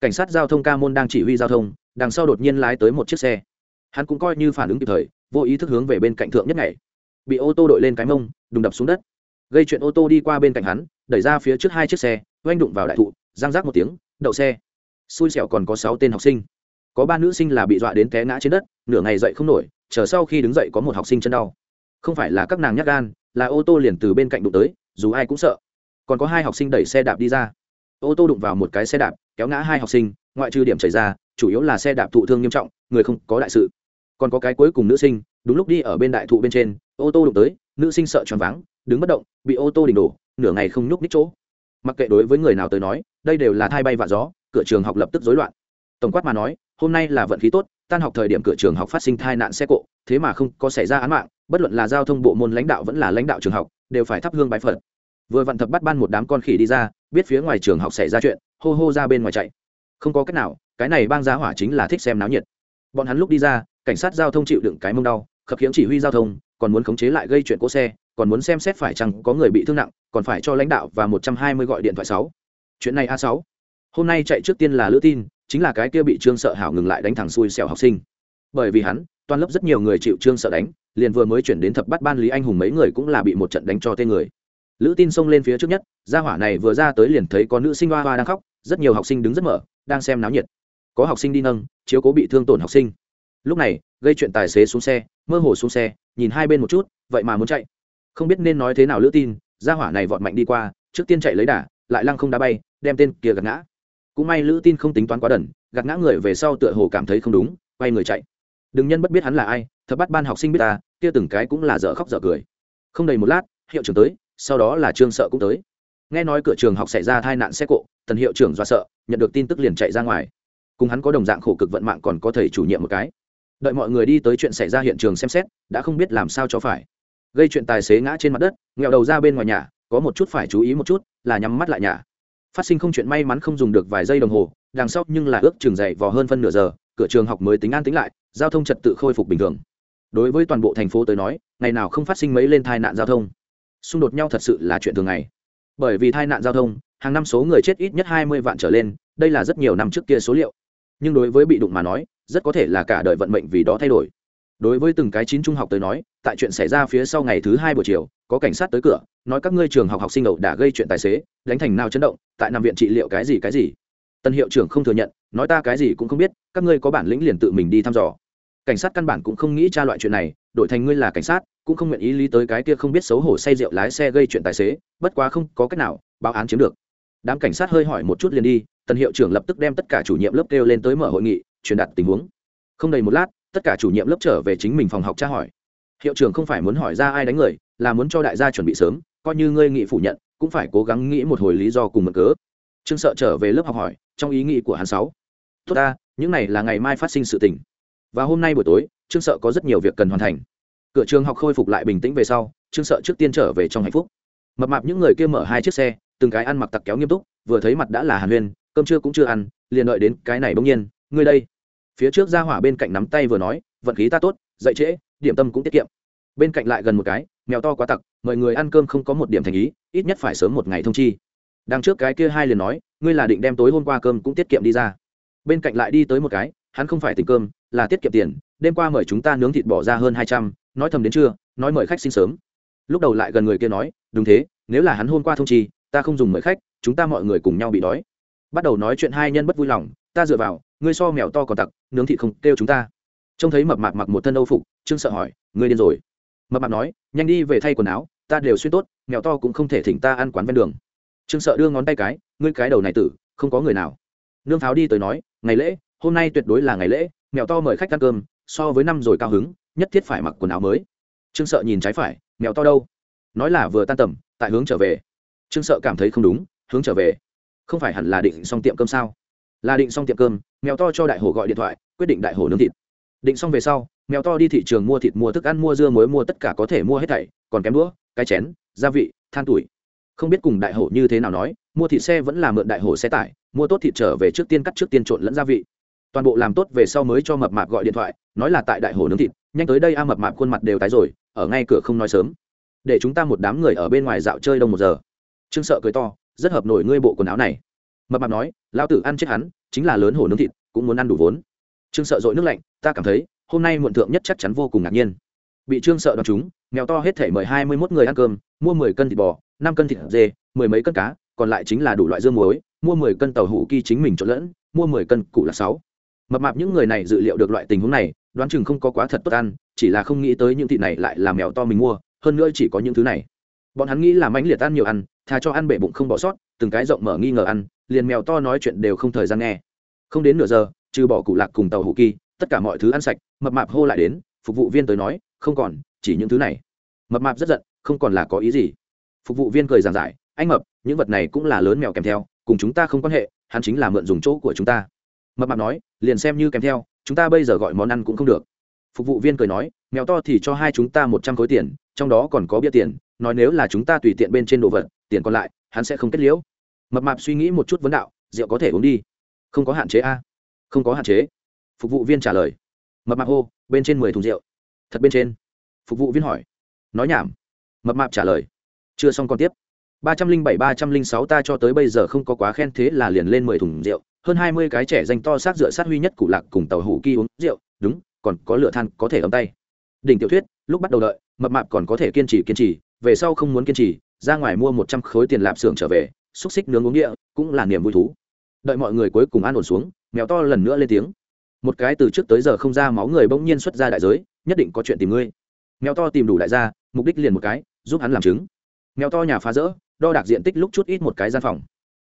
Cảnh sát giao thông ca môn đang chỉ huy giao thông, đằng sau đột nhiên lái tới một chiếc xe. Hắn cũng coi như phản ứng kịp thời, vô ý thức hướng về bên cạnh thượng nhất ngày bị ô tô đội lên cái mông, đùng đập xuống đất. Gây chuyện ô tô đi qua bên cạnh hắn, đẩy ra phía trước hai chiếc xe, oanh đụng vào đại thụ giang rác một tiếng, đậu xe. Xui xẻo còn có sáu tên học sinh có ba nữ sinh là bị dọa đến té ngã trên đất, nửa ngày dậy không nổi, chờ sau khi đứng dậy có một học sinh chân đau. Không phải là các nàng nhắc gan, là ô tô liền từ bên cạnh đụng tới, dù ai cũng sợ. Còn có hai học sinh đẩy xe đạp đi ra. Ô tô đụng vào một cái xe đạp, kéo ngã hai học sinh, ngoại trừ điểm xảy ra, chủ yếu là xe đạp thụ thương nghiêm trọng, người không có đại sự. Còn có cái cuối cùng nữ sinh, đúng lúc đi ở bên đại thụ bên trên, ô tô đụng tới, nữ sinh sợ choáng váng, đứng bất động, bị ô tô đỉnh đổ, nửa ngày không nhúc ních chỗ. Mặc kệ đối với người nào tới nói, đây đều là thai bay vạ gió, cửa trường học lập tức rối loạn. Tổng quát mà nói hôm nay là vận khí tốt, tan học thời điểm cửa trường học phát sinh tai nạn xe cộ, thế mà không có xảy ra án mạng, bất luận là giao thông bộ môn lãnh đạo vẫn là lãnh đạo trường học, đều phải thắp hương bái phật. Vừa vặn thập bắt ban một đám con khỉ đi ra, biết phía ngoài trường học xảy ra chuyện, hô hô ra bên ngoài chạy. Không có cách nào, cái này bang giá hỏa chính là thích xem náo nhiệt. Bọn hắn lúc đi ra, cảnh sát giao thông chịu đựng cái mông đau, khập khiễng chỉ huy giao thông, còn muốn khống chế lại gây chuyện cỗ xe, còn muốn xem xét phải chăng có người bị thương nặng, còn phải cho lãnh đạo và một trăm hai mươi gọi điện thoại sáu. Chuyện này a sáu. Hôm nay chạy trước tiên là lữ tin chính là cái kia bị trương sợ hảo ngừng lại đánh thẳng xui xẻo học sinh. Bởi vì hắn, toàn lớp rất nhiều người chịu trương sợ đánh, liền vừa mới chuyển đến thập bắt ban lý anh hùng mấy người cũng là bị một trận đánh cho tên người. Lữ tin xông lên phía trước nhất, gia hỏa này vừa ra tới liền thấy có nữ sinh hoa hoa đang khóc, rất nhiều học sinh đứng rất mở, đang xem náo nhiệt. Có học sinh đi nâng, chiếu cố bị thương tổn học sinh. Lúc này, gây chuyện tài xế xuống xe, mơ hồ xuống xe, nhìn hai bên một chút, vậy mà muốn chạy. Không biết nên nói thế nào lữ tin, gia hỏa này vọt mạnh đi qua, trước tiên chạy lấy đà, lại lăng không đá bay, đem tên kia gạt ngã cũng may lữ tin không tính toán quá đần, gạt ngã người về sau tựa hồ cảm thấy không đúng, quay người chạy. Đừng nhân bất biết hắn là ai thật bắt ban học sinh biết ta, kia từng cái cũng là dở khóc dở cười. Không đầy một lát, hiệu trưởng tới, sau đó là trương sợ cũng tới. Nghe nói cửa trường học xảy ra tai nạn xe cộ, tần hiệu trưởng do sợ, nhận được tin tức liền chạy ra ngoài. Cùng hắn có đồng dạng khổ cực vận mạng còn có thầy chủ nhiệm một cái. Đợi mọi người đi tới chuyện xảy ra hiện trường xem xét, đã không biết làm sao cho phải. Gây chuyện tài xế ngã trên mặt đất nghèo đầu ra bên ngoài nhà, có một chút phải chú ý một chút, là nhắm mắt lại nhà phát sinh không chuyện may mắn không dùng được vài giây đồng hồ, đằng sau nhưng là ước trường dạy vò hơn phân nửa giờ, cửa trường học mới tính an tính lại, giao thông trật tự khôi phục bình thường. Đối với toàn bộ thành phố tới nói, ngày nào không phát sinh mấy lên tai nạn giao thông. Xung đột nhau thật sự là chuyện thường ngày. Bởi vì tai nạn giao thông, hàng năm số người chết ít nhất hai mươi vạn trở lên, đây là rất nhiều năm trước kia số liệu. Nhưng đối với bị đụng mà nói, rất có thể là cả đời vận mệnh vì đó thay đổi đối với từng cái chín trung học tới nói, tại chuyện xảy ra phía sau ngày thứ hai buổi chiều, có cảnh sát tới cửa, nói các ngươi trường học học sinh ẩu đã gây chuyện tài xế, đánh thành nào chấn động, tại nằm viện trị liệu cái gì cái gì. Tân hiệu trưởng không thừa nhận, nói ta cái gì cũng không biết, các ngươi có bản lĩnh liền tự mình đi thăm dò. Cảnh sát căn bản cũng không nghĩ tra loại chuyện này, đổi thành ngươi là cảnh sát, cũng không nguyện ý lý tới cái kia không biết xấu hổ say rượu lái xe gây chuyện tài xế, bất quá không có cách nào, báo án chiếm được. Đám cảnh sát hơi hỏi một chút liền đi tần hiệu trưởng lập tức đem tất cả chủ nhiệm lớp kêu lên tới mở hội nghị, truyền đạt tình huống. Không đầy một lát tất cả chủ nhiệm lớp trở về chính mình phòng học tra hỏi. Hiệu trưởng không phải muốn hỏi ra ai đánh người, là muốn cho đại gia chuẩn bị sớm, coi như ngươi nghị phủ nhận, cũng phải cố gắng nghĩ một hồi lý do cùng mực cớ. Trương sợ trở về lớp học hỏi, trong ý nghĩ của hắn sáu. Tốt ta, những này là ngày mai phát sinh sự tình. Và hôm nay buổi tối, trương sợ có rất nhiều việc cần hoàn thành. Cửa trường học khôi phục lại bình tĩnh về sau, trương sợ trước tiên trở về trong hạnh phúc. Mập mạp những người kia mở hai chiếc xe, từng cái ăn mặc tặc kéo nghiêm túc, vừa thấy mặt đã là hàn huyên, cơm trưa cũng chưa ăn, liền đợi đến cái này bỗng nhiên. Ngươi đây phía trước ra hỏa bên cạnh nắm tay vừa nói, vận khí ta tốt, dậy trễ, điểm tâm cũng tiết kiệm. Bên cạnh lại gần một cái, mèo to quá tặc mọi người ăn cơm không có một điểm thành ý, ít nhất phải sớm một ngày thông chi. Đằng trước cái kia hai liền nói, ngươi là định đem tối hôm qua cơm cũng tiết kiệm đi ra. Bên cạnh lại đi tới một cái, hắn không phải tình cơm, là tiết kiệm tiền, đêm qua mời chúng ta nướng thịt bỏ ra hơn hai trăm, nói thầm đến trưa, nói mời khách sinh sớm. Lúc đầu lại gần người kia nói, đúng thế, nếu là hắn hôm qua thông chi, ta không dùng mời khách, chúng ta mọi người cùng nhau bị đói. Bắt đầu nói chuyện hai nhân bất vui lòng, ta dựa vào, ngươi so mèo to còn tặc nướng thịt không kêu chúng ta. Trông thấy mập mạp mặc một thân âu phục, trương sợ hỏi, ngươi điên rồi? Mập mạp nói, nhanh đi về thay quần áo, ta đều xuyên tốt, mèo to cũng không thể thỉnh ta ăn quán ven đường. Trương sợ đưa ngón tay cái, ngươi cái đầu này tử, không có người nào. Nương pháo đi tới nói, ngày lễ, hôm nay tuyệt đối là ngày lễ, mèo to mời khách ăn cơm, so với năm rồi cao hứng, nhất thiết phải mặc quần áo mới. Trương sợ nhìn trái phải, mèo to đâu? Nói là vừa tan tầm, tại hướng trở về. Trương sợ cảm thấy không đúng, hướng trở về. Không phải hẳn là định xong tiệm cơm sao? Là định xong tiệm cơm, mèo to cho đại hồ gọi điện thoại, quyết định đại hồ nướng thịt. Định xong về sau, mèo to đi thị trường mua thịt, mua thức ăn, mua dưa muối, mua tất cả có thể mua hết thảy, còn kém đũa, cái chén, gia vị, than tuổi. Không biết cùng đại hổ như thế nào nói, mua thịt xe vẫn là mượn đại hổ xe tải, mua tốt thịt trở về trước tiên cắt trước tiên trộn lẫn gia vị. Toàn bộ làm tốt về sau mới cho mập mạp gọi điện thoại, nói là tại đại hổ nướng thịt, nhanh tới đây a mập mạp khuôn mặt đều tái rồi, ở ngay cửa không nói sớm. Để chúng ta một đám người ở bên ngoài dạo chơi đông một giờ. Trương sợ cười to, rất hợp nổi ngươi bộ quần áo này mập mạp nói, lão tử ăn chết hắn, chính là lớn hổ nướng thịt, cũng muốn ăn đủ vốn. Trương sợ dội nước lạnh, ta cảm thấy, hôm nay muộn thượng nhất chắc chắn vô cùng ngạc nhiên. Bị trương sợ đoán chúng, nghèo to hết thể mời hai mươi mốt người ăn cơm, mua mười cân thịt bò, năm cân thịt dê, mười mấy cân cá, còn lại chính là đủ loại dương muối, mua mười cân tàu hủ kỳ chính mình trộn lẫn, mua mười cân củ là sáu. Mập mạp những người này dự liệu được loại tình huống này, đoán chừng không có quá thật tốt ăn, chỉ là không nghĩ tới những thịt này lại là mèo to mình mua, hơn nữa chỉ có những thứ này. Bọn hắn nghĩ là mãnh liệt ăn nhiều ăn, thà cho ăn bể bụng không bỏ sót từng cái rộng mở nghi ngờ ăn, liền mèo to nói chuyện đều không thời gian nghe. Không đến nửa giờ, trừ bỏ cụ lạc cùng tàu hủ kỳ, tất cả mọi thứ ăn sạch, mập mạp hô lại đến, phục vụ viên tới nói, không còn, chỉ những thứ này. Mập mạp rất giận, không còn là có ý gì? Phục vụ viên cười giảng giải, anh mập, những vật này cũng là lớn mèo kèm theo, cùng chúng ta không quan hệ, hắn chính là mượn dùng chỗ của chúng ta. Mập mạp nói, liền xem như kèm theo, chúng ta bây giờ gọi món ăn cũng không được. Phục vụ viên cười nói, mèo to thì cho hai chúng ta một trăm khối tiền, trong đó còn có bia tiền, nói nếu là chúng ta tùy tiện bên trên đồ vật, tiền còn lại hắn sẽ không kết liễu. Mập mạp suy nghĩ một chút vấn đạo, rượu có thể uống đi. Không có hạn chế a. Không có hạn chế. Phục vụ viên trả lời. Mập mạp hô, bên trên mười thùng rượu. Thật bên trên. Phục vụ viên hỏi. Nói nhảm. Mập mạp trả lời. Chưa xong còn tiếp. ba trăm linh bảy, ba trăm linh sáu ta cho tới bây giờ không có quá khen thế là liền lên mười thùng rượu. Hơn hai mươi cái trẻ danh to sát dựa sát huy nhất cụ lạc cùng tàu hủ kỳ uống rượu. Đúng, còn có lửa than có thể ấm tay. Đỉnh tiểu thuyết, lúc bắt đầu đợi, mập mạp còn có thể kiên trì kiên trì, về sau không muốn kiên trì ra ngoài mua một trăm khối tiền lạp xưởng trở về, xúc xích nướng uống địa, cũng là niềm vui thú. Đợi mọi người cuối cùng an ổn xuống, mèo to lần nữa lên tiếng. Một cái từ trước tới giờ không ra máu người bỗng nhiên xuất ra đại giới, nhất định có chuyện tìm ngươi. Mèo to tìm đủ đại gia, mục đích liền một cái, giúp hắn làm chứng. Mèo to nhà phá rỡ, đo đạc diện tích lúc chút ít một cái gian phòng.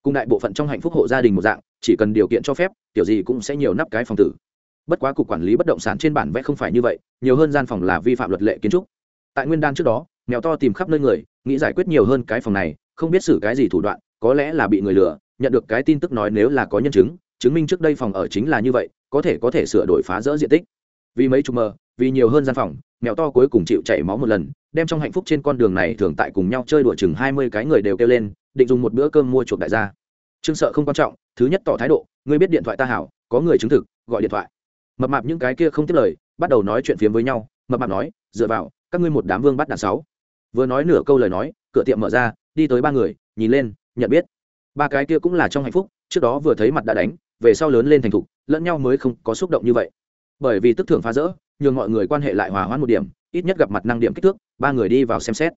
Cùng đại bộ phận trong hạnh phúc hộ gia đình một dạng, chỉ cần điều kiện cho phép, tiểu gì cũng sẽ nhiều nắp cái phòng tử. Bất quá cục quản lý bất động sản trên bản vẽ không phải như vậy, nhiều hơn gian phòng là vi phạm luật lệ kiến trúc. Tại nguyên đan trước đó, mèo to tìm khắp nơi người nghĩ giải quyết nhiều hơn cái phòng này, không biết xử cái gì thủ đoạn, có lẽ là bị người lừa, nhận được cái tin tức nói nếu là có nhân chứng chứng minh trước đây phòng ở chính là như vậy, có thể có thể sửa đổi phá rỡ diện tích. Vì mấy chục mờ, vì nhiều hơn gian phòng, mèo to cuối cùng chịu chảy máu một lần, đem trong hạnh phúc trên con đường này thường tại cùng nhau chơi đùa chừng hai mươi cái người đều kêu lên, định dùng một bữa cơm mua chuộc đại gia. Trương sợ không quan trọng, thứ nhất tỏ thái độ, ngươi biết điện thoại ta hảo, có người chứng thực, gọi điện thoại. Mập mạp những cái kia không tiếp lời, bắt đầu nói chuyện phiếm với nhau, mập mạp nói, dựa vào, các ngươi một đám vương bắt đạn sáu vừa nói nửa câu lời nói, cửa tiệm mở ra, đi tới ba người, nhìn lên, nhận biết. Ba cái kia cũng là trong hạnh phúc, trước đó vừa thấy mặt đã đánh, về sau lớn lên thành thục, lẫn nhau mới không có xúc động như vậy. Bởi vì tức thưởng phá rỡ, nhường mọi người quan hệ lại hòa hoãn một điểm, ít nhất gặp mặt năng điểm kích thước, ba người đi vào xem xét.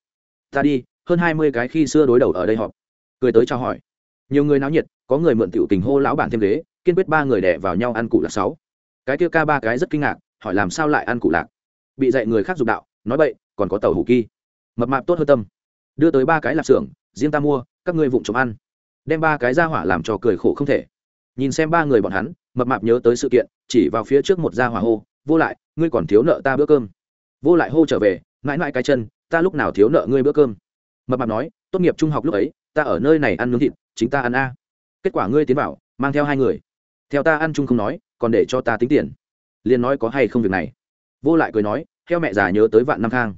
Ta đi, hơn hai mươi cái khi xưa đối đầu ở đây họp. Cười tới chào hỏi. Nhiều người náo nhiệt, có người mượn tiểu tình hô lão bản thêm ghế, kiên quyết ba người đẻ vào nhau ăn cụ lạc sáu. Cái kia ca ba cái rất kinh ngạc, hỏi làm sao lại ăn cụ lạc? Bị dạy người khác dục đạo, nói bậy, còn có tàu hủ kỳ mập mạp tốt hơn tâm. Đưa tới ba cái lạp xưởng, riêng ta mua, các ngươi vụng trộm ăn. Đem ba cái ra hỏa làm cho cười khổ không thể. Nhìn xem ba người bọn hắn, mập mạp nhớ tới sự kiện, chỉ vào phía trước một gia hỏa hô, vô lại, ngươi còn thiếu nợ ta bữa cơm. Vô lại hô trở về, mãi mãi cái chân, ta lúc nào thiếu nợ ngươi bữa cơm? Mập mạp nói, tốt nghiệp trung học lúc ấy, ta ở nơi này ăn nướng thịt, chính ta ăn a. Kết quả ngươi tiến vào, mang theo hai người. Theo ta ăn chung không nói, còn để cho ta tính tiền. Liền nói có hay không việc này. Vô lại cười nói theo mẹ già nhớ tới vạn năm khang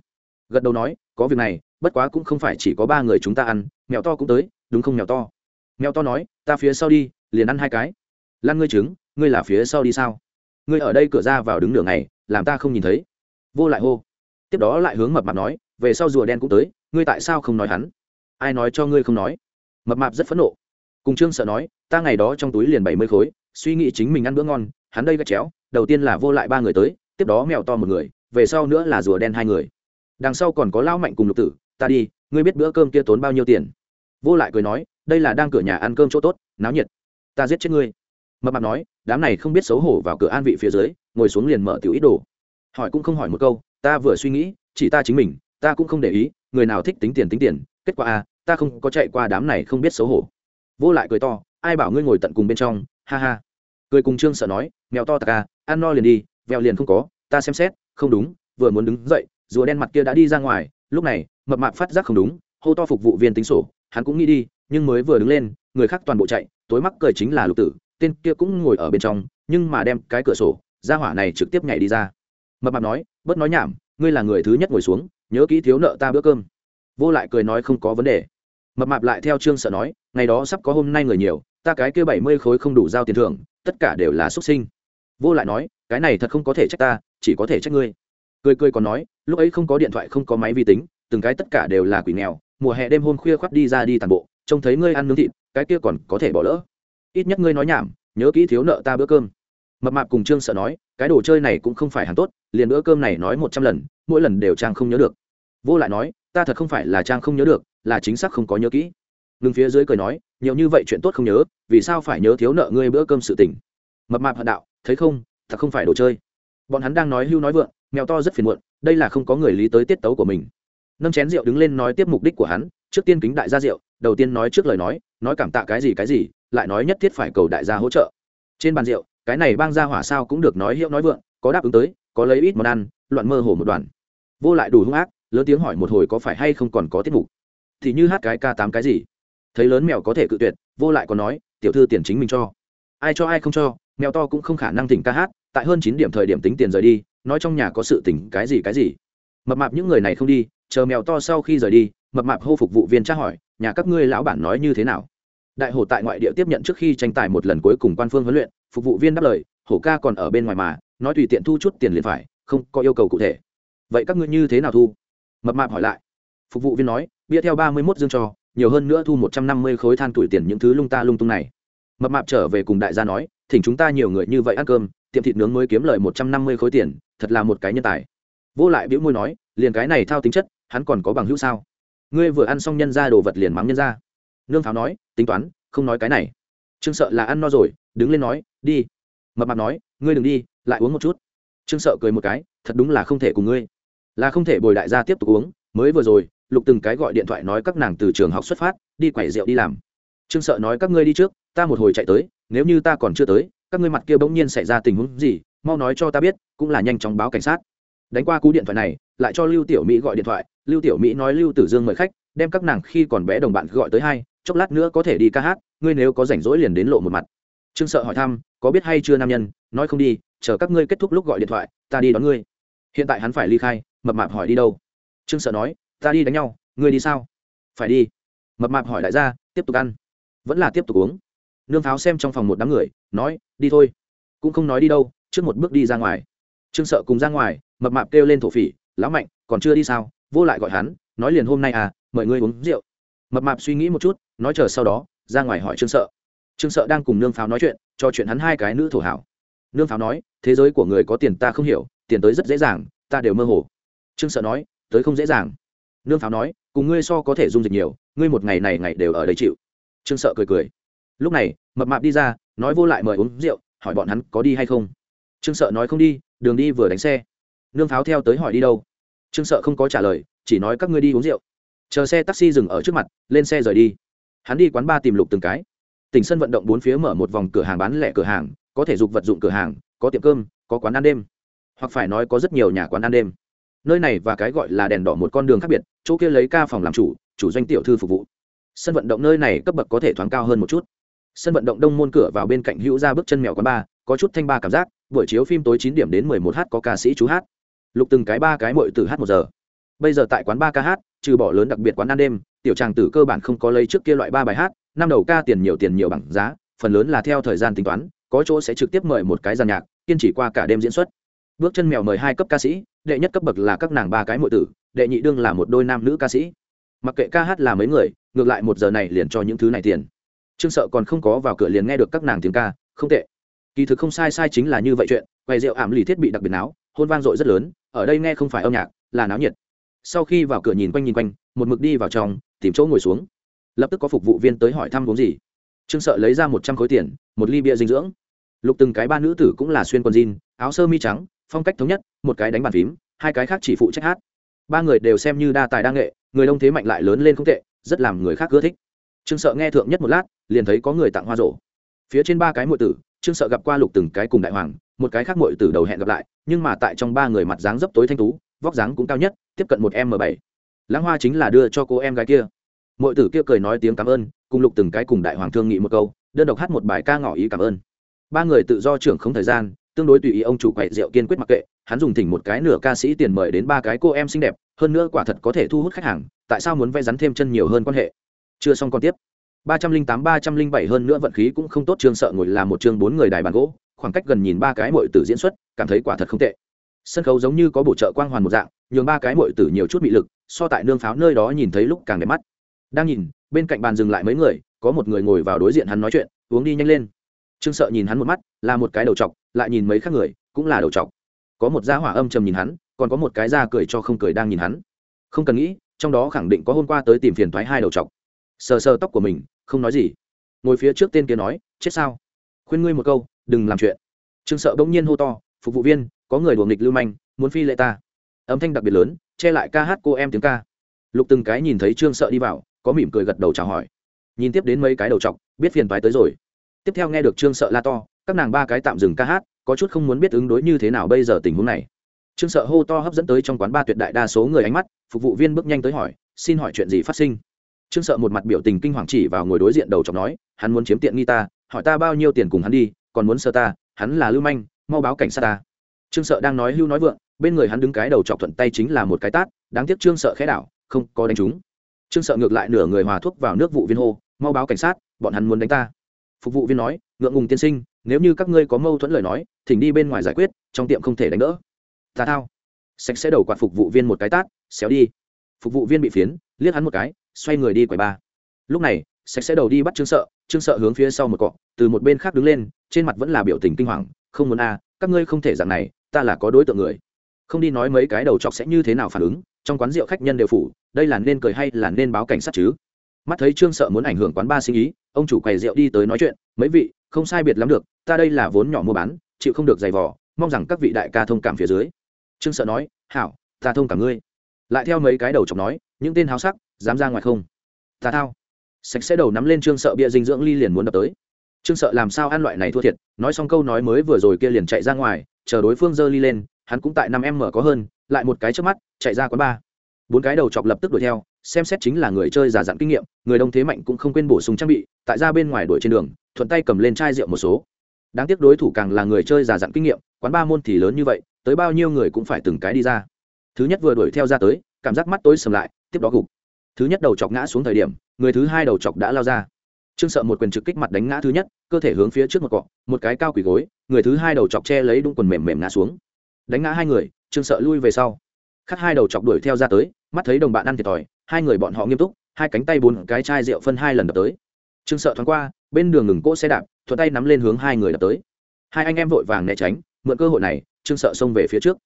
gật đầu nói có việc này bất quá cũng không phải chỉ có ba người chúng ta ăn mèo to cũng tới đúng không mèo to? Mèo to nói ta phía sau đi liền ăn hai cái. Lan ngươi trứng ngươi là phía sau đi sao? Ngươi ở đây cửa ra vào đứng đường này, làm ta không nhìn thấy. Vô lại hô. Tiếp đó lại hướng mập mạp nói về sau rùa đen cũng tới ngươi tại sao không nói hắn? Ai nói cho ngươi không nói? Mập mạp rất phẫn nộ. Cùng trương sợ nói ta ngày đó trong túi liền bảy mươi khối suy nghĩ chính mình ăn bữa ngon hắn đây gạch chéo đầu tiên là vô lại ba người tới tiếp đó mèo to một người về sau nữa là rùa đen hai người đằng sau còn có lão mạnh cùng lục tử ta đi ngươi biết bữa cơm kia tốn bao nhiêu tiền? Vô lại cười nói đây là đang cửa nhà ăn cơm chỗ tốt náo nhiệt. Ta giết chết ngươi. Mập mạp nói đám này không biết xấu hổ vào cửa an vị phía dưới ngồi xuống liền mở tiểu ít đồ. Hỏi cũng không hỏi một câu ta vừa suy nghĩ chỉ ta chính mình ta cũng không để ý người nào thích tính tiền tính tiền kết quả a à, ta không có chạy qua đám này không biết xấu hổ. Vô lại cười to ai bảo ngươi ngồi tận cùng bên trong ha ha. Cười cùng trương sợ nói mèo to tạc à ăn no liền đi vèo liền không có ta xem xét không đúng vừa muốn đứng dậy rùa đen mặt kia đã đi ra ngoài, lúc này, mập mạp phát giác không đúng, hô to phục vụ viên tính sổ, hắn cũng nghĩ đi, nhưng mới vừa đứng lên, người khác toàn bộ chạy, tối mắc cười chính là lục tử, tên kia cũng ngồi ở bên trong, nhưng mà đem cái cửa sổ, ra hỏa này trực tiếp nhảy đi ra. Mập mạp nói, bớt nói nhảm, ngươi là người thứ nhất ngồi xuống, nhớ kỹ thiếu nợ ta bữa cơm. Vô lại cười nói, không có vấn đề. Mập mạp lại theo trương sợ nói, ngày đó sắp có hôm nay người nhiều, ta cái kia bảy mươi khối không đủ giao tiền thưởng, tất cả đều là xuất sinh. Vô lại nói, cái này thật không có thể trách ta, chỉ có thể trách ngươi cười cười còn nói, lúc ấy không có điện thoại, không có máy vi tính, từng cái tất cả đều là quỷ nghèo, mùa hè đêm hôm khuya khoắt đi ra đi tàn bộ, trông thấy ngươi ăn nướng thịt, cái kia còn có thể bỏ lỡ. Ít nhất ngươi nói nhảm, nhớ kỹ thiếu nợ ta bữa cơm. Mập mạp cùng trương sợ nói, cái đồ chơi này cũng không phải hàng tốt, liền bữa cơm này nói một trăm lần, mỗi lần đều trang không nhớ được. Vô lại nói, ta thật không phải là trang không nhớ được, là chính xác không có nhớ kỹ. Ngừng phía dưới cười nói, nhiều như vậy chuyện tốt không nhớ, vì sao phải nhớ thiếu nợ ngươi bữa cơm sự tỉnh mập mạp hận đạo, thấy không, thật không phải đồ chơi. Bọn hắn đang nói hưu nói vượng mèo to rất phiền muộn, đây là không có người lý tới tiết tấu của mình. Nâng chén rượu đứng lên nói tiếp mục đích của hắn, trước tiên kính đại gia rượu, đầu tiên nói trước lời nói nói cảm tạ cái gì cái gì, lại nói nhất thiết phải cầu đại gia hỗ trợ. Trên bàn rượu, cái này bang ra hỏa sao cũng được nói hiệu nói vượng, có đáp ứng tới, có lấy ít món ăn, loạn mơ hồ một đoàn. Vô lại đủ hung ác, lớn tiếng hỏi một hồi có phải hay không còn có tiết mục. Thì như hát cái ca tám cái gì? Thấy lớn mèo có thể cự tuyệt, vô lại còn nói, tiểu thư tiền chính mình cho. Ai cho ai không cho, mèo to cũng không khả năng tỉnh ca hát tại hơn chín điểm thời điểm tính tiền rời đi, nói trong nhà có sự tỉnh cái gì cái gì. Mập mạp những người này không đi, chờ mèo to sau khi rời đi, mập mạp hô phục vụ viên tra hỏi, nhà các ngươi lão bản nói như thế nào? Đại hổ tại ngoại địa tiếp nhận trước khi tranh tài một lần cuối cùng quan phương huấn luyện, phục vụ viên đáp lời, hổ ca còn ở bên ngoài mà, nói tùy tiện thu chút tiền liền phải, không có yêu cầu cụ thể. Vậy các ngươi như thế nào thu? Mập mạp hỏi lại. Phục vụ viên nói, bia theo ba mươi mốt dương cho, nhiều hơn nữa thu một trăm năm mươi khối than tuổi tiền những thứ lung ta lung tung này. Mập mạp trở về cùng đại gia nói, thỉnh chúng ta nhiều người như vậy ăn cơm tiệm thịt nướng mới kiếm lời một trăm năm mươi khối tiền, thật là một cái nhân tài. Vô lại bĩu môi nói, liền cái này thao tính chất, hắn còn có bằng hữu sao? Ngươi vừa ăn xong nhân ra đồ vật liền mắng nhân ra. Nương pháo nói, tính toán, không nói cái này. Trương sợ là ăn no rồi, đứng lên nói, đi. Mập mạp nói, ngươi đừng đi, lại uống một chút. Trương sợ cười một cái, thật đúng là không thể cùng ngươi. Là không thể bồi đại gia tiếp tục uống, mới vừa rồi, lục từng cái gọi điện thoại nói các nàng từ trường học xuất phát, đi quẩy rượu đi làm. Trương sợ nói các ngươi đi trước, ta một hồi chạy tới, nếu như ta còn chưa tới các ngươi mặt kia bỗng nhiên xảy ra tình huống gì, mau nói cho ta biết, cũng là nhanh chóng báo cảnh sát. Đánh qua cú điện thoại này, lại cho lưu tiểu mỹ gọi điện thoại. Lưu tiểu mỹ nói lưu tử dương mời khách, đem các nàng khi còn bé đồng bạn gọi tới hai, chốc lát nữa có thể đi ca hát, ngươi nếu có rảnh rỗi liền đến lộ một mặt. Trương sợ hỏi thăm, có biết hay chưa nam nhân? Nói không đi, chờ các ngươi kết thúc lúc gọi điện thoại, ta đi đón ngươi. Hiện tại hắn phải ly khai, mập mạp hỏi đi đâu? Trương sợ nói, ta đi đánh nhau, ngươi đi sao? Phải đi. Mập mạp hỏi đại gia, tiếp tục ăn. Vẫn là tiếp tục uống nương pháo xem trong phòng một đám người, nói, đi thôi. Cũng không nói đi đâu, trước một bước đi ra ngoài. Trương sợ cùng ra ngoài, mập mạp kêu lên thổ phỉ, lão mạnh, còn chưa đi sao? Vô lại gọi hắn, nói liền hôm nay à mời ngươi uống rượu. Mập mạp suy nghĩ một chút, nói chờ sau đó, ra ngoài hỏi trương sợ. Trương sợ đang cùng nương pháo nói chuyện, cho chuyện hắn hai cái nữ thổ hảo. Nương pháo nói, thế giới của người có tiền ta không hiểu, tiền tới rất dễ dàng, ta đều mơ hồ. Trương sợ nói, tới không dễ dàng. Nương pháo nói, cùng ngươi so có thể dung dịch nhiều, ngươi một ngày này ngày đều ở đây chịu. Trương sợ cười cười lúc này, mập mạp đi ra, nói vô lại mời uống rượu, hỏi bọn hắn có đi hay không. Trương sợ nói không đi, đường đi vừa đánh xe. Nương pháo theo tới hỏi đi đâu. Trương sợ không có trả lời, chỉ nói các ngươi đi uống rượu. Chờ xe taxi dừng ở trước mặt, lên xe rời đi. Hắn đi quán bar tìm lục từng cái. Tỉnh sân vận động bốn phía mở một vòng cửa hàng bán lẻ cửa hàng, có thể dục vật dụng cửa hàng, có tiệm cơm, có quán ăn đêm. Hoặc phải nói có rất nhiều nhà quán ăn đêm. Nơi này và cái gọi là đèn đỏ một con đường khác biệt, chỗ kia lấy ca phòng làm chủ chủ doanh tiểu thư phục vụ. Sân vận động nơi này cấp bậc có thể thoáng cao hơn một chút sân vận động đông môn cửa vào bên cạnh hữu ra bước chân mèo quán ba, có chút thanh ba cảm giác, buổi chiếu phim tối chín điểm đến mười một h có ca sĩ chú hát. Lục từng cái ba cái mội từ hát một giờ. Bây giờ tại quán ba ca hát, trừ bỏ lớn đặc biệt quán ăn đêm, tiểu tràng tử cơ bản không có lấy trước kia loại ba bài hát, năm đầu ca tiền nhiều tiền nhiều bằng giá, phần lớn là theo thời gian tính toán, có chỗ sẽ trực tiếp mời một cái giàn nhạc, kiên trì qua cả đêm diễn xuất. Bước chân mèo mời hai cấp ca sĩ, đệ nhất cấp bậc là các nàng ba cái mội tử, đệ nhị đương là một đôi nam nữ ca sĩ. Mặc kệ ca hát là mấy người, ngược lại một giờ này liền cho những thứ này tiền trương sợ còn không có vào cửa liền nghe được các nàng tiếng ca, không tệ. Kỳ thực không sai sai chính là như vậy chuyện quay rượu ảm lì thiết bị đặc biệt náo, hôn vang dội rất lớn, ở đây nghe không phải âm nhạc, là náo nhiệt. Sau khi vào cửa nhìn quanh nhìn quanh, một mực đi vào trong, tìm chỗ ngồi xuống. Lập tức có phục vụ viên tới hỏi thăm uống gì. Trương sợ lấy ra một trăm khối tiền, một ly bia dinh dưỡng. Lục từng cái ba nữ tử cũng là xuyên quần jean, áo sơ mi trắng, phong cách thống nhất, một cái đánh bàn phím, hai cái khác chỉ phụ trách hát. Ba người đều xem như đa tài đa nghệ, người đông thế mạnh lại lớn lên không tệ, rất làm người khác ưa thích trương sợ nghe thượng nhất một lát, liền thấy có người tặng hoa rổ. Phía trên ba cái muội tử, trương sợ gặp qua lục từng cái cùng đại hoàng, một cái khác muội tử đầu hẹn gặp lại, nhưng mà tại trong ba người mặt dáng dấp tối thanh tú, vóc dáng cũng cao nhất, tiếp cận một m bảy. Lãng hoa chính là đưa cho cô em gái kia. Muội tử kia cười nói tiếng cảm ơn, cùng lục từng cái cùng đại hoàng thương nghị một câu, đơn độc hát một bài ca ngỏ ý cảm ơn. Ba người tự do trưởng không thời gian, tương đối tùy ý ông chủ quậy rượu kiên quyết mặc kệ, hắn dùng thỉnh một cái nửa ca sĩ tiền mời đến ba cái cô em xinh đẹp, hơn nữa quả thật có thể thu hút khách hàng, tại sao muốn vay rắn thêm chân nhiều hơn quan hệ? Chưa xong còn tiếp. ba trăm linh tám, ba trăm linh bảy hơn nữa vận khí cũng không tốt, trương sợ ngồi là một chương bốn người đài bàn gỗ, khoảng cách gần nhìn ba cái mội tử diễn xuất, cảm thấy quả thật không tệ. Sân khấu giống như có bổ trợ quang hoàn một dạng, nhường ba cái mội tử nhiều chút bị lực, so tại nương pháo nơi đó nhìn thấy lúc càng đẹp mắt. Đang nhìn, bên cạnh bàn dừng lại mấy người, có một người ngồi vào đối diện hắn nói chuyện, uống đi nhanh lên. Trương sợ nhìn hắn một mắt, là một cái đầu chọc lại nhìn mấy khác người, cũng là đầu chọc có một gia hỏa âm trầm nhìn hắn, còn có một cái da cười cho không cười đang nhìn hắn. Không cần nghĩ, trong đó khẳng định có hôm qua tới tìm phiền thoái hai đầu chọc sờ sờ tóc của mình, không nói gì. Ngồi phía trước tên kia nói, chết sao? Khuyên ngươi một câu, đừng làm chuyện. Trương sợ bỗng nhiên hô to, phục vụ viên, có người đùa nghịch lưu manh, muốn phi lệ ta. Âm thanh đặc biệt lớn, che lại ca hát cô em tiếng ca. Lục từng cái nhìn thấy trương sợ đi vào, có mỉm cười gật đầu chào hỏi. Nhìn tiếp đến mấy cái đầu chọc biết phiền phái tới rồi. Tiếp theo nghe được trương sợ la to, các nàng ba cái tạm dừng ca hát, có chút không muốn biết ứng đối như thế nào bây giờ tình huống này. Trương sợ hô to hấp dẫn tới trong quán ba tuyệt đại đa số người ánh mắt, phục vụ viên bước nhanh tới hỏi, xin hỏi chuyện gì phát sinh? Trương sợ một mặt biểu tình kinh hoàng chỉ vào ngồi đối diện đầu chọc nói, hắn muốn chiếm tiện nghi ta, hỏi ta bao nhiêu tiền cùng hắn đi, còn muốn sơ ta, hắn là lưu manh, mau báo cảnh sát ta. Trương sợ đang nói hưu nói vượng, bên người hắn đứng cái đầu chọc thuận tay chính là một cái tát, đáng tiếc trương sợ khẽ đảo, không có đánh chúng. Trương sợ ngược lại nửa người hòa thuốc vào nước vụ viên hô, mau báo cảnh sát, bọn hắn muốn đánh ta. Phục vụ viên nói, ngượng ngùng tiên sinh, nếu như các ngươi có mâu thuẫn lời nói, thỉnh đi bên ngoài giải quyết, trong tiệm không thể đánh đỡ. Ta thao. Sạch sẽ đầu quạt phục vụ viên một cái tát, xéo đi. Phục vụ viên bị phiến, liếc hắn một cái xoay người đi quầy ba. Lúc này sạch sẽ đầu đi bắt trương sợ trương sợ hướng phía sau một cọ từ một bên khác đứng lên trên mặt vẫn là biểu tình kinh hoàng không muốn a à, các ngươi không thể dạng này ta là có đối tượng người. Không đi nói mấy cái đầu chọc sẽ như thế nào phản ứng trong quán rượu khách nhân đều phủ đây là nên cười hay là nên báo cảnh sát chứ? Mắt thấy trương sợ muốn ảnh hưởng quán ba sinh ý ông chủ quầy rượu đi tới nói chuyện mấy vị không sai biệt lắm được ta đây là vốn nhỏ mua bán chịu không được giày vò mong rằng các vị đại ca thông cảm phía dưới. Trương sợ nói hảo ta thông cảm ngươi. Lại theo mấy cái đầu chọc nói những tên háo sắc dám ra ngoài không? Ta thao. Sạch sẽ đầu nắm lên trương sợ bia dinh dưỡng ly liền muốn đập tới. Trương sợ làm sao ăn loại này thua thiệt, nói xong câu nói mới vừa rồi kia liền chạy ra ngoài, chờ đối phương giơ ly lên, hắn cũng tại năm em mở có hơn, lại một cái trước mắt, chạy ra quán ba. Bốn cái đầu chọc lập tức đuổi theo, xem xét chính là người chơi giả dặn kinh nghiệm, người đông thế mạnh cũng không quên bổ sung trang bị, tại ra bên ngoài đuổi trên đường, thuận tay cầm lên chai rượu một số. Đáng tiếc đối thủ càng là người chơi giả dặn kinh nghiệm, quán ba môn thì lớn như vậy, tới bao nhiêu người cũng phải từng cái đi ra. Thứ nhất vừa đuổi theo ra tới, cảm giác mắt tối sầm lại, tiếp đó gục thứ nhất đầu chọc ngã xuống thời điểm, người thứ hai đầu chọc đã lao ra. Trương sợ một quyền trực kích mặt đánh ngã thứ nhất, cơ thể hướng phía trước một cọ, một cái cao quỷ gối, người thứ hai đầu chọc che lấy đúng quần mềm mềm ngã xuống. Đánh ngã hai người, trương sợ lui về sau. Khắc hai đầu chọc đuổi theo ra tới, mắt thấy đồng bạn ăn thiệt thòi, hai người bọn họ nghiêm túc, hai cánh tay bốn cái chai rượu phân hai lần đập tới. Trương sợ thoáng qua, bên đường ngừng cỗ xe đạp, thuận tay nắm lên hướng hai người đập tới. Hai anh em vội vàng né tránh, mượn cơ hội này, trương sợ xông về phía trước.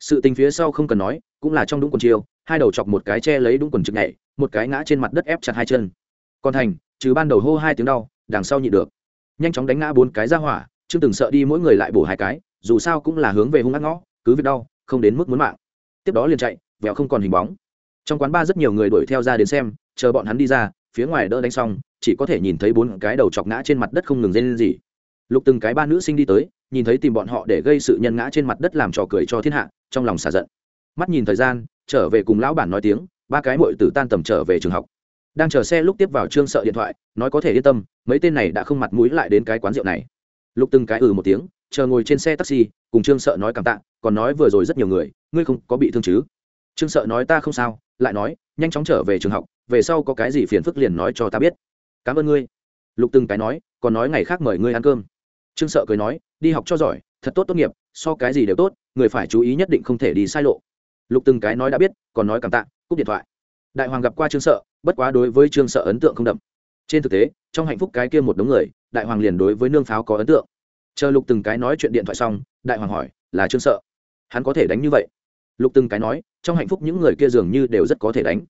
Sự tình phía sau không cần nói, cũng là trong đúng quần chiêu, hai đầu chọc một cái che lấy đúng quần trực nhảy một cái ngã trên mặt đất ép chặt hai chân. Còn thành, trừ ban đầu hô hai tiếng đau, đằng sau nhịn được. Nhanh chóng đánh ngã bốn cái ra hỏa chưa từng sợ đi mỗi người lại bổ hai cái, dù sao cũng là hướng về hung ác ngõ, cứ việc đau, không đến mức muốn mạng. Tiếp đó liền chạy, vẹo không còn hình bóng. Trong quán ba rất nhiều người đuổi theo ra đến xem, chờ bọn hắn đi ra, phía ngoài đỡ đánh xong, chỉ có thể nhìn thấy bốn cái đầu chọc ngã trên mặt đất không ngừng rên gì lục từng cái ba nữ sinh đi tới, nhìn thấy tìm bọn họ để gây sự nhân ngã trên mặt đất làm trò cười cho thiên hạ, trong lòng xả giận. Mắt nhìn thời gian, trở về cùng lão bản nói tiếng ba cái mội tử tan tầm trở về trường học. Đang chờ xe lúc tiếp vào trương sợ điện thoại, nói có thể yên tâm, mấy tên này đã không mặt mũi lại đến cái quán rượu này. Lục từng cái ừ một tiếng, chờ ngồi trên xe taxi, cùng trương sợ nói cảm tạ, còn nói vừa rồi rất nhiều người, ngươi không có bị thương chứ? Trương sợ nói ta không sao, lại nói, nhanh chóng trở về trường học, về sau có cái gì phiền phức liền nói cho ta biết. Cảm ơn ngươi. Lục từng cái nói, còn nói ngày khác mời ngươi ăn cơm. Trương sợ cười nói, đi học cho giỏi, thật tốt tốt nghiệp, so cái gì đều tốt, người phải chú ý nhất định không thể đi sai lộ. Lục từng cái nói đã biết, còn nói cảm tạ cúp điện thoại. Đại hoàng gặp qua trương sợ, bất quá đối với trương sợ ấn tượng không đậm. Trên thực tế, trong hạnh phúc cái kia một đống người, đại hoàng liền đối với nương pháo có ấn tượng. Chờ lục từng cái nói chuyện điện thoại xong, đại hoàng hỏi, là trương sợ? Hắn có thể đánh như vậy? Lục từng cái nói, trong hạnh phúc những người kia dường như đều rất có thể đánh.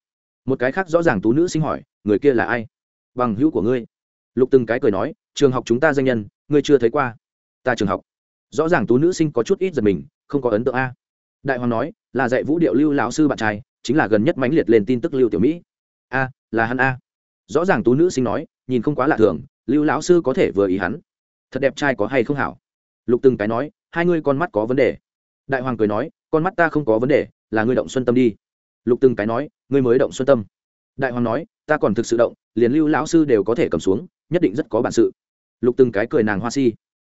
Một cái khác rõ ràng tú nữ sinh hỏi, người kia là ai? Bằng hữu của ngươi. Lục từng cái cười nói, trường học chúng ta danh nhân, ngươi chưa thấy qua. Ta trường học. Rõ ràng tú nữ sinh có chút ít giật mình, không có ấn tượng a. Đại hoàng nói, là dạy vũ điệu lưu lão sư bạn trai chính là gần nhất mãnh liệt lên tin tức lưu tiểu mỹ. A, là hắn a. Rõ ràng tú nữ sinh nói, nhìn không quá lạ thường, lưu lão sư có thể vừa ý hắn. Thật đẹp trai có hay không hảo? Lục từng cái nói, hai ngươi con mắt có vấn đề. Đại hoàng cười nói, con mắt ta không có vấn đề, là ngươi động xuân tâm đi. Lục từng cái nói, ngươi mới động xuân tâm. Đại hoàng nói, ta còn thực sự động, liền lưu lão sư đều có thể cầm xuống, nhất định rất có bản sự. Lục từng cái cười nàng hoa si.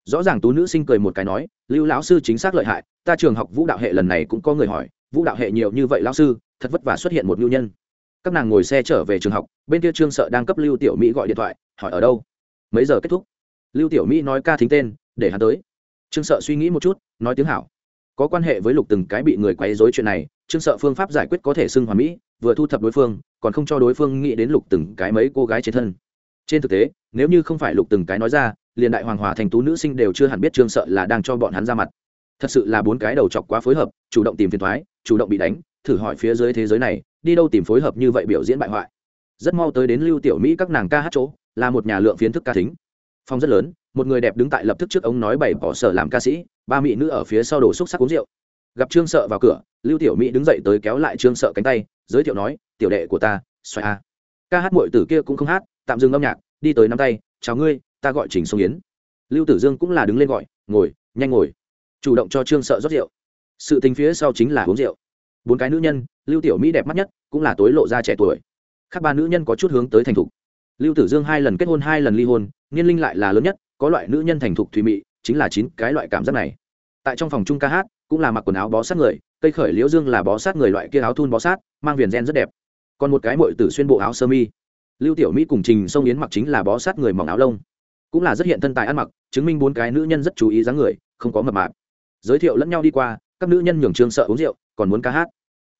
Rõ ràng tú nữ sinh cười một cái nói, lưu lão sư chính xác lợi hại, ta trường học vũ đạo hệ lần này cũng có người hỏi, vũ đạo hệ nhiều như vậy lão sư thật vất vả xuất hiện một nhu nhân. Các nàng ngồi xe trở về trường học, bên kia trương sợ đang cấp lưu tiểu mỹ gọi điện thoại, hỏi ở đâu? Mấy giờ kết thúc? Lưu tiểu mỹ nói ca thính tên, để hắn tới. Trương sợ suy nghĩ một chút, nói tiếng hảo. Có quan hệ với lục từng cái bị người quấy dối chuyện này, trương sợ phương pháp giải quyết có thể xưng hòa mỹ, vừa thu thập đối phương, còn không cho đối phương nghĩ đến lục từng cái mấy cô gái trên thân. Trên thực tế, nếu như không phải lục từng cái nói ra, liền đại hoàng hòa thành tú nữ sinh đều chưa hẳn biết trương sợ là đang cho bọn hắn ra mặt. Thật sự là bốn cái đầu chọc quá phối hợp, chủ động tìm phiền thoái, chủ động bị đánh thử hỏi phía dưới thế giới này, đi đâu tìm phối hợp như vậy biểu diễn bại hoại. Rất mau tới đến lưu tiểu mỹ các nàng ca hát chỗ, là một nhà lượng phiến thức ca thính. Phong rất lớn, một người đẹp đứng tại lập tức trước ông nói bảy bỏ sở làm ca sĩ, ba mỹ nữ ở phía sau đổ xúc sắc uống rượu. Gặp trương sợ vào cửa, lưu tiểu mỹ đứng dậy tới kéo lại trương sợ cánh tay, giới thiệu nói, tiểu đệ của ta xoay a. Ca hát mội tử kia cũng không hát, tạm dừng âm nhạc, đi tới nắm tay, chào ngươi, ta gọi trình sông yến. Lưu tử dương cũng là đứng lên gọi, ngồi, nhanh ngồi. Chủ động cho trương sợ rót rượu. Sự tình phía sau chính là uống rượu bốn cái nữ nhân, lưu tiểu mỹ đẹp mắt nhất, cũng là tối lộ ra trẻ tuổi. Các ba nữ nhân có chút hướng tới thành thục. Lưu tử dương hai lần kết hôn, hai lần ly hôn, niên linh lại là lớn nhất, có loại nữ nhân thành thục thùy mị, chính là chín cái loại cảm giác này. Tại trong phòng chung ca hát, cũng là mặc quần áo bó sát người, cây khởi liễu dương là bó sát người loại kia áo thun bó sát, mang viền gen rất đẹp. Còn một cái mội tử xuyên bộ áo sơ mi. Lưu tiểu mỹ cùng trình sông yến mặc chính là bó sát người mỏng áo lông. Cũng là rất hiện thân tài ăn mặc, chứng minh bốn cái nữ nhân rất chú ý dáng người, không có mập mạp. Giới thiệu lẫn nhau đi qua, các nữ nhân nhường trương sợ uống rượu còn muốn ca hát.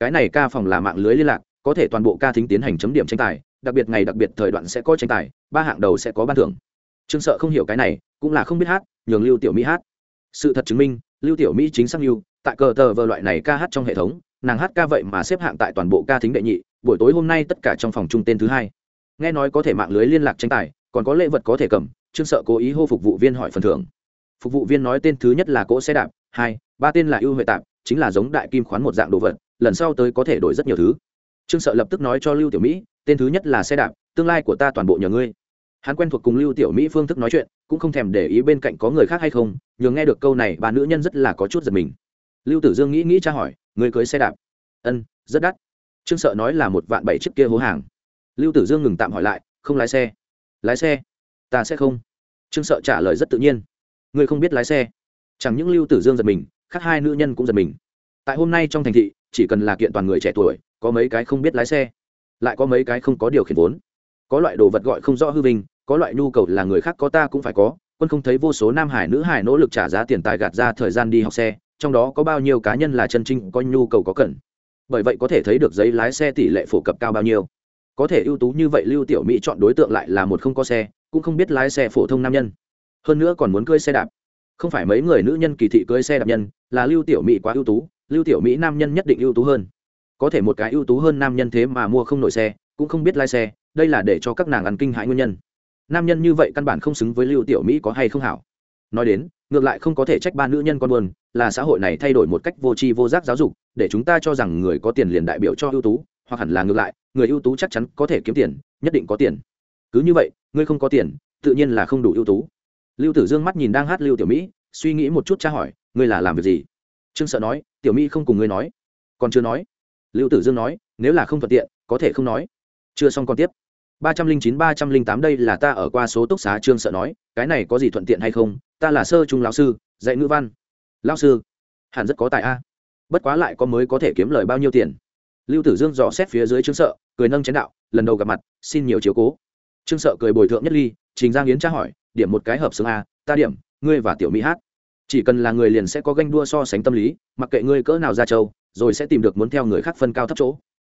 Cái này ca phòng là mạng lưới liên lạc, có thể toàn bộ ca thính tiến hành chấm điểm tranh tài, đặc biệt ngày đặc biệt thời đoạn sẽ có tranh tài, ba hạng đầu sẽ có ban thưởng. Trương sợ không hiểu cái này, cũng là không biết hát, nhường lưu tiểu mỹ hát. Sự thật chứng minh, lưu tiểu mỹ chính xác lưu tại cờ tờ vờ loại này ca hát trong hệ thống, nàng hát ca vậy mà xếp hạng tại toàn bộ ca thính đệ nhị, buổi tối hôm nay tất cả trong phòng chung tên thứ hai. Nghe nói có thể mạng lưới liên lạc tranh tài, còn có lễ vật có thể cầm, trương sợ cố ý hô phục vụ viên hỏi phần thưởng. Phục vụ viên nói tên thứ nhất là cỗ xe đạp, hai, ba tên là ưu huệ tạp chính là giống đại kim khoán một dạng đồ vật, lần sau tới có thể đổi rất nhiều thứ. Trương sợ lập tức nói cho lưu tiểu mỹ, tên thứ nhất là xe đạp, tương lai của ta toàn bộ nhờ ngươi. Hắn quen thuộc cùng lưu tiểu mỹ phương thức nói chuyện, cũng không thèm để ý bên cạnh có người khác hay không, nhường nghe được câu này, bà nữ nhân rất là có chút giật mình. Lưu tử dương nghĩ nghĩ tra hỏi người cưới xe đạp? Ân, rất đắt. Trương sợ nói là một vạn bảy chiếc kia hố hàng. Lưu tử dương ngừng tạm hỏi lại, không lái xe. Lái xe? Ta sẽ không. Trương sợ trả lời rất tự nhiên. Người không biết lái xe? Chẳng những lưu tử dương giật mình khác hai nữ nhân cũng giật mình. Tại hôm nay trong thành thị, chỉ cần là kiện toàn người trẻ tuổi, có mấy cái không biết lái xe. Lại có mấy cái không có điều khiển vốn. Có loại đồ vật gọi không rõ hư vinh, có loại nhu cầu là người khác có ta cũng phải có. Quân không thấy vô số nam hải nữ hải nỗ lực trả giá tiền tài gạt ra thời gian đi học xe, trong đó có bao nhiêu cá nhân là chân trinh có nhu cầu có cần. Bởi vậy có thể thấy được giấy lái xe tỷ lệ phổ cập cao bao nhiêu. Có thể ưu tú như vậy lưu tiểu mỹ chọn đối tượng lại là một không có xe, cũng không biết lái xe phổ thông nam nhân. Hơn nữa còn muốn cưới xe đạp không phải mấy người nữ nhân kỳ thị cưới xe đạp nhân, là lưu tiểu mỹ quá ưu tú, lưu tiểu mỹ nam nhân nhất định ưu tú hơn. Có thể một cái ưu tú hơn nam nhân thế mà mua không nổi xe, cũng không biết lái xe, đây là để cho các nàng ăn kinh hãi nguyên nhân. Nam nhân như vậy căn bản không xứng với lưu tiểu mỹ có hay không hảo. Nói đến, ngược lại không có thể trách ba nữ nhân con buồn, là xã hội này thay đổi một cách vô tri vô giác giáo dục, để chúng ta cho rằng người có tiền liền đại biểu cho ưu tú, hoặc hẳn là ngược lại, người ưu tú chắc chắn có thể kiếm tiền, nhất định có tiền. Cứ như vậy, ngươi không có tiền, tự nhiên là không đủ ưu tú lưu tử dương mắt nhìn đang hát lưu tiểu mỹ, suy nghĩ một chút tra hỏi, ngươi là làm việc gì? Trương sợ nói, tiểu mỹ không cùng ngươi nói. Còn chưa nói. Lưu tử dương nói, nếu là không thuận tiện, có thể không nói. Chưa xong còn tiếp. ba trăm linh chín, ba trăm linh tám đây là ta ở qua số túc xá trương sợ nói, cái này có gì thuận tiện hay không? Ta là sơ trung lão sư, dạy ngữ văn. Lão sư, hẳn rất có tài a. Bất quá lại có mới có thể kiếm lời bao nhiêu tiền? Lưu tử dương dò xét phía dưới trương sợ, cười nâng chén đạo, lần đầu gặp mặt, xin nhiều chiếu cố. Trương sợ cười bồi thượng nhất ly, trình giang yến tra hỏi điểm một cái hợp xướng a, ta điểm, ngươi và tiểu mỹ hát. Chỉ cần là người liền sẽ có ganh đua so sánh tâm lý, mặc kệ ngươi cỡ nào ra châu rồi sẽ tìm được muốn theo người khác phân cao thấp chỗ.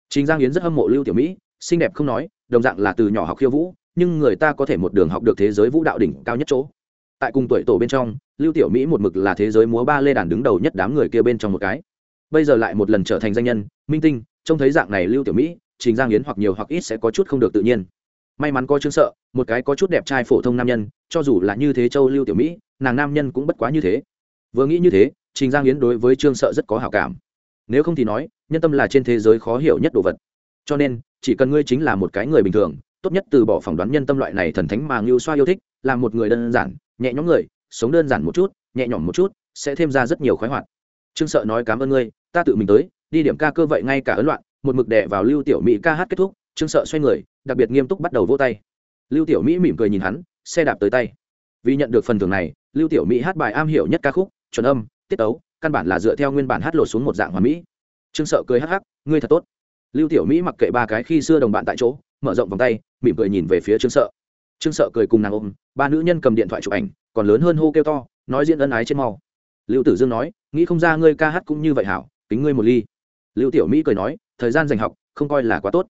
Trình giang yến rất hâm mộ lưu tiểu mỹ, xinh đẹp không nói, đồng dạng là từ nhỏ học khiêu vũ, nhưng người ta có thể một đường học được thế giới vũ đạo đỉnh cao nhất chỗ. Tại cùng tuổi tổ bên trong, lưu tiểu mỹ một mực là thế giới múa ba lê đàn đứng đầu nhất đám người kia bên trong một cái. Bây giờ lại một lần trở thành danh nhân, minh tinh, trông thấy dạng này lưu tiểu mỹ, trình giang yến hoặc nhiều hoặc ít sẽ có chút không được tự nhiên may mắn có chứng sợ, một cái có chút đẹp trai phổ thông nam nhân, cho dù là như thế châu lưu tiểu mỹ, nàng nam nhân cũng bất quá như thế. Vừa nghĩ như thế, trình giang yến đối với trương sợ rất có hảo cảm. Nếu không thì nói, nhân tâm là trên thế giới khó hiểu nhất đồ vật. Cho nên, chỉ cần ngươi chính là một cái người bình thường, tốt nhất từ bỏ phỏng đoán nhân tâm loại này thần thánh mà ngưu xoa yêu thích là một người đơn giản, nhẹ nhõm người, sống đơn giản một chút, nhẹ nhõm một chút, sẽ thêm ra rất nhiều khoái hoạt. Trương sợ nói cảm ơn ngươi, ta tự mình tới, đi điểm ca cơ vậy ngay cả ấn loạn, một mực đè vào lưu tiểu mỹ ca hát kết thúc trương sợ xoay người, đặc biệt nghiêm túc bắt đầu vỗ tay. Lưu tiểu mỹ mỉm cười nhìn hắn, xe đạp tới tay. Vì nhận được phần thưởng này, lưu tiểu mỹ hát bài am hiểu nhất ca khúc, chuẩn âm, tiết tấu căn bản là dựa theo nguyên bản hát lột xuống một dạng hoàn mỹ. Trương sợ cười hắc hắc, ngươi thật tốt. Lưu tiểu mỹ mặc kệ ba cái khi xưa đồng bạn tại chỗ, mở rộng vòng tay, mỉm cười nhìn về phía trương sợ. Trương sợ cười cùng nàng ôm, ba nữ nhân cầm điện thoại chụp ảnh, còn lớn hơn hô kêu to, nói diễn ân ái trên mau. Lưu tử dương nói, nghĩ không ra ngươi ca hát cũng như vậy hảo, kính ngươi một ly. Lưu tiểu mỹ cười nói, thời gian dành học, không coi là quá tốt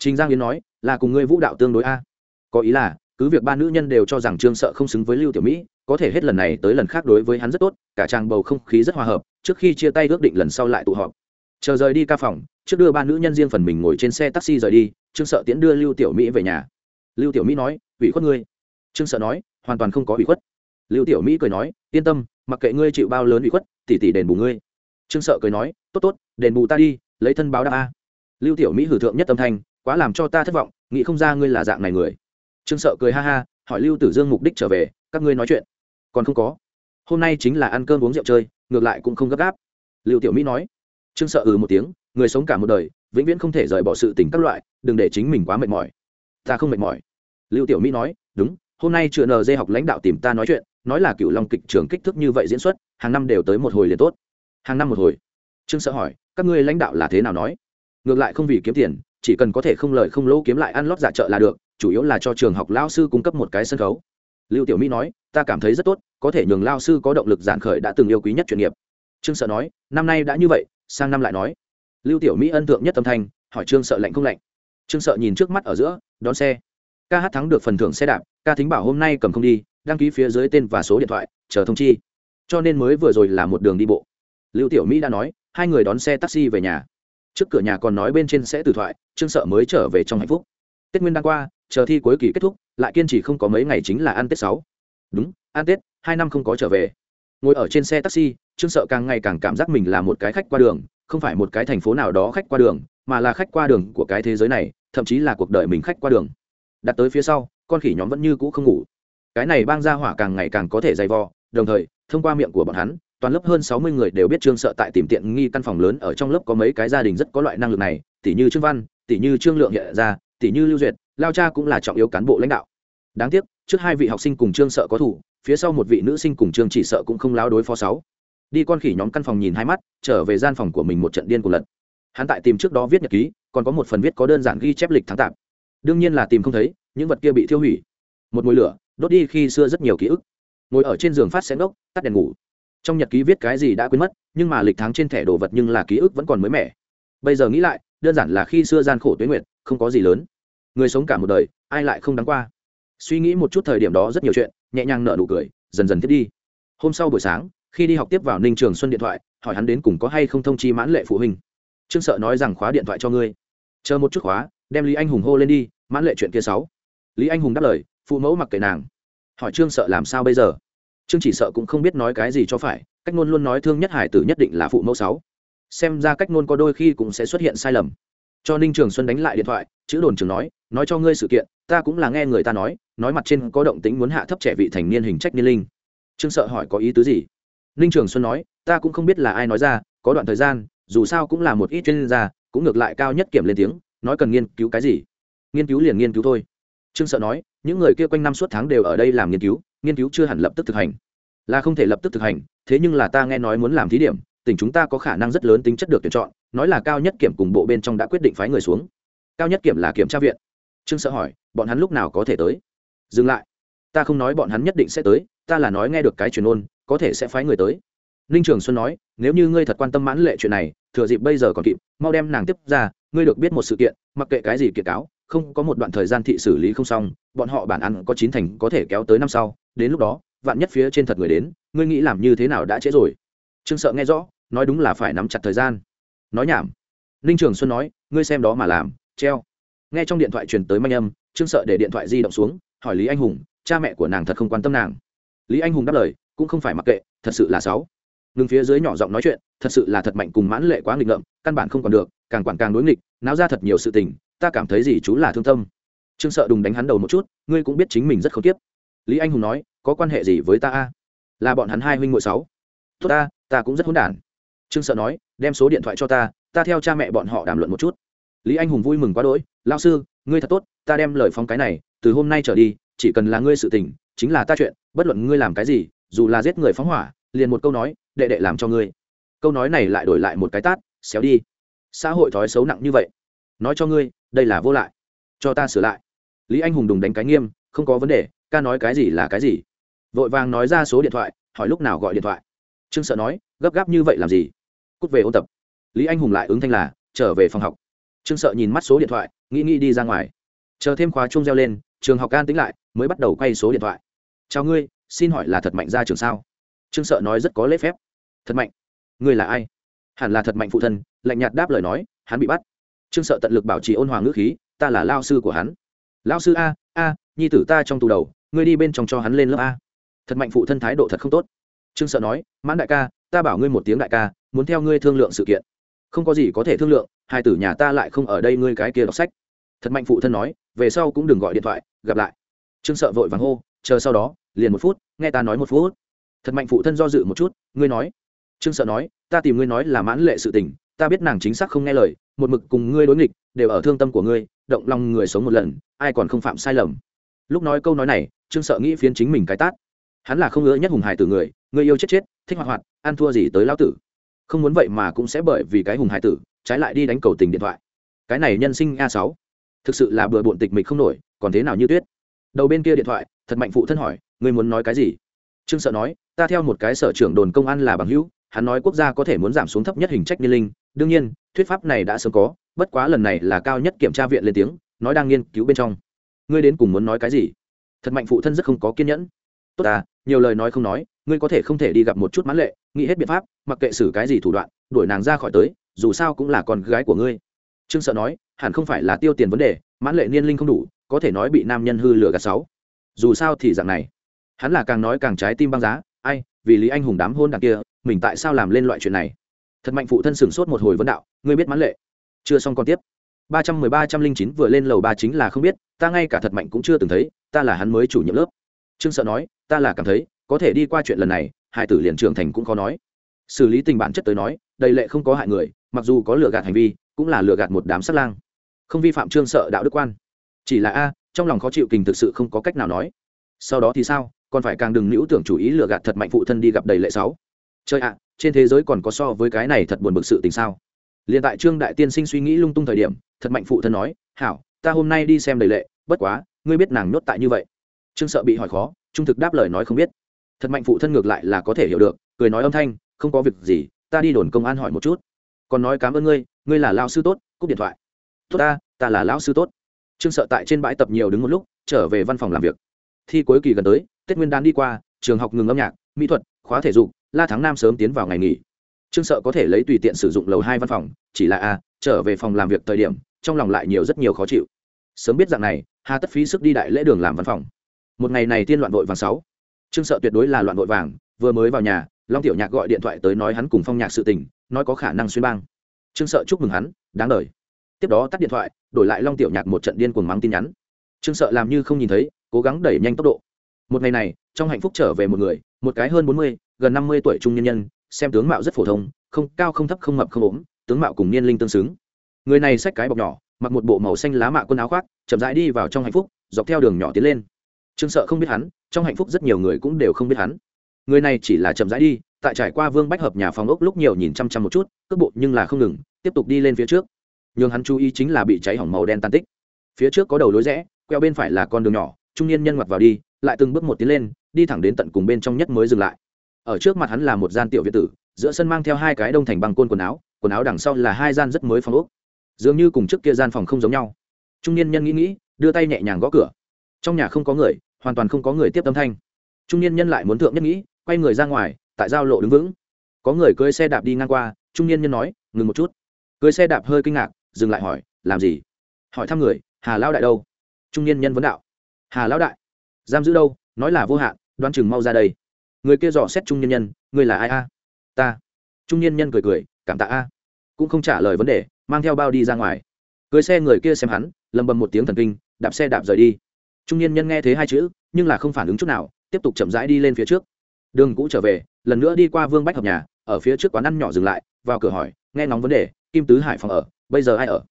trình giang yến nói, là cùng ngươi vũ đạo tương đối a. Có ý là, cứ việc ba nữ nhân đều cho rằng trương sợ không xứng với lưu tiểu mỹ, có thể hết lần này tới lần khác đối với hắn rất tốt, cả trang bầu không khí rất hòa hợp, trước khi chia tay ước định lần sau lại tụ họp. Chờ rời đi ca phòng, trước đưa ba nữ nhân riêng phần mình ngồi trên xe taxi rời đi, trương sợ tiễn đưa lưu tiểu mỹ về nhà. Lưu tiểu mỹ nói, ủy khuất ngươi. Trương sợ nói, hoàn toàn không có ủy khuất. Lưu tiểu mỹ cười nói, yên tâm, mặc kệ ngươi chịu bao lớn ủy khuất tỷ tỷ đền bù ngươi. Trương sợ cười nói, tốt tốt, đền bù ta đi, lấy thân báo đáp a. Lưu tiểu mỹ hử thượng nhất tâm thanh quá làm cho ta thất vọng, nghĩ không ra ngươi là dạng này người. Trương sợ cười ha ha, hỏi lưu tử dương mục đích trở về, các ngươi nói chuyện. Còn không có. Hôm nay chính là ăn cơm uống rượu chơi, ngược lại cũng không gấp gáp. Lưu tiểu mỹ nói. Trương sợ ừ một tiếng, người sống cả một đời, vĩnh viễn không thể rời bỏ sự tình các loại, đừng để chính mình quá mệt mỏi. Ta không mệt mỏi. Lưu tiểu mỹ nói, đúng, hôm nay chưa nờ dê học lãnh đạo tìm ta nói chuyện, nói là cựu long kịch trường kích thước như vậy diễn xuất, hàng năm đều tới một hồi liền tốt. Hàng năm một hồi. Trương sợ hỏi, các ngươi lãnh đạo là thế nào nói? Ngược lại không vì kiếm tiền chỉ cần có thể không lời không lỗ kiếm lại ăn lót dạ trợ là được, chủ yếu là cho trường học lao sư cung cấp một cái sân khấu. Lưu tiểu mỹ nói, ta cảm thấy rất tốt, có thể nhường lao sư có động lực giản khởi đã từng yêu quý nhất chuyên nghiệp. Trương sợ nói, năm nay đã như vậy, sang năm lại nói. Lưu tiểu mỹ ân tượng nhất tâm thanh, hỏi trương sợ lạnh không lạnh. Trương sợ nhìn trước mắt ở giữa, đón xe. Ca hát thắng được phần thưởng xe đạp, ca thính bảo hôm nay cầm không đi, đăng ký phía dưới tên và số điện thoại, chờ thông chi. Cho nên mới vừa rồi là một đường đi bộ. Lưu tiểu mỹ đã nói, hai người đón xe taxi về nhà trước cửa nhà còn nói bên trên sẽ từ thoại, trương sợ mới trở về trong hạnh phúc. Tết nguyên đang qua, chờ thi cuối kỳ kết thúc, lại kiên trì không có mấy ngày chính là ăn tết sáu. Đúng, ăn tết, hai năm không có trở về. Ngồi ở trên xe taxi, trương sợ càng ngày càng cảm giác mình là một cái khách qua đường, không phải một cái thành phố nào đó khách qua đường, mà là khách qua đường của cái thế giới này, thậm chí là cuộc đời mình khách qua đường. Đặt tới phía sau, con khỉ nhóm vẫn như cũ không ngủ. Cái này bang ra hỏa càng ngày càng có thể dày vò, đồng thời, thông qua miệng của bọn hắn toàn lớp hơn sáu mươi người đều biết trương sợ tại tìm tiện nghi căn phòng lớn ở trong lớp có mấy cái gia đình rất có loại năng lực này tỷ như trương văn tỷ như trương lượng hiện ra tỷ như lưu duyệt, lao cha cũng là trọng yếu cán bộ lãnh đạo. Đáng tiếc, trước hai vị học sinh cùng trương sợ có thủ, phía sau một vị nữ sinh cùng trương chỉ sợ cũng không lao đối phó sáu. Đi con khỉ nhóm căn phòng nhìn hai mắt, trở về gian phòng của mình một trận điên của lật. Hắn tại tìm trước đó viết nhật ký, còn có một phần viết có đơn giản ghi chép lịch tháng tạp đương nhiên là tìm không thấy, những vật kia bị thiêu hủy. Một mùi lửa, đốt đi khi xưa rất nhiều ký ức. Ngồi ở trên giường phát xén ốc tắt đèn ngủ trong nhật ký viết cái gì đã quên mất, nhưng mà lịch tháng trên thẻ đồ vật nhưng là ký ức vẫn còn mới mẻ. Bây giờ nghĩ lại, đơn giản là khi xưa gian khổ tuyến nguyện không có gì lớn. Người sống cả một đời, ai lại không đáng qua? Suy nghĩ một chút thời điểm đó rất nhiều chuyện, nhẹ nhàng nở nụ cười, dần dần thiết đi. Hôm sau buổi sáng, khi đi học tiếp vào ninh trường xuân điện thoại, hỏi hắn đến cùng có hay không thông chi mãn lệ phụ huynh. Trương sợ nói rằng khóa điện thoại cho ngươi. Chờ một chút khóa, đem lý anh hùng hô lên đi, mãn lệ chuyện kia sáu. Lý anh hùng đáp lời, phụ mẫu mặc kệ nàng. Hỏi trương sợ làm sao bây giờ? Chương chỉ sợ cũng không biết nói cái gì cho phải, cách ngôn luôn nói thương nhất hải tử nhất định là phụ mẫu sáu. Xem ra cách ngôn có đôi khi cũng sẽ xuất hiện sai lầm. Cho ninh trường xuân đánh lại điện thoại, chữ đồn trường nói nói cho ngươi sự kiện, ta cũng là nghe người ta nói nói mặt trên có động tính muốn hạ thấp trẻ vị thành niên hình trách niên linh. Trương sợ hỏi, có ý tứ gì? Ninh trường xuân nói, ta cũng không biết là ai nói ra, có đoạn thời gian, dù sao cũng là một ít chuyên gia, cũng ngược lại cao nhất kiểm lên tiếng, nói cần nghiên cứu cái gì? Nghiên cứu liền nghiên cứu thôi. Trương sợ nói, những người kia quanh năm suốt tháng đều ở đây làm nghiên cứu nghiên cứu chưa hẳn lập tức thực hành. Là không thể lập tức thực hành, thế nhưng là ta nghe nói muốn làm thí điểm, tỉnh chúng ta có khả năng rất lớn tính chất được tuyển chọn, nói là cao nhất kiểm cùng bộ bên trong đã quyết định phái người xuống. Cao nhất kiểm là kiểm tra viện. Trương sợ hỏi, bọn hắn lúc nào có thể tới? Dừng lại. Ta không nói bọn hắn nhất định sẽ tới, ta là nói nghe được cái truyền ôn, có thể sẽ phái người tới. Ninh trường xuân nói, nếu như ngươi thật quan tâm mãn lệ chuyện này, thừa dịp bây giờ còn kịp, mau đem nàng tiếp ra, ngươi được biết một sự kiện, mặc kệ cái gì kiện cáo không có một đoạn thời gian thị xử lý không xong, bọn họ bản ăn có chín thành có thể kéo tới năm sau, đến lúc đó, vạn nhất phía trên thật người đến, ngươi nghĩ làm như thế nào đã trễ rồi. Trương sợ nghe rõ, nói đúng là phải nắm chặt thời gian. Nói nhảm. Ninh trường xuân nói, ngươi xem đó mà làm, treo. Nghe trong điện thoại truyền tới manh âm, trương sợ để điện thoại di động xuống, hỏi lý anh hùng, cha mẹ của nàng thật không quan tâm nàng. Lý anh hùng đáp lời, cũng không phải mặc kệ, thật sự là sáu. Ngừng phía dưới nhỏ giọng nói chuyện, thật sự là thật mạnh cùng mãn lệ quá nghịch ngợm, căn bản không còn được, càng quản càng đối nghịch, náo ra thật nhiều sự tình ta cảm thấy gì chú là thương tâm. Trương sợ đùng đánh hắn đầu một chút, ngươi cũng biết chính mình rất không tiếp lý anh hùng nói, có quan hệ gì với ta a? Là bọn hắn hai huynh ngội sáu. Tốt ta ta cũng rất hỗn đản. Trương sợ nói, đem số điện thoại cho ta ta theo cha mẹ bọn họ đàm luận một chút. Lý anh hùng vui mừng quá đỗi lao sư, ngươi thật tốt, ta đem lời phong cái này, từ hôm nay trở đi, chỉ cần là ngươi sự tình, chính là ta chuyện, bất luận ngươi làm cái gì, dù là giết người phóng hỏa, liền một câu nói, đệ đệ làm cho ngươi. Câu nói này lại đổi lại một cái tát, xéo đi. Xã hội thói xấu nặng như vậy nói cho ngươi, đây là vô lại. Cho ta sửa lại. Lý anh hùng đùng đánh cái nghiêm, không có vấn đề, ca nói cái gì là cái gì. Vội vàng nói ra số điện thoại, hỏi lúc nào gọi điện thoại. Trương sợ nói, gấp gáp như vậy làm gì? Cút về ôn tập. Lý anh hùng lại ứng thanh là, trở về phòng học. Trương sợ nhìn mắt số điện thoại, nghĩ nghĩ đi ra ngoài. Chờ thêm khóa chung reo lên, trường học can tính lại, mới bắt đầu quay số điện thoại. Chào ngươi, xin hỏi là thật mạnh ra trường sao? Trương sợ nói rất có lễ phép. Thật mạnh. Ngươi là ai? Hẳn là thật mạnh phụ thân, lạnh nhạt đáp lời nói, hắn bị bắt trương sợ tận lực bảo trì ôn hòa ngữ khí, ta là lao sư của hắn. Lao sư a a, nhi tử ta trong tù đầu, ngươi đi bên trong cho hắn lên lớp a. Thật mạnh phụ thân thái độ thật không tốt. Trương sợ nói, mãn đại ca, ta bảo ngươi một tiếng đại ca, muốn theo ngươi thương lượng sự kiện. Không có gì có thể thương lượng, hai tử nhà ta lại không ở đây ngươi cái kia đọc sách. Thật mạnh phụ thân nói, về sau cũng đừng gọi điện thoại, gặp lại. Trương sợ vội vàng hô, chờ sau đó, liền một phút, nghe ta nói một phút. Thật mạnh phụ thân do dự một chút, ngươi nói. Trương sợ nói, ta tìm ngươi nói là mãn lệ sự tình ta biết nàng chính xác không nghe lời, một mực cùng ngươi đối nghịch, đều ở thương tâm của ngươi, động lòng người sống một lần, ai còn không phạm sai lầm. Lúc nói câu nói này, trương sợ nghĩ phiến chính mình cái tát. Hắn là không ngỡ nhất hùng hải tử người người yêu chết chết, thích hoạt hoạt, ăn thua gì tới lão tử. Không muốn vậy mà cũng sẽ bởi vì cái hùng hải tử, trái lại đi đánh cầu tình điện thoại. Cái này nhân sinh a sáu. Thực sự là bừa bộn tịch mịch không nổi, còn thế nào như tuyết. Đầu bên kia điện thoại, thật mạnh phụ thân hỏi, ngươi muốn nói cái gì? Trương sợ nói, ta theo một cái sở trưởng đồn công an là bằng hữu hắn nói quốc gia có thể muốn giảm xuống thấp nhất hình trách niên linh. Đương nhiên, thuyết pháp này đã sớm có, bất quá lần này là cao nhất kiểm tra viện lên tiếng, nói đang nghiên cứu bên trong. Ngươi đến cùng muốn nói cái gì? Thật mạnh phụ thân rất không có kiên nhẫn. Tốt à nhiều lời nói không nói, ngươi có thể không thể đi gặp một chút mãn lệ, nghĩ hết biện pháp, mặc kệ xử cái gì thủ đoạn, đuổi nàng ra khỏi tới, dù sao cũng là con gái của ngươi. Trương sợ nói, hẳn không phải là tiêu tiền vấn đề, mãn lệ niên linh không đủ, có thể nói bị nam nhân hư lừa gạt sáu. Dù sao thì dạng này. Hắn là càng nói càng trái tim băng giá, ai vì lý anh hùng đám hôn đằng kia, mình tại sao làm lên loại chuyện này? Thật mạnh phụ thân sửng sốt một hồi vấn đạo, ngươi biết mãn lệ. Chưa xong còn tiếp. Ba trăm mười ba trăm linh chín vừa lên lầu ba chính là không biết, ta ngay cả thật mạnh cũng chưa từng thấy, ta là hắn mới chủ nhiệm lớp. Trương sợ nói, ta là cảm thấy, có thể đi qua chuyện lần này, hải tử liền trưởng thành cũng khó nói. Xử lý tình bản chất tới nói, đầy lệ không có hại người, mặc dù có lừa gạt hành vi, cũng là lừa gạt một đám sát lang. Không vi phạm trương sợ đạo đức quan. Chỉ là a, trong lòng khó chịu kình thực sự không có cách nào nói. Sau đó thì sao? Còn phải càng đừng nữ tưởng chủ ý lừa gạt thật mạnh phụ thân đi gặp đầy lệ sáu. Chơi ạ, trên thế giới còn có so với cái này thật buồn bực sự tình sao? Liền tại trương đại tiên sinh suy nghĩ lung tung thời điểm, thật mạnh phụ thân nói, hảo, ta hôm nay đi xem đầy lệ, bất quá, ngươi biết nàng nhốt tại như vậy. Trương sợ bị hỏi khó, trung thực đáp lời nói không biết. Thật mạnh phụ thân ngược lại là có thể hiểu được, cười nói âm thanh, không có việc gì, ta đi đồn công an hỏi một chút. Còn nói cảm ơn ngươi ngươi là lao sư tốt, cúp điện thoại. Tốt ta ta là lão sư tốt. Trương sợ tại trên bãi tập nhiều đứng một lúc, trở về văn phòng làm việc thi cuối kỳ gần tới, tết nguyên đán đi qua, trường học ngừng âm nhạc, mỹ thuật, khóa thể dục, la tháng năm sớm tiến vào ngày nghỉ. Trương sợ có thể lấy tùy tiện sử dụng lầu hai văn phòng, chỉ là a trở về phòng làm việc thời điểm, trong lòng lại nhiều rất nhiều khó chịu. Sớm biết dạng này, hà tất phí sức đi đại lễ đường làm văn phòng. Một ngày này tiên loạn vội vàng sáu. Trương sợ tuyệt đối là loạn vội vàng, vừa mới vào nhà, long tiểu nhạc gọi điện thoại tới nói hắn cùng phong nhạc sự tình, nói có khả năng xuyên bang. Trương sợ chúc mừng hắn, đáng đời. Tiếp đó tắt điện thoại, đổi lại long tiểu nhạc một trận điên cuồng mắng tin nhắn. Trương sợ làm như không nhìn thấy cố gắng đẩy nhanh tốc độ. Một ngày này, trong hạnh phúc trở về một người, một cái hơn bốn mươi, gần năm mươi tuổi trung nhân nhân, xem tướng mạo rất phổ thông, không, cao không thấp, không mập không ốm, tướng mạo cùng niên linh tương xứng. Người này xách cái bọc nhỏ, mặc một bộ màu xanh lá mạ quân áo khoác, chậm rãi đi vào trong hạnh phúc, dọc theo đường nhỏ tiến lên. Trương sợ không biết hắn, trong hạnh phúc rất nhiều người cũng đều không biết hắn. Người này chỉ là chậm rãi đi, tại trải qua vương bách hợp nhà phòng ốc lúc nhiều nhìn chăm chăm một chút, cước bộ nhưng là không ngừng, tiếp tục đi lên phía trước. Nhưng hắn chú ý chính là bị cháy hỏng màu đen tan tích. Phía trước có đầu lối rẽ, queo bên phải là con đường nhỏ trung niên nhân ngoặt vào đi, lại từng bước một tiến lên, đi thẳng đến tận cùng bên trong nhất mới dừng lại. Ở trước mặt hắn là một gian tiểu viện tử, giữa sân mang theo hai cái đông thành bằng côn quần áo quần áo đằng sau là hai gian rất mới phòng ốc. Dường như cùng trước kia gian phòng không giống nhau. Trung niên nhân nghĩ nghĩ, đưa tay nhẹ nhàng gõ cửa. Trong nhà không có người, hoàn toàn không có người tiếp tâm thanh. Trung niên nhân lại muốn thượng nhất nghĩ, quay người ra ngoài, tại giao lộ đứng vững. Có người cưới xe đạp đi ngang qua, trung niên nhân nói, ngừng một chút. Cưới xe đạp hơi kinh ngạc, dừng lại hỏi, làm gì? Hỏi thăm người, hà lao đại đâu? Trung niên nhân vấn đạo hà lão đại, giam giữ đâu? Nói là vô hạn, đoán chừng mau ra đây. Người kia dò xét trung nhân nhân người là ai a? Ta. Trung nhân nhân cười cười, cảm tạ a. Cũng không trả lời vấn đề, mang theo bao đi ra ngoài. Cưới xe người kia xem hắn, lầm bầm một tiếng thần kinh, đạp xe đạp rời đi. Trung Nhân nhân nghe thấy hai chữ, nhưng là không phản ứng chút nào, tiếp tục chậm rãi đi lên phía trước. Đường cũ trở về, lần nữa đi qua vương bách hợp nhà, ở phía trước quán ăn nhỏ dừng lại, vào cửa hỏi, nghe ngóng vấn đề, kim tứ hải phòng ở, bây giờ ai ở?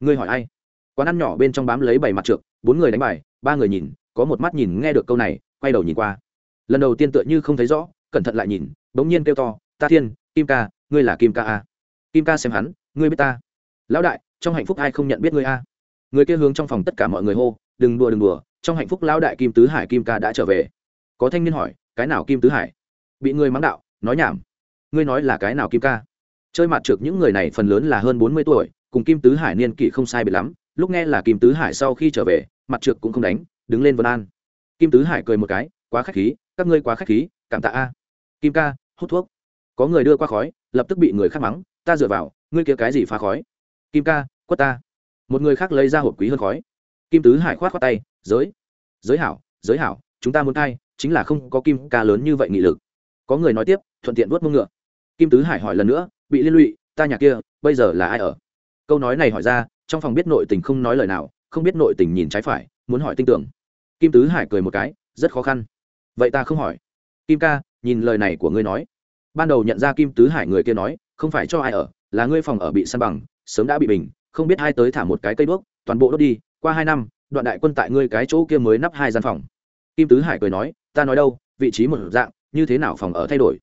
Ngươi hỏi ai? Quán ăn nhỏ bên trong bám lấy bảy mặt trượt bốn người đánh bài ba người nhìn, có một mắt nhìn nghe được câu này, quay đầu nhìn qua. Lần đầu tiên tựa như không thấy rõ, cẩn thận lại nhìn, bỗng nhiên kêu to, ta thiên, kim ca, ngươi là kim ca a kim ca xem hắn, ngươi biết ta? Lão đại, trong hạnh phúc ai không nhận biết ngươi a người kia hướng trong phòng tất cả mọi người hô, đừng đùa đừng đùa, trong hạnh phúc lão đại kim tứ hải, kim ca đã trở về. Có thanh niên hỏi, cái nào kim tứ hải? Bị người mắng đạo, nói nhảm. Ngươi nói là cái nào kim ca? Chơi mặt trượt những người này phần lớn là hơn bốn mươi tuổi, cùng kim tứ hải niên kỷ không sai biệt lắm, lúc nghe là kim tứ hải sau khi trở về mặt trượt cũng không đánh, đứng lên vân an. Kim tứ hải cười một cái, quá k h á c h khí, các ngươi quá k h á c h khí, cảm tạ a. Kim ca, hút thuốc. Có người đưa qua khói, lập tức bị người khác mắng, ta dựa vào, ngươi kia cái gì phá khói? Kim ca, quất ta. Một người khác lấy ra hộp quý hơn khói. Kim tứ hải khoát khoát tay, giới giới hảo giới hảo, chúng ta muốn thay chính là không có kim ca lớn như vậy nghị lực. Có người nói tiếp, thuận tiện vuốt mông ngựa. Kim tứ hải hỏi lần nữa, bị liên lụy, ta nhà kia, bây giờ là ai ở? Câu nói này hỏi ra, trong phòng biết nội tình không nói lời nào không biết nội tình nhìn trái phải, muốn hỏi tin tưởng kim tứ hải cười một cái, rất khó khăn. Vậy ta không hỏi. Kim ca, nhìn lời này của ngươi nói. Ban đầu nhận ra kim tứ hải người kia nói, không phải cho ai ở, là ngươi phòng ở bị săn bằng, sớm đã bị bình, không biết ai tới thả một cái cây đuốc, toàn bộ đốt đi, qua hai năm, đoạn đại quân tại ngươi cái chỗ kia mới nắp hai gian phòng. Kim tứ hải cười nói, ta nói đâu, vị trí một dạng, như thế nào phòng ở thay đổi?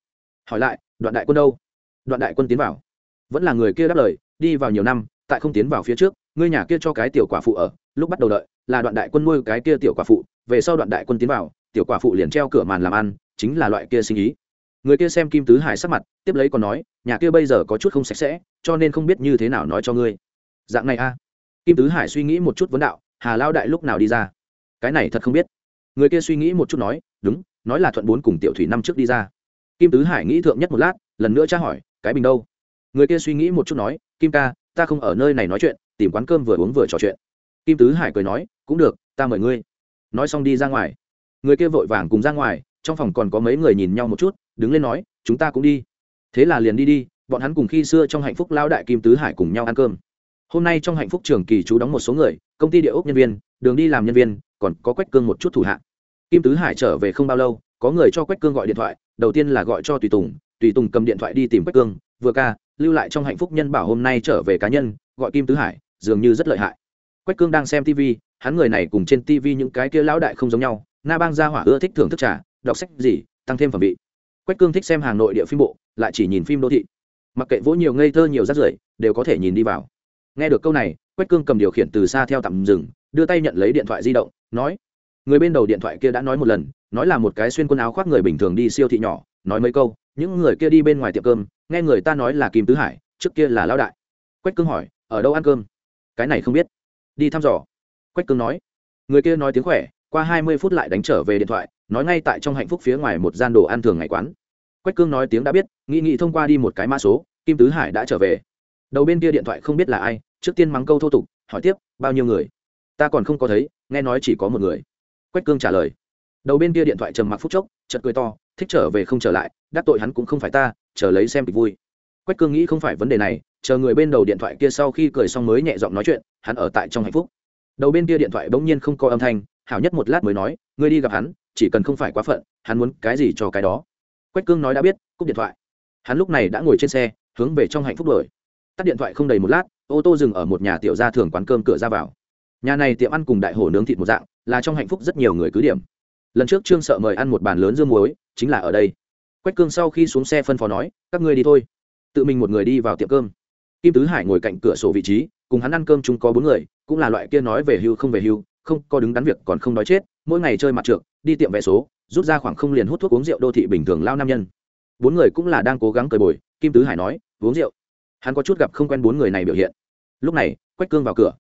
Hỏi lại, đoạn đại quân đâu? Đoạn đại quân tiến vào. Vẫn là người kia đáp lời, đi vào nhiều năm, tại không tiến vào phía trước ngươi nhà kia cho cái tiểu quả phụ ở, lúc bắt đầu đợi, là đoạn đại quân nuôi cái kia tiểu quả phụ, về sau đoạn đại quân tiến vào, tiểu quả phụ liền treo cửa màn làm ăn, chính là loại kia sinh ý. Người kia xem kim tứ hải sắc mặt, tiếp lấy còn nói, nhà kia bây giờ có chút không sạch sẽ, cho nên không biết như thế nào nói cho ngươi. Dạng này a. Kim tứ hải suy nghĩ một chút vấn đạo, hà lao đại lúc nào đi ra? Cái này thật không biết. Người kia suy nghĩ một chút nói, đúng, nói là thuận bốn cùng tiểu thủy năm trước đi ra. Kim tứ hải nghĩ thượng nhất một lát, lần nữa tra hỏi, cái bình đâu? Người kia suy nghĩ một chút nói, kim ca, ta không ở nơi này nói chuyện tìm quán cơm vừa uống vừa trò chuyện. Kim tứ hải cười nói, cũng được, ta mời ngươi. Nói xong đi ra ngoài. Người kia vội vàng cùng ra ngoài, trong phòng còn có mấy người nhìn nhau một chút, đứng lên nói, chúng ta cũng đi. Thế là liền đi đi, bọn hắn cùng khi xưa trong hạnh phúc lao đại kim tứ hải cùng nhau ăn cơm. Hôm nay trong hạnh phúc trường kỳ chú đóng một số người, công ty địa ốc nhân viên, đường đi làm nhân viên, còn có quách cương một chút thủ hạ. Kim tứ hải trở về không bao lâu, có người cho quách cương gọi điện thoại, đầu tiên là gọi cho tùy tùng tùy tùng cầm điện thoại đi tìm quách cương, vừa ca, lưu lại trong hạnh phúc nhân bảo hôm nay trở về cá nhân, gọi kim tứ hải dường như rất lợi hại. Quách cương đang xem tv hắn người này cùng trên tv những cái kia lão đại không giống nhau, na bang gia hỏa ưa thích thưởng thức trà, đọc sách gì, tăng thêm phẩm vị. Quách cương thích xem hàng nội địa phim bộ, lại chỉ nhìn phim đô thị. Mặc kệ vỗ nhiều ngây thơ nhiều rắt rưởi, đều có thể nhìn đi vào. Nghe được câu này, quách cương cầm điều khiển từ xa theo tạm dừng, đưa tay nhận lấy điện thoại di động, nói, người bên đầu điện thoại kia đã nói một lần, nói là một cái xuyên quần áo khoác người bình thường đi siêu thị nhỏ, nói mấy câu, những người kia đi bên ngoài tiệm cơm, nghe người ta nói là kim tứ hải, trước kia là lão đại. Quách cương hỏi, ở đâu ăn cơm? Cái này không biết. Đi thăm dò. Quách cương nói. Người kia nói tiếng khỏe, qua hai mươi phút lại đánh trở về điện thoại, nói ngay tại trong hạnh phúc phía ngoài một gian đồ ăn thường ngày quán. Quách cương nói tiếng đã biết, nghĩ nghĩ thông qua đi một cái mã số, kim tứ hải đã trở về. Đầu bên kia điện thoại không biết là ai, trước tiên mắng câu thô tục, hỏi tiếp, bao nhiêu người? Ta còn không có thấy, nghe nói chỉ có một người. Quách cương trả lời. Đầu bên kia điện thoại trầm mặc phút chốc chật cười to, thích trở về không trở lại, đắc tội hắn cũng không phải ta, chờ lấy xem kịch vui quách cương nghĩ không phải vấn đề này, chờ người bên đầu điện thoại kia sau khi cười xong mới nhẹ giọng nói chuyện, hắn ở tại trong hạnh phúc. Đầu bên kia điện thoại bỗng nhiên không có âm thanh, hảo nhất một lát mới nói, ngươi đi gặp hắn, chỉ cần không phải quá phận, hắn muốn cái gì cho cái đó. Quách cương nói đã biết, cúp điện thoại. Hắn lúc này đã ngồi trên xe, hướng về trong hạnh phúc đổi tắt điện thoại không đầy một lát, ô tô dừng ở một nhà tiểu gia thường quán cơm cửa ra vào. Nhà này tiệm ăn cùng đại hổ nướng thịt một dạng, là trong hạnh phúc rất nhiều người cứ điểm. Lần trước trương sợ mời ăn một bàn lớn dương muối, chính là ở đây. Quách cương sau khi xuống xe phân phó nói, các ngươi đi thôi tự mình một người đi vào tiệm cơm. Kim tứ hải ngồi cạnh cửa sổ vị trí, cùng hắn ăn cơm chung có bốn người, cũng là loại kia nói về hưu không về hưu, không có đứng đắn việc còn không nói chết, mỗi ngày chơi mặt trượt đi tiệm vé số, rút ra khoảng không liền hút thuốc uống rượu đô thị bình thường lao nam nhân. Bốn người cũng là đang cố gắng cởi bồi, kim tứ hải nói, uống rượu. Hắn có chút gặp không quen bốn người này biểu hiện. Lúc này, quách cương vào cửa.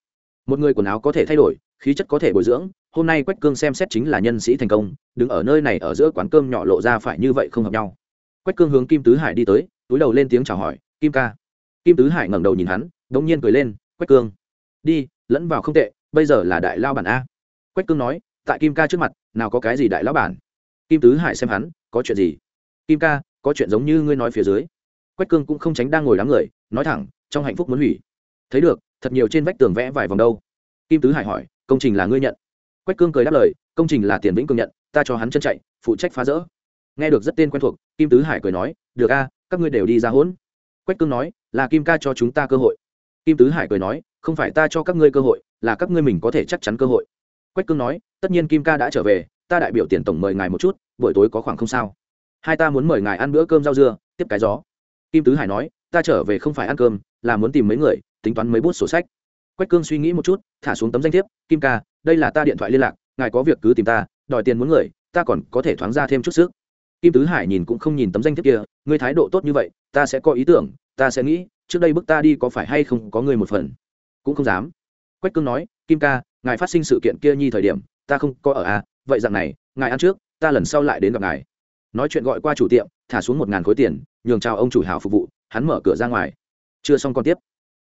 Một người quần áo có thể thay đổi, khí chất có thể bồi dưỡng, hôm nay quách cương xem xét chính là nhân sĩ thành công, đứng ở nơi này ở giữa quán cơm nhỏ lộ ra phải như vậy không hợp nhau quách cương hướng kim tứ hải đi tới, túi đầu lên tiếng chào hỏi, kim ca. Kim tứ hải ngẩng đầu nhìn hắn đ ỗ n g nhiên cười lên, quách cương, đi, lẫn vào không tệ, bây giờ là đại lao bản a. Quách cương nói, tại kim ca trước mặt, nào có cái gì đại lao bản? Kim tứ hải xem hắn, có chuyện gì? Kim ca, có chuyện giống như ngươi nói phía dưới. Quách cương cũng không tránh đang ngồi đám người, nói thẳng, trong hạnh phúc muốn hủy. Thấy được, thật nhiều trên vách tường vẽ vài vòng đâu. Kim tứ hải hỏi, công trình là ngươi nhận? Quách cương cười đáp lời, công trình là tiền vĩnh cương nhận, ta cho hắn chân chạy, phụ trách phá rỡ nghe được rất tên quen thuộc, kim tứ hải cười nói, được a, các ngươi đều đi ra hỗn. Quách cương nói, là kim ca cho chúng ta cơ hội. Kim tứ hải cười nói, không phải ta cho các ngươi cơ hội, là các ngươi mình có thể chắc chắn cơ hội. Quách cương nói, tất nhiên kim ca đã trở về, ta đại biểu tiền tổng mời ngài một chút, buổi tối có khoảng không sao. Hai ta muốn mời ngài ăn bữa cơm rau dưa, tiếp cái gió. Kim tứ hải nói, ta trở về không phải ăn cơm, là muốn tìm mấy người, tính toán mấy bút sổ sách. Quách cương suy nghĩ một chút, thả xuống tấm danh thiếp, kim ca, đây là ta điện thoại liên lạc, ngài có việc cứ tìm ta, đòi tiền muốn người, ta còn có thể thoáng ra thêm chút sức kim tứ hải nhìn cũng không nhìn tấm danh thiếp kia, ngươi thái độ tốt như vậy, ta sẽ có ý tưởng, ta sẽ nghĩ, trước đây bước ta đi có phải hay không có người một phần. Cũng không dám. Quách cương nói, kim ca, ngài phát sinh sự kiện kia nhi thời điểm, ta không có ở à vậy dạng này, ngài ăn trước, ta lần sau lại đến gặp ngài. Nói chuyện gọi qua chủ tiệm, thả xuống một ngàn khối tiền, nhường chào ông chủ hào phục vụ, hắn mở cửa ra ngoài. Chưa xong còn tiếp.